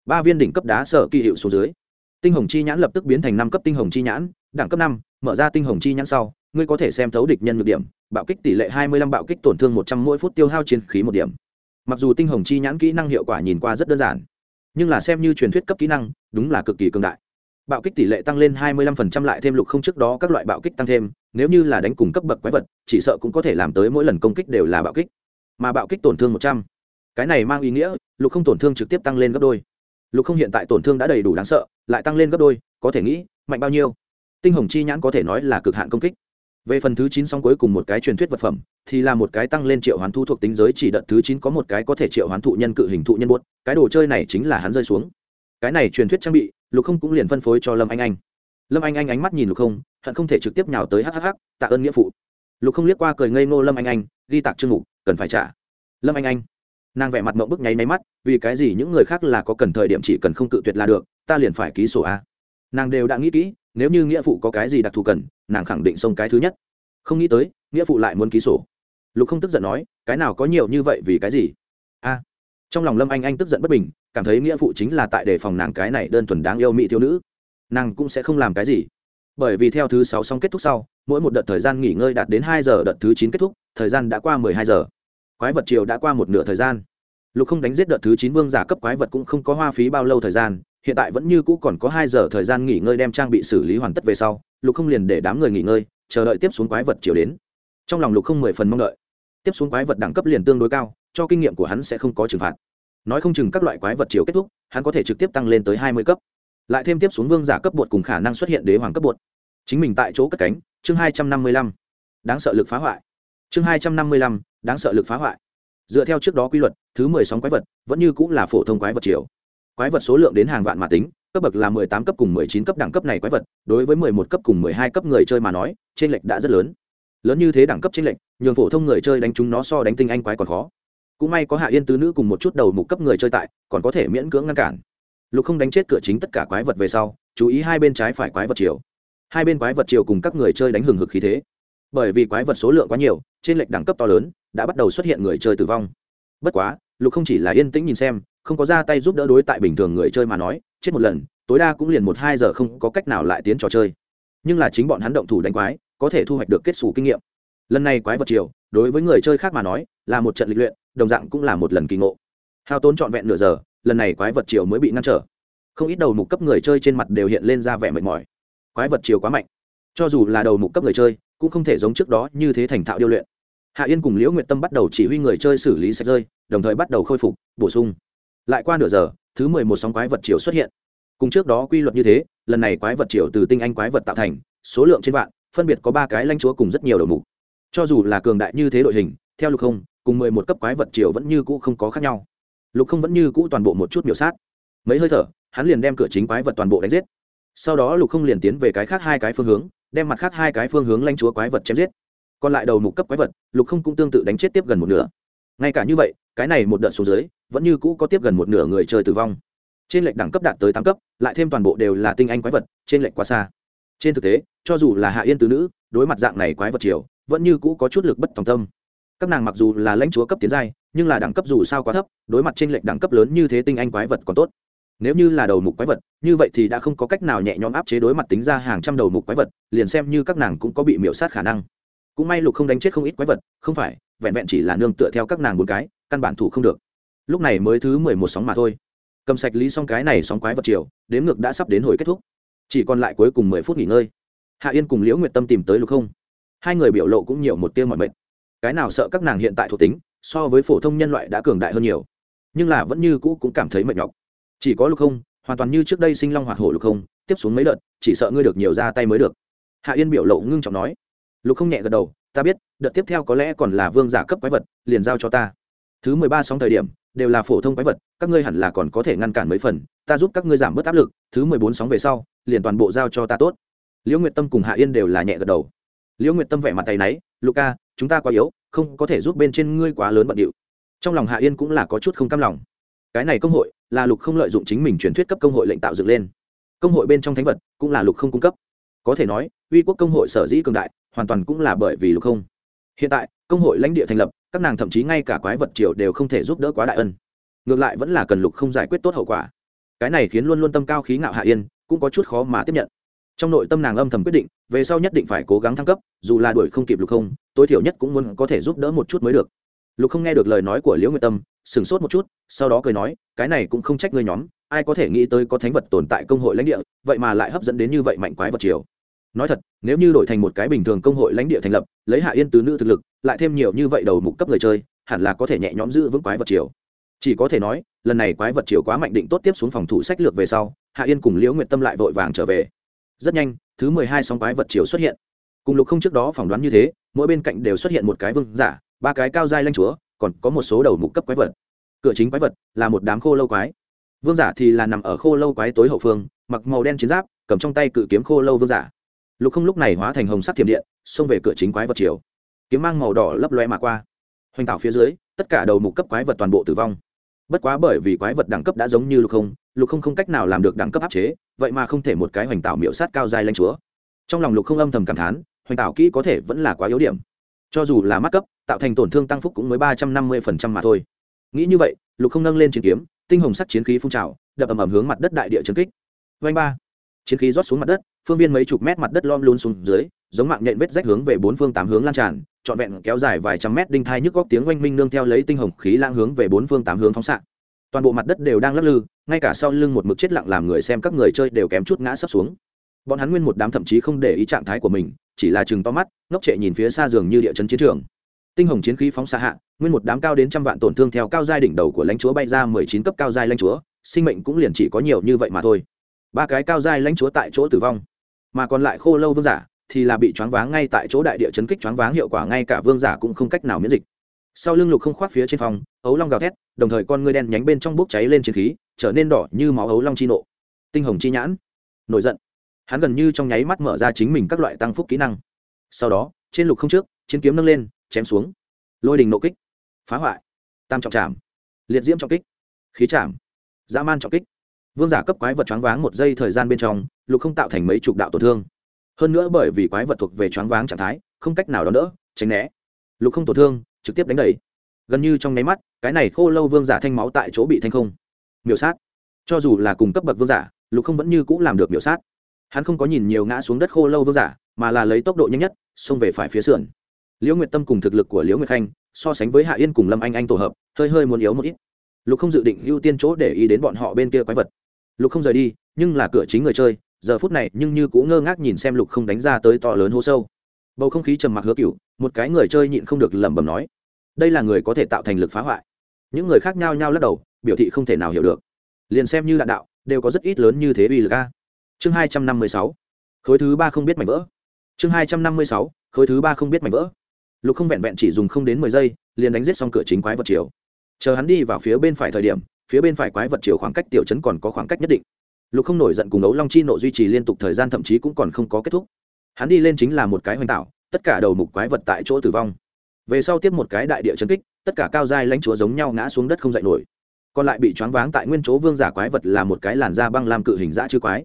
Ba viên đỉnh cấp đá sở kỳ hiệu xuống dưới. Tinh hồng chi nhãn lập tức biến thành năm cấp tinh hồng chi nhãn đẳng cấp năm, mở ra tinh hồng chi nhãn sau, ngươi có thể xem thấu địch nhân nhược điểm, bạo kích tỷ lệ hai mươi lăm, bạo kích tổn thương một trăm mỗi phút tiêu hao chiến khí một điểm. Mặc dù tinh hồng chi nhãn kỹ năng hiệu quả nhìn qua rất đơn giản, nhưng là xem như truyền thuyết cấp kỹ năng, đúng là cực kỳ cường đại. Bạo kích tỷ lệ tăng lên 25% lại thêm lục không trước đó các loại bạo kích tăng thêm, nếu như là đánh cùng cấp bậc quái vật, chỉ sợ cũng có thể làm tới mỗi lần công kích đều là bạo kích. Mà bạo kích tổn thương 100. cái này mang ý nghĩa, lục không tổn thương trực tiếp tăng lên gấp đôi. Lục không hiện tại tổn thương đã đầy đủ đáng sợ, lại tăng lên gấp đôi, có thể nghĩ, mạnh bao nhiêu? Tinh hồng chi nhãn có thể nói là cực hạn công kích. Về phần thứ chín song cuối cùng một cái truyền thuyết vật phẩm, thì là một cái tăng lên triệu hoán thu thuộc tính giới chỉ đợt thứ chín có một cái có thể triệu hoán thụ nhân cự hình thụ nhân buốt, cái đồ chơi này chính là hắn rơi xuống. Cái này truyền thuyết trang bị, lục không cũng liền phân phối cho lâm anh anh. Lâm anh anh ánh mắt nhìn lục không, hận không thể trực tiếp nhào tới hhh tạ ơn nghĩa phụ. Lục không liếc qua cười ngây ngô lâm anh anh, ghi tạc chương mục, cần phải trả. Lâm anh anh, nàng vẻ mặt mộng bức nháy máy mắt, vì cái gì những người khác là có cần thời điểm chỉ cần không cự tuyệt là được, ta liền phải ký sổ a nàng đều đã nghĩ kỹ, nếu như nghĩa phụ có cái gì đặc thù cần, nàng khẳng định xông cái thứ nhất. Không nghĩ tới, nghĩa phụ lại muốn ký sổ. Lục không tức giận nói, cái nào có nhiều như vậy vì cái gì? A. Trong lòng lâm anh anh tức giận bất bình, cảm thấy nghĩa phụ chính là tại đề phòng nàng cái này đơn thuần đáng yêu mỹ thiếu nữ. Nàng cũng sẽ không làm cái gì. Bởi vì theo thứ sáu xong kết thúc sau, mỗi một đợt thời gian nghỉ ngơi đạt đến hai giờ, đợt thứ chín kết thúc, thời gian đã qua mười hai giờ. Quái vật chiều đã qua một nửa thời gian. Lục không đánh giết đợt thứ chín vương giả cấp quái vật cũng không có hoa phí bao lâu thời gian hiện tại vẫn như cũ còn có hai giờ thời gian nghỉ ngơi đem trang bị xử lý hoàn tất về sau, lục không liền để đám người nghỉ ngơi, chờ đợi tiếp xuống quái vật chiều đến. Trong lòng lục không mười phần mong đợi. Tiếp xuống quái vật đẳng cấp liền tương đối cao, cho kinh nghiệm của hắn sẽ không có trừng phạt. Nói không chừng các loại quái vật chiều kết thúc, hắn có thể trực tiếp tăng lên tới hai mươi cấp. Lại thêm tiếp xuống vương giả cấp bột cùng khả năng xuất hiện đế hoàng cấp bột. Chính mình tại chỗ cất cánh, chương hai trăm năm mươi lăm. Đáng sợ lực phá hoại. Chương hai trăm năm mươi lăm, đáng sợ lực phá hoại. Dựa theo trước đó quy luật, thứ mười sóng quái vật vẫn như cũng là phổ thông quái vật chiều quái vật số lượng đến hàng vạn mà tính, cấp bậc là mười tám cấp cùng mười chín cấp đẳng cấp này quái vật, đối với mười một cấp cùng mười hai cấp người chơi mà nói trên lệch đã rất lớn. Lớn như thế đẳng cấp trên lệch, nhường phổ thông người chơi đánh chúng nó so đánh tinh anh quái còn khó. Cũng may có hạ yên tứ nữ cùng một chút đầu mục cấp người chơi tại, còn có thể miễn cưỡng ngăn cản. Lục không đánh chết cửa chính tất cả quái vật về sau, chú ý hai bên trái phải quái vật chiều. Hai bên quái vật chiều cùng các người chơi đánh hừng hực khí thế. Bởi vì quái vật số lượng quá nhiều trên lệch đẳng cấp to lớn, đã bắt đầu xuất hiện người chơi tử vong. Bất quá, lục không chỉ là yên tĩnh nhìn xem không có ra tay giúp đỡ đối tại bình thường người chơi mà nói, chết một lần, tối đa cũng liền một hai giờ không có cách nào lại tiến trò chơi. Nhưng là chính bọn hắn động thủ đánh quái, có thể thu hoạch được kết xù kinh nghiệm. Lần này quái vật chiều đối với người chơi khác mà nói, là một trận lịch luyện, đồng dạng cũng là một lần kỳ ngộ. Hao tốn trọn vẹn nửa giờ, lần này quái vật chiều mới bị ngăn trở. Không ít đầu mục cấp người chơi trên mặt đều hiện lên ra vẻ mệt mỏi. Quái vật chiều quá mạnh. Cho dù là đầu mục cấp người chơi, cũng không thể giống trước đó như thế thành thạo điêu luyện. Hạ yên cùng liễu nguyện tâm bắt đầu chỉ huy người chơi xử lý sạch rơi, đồng thời bắt đầu khôi phục, bổ sung lại qua nửa giờ, thứ mười một sóng quái vật chiều xuất hiện. Cùng trước đó quy luật như thế, lần này quái vật chiều từ tinh anh quái vật tạo thành, số lượng trên vạn, phân biệt có ba cái lanh chúa cùng rất nhiều đầu mục. Cho dù là cường đại như thế đội hình, theo lục không, cùng mười một cấp quái vật chiều vẫn như cũ không có khác nhau. Lục không vẫn như cũ toàn bộ một chút miểu sát. Mấy hơi thở, hắn liền đem cửa chính quái vật toàn bộ đánh giết. Sau đó lục không liền tiến về cái khác hai cái phương hướng, đem mặt khác hai cái phương hướng lanh chúa quái vật chém giết. Còn lại đầu mục cấp quái vật, lục không cũng tương tự đánh chết tiếp gần một nửa. Ngay cả như vậy, cái này một đợt số dưới vẫn như cũ có tiếp gần một nửa người chơi tử vong. Trên lệnh đẳng cấp đạt tới tám cấp, lại thêm toàn bộ đều là tinh anh quái vật, trên lệnh quá xa. Trên thực tế, cho dù là hạ yên tứ nữ, đối mặt dạng này quái vật chiều vẫn như cũ có chút lực bất tòng tâm. Các nàng mặc dù là lãnh chúa cấp tiến giai, nhưng là đẳng cấp dù sao quá thấp, đối mặt trên lệnh đẳng cấp lớn như thế tinh anh quái vật còn tốt. Nếu như là đầu mục quái vật, như vậy thì đã không có cách nào nhẹ nhõm áp chế đối mặt tính ra hàng trăm đầu mục quái vật, liền xem như các nàng cũng có bị miễu sát khả năng. Cũng may lục không đánh chết không ít quái vật, không phải, vẹn vẹn chỉ là nương tựa theo các nàng một cái, căn bản thủ không được lúc này mới thứ mười một sóng mà thôi. Cầm sạch lý xong cái này sóng quái vật chiều đếm ngược đã sắp đến hồi kết thúc. Chỉ còn lại cuối cùng mười phút nghỉ ngơi. Hạ yên cùng liễu nguyệt tâm tìm tới lục không. Hai người biểu lộ cũng nhiều một tiêu mọi mệt. Cái nào sợ các nàng hiện tại thuộc tính, so với phổ thông nhân loại đã cường đại hơn nhiều. Nhưng là vẫn như cũ cũng cảm thấy mệt nhọc. Chỉ có lục không, hoàn toàn như trước đây sinh long hoạt hổ lục không, tiếp xuống mấy đợt, chỉ sợ ngươi được nhiều ra tay mới được. Hạ yên biểu lộ ngưng trọng nói. Lục không nhẹ gật đầu, ta biết, đợt tiếp theo có lẽ còn là vương giả cấp quái vật, liền giao cho ta. Thứ mười ba sóng thời điểm đều là phổ thông quái vật, các ngươi hẳn là còn có thể ngăn cản mấy phần, ta giúp các ngươi giảm bớt áp lực, thứ mười bốn sóng về sau, liền toàn bộ giao cho ta tốt. Liễu nguyệt tâm cùng hạ yên đều là nhẹ gật đầu. Liễu nguyệt tâm vẻ mặt tay náy luca chúng ta quá yếu, không có thể giúp bên trên ngươi quá lớn bận điệu. Trong lòng hạ yên cũng là có chút không cam lòng. Cái này công hội, là lục không lợi dụng chính mình truyền thuyết cấp công hội lệnh tạo dựng lên. Công hội bên trong thánh vật, cũng là lục không cung cấp. Có thể nói, uy quốc công hội sở dĩ cường đại, hoàn toàn cũng là bởi vì lục không. Hiện tại, công hội lãnh địa thành lập các nàng thậm chí ngay cả quái vật triều đều không thể giúp đỡ quá đại ân. Ngược lại vẫn là cần lục không giải quyết tốt hậu quả. Cái này khiến luôn luôn tâm cao khí ngạo hạ yên cũng có chút khó mà tiếp nhận. Trong nội tâm nàng âm thầm quyết định, về sau nhất định phải cố gắng thăng cấp, dù là đuổi không kịp lục không, tối thiểu nhất cũng muốn có thể giúp đỡ một chút mới được. Lục không nghe được lời nói của liễu nguyệt tâm, sửng sốt một chút, sau đó cười nói, cái này cũng không trách ngươi nhóm, ai có thể nghĩ tới có thánh vật tồn tại công hội lãnh địa, vậy mà lại hấp dẫn đến như vậy mạnh quái vật triều. Nói thật, nếu như đổi thành một cái bình thường công hội lãnh địa thành lập, lấy hạ yên tứ nữ thực lực lại thêm nhiều như vậy đầu mục cấp người chơi, hẳn là có thể nhẹ nhõm giữ vững quái vật triều. Chỉ có thể nói, lần này quái vật triều quá mạnh định tốt tiếp xuống phòng thủ sách lược về sau, hạ yên cùng liễu nguyện tâm lại vội vàng trở về. Rất nhanh, thứ mười hai sóng quái vật triều xuất hiện. Cùng lục không trước đó phỏng đoán như thế, mỗi bên cạnh đều xuất hiện một cái vương giả, ba cái cao dai lanh chúa, còn có một số đầu mục cấp quái vật. Cửa chính quái vật là một đám khô lâu quái. Vương giả thì là nằm ở khô lâu quái tối hậu phương, mặc màu đen chiến giáp, cầm trong tay cự kiếm khô lâu vương giả. Lục không lúc này hóa thành hồng sắc thiểm điện, xông về cửa chính quái vật chiều kiếm mang màu đỏ lấp loe mà qua. Hoành tạo phía dưới, tất cả đầu mục cấp quái vật toàn bộ tử vong. Bất quá bởi vì quái vật đẳng cấp đã giống như lục không lục không không cách nào làm được đẳng cấp áp chế, vậy mà không thể một cái hoành tạo miệu sát cao dài lanh chúa. Trong lòng lục không âm thầm cảm thán, hoành tạo kỹ có thể vẫn là quá yếu điểm. Cho dù là mắt cấp, tạo thành tổn thương tăng phúc cũng mới ba trăm năm mươi phần trăm mà thôi. Nghĩ như vậy, lục không nâng lên chiến kiếm, tinh hồng sắc chiến khí phun trào, đập ầm ầm hướng mặt đất đại địa trấn kích. Vanh ba. Chiến khí rót xuống mặt đất, phương viên mấy chục mét mặt đất lom luôn xuống dưới giống mạng nhện vết rách hướng về bốn phương tám hướng lan tràn, trọn vẹn kéo dài vài trăm mét đinh thai nhức góc tiếng oanh minh nương theo lấy tinh hồng khí lang hướng về bốn phương tám hướng phóng xạ. Toàn bộ mặt đất đều đang lắc lư, ngay cả sau lưng một mực chết lặng làm người xem các người chơi đều kém chút ngã sấp xuống. Bọn hắn nguyên một đám thậm chí không để ý trạng thái của mình, chỉ là chừng to mắt, ngốc trệ nhìn phía xa giường như địa chấn chiến trường. Tinh hồng chiến khí phóng xạ hạ, nguyên một đám cao đến trăm vạn tổn thương theo cao giai đỉnh đầu của lãnh chúa bay ra mười chín cấp cao giai lãnh chúa, sinh mệnh cũng liền chỉ có nhiều như vậy mà thôi. Ba cái cao giai lãnh chúa tại chỗ tử vong, mà còn lại khô lâu vương giả thì là bị choáng váng ngay tại chỗ đại địa chấn kích choáng váng hiệu quả ngay cả vương giả cũng không cách nào miễn dịch. Sau lưng lục không khoác phía trên phòng, ấu long gào thét, đồng thời con ngươi đen nhánh bên trong bốc cháy lên chiến khí, trở nên đỏ như máu ấu long chi nộ. Tinh hồng chi nhãn. Nổi giận. Hắn gần như trong nháy mắt mở ra chính mình các loại tăng phúc kỹ năng. Sau đó, trên lục không trước, chiến kiếm nâng lên, chém xuống. Lôi đình nộ kích. Phá hoại. Tam trọng trảm. Liệt diễm trọng kích. Khí trảm. Dã man trọng kích. Vương giả cấp quái vật choáng váng một giây thời gian bên trong, lục không tạo thành mấy chục đạo tổn thương hơn nữa bởi vì quái vật thuộc về choáng váng trạng thái, không cách nào đón đỡ, tránh né. Lục không tổn thương, trực tiếp đánh đẩy gần như trong nháy mắt, cái này khô lâu vương giả thanh máu tại chỗ bị thanh không. Miểu sát. Cho dù là cùng cấp bậc vương giả, lục không vẫn như c ũ làm được miểu sát. Hắn không có nhìn nhiều ngã xuống đất khô lâu vương giả, mà là lấy tốc độ nhanh nhất, xông về phải phía sườn. Liễu nguyệt tâm cùng thực lực của liễu nguyệt khanh, so sánh với hạ yên cùng lâm anh anh tổ hợp, hơi hơi muốn yếu một ít. Lục không dự định ưu tiên chỗ để ý đến bọn họ bên kia quái vật. Lục không rời đi, nhưng là cửa chính người chơi giờ phút này nhưng như cũng ngơ ngác nhìn xem lục không đánh ra tới to lớn hố sâu. Bầu không khí trầm mặc hứa cựu một cái người chơi nhịn không được lẩm bẩm nói, đây là người có thể tạo thành lực phá hoại. Những người khác nhau nhau lắc đầu, biểu thị không thể nào hiểu được. Liền xem như đạn đạo, đều có rất ít lớn như thế uy lực a. Chương hai trăm năm mươi sáu, khối thứ ba không biết mảnh vỡ. Chương hai trăm năm mươi sáu, khối thứ ba không biết mảnh vỡ. Lục không vẹn vẹn chỉ dùng không đến mười giây, liền đánh giết xong cửa chính quái vật chiều chờ hắn đi vào phía bên phải thời điểm, phía bên phải quái vật chiều khoảng cách tiểu chấn còn có khoảng cách nhất định lục không nổi giận cùng ấu long chi nộ duy trì liên tục thời gian thậm chí cũng còn không có kết thúc. Hắn đi lên chính là một cái hoành tạo, tất cả đầu mục quái vật tại chỗ tử vong. Về sau tiếp một cái đại địa chấn kích, tất cả cao giai lãnh chúa giống nhau ngã xuống đất không dậy nổi. Còn lại bị choáng váng tại nguyên chỗ vương giả quái vật là một cái làn da băng làm cự hình dã chư quái.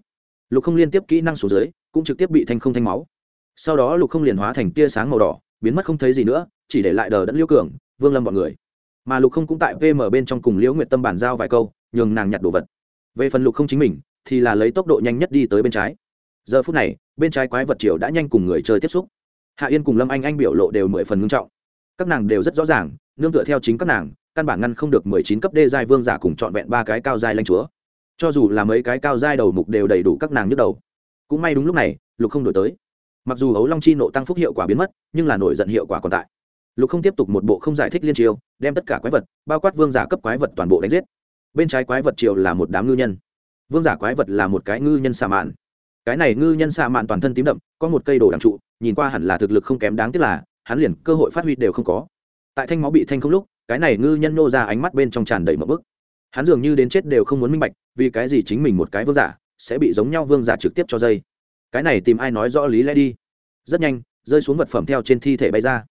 Lục không liên tiếp kỹ năng số dưới, cũng trực tiếp bị thanh không thanh máu. Sau đó lục không liền hóa thành tia sáng màu đỏ, biến mất không thấy gì nữa, chỉ để lại đờ đẫn liêu cường, vương lâm b ọ n người. Mà lục không cũng tại vm bên trong cùng liễu nguyệt tâm bàn giao vài câu, nhường nàng nhặt đồ vật. Về phần lục không chính mình thì là lấy tốc độ nhanh nhất đi tới bên trái. Giờ phút này, bên trái quái vật triều đã nhanh cùng người chơi tiếp xúc. Hạ yên cùng lâm anh anh biểu lộ đều mười phần ngưng trọng. Các nàng đều rất rõ ràng, nương tựa theo chính các nàng, căn bản ngăn không được mười chín cấp đê giai vương giả cùng trọn vẹn ba cái cao giai lanh chúa. Cho dù là mấy cái cao giai đầu mục đều đầy đủ các nàng nhức đầu. Cũng may đúng lúc này, lục không đổi tới. Mặc dù ấu long chi nộ tăng phúc hiệu quả biến mất, nhưng là nổi giận hiệu quả còn tại. Lục không tiếp tục một bộ không giải thích liên triều đem tất cả quái vật, bao quát vương giả cấp quái vật toàn bộ đánh giết. Bên trái quái vật triều là một đám ngư nhân vương giả quái vật là một cái ngư nhân xà mạn. Cái này ngư nhân xà mạn toàn thân tím đậm, có một cây đồ đằng trụ, nhìn qua hẳn là thực lực không kém đáng tiếc là, hắn liền cơ hội phát huy đều không có. Tại thanh máu bị thanh không lúc, cái này ngư nhân nô ra ánh mắt bên trong tràn đầy một bức. Hắn dường như đến chết đều không muốn minh bạch, vì cái gì chính mình một cái vương giả sẽ bị giống nhau vương giả trực tiếp cho dây. Cái này tìm ai nói rõ lý lẽ đi. Rất nhanh, rơi xuống vật phẩm theo trên thi thể bay ra.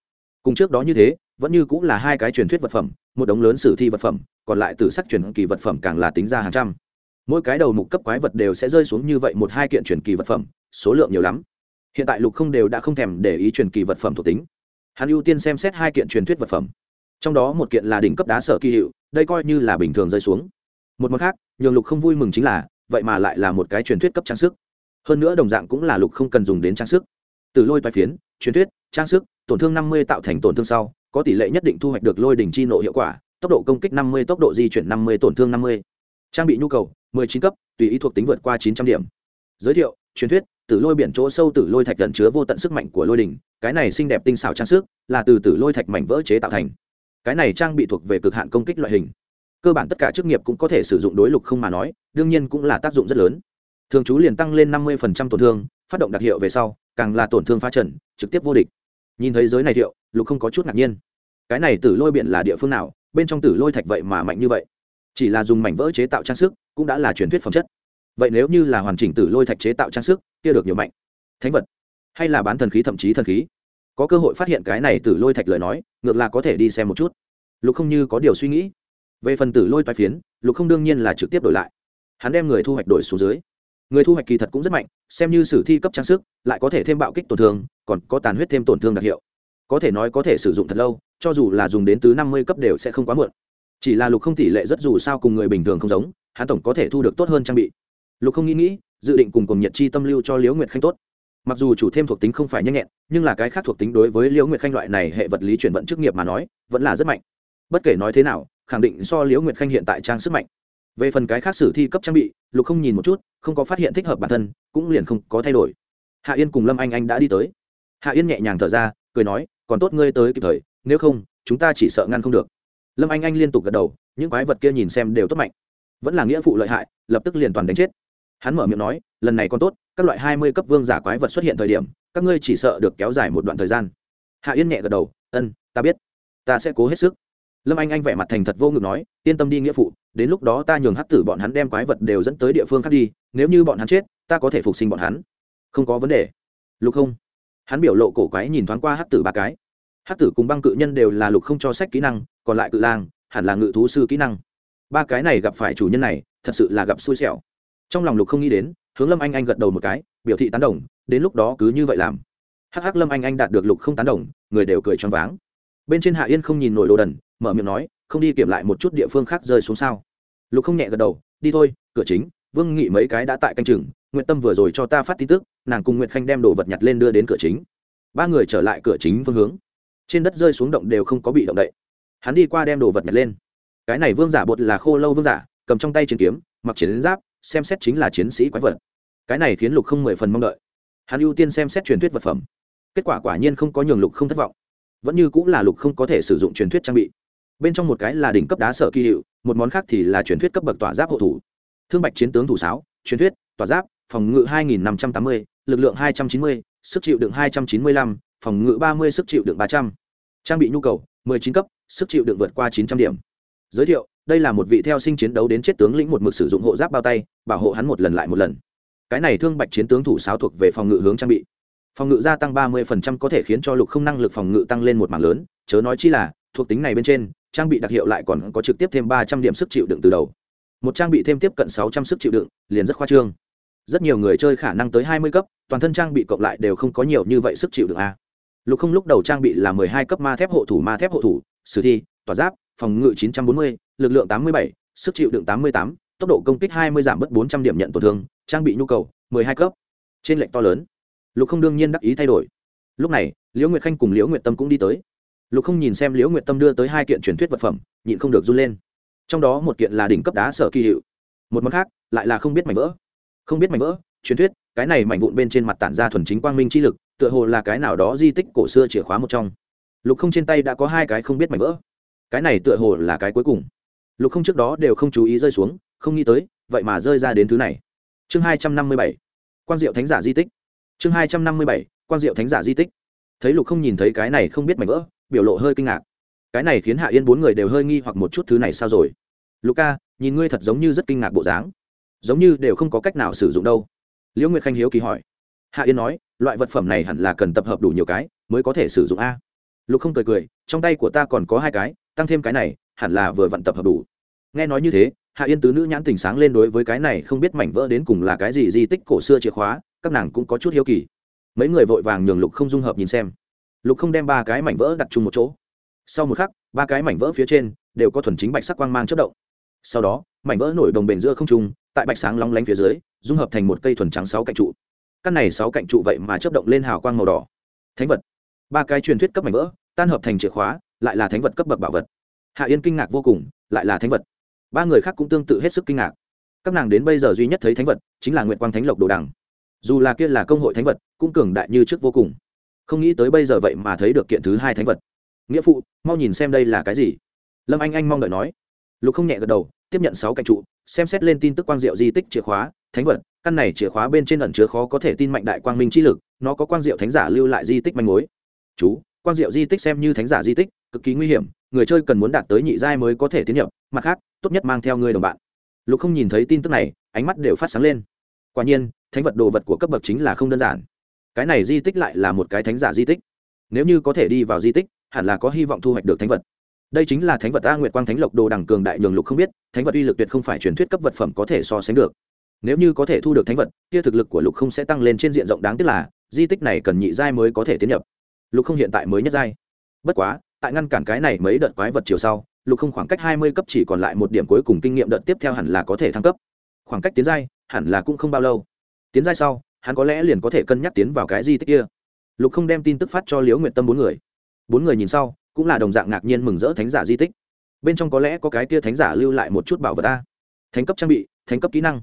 Cùng trước đó như thế, vẫn như cũng là hai cái truyền thuyết vật phẩm, một đống lớn sử thi vật phẩm, còn lại từ sắc truyền kỳ vật phẩm càng là tính ra hàng trăm mỗi cái đầu mục cấp quái vật đều sẽ rơi xuống như vậy một hai kiện truyền kỳ vật phẩm, số lượng nhiều lắm. Hiện tại lục không đều đã không thèm để ý truyền kỳ vật phẩm thuộc tính. Hắn ưu tiên xem xét hai kiện truyền thuyết vật phẩm. Trong đó một kiện là đỉnh cấp đá sở kỳ hiệu, đây coi như là bình thường rơi xuống. Một mặt khác, nhường lục không vui mừng chính là, vậy mà lại là một cái truyền thuyết cấp trang sức. Hơn nữa đồng dạng cũng là lục không cần dùng đến trang sức. Từ lôi toai phiến, truyền thuyết, trang sức, tổn thương năm mươi tạo thành tổn thương sau, có tỷ lệ nhất định thu hoạch được lôi đỉnh chi nộ hiệu quả, tốc độ công kích năm mươi, tốc độ di chuyển năm mươi, tổn thương năm mươi. Trang bị nhu cầu mười chín cấp, tùy ý thuộc tính vượt qua chín trăm điểm. Giới thiệu, truyền thuyết, tử lôi biển chỗ sâu tử lôi thạch gần chứa vô tận sức mạnh của lôi đỉnh, cái này xinh đẹp tinh xảo trang sức, là từ tử lôi thạch mảnh vỡ chế tạo thành. Cái này trang bị thuộc về cực hạn công kích loại hình. Cơ bản tất cả chức nghiệp cũng có thể sử dụng đối lục không mà nói, đương nhiên cũng là tác dụng rất lớn. Thường chú liền tăng lên năm mươi tổn thương, phát động đặc hiệu về sau, càng là tổn thương phá trần, trực tiếp vô địch. Nhìn thấy giới này thiệu, lục không có chút ngạc nhiên. Cái này tử lôi biển là địa phương nào, bên trong tử lôi thạch vậy mà mạnh như vậy? Chỉ là dùng mảnh vỡ chế tạo trang sức cũng đã là truyền thuyết phẩm chất. Vậy nếu như là hoàn chỉnh tử lôi thạch chế tạo trang sức, kia được nhiều mạnh. Thánh vật. Hay là bán thần khí thậm chí thần khí. Có cơ hội phát hiện cái này tử lôi thạch lời nói, ngược là có thể đi xem một chút. Lục không như có điều suy nghĩ. Về phần tử lôi toái phiến, lục không đương nhiên là trực tiếp đổi lại. Hắn đem người thu hoạch đổi xuống dưới. Người thu hoạch kỳ thật cũng rất mạnh, xem như sử thi cấp trang sức, lại có thể thêm bạo kích tổn thương, còn có tàn huyết thêm tổn thương đặc hiệu. Có thể nói có thể sử dụng thật lâu, cho dù là dùng đến từ năm mươi cấp đều sẽ không quá muộn. Chỉ là lục không tỷ lệ rất dù sao cùng người bình thường không giống hắn tổng có thể thu được tốt hơn trang bị. Lục không nghĩ nghĩ, dự định cùng cùng nhật chi tâm lưu cho liễu nguyệt khanh tốt. Mặc dù chủ thêm thuộc tính không phải nhanh nhẹn, nhưng là cái khác thuộc tính đối với liễu nguyệt khanh loại này hệ vật lý chuyển vận chức nghiệp mà nói, vẫn là rất mạnh. Bất kể nói thế nào, khẳng định so liễu nguyệt khanh hiện tại trang sức mạnh. Về phần cái khác sử thi cấp trang bị, lục không nhìn một chút, không có phát hiện thích hợp bản thân, cũng liền không có thay đổi. Hạ yên cùng lâm anh anh đã đi tới. Hạ yên nhẹ nhàng thở ra, cười nói, còn tốt ngươi tới kịp thời, nếu không, chúng ta chỉ sợ ngăn không được. Lâm anh anh liên tục gật đầu, những quái vật kia nhìn xem đều tốt mạnh vẫn là nghĩa phụ lợi hại, lập tức liền toàn đánh chết. Hắn mở miệng nói, lần này còn tốt, các loại hai mươi cấp vương giả quái vật xuất hiện thời điểm, các ngươi chỉ sợ được kéo dài một đoạn thời gian. Hạ yên nhẹ gật đầu, ân, ta biết. Ta sẽ cố hết sức. Lâm anh anh vẻ mặt thành thật vô ngực nói, yên tâm đi nghĩa phụ, đến lúc đó ta nhường hắc tử bọn hắn đem quái vật đều dẫn tới địa phương khác đi, nếu như bọn hắn chết, ta có thể phục sinh bọn hắn. Không có vấn đề. Lục không. Hắn biểu lộ cổ quái nhìn thoáng qua hắc tử ba cái. Hắc tử cùng băng cự nhân đều là lục không cho sách kỹ năng, còn lại cự lang, hẳn là ngự thú sư kỹ năng ba cái này gặp phải chủ nhân này, thật sự là gặp xui xẻo. Trong lòng lục không nghĩ đến, hướng lâm anh anh gật đầu một cái, biểu thị tán đồng, đến lúc đó cứ như vậy làm. Hắc hắc lâm anh anh đạt được lục không tán đồng, người đều cười choáng váng. Bên trên hạ yên không nhìn nổi đồ đần, mở miệng nói, không đi kiểm lại một chút địa phương khác rơi xuống sao? Lục không nhẹ gật đầu, đi thôi, cửa chính, vương nghị mấy cái đã tại canh chừng nguyện tâm vừa rồi cho ta phát tin tức, nàng cùng nguyệt khanh đem đồ vật nhặt lên đưa đến cửa chính. Ba người trở lại cửa chính phương hướng. Trên đất rơi xuống động đều không có bị động đậy. Hắn đi qua đem đồ vật nhặt lên cái này vương giả bột là khô lâu vương giả cầm trong tay chiến kiếm mặc chiến giáp xem xét chính là chiến sĩ quái vật. Cái này khiến lục không mười phần mong đợi. Hắn ưu tiên xem xét truyền thuyết vật phẩm. Kết quả quả nhiên không có nhường lục không thất vọng. Vẫn như cũng là lục không có thể sử dụng truyền thuyết trang bị. Bên trong một cái là đỉnh cấp đá sở kỳ hiệu một món khác thì là truyền thuyết cấp bậc tỏa giáp hộ thủ. Thương bạch chiến tướng thủ sáo truyền thuyết tỏa giáp phòng ngự 2580, lực lượng 290, sức chịu đựng 295, phòng ngự 30 sức chịu đựng 300. Trang bị nhu cầu 19 cấp, sức chịu đựng vượt qua 900 điểm. Giới thiệu, đây là một vị theo sinh chiến đấu đến chết tướng lĩnh một mực sử dụng hộ giáp bao tay, bảo hộ hắn một lần lại một lần. Cái này thương bạch chiến tướng thủ sáo thuộc về phòng ngự hướng trang bị. Phòng ngự gia tăng 30% có thể khiến cho lục không năng lực phòng ngự tăng lên một mảng lớn, chớ nói chi là, thuộc tính này bên trên, trang bị đặc hiệu lại còn có trực tiếp thêm 300 điểm sức chịu đựng từ đầu. Một trang bị thêm tiếp cận 600 sức chịu đựng, liền rất khoa trương rất nhiều người chơi khả năng tới hai mươi cấp toàn thân trang bị cộng lại đều không có nhiều như vậy sức chịu đựng a lục không lúc đầu trang bị là mười hai cấp ma thép hộ thủ ma thép hộ thủ sử thi tỏa giáp phòng ngự chín trăm bốn mươi, lực lượng tám mươi bảy, sức chịu đựng tám mươi tám, tốc độ công kích hai mươi giảm bớt bốn trăm điểm nhận tổn thương, trang bị nhu cầu mười hai cấp. Trên lệnh to lớn. Lục không đương nhiên đắc ý thay đổi. Lúc này, liễu nguyệt khanh cùng liễu nguyệt tâm cũng đi tới. Lục không nhìn xem liễu nguyệt tâm đưa tới hai kiện truyền thuyết vật phẩm, nhịn không được run lên. Trong đó một kiện là đỉnh cấp đá sở kỳ hiệu. Một món khác, lại là không biết mảnh vỡ. Không biết mảnh vỡ, truyền thuyết, cái này mảnh vụn bên trên mặt tản ra thuần chính quang minh chi lực, tựa hồ là cái nào đó di tích cổ xưa chìa khóa một trong. Lục không trên tay đã có hai cái không biết mảnh vỡ cái này tựa hồ là cái cuối cùng. Lục không trước đó đều không chú ý rơi xuống, không nghĩ tới, vậy mà rơi ra đến thứ này. Chương hai trăm năm mươi bảy, quang diệu thánh giả di tích. Chương hai trăm năm mươi bảy, quang diệu thánh giả di tích. Thấy lục không nhìn thấy cái này không biết mảnh vỡ, biểu lộ hơi kinh ngạc. Cái này khiến hạ yên bốn người đều hơi nghi hoặc một chút thứ này sao rồi. Lục ca, nhìn ngươi thật giống như rất kinh ngạc bộ dáng. Giống như đều không có cách nào sử dụng đâu. Liễu nguyệt khanh hiếu kỳ hỏi. Hạ yên nói, loại vật phẩm này hẳn là cần tập hợp đủ nhiều cái, mới có thể sử dụng a. Lục không cười cười, trong tay của ta còn có hai cái tăng thêm cái này, hẳn là vừa vận tập hợp đủ. Nghe nói như thế, hạ yên tứ nữ nhãn tình sáng lên đối với cái này không biết mảnh vỡ đến cùng là cái gì di tích cổ xưa chìa khóa, các nàng cũng có chút hiếu kỳ. Mấy người vội vàng nhường lục không dung hợp nhìn xem. Lục không đem ba cái mảnh vỡ đặt chung một chỗ. Sau một khắc, ba cái mảnh vỡ phía trên đều có thuần chính bạch sắc quang mang chất động. Sau đó, mảnh vỡ nổi đồng bền giữa không trung, tại bạch sáng long lánh phía dưới, dung hợp thành một cây thuần trắng sáu cạnh trụ. Căn này sáu cạnh trụ vậy mà chất động lên hào quang màu đỏ. Thánh vật. Ba cái truyền thuyết cấp mảnh vỡ tan hợp thành chìa khóa, lại là thánh vật cấp bậc bảo vật. Hạ yên kinh ngạc vô cùng, lại là thánh vật. Ba người khác cũng tương tự hết sức kinh ngạc. Các nàng đến bây giờ duy nhất thấy thánh vật, chính là nguyện quang thánh lộc đồ đằng. Dù là kia là công hội thánh vật, cũng cường đại như trước vô cùng. Không nghĩ tới bây giờ vậy mà thấy được kiện thứ hai thánh vật. Nghĩa phụ, mau nhìn xem đây là cái gì. Lâm anh anh mong đợi nói. Lục không nhẹ gật đầu, tiếp nhận sáu cạnh trụ, xem xét lên tin tức quang diệu di tích chìa khóa, thánh vật. Căn này chìa khóa bên trên ẩn chứa khó có thể tin mạnh đại quang minh chi lực, nó có quang diệu thánh giả lưu lại di tích manh mối. Chú quang diệu di tích xem như thánh giả di tích, cực kỳ nguy hiểm, người chơi cần muốn đạt tới nhị giai mới có thể tiến nhập, mặt khác, tốt nhất mang theo người đồng bạn. Lục không nhìn thấy tin tức này, ánh mắt đều phát sáng lên. Quả nhiên, thánh vật đồ vật của cấp bậc chính là không đơn giản. Cái này di tích lại là một cái thánh giả di tích. Nếu như có thể đi vào di tích, hẳn là có hy vọng thu hoạch được thánh vật. Đây chính là thánh vật a nguyệt quang thánh lộc đồ đằng cường đại nhường lục không biết, thánh vật uy lực tuyệt không phải truyền thuyết cấp vật phẩm có thể so sánh được. Nếu như có thể thu được thánh vật, kia thực lực của lục không sẽ tăng lên trên diện rộng đáng tiếc là, di tích này cần nhị giai mới có thể tiến nhập lục không hiện tại mới nhất giai. Bất quá, tại ngăn cản cái này mấy đợt quái vật chiều sau, lục không khoảng cách hai mươi cấp chỉ còn lại một điểm cuối cùng kinh nghiệm đợt tiếp theo hẳn là có thể thăng cấp. Khoảng cách tiến giai, hẳn là cũng không bao lâu. Tiến giai sau, hắn có lẽ liền có thể cân nhắc tiến vào cái di tích kia. Lục không đem tin tức phát cho liễu nguyện tâm bốn người. Bốn người nhìn sau, cũng là đồng dạng ngạc nhiên mừng rỡ thánh giả di tích. Bên trong có lẽ có cái tia thánh giả lưu lại một chút bảo vật ta. Thánh cấp trang bị, thánh cấp kỹ năng.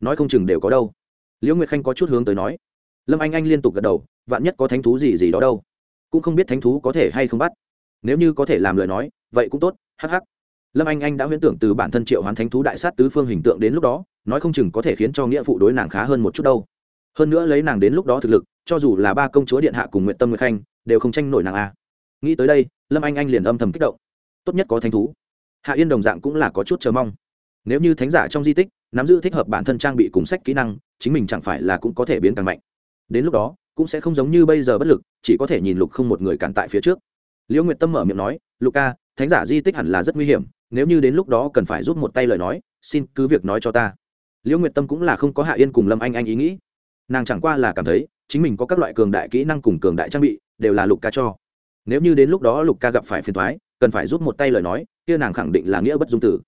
Nói không chừng đều có đâu. Liễu nguyệt khanh có chút hướng tới nói. Lâm anh anh liên tục gật đầu, vạn nhất có thánh thú gì gì đó đâu cũng không biết thánh thú có thể hay không bắt. Nếu như có thể làm lời nói, vậy cũng tốt hh lâm anh anh đã huyễn tưởng từ bản thân triệu hoán thánh thú đại sát tứ phương hình tượng đến lúc đó, nói không chừng có thể khiến cho nghĩa phụ đối nàng khá hơn một chút đâu. Hơn nữa lấy nàng đến lúc đó thực lực, cho dù là ba công chúa điện hạ cùng nguyện tâm nguyệt khanh, đều không tranh nổi nàng a. Nghĩ tới đây, lâm anh anh liền âm thầm kích động. Tốt nhất có thánh thú. Hạ yên đồng dạng cũng là có chút chờ mong. Nếu như thánh giả trong di tích, nắm giữ thích hợp bản thân trang bị cùng sách kỹ năng, chính mình chẳng phải là cũng có thể biến càng mạnh. Đến lúc đó cũng sẽ không giống như bây giờ bất lực, chỉ có thể nhìn lục không một người cản tại phía trước. Liễu nguyệt tâm mở miệng nói, lục ca, thánh giả di tích hẳn là rất nguy hiểm, nếu như đến lúc đó cần phải giúp một tay lời nói, xin cứ việc nói cho ta. Liễu nguyệt tâm cũng là không có hạ yên cùng lâm anh anh ý nghĩ. Nàng chẳng qua là cảm thấy, chính mình có các loại cường đại kỹ năng cùng cường đại trang bị, đều là lục ca cho. Nếu như đến lúc đó lục ca gặp phải phiền thoái cần phải giúp một tay lời nói, kia nàng khẳng định là nghĩa bất dung tử.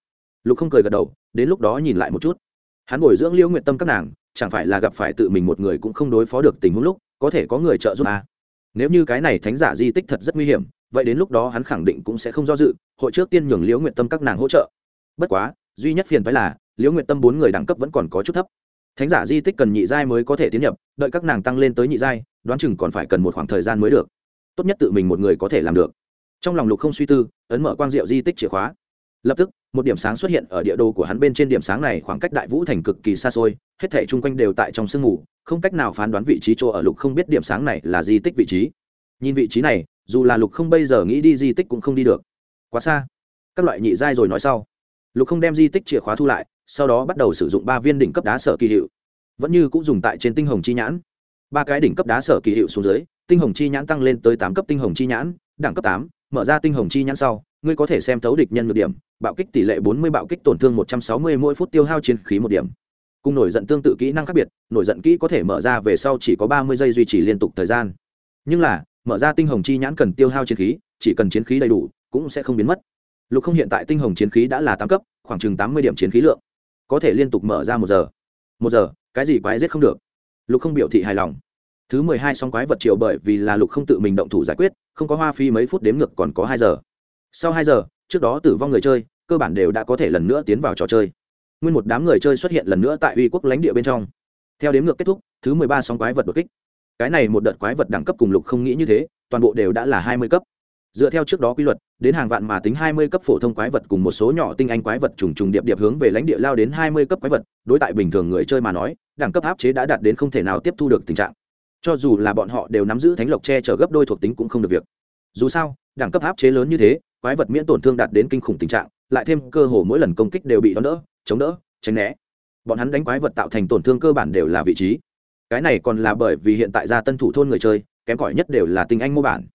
Lục không cười gật đầu, đến lúc đó nhìn lại một chút. Hắn bồi dưỡng liễu nguyện tâm các nàng, chẳng phải là gặp phải tự mình một người cũng không đối phó được tình huống lúc có thể có người trợ giúp à. nếu như cái này thánh giả di tích thật rất nguy hiểm, vậy đến lúc đó hắn khẳng định cũng sẽ không do dự, hội trước tiên nhường liễu nguyện tâm các nàng hỗ trợ. Bất quá, duy nhất phiền phải là, liễu nguyện tâm bốn người đẳng cấp vẫn còn có chút thấp. Thánh giả di tích cần nhị giai mới có thể tiến nhập, đợi các nàng tăng lên tới nhị giai, đoán chừng còn phải cần một khoảng thời gian mới được. Tốt nhất tự mình một người có thể làm được. Trong lòng lục không suy tư, ấn mở quang diệu di tích chìa khóa lập tức, một điểm sáng xuất hiện ở địa đồ của hắn bên trên điểm sáng này khoảng cách đại vũ thành cực kỳ xa xôi, hết thể chung quanh đều tại trong sương mù, không cách nào phán đoán vị trí chỗ ở lục không biết điểm sáng này là di tích vị trí. Nhìn vị trí này, dù là lục không bây giờ nghĩ đi di tích cũng không đi được. Quá xa. Các loại nhị giai rồi nói sau. Lục không đem di tích chìa khóa thu lại, sau đó bắt đầu sử dụng ba viên đỉnh cấp đá sở kỳ hiệu. Vẫn như cũng dùng tại trên tinh hồng chi nhãn. Ba cái đỉnh cấp đá sở kỳ hiệu xuống dưới, tinh hồng chi nhãn tăng lên tới tám cấp tinh hồng chi nhãn, đẳng cấp tám, mở ra tinh hồng chi nhãn sau ngươi có thể xem thấu địch nhân nhược điểm, bạo kích tỷ lệ bốn mươi, bạo kích tổn thương một trăm sáu mươi mỗi phút tiêu hao chiến khí một điểm. Cùng nổi giận tương tự kỹ năng khác biệt, nổi giận kỹ có thể mở ra về sau chỉ có ba mươi giây duy trì liên tục thời gian. Nhưng là, mở ra tinh hồng chi nhãn cần tiêu hao chiến khí, chỉ cần chiến khí đầy đủ, cũng sẽ không biến mất. Lục không hiện tại tinh hồng chiến khí đã là tám cấp, khoảng chừng tám mươi điểm chiến khí lượng. Có thể liên tục mở ra một giờ. Một giờ, cái gì quái giết không được. Lục không biểu thị hài lòng. Thứ mười hai song quái vật triệu bởi vì là lục không tự mình động thủ giải quyết, không có hoa phi mấy phút đếm ngược còn có hai giờ sau hai giờ, trước đó tử vong người chơi, cơ bản đều đã có thể lần nữa tiến vào trò chơi. Nguyên một đám người chơi xuất hiện lần nữa tại uy quốc lãnh địa bên trong. Theo đếm ngược kết thúc, thứ mười ba sóng quái vật đột kích. Cái này một đợt quái vật đẳng cấp cùng lục không nghĩ như thế, toàn bộ đều đã là hai mươi cấp. Dựa theo trước đó quy luật, đến hàng vạn mà tính hai mươi cấp phổ thông quái vật cùng một số nhỏ tinh anh quái vật trùng trùng điệp điệp hướng về lãnh địa lao đến hai mươi cấp quái vật, đối tại bình thường người chơi mà nói, đẳng cấp áp chế đã đạt đến không thể nào tiếp thu được tình trạng. Cho dù là bọn họ đều nắm giữ thánh lộc che chở gấp đôi thuộc tính cũng không được việc. Dù sao, đẳng cấp áp chế lớn như thế quái vật miễn tổn thương đạt đến kinh khủng tình trạng, lại thêm cơ hồ mỗi lần công kích đều bị đón đỡ, chống đỡ, tránh né. Bọn hắn đánh quái vật tạo thành tổn thương cơ bản đều là vị trí. Cái này còn là bởi vì hiện tại gia tân thủ thôn người chơi, kém cỏi nhất đều là tinh anh mô bản.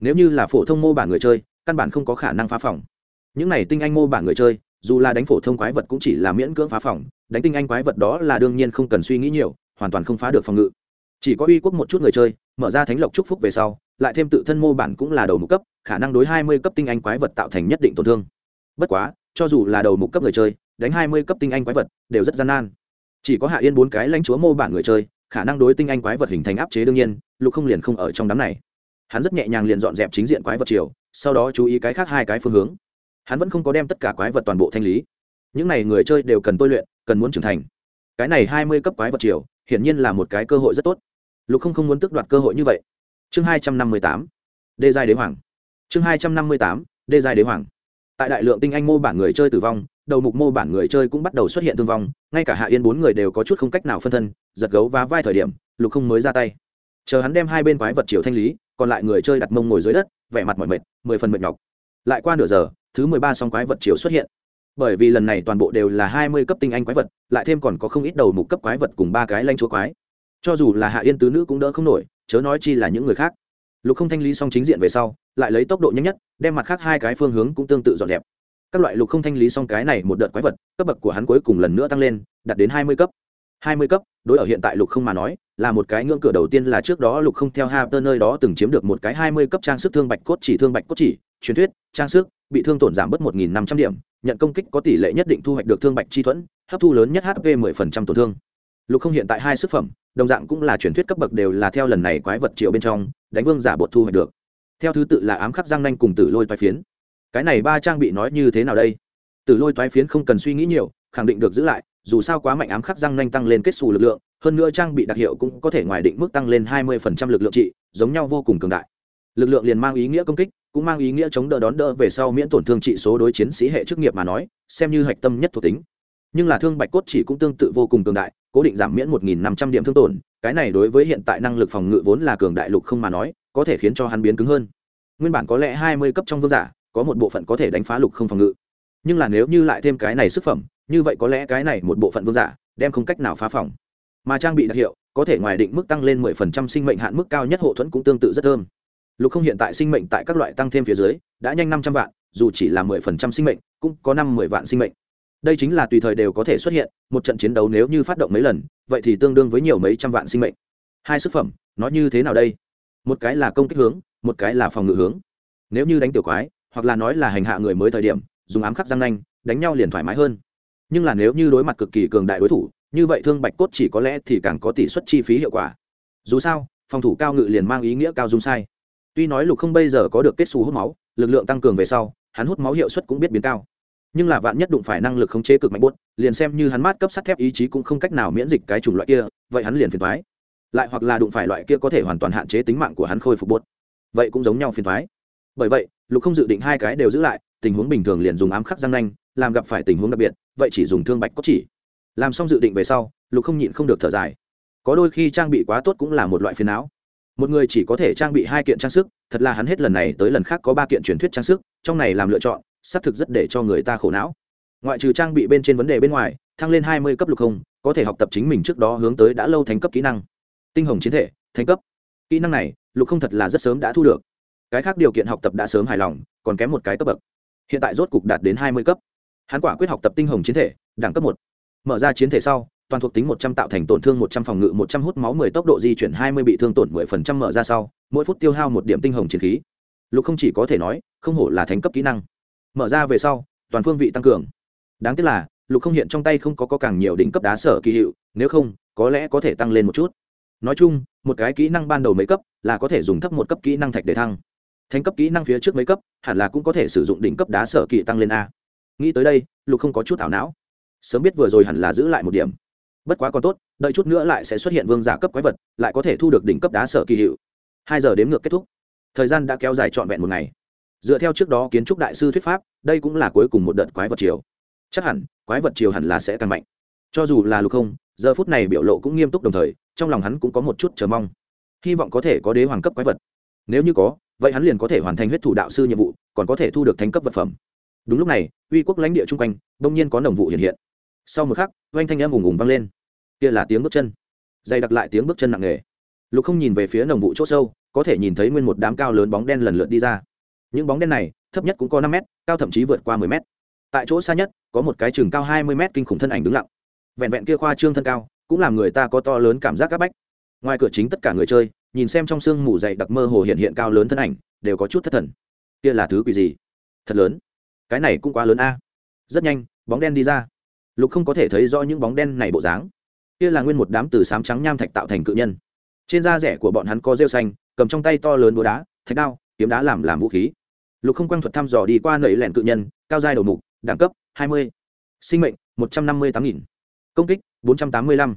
Nếu như là phổ thông mô bản người chơi, căn bản không có khả năng phá phòng. Những này tinh anh mô bản người chơi, dù là đánh phổ thông quái vật cũng chỉ là miễn cưỡng phá phòng, đánh tinh anh quái vật đó là đương nhiên không cần suy nghĩ nhiều, hoàn toàn không phá được phòng ngự. Chỉ có uy quốc một chút người chơi, mở ra thánh lộc chúc phúc về sau lại thêm tự thân mô bản cũng là đầu mục cấp, khả năng đối hai mươi cấp tinh anh quái vật tạo thành nhất định tổn thương. Bất quá, cho dù là đầu mục cấp người chơi, đánh hai mươi cấp tinh anh quái vật đều rất gian nan. Chỉ có hạ yên bốn cái lãnh chúa mô bản người chơi, khả năng đối tinh anh quái vật hình thành áp chế đương nhiên, lục không liền không ở trong đám này. Hắn rất nhẹ nhàng liền dọn dẹp chính diện quái vật chiều sau đó chú ý cái khác hai cái phương hướng. Hắn vẫn không có đem tất cả quái vật toàn bộ thanh lý. Những n à y người chơi đều cần tôi luyện, cần muốn trưởng thành. Cái này hai mươi cấp quái vật chiều hiển nhiên là một cái cơ hội rất tốt. Lục không không muốn tước đoạt cơ hội như vậy chương hai trăm năm mươi tám, đê giai đế hoàng. Chương hai trăm năm mươi tám, đê giai đế hoàng. Tại đại lượng tinh anh mô bản người chơi tử vong, đầu mục mô bản người chơi cũng bắt đầu xuất hiện thương vong, ngay cả hạ yên bốn người đều có chút không cách nào phân thân, giật gấu và vai thời điểm, lục không mới ra tay. Chờ hắn đem hai bên quái vật chiều thanh lý, còn lại người chơi đặt mông ngồi dưới đất, vẻ mặt mỏi mệt, mười phần mệt nhọc. Lại qua nửa giờ, thứ mười ba song quái vật chiều xuất hiện. Bởi vì lần này toàn bộ đều là hai mươi cấp tinh anh quái vật, lại thêm còn có không ít đầu mục cấp quái vật cùng ba cái lanh chúa quái. Cho dù là hạ yên tứ nữ cũng đỡ không nổi chớ nói chi là những người khác. Lục không thanh lý xong chính diện về sau, lại lấy tốc độ nhanh nhất, đem mặt khác hai cái phương hướng cũng tương tự dọn dẹp. Các loại lục không thanh lý xong cái này một đợt quái vật, cấp bậc của hắn cuối cùng lần nữa tăng lên, đạt đến hai mươi cấp. Hai mươi cấp, đối ở hiện tại lục không mà nói, là một cái ngưỡng cửa đầu tiên là trước đó lục không theo ha tơ nơi đó từng chiếm được một cái hai mươi cấp trang sức thương bạch cốt chỉ, thương bạch cốt chỉ, truyền thuyết, trang sức, bị thương tổn giảm bớt một nghìn năm trăm điểm, nhận công kích có tỷ lệ nhất định thu hoạch được thương bạch chi thuẫn, hấp thu lớn nhất hp mười phần trăm tổn thương. Lục không hiện tại hai sức phẩm đồng dạng cũng là truyền thuyết cấp bậc đều là theo lần này quái vật triệu bên trong, đánh vương giả bột thu hoạch được. Theo thứ tự là ám khắc giang nanh cùng tử lôi toái phiến. Cái này ba trang bị nói như thế nào đây? Tử lôi toái phiến không cần suy nghĩ nhiều, khẳng định được giữ lại, dù sao quá mạnh ám khắc răng nanh tăng lên kết xù lực lượng, hơn nữa trang bị đặc hiệu cũng có thể ngoài định mức tăng lên hai mươi lực lượng trị, giống nhau vô cùng cường đại. Lực lượng liền mang ý nghĩa công kích, cũng mang ý nghĩa chống đỡ đón đỡ về sau miễn tổn thương trị số đối chiến sĩ hệ chức nghiệp mà nói, xem như hạch tâm nhất thuộc tính. Nhưng là thương bạch cốt chỉ cũng tương tự vô cùng cường đại cố định giảm miễn một nghìn năm trăm điểm thương tổn, cái này đối với hiện tại năng lực phòng ngự vốn là cường đại lục không mà nói, có thể khiến cho hắn biến cứng hơn. Nguyên bản có lẽ hai mươi cấp trong vương giả, có một bộ phận có thể đánh phá lục không phòng ngự. Nhưng là nếu như lại thêm cái này sức phẩm, như vậy có lẽ cái này một bộ phận vương giả, đem không cách nào phá phòng. Mà trang bị đặc hiệu, có thể ngoài định mức tăng lên mười phần trăm sinh mệnh hạn mức cao nhất hộ thuẫn cũng tương tự rất thơm. Lục không hiện tại sinh mệnh tại các loại tăng thêm phía dưới, đã nhanh năm trăm vạn, dù chỉ là mười phần trăm sinh mệnh, cũng có năm mười vạn sinh mệnh đây chính là tùy thời đều có thể xuất hiện, một trận chiến đấu nếu như phát động mấy lần, vậy thì tương đương với nhiều mấy trăm vạn sinh mệnh. Hai sức phẩm, nó như thế nào đây? Một cái là công kích hướng, một cái là phòng ngự hướng. Nếu như đánh tiểu quái, hoặc là nói là hành hạ người mới thời điểm, dùng ám khắc răng nanh, đánh nhau liền thoải mái hơn. Nhưng là nếu như đối mặt cực kỳ cường đại đối thủ, như vậy thương bạch cốt chỉ có lẽ thì càng có tỷ suất chi phí hiệu quả. Dù sao, phòng thủ cao ngự liền mang ý nghĩa cao dung sai. Tuy nói lục không bây giờ có được kết xù hút máu, lực lượng tăng cường về sau, hắn hút máu hiệu suất cũng biết biến cao nhưng là vạn nhất đụng phải năng lực khống chế cực mạnh buốt, liền xem như hắn mát cấp sắt thép ý chí cũng không cách nào miễn dịch cái chủng loại kia, vậy hắn liền phiền thoái. Lại hoặc là đụng phải loại kia có thể hoàn toàn hạn chế tính mạng của hắn khôi phục buốt. Vậy cũng giống nhau phiền thoái. Bởi vậy, lục không dự định hai cái đều giữ lại, tình huống bình thường liền dùng ám khắc răng nanh, làm gặp phải tình huống đặc biệt, vậy chỉ dùng thương bạch có chỉ. Làm xong dự định về sau, lục không nhịn không được thở dài. Có đôi khi trang bị quá tốt cũng là một loại phiền não. Một người chỉ có thể trang bị hai kiện trang sức, thật là hắn hết lần này tới lần khác có ba kiện truyền thuyết trang sức, trong này làm lựa chọn xác thực rất để cho người ta khổ não. Ngoại trừ trang bị bên trên vấn đề bên ngoài, thăng lên hai mươi cấp lục không, có thể học tập chính mình trước đó hướng tới đã lâu thành cấp kỹ năng. Tinh hồng chiến thể thành cấp. Kỹ năng này, lục không thật là rất sớm đã thu được. Cái khác điều kiện học tập đã sớm hài lòng, còn kém một cái cấp bậc. Hiện tại rốt cục đạt đến hai mươi cấp. Hắn quả quyết học tập tinh hồng chiến thể, đẳng cấp một. Mở ra chiến thể sau, toàn thuộc tính một trăm tạo thành tổn thương một trăm phòng ngự một trăm hút máu mười tốc độ di chuyển hai mươi bị thương tổn mười phần trăm mở ra sau, mỗi phút tiêu hao một điểm tinh hồng chiến khí. Lục không chỉ có thể nói, không hổ là thành cấp kỹ năng mở ra về sau toàn phương vị tăng cường. Đáng tiếc là lục không hiện trong tay không có, có càng nhiều đỉnh cấp đá sở kỳ hiệu nếu không có lẽ có thể tăng lên một chút. Nói chung một cái kỹ năng ban đầu mấy cấp là có thể dùng thấp một cấp kỹ năng thạch để thăng. Thành cấp kỹ năng phía trước mấy cấp hẳn là cũng có thể sử dụng đỉnh cấp đá sở kỳ tăng lên a. Nghĩ tới đây lục không có chút ảo não. Sớm biết vừa rồi hẳn là giữ lại một điểm. Bất quá còn tốt đợi chút nữa lại sẽ xuất hiện vương giả cấp quái vật lại có thể thu được đỉnh cấp đá sở kỳ hiệu. Hai giờ đếm ngược kết thúc. Thời gian đã kéo dài trọn vẹn một ngày dựa theo trước đó kiến trúc đại sư thuyết pháp, đây cũng là cuối cùng một đợt quái vật chiều chắc hẳn, quái vật chiều hẳn là sẽ càng mạnh. Cho dù là lục không, giờ phút này biểu lộ cũng nghiêm túc đồng thời, trong lòng hắn cũng có một chút chờ mong. Hy vọng có thể có đế hoàng cấp quái vật. Nếu như có, vậy hắn liền có thể hoàn thành huyết thủ đạo sư nhiệm vụ, còn có thể thu được thánh cấp vật phẩm. Đúng lúc này, uy quốc lãnh địa chung quanh, đông nhiên có nồng vụ hiện hiện. Sau một khắc, oanh thanh em ùng ùng vang lên. Kia là tiếng bước chân. Dày đặc lại tiếng bước chân nặng nề. Lục không nhìn về phía nồng vụ c h ỗ sâu, có thể nhìn thấy nguyên một đám cao lớn bóng đen lần lượt đi ra những bóng đen này, thấp nhất cũng có năm mét, cao thậm chí vượt qua mười mét. Tại chỗ xa nhất, có một cái chừng cao hai mươi mét kinh khủng thân ảnh đứng lặng. Vẹn vẹn kia khoa trương thân cao, cũng làm người ta có to lớn cảm giác áp bách. Ngoài cửa chính tất cả người chơi, nhìn xem trong sương mù dày đặc mơ hồ hiện hiện cao lớn thân ảnh, đều có chút thất thần. Kia là thứ quỷ gì? Thật lớn. Cái này cũng quá lớn a. Rất nhanh, bóng đen đi ra. Lục không có thể thấy rõ những bóng đen này bộ dáng. Kia là nguyên một đám từ sám trắng nham thạch tạo thành cự nhân. Trên da rẻ của bọn hắn có rêu xanh, cầm trong tay to lớn búa đá, thạch đao, kiếm đá làm làm vũ khí lục không quang thuật thăm dò đi qua nẩy lẹn cự nhân, cao giai đầu mục, đẳng cấp 20. sinh mệnh 158.000. công kích 485.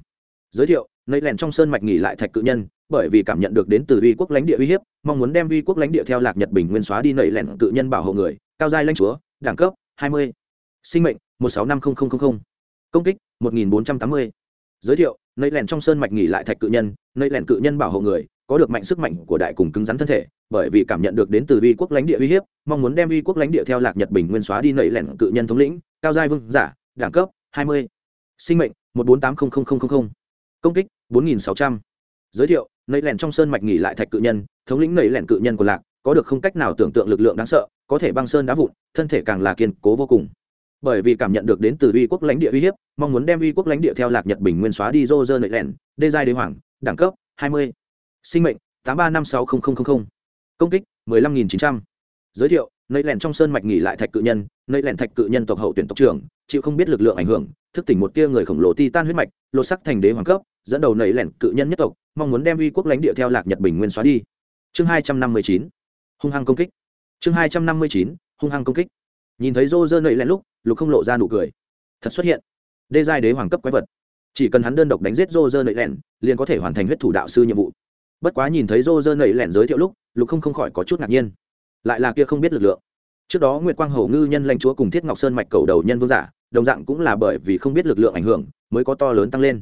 giới thiệu nẩy lẹn trong sơn mạch nghỉ lại thạch cự nhân, bởi vì cảm nhận được đến từ uy quốc lãnh địa uy hiếp, mong muốn đem uy quốc lãnh địa theo lạc nhật bình nguyên xóa đi nẩy lẹn cự nhân bảo hộ người, cao giai lãnh chúa, đẳng cấp 20. sinh mệnh 1650000. công kích 1480. giới thiệu nẩy lẹn trong sơn mạch nghỉ lại thạch cự nhân nẩy lẹn cự nhân bảo hộ người có được mạnh sức mạnh của đại cùng cứng rắn thân thể, bởi vì cảm nhận được đến từ uy quốc lãnh địa uy hiếp, mong muốn đem uy quốc lãnh địa theo lạc nhật bình nguyên xóa đi nẩy lẹn cự nhân thống lĩnh, cao giai vương giả, đẳng cấp 20. sinh mệnh 1480000. công kích 4600. giới thiệu nẩy lẹn trong sơn mạch nghỉ lại thạch cự nhân, thống lĩnh nẩy lẹn cự nhân của lạc, có được không cách nào tưởng tượng lực lượng đáng sợ, có thể băng sơn đá vụn, thân thể càng là kiên cố vô cùng bởi vì cảm nhận được đến từ uy quốc lãnh địa uy hiếp, mong muốn đem uy quốc lãnh địa theo lạc nhật bình nguyên xóa đi rô rơ nảy lẹn đê giai đế hoàng, đẳng cấp 20 sinh mệnh, tám ba năm sáu công kích, mười lăm nghìn chín trăm. Giới thiệu nơi lẻn trong sơn mạch nghỉ lại thạch cự nhân nơi lẻn thạch cự nhân tộc hậu tuyển tộc trưởng, chịu không biết lực lượng ảnh hưởng, thức tỉnh một tia người khổng lồ ti tan huyết mạch, lột sắc thành đế hoàng cấp, dẫn đầu nảy lẻn cự nhân nhất tộc, mong muốn đem uy quốc lãnh địa theo lạc nhật bình nguyên xóa đi. Chương hai trăm năm mươi chín. Hung hăng công kích. Chương hai trăm năm mươi chín, hung hăng công kích. Nhìn thấy rô rơ nảy lẻn lúc, lục không lộ ra nụ cười. Thật xuất hiện. Đê giai đế hoàng cấp quái vật. Chỉ cần hắn đơn độc đánh giết rô rơ nảy lẻn, liền có thể hoàn thành huyết thủ đạo sư nhiệm vụ bất quá nhìn thấy rô rơ nẩy lẹn giới thiệu lúc, lục không không khỏi có chút ngạc nhiên. Lại là kia không biết lực lượng. Trước đó nguyệt quang hầu ngư nhân lãnh chúa cùng thiết ngọc sơn mạch cầu đầu nhân vương giả, đồng dạng cũng là bởi vì không biết lực lượng ảnh hưởng mới có to lớn tăng lên.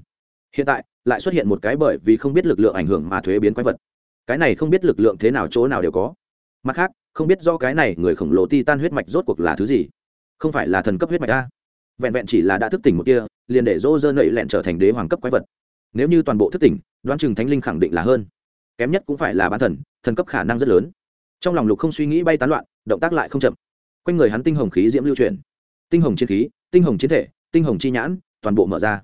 Hiện tại, lại xuất hiện một cái bởi vì không biết lực lượng ảnh hưởng mà thuế biến quái vật. Cái này không biết lực lượng thế nào chỗ nào đều có. Mặt khác, không biết do cái này người khổng lồ ti tan huyết mạch rốt cuộc là thứ gì? Không phải là thần cấp huyết mạch a? Vẹn vẹn chỉ là đã thức tỉnh một kia, liền để dô dơ nậy lẹn trở thành đế hoàng cấp quái vật. Nếu như toàn bộ thức tỉnh, đoán chừng thánh linh khẳng định là hơn kém nhất cũng phải là bán thần thần cấp khả năng rất lớn. Trong lòng lục không suy nghĩ bay tán loạn, động tác lại không chậm. Quanh người hắn tinh hồng khí diễm lưu truyền tinh hồng chiến khí, tinh hồng chiến thể, tinh hồng chi nhãn, toàn bộ mở ra.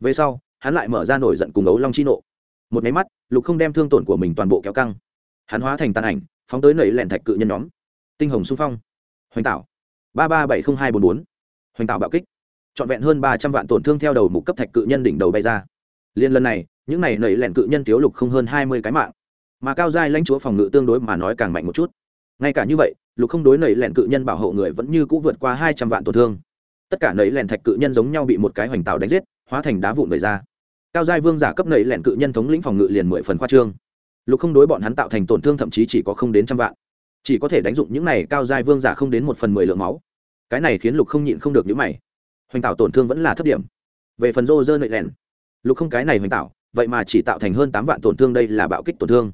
Về sau, hắn lại mở ra nổi giận cùng ấu long chi nộ. Một máy mắt, lục không đem thương tổn của mình toàn bộ kéo căng. Hắn hóa thành tàn ảnh, phóng tới nẩy lẹn thạch cự nhân nhóm. Tinh hồng xung phong. Hoành tạo. Ba ba bảy không hai bốn bốn. Hoành tạo bạo kích. Trọn vẹn hơn ba trăm vạn tổn thương theo đầu mục cấp thạch cự nhân đỉnh đầu bay ra. Liên lần này những này nẩy lẹn cự nhân thiếu lục không hơn hai mươi cái mạng. Mà cao giai lãnh chúa phòng ngự tương đối mà nói càng mạnh một chút. Ngay cả như vậy, lục không đối nẩy lẹn cự nhân bảo hộ người vẫn như c ũ vượt qua hai trăm vạn tổn thương. Tất cả nẩy lẹn thạch cự nhân giống nhau bị một cái hoành tạo đánh giết, hóa thành đá vụn về ra. Cao giai vương giả cấp nẩy lẹn cự nhân thống lĩnh phòng ngự liền mười phần khoa trương. Lục không đối bọn hắn tạo thành tổn thương thậm chí chỉ có không đến trăm vạn. Chỉ có thể đánh dụng những này cao giai vương giả không đến một phần mười lượng máu. Cái này khiến lục không nhịn không được nhíu mày. Hoành tạo tổn thương vẫn là thấp điểm. Về phần rô rơ nảy lẹn, lục không cái này hoành tạo vậy mà chỉ tạo thành hơn tám vạn tổn thương đây là bạo kích tổn thương.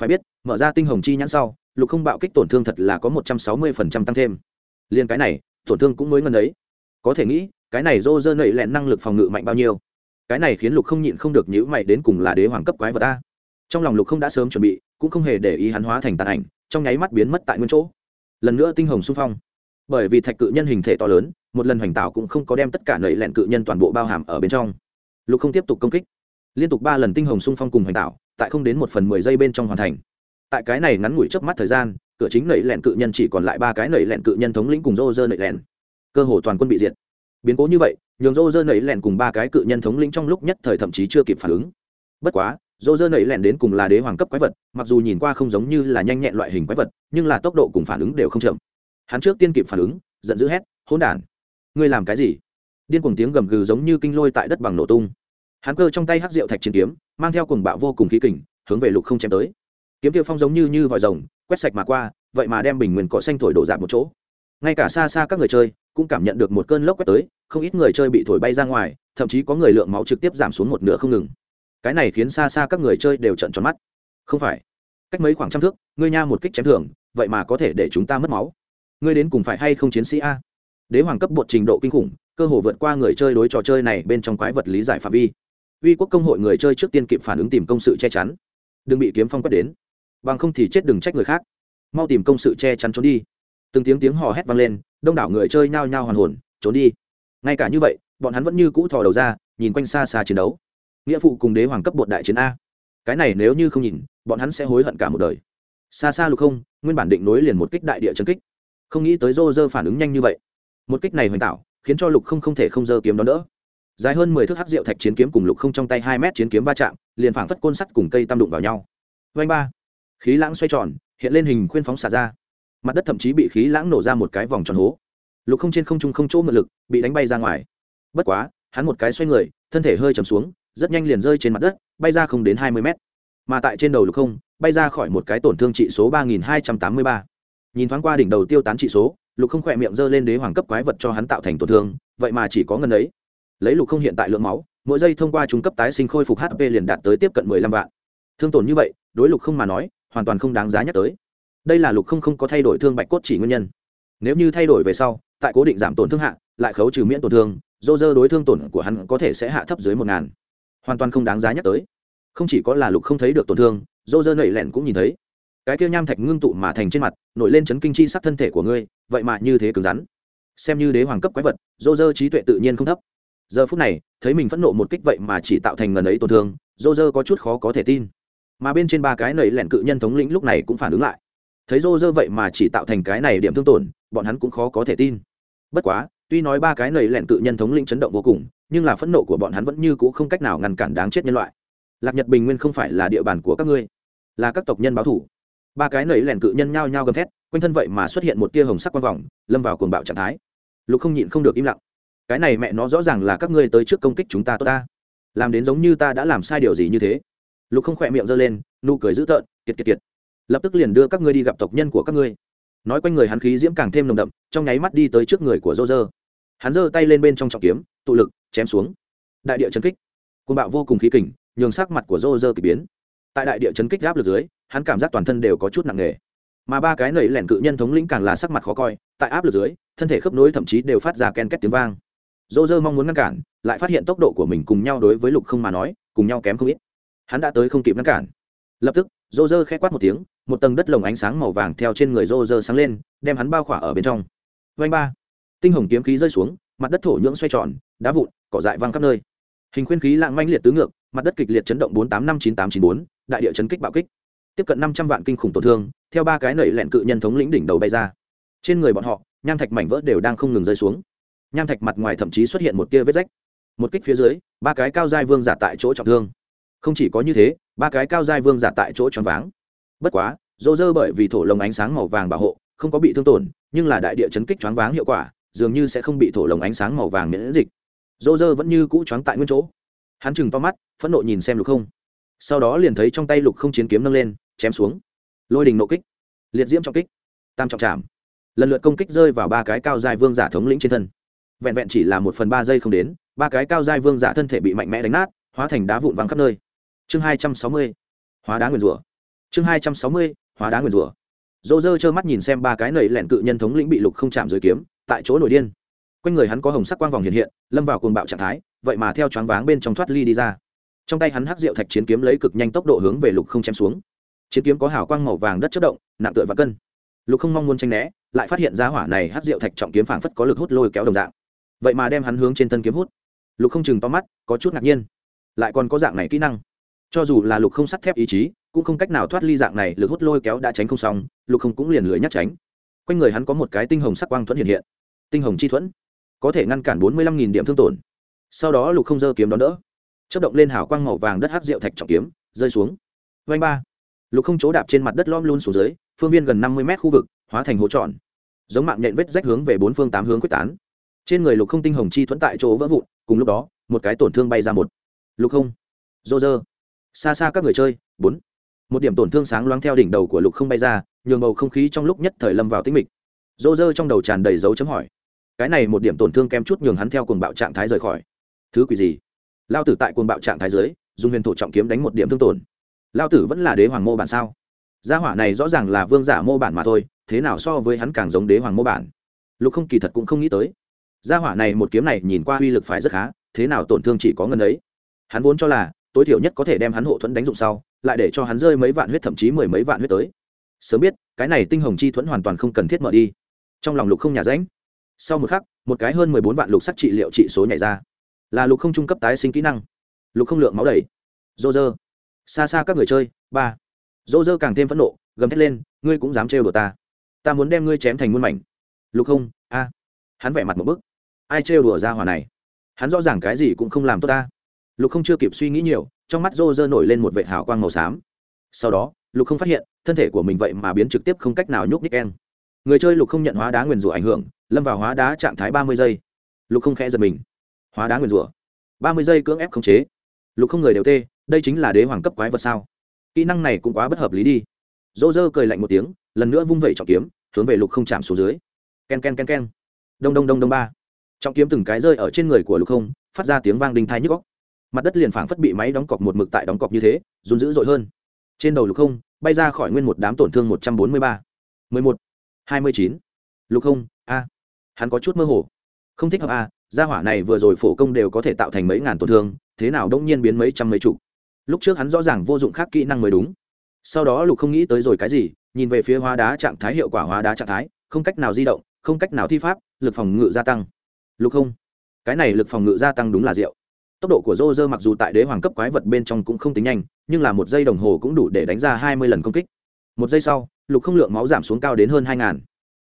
Phải biết, mở ra tinh hồng chi nhãn sau, lục không bạo kích tổn thương thật là có một trăm sáu mươi phần trăm tăng thêm. Liên cái này, tổn thương cũng mới ngân ấy. Có thể nghĩ, cái này rô rơ nậy lẹn năng lực phòng ngự mạnh bao nhiêu. Cái này khiến lục không nhịn không được nhữ mày đến cùng là đế hoàng cấp quái vật ta trong lòng lục không đã sớm chuẩn bị, cũng không hề để ý hắn hóa thành tàn ảnh, trong nháy mắt biến mất tại nguyên chỗ. Lần nữa tinh hồng xung phong. Bởi vì thạch cự nhân hình thể to lớn, một lần hoành tạo cũng không có đem tất cả nầy lẹn cự nhân toàn bộ bao hàm ở bên trong. Lục không tiếp tục công kích liên tục ba lần tinh hồng xung phong cùng hoành tạo, tại không đến một phần mười giây bên trong hoàn thành. Tại cái này ngắn ngủi chớp mắt thời gian, cửa chính nảy lẹn cự nhân chỉ còn lại ba cái nảy lẹn cự nhân thống lĩnh cùng rô rơ nảy lẹn. Cơ hồ toàn quân bị diệt. Biến cố như vậy, nhường rô rơ nảy lẹn cùng ba cái cự nhân thống lĩnh trong lúc nhất thời thậm chí chưa kịp phản ứng. Bất quá Rô Rơ nẩy lẹn đến cùng là đế hoàng cấp quái vật, mặc dù nhìn qua không giống như là nhanh nhẹn loại hình quái vật, nhưng là tốc độ cùng phản ứng đều không chậm. Hắn trước tiên kịp phản ứng, giận dữ hét, hỗn đản, ngươi làm cái gì? Điên cùng tiếng gầm gừ giống như kinh lôi tại đất bằng nổ tung hắn cơ trong tay hắc rượu thạch chiến kiếm, mang theo cùng bạo vô cùng khí kình, hướng về lục không chém tới. Kiếm tiêu phong giống như như vòi rồng, quét sạch mà qua, vậy mà đem bình nguyên cỏ xanh thổi đổ dạp một chỗ. Ngay cả xa xa các người chơi cũng cảm nhận được một cơn lốc quét tới, không ít người chơi bị thổi bay ra ngoài, thậm chí có người lượng máu trực tiếp giảm xuống một nửa không ngừng. Cái này khiến xa xa các người chơi đều trận tròn mắt. Không phải. Cách mấy khoảng trăm thước, ngươi nha một kích chém thường vậy mà có thể để chúng ta mất máu. Ngươi đến cùng phải hay không chiến sĩ a? Đế hoàng cấp bột trình độ kinh khủng, cơ hồ vượt qua người chơi đối trò chơi này bên trong quái vật lý giải phạm vi uy quốc công hội người chơi trước tiên kịp phản ứng tìm công sự che chắn. Đừng bị kiếm phong quét đến. Bằng không thì chết đừng trách người khác. Mau tìm công sự che chắn trốn đi. Từng tiếng tiếng hò hét vang lên, đông đảo người chơi nhao nhao hoàn hồn, trốn đi. Ngay cả như vậy, bọn hắn vẫn như cũ thò đầu ra, nhìn quanh xa xa chiến đấu. Nghĩa phụ cùng đế hoàng cấp bột đại chiến a. Cái này nếu như không nhìn, bọn hắn sẽ hối hận cả một đời. Xa xa lục không, nguyên bản định nối liền một kích đại địa chân kích. Không nghĩ tới rô rơ phản ứng nhanh như vậy. Một kích này hoành tạo, khiến cho lục không không thể không dơ kiếm đón đỡ dài hơn mười thước hắc rượu thạch chiến kiếm cùng lục không trong tay hai mét chiến kiếm va chạm, liền phảng phất côn sắt cùng cây tam đụng vào nhau. Vanh ba. Khí lãng xoay tròn, hiện lên hình khuyên phóng xả ra. Mặt đất thậm chí bị khí lãng nổ ra một cái vòng tròn hố. Lục không trên không trung không chỗ mượn lực, bị đánh bay ra ngoài. Bất quá, hắn một cái xoay người, thân thể hơi chầm xuống, rất nhanh liền rơi trên mặt đất, bay ra không đến hai mươi mét. Mà tại trên đầu lục không, bay ra khỏi một cái tổn thương trị số ba nghìn hai trăm tám mươi ba. Nhìn thoáng qua đỉnh đầu tiêu tán trị số, lục không khỏe miệng giơ lên đế hoàng cấp quái vật cho hắn tạo thành tổn thương, vậy mà chỉ có ngân ấy lấy lục không hiện tại lượng máu, mỗi giây thông qua trung cấp tái sinh khôi phục hp liền đạt tới tiếp cận mười lăm vạn. Thương tổn như vậy, đối lục không mà nói, hoàn toàn không đáng giá nhắc tới. Đây là lục không không có thay đổi thương bạch cốt chỉ nguyên nhân. Nếu như thay đổi về sau, tại cố định giảm tổn thương hạ, lại khấu trừ miễn tổn thương, dô dơ đối thương tổn của hắn có thể sẽ hạ thấp dưới một ngàn. Hoàn toàn không đáng giá nhắc tới. Không chỉ có là lục không thấy được tổn thương, dô dơ nẩy lẹn cũng nhìn thấy. Cái kia nham thạch ngưng tụ mà thành trên mặt, nổi lên chấn kinh chi sắc thân thể của ngươi, vậy mà như thế cứng rắn. Xem như đế hoàng cấp quái vật, dô dơ trí tuệ tự nhiên không thấp giờ phút này, thấy mình phẫn nộ một kích vậy mà chỉ tạo thành ngần ấy tổn thương dô dơ có chút khó có thể tin. Mà bên trên ba cái nầy lẹn cự nhân thống lĩnh lúc này cũng phản ứng lại. Thấy dô dơ vậy mà chỉ tạo thành cái này điểm thương tổn, bọn hắn cũng khó có thể tin. Bất quá, tuy nói ba cái nầy lẹn cự nhân thống lĩnh chấn động vô cùng, nhưng là phẫn nộ của bọn hắn vẫn như c ũ không cách nào ngăn cản đáng chết nhân loại. Lạc nhật bình nguyên không phải là địa bàn của các ngươi, là các tộc nhân báo thủ ba cái nầy lẻn cự nhân nhao nhao gầm thét, quanh thân vậy mà xuất hiện một tia hồng sắc quang vòng, lâm vào cuồng bạo trạng thái. Lục không nhịn không được im lặng cái này mẹ nó rõ ràng là các ngươi tới trước công kích chúng ta tốt ta. Làm đến giống như ta đã làm sai điều gì như thế. Lục không khỏe miệng giơ lên, nụ cười dữ tợn, kiệt kiệt kiệt. Lập tức liền đưa các ngươi đi gặp tộc nhân của các ngươi. Nói quanh người hắn khí diễm càng thêm nồng đậm, trong nháy mắt đi tới trước người của dô dơ hắn giơ tay lên bên trong trọng kiếm, tụ lực, chém xuống. Đại địa chấn kích. Côn bạo vô cùng khí kình, nhường sắc mặt của dô dơ k ỳ biến. Tại đại địa chấn kích áp lực dưới, hắn cảm giác toàn thân đều có chút nặng nề. Mà ba cái nẩy lẻn cự nhân thống lĩnh càng là sắc mặt khó coi, tại áp lực dưới, thân thể khớp nối thậm chí đều phát ra ken két tiếng vang dô dơ mong muốn ngăn cản, lại phát hiện tốc độ của mình cùng nhau đối với lục không mà nói, cùng nhau kém không ít. Hắn đã tới không kịp ngăn cản. Lập tức, dô dơ k h ẽ quát một tiếng, một tầng đất lồng ánh sáng màu vàng theo trên người dô dơ sáng lên, đem hắn bao khỏa ở bên trong. Vanh ba. Tinh hồng kiếm khí rơi xuống, mặt đất thổ nhưỡng xoay tròn, đá vụn, cỏ dại văng khắp nơi. Hình khuyên khí lạng manh liệt tứ ngược, mặt đất kịch liệt chấn động bốn tám năm chín tám chín bốn, đại địa chấn kích bạo kích. Tiếp cận năm trăm vạn kinh khủng tổn thương, theo ba cái nẩy lẹn cự nhân thống lĩnh đỉnh đầu bay ra. Trên người bọn họ, nham thạch mảnh vỡ đều đang không ngừng rơi xuống nham thạch mặt ngoài thậm chí xuất hiện một tia vết rách. Một kích phía dưới, ba cái cao giai vương giả tại chỗ trọng thương. Không chỉ có như thế, ba cái cao giai vương giả tại chỗ choáng váng. Bất quá dô dơ bởi vì thổ lồng ánh sáng màu vàng bảo hộ, không có bị thương tổn, nhưng là đại địa chấn kích choáng váng hiệu quả, dường như sẽ không bị thổ lồng ánh sáng màu vàng miễn dịch. Dô dơ vẫn như cũ choáng tại nguyên chỗ. Hắn chừng to mắt, phẫn nộ nhìn xem lục không. Sau đó liền thấy trong tay lục không chiến kiếm nâng lên, chém xuống. Lôi đình nộ kích. Liệt diễm trọng kích. Tam trọng chạm. Lần lượt công kích rơi vào ba cái cao giai vương giả thống lĩnh trên thân vẹn vẹn chỉ là một phần ba giây không đến, ba cái cao giai vương giả thân thể bị mạnh mẽ đánh nát, hóa thành đá vụn văng khắp nơi. Chương hai trăm sáu mươi, hóa đá nguyền rủa. Chương hai trăm sáu mươi, hóa đá nguyền rủa. Dô dơ trơ mắt nhìn xem ba cái nầy lẹn cự nhân thống lĩnh bị lục không chạm dưới kiếm, tại chỗ nổi điên. Quanh người hắn có hồng sắc quang vòng hiện hiện, lâm vào cuồng bạo trạng thái, vậy mà theo choáng váng bên trong thoát ly đi ra. Trong tay hắn hắc rượu thạch chiến kiếm lấy cực nhanh tốc độ hướng về lục không chém xuống. Chiến kiếm có hào quang màu vàng đất chất động, nặng tựa và cân. Lục không mong muốn tranh né, lại phát hiện ra hỏa này hắc rượu thạch trọng kiếm phảng phất có lực hút lôi kéo đồng dạng vậy mà đem hắn hướng trên thân kiếm hút. Lục không chừng to mắt, có chút ngạc nhiên. Lại còn có dạng này kỹ năng. Cho dù là lục không sắt thép ý chí, cũng không cách nào thoát ly dạng này, lực hút lôi kéo đã tránh không xong, lục không cũng liền lưỡi nhắc tránh. Quanh người hắn có một cái tinh hồng sắc quang thuẫn hiện hiện. Tinh hồng chi thuẫn, có thể ngăn cản bốn mươi lăm nghìn điểm thương tổn. Sau đó lục không dơ kiếm đón đỡ. Chất động lên hào quang màu vàng đất hát rượu thạch trọng kiếm, rơi xuống. Vanh ba. Lục không chỗ đạp trên mặt đất lom luôn xuống dưới, phương viên gần năm mươi mét khu vực, hóa thành hố tròn. Giống mạng nhện vết rách hướng về bốn phương tám hướng quyết tán trên người lục không tinh hồng chi thuẫn tại chỗ vỡ vụn, cùng lúc đó, một cái tổn thương bay ra một. Lục không dô dơ xa xa các người chơi, bốn. Một điểm tổn thương sáng loáng theo đỉnh đầu của lục không bay ra, nhường bầu không khí trong lúc nhất thời lâm vào tĩnh mịch. Dô dơ trong đầu tràn đầy dấu chấm hỏi. Cái này một điểm tổn thương kém chút nhường hắn theo cuồng bạo trạng thái rời khỏi. Thứ quỷ gì? Lao tử tại cuồng bạo trạng thái dưới, dùng huyền thổ trọng kiếm đánh một điểm thương tổn. Lao tử vẫn là đế hoàng mô bản sao? Gia hỏa này rõ ràng là vương giả mô bản mà thôi, thế nào so với hắn càng giống đế hoàng mô bản? Lục không kỳ thật cũng không nghĩ tới gia hỏa này một kiếm này nhìn qua uy lực phải rất khá, thế nào tổn thương chỉ có ngân ấy. Hắn vốn cho là, tối thiểu nhất có thể đem hắn hộ thuẫn đánh dụng sau, lại để cho hắn rơi mấy vạn huyết thậm chí mười mấy vạn huyết tới. Sớm biết, cái này tinh hồng chi thuẫn hoàn toàn không cần thiết mở đi. Trong lòng lục không nhà ránh. Sau một khắc, một cái hơn mười bốn vạn lục sắc trị liệu trị số nhảy ra. Là lục không trung cấp tái sinh kỹ năng. Lục không lượng máu đầy. Dô dơ xa xa các người chơi, ba. Dô dơ càng thêm phẫn nộ, gầm thét lên, ngươi cũng dám trêu đùa ta. Ta muốn đem ngươi chém thành muôn mảnh. Lục không, a. Hắn vẻ mặt một bức ai trêu đùa ra hòa này? Hắn rõ ràng cái gì cũng không làm tốt ta. Lục không chưa kịp suy nghĩ nhiều, trong mắt rô rơ nổi lên một vệ hào quang màu xám. Sau đó, lục không phát hiện, thân thể của mình vậy mà biến trực tiếp không cách nào nhúc ních en người chơi lục không nhận hóa đá nguyền rủa ảnh hưởng, lâm vào hóa đá trạng thái ba mươi giây. Lục không khẽ giật mình. Hóa đá nguyền rủa. ba mươi giây cưỡng ép khống chế. Lục không người đều tê, đây chính là đế hoàng cấp quái vật sao? Kỹ năng này cũng quá bất hợp lý đi. Dô dơ cười lạnh một tiếng, lần nữa vung vẩy trọng kiếm, hướng về lục không chạm xuống dưới. K e n k e n k e n k e n đông đông đông đông ba trọng kiếm từng cái rơi ở trên người của lục không, phát ra tiếng vang đinh thai nhức góc mặt đất liền phảng phất bị máy đóng cọc một mực tại đóng cọc như thế, run dữ dội hơn. Trên đầu lục không, bay ra khỏi nguyên một đám tổn thương một trăm bốn mươi ba. mười một, hai mươi chín. Lục không, a, hắn có chút mơ hồ. Không thích hợp, a, gia hỏa này vừa rồi phổ công đều có thể tạo thành mấy ngàn tổn thương, thế nào đông nhiên biến mấy trăm mấy chục. Lúc trước hắn rõ ràng vô dụng khác kỹ năng mới đúng. Sau đó lục không nghĩ tới rồi cái gì, nhìn về phía hóa đá trạng thái hiệu quả hóa đá trạng thái, không cách nào di động, không cách nào thi pháp, lực phòng ngự gia tăng lục không? Cái này lực phòng ngự gia tăng đúng là rượu tốc độ của rô rơ mặc dù tại đế hoàng cấp quái vật bên trong cũng không tính nhanh, nhưng là một giây đồng hồ cũng đủ để đánh ra hai mươi lần công kích. Một giây sau, lục không lượng máu giảm xuống cao đến hơn hai ngàn.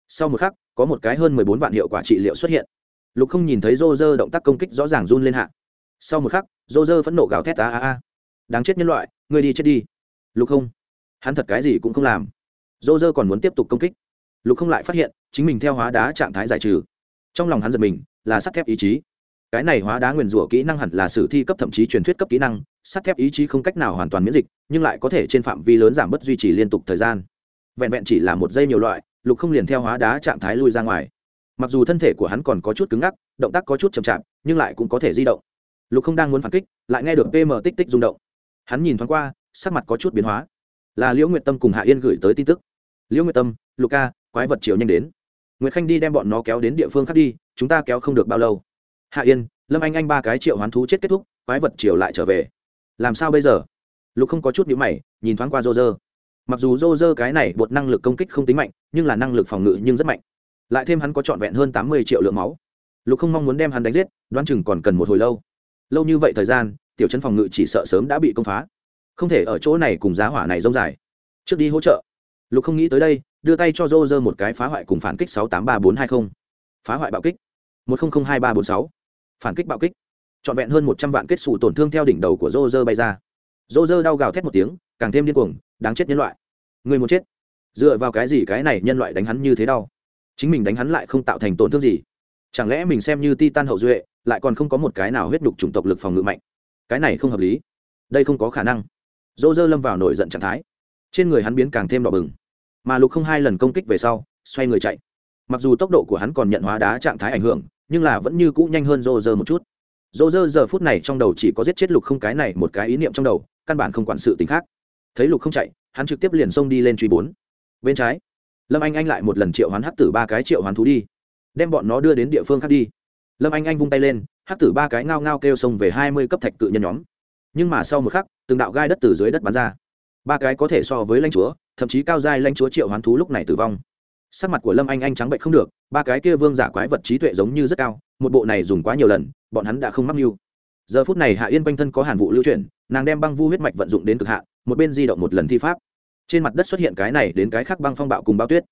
Sau một khắc, có một cái hơn mười bốn vạn hiệu quả trị liệu xuất hiện. Lục không nhìn thấy rô rơ động tác công kích rõ ràng run lên hạ. Sau một khắc rô rơ phẫn nộ gào thét, a a a! Đáng chết nhân loại người đi chết đi. Lục không, hắn thật cái gì cũng không làm. Rô rơ còn muốn tiếp tục công kích. Lục không lại phát hiện, chính mình theo hóa đá trạng thái giải trừ. Trong lòng hắn giật mình là sắt thép ý chí. Cái này hóa đá nguyền rủa kỹ năng hẳn là sử thi cấp thậm chí truyền thuyết cấp kỹ năng, sắt thép ý chí không cách nào hoàn toàn miễn dịch, nhưng lại có thể trên phạm vi lớn giảm bớt duy trì liên tục thời gian. Vẹn vẹn chỉ là một giây nhiều loại, lục không liền theo hóa đá trạng thái lui ra ngoài. Mặc dù thân thể của hắn còn có chút cứng ngắc, động tác có chút chậm chạp, nhưng lại cũng có thể di động. Lục không đang muốn phản kích, lại nghe được pm tích tích rung động. Hắn nhìn thoáng qua, sắc mặt có chút biến hóa. Là liễu nguyệt tâm cùng hạ yên gửi tới tin tức. Liễu nguyệt tâm, lục ca, quái vật chiều nhanh đến. Nguyệt khanh đi đem bọn nó kéo đến địa phương khác đi chúng ta kéo không được bao lâu. Hạ yên, lâm anh anh ba cái triệu hoán thú chết kết thúc, quái vật triều lại trở về. Làm sao bây giờ? Lục không có chút nhữ mày, nhìn thoáng qua rô rơ. Mặc dù rô rơ cái này bột năng lực công kích không tính mạnh, nhưng là năng lực phòng ngự nhưng rất mạnh. Lại thêm hắn có trọn vẹn hơn tám mươi triệu lượng máu. Lục không mong muốn đem hắn đánh giết, đoán chừng còn cần một hồi lâu. Lâu như vậy thời gian, tiểu chân phòng ngự chỉ sợ sớm đã bị công phá. Không thể ở chỗ này cùng giá hỏa này rông dài. Trước đi hỗ trợ. Lục không nghĩ tới đây, đưa tay cho rô rơ một cái phá hoại cùng phản kích sáu tám ba bốn hai mươi phá hoại bạo kích một nghìn hai ba bốn sáu. Phản kích bạo kích. Trọn vẹn hơn một trăm vạn kết xù tổn thương theo đỉnh đầu của rô rơ bay ra. Rô rơ đau gào thét một tiếng, càng thêm điên cuồng, đáng chết nhân loại. Người muốn chết. Dựa vào cái gì cái này nhân loại đánh hắn như thế đau? Chính mình đánh hắn lại không tạo thành tổn thương gì. Chẳng lẽ mình xem như ti tan hậu duệ, lại còn không có một cái nào huyết đục chủng tộc lực phòng ngự mạnh? Cái này không hợp lý. Đây không có khả năng. Roger dơ lâm vào nổi giận trạng thái. Trên người hắn biến càng thêm đỏ bừng. Mà lục không hai lần công kích về sau, xoay người chạy. Mặc dù tốc độ của hắn còn nhận hóa đá trạng thái ảnh hưởng nhưng là vẫn như cũ nhanh hơn Rô Rơ một chút. Rô Rơ giờ phút này trong đầu chỉ có giết chết lục không cái này một cái ý niệm trong đầu, căn bản không quản sự tính khác. Thấy lục không chạy, hắn trực tiếp liền xông đi lên truy bốn. Bên trái, lâm anh anh lại một lần triệu hoán hắc tử ba cái triệu hoán thú đi, đem bọn nó đưa đến địa phương khác đi. Lâm anh anh vung tay lên, hắc tử ba cái ngao ngao kêu xông về hai mươi cấp thạch cự nhân nhóm. Nhưng mà sau một khắc, từng đạo gai đất từ dưới đất bắn ra. Ba cái có thể so với lãnh chúa, thậm chí cao giai lãnh chúa triệu hoán thú lúc này tử vong sắc mặt của lâm anh anh trắng bệnh không được, ba cái kia vương giả quái vật trí tuệ giống như rất cao, một bộ này dùng quá nhiều lần, bọn hắn đã không mắc mưu. Giờ phút này hạ yên quanh thân có hàn vụ lưu chuyển, nàng đem băng vu huyết mạch vận dụng đến cực hạ một bên di động một lần thi pháp. Trên mặt đất xuất hiện cái này đến cái khác băng phong bạo cùng bao tuyết.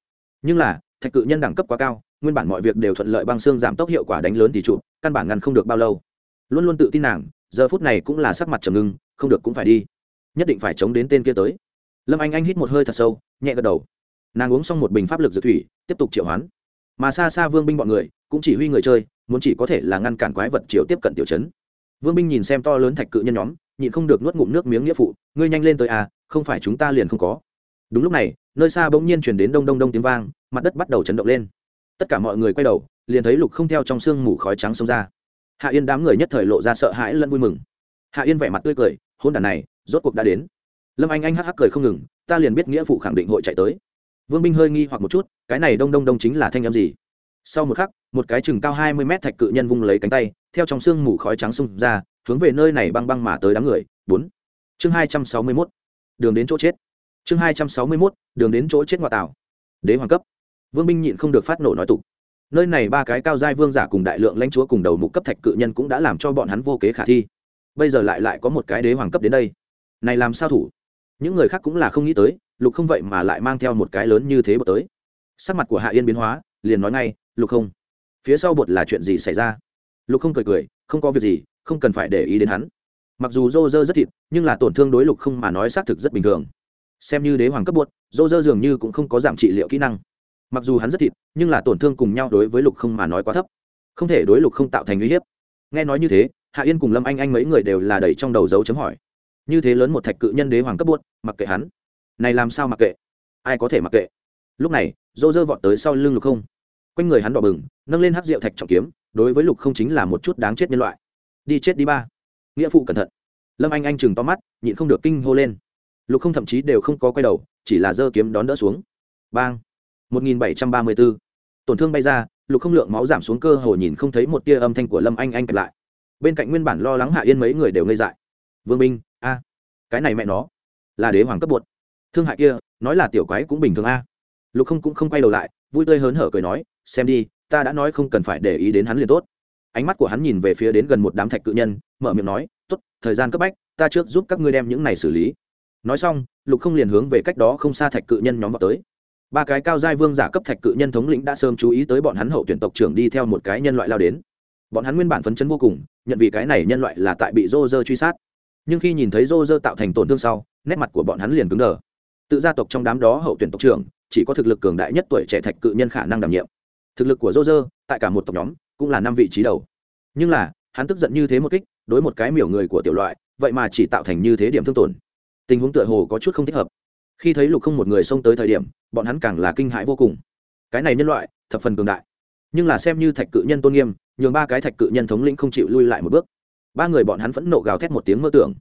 Nhưng là, thạch cự nhân đẳng cấp quá cao, nguyên bản mọi việc đều thuận lợi băng xương giảm tốc hiệu quả đánh lớn thì trụ, căn bản ngăn không được bao lâu. Luôn luôn tự tin nàng, giờ phút này cũng là sắc mặt trầm ngưng, không được cũng phải đi. Nhất định phải chống đến tên kia tới. Lâm anh anh hít một hơi thật sâu, nhẹ gật đầu nàng uống xong một bình pháp lực dược thủy, tiếp tục triệu hoán. Mà xa xa vương binh bọn người cũng chỉ huy người chơi, muốn chỉ có thể là ngăn cản quái vật chiều tiếp cận tiểu chấn vương binh nhìn xem to lớn thạch cự nhân nhóm, nhịn không được nuốt ngụm nước miếng nghĩa phụ, ngươi nhanh lên tới à không phải chúng ta liền không có. Đúng lúc này, nơi xa bỗng nhiên chuyển đến đông đông đông tiếng vang, mặt đất bắt đầu chấn động lên. Tất cả mọi người quay đầu, liền thấy lục không theo trong sương mù khói trắng xông ra. Hạ yên đám người nhất thời lộ ra sợ hãi lẫn vui mừng. Hạ yên vẻ mặt tươi cười hôn đàn này, rốt cuộc đã đến. Lâm anh anh hắc hắc cười không ngừng, ta liền biết nghĩa phụ khẳng định hội chạy tới vương binh hơi nghi hoặc một chút, cái này đông đông đông chính là thanh âm gì? Sau một khắc, một cái chừng cao hai mươi mét thạch cự nhân vung lấy cánh tay, theo trong sương mù khói trắng xung ra, hướng về nơi này băng băng mà tới đám người. Bốn. Chương hai trăm sáu mươi mốt. Đường đến chỗ chết. Chương hai trăm sáu mươi mốt, đường đến chỗ chết ngoại tảo. Đế hoàng cấp. Vương binh nhịn không được phát nổ nói tục. Nơi này ba cái cao giai vương giả cùng đại lượng lãnh chúa cùng đầu mục cấp thạch cự nhân cũng đã làm cho bọn hắn vô kế khả thi. Bây giờ lại lại có một cái đế hoàng cấp đến đây. Này làm sao thủ? Những người khác cũng là không nghĩ tới, lục không vậy mà lại mang theo một cái lớn như thế bột tới. Sắc mặt của hạ yên biến hóa, liền nói ngay, lục không, phía sau bột là chuyện gì xảy ra? Lục không cười cười, không có việc gì, không cần phải để ý đến hắn. Mặc dù dô dơ rất thịt, nhưng là tổn thương đối lục không mà nói xác thực rất bình thường. Xem như đế hoàng cấp bột, dô dơ dường như cũng không có giảm trị liệu kỹ năng. Mặc dù hắn rất thịt, nhưng là tổn thương cùng nhau đối với lục không mà nói quá thấp. Không thể đối lục không tạo thành uy hiếp. Nghe nói như thế, hạ yên cùng lâm anh anh mấy người đều là đẩy trong đầu dấu chấm hỏi như thế lớn một thạch cự nhân đế hoàng cấp buốt, mặc kệ hắn. Này làm sao mặc kệ? Ai có thể mặc kệ? Lúc này, dô dơ vọt tới sau lưng lục không. Quanh người hắn đỏ bừng, nâng lên hát rượu thạch trọng kiếm, đối với lục không chính là một chút đáng chết nhân loại. Đi chết đi ba. Nghĩa phụ cẩn thận. Lâm anh anh chừng to mắt, nhịn không được kinh hô lên. Lục không thậm chí đều không có quay đầu, chỉ là giơ kiếm đón đỡ xuống. Bang. 1734. tổn thương bay ra, lục không lượng máu giảm xuống cơ hồ nhìn không thấy một tia âm thanh của lâm anh anh kẹp lại. Bên cạnh nguyên bản lo lắng hạ yên mấy người đều ngây dại. Vương minh a, cái này mẹ nó, là đế hoàng cấp bột. Thương hại kia, nói là tiểu quái cũng bình thường a. Lục không cũng không quay đầu lại, vui tươi hớn hở cười nói, xem đi, ta đã nói không cần phải để ý đến hắn liền tốt. Ánh mắt của hắn nhìn về phía đến gần một đám thạch cự nhân, mở miệng nói, tốt, thời gian cấp bách, ta trước giúp các ngươi đem những này xử lý. Nói xong, lục không liền hướng về cách đó không xa thạch cự nhân nhóm vào tới. Ba cái cao giai vương giả cấp thạch cự nhân thống lĩnh đã sớm chú ý tới bọn hắn hậu tuyển tộc trưởng đi theo một cái nhân loại lao đến. Bọn hắn nguyên bản phấn chấn vô cùng, nhận vì cái này nhân loại là tại bị rô rơ truy sát nhưng khi nhìn thấy rô rơ tạo thành tổn thương sau, nét mặt của bọn hắn liền cứng đờ. Tự gia tộc trong đám đó hậu tuyển tộc trưởng, chỉ có thực lực cường đại nhất tuổi trẻ thạch cự nhân khả năng đảm nhiệm. Thực lực của rô rơ tại cả một tộc nhóm, cũng là năm vị trí đầu. Nhưng là, hắn tức giận như thế một kích, đối một cái miểu người của tiểu loại, vậy mà chỉ tạo thành như thế điểm thương tổn. Tình huống tựa hồ có chút không thích hợp. Khi thấy lục không một người xông tới thời điểm, bọn hắn càng là kinh hãi vô cùng. Cái này nhân loại, thập phần cường đại. Nhưng là xem như thạch cự nhân tôn nghiêm, nhường ba cái thạch cự nhân thống lĩnh không chịu lui lại một bước ba người bọn hắn phẫn nộ gào thét một tiếng mơ tưởng.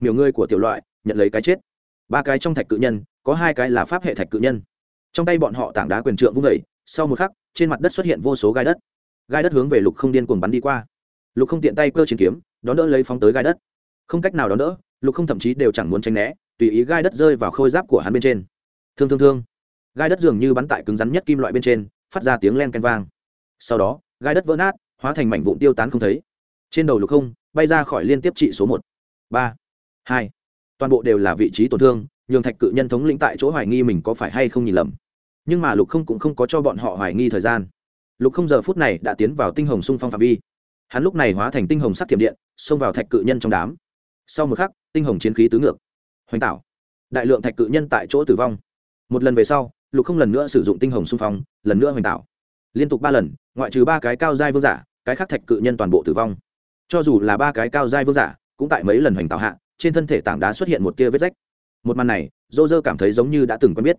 Miểu ngươi của tiểu loại, nhận lấy cái chết. Ba cái trong thạch cự nhân, có hai cái là pháp hệ thạch cự nhân. Trong tay bọn họ tảng đá quyền trượng vung vẩy sau một khắc, trên mặt đất xuất hiện vô số gai đất. Gai đất hướng về lục không điên cuồng bắn đi qua. Lục không tiện tay cơ chiến kiếm, đón đỡ lấy phóng tới gai đất. Không cách nào đón đỡ, lục không thậm chí đều chẳng muốn tránh né, tùy ý gai đất rơi vào khôi giáp của hắn bên trên. Thương thương thương. Gai đất dường như bắn tại cứng rắn nhất kim loại bên trên, phát ra tiếng len ken vang. Sau đó, gai đất vỡ nát, hóa thành mảnh vụn tiêu tán không thấy trên đầu lục không, bay ra khỏi liên tiếp trị số một. Ba, hai. Toàn bộ đều là vị trí tổn thương, nhường thạch cự nhân thống lĩnh tại chỗ hoài nghi mình có phải hay không nhìn lầm. Nhưng mà lục không cũng không có cho bọn họ hoài nghi thời gian. Lục không giờ phút này đã tiến vào tinh hồng sung phong phạm vi. Hắn lúc này hóa thành tinh hồng sắc thiểm điện, xông vào thạch cự nhân trong đám. Sau một khắc, tinh hồng chiến khí tứ ngược. Hoành tạo. Đại lượng thạch cự nhân tại chỗ tử vong. Một lần về sau, lục không lần nữa sử dụng tinh hồng xung phong, lần nữa hoành tạo. Liên tục ba lần, ngoại trừ ba cái cao giai vương giả, cái khác thạch cự nhân toàn bộ tử vong cho dù là ba cái cao giai vương giả, cũng tại mấy lần hoành tạo hạ, trên thân thể tảng đá xuất hiện một tia vết rách. Một màn này dô dơ cảm thấy giống như đã từng quen biết.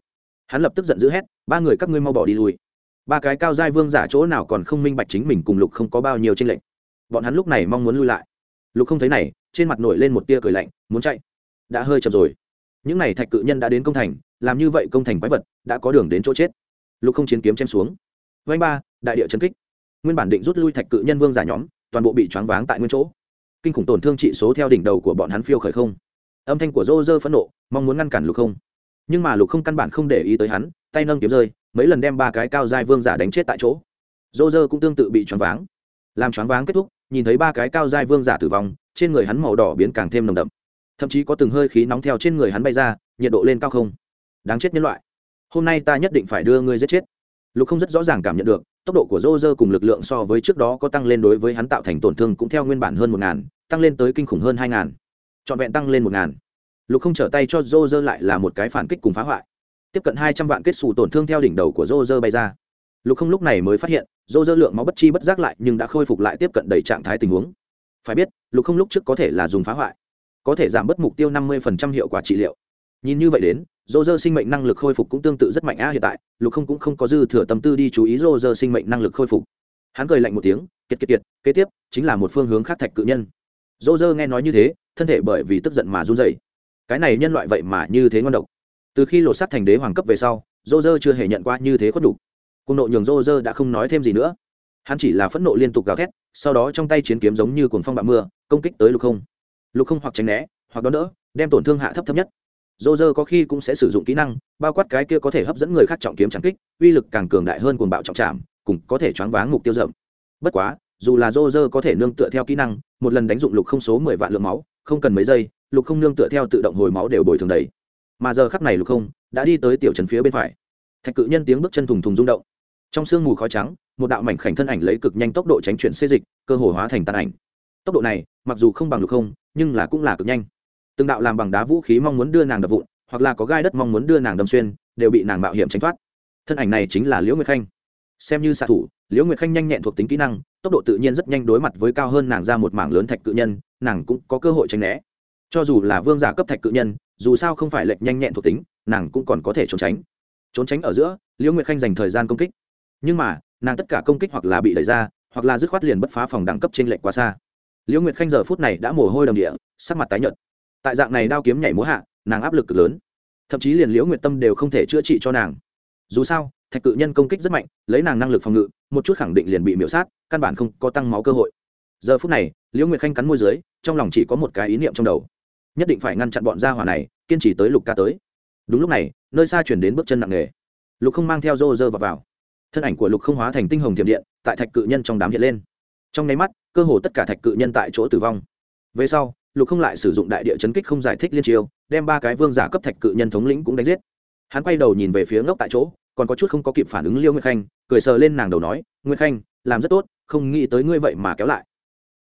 Hắn lập tức giận dữ hét, ba người các ngươi mau bỏ đi lui. Ba cái cao giai vương giả chỗ nào còn không minh bạch chính mình cùng lục không có bao nhiêu tranh lệch. Bọn hắn lúc này mong muốn lui lại. Lục không thấy này, trên mặt nổi lên một tia cười lạnh, muốn chạy? Đã hơi chậm rồi. Những n à y thạch cự nhân đã đến công thành, làm như vậy công thành quái vật, đã có đường đến chỗ chết. Lục không chiến kiếm chém xuống. Vanh ba, đại địa chấn kích. Nguyên bản định rút lui thạch cự nhân vương giả nhóm toàn bộ bị choáng váng tại nguyên chỗ. Kinh khủng tổn thương trị số theo đỉnh đầu của bọn hắn phiêu khởi không. Âm thanh của rô rơ phẫn nộ, mong muốn ngăn cản lục không. Nhưng mà lục không căn bản không để ý tới hắn, tay nâng kiếm rơi, mấy lần đem ba cái cao giai vương giả đánh chết tại chỗ. Rô rơ cũng tương tự bị choáng váng. Làm choáng váng kết thúc, nhìn thấy ba cái cao giai vương giả tử vong, trên người hắn màu đỏ biến càng thêm nồng đậm. Thậm chí có từng hơi khí nóng theo trên người hắn bay ra, nhiệt độ lên cao không. Đáng chết nhân loại. Hôm nay ta nhất định phải đưa ngươi giết chết. Lục không rất rõ ràng cảm nhận được tốc độ của Roger cùng lực lượng so với trước đó có tăng lên đối với hắn tạo thành tổn thương cũng theo nguyên bản hơn 1000, tăng lên tới kinh khủng hơn 2000. trọn vẹn tăng lên 1000. lục không trở tay cho Roger lại là một cái phản kích cùng phá hoại tiếp cận hai trăm vạn kết xù tổn thương theo đỉnh đầu của Roger bay ra lục không lúc này mới phát hiện Roger lượng máu bất chi bất giác lại nhưng đã khôi phục lại tiếp cận đầy trạng thái tình huống phải biết lục không lúc trước có thể là dùng phá hoại có thể giảm bớt mục tiêu năm mươi hiệu quả trị liệu nhìn như vậy đến dô dơ sinh mệnh năng lực khôi phục cũng tương tự rất mạnh a hiện tại, lục không cũng không có dư thừa tâm tư đi chú ý dô dơ sinh mệnh năng lực khôi phục. Hắn cười lạnh một tiếng, kiệt kiệt kiệt, kế tiếp chính là một phương hướng khác thạch cự nhân. Dô dơ nghe nói như thế, thân thể bởi vì tức giận mà run dày cái này nhân loại vậy mà như thế ngon độc. Từ khi lột sắt thành đế hoàng cấp về sau dô dơ chưa hề nhận qua như thế khuất đủ cùng nộ nhường dô dơ đã không nói thêm gì nữa. Hắn chỉ là phẫn nộ liên tục gào thét, sau đó trong tay chiến kiếm giống như cuồng phong bạo mưa, công kích tới lục không. Lục không hoặc tránh né, hoặc đón đỡ, đem tổn thương hạ thấp thấp nhất dô dơ có khi cũng sẽ sử dụng kỹ năng, bao quát cái kia có thể hấp dẫn người khác trọng kiếm trắng kích, uy lực càng cường đại hơn cuồng bạo trọng trảm, cùng có thể choáng váng mục tiêu rộng. Bất quá, dù là dô dơ có thể nương tựa theo kỹ năng, một lần đánh dụng lục không số mười vạn lượng máu, không cần mấy giây, lục không nương tựa theo tự động hồi máu đều bồi thường đầy. Mà giờ khắp này lục không đã đi tới tiểu trần phía bên phải. Thạch cự nhân tiếng bước chân thùng thùng rung động. Trong sương mù khói trắng, một đạo mảnh khảnh thân ảnh lấy cực nhanh tốc độ tránh chuyển xê dịch, cơ hồ hóa thành tàn ảnh. Tốc độ này, mặc dù không bằng lục không, nhưng là cũng là cực nhanh từng đạo làm bằng đá vũ khí mong muốn đưa nàng đập vụn, hoặc là có gai đất mong muốn đưa nàng đâm xuyên, đều bị nàng mạo hiểm tránh thoát. Thân ảnh này chính là liễu nguyệt khanh. Xem như xạ thủ, liễu nguyệt khanh nhanh nhẹn thuộc tính kỹ năng, tốc độ tự nhiên rất nhanh đối mặt với cao hơn nàng ra một mảng lớn thạch cự nhân, nàng cũng có cơ hội tránh né. Cho dù là vương giả cấp thạch cự nhân, dù sao không phải lệch nhanh nhẹn thuộc tính, nàng cũng còn có thể trốn tránh. Trốn tránh ở giữa, liễu nguyệt khanh dành thời gian công kích. Nhưng mà, nàng tất cả công kích hoặc là bị đẩy ra, hoặc là dứt khoát liền bất phá phòng đẳng cấp trên lệnh quá xa. Liễu nguyệt khanh giờ phút này đã mồ hôi đầm địa, sắc mặt tái nhợt tại dạng này đao kiếm nhảy múa hạ nàng áp lực cực lớn. Thậm chí liền liễu nguyệt tâm đều không thể chữa trị cho nàng. Dù sao thạch cự nhân công kích rất mạnh lấy nàng năng lực phòng ngự một chút khẳng định liền bị miễu sát căn bản không có tăng máu cơ hội. Giờ phút này liễu nguyệt khanh cắn môi dưới trong lòng chỉ có một cái ý niệm trong đầu. Nhất định phải ngăn chặn bọn gia hỏa này kiên trì tới lục ca tới. Đúng lúc này nơi xa chuyển đến bước chân nặng nề. Lục không mang theo rô rơ vào, vào. Thân ảnh của lục không hóa thành tinh hồng thiểm điện tại thạch cự nhân trong đám hiện lên. Trong nháy mắt cơ hồ tất cả thạch cự nhân tại chỗ tử vong. Về sau lục không lại sử dụng đại địa chấn kích không giải thích liên triều đem ba cái vương giả cấp thạch cự nhân thống lĩnh cũng đánh giết. Hắn quay đầu nhìn về phía ngốc tại chỗ, còn có chút không có kịp phản ứng liêu nguyệt khanh, cười sờ lên nàng đầu nói, nguyệt khanh, làm rất tốt, không nghĩ tới ngươi vậy mà kéo lại.